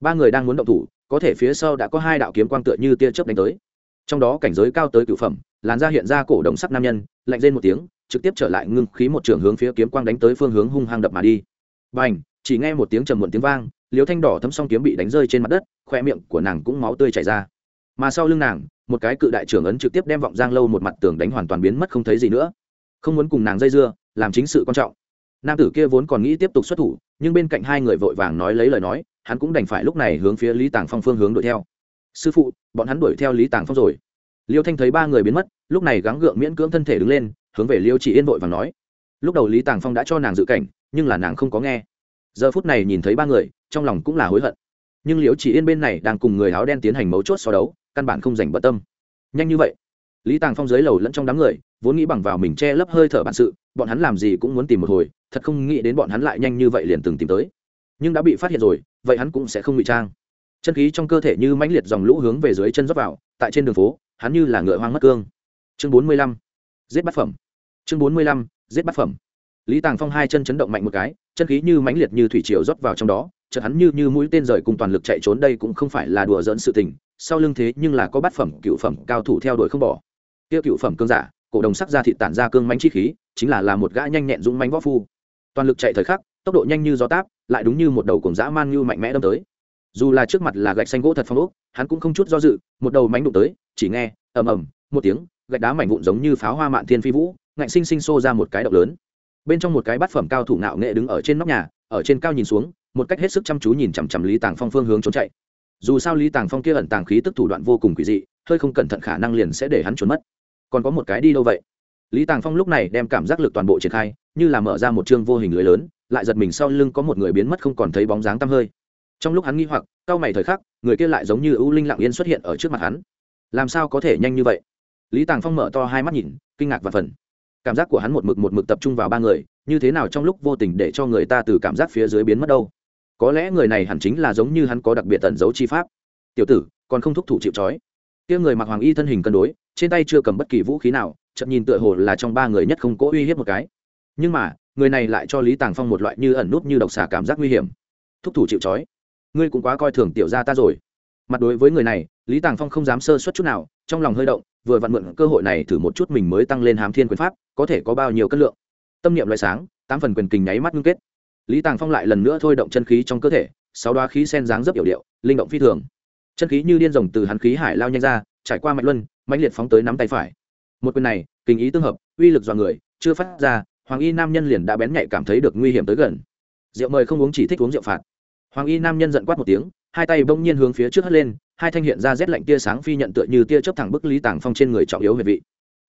Ba người đang muốn động thủ, có thể phía sau đã có hai đạo kiếm quang tựa như tia chớp đánh tới. Trong đó cảnh giới cao tới cựu phẩm, làn da hiện ra cổ đồng sắc nam nhân, lạnh lên một tiếng, trực tiếp trở lại ngưng khí một trường hướng phía kiếm quang đánh tới phương hướng hung hăng đập mà đi. B à n h chỉ nghe một tiếng trầm muộn tiếng vang liếu thanh đỏ thấm xong kiếm bị đánh rơi trên mặt đất khoe miệng của nàng cũng máu tươi chảy ra mà sau lưng nàng, một cái cự đại trưởng ấn trực tiếp đem vọng giang lâu một mặt tường đánh hoàn toàn biến mất không thấy gì nữa. Không muốn cùng nàng dây dưa, làm chính sự quan trọng. Nam tử kia vốn còn nghĩ tiếp tục xuất thủ, nhưng bên cạnh hai người vội vàng nói lấy lời nói, hắn cũng đành phải lúc này hướng phía lý tàng phong phương hướng đuổi theo. Sư phụ, bọn hắn đuổi theo lý tàng phong rồi. Liêu thanh thấy ba người biến mất, lúc này gắng gượng miễn cưỡng thân thể đứng lên, hướng về liêu chỉ yên vội vàng nói. Lúc đầu lý tàng phong đã cho nàng dự cảnh, nhưng là nàng không có nghe. Giờ phút này nhìn thấy ba người, trong lòng cũng là hối hận. Nhưng liêu chỉ yên bên này đang cùng người áo đen tiến hành mấu chốt so đấu căn bản không dành bận tâm. Nhanh như vậy, lý tàng phong dưới lầu lẫn trong đám người, vốn nghĩ bằng vào mình che lấp hơi thở bản sự, bọn hắn làm gì cũng muốn tìm một hồi, thật không nghĩ đến bọn hắn lại nhanh như vậy liền từng tìm tới. Nhưng đã bị phát hiện rồi, vậy hắn cũng sẽ không ngụy trang. Chân khí trong cơ thể như mãnh liệt dòng lũ hướng về dưới chân dốc vào, tại trên đường phố, hắn như là ngựa hoang mất cương. Chương bốn mươi lăm, giết bát phẩm. Chương bốn mươi lăm, giết bát phẩm. Lý tàng phong hai chân chấn động mạnh một cái, chân khí như mãnh liệt như thủy triều rót vào trong đó, chợt hắn như như mũi tên rời cùng toàn lực chạy trốn đây cũng không phải là đùa dẫn sự tình sau lưng thế nhưng là có bát phẩm cựu phẩm cao thủ theo đuổi không bỏ. Tiêu cựu phẩm cương giả, cổ đồng sắc ra thị tản ra cương mãnh chi khí, chính là là một gã nhanh nhẹn dũng mãnh võ phu. Toàn lực chạy thời khắc, tốc độ nhanh như gió táp, lại đúng như một đầu cổng dã man như mạnh mẽ đâm tới. Dù là trước mặt là gạch xanh gỗ thật phong ốc, hắn cũng không chút do dự, một đầu mánh đụng tới, chỉ nghe, ầm ầm, một tiếng, gạch đá mảnh vụn giống như pháo hoa mạn thiên phi vũ, ngạnh sinh sinh xô ra một cái động lớn. Bên trong một cái bát phẩm cao thủ ngạo nghệ đứng ở trên nóc nhà, ở trên cao nhìn xuống, một cách hết sức chăm chú nhìn chằm chằm lý tàng phong phương hướng trốn chạy dù sao lý tàng phong kia ẩn tàng khí tức thủ đoạn vô cùng quỷ dị, hơi không cẩn thận khả năng liền sẽ để hắn trốn mất. Còn có một cái đi đâu vậy? Lý tàng phong lúc này đem cảm giác lực toàn bộ triển khai, như là mở ra một chương vô hình lưới lớn, lại giật mình sau lưng có một người biến mất không còn thấy bóng dáng tăm hơi. Trong lúc hắn nghi hoặc cao mày thời khắc, người kia lại giống như ưu linh lặng yên xuất hiện ở trước mặt hắn. Làm sao có thể nhanh như vậy? Lý tàng phong mở to hai mắt nhìn, kinh ngạc và phần cảm giác của hắn một mực một mực tập trung vào ba người, như thế nào trong lúc vô tình để cho người ta từ cảm giác phía dưới biến mất đâu? Có lẽ người này hẳn chính là giống như hắn có đặc biệt tẩn giấu chi pháp. Tiểu tử, còn không thúc thủ chịu trói. Kia người mặc hoàng y thân hình cân đối, trên tay chưa cầm bất kỳ vũ khí nào chậm nhìn tựa hồ là trong ba người nhất không cố uy hiếp một cái. Nhưng mà, người này lại cho lý tàng phong một loại như ẩn nút như độc xà cảm giác nguy hiểm. Thúc thủ chịu trói. Ngươi cũng quá coi thường tiểu gia ta rồi. Mặt đối với người này, lý tàng phong không dám sơ suất chút nào, trong lòng hơi động, vừa vặn mượn cơ hội này thử một chút mình mới tăng lên hám thiên quyền pháp, có thể có bao nhiêu cân lượng. Tâm niệm loại sáng, tám phần quyền kình nháy mắt ngưng kết lý tàng phong lại lần nữa thôi động chân khí trong cơ thể, sáu đoá khí sen dáng rất yểu điệu, linh động phi thường. Chân khí như điên rồng từ hắn khí hải lao nhanh ra, trải qua mạnh luân mạnh liệt phóng tới nắm tay phải. Một quyền này, kinh ý tương hợp, uy lực dọa người, chưa phát ra, hoàng y nam nhân liền đã bén nhạy cảm thấy được nguy hiểm tới gần. Rượu mời không uống chỉ thích uống rượu phạt. Hoàng y nam nhân giận quát một tiếng, hai tay bỗng nhiên hướng phía trước hất lên, hai thanh hiện ra rét lạnh tia sáng phi nhận tựa như tia chớp thẳng bức lý tàng phong trên người trọng yếu về vị.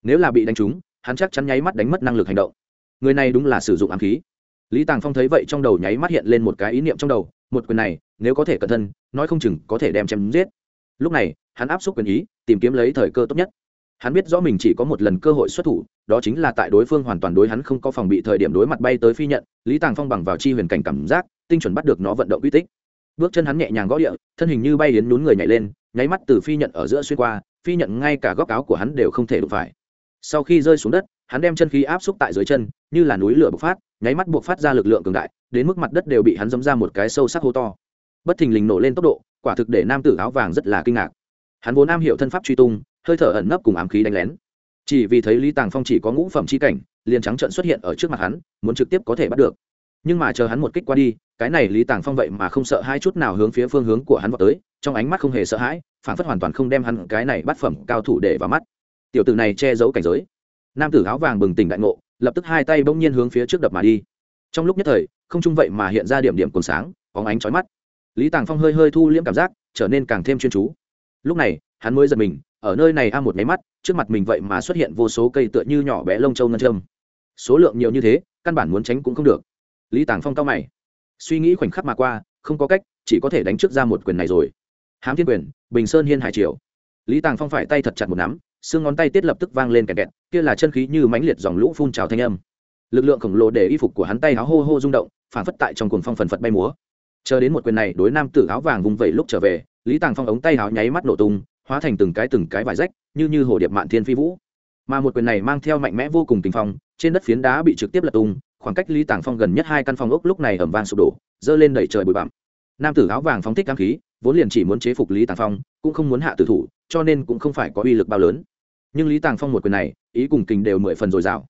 Nếu là bị đánh trúng, hắn chắc chắn nháy mắt đánh mất năng lực hành động. Người này đúng là sử dụng ám khí lý tàng phong thấy vậy trong đầu nháy mắt hiện lên một cái ý niệm trong đầu, một quyền này, nếu có thể cẩn thân nói không chừng có thể đem chém giết. Lúc này, hắn áp suất quyền ý, tìm kiếm lấy thời cơ tốt nhất. Hắn biết rõ mình chỉ có một lần cơ hội xuất thủ, đó chính là tại đối phương hoàn toàn đối hắn không có phòng bị thời điểm đối mặt bay tới phi nhận, lý tàng phong bằng vào chi huyền cảnh cảm giác, tinh chuẩn bắt được nó vận động uy tích. Bước chân hắn nhẹ nhàng gõ địa, thân hình như bay đến nhún người nhảy lên, nháy mắt từ phi nhận ở giữa xuyên qua, phi nhận ngay cả góc áo của hắn đều không thể đụng phải. Sau khi rơi xuống đất, hắn đem chân khí áp xúc tại dưới chân, như là núi lửa bộc phát nháy mắt buộc phát ra lực lượng cường đại, đến mức mặt đất đều bị hắn dấm ra một cái sâu sắc hô to. Bất thình lình nổ lên tốc độ, quả thực để nam tử áo vàng rất là kinh ngạc. Hắn vốn am hiểu thân pháp truy tung, hơi thở ẩn nấp cùng ám khí đánh lén. Chỉ vì thấy lý tàng phong chỉ có ngũ phẩm c h i cảnh, liền trắng trận xuất hiện ở trước mặt hắn, muốn trực tiếp có thể bắt được. Nhưng mà chờ hắn một kích qua đi, cái này lý tàng phong vậy mà không sợ hai chút nào hướng phía phương hướng của hắn vào tới, trong ánh mắt không hề sợ hãi, phản phất hoàn toàn không đem hắn cái này bắt phẩm cao thủ để vào mắt. Tiểu tử này che giấu cảnh giới. Nam tử áo vàng bừng tỉnh đại ngộ lập tức hai tay bỗng nhiên hướng phía trước đập mà đi. Trong lúc nhất thời, không trung vậy mà hiện ra điểm điểm cồn sáng có ánh trói mắt. Lý tàng phong hơi hơi thu liễm cảm giác, trở nên càng thêm chuyên chú. Lúc này, hắn mới giật mình, ở nơi này a một máy mắt, trước mặt mình vậy mà xuất hiện vô số cây tựa như nhỏ bé lông châu ngân châm. Số lượng nhiều như thế, căn bản muốn tránh cũng không được. Lý tàng phong cao mày. Suy nghĩ khoảnh khắc mà qua, không có cách, chỉ có thể đánh trước ra một quyền này rồi. Hám thiên quyền, bình sơn hiên hải triều. Lý tàng phong phải tay thật chặt một nắm xương ngón tay tiết lập tức vang lên kẹt kẹt, kia là chân khí như mãnh liệt dòng lũ phun trào thanh âm. Lực lượng khổng lồ để y phục của hắn tay áo hô hô rung động, phản phất tại trong cuồng phong phần phật bay múa. Chờ đến một quyền này, đối nam tử áo vàng vùng vẩy lúc trở về, lý tàng phong ống tay áo nháy mắt nổ tung, hóa thành từng cái từng cái vải rách, như như hồ điệp mạn thiên phi vũ. Mà một quyền này mang theo mạnh mẽ vô cùng tình phong, trên đất phiến đá bị trực tiếp lật tung, khoảng cách lý tàng phong gần nhất hai căn phòng ốc lúc này ẩm vang sụp đổ, dơ lên đẩy trời bụi bặm. Nam tử áo vàng phóng thích cam khí, vốn liền chỉ muốn chế phục lý tàng phong, cũng không muốn hạ tử thủ cho nên cũng không phải có uy lực bao lớn. Nhưng lý tàng phong một quyền này, ý cùng kình đều mười phần dồi dào.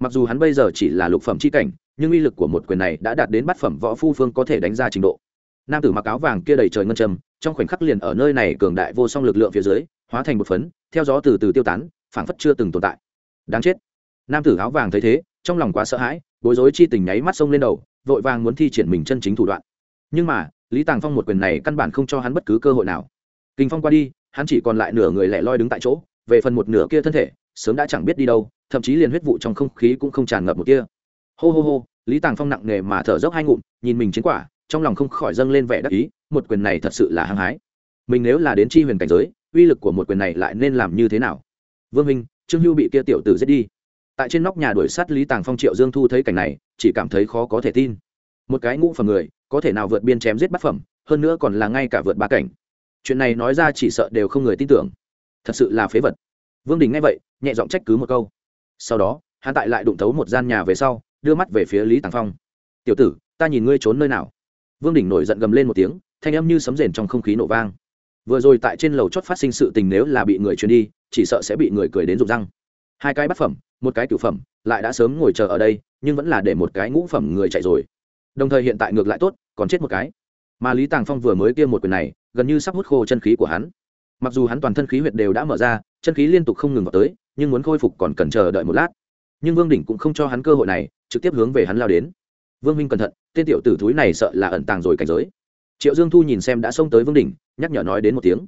Mặc dù hắn bây giờ chỉ là lục phẩm c h i cảnh, nhưng uy lực của một quyền này đã đạt đến bát phẩm võ phu phương có thể đánh ra trình độ. Nam tử mặc áo vàng kia đầy trời ngân châm, trong khoảnh khắc liền ở nơi này cường đại vô song lực lượng phía dưới, hóa thành một phấn, theo gió từ từ tiêu tán, phảng phất chưa từng tồn tại. Đáng chết. Nam tử áo vàng thấy thế, trong lòng quá sợ hãi, bối rối chi tình nháy mắt sông lên đầu, vội vàng muốn thi triển mình chân chính thủ đoạn. Nhưng mà, lý tàng phong một quyền này căn bản không cho hắn bất cứ cơ hội nào. Kinh phong qua đi hắn chỉ còn lại nửa người lẻ loi đứng tại chỗ, về phần một nửa kia thân thể, sớm đã chẳng biết đi đâu, thậm chí liền huyết vụ trong không khí cũng không tràn ngập một kia. Hô hô hô, lý tàng phong nặng nề mà thở dốc hai ngụm, nhìn mình chiến quả, trong lòng không khỏi dâng lên vẻ đắc ý, một quyền này thật sự là hăng hái. Mình nếu là đến chi huyền cảnh giới, uy lực của một quyền này lại nên làm như thế nào? Vương minh, trương hưu bị kia tiểu tử giết đi. Tại trên nóc nhà đuổi sát lý tàng phong triệu dương thu thấy cảnh này, chỉ cảm thấy khó có thể tin. Một cái ngũ phẩm người, có thể nào vượt biên chém giết bát phẩm, hơn nữa còn là ngay cả vượt ba cảnh chuyện này nói ra chỉ sợ đều không người tin tưởng. Thật sự là phế vật. Vương đình nghe vậy, nhẹ giọng trách cứ một câu. Sau đó, hắn tại lại đụng thấu một gian nhà về sau, đưa mắt về phía lý tàng phong. Tiểu tử, ta nhìn ngươi trốn nơi nào? Vương đình nổi giận gầm lên một tiếng, thanh âm như sấm rền trong không khí nổ vang. Vừa rồi tại trên lầu chót phát sinh sự tình nếu là bị người truyền đi, chỉ sợ sẽ bị người cười đến rụng răng. Hai cái bát phẩm, một cái cửu phẩm, lại đã sớm ngồi chờ ở đây, nhưng vẫn là để một cái ngũ phẩm người chạy rồi. Đồng thời hiện tại ngược lại tốt, còn chết một cái mà lý tàng phong vừa mới kia một quyền này, gần như sắp hút khô chân khí của hắn. Mặc dù hắn toàn thân khí huyệt đều đã mở ra, chân khí liên tục không ngừng vào tới, nhưng muốn khôi phục còn cần chờ đợi một lát. Nhưng vương đỉnh cũng không cho hắn cơ hội này, trực tiếp hướng về hắn lao đến. Vương minh cẩn thận, tên tiểu tử thúi này sợ là ẩn tàng rồi cảnh giới. Triệu dương thu nhìn xem đã xông tới vương đỉnh, nhắc nhở nói đến một tiếng.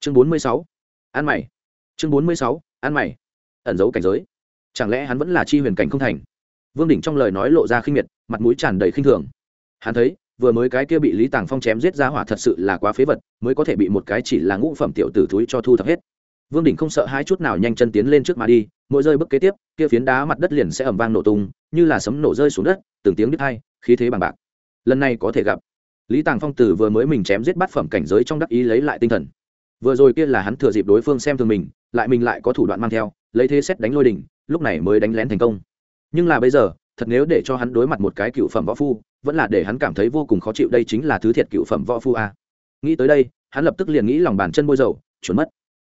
Chương bốn mươi sáu, ăn mày. Chương bốn mươi sáu, ăn mày. Ẩn giấu cảnh giới. Chẳng lẽ hắn vẫn là chi huyền cảnh không thành? Vương đỉnh trong lời nói lộ ra khinh miệt, mặt mũi tràn đầy khinh thường. Hắn thấy vừa mới cái kia bị lý tàng phong chém giết ra hỏa thật sự là quá phế vật, mới có thể bị một cái chỉ là ngũ phẩm tiểu tử thúi cho thu thập hết. Vương đỉnh không sợ hai chút nào nhanh chân tiến lên trước mà đi, mỗi rơi bước kế tiếp, kia phiến đá mặt đất liền sẽ ẩm vang nổ tung, như là sấm nổ rơi xuống đất, từng tiếng đứt hai, khí thế bằng bạc. Lần này có thể gặp. Lý tàng phong tử vừa mới mình chém giết bát phẩm cảnh giới trong đắc ý lấy lại tinh thần. Vừa rồi kia là hắn thừa dịp đối phương xem thường mình, lại mình lại có thủ đoạn mang theo, lấy thế xét đánh lôi đỉnh, lúc này mới đánh lén thành công. Nhưng là bây giờ, thật nếu để cho hắn đối mặt một cái cựu phẩm võ phu vẫn là để hắn cảm thấy vô cùng khó chịu, đây chính là thứ thiệt cựu phẩm võ phu a. Nghĩ tới đây, hắn lập tức liền nghĩ lòng bàn chân bôi dầu trốn mất.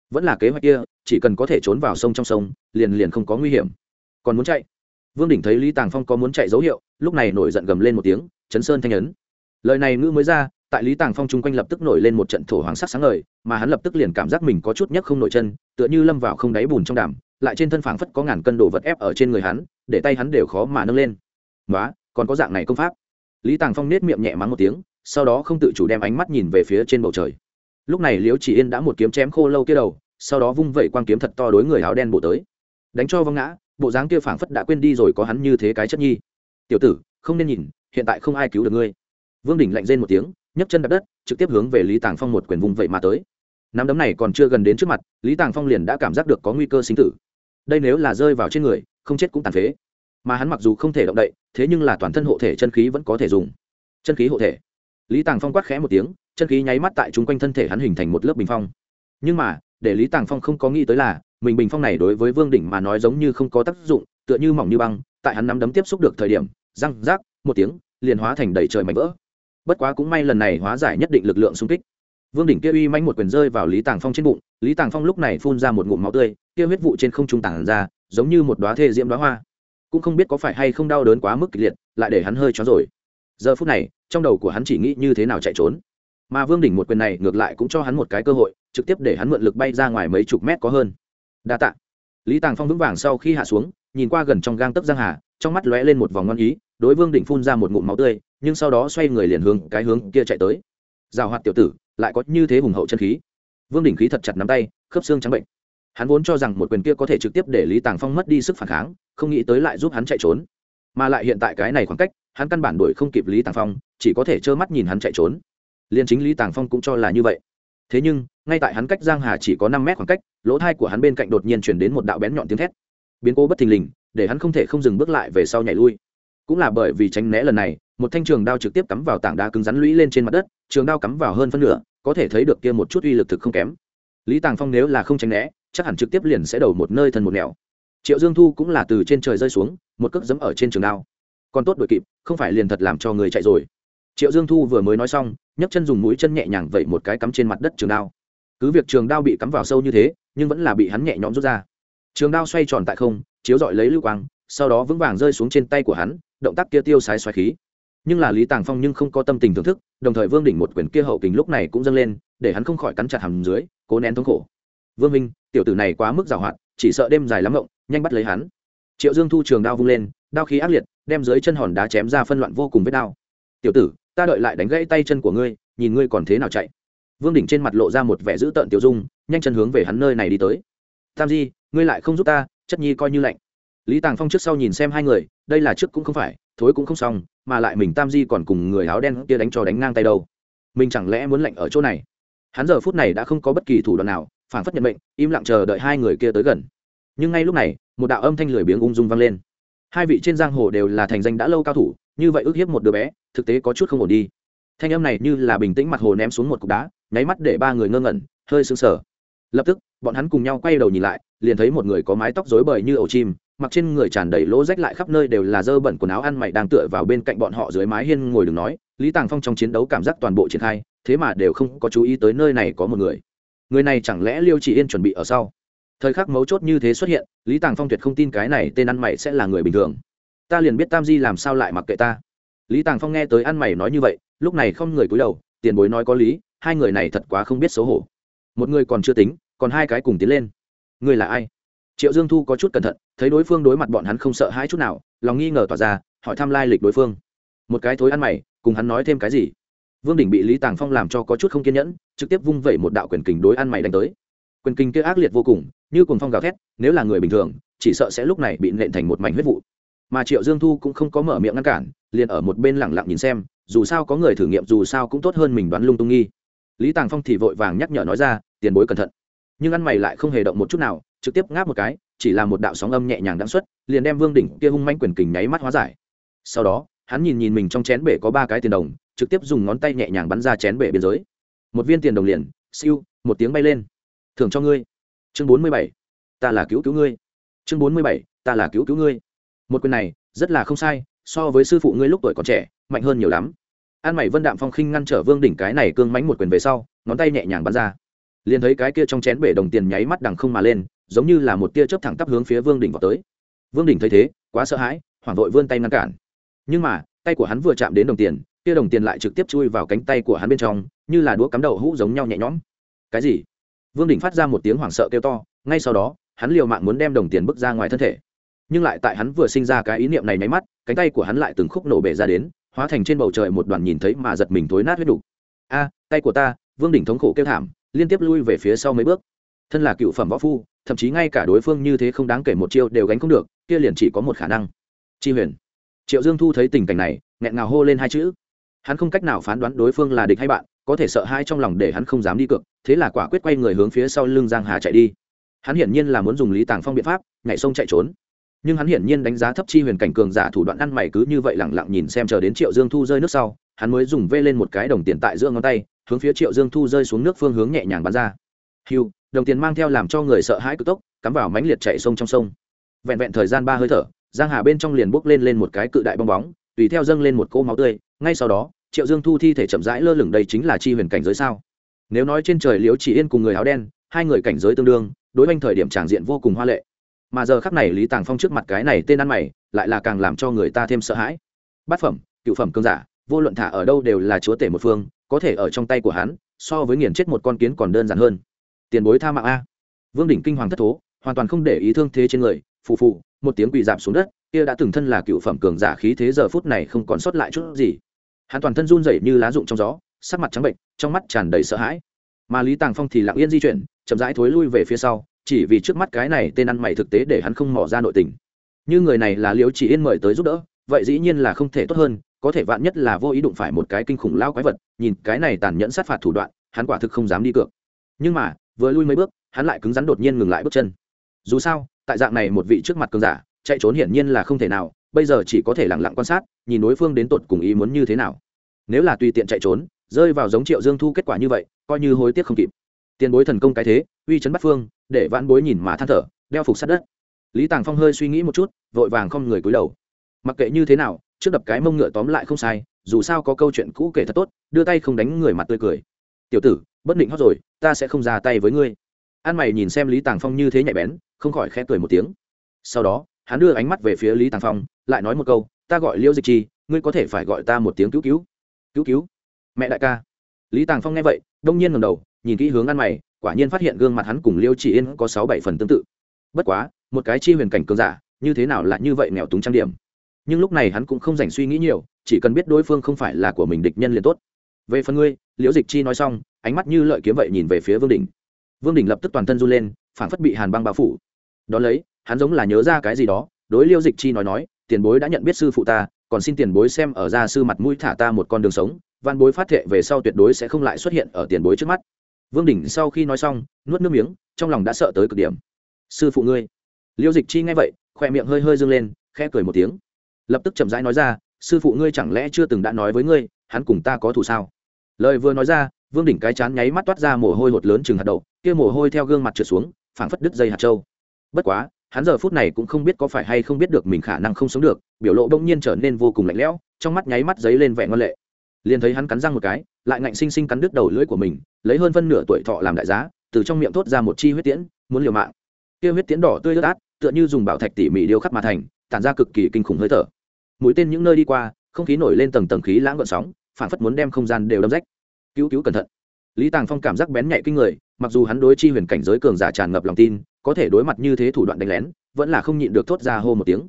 Vẫn là kế hoạch kia, chỉ cần có thể trốn vào sông trong sông, liền liền không có nguy hiểm. Còn muốn chạy? Vương đỉnh thấy lý tàng phong có muốn chạy dấu hiệu, lúc này nổi giận gầm lên một tiếng, chấn sơn thanh ấn. Lời này ngữ mới ra, tại lý tàng phong chung quanh lập tức nổi lên một trận thổ hoàng sắc sáng ngời, mà hắn lập tức liền cảm giác mình có chút nhấc không nổi chân, tựa như lâm vào không đáy bùn trong đàm, lại trên thân phảng phất có ngàn cân đồ vật ép ở trên người hắn, để tay hắn đều khó mà nâng lên. Nói còn có dạng này công pháp lý tàng phong nết miệng nhẹ mắng một tiếng, sau đó không tự chủ đem ánh mắt nhìn về phía trên bầu trời. Lúc này liễu chỉ yên đã một kiếm chém khô lâu kia đầu, sau đó vung vẩy quang kiếm thật to đối người áo đen bổ tới. Đánh cho văng ngã, bộ dáng kia phảng phất đã quên đi rồi có hắn như thế cái chất nhi. Tiểu tử, không nên nhìn, hiện tại không ai cứu được ngươi. Vương đỉnh lạnh rên một tiếng, nhấc chân đập đất, trực tiếp hướng về lý tàng phong một quyền vùng vậy mà tới. Nắm đấm này còn chưa gần đến trước mặt, lý tàng phong liền đã cảm giác được có nguy cơ sinh tử. Đây nếu là rơi vào trên người, không chết cũng tàn phế mà hắn mặc dù không thể động đậy, thế nhưng là toàn thân hộ thể chân khí vẫn có thể dùng. Chân khí hộ thể. Lý tàng phong quát khẽ một tiếng, chân khí nháy mắt tại chung quanh thân thể hắn hình thành một lớp bình phong. Nhưng mà, để lý tàng phong không có nghĩ tới là, mình bình phong này đối với vương đỉnh mà nói giống như không có tác dụng, tựa như mỏng như băng, tại hắn nắm đấm tiếp xúc được thời điểm, răng, rác, một tiếng, liền hóa thành đầy trời mảnh vỡ. Bất quá cũng may lần này hóa giải nhất định lực lượng xung kích. Vương đỉnh kia uy manh một quyền rơi vào lý tàng phong trên bụng, lý tàng phong lúc này phun ra một ngụm máu tươi, kia huyết vụ trên không trung tảng ra, giống như một đoá thê diễm đoá hoa cũng không biết có phải hay không đau đớn quá mức kịch liệt, lại để hắn hơi chó rồi. Giờ phút này, trong đầu của hắn chỉ nghĩ như thế nào chạy trốn. Mà vương đỉnh một quyền này ngược lại cũng cho hắn một cái cơ hội, trực tiếp để hắn mượn lực bay ra ngoài mấy chục mét có hơn. Đa tạ. Lý tàng phong vững vàng sau khi hạ xuống, nhìn qua gần trong gang tấc giang hà, trong mắt lóe lên một vòng ngon ý, đối vương đỉnh phun ra một ngụm máu tươi, nhưng sau đó xoay người liền hướng cái hướng kia chạy tới. Rào hoạt tiểu tử, lại có như thế hùng hậu chân khí. Vương đỉnh khí thật chặt nắm tay, khớp xương trắng bệnh. Hắn vốn cho rằng một quyền kia có thể trực tiếp để lý tàng phong mất đi sức phản kháng không nghĩ tới lại giúp hắn chạy trốn. Mà lại hiện tại cái này khoảng cách, hắn căn bản đuổi không kịp lý tàng phong, chỉ có thể trơ mắt nhìn hắn chạy trốn. Liền chính lý tàng phong cũng cho là như vậy. Thế nhưng, ngay tại hắn cách giang hà chỉ có năm mét khoảng cách, lỗ thai của hắn bên cạnh đột nhiên chuyển đến một đạo bén nhọn tiếng thét. Biến cố bất thình lình, để hắn không thể không dừng bước lại về sau nhảy lui. Cũng là bởi vì tránh né lần này, một thanh trường đao trực tiếp cắm vào tảng đá cứng rắn lũy lên trên mặt đất, trường đao cắm vào hơn phân nửa, có thể thấy được kia một chút uy lực thực không kém. Lý tàng phong nếu là không tránh né, chắc hẳn trực tiếp liền sẽ đầu một nơi thân một nẻo triệu dương thu cũng là từ trên trời rơi xuống, một cước dẫm ở trên trường đao. Còn tốt đội kịp, không phải liền thật làm cho người chạy rồi. Triệu dương thu vừa mới nói xong, nhấc chân dùng mũi chân nhẹ nhàng vẩy một cái cắm trên mặt đất trường đao. Cứ việc trường đao bị cắm vào sâu như thế, nhưng vẫn là bị hắn nhẹ nhõm rút ra. Trường đao xoay tròn tại không, chiếu dọi lấy lưu quang, sau đó vững vàng rơi xuống trên tay của hắn, động tác kia tiêu sái xoáy khí. Nhưng là lý tàng phong nhưng không có tâm tình thưởng thức, đồng thời vương đỉnh một quyển kia hậu kính lúc này cũng dâng lên, để hắn không khỏi cắn chặt hầm dưới, cố nén thống khổ. Vương minh, tiểu tử này quá mức giàu hoạt chỉ sợ đêm dài lắm ngộng, nhanh bắt lấy hắn. Triệu dương thu trường đao vung lên, đao khí ác liệt, đem dưới chân hòn đá chém ra phân loạn vô cùng với đao. Tiểu tử, ta đợi lại đánh gãy tay chân của ngươi, nhìn ngươi còn thế nào chạy. Vương đỉnh trên mặt lộ ra một vẻ dữ tợn tiểu dung, nhanh chân hướng về hắn nơi này đi tới. Tam di, ngươi lại không giúp ta, chất nhi coi như lạnh. Lý tàng phong trước sau nhìn xem hai người, đây là trước cũng không phải, thối cũng không xong, mà lại mình tam di còn cùng người áo đen kia đánh cho đánh ngang tay đâu. Mình chẳng lẽ muốn lạnh ở chỗ này? Hắn giờ phút này đã không có bất kỳ thủ đoạn nào phản phất nhận mệnh, im lặng chờ đợi hai người kia tới gần. Nhưng ngay lúc này, một đạo âm thanh lười biếng ung dung vang lên. Hai vị trên giang hồ đều là thành danh đã lâu cao thủ, như vậy ước hiếp một đứa bé, thực tế có chút không ổn đi. Thanh âm này như là bình tĩnh mặt hồ ném xuống một cục đá, nháy mắt để ba người ngơ ngẩn, hơi sững sờ. Lập tức, bọn hắn cùng nhau quay đầu nhìn lại, liền thấy một người có mái tóc rối bời như ổ chim, mặc trên người tràn đầy lỗ rách lại khắp nơi đều là dơ bẩn quần áo ăn mày đang tựa vào bên cạnh bọn họ dưới mái hiên ngồi đừng nói, lý tàng phong trong chiến đấu cảm giác toàn bộ triển khai, thế mà đều không có chú ý tới nơi này có một người người này chẳng lẽ liêu chỉ yên chuẩn bị ở sau? Thời khắc mấu chốt như thế xuất hiện, lý tàng phong tuyệt không tin cái này tên ăn mày sẽ là người bình thường. Ta liền biết tam di làm sao lại mặc kệ ta. Lý tàng phong nghe tới ăn mày nói như vậy, lúc này không người cúi đầu, tiền bối nói có lý, hai người này thật quá không biết xấu hổ. Một người còn chưa tính, còn hai cái cùng tiến lên. Người là ai? Triệu dương thu có chút cẩn thận, thấy đối phương đối mặt bọn hắn không sợ hãi chút nào, lòng nghi ngờ tỏa ra, hỏi thăm lai lịch đối phương. Một cái thối ăn mày, cùng hắn nói thêm cái gì? Vương đỉnh bị lý tàng phong làm cho có chút không kiên nhẫn, trực tiếp vung vẩy một đạo quyền kình đối ăn mày đánh tới. Quyền kình kia ác liệt vô cùng, như cùng phong gào thét, nếu là người bình thường, chỉ sợ sẽ lúc này bị nện thành một mảnh huyết vụ. Mà triệu dương thu cũng không có mở miệng ngăn cản, liền ở một bên lẳng lặng nhìn xem, dù sao có người thử nghiệm dù sao cũng tốt hơn mình đoán lung tung nghi. Lý tàng phong thì vội vàng nhắc nhở nói ra, tiền bối cẩn thận. Nhưng ăn mày lại không hề động một chút nào, trực tiếp ngáp một cái, chỉ là một đạo sóng âm nhẹ nhàng đáng xuất, liền đem vương đỉnh kia hung manh quyền kình nháy mắt hóa giải. Sau đó, hắn nhìn nhìn mình trong chén bể có ba cái tiền đồng trực tiếp dùng ngón tay nhẹ nhàng bắn ra chén bể biên giới. Một viên tiền đồng liền, siêu, một tiếng bay lên. Thưởng cho ngươi. Chương bốn mươi bảy, ta là cứu cứu ngươi. Chương bốn mươi bảy, ta là cứu cứu ngươi. Một quyền này, rất là không sai, so với sư phụ ngươi lúc tuổi còn trẻ, mạnh hơn nhiều lắm. An mày vân đạm phong khinh ngăn trở vương đỉnh cái này cương mánh một quyền về sau, ngón tay nhẹ nhàng bắn ra. Liền thấy cái kia trong chén bể đồng tiền nháy mắt đằng không mà lên, giống như là một tia chớp thẳng tắp hướng phía vương đỉnh vào tới. Vương đỉnh thấy thế, quá sợ hãi, hoảng vội vươn tay ngăn cản. Nhưng mà, tay của hắn vừa chạm đến đồng tiền kia đồng tiền lại trực tiếp chui vào cánh tay của hắn bên trong, như là đũa cắm đầu hũ giống nhau nhẹ nhõm. Cái gì? Vương đỉnh phát ra một tiếng hoảng sợ kêu to, ngay sau đó, hắn liều mạng muốn đem đồng tiền bước ra ngoài thân thể. Nhưng lại tại hắn vừa sinh ra cái ý niệm này nháy mắt, cánh tay của hắn lại từng khúc nổ bể ra đến, hóa thành trên bầu trời một đoàn nhìn thấy mà giật mình thối nát huyết đủ. a, tay của ta, vương đỉnh thống khổ kêu thảm, liên tiếp lui về phía sau mấy bước. Thân là cựu phẩm võ phu, thậm chí ngay cả đối phương như thế không đáng kể một chiêu đều gánh không được, kia liền chỉ có một khả năng. Chi huyền. Triệu dương thu thấy tình cảnh này, nghẹn ngào hô lên hai chữ hắn không cách nào phán đoán đối phương là địch hay bạn, có thể sợ hai trong lòng để hắn không dám đi cược, thế là quả quyết quay người hướng phía sau lưng giang hà chạy đi. Hắn hiển nhiên là muốn dùng lý tàng phong biện pháp, nhảy sông chạy trốn. Nhưng hắn hiển nhiên đánh giá thấp chi huyền cảnh cường giả thủ đoạn ăn mày cứ như vậy lẳng lặng nhìn xem chờ đến triệu dương thu rơi nước sau, hắn mới dùng vê lên một cái đồng tiền tại giữa ngón tay, hướng phía triệu dương thu rơi xuống nước phương hướng nhẹ nhàng bắn ra. Hiu đồng tiền mang theo làm cho người sợ hãi cực tốc, cắm vào mánh liệt chạy sông trong sông. Vẹn vẹn thời gian ba hơi thở, giang hà bên trong liền bốc lên lên một cái cự đại bong bóng, tùy theo dâng lên một cỗ máu tươi, ngay sau đó triệu dương thu thi thể chậm rãi lơ lửng đây chính là chi huyền cảnh giới sao? Nếu nói trên trời liễu chỉ yên cùng người áo đen, hai người cảnh giới tương đương, đối với thời điểm tràng diện vô cùng hoa lệ. Mà giờ khắc này lý tàng phong trước mặt cái này tên ăn mày, lại là càng làm cho người ta thêm sợ hãi. Bát phẩm, cựu phẩm cương giả, vô luận thả ở đâu đều là chúa tể một phương, có thể ở trong tay của hắn, so với nghiền chết một con kiến còn đơn giản hơn. Tiền bối tha mạng a. Vương đỉnh kinh hoàng thất thố, hoàn toàn không để ý thương thế trên người, phù phù, một tiếng quỳ dạp xuống đất, kia đã từng thân là cựu phẩm cường giả khí thế giờ phút này không còn sót lại chút gì hắn toàn thân run rẩy như lá rụng trong gió, sắc mặt trắng bệnh, trong mắt tràn đầy sợ hãi. Mà lý tàng phong thì lặng yên di chuyển, chậm rãi thối lui về phía sau, chỉ vì trước mắt cái này tên ăn mày thực tế để hắn không mỏ ra nội tình. Như người này là liễu chỉ yên mời tới giúp đỡ, vậy dĩ nhiên là không thể tốt hơn, có thể vạn nhất là vô ý đụng phải một cái kinh khủng lao quái vật, nhìn cái này tàn nhẫn sát phạt thủ đoạn, hắn quả thực không dám đi cược. Nhưng mà, vừa lui mấy bước, hắn lại cứng rắn đột nhiên ngừng lại bước chân. Dù sao, tại dạng này một vị trước mặt cường giả, chạy trốn hiển nhiên là không thể nào bây giờ chỉ có thể lặng lặng quan sát, nhìn đối phương đến tột cùng ý muốn như thế nào. Nếu là tùy tiện chạy trốn, rơi vào giống triệu dương thu kết quả như vậy, coi như hối tiếc không kịp. Tiền bối thần công cái thế, uy chấn bắt phương, để vãn bối nhìn mà than thở, đeo phục sát đất. Lý tàng phong hơi suy nghĩ một chút, vội vàng không người cúi đầu. Mặc kệ như thế nào, trước đập cái mông ngựa tóm lại không sai, dù sao có câu chuyện cũ kể thật tốt, đưa tay không đánh người mặt tươi cười. Tiểu tử, bất định hót rồi, ta sẽ không ra tay với ngươi. An mày nhìn xem lý tàng phong như thế nhạy bén, không khỏi khẽ cười một tiếng. Sau đó, hắn đưa ánh mắt về phía lý tàng phong lại nói một câu, ta gọi liễu dịch chi, ngươi có thể phải gọi ta một tiếng cứu cứu. Cứu cứu. Mẹ đại ca. Lý tàng phong nghe vậy, đông nhiên ngầm đầu, nhìn kỹ hướng ăn mày, quả nhiên phát hiện gương mặt hắn cùng liêu chỉ yên có sáu bảy phần tương tự. Bất quá, một cái chi huyền cảnh cường giả, như thế nào lại như vậy nghèo túng trang điểm? Nhưng lúc này hắn cũng không dành suy nghĩ nhiều, chỉ cần biết đối phương không phải là của mình địch nhân liền tốt. Về phần ngươi, liễu dịch chi nói xong, ánh mắt như lợi kiếm vậy nhìn về phía vương đình vương đình lập tức toàn thân run lên, phảng phất bị hàn băng bao phủ. Đón lấy, hắn giống là nhớ ra cái gì đó, đối liêu dịch chi nói nói tiền bối đã nhận biết sư phụ ta, còn xin tiền bối xem ở gia sư mặt mũi thả ta một con đường sống, văn bối phát thệ về sau tuyệt đối sẽ không lại xuất hiện ở tiền bối trước mắt. Vương đỉnh sau khi nói xong, nuốt nước miếng, trong lòng đã sợ tới cực điểm. Sư phụ ngươi. Liêu dịch chi nghe vậy khoe miệng hơi hơi dâng lên, khẽ cười một tiếng. Lập tức chậm rãi nói ra, sư phụ ngươi chẳng lẽ chưa từng đã nói với ngươi, hắn cùng ta có thù sao? Lời vừa nói ra, vương đỉnh cái chán nháy mắt toát ra mồ hôi hột lớn chừng hạt đậu, kia mồ hôi theo gương mặt trượt xuống, phảng phất đứt dây hạt trâu bất quá hắn giờ phút này cũng không biết có phải hay không biết được mình khả năng không sống được, biểu lộ bỗng nhiên trở nên vô cùng lạnh lẽo, trong mắt nháy mắt giấy lên vẻ ngân lệ. Liền thấy hắn cắn răng một cái, lại ngạnh sinh sinh cắn đứt đầu lưỡi của mình, lấy hơn phân nửa tuổi thọ làm đại giá, từ trong miệng thốt ra một chi huyết tiễn, muốn liều mạng. Kia huyết tiễn đỏ tươi ướt át, tựa như dùng bảo thạch tỉ mỉ điêu khắc mà thành, tản ra cực kỳ kinh khủng hơi thở. Mũi tên những nơi đi qua, không khí nổi lên tầng tầng khí lãng gợn sóng phản phất muốn đem không gian đều đâm rách. Cứu cứu cẩn thận. Lý tàng phong cảm giác bén nhạy kinh người, mặc dù hắn đối chi huyền cảnh giới cường giả tràn ngập lòng tin có thể đối mặt như thế thủ đoạn đánh lén, vẫn là không nhịn được thốt ra hô một tiếng.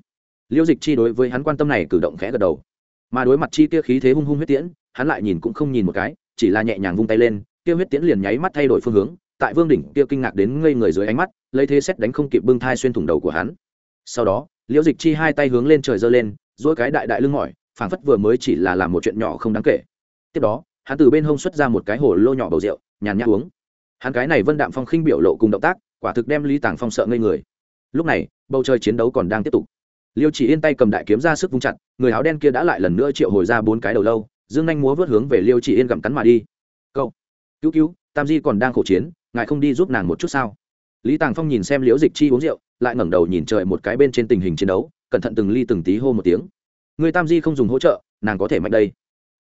Liêu dịch chi đối với hắn quan tâm này cử động khẽ gật đầu. Mà đối mặt chi kia khí thế hung hung huyết tiễn, hắn lại nhìn cũng không nhìn một cái, chỉ là nhẹ nhàng vung tay lên, kia huyết tiễn liền nháy mắt thay đổi phương hướng, tại vương đỉnh kia kinh ngạc đến ngây người dưới ánh mắt, lấy thế xét đánh không kịp bưng thai xuyên thủng đầu của hắn. Sau đó liễu dịch chi hai tay hướng lên trời giơ lên dỗi cái đại đại lưng mỏi, phảng phất vừa mới chỉ là làm một chuyện nhỏ không đáng kể. Tiếp đó, hắn từ bên hông xuất ra một cái hồ lô nhỏ bầu rượu, nhàn nhã uống. Hắn cái này vân đạm phong khinh biểu lộ cùng động tác quả thực đem lý tàng phong sợ ngây người lúc này bầu trời chiến đấu còn đang tiếp tục liêu chỉ yên tay cầm đại kiếm ra sức vung chặt người áo đen kia đã lại lần nữa triệu hồi ra bốn cái đầu lâu dương nhanh múa vớt hướng về liêu chỉ yên gặm cắn mà đi Cậu, cứu cứu tam di còn đang khổ chiến ngài không đi giúp nàng một chút sao lý tàng phong nhìn xem liễu dịch chi uống rượu lại ngẩng đầu nhìn trời một cái bên trên tình hình chiến đấu cẩn thận từng ly từng tí hô một tiếng người tam di không dùng hỗ trợ nàng có thể mạnh đây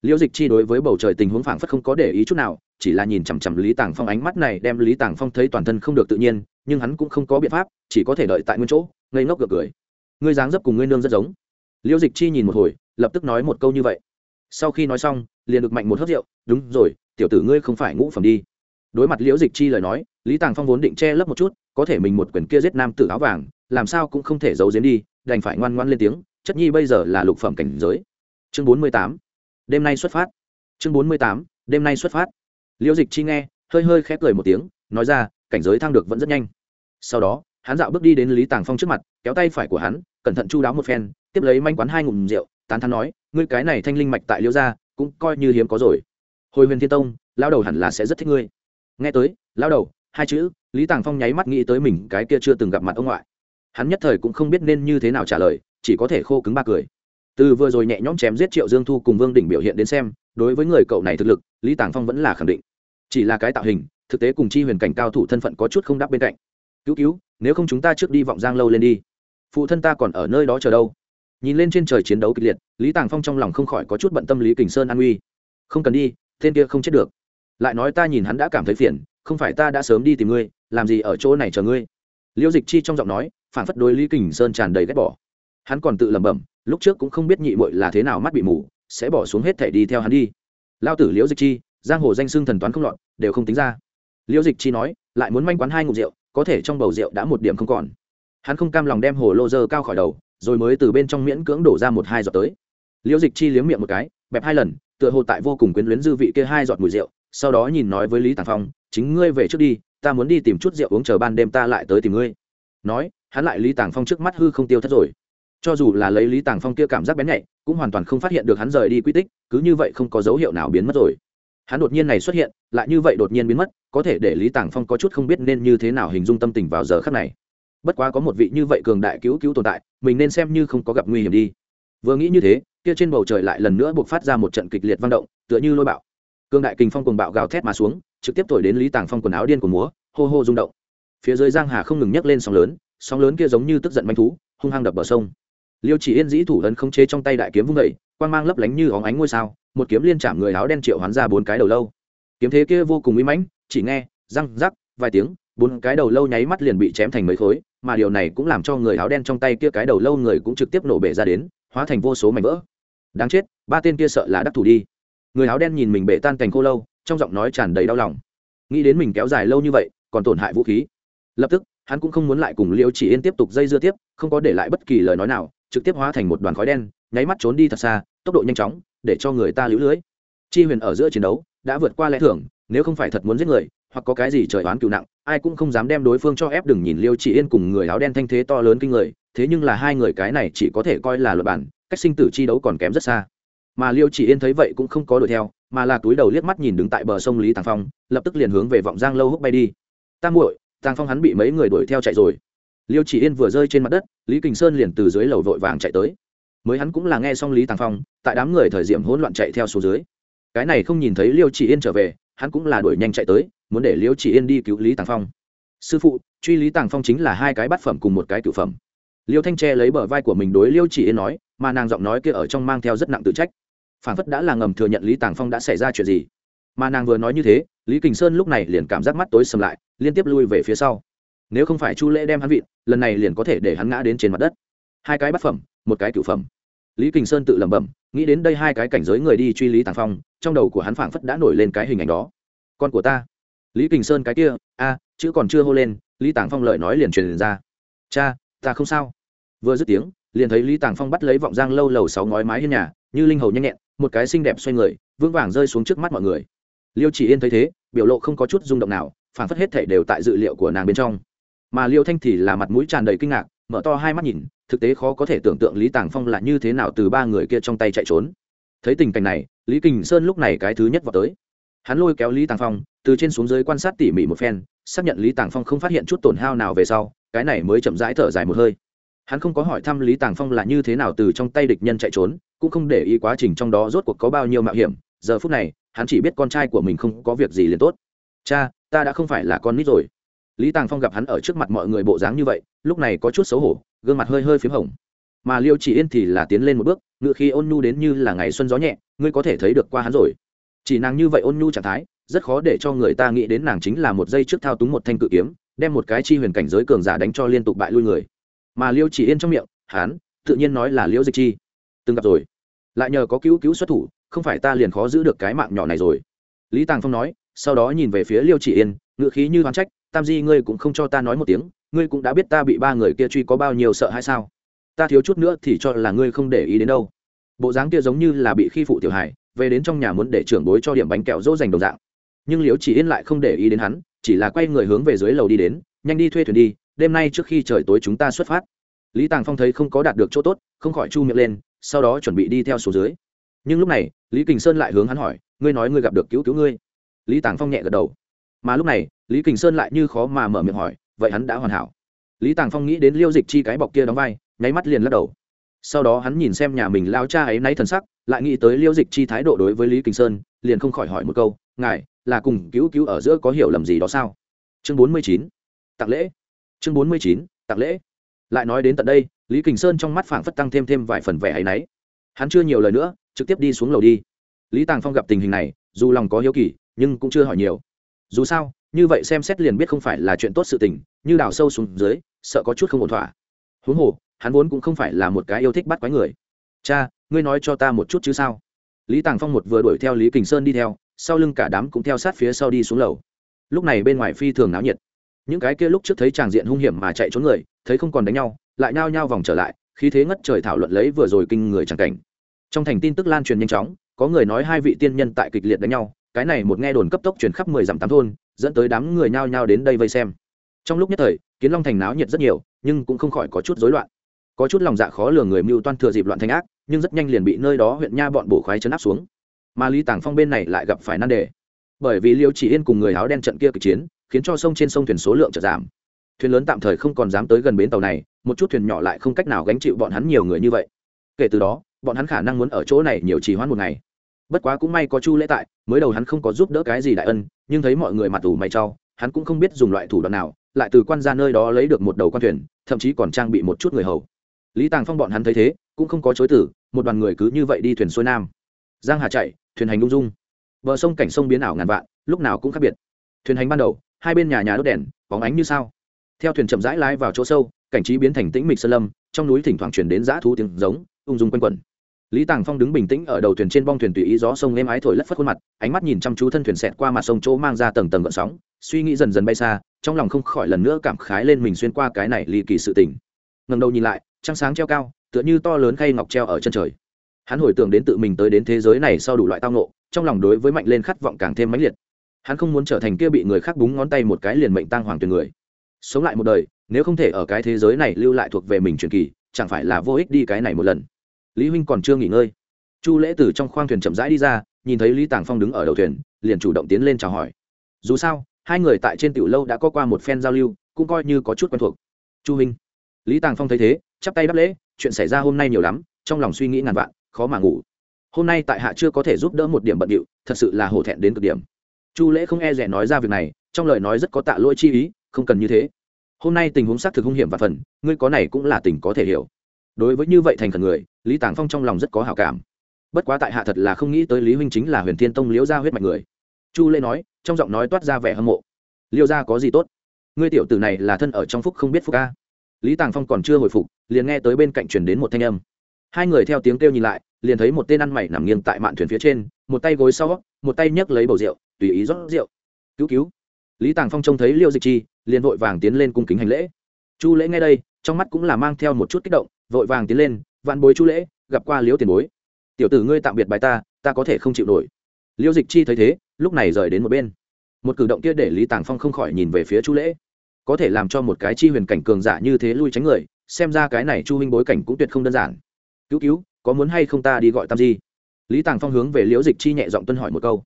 liễu dịch chi đối với bầu trời tình huống phảng phất không có để ý chút nào chỉ là nhìn chằm chằm lý tàng phong ánh mắt này đem lý tàng phong thấy toàn thân không được tự nhiên, nhưng hắn cũng không có biện pháp, chỉ có thể đợi tại nguyên chỗ, ngây ngốc gật cười. Ngươi dáng dấp cùng ngươi nương rất giống. Liễu dịch chi nhìn một hồi, lập tức nói một câu như vậy. Sau khi nói xong, liền được mạnh một hớt rượu. Đúng rồi, tiểu tử ngươi không phải ngũ phẩm đi. Đối mặt liễu dịch chi lời nói, lý tàng phong vốn định che lấp một chút, có thể mình một quyền kia giết nam tử áo vàng, làm sao cũng không thể giấu giếm đi, đành phải ngoan ngoan lên tiếng, chất nhi bây giờ là lục phẩm cảnh giới. Chương bốn mươi tám, đêm nay xuất phát. Chương bốn mươi tám, đêm nay xuất phát liễu dịch chi nghe, hơi hơi khép cười một tiếng, nói ra, cảnh giới thăng được vẫn rất nhanh. Sau đó, hắn dạo bước đi đến lý tàng phong trước mặt, kéo tay phải của hắn, cẩn thận chu đáo một phen, tiếp lấy manh quán hai ngụm rượu, tán thắn nói, ngươi cái này thanh linh mạch tại liễu gia, cũng coi như hiếm có rồi. Hồi huyền thiên tông lao đầu hẳn là sẽ rất thích ngươi. Nghe tới lao đầu, hai chữ, lý tàng phong nháy mắt nghĩ tới mình cái kia chưa từng gặp mặt ông ngoại. Hắn nhất thời cũng không biết nên như thế nào trả lời, chỉ có thể khô cứng ba cười. Từ vừa rồi nhẹ nhõm chém giết triệu dương thu cùng vương đỉnh biểu hiện đến xem, đối với người cậu này thực lực, lý tàng phong vẫn là khẳng định chỉ là cái tạo hình, thực tế cùng chi huyền cảnh cao thủ thân phận có chút không đáp bên cạnh. Cứu cứu, nếu không chúng ta trước đi vọng giang lâu lên đi. Phụ thân ta còn ở nơi đó chờ đâu? Nhìn lên trên trời chiến đấu kịch liệt, lý tàng phong trong lòng không khỏi có chút bận tâm lý kình sơn an uy. Không cần đi, tên kia không chết được. Lại nói ta nhìn hắn đã cảm thấy phiền, không phải ta đã sớm đi tìm ngươi, làm gì ở chỗ này chờ ngươi? Liễu dịch chi trong giọng nói, phản phất đối lý kình sơn tràn đầy ghét bỏ. Hắn còn tự lẩm bẩm, lúc trước cũng không biết nhị muội là thế nào mắt bị mù, sẽ bỏ xuống hết thẻ đi theo hắn đi. Lao tử liễu dịch chi giang hồ danh xưng thần toán không lọt, đều không tính ra. Liễu dịch chi nói, lại muốn manh quán hai ngụ rượu, có thể trong bầu rượu đã một điểm không còn. Hắn không cam lòng đem hồ lô dơ cao khỏi đầu, rồi mới từ bên trong miễn cưỡng đổ ra một hai giọt tới. Liễu dịch chi liếm miệng một cái, bẹp hai lần, tựa hồ tại vô cùng quyến luyến dư vị kia hai giọt mùi rượu, sau đó nhìn nói với lý tàng phong, chính ngươi về trước đi, ta muốn đi tìm chút rượu uống chờ ban đêm ta lại tới tìm ngươi. Nói, hắn lại lý tàng phong trước mắt hư không tiêu thất rồi. Cho dù là lấy lý tàng phong kia cảm giác bén nhạy, cũng hoàn toàn không phát hiện được hắn rời đi quy tích, cứ như vậy không có dấu hiệu nào biến mất rồi hắn đột nhiên này xuất hiện, lại như vậy đột nhiên biến mất, có thể để lý tàng phong có chút không biết nên như thế nào hình dung tâm tình vào giờ khắc này. Bất quá có một vị như vậy cường đại cứu cứu tồn tại, mình nên xem như không có gặp nguy hiểm đi. Vừa nghĩ như thế, kia trên bầu trời lại lần nữa buộc phát ra một trận kịch liệt văn động, tựa như lôi bạo. Cường đại kình phong cùng bạo gào thét mà xuống, trực tiếp thổi đến lý tàng phong quần áo điên của múa, hô hô rung động. Phía dưới giang hà không ngừng nhấc lên sóng lớn sóng lớn kia giống như tức giận manh thú, hung hăng đập bờ sông. Liêu chỉ yên dĩ thủ ấn không chế trong tay đại kiếm vung vẩy quang mang lấp lánh như óng ánh ngôi sao một kiếm liên chạm người áo đen triệu hoán ra bốn cái đầu lâu. Kiếm thế kia vô cùng uy mãnh, chỉ nghe, răng, rắc, vài tiếng, bốn cái đầu lâu nháy mắt liền bị chém thành mấy khối, mà điều này cũng làm cho người áo đen trong tay kia cái đầu lâu người cũng trực tiếp nổ bể ra đến, hóa thành vô số mảnh vỡ. Đáng chết, ba tên kia sợ là đắc thủ đi. Người áo đen nhìn mình bể tan cành khô lâu, trong giọng nói tràn đầy đau lòng. Nghĩ đến mình kéo dài lâu như vậy, còn tổn hại vũ khí. Lập tức, hắn cũng không muốn lại cùng liêu chỉ yên tiếp tục dây dưa tiếp, không có để lại bất kỳ lời nói nào, trực tiếp hóa thành một đoàn khói đen, nháy mắt trốn đi thật xa, tốc độ nhanh chóng để cho người ta lũ lưới. Chi huyền ở giữa chiến đấu, đã vượt qua lẽ thưởng nếu không phải thật muốn giết người, hoặc có cái gì trời oán cựu nặng, ai cũng không dám đem đối phương cho ép đừng nhìn liêu chỉ yên cùng người áo đen thanh thế to lớn kinh người, thế nhưng là hai người cái này chỉ có thể coi là luật bản, cách sinh tử chi đấu còn kém rất xa. Mà liêu chỉ yên thấy vậy cũng không có đuổi theo, mà là túi đầu liếc mắt nhìn đứng tại bờ sông lý tàng phong, lập tức liền hướng về vọng giang lâu húc bay đi. Tam muội, tàng phong hắn bị mấy người đuổi theo chạy rồi. Liêu chỉ yên vừa rơi trên mặt đất, lý kình sơn liền từ dưới lầu vội vàng chạy tới mới hắn cũng là nghe xong lý tàng phong, tại đám người thời điểm hỗn loạn chạy theo số dưới. Cái này không nhìn thấy liêu chỉ yên trở về, hắn cũng là đuổi nhanh chạy tới, muốn để liêu chỉ yên đi cứu lý tàng phong. Sư phụ, truy lý tàng phong chính là hai cái bát phẩm cùng một cái cựu phẩm. Liêu thanh tre lấy bờ vai của mình đối liêu chỉ yên nói, mà nàng giọng nói kia ở trong mang theo rất nặng tự trách. Phản phất đã là ngầm thừa nhận lý tàng phong đã xảy ra chuyện gì. Mà nàng vừa nói như thế, lý kình sơn lúc này liền cảm giác mắt tối sầm lại, liên tiếp lui về phía sau. Nếu không phải chu lễ đem hắn vịn, lần này liền có thể để hắn ngã đến trên mặt đất. Hai cái bát phẩm một cái cửu phẩm. Lý kình sơn tự lẩm bẩm, nghĩ đến đây hai cái cảnh giới người đi truy lý tàng phong, trong đầu của hắn phảng phất đã nổi lên cái hình ảnh đó. Con của ta. Lý kình sơn cái kia, a, chữ còn chưa hô lên, lý tàng phong lợi nói liền truyền ra. Cha, ta không sao. Vừa dứt tiếng, liền thấy lý tàng phong bắt lấy vọng giang lâu lầu sáu ngói mái hiên nhà, như linh hầu nhanh nhẹn, một cái xinh đẹp xoay người, vững vàng rơi xuống trước mắt mọi người. Liêu chỉ yên thấy thế, biểu lộ không có chút rung động nào phản phất hết thể đều tại dự liệu của nàng bên trong. Mà liêu thanh thì là mặt mũi tràn đầy kinh ngạc, mở to hai mắt nhìn thực tế khó có thể tưởng tượng lý tàng phong là như thế nào từ ba người kia trong tay chạy trốn. Thấy tình cảnh này, lý kình sơn lúc này cái thứ nhất vào tới. Hắn lôi kéo lý tàng phong, từ trên xuống dưới quan sát tỉ mỉ một phen, xác nhận lý tàng phong không phát hiện chút tổn hao nào về sau, cái này mới chậm rãi thở dài một hơi. Hắn không có hỏi thăm lý tàng phong là như thế nào từ trong tay địch nhân chạy trốn, cũng không để ý quá trình trong đó rốt cuộc có bao nhiêu mạo hiểm. Giờ phút này, hắn chỉ biết con trai của mình không có việc gì liền tốt. Cha, ta đã không phải là con nít rồi lý tàng phong gặp hắn ở trước mặt mọi người bộ dáng như vậy, lúc này có chút xấu hổ, gương mặt hơi hơi p h í m hồng. Mà liêu chỉ yên thì là tiến lên một bước, ngựa khi ôn nhu đến như là ngày xuân gió nhẹ, ngươi có thể thấy được qua hắn rồi. Chỉ nàng như vậy ôn nhu trạng thái, rất khó để cho người ta nghĩ đến nàng chính là một giây trước thao túng một thanh cự kiếm, đem một cái chi huyền cảnh giới cường giả đánh cho liên tục bại lui người. Mà liêu chỉ yên trong miệng hán tự nhiên nói là liễu dịch chi. Từng gặp rồi. Lại nhờ có cứu cứu xuất thủ, không phải ta liền khó giữ được cái mạng nhỏ này rồi. Lý tàng phong nói, sau đó nhìn về phía liêu chỉ yên ngự khí như hoán trách tam di ngươi cũng không cho ta nói một tiếng, ngươi cũng đã biết ta bị ba người kia truy có bao nhiêu sợ hay sao? Ta thiếu chút nữa thì cho là ngươi không để ý đến đâu. Bộ dáng kia giống như là bị khi phụ tiểu hải về đến trong nhà muốn để trưởng bối cho điểm bánh kẹo dỗ dành đồng dạng. Nhưng liễu chỉ yên lại không để ý đến hắn, chỉ là quay người hướng về dưới lầu đi đến, nhanh đi thuê thuyền đi, đêm nay trước khi trời tối chúng ta xuất phát. Lý tàng phong thấy không có đạt được chỗ tốt, không khỏi chu miệng lên, sau đó chuẩn bị đi theo số dưới. Nhưng lúc này, lý kình sơn lại hướng hắn hỏi, ngươi nói ngươi gặp được cứu cứu ngươi? Lý tàng phong nhẹ gật đầu mà lúc này, lý kình sơn lại như khó mà mở miệng hỏi, vậy hắn đã hoàn hảo? Lý tàng phong nghĩ đến liêu dịch chi cái bọc kia đóng vai, nháy mắt liền lắc đầu. Sau đó hắn nhìn xem nhà mình lao cha ấy nay thần sắc, lại nghĩ tới liêu dịch chi thái độ đối với lý kình sơn, liền không khỏi hỏi một câu, ngài là cùng cứu cứu ở giữa có hiểu lầm gì đó sao? Chương bốn mươi chín, tặng lễ. Chương bốn mươi chín, tặng lễ. Lại nói đến tận đây, lý kình sơn trong mắt phảng phất tăng thêm thêm vài phần vẻ áy náy. Hắn chưa nhiều lời nữa, trực tiếp đi xuống lầu đi. Lý tàng phong gặp tình hình này, dù lòng có hiếu kỳ, nhưng cũng chưa hỏi nhiều dù sao, như vậy xem xét liền biết không phải là chuyện tốt sự tình, như đào sâu xuống dưới, sợ có chút không ổn thỏa. Huống hồ, hắn vốn cũng không phải là một cái yêu thích bắt quái người. Cha, ngươi nói cho ta một chút chứ sao? Lý tàng phong một vừa đuổi theo lý kình sơn đi theo, sau lưng cả đám cũng theo sát phía sau đi xuống lầu. Lúc này bên ngoài phi thường náo nhiệt. Những cái kia lúc trước thấy tràng diện hung hiểm mà chạy trốn người, thấy không còn đánh nhau, lại nao nhao vòng trở lại khi thế ngất trời thảo luận lấy vừa rồi kinh người tràng cảnh. Trong thành tin tức lan truyền nhanh chóng, có người nói hai vị tiên nhân tại kịch liệt đánh nhau cái này một nghe đồn cấp tốc truyền khắp mười dặm tám thôn, dẫn tới đám người nhao nhao đến đây vây xem. Trong lúc nhất thời, kiến long thành náo nhiệt rất nhiều, nhưng cũng không khỏi có chút rối loạn. Có chút lòng dạ khó lường người mưu toan thừa dịp loạn thành ác, nhưng rất nhanh liền bị nơi đó huyện nha bọn bổ khoái chấn áp xuống. Mà lý tàng phong bên này lại gặp phải nan đề. Bởi vì liêu chỉ yên cùng người áo đen trận kia kịch chiến, khiến cho sông trên sông thuyền số lượng chợt giảm. Thuyền lớn tạm thời không còn dám tới gần bến tàu này, một chút thuyền nhỏ lại không cách nào gánh chịu bọn hắn nhiều người như vậy. Kể từ đó, bọn hắn khả năng muốn ở chỗ này nhiều trì hoãn một ngày bất quá cũng may có chu lễ tại, mới đầu hắn không có giúp đỡ cái gì đại ân, nhưng thấy mọi người mặt ủ mày trau hắn cũng không biết dùng loại thủ đoạn nào, lại từ quan ra nơi đó lấy được một đầu quan thuyền, thậm chí còn trang bị một chút người hầu. Lý tàng phong bọn hắn thấy thế, cũng không có chối tử một đoàn người cứ như vậy đi thuyền xuôi nam. Giang hà chạy, thuyền hành lung dung. Bờ sông cảnh sông biến ảo ngàn vạn, lúc nào cũng khác biệt. Thuyền hành ban đầu, hai bên nhà nhà đốt đèn, bóng ánh như sao. Theo thuyền chậm rãi lái vào chỗ sâu, cảnh trí biến thành tĩnh mịch sơn lâm, trong núi thỉnh thoảng chuyển đến dã thú tiếng giống, ung dung quanh quẩn lý tàng phong đứng bình tĩnh ở đầu thuyền trên bong thuyền tùy ý gió sông êm ái thổi lất phất khuôn mặt ánh mắt nhìn chăm chú thân thuyền xẹt qua mặt sông chỗ mang ra tầng tầng gợn sóng suy nghĩ dần dần bay xa trong lòng không khỏi lần nữa cảm khái lên mình xuyên qua cái này ly kỳ sự tình. Ngầm đầu nhìn lại trăng sáng treo cao tựa như to lớn khay ngọc treo ở chân trời. Hắn hồi tưởng đến tự mình tới đến thế giới này sau đủ loại tao ngộ, trong lòng đối với mạnh lên khát vọng càng thêm mãnh liệt. Hắn không muốn trở thành kia bị người khác búng ngón tay một cái liền mệnh tăng hoàng tuyển người. Sống lại một đời nếu không thể ở cái thế giới này lưu lại thuộc về mình truyền kỳ chẳng phải là vô ích đi cái này một lần lý huynh còn chưa nghỉ ngơi. Chu lễ từ trong khoang thuyền chậm rãi đi ra, nhìn thấy lý tàng phong đứng ở đầu thuyền, liền chủ động tiến lên chào hỏi. Dù sao, hai người tại trên tiểu lâu đã có qua một phen giao lưu, cũng coi như có chút quen thuộc. Chu huynh. Lý tàng phong thấy thế, chắp tay đáp lễ, chuyện xảy ra hôm nay nhiều lắm, trong lòng suy nghĩ ngàn vạn, khó mà ngủ. Hôm nay tại hạ chưa có thể giúp đỡ một điểm bận điệu, thật sự là hổ thẹn đến cực điểm. Chu lễ không e rẻ nói ra việc này, trong lời nói rất có tạ lỗi chi ý, không cần như thế. Hôm nay tình huống xác thực hung hiểm và phần, ngươi có này cũng là tình có thể hiểu đối với như vậy thành khẩn người, lý tàng phong trong lòng rất có hảo cảm. Bất quá tại hạ thật là không nghĩ tới lý huynh chính là huyền thiên tông liễu gia huyết mạch người. Chu lễ nói, trong giọng nói toát ra vẻ hâm mộ. Liêu gia có gì tốt? Ngươi tiểu tử này là thân ở trong phúc không biết phúc ca lý tàng phong còn chưa hồi phục, liền nghe tới bên cạnh chuyển đến một thanh âm. Hai người theo tiếng kêu nhìn lại, liền thấy một tên ăn mày nằm nghiêng tại mạn thuyền phía trên, một tay gối sau, một tay nhấc lấy bầu rượu, tùy ý rót rượu. Cứu cứu. Lý tàng phong trông thấy liêu dịch chi, liền vội vàng tiến lên cung kính hành lễ. Chu lễ nghe đây, trong mắt cũng là mang theo một chút kích động vội vàng tiến lên, vạn bối chu lễ, gặp qua liễu tiền bối. Tiểu tử ngươi tạm biệt bài ta ta có thể không chịu nổi. Liễu dịch chi thấy thế, lúc này rời đến một bên. Một cử động kia để lý tàng phong không khỏi nhìn về phía chu lễ. Có thể làm cho một cái chi huyền cảnh cường giả như thế lui tránh người, xem ra cái này chu huynh bối cảnh cũng tuyệt không đơn giản. Cứu cứu, có muốn hay không ta đi gọi tam di? Lý tàng phong hướng về liễu dịch chi nhẹ giọng tuân hỏi một câu.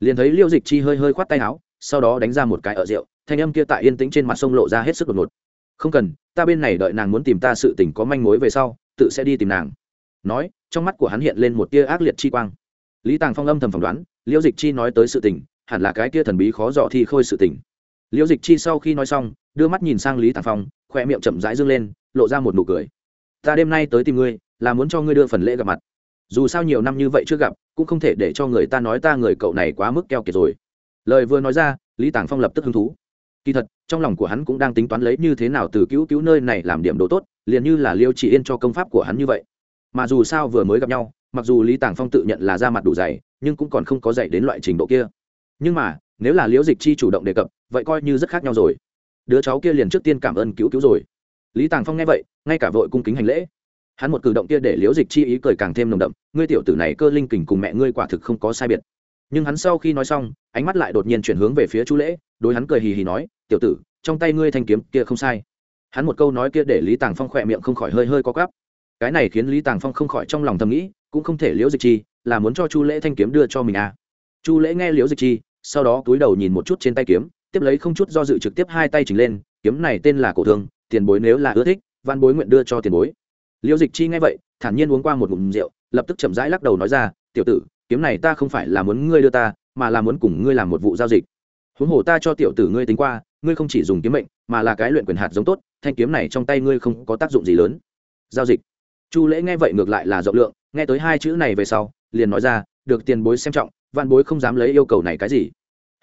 Liền thấy liễu dịch chi hơi hơi khoát tay áo, sau đó đánh ra một cái ở rượu, thanh âm kia tại yên tĩnh trên mặt sông lộ ra hết sức đột ngột không cần, ta bên này đợi nàng muốn tìm ta sự tình có manh mối về sau, tự sẽ đi tìm nàng. Nói, trong mắt của hắn hiện lên một tia ác liệt chi quang. Lý tàng phong âm thầm phỏng đoán, liễu dịch chi nói tới sự tình, hẳn là cái kia thần bí khó dò thi khôi sự tình. Liễu dịch chi sau khi nói xong, đưa mắt nhìn sang lý tàng phong khoe miệng chậm rãi dâng lên, lộ ra một nụ cười. Ta đêm nay tới tìm ngươi, là muốn cho ngươi đưa phần lễ gặp mặt. Dù sao nhiều năm như vậy chưa gặp, cũng không thể để cho người ta nói ta người cậu này quá mức keo kiệt rồi. Lời vừa nói ra, lý tàng phong lập tức hứng thú. Kỳ thật trong lòng của hắn cũng đang tính toán lấy như thế nào từ cứu cứu nơi này làm điểm đồ tốt, liền như là liêu chỉ yên cho công pháp của hắn như vậy. Mà dù sao vừa mới gặp nhau, mặc dù lý tàng phong tự nhận là ra mặt đủ dày, nhưng cũng còn không có dạy đến loại trình độ kia. Nhưng mà, nếu là liễu dịch chi chủ động đề cập, vậy coi như rất khác nhau rồi. Đứa cháu kia liền trước tiên cảm ơn cứu cứu rồi. Lý tàng phong nghe vậy, ngay cả vội cung kính hành lễ. Hắn một cử động kia để liễu dịch chi ý cười càng thêm nồng đậm, ngươi tiểu tử này cơ linh kình cùng mẹ ngươi quả thực không có sai biệt. Nhưng hắn sau khi nói xong, ánh mắt lại đột nhiên chuyển hướng về phía chu lễ, đối hắn cười hì hì nói tiểu tử, trong tay ngươi thanh kiếm kia không sai. Hắn một câu nói kia để lý tàng phong khỏe miệng không khỏi hơi hơi có gắp cái này khiến lý tàng phong không khỏi trong lòng thầm nghĩ, cũng không thể liễu dịch chi là muốn cho chu lễ thanh kiếm đưa cho mình à. Chu lễ nghe liễu dịch chi, sau đó túi đầu nhìn một chút trên tay kiếm, tiếp lấy không chút do dự trực tiếp hai tay chỉnh lên, kiếm này tên là cổ thương, tiền bối nếu là ưa thích, văn bối nguyện đưa cho tiền bối. Liễu dịch chi nghe vậy, thản nhiên uống qua một ngụm rượu, lập tức chậm rãi lắc đầu nói ra, tiểu tử, kiếm này ta không phải là muốn ngươi đưa ta, mà là muốn cùng ngươi làm một vụ giao dịch huống hồ ta cho tiểu tử ngươi tính qua, ngươi không chỉ dùng kiếm mệnh, mà là cái luyện quyền hạt giống tốt, thanh kiếm này trong tay ngươi không có tác dụng gì lớn. Giao dịch. Chu lễ nghe vậy ngược lại là rộng lượng, nghe tới hai chữ này về sau, liền nói ra, được tiền bối xem trọng, vạn bối không dám lấy yêu cầu này cái gì.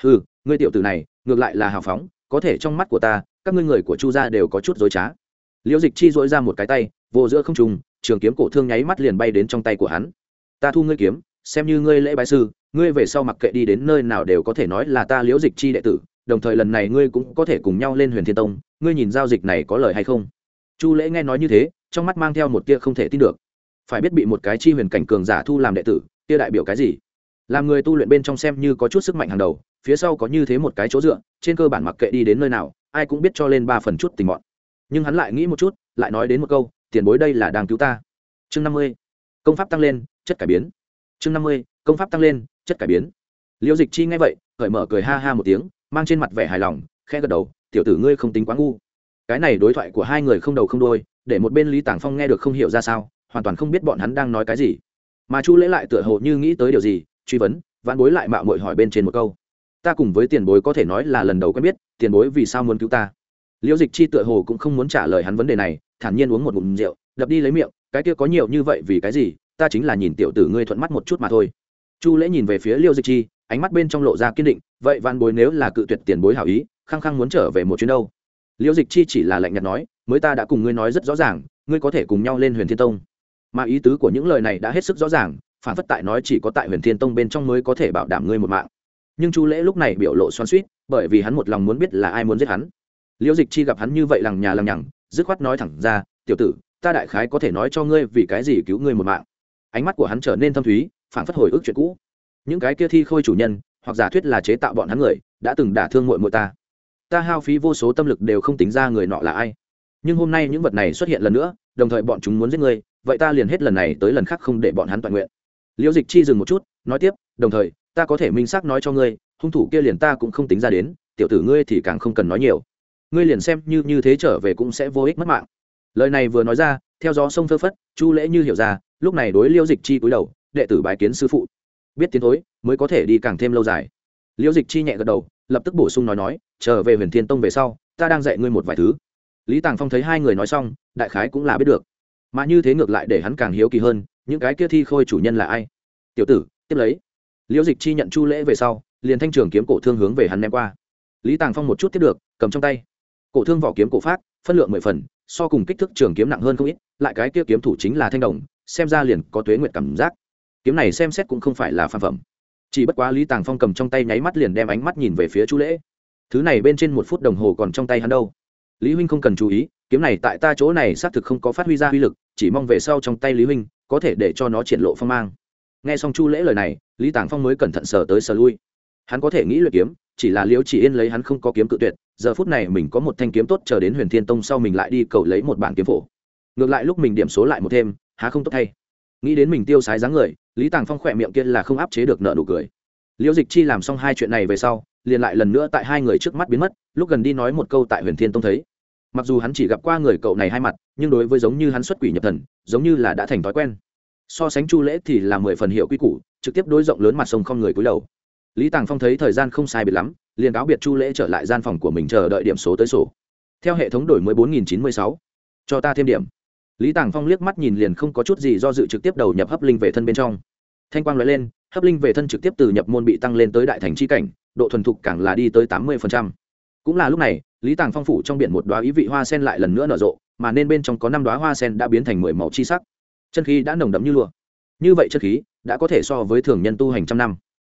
Ừ ngươi tiểu tử này, ngược lại là hào phóng, có thể trong mắt của ta, các ngươi người của chu gia đều có chút dối trá. Liễu dịch chi dỗi ra một cái tay, vô giữa không trùng trường kiếm cổ thương nháy mắt liền bay đến trong tay của hắn. Ta thu ngươi kiếm, xem như ngươi lễ bái sư ngươi về sau mặc kệ đi đến nơi nào đều có thể nói là ta liễu dịch chi đệ tử, đồng thời lần này ngươi cũng có thể cùng nhau lên huyền thiên tông, ngươi nhìn giao dịch này có lời hay không? Chu lễ nghe nói như thế, trong mắt mang theo một tia không thể tin được. Phải biết bị một cái chi huyền cảnh cường giả thu làm đệ tử tia đại biểu cái gì? Làm người tu luyện bên trong xem như có chút sức mạnh hàng đầu, phía sau có như thế một cái chỗ dựa, trên cơ bản mặc kệ đi đến nơi nào, ai cũng biết cho lên ba phần chút tình mọn. Nhưng hắn lại nghĩ một chút, lại nói đến một câu, tiền bối đây là đang cứu ta. Chương năm mươi. Công pháp tăng lên, chất cải biến. Chương năm mươi công pháp tăng lên, chất cải biến. Liễu dịch chi nghe vậy, cởi mở cười ha ha một tiếng, mang trên mặt vẻ hài lòng khe gật đầu, tiểu tử ngươi không tính quá ngu. Cái này đối thoại của hai người không đầu không đôi để một bên lý tàng phong nghe được không hiểu ra sao, hoàn toàn không biết bọn hắn đang nói cái gì. Mà chu lễ lại tựa hồ như nghĩ tới điều gì, truy vấn vạn bối lại mạo mội hỏi bên trên một câu. Ta cùng với tiền bối có thể nói là lần đầu quen biết, tiền bối vì sao muốn cứu ta? Liễu dịch chi tựa hồ cũng không muốn trả lời hắn vấn đề này, thản nhiên uống một ngụm rượu, đập đi lấy miệng, cái kia có nhiều như vậy vì cái gì? Ta chính là nhìn tiểu tử ngươi thuận mắt một chút mà thôi chu lễ nhìn về phía liêu dịch chi, ánh mắt bên trong lộ ra kiên định, vậy văn bối nếu là cự tuyệt tiền bối hảo ý, khăng khăng muốn trở về một chuyến đâu? Liêu dịch chi chỉ là lạnh nhạt nói, mới ta đã cùng ngươi nói rất rõ ràng, ngươi có thể cùng nhau lên huyền thiên tông. Mà ý tứ của những lời này đã hết sức rõ ràng, phản phất tại nói chỉ có tại huyền thiên tông bên trong mới có thể bảo đảm ngươi một mạng. Nhưng chu lễ lúc này biểu lộ xoan suýt bởi vì hắn một lòng muốn biết là ai muốn giết hắn. Liễu dịch chi gặp hắn như vậy lằng nhà lằng nhằng, dứt khoát nói thẳng ra, tiểu tử, ta đại khái có thể nói cho ngươi vì cái gì cứu ngươi một mạng. Ánh mắt của hắn trở nên thâm thúy phản phất hồi ức chuyện cũ. Những cái kia thi khôi chủ nhân hoặc giả thuyết là chế tạo bọn hắn người đã từng đả thương mội mội ta. Ta hao phí vô số tâm lực đều không tính ra người nọ là ai. Nhưng hôm nay những vật này xuất hiện lần nữa đồng thời bọn chúng muốn giết người, vậy ta liền hết lần này tới lần khác không để bọn hắn toàn nguyện. Liễu dịch chi dừng một chút nói tiếp đồng thời ta có thể minh xác nói cho ngươi hung thủ kia liền ta cũng không tính ra đến tiểu tử ngươi thì càng không cần nói nhiều. Ngươi liền xem như như thế trở về cũng sẽ vô ích mất mạng. Lời này vừa nói ra theo gió sông phơ phất chu lễ như hiểu ra lúc này đối liêu dịch chi cúi đầu đệ tử bái kiến sư phụ. Biết tiến thối, mới có thể đi càng thêm lâu dài. Liễu dịch chi nhẹ gật đầu, lập tức bổ sung nói nói, trở về huyền thiên tông về sau, ta đang dạy ngươi một vài thứ. Lý tàng phong thấy hai người nói xong, đại khái cũng là biết được. Mà như thế ngược lại để hắn càng hiếu kỳ hơn, những cái kia thi khôi chủ nhân là ai? Tiểu tử, tiếp lấy. Liễu dịch chi nhận chu lễ về sau, liền thanh trường kiếm cổ thương hướng về hắn ném qua. Lý tàng phong một chút tiếp được, cầm trong tay. Cổ thương vỏ kiếm cổ phát, phân lượng mười phần, so cùng kích thước trường kiếm nặng hơn không ít, lại cái kia kiếm thủ chính là thanh đồng, xem ra liền có tuế nguyện cảm giác kiếm này xem xét cũng không phải là phan phẩm. Chỉ bất quá lý tàng phong cầm trong tay nháy mắt liền đem ánh mắt nhìn về phía chu lễ. Thứ này bên trên một phút đồng hồ còn trong tay hắn đâu? Lý huynh không cần chú ý, kiếm này tại ta chỗ này xác thực không có phát huy ra uy lực, chỉ mong về sau trong tay lý huynh có thể để cho nó triển lộ phong mang. Nghe xong chu lễ lời này, lý tàng phong mới cẩn thận sờ tới sờ lui. Hắn có thể nghĩ luyện kiếm, chỉ là liễu chỉ yên lấy hắn không có kiếm cự tuyệt, giờ phút này mình có một thanh kiếm tốt chờ đến huyền thiên tông sau mình lại đi cầu lấy một bản kiếm phổ. Ngược lại lúc mình điểm số lại một thêm, há không tốt thay nghĩ đến mình tiêu sái dáng người, lý tàng phong khỏe miệng kia là không áp chế được nợ nụ cười. Liễu dịch chi làm xong hai chuyện này về sau, liền lại lần nữa tại hai người trước mắt biến mất, lúc gần đi nói một câu tại huyền thiên tông thấy. Mặc dù hắn chỉ gặp qua người cậu này hai mặt, nhưng đối với giống như hắn xuất quỷ nhập thần, giống như là đã thành thói quen. So sánh chu lễ thì là mười phần hiệu quy củ, trực tiếp đối rộng lớn mặt sông không người cúi đầu. Lý tàng phong thấy thời gian không sai biệt lắm, liền cáo biệt chu lễ trở lại gian phòng của mình chờ đợi điểm số tới sổ. Theo hệ thống đổi mới bốn nghìn chín mươi sáu. Cho ta thêm điểm lý tàng phong liếc mắt nhìn liền không có chút gì do dự trực tiếp đầu nhập hấp linh về thân bên trong. Thanh quang nói lên, hấp linh về thân trực tiếp từ nhập môn bị tăng lên tới đại thành c h i cảnh, độ thuần thục càng là đi tới tám mươi cũng là lúc này, lý tàng phong phủ trong biển một đoá ý vị hoa sen lại lần nữa nở rộ, mà nên bên trong có năm đoá hoa sen đã biến thành mười màu chi sắc. Chân khí đã nồng đậm như lụa. Như vậy chân khí đã có thể so với thường nhân tu hành trăm năm.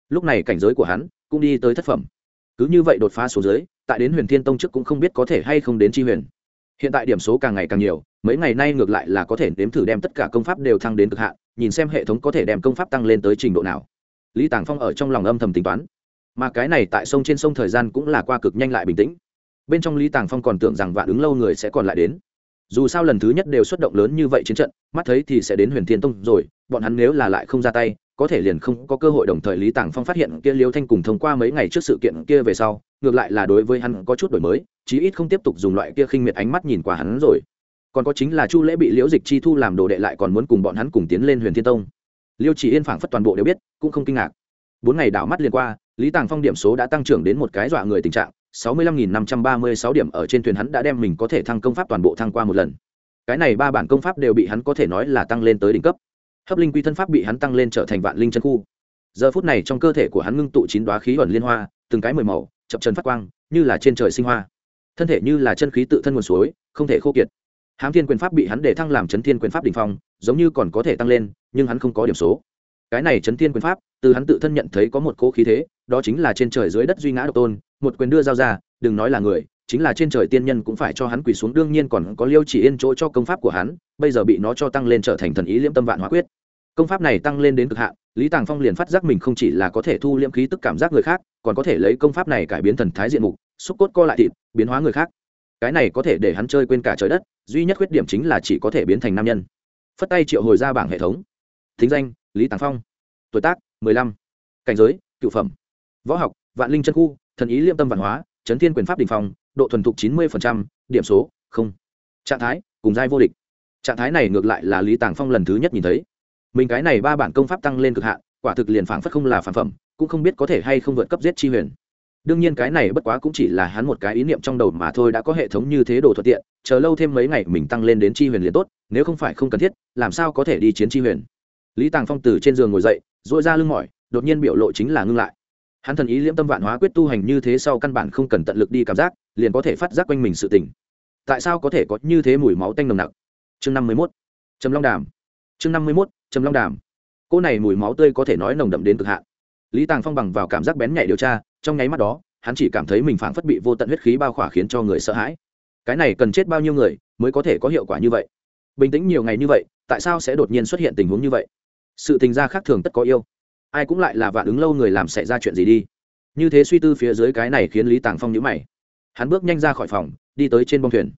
Lúc này cảnh giới của hắn cũng đi tới thất phẩm. Cứ như vậy đột phá số dưới, tại đến huyền thiên tông trước cũng không biết có thể hay không đến tri huyền hiện tại điểm số càng ngày càng nhiều, mấy ngày nay ngược lại là có thể nếm thử đem tất cả công pháp đều thăng đến cực hạn, nhìn xem hệ thống có thể đem công pháp tăng lên tới trình độ nào. Lý tàng phong ở trong lòng âm thầm tính toán. Mà cái này tại sông trên sông thời gian cũng là qua cực nhanh lại bình tĩnh. Bên trong lý tàng phong còn tưởng rằng vạn ứng lâu người sẽ còn lại đến. Dù sao lần thứ nhất đều xuất động lớn như vậy chiến trận, mắt thấy thì sẽ đến huyền thiên tông rồi, bọn hắn nếu là lại không ra tay, có thể liền không có cơ hội đồng thời lý tàng phong phát hiện kia liêu thanh cùng thông qua mấy ngày trước sự kiện kia về sau ngược lại là đối với hắn có chút đổi mới, chí ít không tiếp tục dùng loại kia khinh miệt ánh mắt nhìn qua hắn rồi. Còn có chính là chu lễ bị liễu dịch chi thu làm đồ đệ lại còn muốn cùng bọn hắn cùng tiến lên huyền thiên tông. Liêu chỉ yên phảng phất toàn bộ đều biết, cũng không kinh ngạc. Bốn ngày đảo mắt liền qua, lý tàng phong điểm số đã tăng trưởng đến một cái dọa người tình trạng, sáu mươi lăm nghìn năm trăm ba mươi sáu điểm ở trên thuyền hắn đã đem mình có thể thăng công pháp toàn bộ thăng qua một lần. Cái này ba bản công pháp đều bị hắn có thể nói là tăng lên tới đỉnh cấp. Hấp linh quy thân pháp bị hắn tăng lên trở thành vạn linh chân khu giờ phút này trong cơ thể của hắn ngưng tụ chín đoá khí ẩn liên hoa, từng cái mười màu, chập trần phát quang, như là trên trời sinh hoa. Thân thể như là chân khí tự thân nguồn suối, không thể khô kiệt. Hám thiên quyền pháp bị hắn để thăng làm chấn thiên quyền pháp đ ỉ n h phong, giống như còn có thể tăng lên, nhưng hắn không có điểm số. Cái này chấn thiên quyền pháp, từ hắn tự thân nhận thấy có một cỗ khí thế, đó chính là trên trời dưới đất duy ngã độc tôn, một quyền đưa giao ra, đừng nói là người, chính là trên trời tiên nhân cũng phải cho hắn quỳ xuống, đương nhiên còn có liêu chỉ yên chỗ cho công pháp của hắn, bây giờ bị nó cho tăng lên trở thành thần ý liễm tâm vạn hóa quyết. Công pháp này tăng lên đến cực hạn lý tàng phong liền phát giác mình không chỉ là có thể thu liễm khí tức cảm giác người khác, còn có thể lấy công pháp này cải biến thần thái diện mục, xúc cốt co lại thịt, biến hóa người khác. Cái này có thể để hắn chơi quên cả trời đất, duy nhất khuyết điểm chính là chỉ có thể biến thành nam nhân. Phất tay triệu hồi ra bảng hệ thống. Thính danh, lý tàng phong. Tuổi tác, mười lăm. Cảnh giới, cựu phẩm. Võ học, vạn linh chân khu, thần ý liêm tâm văn hóa, chấn thiên quyền pháp đình phong, độ thuần thục chín mươi điểm số, không. Trạng thái, cùng giai vô địch. Trạng thái này ngược lại là lý tàng phong lần thứ nhất nhìn thấy mình cái này ba bản công pháp tăng lên cực hạn, quả thực liền phảng phất không là phản phẩm, cũng không biết có thể hay không vượt cấp giết chi huyền. Đương nhiên cái này bất quá cũng chỉ là hắn một cái ý niệm trong đầu mà thôi, đã có hệ thống như thế đồ thuận tiện, chờ lâu thêm mấy ngày mình tăng lên đến chi huyền liền tốt, nếu không phải không cần thiết, làm sao có thể đi chiến chi huyền. Lý tàng phong từ trên giường ngồi dậy dội ra lưng mỏi, đột nhiên biểu lộ chính là ngưng lại. Hắn thần ý liễm tâm vạn hóa quyết tu hành như thế sau căn bản không cần tận lực đi cảm giác, liền có thể phát giác quanh mình sự tỉnh tại sao có thể có như thế mùi máu tanh nồng nặc? Chương năm mươi mốt. Trầm long đàm chương năm mươi mốt, trầm long đàm. Cô này mùi máu tươi có thể nói nồng đậm đến cực hạn. Lý tàng phong bằng vào cảm giác bén nhạy điều tra, trong nháy mắt đó, hắn chỉ cảm thấy mình phảng phất bị vô tận huyết khí bao khỏa khiến cho người sợ hãi. Cái này cần chết bao nhiêu người mới có thể có hiệu quả như vậy? Bình tĩnh nhiều ngày như vậy, tại sao sẽ đột nhiên xuất hiện tình huống như vậy? Sự tình gia khác thường tất có yêu. Ai cũng lại là vạn ứng lâu người làm xảy ra chuyện gì đi. Như thế suy tư phía dưới cái này khiến lý tàng phong nhữ mày. Hắn bước nhanh ra khỏi phòng, đi tới trên bông thuyền.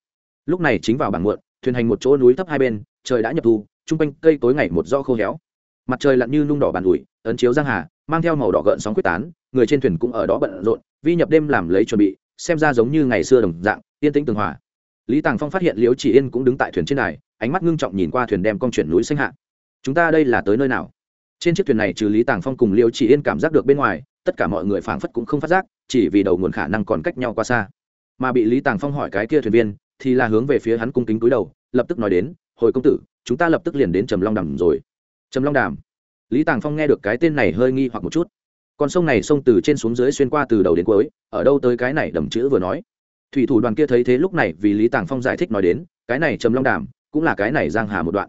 Lúc này chính vào bảng muộn, thuyền hành một chỗ núi thấp hai bên, trời đã nhập thu chung quanh cây tối ngày một do khô héo. Mặt trời lặn như nung đỏ bàn ủi, ấn chiếu giang hà, mang theo màu đỏ gợn sóng quyết tán, người trên thuyền cũng ở đó bận rộn, vi nhập đêm làm lấy chuẩn bị, xem ra giống như ngày xưa đồng dạng, yên tĩnh tường hòa. Lý tàng phong phát hiện liễu chỉ yên cũng đứng tại thuyền trên này ánh mắt ngưng trọng nhìn qua thuyền đem con chuyển núi xanh hạ. Chúng ta đây là tới nơi nào? Trên chiếc thuyền này trừ lý tàng phong cùng liễu chỉ yên cảm giác được bên ngoài, tất cả mọi người phảng phất cũng không phát giác, chỉ vì đầu nguồn khả năng còn cách nhau qua xa. Mà bị lý tàng phong hỏi cái kia thuyền viên, thì là hướng về phía hắn cung kính cúi đầu, lập tức nói đến, hồi công tử chúng ta lập tức liền đến trầm long đàm rồi. Trầm long đàm. Lý tàng phong nghe được cái tên này hơi nghi hoặc một chút. Con sông này sông từ trên xuống dưới xuyên qua từ đầu đến cuối, ở đâu tới cái này đầm chữ vừa nói. Thủy thủ đoàn kia thấy thế lúc này vì lý tàng phong giải thích nói đến, cái này trầm long đàm cũng là cái này giang hà một đoạn.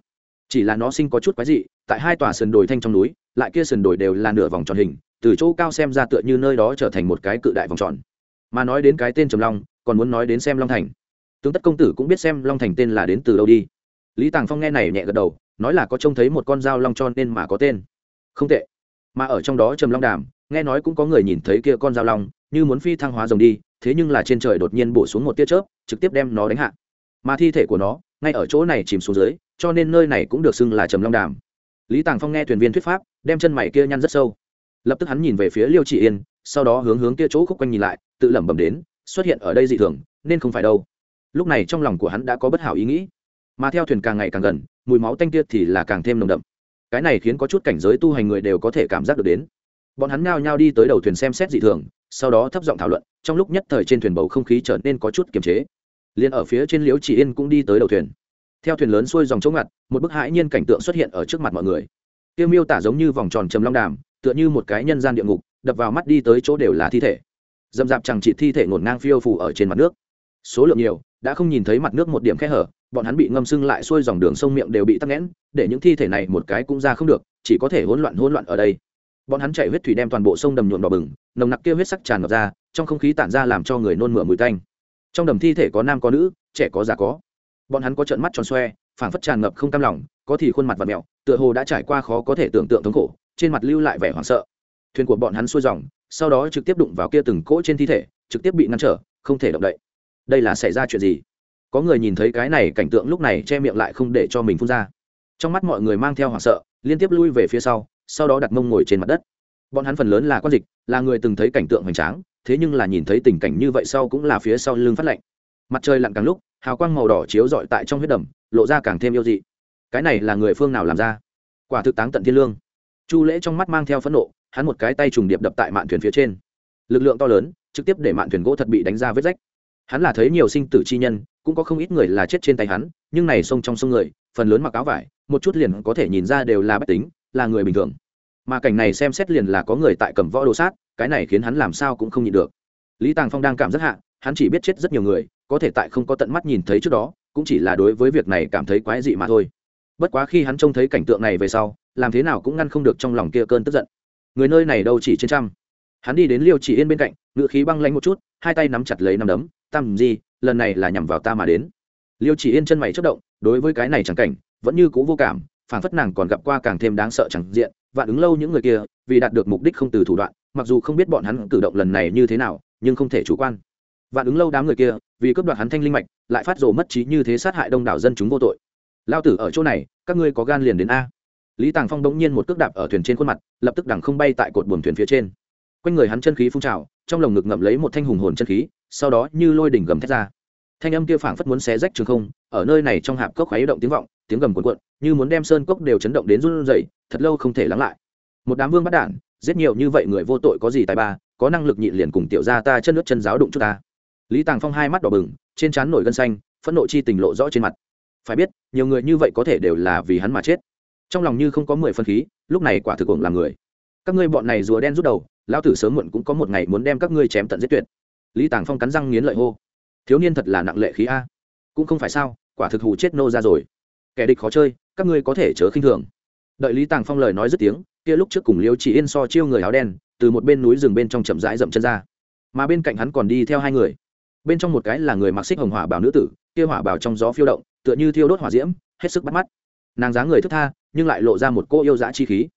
Chỉ là nó sinh có chút quái dị, tại hai tòa sườn đồi thanh trong núi, lại kia sườn đồi đều là nửa vòng tròn hình, từ chỗ cao xem ra tựa như nơi đó trở thành một cái cự đại vòng tròn. Mà nói đến cái tên trầm long, còn muốn nói đến xem long thành. Tướng tất công tử cũng biết xem long thành tên là đến từ đâu đi lý tàng phong nghe này nhẹ gật đầu, nói là có trông thấy một con dao long cho nên mà có tên. Không tệ. Mà ở trong đó trầm long đàm, nghe nói cũng có người nhìn thấy kia con dao long, như muốn phi thăng hóa rồng đi, thế nhưng là trên trời đột nhiên bổ xuống một tia chớp, trực tiếp đem nó đánh hạ. Mà thi thể của nó, ngay ở chỗ này chìm xuống dưới, cho nên nơi này cũng được xưng là trầm long đàm. Lý tàng phong nghe thuyền viên thuyết pháp, đem chân mày kia nhăn rất sâu. Lập tức hắn nhìn về phía liêu Chỉ yên, sau đó hướng hướng kia chỗ khúc quanh nhìn lại, tự lẩm bẩm đến, xuất hiện ở đây dị thường, nên không phải đâu. Lúc này trong lòng của hắn đã có bất hảo ý nghĩ mà theo thuyền càng ngày càng gần, mùi máu tanh tiết thì là càng thêm nồng đậm. Cái này khiến có chút cảnh giới tu hành người đều có thể cảm giác được đến. Bọn hắn nhao nhao đi tới đầu thuyền xem xét dị thường, sau đó thấp giọng thảo luận, trong lúc nhất thời trên thuyền bầu không khí trở nên có chút kiềm chế. Liền ở phía trên liễu chỉ yên cũng đi tới đầu thuyền. Theo thuyền lớn xuôi dòng chống ngặt, một bức hãi nhiên cảnh tượng xuất hiện ở trước mặt mọi người. Tiêu miêu tả giống như vòng tròn trầm long đàm, tựa như một cái nhân gian địa ngục, đập vào mắt đi tới chỗ đều là thi thể. Dầm dạp chẳng chỉ thi thể ngổn ngang phiêu phủ ở trên mặt nước. Số lượng nhiều, đã không nhìn thấy mặt nước một điểm khe hở bọn hắn bị ngâm sưng lại xuôi dòng đường sông miệng đều bị tắc nghẽn, để những thi thể này một cái cũng ra không được, chỉ có thể hỗn loạn hỗn loạn ở đây. Bọn hắn chạy huyết thủy đem toàn bộ sông đầm nhuộm đỏ bừng, nồng nặc kia huyết sắc tràn ngập ra, trong không khí tản ra làm cho người nôn mửa mùi tanh. Trong đầm thi thể có nam có nữ, trẻ có già có. Bọn hắn có trợn mắt tròn xoe, phảng phất tràn ngập không cam lòng, có thì khuôn mặt và mẹo tựa hồ đã trải qua khó có thể tưởng tượng thống khổ, trên mặt lưu lại vẻ hoảng sợ. Thuyền của bọn hắn xuôi dòng, sau đó trực tiếp đụng vào kia từng cỗ trên thi thể, trực tiếp bị ngăn trở, không thể động đậy. Đây là xảy ra chuyện gì? Có người nhìn thấy cái này cảnh tượng lúc này che miệng lại không để cho mình phun ra. Trong mắt mọi người mang theo hoảng sợ, liên tiếp lui về phía sau sau đó đặt mông ngồi trên mặt đất. Bọn hắn phần lớn là quan dịch, là người từng thấy cảnh tượng hoành tráng, thế nhưng là nhìn thấy tình cảnh như vậy sau cũng là phía sau lưng phát lạnh. Mặt trời lặn càng lúc, hào quang màu đỏ chiếu rọi tại trong huyết đầm, lộ ra càng thêm yêu dị. Cái này là người phương nào làm ra? Quả thực táng tận thiên lương. Chu lễ trong mắt mang theo phẫn nộ, hắn một cái tay trùng điệp đập tại mạn thuyền phía trên. Lực lượng to lớn, trực tiếp để mạn thuyền gỗ thật bị đánh ra vết rách. Hắn là thấy nhiều sinh tử chi nhân cũng có không ít người là chết trên tay hắn, nhưng này sông trong sông người, phần lớn mặc áo vải, một chút liền có thể nhìn ra đều là bách tính, là người bình thường. Mà cảnh này xem xét liền là có người tại cầm võ đồ sát, cái này khiến hắn làm sao cũng không nhịn được. Lý tàng phong đang cảm rất hạ, hắn chỉ biết chết rất nhiều người, có thể tại không có tận mắt nhìn thấy trước đó, cũng chỉ là đối với việc này cảm thấy quái dị mà thôi. Bất quá khi hắn trông thấy cảnh tượng này về sau, làm thế nào cũng ngăn không được trong lòng kia cơn tức giận. Người nơi này đâu chỉ trên trăm. Hắn đi đến liêu chỉ yên bên cạnh ngự khí băng lanh một chút, hai tay nắm chặt lấy nắm đấm, tam gì lần này là nhằm vào ta mà đến. Liêu chỉ yên chân mày chất động, đối với cái này chẳng cảnh, vẫn như cũ vô cảm phản phất nàng còn gặp qua càng thêm đáng sợ chẳng diện, vạn ứng lâu những người kia, vì đạt được mục đích không từ thủ đoạn, mặc dù không biết bọn hắn cử động lần này như thế nào, nhưng không thể chủ quan. Vạn ứng lâu đám người kia, vì cướp đoạt hắn thanh linh mạch, lại phát rồ mất trí như thế sát hại đông đảo dân chúng vô tội. Lao tử ở chỗ này, các ngươi có gan liền đến a. Lý tàng phong bỗng nhiên một cước đạp ở thuyền trên khuôn mặt, lập tức đằng không bay tại cột buồm thuyền phía trên. Quanh người hắn chân khí phun trào, trong lồng ngực ngậm lấy một thanh hùng hồn chân khí sau đó như lôi đỉnh gầm thét ra. Thanh âm kia phảng phất muốn xé rách trường không, ở nơi này trong hạp cốc khoáy động tiếng vọng, tiếng gầm cuộn cuộn, như muốn đem sơn cốc đều chấn động đến run rẩy, thật lâu không thể lắng lại. Một đám vương bắt đản, giết nhiều như vậy người vô tội có gì tài ba, có năng lực nhịn liền cùng tiểu gia ta chân nước chân giáo đụng chút ta. Lý tàng phong hai mắt đỏ bừng, trên trán nổi gân xanh, phẫn nộ chi tình lộ rõ trên mặt. Phải biết, nhiều người như vậy có thể đều là vì hắn mà chết. Trong lòng như không có mười phân khí, lúc này quả thực cuồng là người. Các ngươi bọn này rùa đen rút đầu, lão tử sớm muộn cũng có một ngày muốn đem các ngươi chém tận giết tuyệt lý tàng phong cắn răng nghiến lợi hô thiếu niên thật là nặng lệ khí a cũng không phải sao quả thực hù chết nô ra rồi kẻ địch khó chơi các ngươi có thể chớ khinh thường đợi lý tàng phong lời nói dứt tiếng kia lúc trước cùng liêu chỉ yên so chiêu người áo đen từ một bên núi rừng bên trong chậm rãi dậm chân ra mà bên cạnh hắn còn đi theo hai người bên trong một cái là người mặc xích hồng hỏa bảo nữ tử kia hỏa bảo trong gió phiêu động tựa như thiêu đốt hỏa diễm hết sức bắt mắt nàng dáng người thức tha nhưng lại lộ ra một cô yêu dã chi khí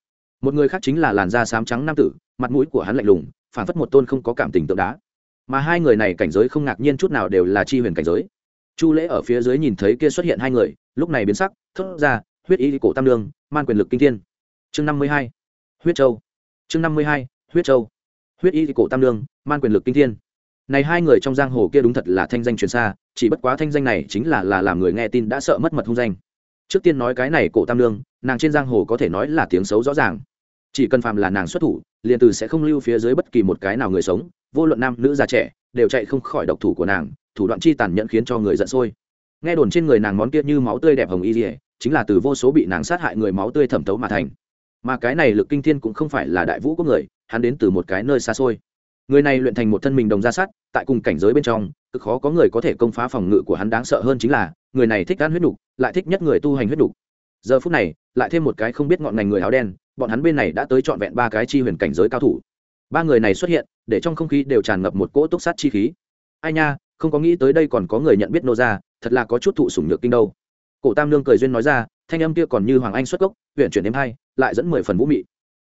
một người khác chính là làn da xám trắng nam tử mặt mũi của hắn lạnh lùng phản phất một tôn không có cảm tình tượng đá mà hai người này cảnh giới không ngạc nhiên chút nào đều là chi huyền cảnh giới. Chu lễ ở phía dưới nhìn thấy kia xuất hiện hai người, lúc này biến sắc, thốt ra, huyết y cổ tam lương, man quyền lực kinh thiên. Chương năm mươi hai, huyết châu. Chương năm mươi hai, huyết châu. Huyết y cổ tam lương, man quyền lực kinh thiên. Này hai người trong giang hồ kia đúng thật là thanh danh truyền xa, chỉ bất quá thanh danh này chính là là làm người nghe tin đã sợ mất mật hung danh. Trước tiên nói cái này cổ tam lương, nàng trên giang hồ có thể nói là tiếng xấu rõ ràng. Chỉ cần phàm là nàng xuất thủ, liền từ sẽ không lưu phía dưới bất kỳ một cái nào người sống vô luận nam nữ già trẻ đều chạy không khỏi độc thủ của nàng, thủ đoạn chi tàn nhẫn khiến cho người giận sôi. Nghe đồn trên người nàng món kia như máu tươi đẹp hồng y dỉa chính là từ vô số bị nàng sát hại người máu tươi thẩm tấu mà thành. Mà cái này lực kinh thiên cũng không phải là đại vũ của người, hắn đến từ một cái nơi xa xôi. Người này luyện thành một thân mình đồng ra sát, tại cùng cảnh giới bên trong, cực khó có người có thể công phá phòng ngự của hắn đáng sợ hơn chính là, người này thích ăn huyết đục lại thích nhất người tu hành huyết đục giờ phút này, lại thêm một cái không biết ngọn ngành người áo đen, bọn hắn bên này đã tới trọn vẹn ba cái chi huyền cảnh giới cao thủ. Ba người này xuất hiện để trong không khí đều tràn ngập một cỗ túc sát chi khí. Ai nha, không có nghĩ tới đây còn có người nhận biết nô ra thật là có chút thụ sủng nhược kinh đâu. Cổ tam Nương cười duyên nói ra, thanh âm kia còn như hoàng anh xuất gốc huyện chuyển đêm hai lại dẫn mười phần vũ mị.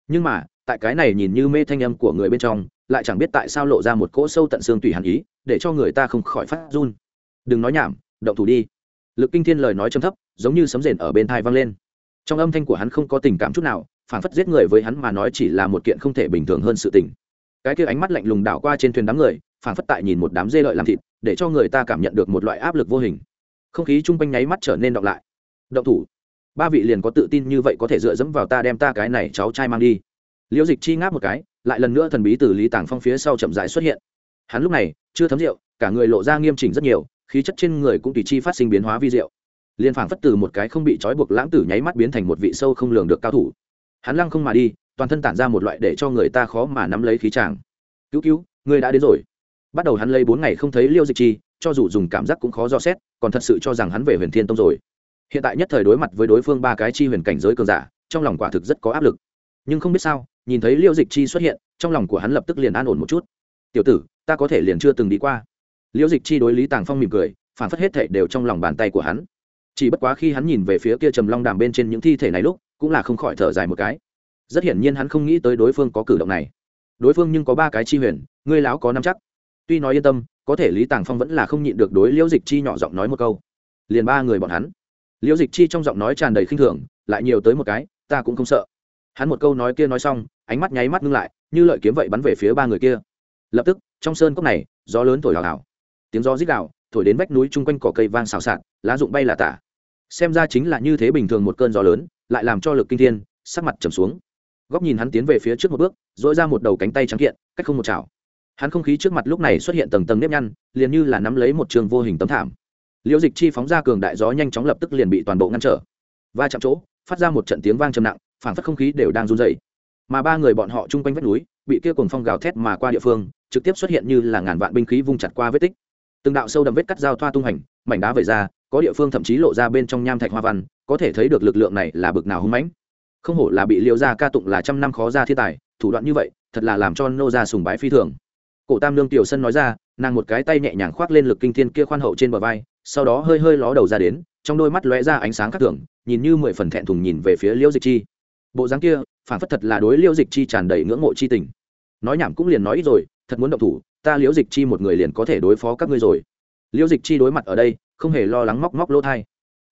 Nhưng mà, tại cái này nhìn như mê thanh âm của người bên trong, lại chẳng biết tại sao lộ ra một cỗ sâu tận xương tùy hàn ý, để cho người ta không khỏi phát run. Đừng nói nhảm, động thủ đi. Lực kinh thiên lời nói trầm thấp, giống như sấm rền ở bên thai vang lên. Trong âm thanh của hắn không có tình cảm chút nào phản phất giết người với hắn mà nói chỉ là một kiện không thể bình thường hơn sự tình cái kia ánh mắt lạnh lùng đảo qua trên thuyền đám người phản phất tại nhìn một đám dê lợi làm thịt, để cho người ta cảm nhận được một loại áp lực vô hình. Không khí chung quanh nháy mắt trở nên động lại. Động thủ. Ba vị liền có tự tin như vậy có thể dựa dẫm vào ta đem ta cái này cháu trai mang đi. Liễu dịch chi ngáp một cái, lại lần nữa thần bí từ lý tàng phong phía sau chậm dài xuất hiện. Hắn lúc này, chưa thấm rượu, cả người lộ ra nghiêm chỉnh rất nhiều, khí chất trên người cũng tùy chi phát sinh biến hóa vi diệu. Liền phảng phất từ một cái không bị trói buộc lãng tử nháy mắt biến thành một vị sâu không lường được cao thủ. Hắn lăng không mà đi toàn thân tản ra một loại để cho người ta khó mà nắm lấy khí tràng cứu cứu, người đã đến rồi. Bắt đầu hắn lấy bốn ngày không thấy liêu dịch chi, cho dù dùng cảm giác cũng khó do xét, còn thật sự cho rằng hắn về huyền thiên tông rồi. Hiện tại nhất thời đối mặt với đối phương ba cái chi huyền cảnh giới cường giả, trong lòng quả thực rất có áp lực. Nhưng không biết sao, nhìn thấy liêu dịch chi xuất hiện, trong lòng của hắn lập tức liền an ổn một chút. Tiểu tử, ta có thể liền chưa từng đi qua. Liêu dịch chi đối lý tàng phong mỉm cười, phản phất hết thệ đều trong lòng bàn tay của hắn. Chỉ bất quá khi hắn nhìn về phía kia trầm long đàm bên trên những thi thể này lúc, cũng là không khỏi thở dài một cái rất hiển nhiên hắn không nghĩ tới đối phương có cử động này. Đối phương nhưng có ba cái chi huyền, ngươi láo có năm chắc. Tuy nói yên tâm, có thể lý tàng phong vẫn là không nhịn được đối liễu dịch chi nhỏ giọng nói một câu. Liền ba người bọn hắn. Liễu dịch chi trong giọng nói tràn đầy khinh thường, lại nhiều tới một cái, ta cũng không sợ. Hắn một câu nói kia nói xong, ánh mắt nháy mắt ngưng lại, như lợi kiếm vậy bắn về phía ba người kia. Lập tức, trong sơn cốc này, gió lớn thổi hào hào. Tiếng gió rít đạo thổi đến vách núi chung quanh cỏ cây vang xào xạc, lá rụng bay là tả. Xem ra chính là như thế bình thường một cơn gió lớn, lại làm cho lực kinh thiên, sắc mặt trầm xuống góc nhìn hắn tiến về phía trước một bước dỗi ra một đầu cánh tay trắng kiện, cách không một chảo. Hắn không khí trước mặt lúc này xuất hiện tầng tầng nếp nhăn, liền như là nắm lấy một trường vô hình tấm thảm. Liễu dịch chi phóng ra cường đại gió nhanh chóng lập tức liền bị toàn bộ ngăn trở. Va chạm chỗ, phát ra một trận tiếng vang trầm nặng, phảng phất không khí đều đang run dày mà ba người bọn họ chung quanh vách núi, bị kia cùng phong gào thét mà qua địa phương, trực tiếp xuất hiện như là ngàn vạn binh khí vung chặt qua vết tích. Từng đạo sâu đậm vết cắt dao thoa tung hành, mảnh đá vẩy ra, có địa phương thậm chí lộ ra bên trong nham thạch hoa văn, có thể thấy được lực lượng này là bực nào hung mãnh không hổ là bị liêu gia ca tụng là trăm năm khó ra thiên tài, thủ đoạn như vậy, thật là làm cho nô gia sùng bái phi thường. Cổ tam lương tiểu sân nói ra, nàng một cái tay nhẹ nhàng khoác lên lực kinh thiên kia khoan hậu trên bờ vai, sau đó hơi hơi ló đầu ra đến, trong đôi mắt lóe ra ánh sáng khác thường, nhìn như mười phần thẹn thùng nhìn về phía liễu dịch chi. Bộ dáng kia, phản phất thật là đối liễu dịch chi tràn đầy ngưỡng mộ chi tình. Nói nhảm cũng liền nói ít rồi, thật muốn động thủ, ta liễu dịch chi một người liền có thể đối phó các ngươi rồi. Liễu dịch chi đối mặt ở đây, không hề lo lắng móc móc lỗ thai.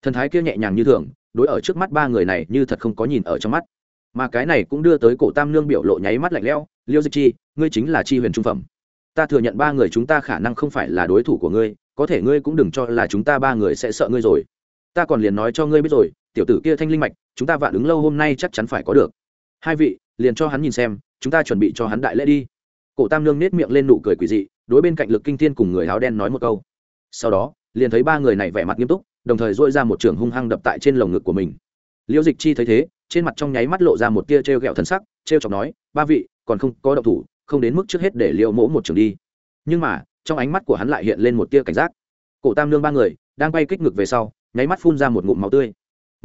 Thần thái kia nhẹ nhàng như thường đối ở trước mắt ba người này như thật không có nhìn ở trong mắt. Mà cái này cũng đưa tới cổ tam nương biểu lộ nháy mắt lạnh lẽo, Liêu dịch chi, ngươi chính là chi huyền trung phẩm. Ta thừa nhận ba người chúng ta khả năng không phải là đối thủ của ngươi, có thể ngươi cũng đừng cho là chúng ta ba người sẽ sợ ngươi rồi. Ta còn liền nói cho ngươi biết rồi, tiểu tử kia thanh linh mạch, chúng ta vạn ứng lâu hôm nay chắc chắn phải có được. Hai vị, liền cho hắn nhìn xem, chúng ta chuẩn bị cho hắn đại lễ đi. Cổ tam nương nết miệng lên nụ cười quỷ dị, đối bên cạnh lực kinh thiên cùng người áo đen nói một câu. Sau đó, liền thấy ba người này vẻ mặt nghiêm túc đồng thời dội ra một trường hung hăng đập tại trên lồng ngực của mình. Liễu dịch chi thấy thế, trên mặt trong nháy mắt lộ ra một tia t r e o g ẹ o thần sắc t r e o chọc nói, ba vị, còn không có động thủ, không đến mức trước hết để liệu mỗ một trường đi. Nhưng mà, trong ánh mắt của hắn lại hiện lên một tia cảnh giác. Cổ tam nương ba người, đang bay kích ngực về sau, nháy mắt phun ra một ngụm máu tươi.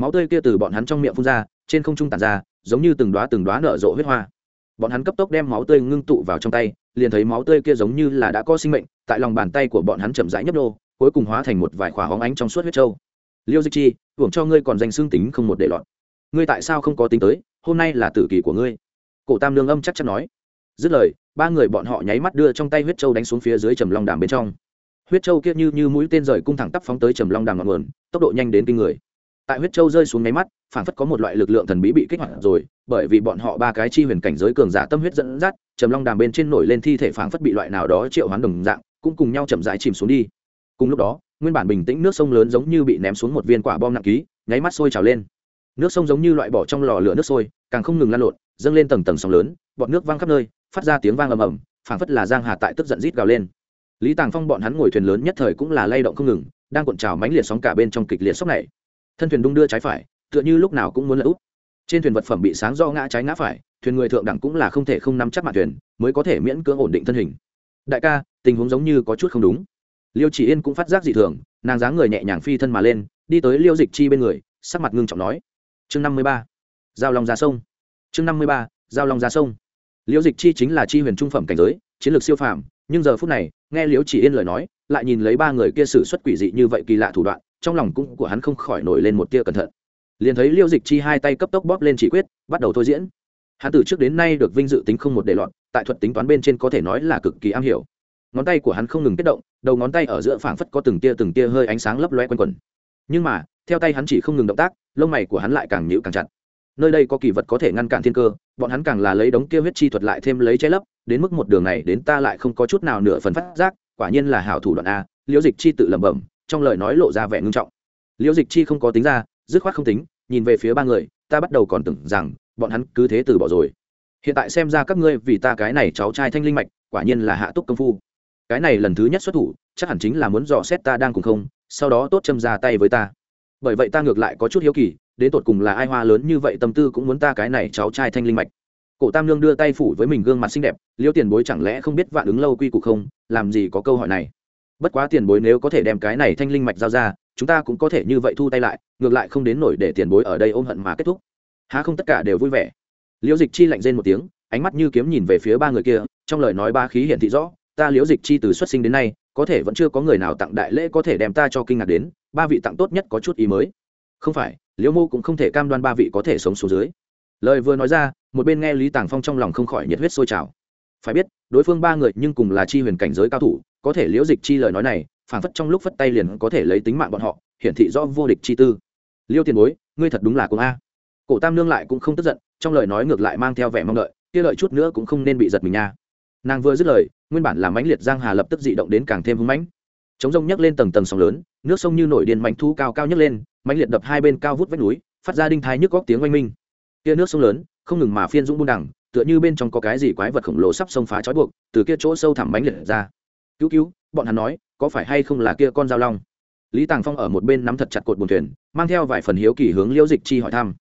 Máu tươi kia từ bọn hắn trong miệng phun ra, trên không trung tàn ra, giống như từng đoá từng đoá nở rộ huyết hoa. Bọn hắn cấp tốc đem máu tươi ngưng tụ vào trong tay, liền thấy máu tươi kia giống như là đã có sinh mệnh, tại lòng bàn tay của bọn hắn chậm rãi nhấp đô cuối cùng hóa thành một vài khỏa hóng ánh trong suốt huyết trâu. Liêu dịch chi, hưởng cho ngươi còn danh xương tính không một để lọt. Ngươi tại sao không có tính tới? Hôm nay là tử kỳ của ngươi. Cổ tam lương âm chắc chắn nói. Dứt lời, ba người bọn họ nháy mắt đưa trong tay huyết trâu đánh xuống phía dưới trầm long đàm bên trong. Huyết trâu kia như như mũi tên rời cung thẳng tắp phóng tới trầm long đàm ngọn nguồn, tốc độ nhanh đến kinh người. Tại huyết châu rơi xuống nháy mắt phản phất có một loại lực lượng thần bí bị kích hoạt rồi, bởi vì bọn họ ba cái chi huyền cảnh giới cường giả tâm huyết dẫn dắt, trầm long đàm bên trên nổi lên thi thể phản phất bị loại nào đó triệu hoán đồng dạng, cũng cùng nhau chậm rãi chìm xuống đi cùng lúc đó, nguyên bản bình tĩnh nước sông lớn giống như bị ném xuống một viên quả bom nặng ký, nháy mắt sôi trào lên. Nước sông giống như loại bỏ trong lò lửa nước sôi, càng không ngừng lan lộn, dâng lên tầng tầng sóng lớn, bọt nước văng khắp nơi, phát ra tiếng vang ầm ầm, phảng phất là giang hà tại tức giận rít gào lên. Lý tàng phong bọn hắn ngồi thuyền lớn nhất thời cũng là lay động không ngừng, đang cuộn trào mãnh liệt sóng cả bên trong kịch liệt sóng này. Thân thuyền đung đưa trái phải, tựa như lúc nào cũng muốn lỡ úp. Trên thuyền vật phẩm bị sáng do ngã trái ngã phải, thuyền người thượng đẳng cũng là không thể không nắm chắc mặt thuyền, mới có thể miễn cưỡng ổn định thân hình. Đại ca, tình huống giống như có chút không đúng liêu chỉ yên cũng phát giác dị thường, nàng dáng người nhẹ nhàng phi thân mà lên, đi tới liêu dịch chi bên người, sắc mặt ngưng trọng nói. Chương năm mươi ba, giao long ra sông. Chương năm mươi ba, giao long ra sông. Liêu dịch chi chính là chi huyền trung phẩm cảnh giới, chiến lược siêu phàm, nhưng giờ phút này, nghe liêu chỉ yên lời nói, lại nhìn lấy ba người kia xử xuất quỷ dị như vậy kỳ lạ thủ đoạn, trong lòng cũng của hắn không khỏi nổi lên một tia cẩn thận. Liền thấy liêu dịch chi hai tay cấp tốc bóp lên chỉ quyết, bắt đầu thôi diễn. Hắn từ trước đến nay được vinh dự tính không một đề loạn tại thuật tính toán bên trên có thể nói là cực kỳ am hiểu ngón tay của hắn không ngừng kết động, đầu ngón tay ở giữa phảng phất có từng tia từng tia hơi ánh sáng lấp loe quanh quẩn. Nhưng mà, theo tay hắn chỉ không ngừng động tác, lông mày của hắn lại càng nhịu càng chặt. Nơi đây có kỳ vật có thể ngăn cản thiên cơ, bọn hắn càng là lấy đống kia huyết chi thuật lại thêm lấy che lấp, đến mức một đường này đến ta lại không có chút nào nửa phần phát giác, quả nhiên là hảo thủ đoạn a, liễu dịch chi tự lẩm bẩm, trong lời nói lộ ra vẻ ngưng trọng. Liễu dịch chi không có tính ra, dứt khoát không tính, nhìn về phía ba người, ta bắt đầu còn tưởng rằng, bọn hắn cứ thế từ bỏ rồi. Hiện tại xem ra các ngươi vì ta cái này cháu trai thanh linh mạch, quả nhiên là hạ túc công phu cái này lần thứ nhất xuất thủ, chắc hẳn chính là muốn dò xét ta đang cùng không, sau đó tốt châm ra tay với ta. Bởi vậy ta ngược lại có chút hiếu kỳ, đến tột cùng là ai hoa lớn như vậy tâm tư cũng muốn ta cái này cháu trai thanh linh mạch. Cổ tam lương đưa tay phủ với mình gương mặt xinh đẹp, liêu tiền bối chẳng lẽ không biết vạn ứng lâu quy củ không, làm gì có câu hỏi này. Bất quá tiền bối nếu có thể đem cái này thanh linh mạch giao ra, chúng ta cũng có thể như vậy thu tay lại, ngược lại không đến nổi để tiền bối ở đây ôm hận mà kết thúc. Há không tất cả đều vui vẻ. Liễu dịch chi lạnh rên một tiếng, ánh mắt như kiếm nhìn về phía ba người kia, trong lời nói ba khí hiển thị rõ ta liễu dịch chi từ xuất sinh đến nay, có thể vẫn chưa có người nào tặng đại lễ có thể đem ta cho kinh ngạc đến, ba vị tặng tốt nhất có chút ý mới. Không phải, liễu mô cũng không thể cam đoan ba vị có thể sống xuống dưới. Lời vừa nói ra, một bên nghe lý tàng phong trong lòng không khỏi nhiệt huyết sôi trào. Phải biết, đối phương ba người nhưng cùng là chi huyền cảnh giới cao thủ, có thể liễu dịch chi lời nói này phản phất trong lúc phất tay liền có thể lấy tính mạng bọn họ, hiển thị rõ vô địch chi tư. Liêu tiền bối, ngươi thật đúng là cũng a. Cổ tam nương lại cũng không tức giận, trong lời nói ngược lại mang theo vẻ mong đợi, kia lợi chút nữa cũng không nên bị giật mình nha nàng vừa dứt lời, nguyên bản là mãnh liệt giang hà lập tức dị động đến càng thêm hưng mãnh. Chống rông nhấc lên tầng tầng sóng lớn, nước sông như nổi điên mãnh thu cao cao nhấc lên, mãnh liệt đập hai bên cao vút vách núi, phát ra đinh thái nhức góc tiếng oanh minh. Kia nước sông lớn, không ngừng mà phiên dũng buông đẳng tựa như bên trong có cái gì quái vật khổng lồ sắp sông phá trói buộc, từ kia chỗ sâu thẳm mãnh liệt ra. Cứu cứu, bọn hắn nói, có phải hay không là kia con dao long? Lý tàng phong ở một bên nắm thật chặt cột buồn thuyền, mang theo vài phần hiếu kỳ hướng liễu dịch chi hỏi thăm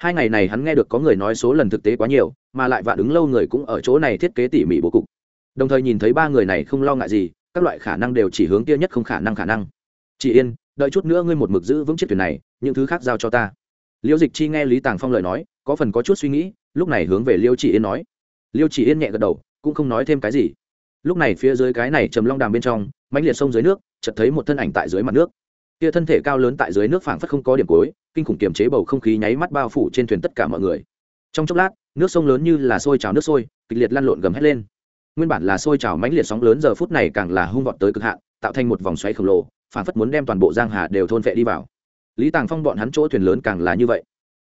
hai ngày này hắn nghe được có người nói số lần thực tế quá nhiều, mà lại vạn ứng lâu người cũng ở chỗ này thiết kế tỉ mỉ bố cục. Đồng thời nhìn thấy ba người này không lo ngại gì, các loại khả năng đều chỉ hướng kia nhất không khả năng khả năng. Chị yên, đợi chút nữa ngươi một mực giữ vững chiếc thuyền này, những thứ khác giao cho ta. Liễu dịch chi nghe lý tàng phong lời nói, có phần có chút suy nghĩ, lúc này hướng về liêu chị yên nói. Liêu chị yên nhẹ gật đầu, cũng không nói thêm cái gì. Lúc này phía dưới cái này trầm long đàm bên trong, mãnh liệt sông dưới nước, chợt thấy một thân ảnh tại dưới mặt nước. Kia thân thể cao lớn tại dưới nước phảng phất không có điểm cuối kinh khủng kiềm chế bầu không khí nháy mắt bao phủ trên thuyền tất cả mọi người. Trong chốc lát, nước sông lớn như là sôi trào nước sôi, kịch liệt lăn lộn gầm hết lên. Nguyên bản là sôi trào mãnh liệt sóng lớn, giờ phút này càng là hung vọt tới cực hạn, tạo thành một vòng xoáy khổng lồ phảng phất muốn đem toàn bộ giang hà đều thôn vệ đi vào. Lý tàng phong bọn hắn chỗ thuyền lớn càng là như vậy.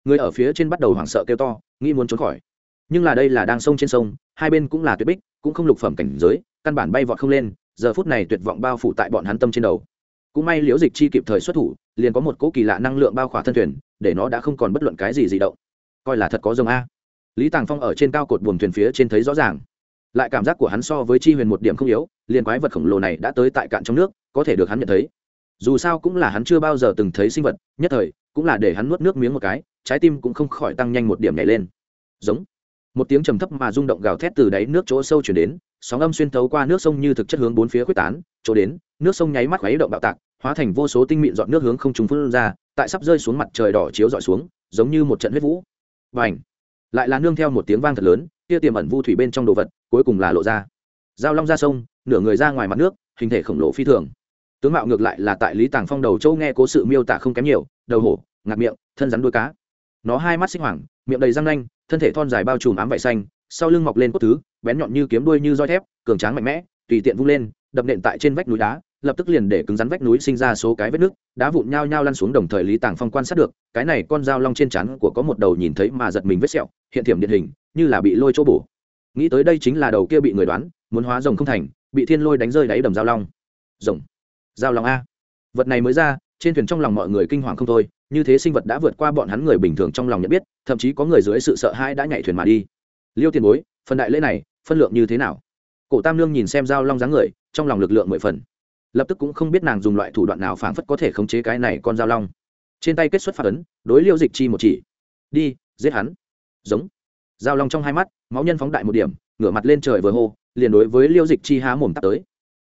Người ở phía trên bắt đầu hoảng sợ kêu to, nghĩ muốn trốn khỏi. Nhưng là đây là đang sông trên sông, hai bên cũng là tuyệt bích, cũng không lục phẩm cảnh giới, căn bản bay vọt không lên, giờ phút này tuyệt vọng bao phủ tại bọn hắn tâm trên đầu cũng may liễu dịch chi kịp thời xuất thủ, liền có một cỗ kỳ lạ năng lượng bao khỏa thân thuyền, để nó đã không còn bất luận cái gì gì động. Coi là thật có rồng a. Lý tàng phong ở trên cao cột buồm thuyền phía trên thấy rõ ràng. Lại cảm giác của hắn so với chi huyền một điểm không yếu, liền quái vật khổng lồ này đã tới tại cạn trong nước, có thể được hắn nhận thấy. Dù sao cũng là hắn chưa bao giờ từng thấy sinh vật, nhất thời, cũng là để hắn nuốt nước miếng một cái, trái tim cũng không khỏi tăng nhanh một điểm nhảy lên. Giống. Một tiếng trầm thấp mà rung động gào thét từ đáy nước chỗ sâu chuyển đến, sóng âm xuyên thấu qua nước sông như thực chất hướng bốn phía quyết tán, chỗ đến nước sông nháy mắt khuấy động bạo tạc, hóa thành vô số tinh mịn dọn nước hướng không trùng phun ra, tại sắp rơi xuống mặt trời đỏ chiếu dọi xuống, giống như một trận huyết vũ. Và ảnh lại là nương theo một tiếng vang thật lớn, kia tiềm ẩn vu thủy bên trong đồ vật, cuối cùng là lộ ra. Giao long ra sông, nửa người ra ngoài mặt nước, hình thể khổng lồ phi thường. Tướng mạo ngược lại là tại lý tàng phong đầu châu nghe cố sự miêu tả không kém nhiều, đầu hổ, ngạc miệng, thân rắn đuôi cá. Nó hai mắt xích hoảng, miệng đầy răng nanh, thân thể thon dài bao trùm ám vải xanh, sau lưng mọc lên cốt thứ, bén nhọn như kiếm đuôi như roi thép, cường tráng mạnh mẽ, tùy tiện vung lên, đập nện tại trên vách núi đá lập tức liền để cứng rắn vách núi sinh ra số cái vết nước, đá vụn nhao nhao lăn xuống đồng thời lý tàng phong quan sát được, cái này con dao long trên chắn của có một đầu nhìn thấy mà giật mình vết sẹo, hiện thiểm điện hình, như là bị lôi chỗ bổ. Nghĩ tới đây chính là đầu kia bị người đoán, muốn hóa rồng không thành, bị thiên lôi đánh rơi đáy đầm dao long. Rồng. Dao long a. Vật này mới ra, trên thuyền trong lòng mọi người kinh hoàng không thôi, như thế sinh vật đã vượt qua bọn hắn người bình thường trong lòng nhận biết, thậm chí có người dưới sự sợ hãi đã nhảy thuyền mà đi. Liêu tiền bối, phần đại lễ này, phân lượng như thế nào? Cổ tam lương nhìn xem dao long dáng người, trong lòng lực lượng mười phần lập tức cũng không biết nàng dùng loại thủ đoạn nào phảng phất có thể khống chế cái này con dao long. Trên tay kết xuất phát ấn, đối liêu dịch chi một chỉ. Đi, giết hắn. Giống. Dao long trong hai mắt, máu nhân phóng đại một điểm, ngửa mặt lên trời vừa hô, liền đối với liêu dịch chi há mồm tắt tới.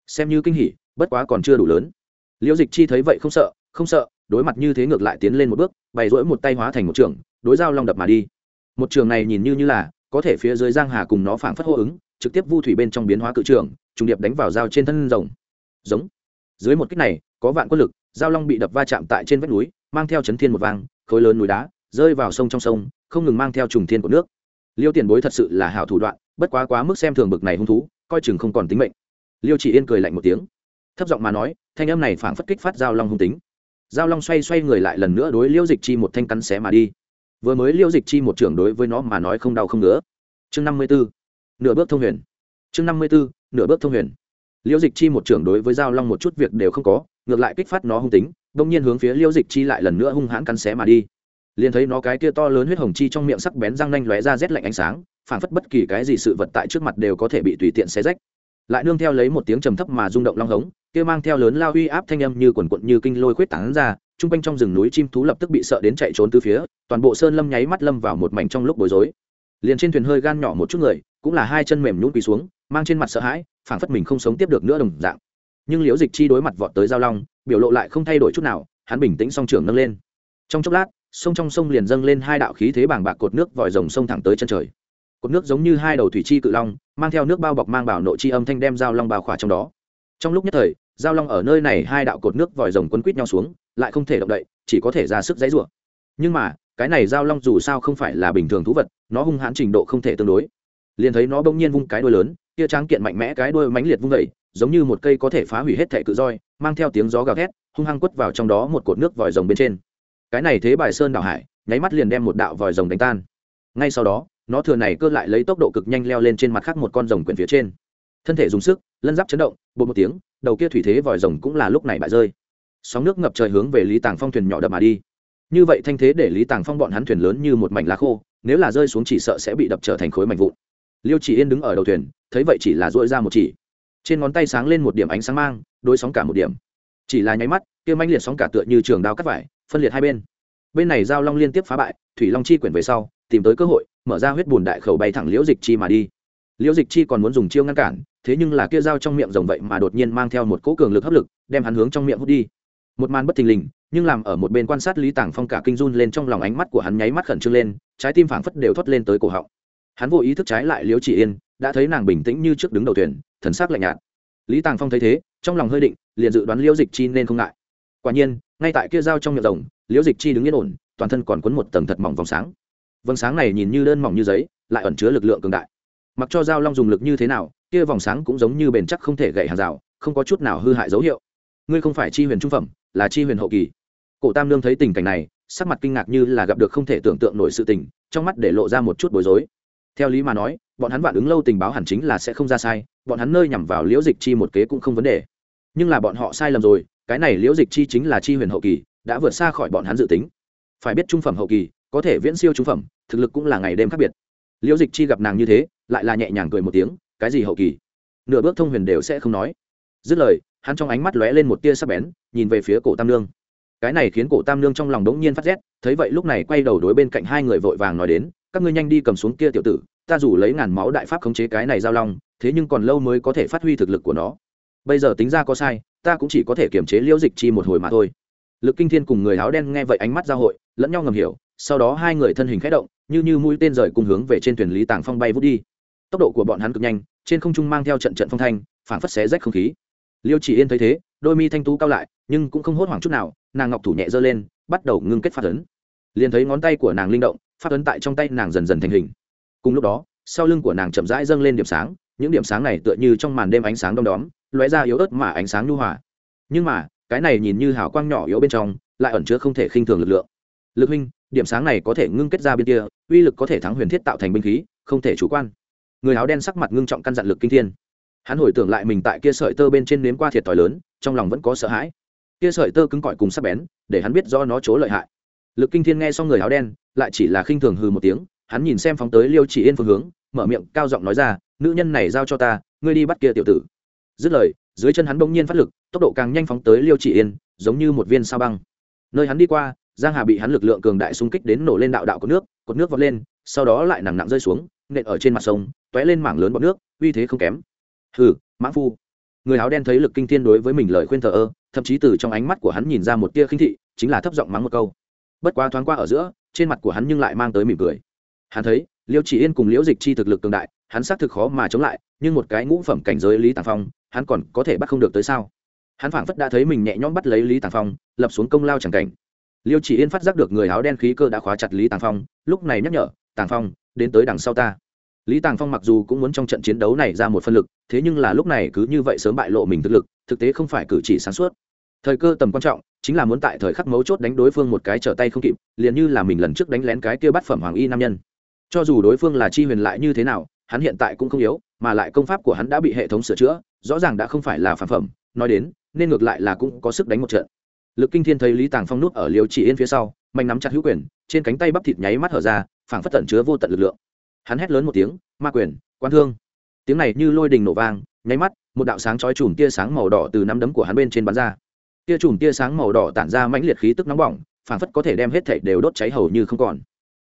Xem như kinh hỉ, bất quá còn chưa đủ lớn. Liêu dịch chi thấy vậy không sợ không sợ, đối mặt như thế ngược lại tiến lên một bước, bày rỗi một tay hóa thành một trường, đối dao long đập mà đi. Một trường này nhìn như như là, có thể phía dưới giang hà cùng nó phảng phất hô ứng, trực tiếp vu thủy bên trong biến hóa cự trường, trùng điệp đánh vào dao trên thân rồng giống. Dưới một kích này, có vạn quân lực, giao long bị đập va chạm tại trên vách núi, mang theo chấn thiên một vang, khối lớn núi đá, rơi vào sông trong sông, không ngừng mang theo trùng thiên của nước. Liêu tiền bối thật sự là hảo thủ đoạn, bất quá quá mức xem thường bực này hung thú, coi chừng không còn tính mệnh. Liêu chỉ yên cười lạnh một tiếng. Thấp giọng mà nói, thanh âm này phảng phất kích phát giao long hung tính. Giao long xoay xoay người lại lần nữa đối liêu dịch chi một thanh cắn xé mà đi. Vừa mới liêu dịch chi một trưởng đối với nó mà nói không đau không nữa chương năm mươi b ố nửa bước thông huyền. Chương năm mươi b ố nửa bước thông huyền liêu dịch chi một trưởng đối với Giao long một chút việc đều không có, ngược lại kích phát nó hung tính đ ỗ n g nhiên hướng phía liêu dịch chi lại lần nữa hung hãn cắn xé mà đi. Liền thấy nó cái kia to lớn huyết hồng chi trong miệng sắc bén răng nanh lóe ra rét lạnh ánh sáng, phản phất bất kỳ cái gì sự vật tại trước mặt đều có thể bị tùy tiện xé rách. Lại nương theo lấy một tiếng trầm thấp mà rung động long hống, kia mang theo lớn lao uy áp thanh âm như quần quận như kinh lôi khuyết tảng ra chung quanh trong rừng núi chim thú lập tức bị sợ đến chạy trốn từ phía, toàn bộ sơn lâm nháy mắt lâm vào một mảnh trong lúc bối rối. Liền trên thuyền hơi gan nhỏ một chút người, cũng là hai chân mềm nhún quỳ xuống, mang trên mặt sợ hãi phảng phất mình không sống tiếp được nữa đồng dạng. Nhưng liễu dịch chi đối mặt vọt tới giao long, biểu lộ lại không thay đổi chút nào, hắn bình tĩnh song trưởng nâng lên. Trong chốc lát, sông trong sông liền dâng lên hai đạo khí thế bàng bạc cột nước vòi rồng sông thẳng tới chân trời. Cột nước giống như hai đầu thủy chi cự long, mang theo nước bao bọc mang bảo nội chi âm thanh đem giao long bao khỏa trong đó. Trong lúc nhất thời, giao long ở nơi này hai đạo cột nước vòi rồng quấn quít nhau xuống, lại không thể động đậy, chỉ có thể ra sức dãy rủa. Nhưng mà, cái này giao long dù sao không phải là bình thường thú vật, nó hung hãn trình độ không thể tương đối. Liền thấy nó bỗng nhiên vung cái đuôi lớn kia tráng kiện mạnh mẽ cái đuôi mãnh liệt vung vẩy giống như một cây có thể phá hủy hết thể cự roi, mang theo tiếng gió gào thét, hung hăng quất vào trong đó một cột nước vòi rồng bên trên. Cái này thế bài sơn đảo hải, nháy mắt liền đem một đạo vòi rồng đánh tan. Ngay sau đó, nó thừa này cơ lại lấy tốc độ cực nhanh leo lên trên mặt khác một con rồng quyển phía trên. Thân thể dùng sức, lân giáp chấn động, bột một tiếng, đầu kia thủy thế vòi rồng cũng là lúc này bại rơi. Sóng nước ngập trời hướng về lý tàng phong thuyền nhỏ đập mà đi. Như vậy thanh thế để lý tàng phong bọn hắn thuyền lớn như một mảnh lá khô, nếu là rơi xuống chỉ sợ sẽ bị đập trở thành khối mảnh vụn. Liêu chỉ yên đứng ở đầu thuyền thấy vậy chỉ là dội ra một chỉ. Trên ngón tay sáng lên một điểm ánh sáng mang, đối sóng cả một điểm. Chỉ là nháy mắt, kia manh liệt sóng cả tựa như trường đao cắt vải, phân liệt hai bên. Bên này giao long liên tiếp phá bại, thủy long chi quyển về sau, tìm tới cơ hội, mở ra huyết bùn đại khẩu bay thẳng liễu dịch chi mà đi. Liễu dịch chi còn muốn dùng chiêu ngăn cản, thế nhưng là kia dao trong miệng rồng vậy mà đột nhiên mang theo một cỗ cường lực hấp lực, đem hắn hướng trong miệng hút đi. Một màn bất thình lình, nhưng làm ở một bên quan sát lý tàng phong cả kinh run lên trong lòng ánh mắt của hắn nháy mắt khẩn trương lên, trái tim phảng phất đều thoát lên tới cổ họng. Hắn vô ý thức trái lại liễu chỉ yên đã thấy nàng bình tĩnh như trước đứng đầu thuyền, thần sắc lạnh nhạt. Lý tàng phong thấy thế, trong lòng hơi định, liền dự đoán liễu dịch chi nên không ngại. Quả nhiên, ngay tại kia dao trong miệng rồng, liễu dịch chi đứng yên ổn, toàn thân còn quấn một tầng thật mỏng vòng sáng. Vầng sáng này nhìn như đơn mỏng như giấy, lại ẩn chứa lực lượng cường đại. Mặc cho dao long dùng lực như thế nào, kia vòng sáng cũng giống như bền chắc không thể gậy hàng rào, không có chút nào hư hại dấu hiệu. Ngươi không phải chi huyền trung phẩm, là chi huyền hậu kỳ. Cổ tam lương thấy tình cảnh này, sắc mặt kinh ngạc như là gặp được không thể tưởng tượng nổi sự tình, trong mắt để lộ ra một chút bối rối. Theo lý mà nói bọn hắn vạn ứng lâu tình báo hẳn chính là sẽ không ra sai, bọn hắn nơi nhằm vào liễu dịch chi một kế cũng không vấn đề. Nhưng là bọn họ sai lầm rồi, cái này liễu dịch chi chính là chi huyền hậu kỳ, đã vượt xa khỏi bọn hắn dự tính. Phải biết trung phẩm hậu kỳ, có thể viễn siêu trung phẩm, thực lực cũng là ngày đêm khác biệt. Liễu dịch chi gặp nàng như thế, lại là nhẹ nhàng cười một tiếng, cái gì hậu kỳ? Nửa bước thông huyền đều sẽ không nói. Dứt lời, hắn trong ánh mắt lóe lên một tia sắc bén, nhìn về phía cổ tam nương. Cái này khiến cổ tam nương trong lòng đống nhiên phát rét, thấy vậy lúc này quay đầu đối bên cạnh hai người vội vàng nói đến, các ngươi nhanh đi cầm xuống kia tiểu tử ta dù lấy ngàn máu đại pháp khống chế cái này giao long, thế nhưng còn lâu mới có thể phát huy thực lực của nó. Bây giờ tính ra có sai, ta cũng chỉ có thể kiềm chế liễu dịch chi một hồi mà thôi. Lực kinh thiên cùng người áo đen nghe vậy ánh mắt giao hội, lẫn nhau ngầm hiểu, sau đó hai người thân hình khẽ động, như như mũi tên rời cùng hướng về trên thuyền lý tàng phong bay vút đi. Tốc độ của bọn hắn cực nhanh, trên không trung mang theo trận trận phong thanh phản phất xé rách không khí. Liêu chỉ yên thấy thế, đôi mi thanh tú cao lại, nhưng cũng không hốt hoảng chút nào, nàng ngọc thủ nhẹ giơ lên, bắt đầu ngưng kết phát ấn. Liền thấy ngón tay của nàng linh động phát ấn tại trong tay nàng dần dần thành hình cùng lúc đó, sau lưng của nàng chậm rãi dâng lên điểm sáng, những điểm sáng này tựa như trong màn đêm ánh sáng đom đóm, lóe ra yếu ớt mà ánh sáng nhu hòa. Nhưng mà, cái này nhìn như hào quang nhỏ yếu bên trong, lại ẩn chứa không thể khinh thường lực lượng. Lực huynh, điểm sáng này có thể ngưng kết ra bên kia, uy lực có thể thắng huyền thiết tạo thành binh khí, không thể chủ quan. Người áo đen sắc mặt ngưng trọng căn dặn lực kinh thiên. Hắn hồi tưởng lại mình tại kia sợi tơ bên trên nếm qua thiệt thòi lớn, trong lòng vẫn có sợ hãi. Kia sợi tơ cứng cỏi cùng sắc bén, để hắn biết do nó chỗ lợi hại. Lực kinh thiên nghe xong người áo đen, lại chỉ là khinh thường hừ một tiếng hắn nhìn xem phóng tới liêu chỉ yên phương hướng, mở miệng cao giọng nói ra, nữ nhân này giao cho ta, ngươi đi bắt kia tiểu tử. Dứt lời, dưới chân hắn bỗng nhiên phát lực, tốc độ càng nhanh phóng tới liêu chỉ yên, giống như một viên sao băng. Nơi hắn đi qua, giang hà bị hắn lực lượng cường đại xung kích đến nổ lên đạo đạo có nước, cột nước vọt lên, sau đó lại nặng nặng rơi xuống, nện ở trên mặt sông, tóe lên mảng lớn bọt nước, uy thế không kém. Hừ, mãn phu. Người áo đen thấy lực kinh thiên đối với mình lời khuyên thờ ơ, thậm chí từ trong ánh mắt của hắn nhìn ra một tia khinh thị, chính là thấp giọng mắng một câu. Bất quá thoáng qua ở giữa, trên mặt của hắn nhưng lại mang tới mỉm cười hắn thấy, liêu chỉ yên cùng liễu dịch chi thực lực cường đại, hắn xác thực khó mà chống lại, nhưng một cái ngũ phẩm cảnh giới lý tàng phong, hắn còn có thể bắt không được tới sao? Hắn phảng phất đã thấy mình nhẹ nhõm bắt lấy lý tàng phong, lập xuống công lao chẳng cảnh. Liêu chỉ yên phát giác được người áo đen khí cơ đã khóa chặt lý tàng phong, lúc này nhắc nhở, tàng phong, đến tới đằng sau ta. Lý tàng phong mặc dù cũng muốn trong trận chiến đấu này ra một phân lực, thế nhưng là lúc này cứ như vậy sớm bại lộ mình thực lực, thực tế không phải cử chỉ sáng suốt. Thời cơ tầm quan trọng, chính là muốn tại thời khắc mấu chốt đánh đối phương một cái trở tay không kịp, liền như là mình lần trước đánh lén cái kia bắt phẩm hoàng y nam nhân cho dù đối phương là chi huyền lại như thế nào, hắn hiện tại cũng không yếu, mà lại công pháp của hắn đã bị hệ thống sửa chữa, rõ ràng đã không phải là phản phẩm, nói đến, nên ngược lại là cũng có sức đánh một trận. Lực kinh thiên thấy lý tàng phong nút ở liều chỉ yên phía sau mạnh nắm chặt hữu quyền, trên cánh tay bắp thịt nháy mắt hở ra, phảng phất tẩn chứa vô tận lực lượng. Hắn hét lớn một tiếng, ma quyền, quan thương! Tiếng này như lôi đình nổ vang, nháy mắt, một đạo sáng chói chùm tia sáng màu đỏ từ nắm đấm của hắn bên trên bắn ra. Tia chùm tia sáng màu đỏ tản ra mãnh liệt khí tức nóng bỏng, phảng phất có thể đem hết thảy đều đốt cháy hầu như không còn.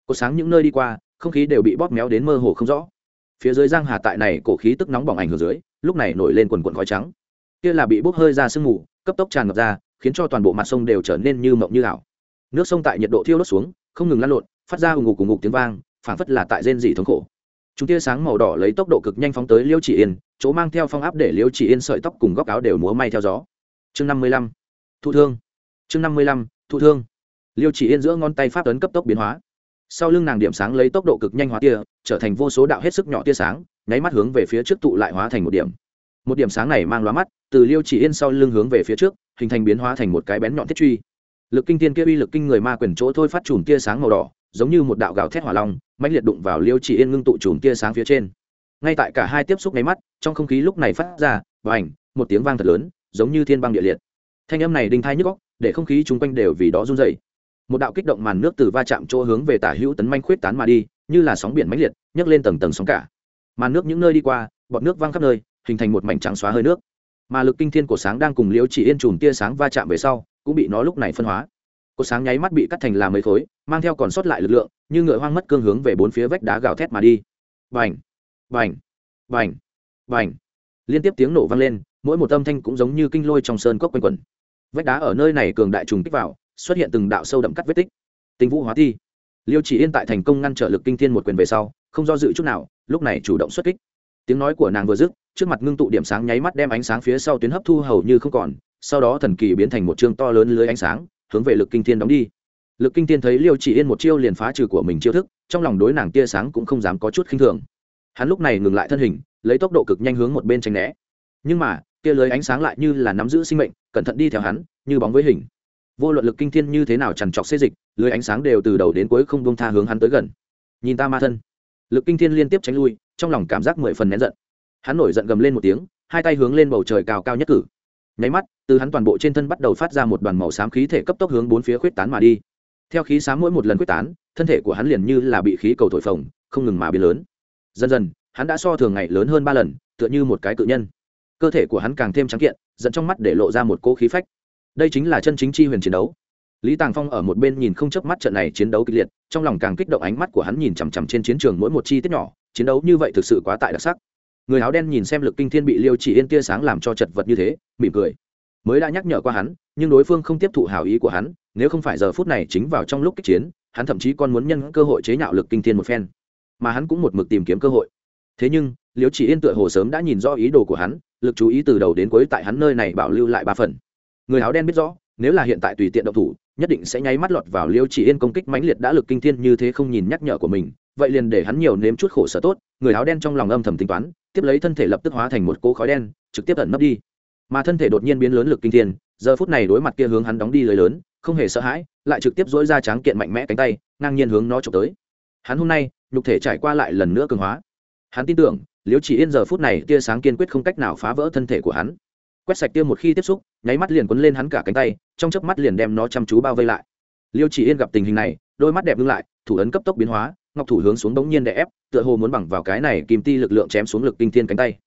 Có sáng những nơi đi qua không khí đều bị bóp méo đến mơ hồ không rõ. Phía dưới giang hà tại này cổ khí tức nóng bỏng ảnh hưởng dưới, lúc này nổi lên quần quần khói trắng. Kia là bị bốc hơi ra sương mù, cấp tốc tràn ngập ra, khiến cho toàn bộ mặt sông đều trở nên như mộng như ảo. Nước sông tại nhiệt độ thiêu đốt xuống, không ngừng lăn lộn, phát ra hùng ngục cùng ngục tiếng vang, phảng phất là tại rên rỉ thống khổ. Chúng tia sáng màu đỏ lấy tốc độ cực nhanh phóng tới liêu chỉ yên, chỗ mang theo phong áp để liêu chỉ yên sợi tóc cùng góc áo đều múa may theo gió. Chương năm mươi lăm, thụ thương. Chương năm mươi lăm, thụ thương. Liêu chỉ yên giữa ngón tay pháp tấn cấp tốc biến hóa sau lưng nàng điểm sáng lấy tốc độ cực nhanh hóa tia, trở thành vô số đạo hết sức nhỏ tia sáng, nháy mắt hướng về phía trước tụ lại hóa thành một điểm. Một điểm sáng này mang loa mắt, từ liêu chỉ yên sau lưng hướng về phía trước, hình thành biến hóa thành một cái bén nhọn thiết truy. Lực kinh tiên kia uy lực kinh người ma quyền chỗ thôi phát chùm tia sáng màu đỏ, giống như một đạo gạo thét hỏa long, mãnh liệt đụng vào liêu chỉ yên ngưng tụ chùm tia sáng phía trên. Ngay tại cả hai tiếp xúc nháy mắt, trong không khí lúc này phát ra và ảnh một tiếng vang thật lớn, giống như thiên băng địa liệt. Thanh âm này đinh thai nhức góc để không khí chung quanh đều vì đó run dày một đạo kích động màn nước từ va chạm chỗ hướng về tả hữu tấn manh khuyết tán mà đi, như là sóng biển mãnh liệt, nhấc lên tầng tầng sóng cả. Màn nước những nơi đi qua, bọn nước văng khắp nơi, hình thành một mảnh trắng xóa hơi nước. Mà lực kinh thiên của sáng đang cùng liễu chỉ yên chùm tia sáng va chạm về sau, cũng bị nó lúc này phân hóa. Cột sáng nháy mắt bị cắt thành làm mấy khối, mang theo còn sót lại lực lượng, như ngựa hoang mất cương hướng về bốn phía vách đá gào thét mà đi. Vành vành vành vành liên tiếp tiếng nổ vang lên, mỗi một âm thanh cũng giống như kinh lôi trong sơn cốc quanh quẩn. Vách đá ở nơi này cường đại trùng kích vào xuất hiện từng đạo sâu đậm cắt vết tích. Tinh vũ hóa thi. Liêu chỉ yên tại thành công ngăn trở lực kinh thiên một quyền về sau, không do dự chút nào, lúc này chủ động xuất kích. Tiếng nói của nàng vừa dứt, trước mặt ngưng tụ điểm sáng nháy mắt đem ánh sáng phía sau tuyến hấp thu hầu như không còn, sau đó thần kỳ biến thành một chương to lớn lưới ánh sáng, hướng về lực kinh thiên đóng đi. Lực kinh thiên thấy liêu chỉ yên một chiêu liền phá trừ của mình chiêu thức, trong lòng đối nàng tia sáng cũng không dám có chút khinh thường. Hắn lúc này ngừng lại thân hình, lấy tốc độ cực nhanh hướng một bên tránh né. Nhưng mà, tia lưới ánh sáng lại như là nắm giữ sinh mệnh, cẩn thận đi theo hắn, như bóng với hình vô luận lực kinh thiên như thế nào chằn trọc xê dịch, lưới ánh sáng đều từ đầu đến cuối không bông tha hướng hắn tới gần. Nhìn ta ma thân. Lực kinh thiên liên tiếp tránh lui, trong lòng cảm giác mười phần nén giận. Hắn nổi giận gầm lên một tiếng, hai tay hướng lên bầu trời cao cao nhất cử. Nháy mắt, từ hắn toàn bộ trên thân bắt đầu phát ra một đoàn màu xám khí thể cấp tốc hướng bốn phía khuyết tán mà đi. Theo khí xám mỗi một lần khuyết tán, thân thể của hắn liền như là bị khí cầu thổi phồng, không ngừng mà biến lớn. Dần dần, hắn đã so thường ngày lớn hơn ba lần, tựa như một cái cự nhân. Cơ thể của hắn càng thêm trắng kiện dẫn trong mắt để lộ ra một cỗ khí phách đây chính là chân chính chi huyền chiến đấu. Lý tàng phong ở một bên nhìn không chớp mắt trận này chiến đấu kịch liệt, trong lòng càng kích động ánh mắt của hắn nhìn chằm chằm trên chiến trường mỗi một chi tiết nhỏ, chiến đấu như vậy thực sự quá tại đặc sắc. Người áo đen nhìn xem lực kinh thiên bị liêu chỉ yên tia sáng làm cho chật vật như thế, mỉm cười. Mới đã nhắc nhở qua hắn, nhưng đối phương không tiếp thụ hào ý của hắn, nếu không phải giờ phút này chính vào trong lúc kích chiến, hắn thậm chí còn muốn nhân cơ hội chế nhạo lực kinh thiên một phen. Mà hắn cũng một mực tìm kiếm cơ hội. Thế nhưng, liêu chỉ yên tựa hồ sớm đã nhìn rõ ý đồ của hắn, lực chú ý từ đầu đến cuối tại hắn nơi này bảo lưu lại ba phần người áo đen biết rõ, nếu là hiện tại tùy tiện động thủ, nhất định sẽ nháy mắt lọt vào liêu chỉ yên công kích mãnh liệt đã lực kinh thiên như thế không nhìn nhắc nhở của mình. Vậy liền để hắn nhiều nếm chút khổ sở tốt, người áo đen trong lòng âm thầm tính toán, tiếp lấy thân thể lập tức hóa thành một cỗ khói đen, trực tiếp ẩn nấp đi. Mà thân thể đột nhiên biến lớn lực kinh thiên, giờ phút này đối mặt kia hướng hắn đóng đi lưới lớn, không hề sợ hãi, lại trực tiếp dỗi ra tráng kiện mạnh mẽ cánh tay, ngang nhiên hướng nó trộm tới. Hắn hôm nay, nhục thể trải qua lại lần nữa cường hóa. Hắn tin tưởng, liêu chỉ yên giờ phút này tia sáng kiên quyết không cách nào phá vỡ thân thể của hắn quét sạch tiêm một khi tiếp xúc, nháy mắt liền quấn lên hắn cả cánh tay, trong chớp mắt liền đem nó chăm chú bao vây lại. Liêu chỉ yên gặp tình hình này, đôi mắt đẹp ngưng lại, thủ ấn cấp tốc biến hóa, ngọc thủ hướng xuống bỗng nhiên đè ép, tựa hồ muốn bằng vào cái này kìm ti lực lượng chém xuống lực kinh thiên cánh tay.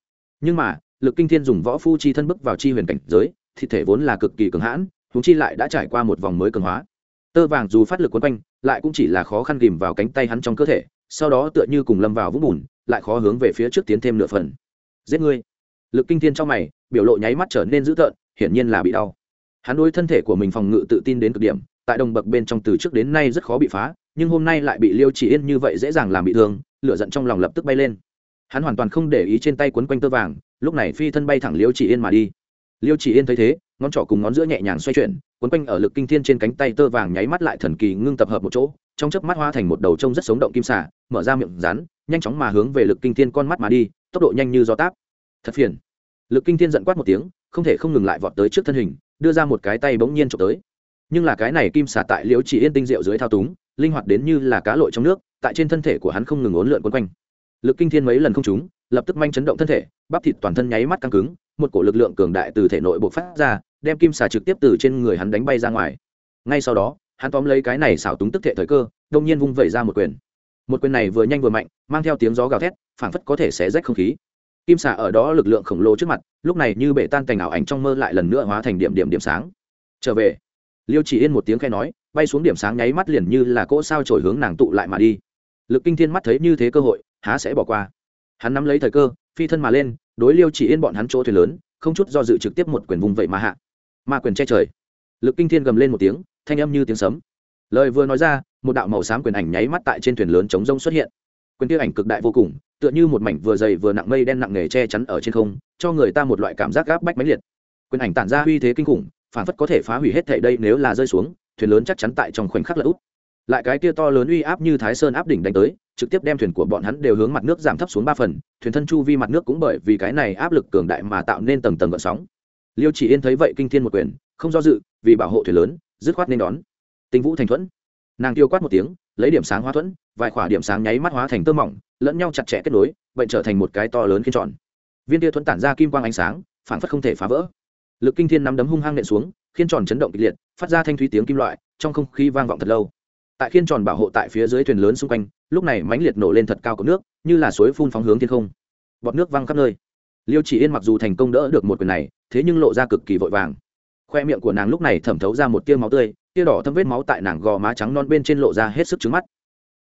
Nhưng mà, lực kinh thiên dùng võ phu chi thân bức vào chi huyền cảnh giới thì thể vốn là cực kỳ cường hãn húng chi lại đã trải qua một vòng mới cường hóa. Tơ vàng dù phát lực quấn quanh, lại cũng chỉ là khó khăn ghìm vào cánh tay hắn trong cơ thể, sau đó tựa như cùng lâm vào vũng bùn, lại khó hướng về phía trước tiến thêm nửa phần. Giết ngươi! Lực kinh thiên trong mày biểu lộ nháy mắt trở nên dữ tợn, hiển nhiên là bị đau. Hắn đối thân thể của mình phòng ngự tự tin đến cực điểm, tại đồng bậc bên trong từ trước đến nay rất khó bị phá, nhưng hôm nay lại bị liêu chỉ yên như vậy dễ dàng làm bị thương, lửa giận trong lòng lập tức bay lên. Hắn hoàn toàn không để ý trên tay quấn quanh tơ vàng, lúc này phi thân bay thẳng liêu chỉ yên mà đi. Liêu chỉ yên thấy thế, ngón trỏ cùng ngón giữa nhẹ nhàng xoay chuyển, quấn quanh ở lực kinh thiên trên cánh tay tơ vàng nháy mắt lại thần kỳ ngưng tập hợp một chỗ, trong chớp mắt hoa thành một đầu trông rất sống động kim xả mở ra miệng rắn, nhanh chóng mà hướng về lực kinh thiên con mắt mà đi, tốc độ nhanh như gió táp. Thật phiền lực kinh thiên giận quát một tiếng, không thể không ngừng lại vọt tới trước thân hình, đưa ra một cái tay bỗng nhiên trộm tới. Nhưng là cái này kim xả tại liễu chỉ yên tinh rượu dưới thao túng, linh hoạt đến như là cá lội trong nước, tại trên thân thể của hắn không ngừng ốn lượn quấn quanh. Lực kinh thiên mấy lần không trúng, lập tức manh chấn động thân thể, bắp thịt toàn thân nháy mắt căng cứng, một cổ lực lượng cường đại từ thể nội bộ phát ra, đem kim xà trực tiếp từ trên người hắn đánh bay ra ngoài. Ngay sau đó, hắn tóm lấy cái này xảo túng tức thể thời cơ đông nhiên vung vẩy ra một quyền. Một quyền này vừa nhanh vừa mạnh, mang theo tiếng gió gào thét, phảng phất có thể xé rách không khí kim xà ở đó lực lượng khổng lồ trước mặt, lúc này như bể tan cành ảo ảnh trong mơ lại lần nữa hóa thành điểm điểm điểm sáng. Trở về, liêu chỉ yên một tiếng khe nói, bay xuống điểm sáng nháy mắt liền như là cỗ sao trổi hướng nàng tụ lại mà đi. Lực kinh thiên mắt thấy như thế cơ hội, há sẽ bỏ qua. Hắn nắm lấy thời cơ, phi thân mà lên, đối liêu chỉ yên bọn hắn chỗ thuyền lớn, không chút do dự trực tiếp một quyền vùng vậy mà hạ. Ma quyền che trời. Lực kinh thiên gầm lên một tiếng, thanh âm như tiếng sấm. Lời vừa nói ra, một đạo màu xám quyền ảnh nháy mắt tại trên thuyền lớn chống rông xuất hiện. Quyền tiêu ảnh cực đại vô cùng tựa như một mảnh vừa dày vừa nặng mây đen nặng nề che chắn ở trên không, cho người ta một loại cảm giác gáp bách mãnh liệt. Quyền ảnh tản ra uy thế kinh khủng, phản phất có thể phá hủy hết thảy đây nếu là rơi xuống, thuyền lớn chắc chắn tại trong khoảnh khắc là úp lại cái kia to lớn uy áp như thái sơn áp đỉnh đánh tới, trực tiếp đem thuyền của bọn hắn đều hướng mặt nước giảm thấp xuống ba phần, thuyền thân chu vi mặt nước cũng bởi vì cái này áp lực cường đại mà tạo nên tầng tầng gợn sóng. Liêu chỉ yên thấy vậy kinh thiên một quyền, không do dự, vì bảo hộ thuyền lớn, dứt khoát nên đón. Tình vũ thành thuẫn. Nàng tiêu quát một tiếng lấy điểm sáng hóa thuẫn, vài khỏa điểm sáng nháy mắt hóa thành tơ mỏng, lẫn nhau chặt chẽ kết nối bệnh trở thành một cái to lớn khiên tròn. Viên tia thuẫn tản ra kim quang ánh sáng phản phất không thể phá vỡ. Lực kinh thiên nắm đấm hung hăng nện xuống, khiên tròn chấn động kịch liệt, phát ra thanh thúy tiếng kim loại, trong không khí vang vọng thật lâu. Tại khiên tròn bảo hộ tại phía dưới thuyền lớn xung quanh, lúc này mãnh liệt nổ lên thật cao của nước, như là suối phun phóng hướng thiên không. Bọt nước văng khắp nơi. Liêu chỉ yên mặc dù thành công đỡ được một quyền này, thế nhưng lộ ra cực kỳ vội vàng khoe miệng của nàng lúc này thẩm thấu ra một tia máu tươi, tia đỏ thâm vết máu tại nàng gò má trắng non bên trên lộ ra hết sức trứng mắt.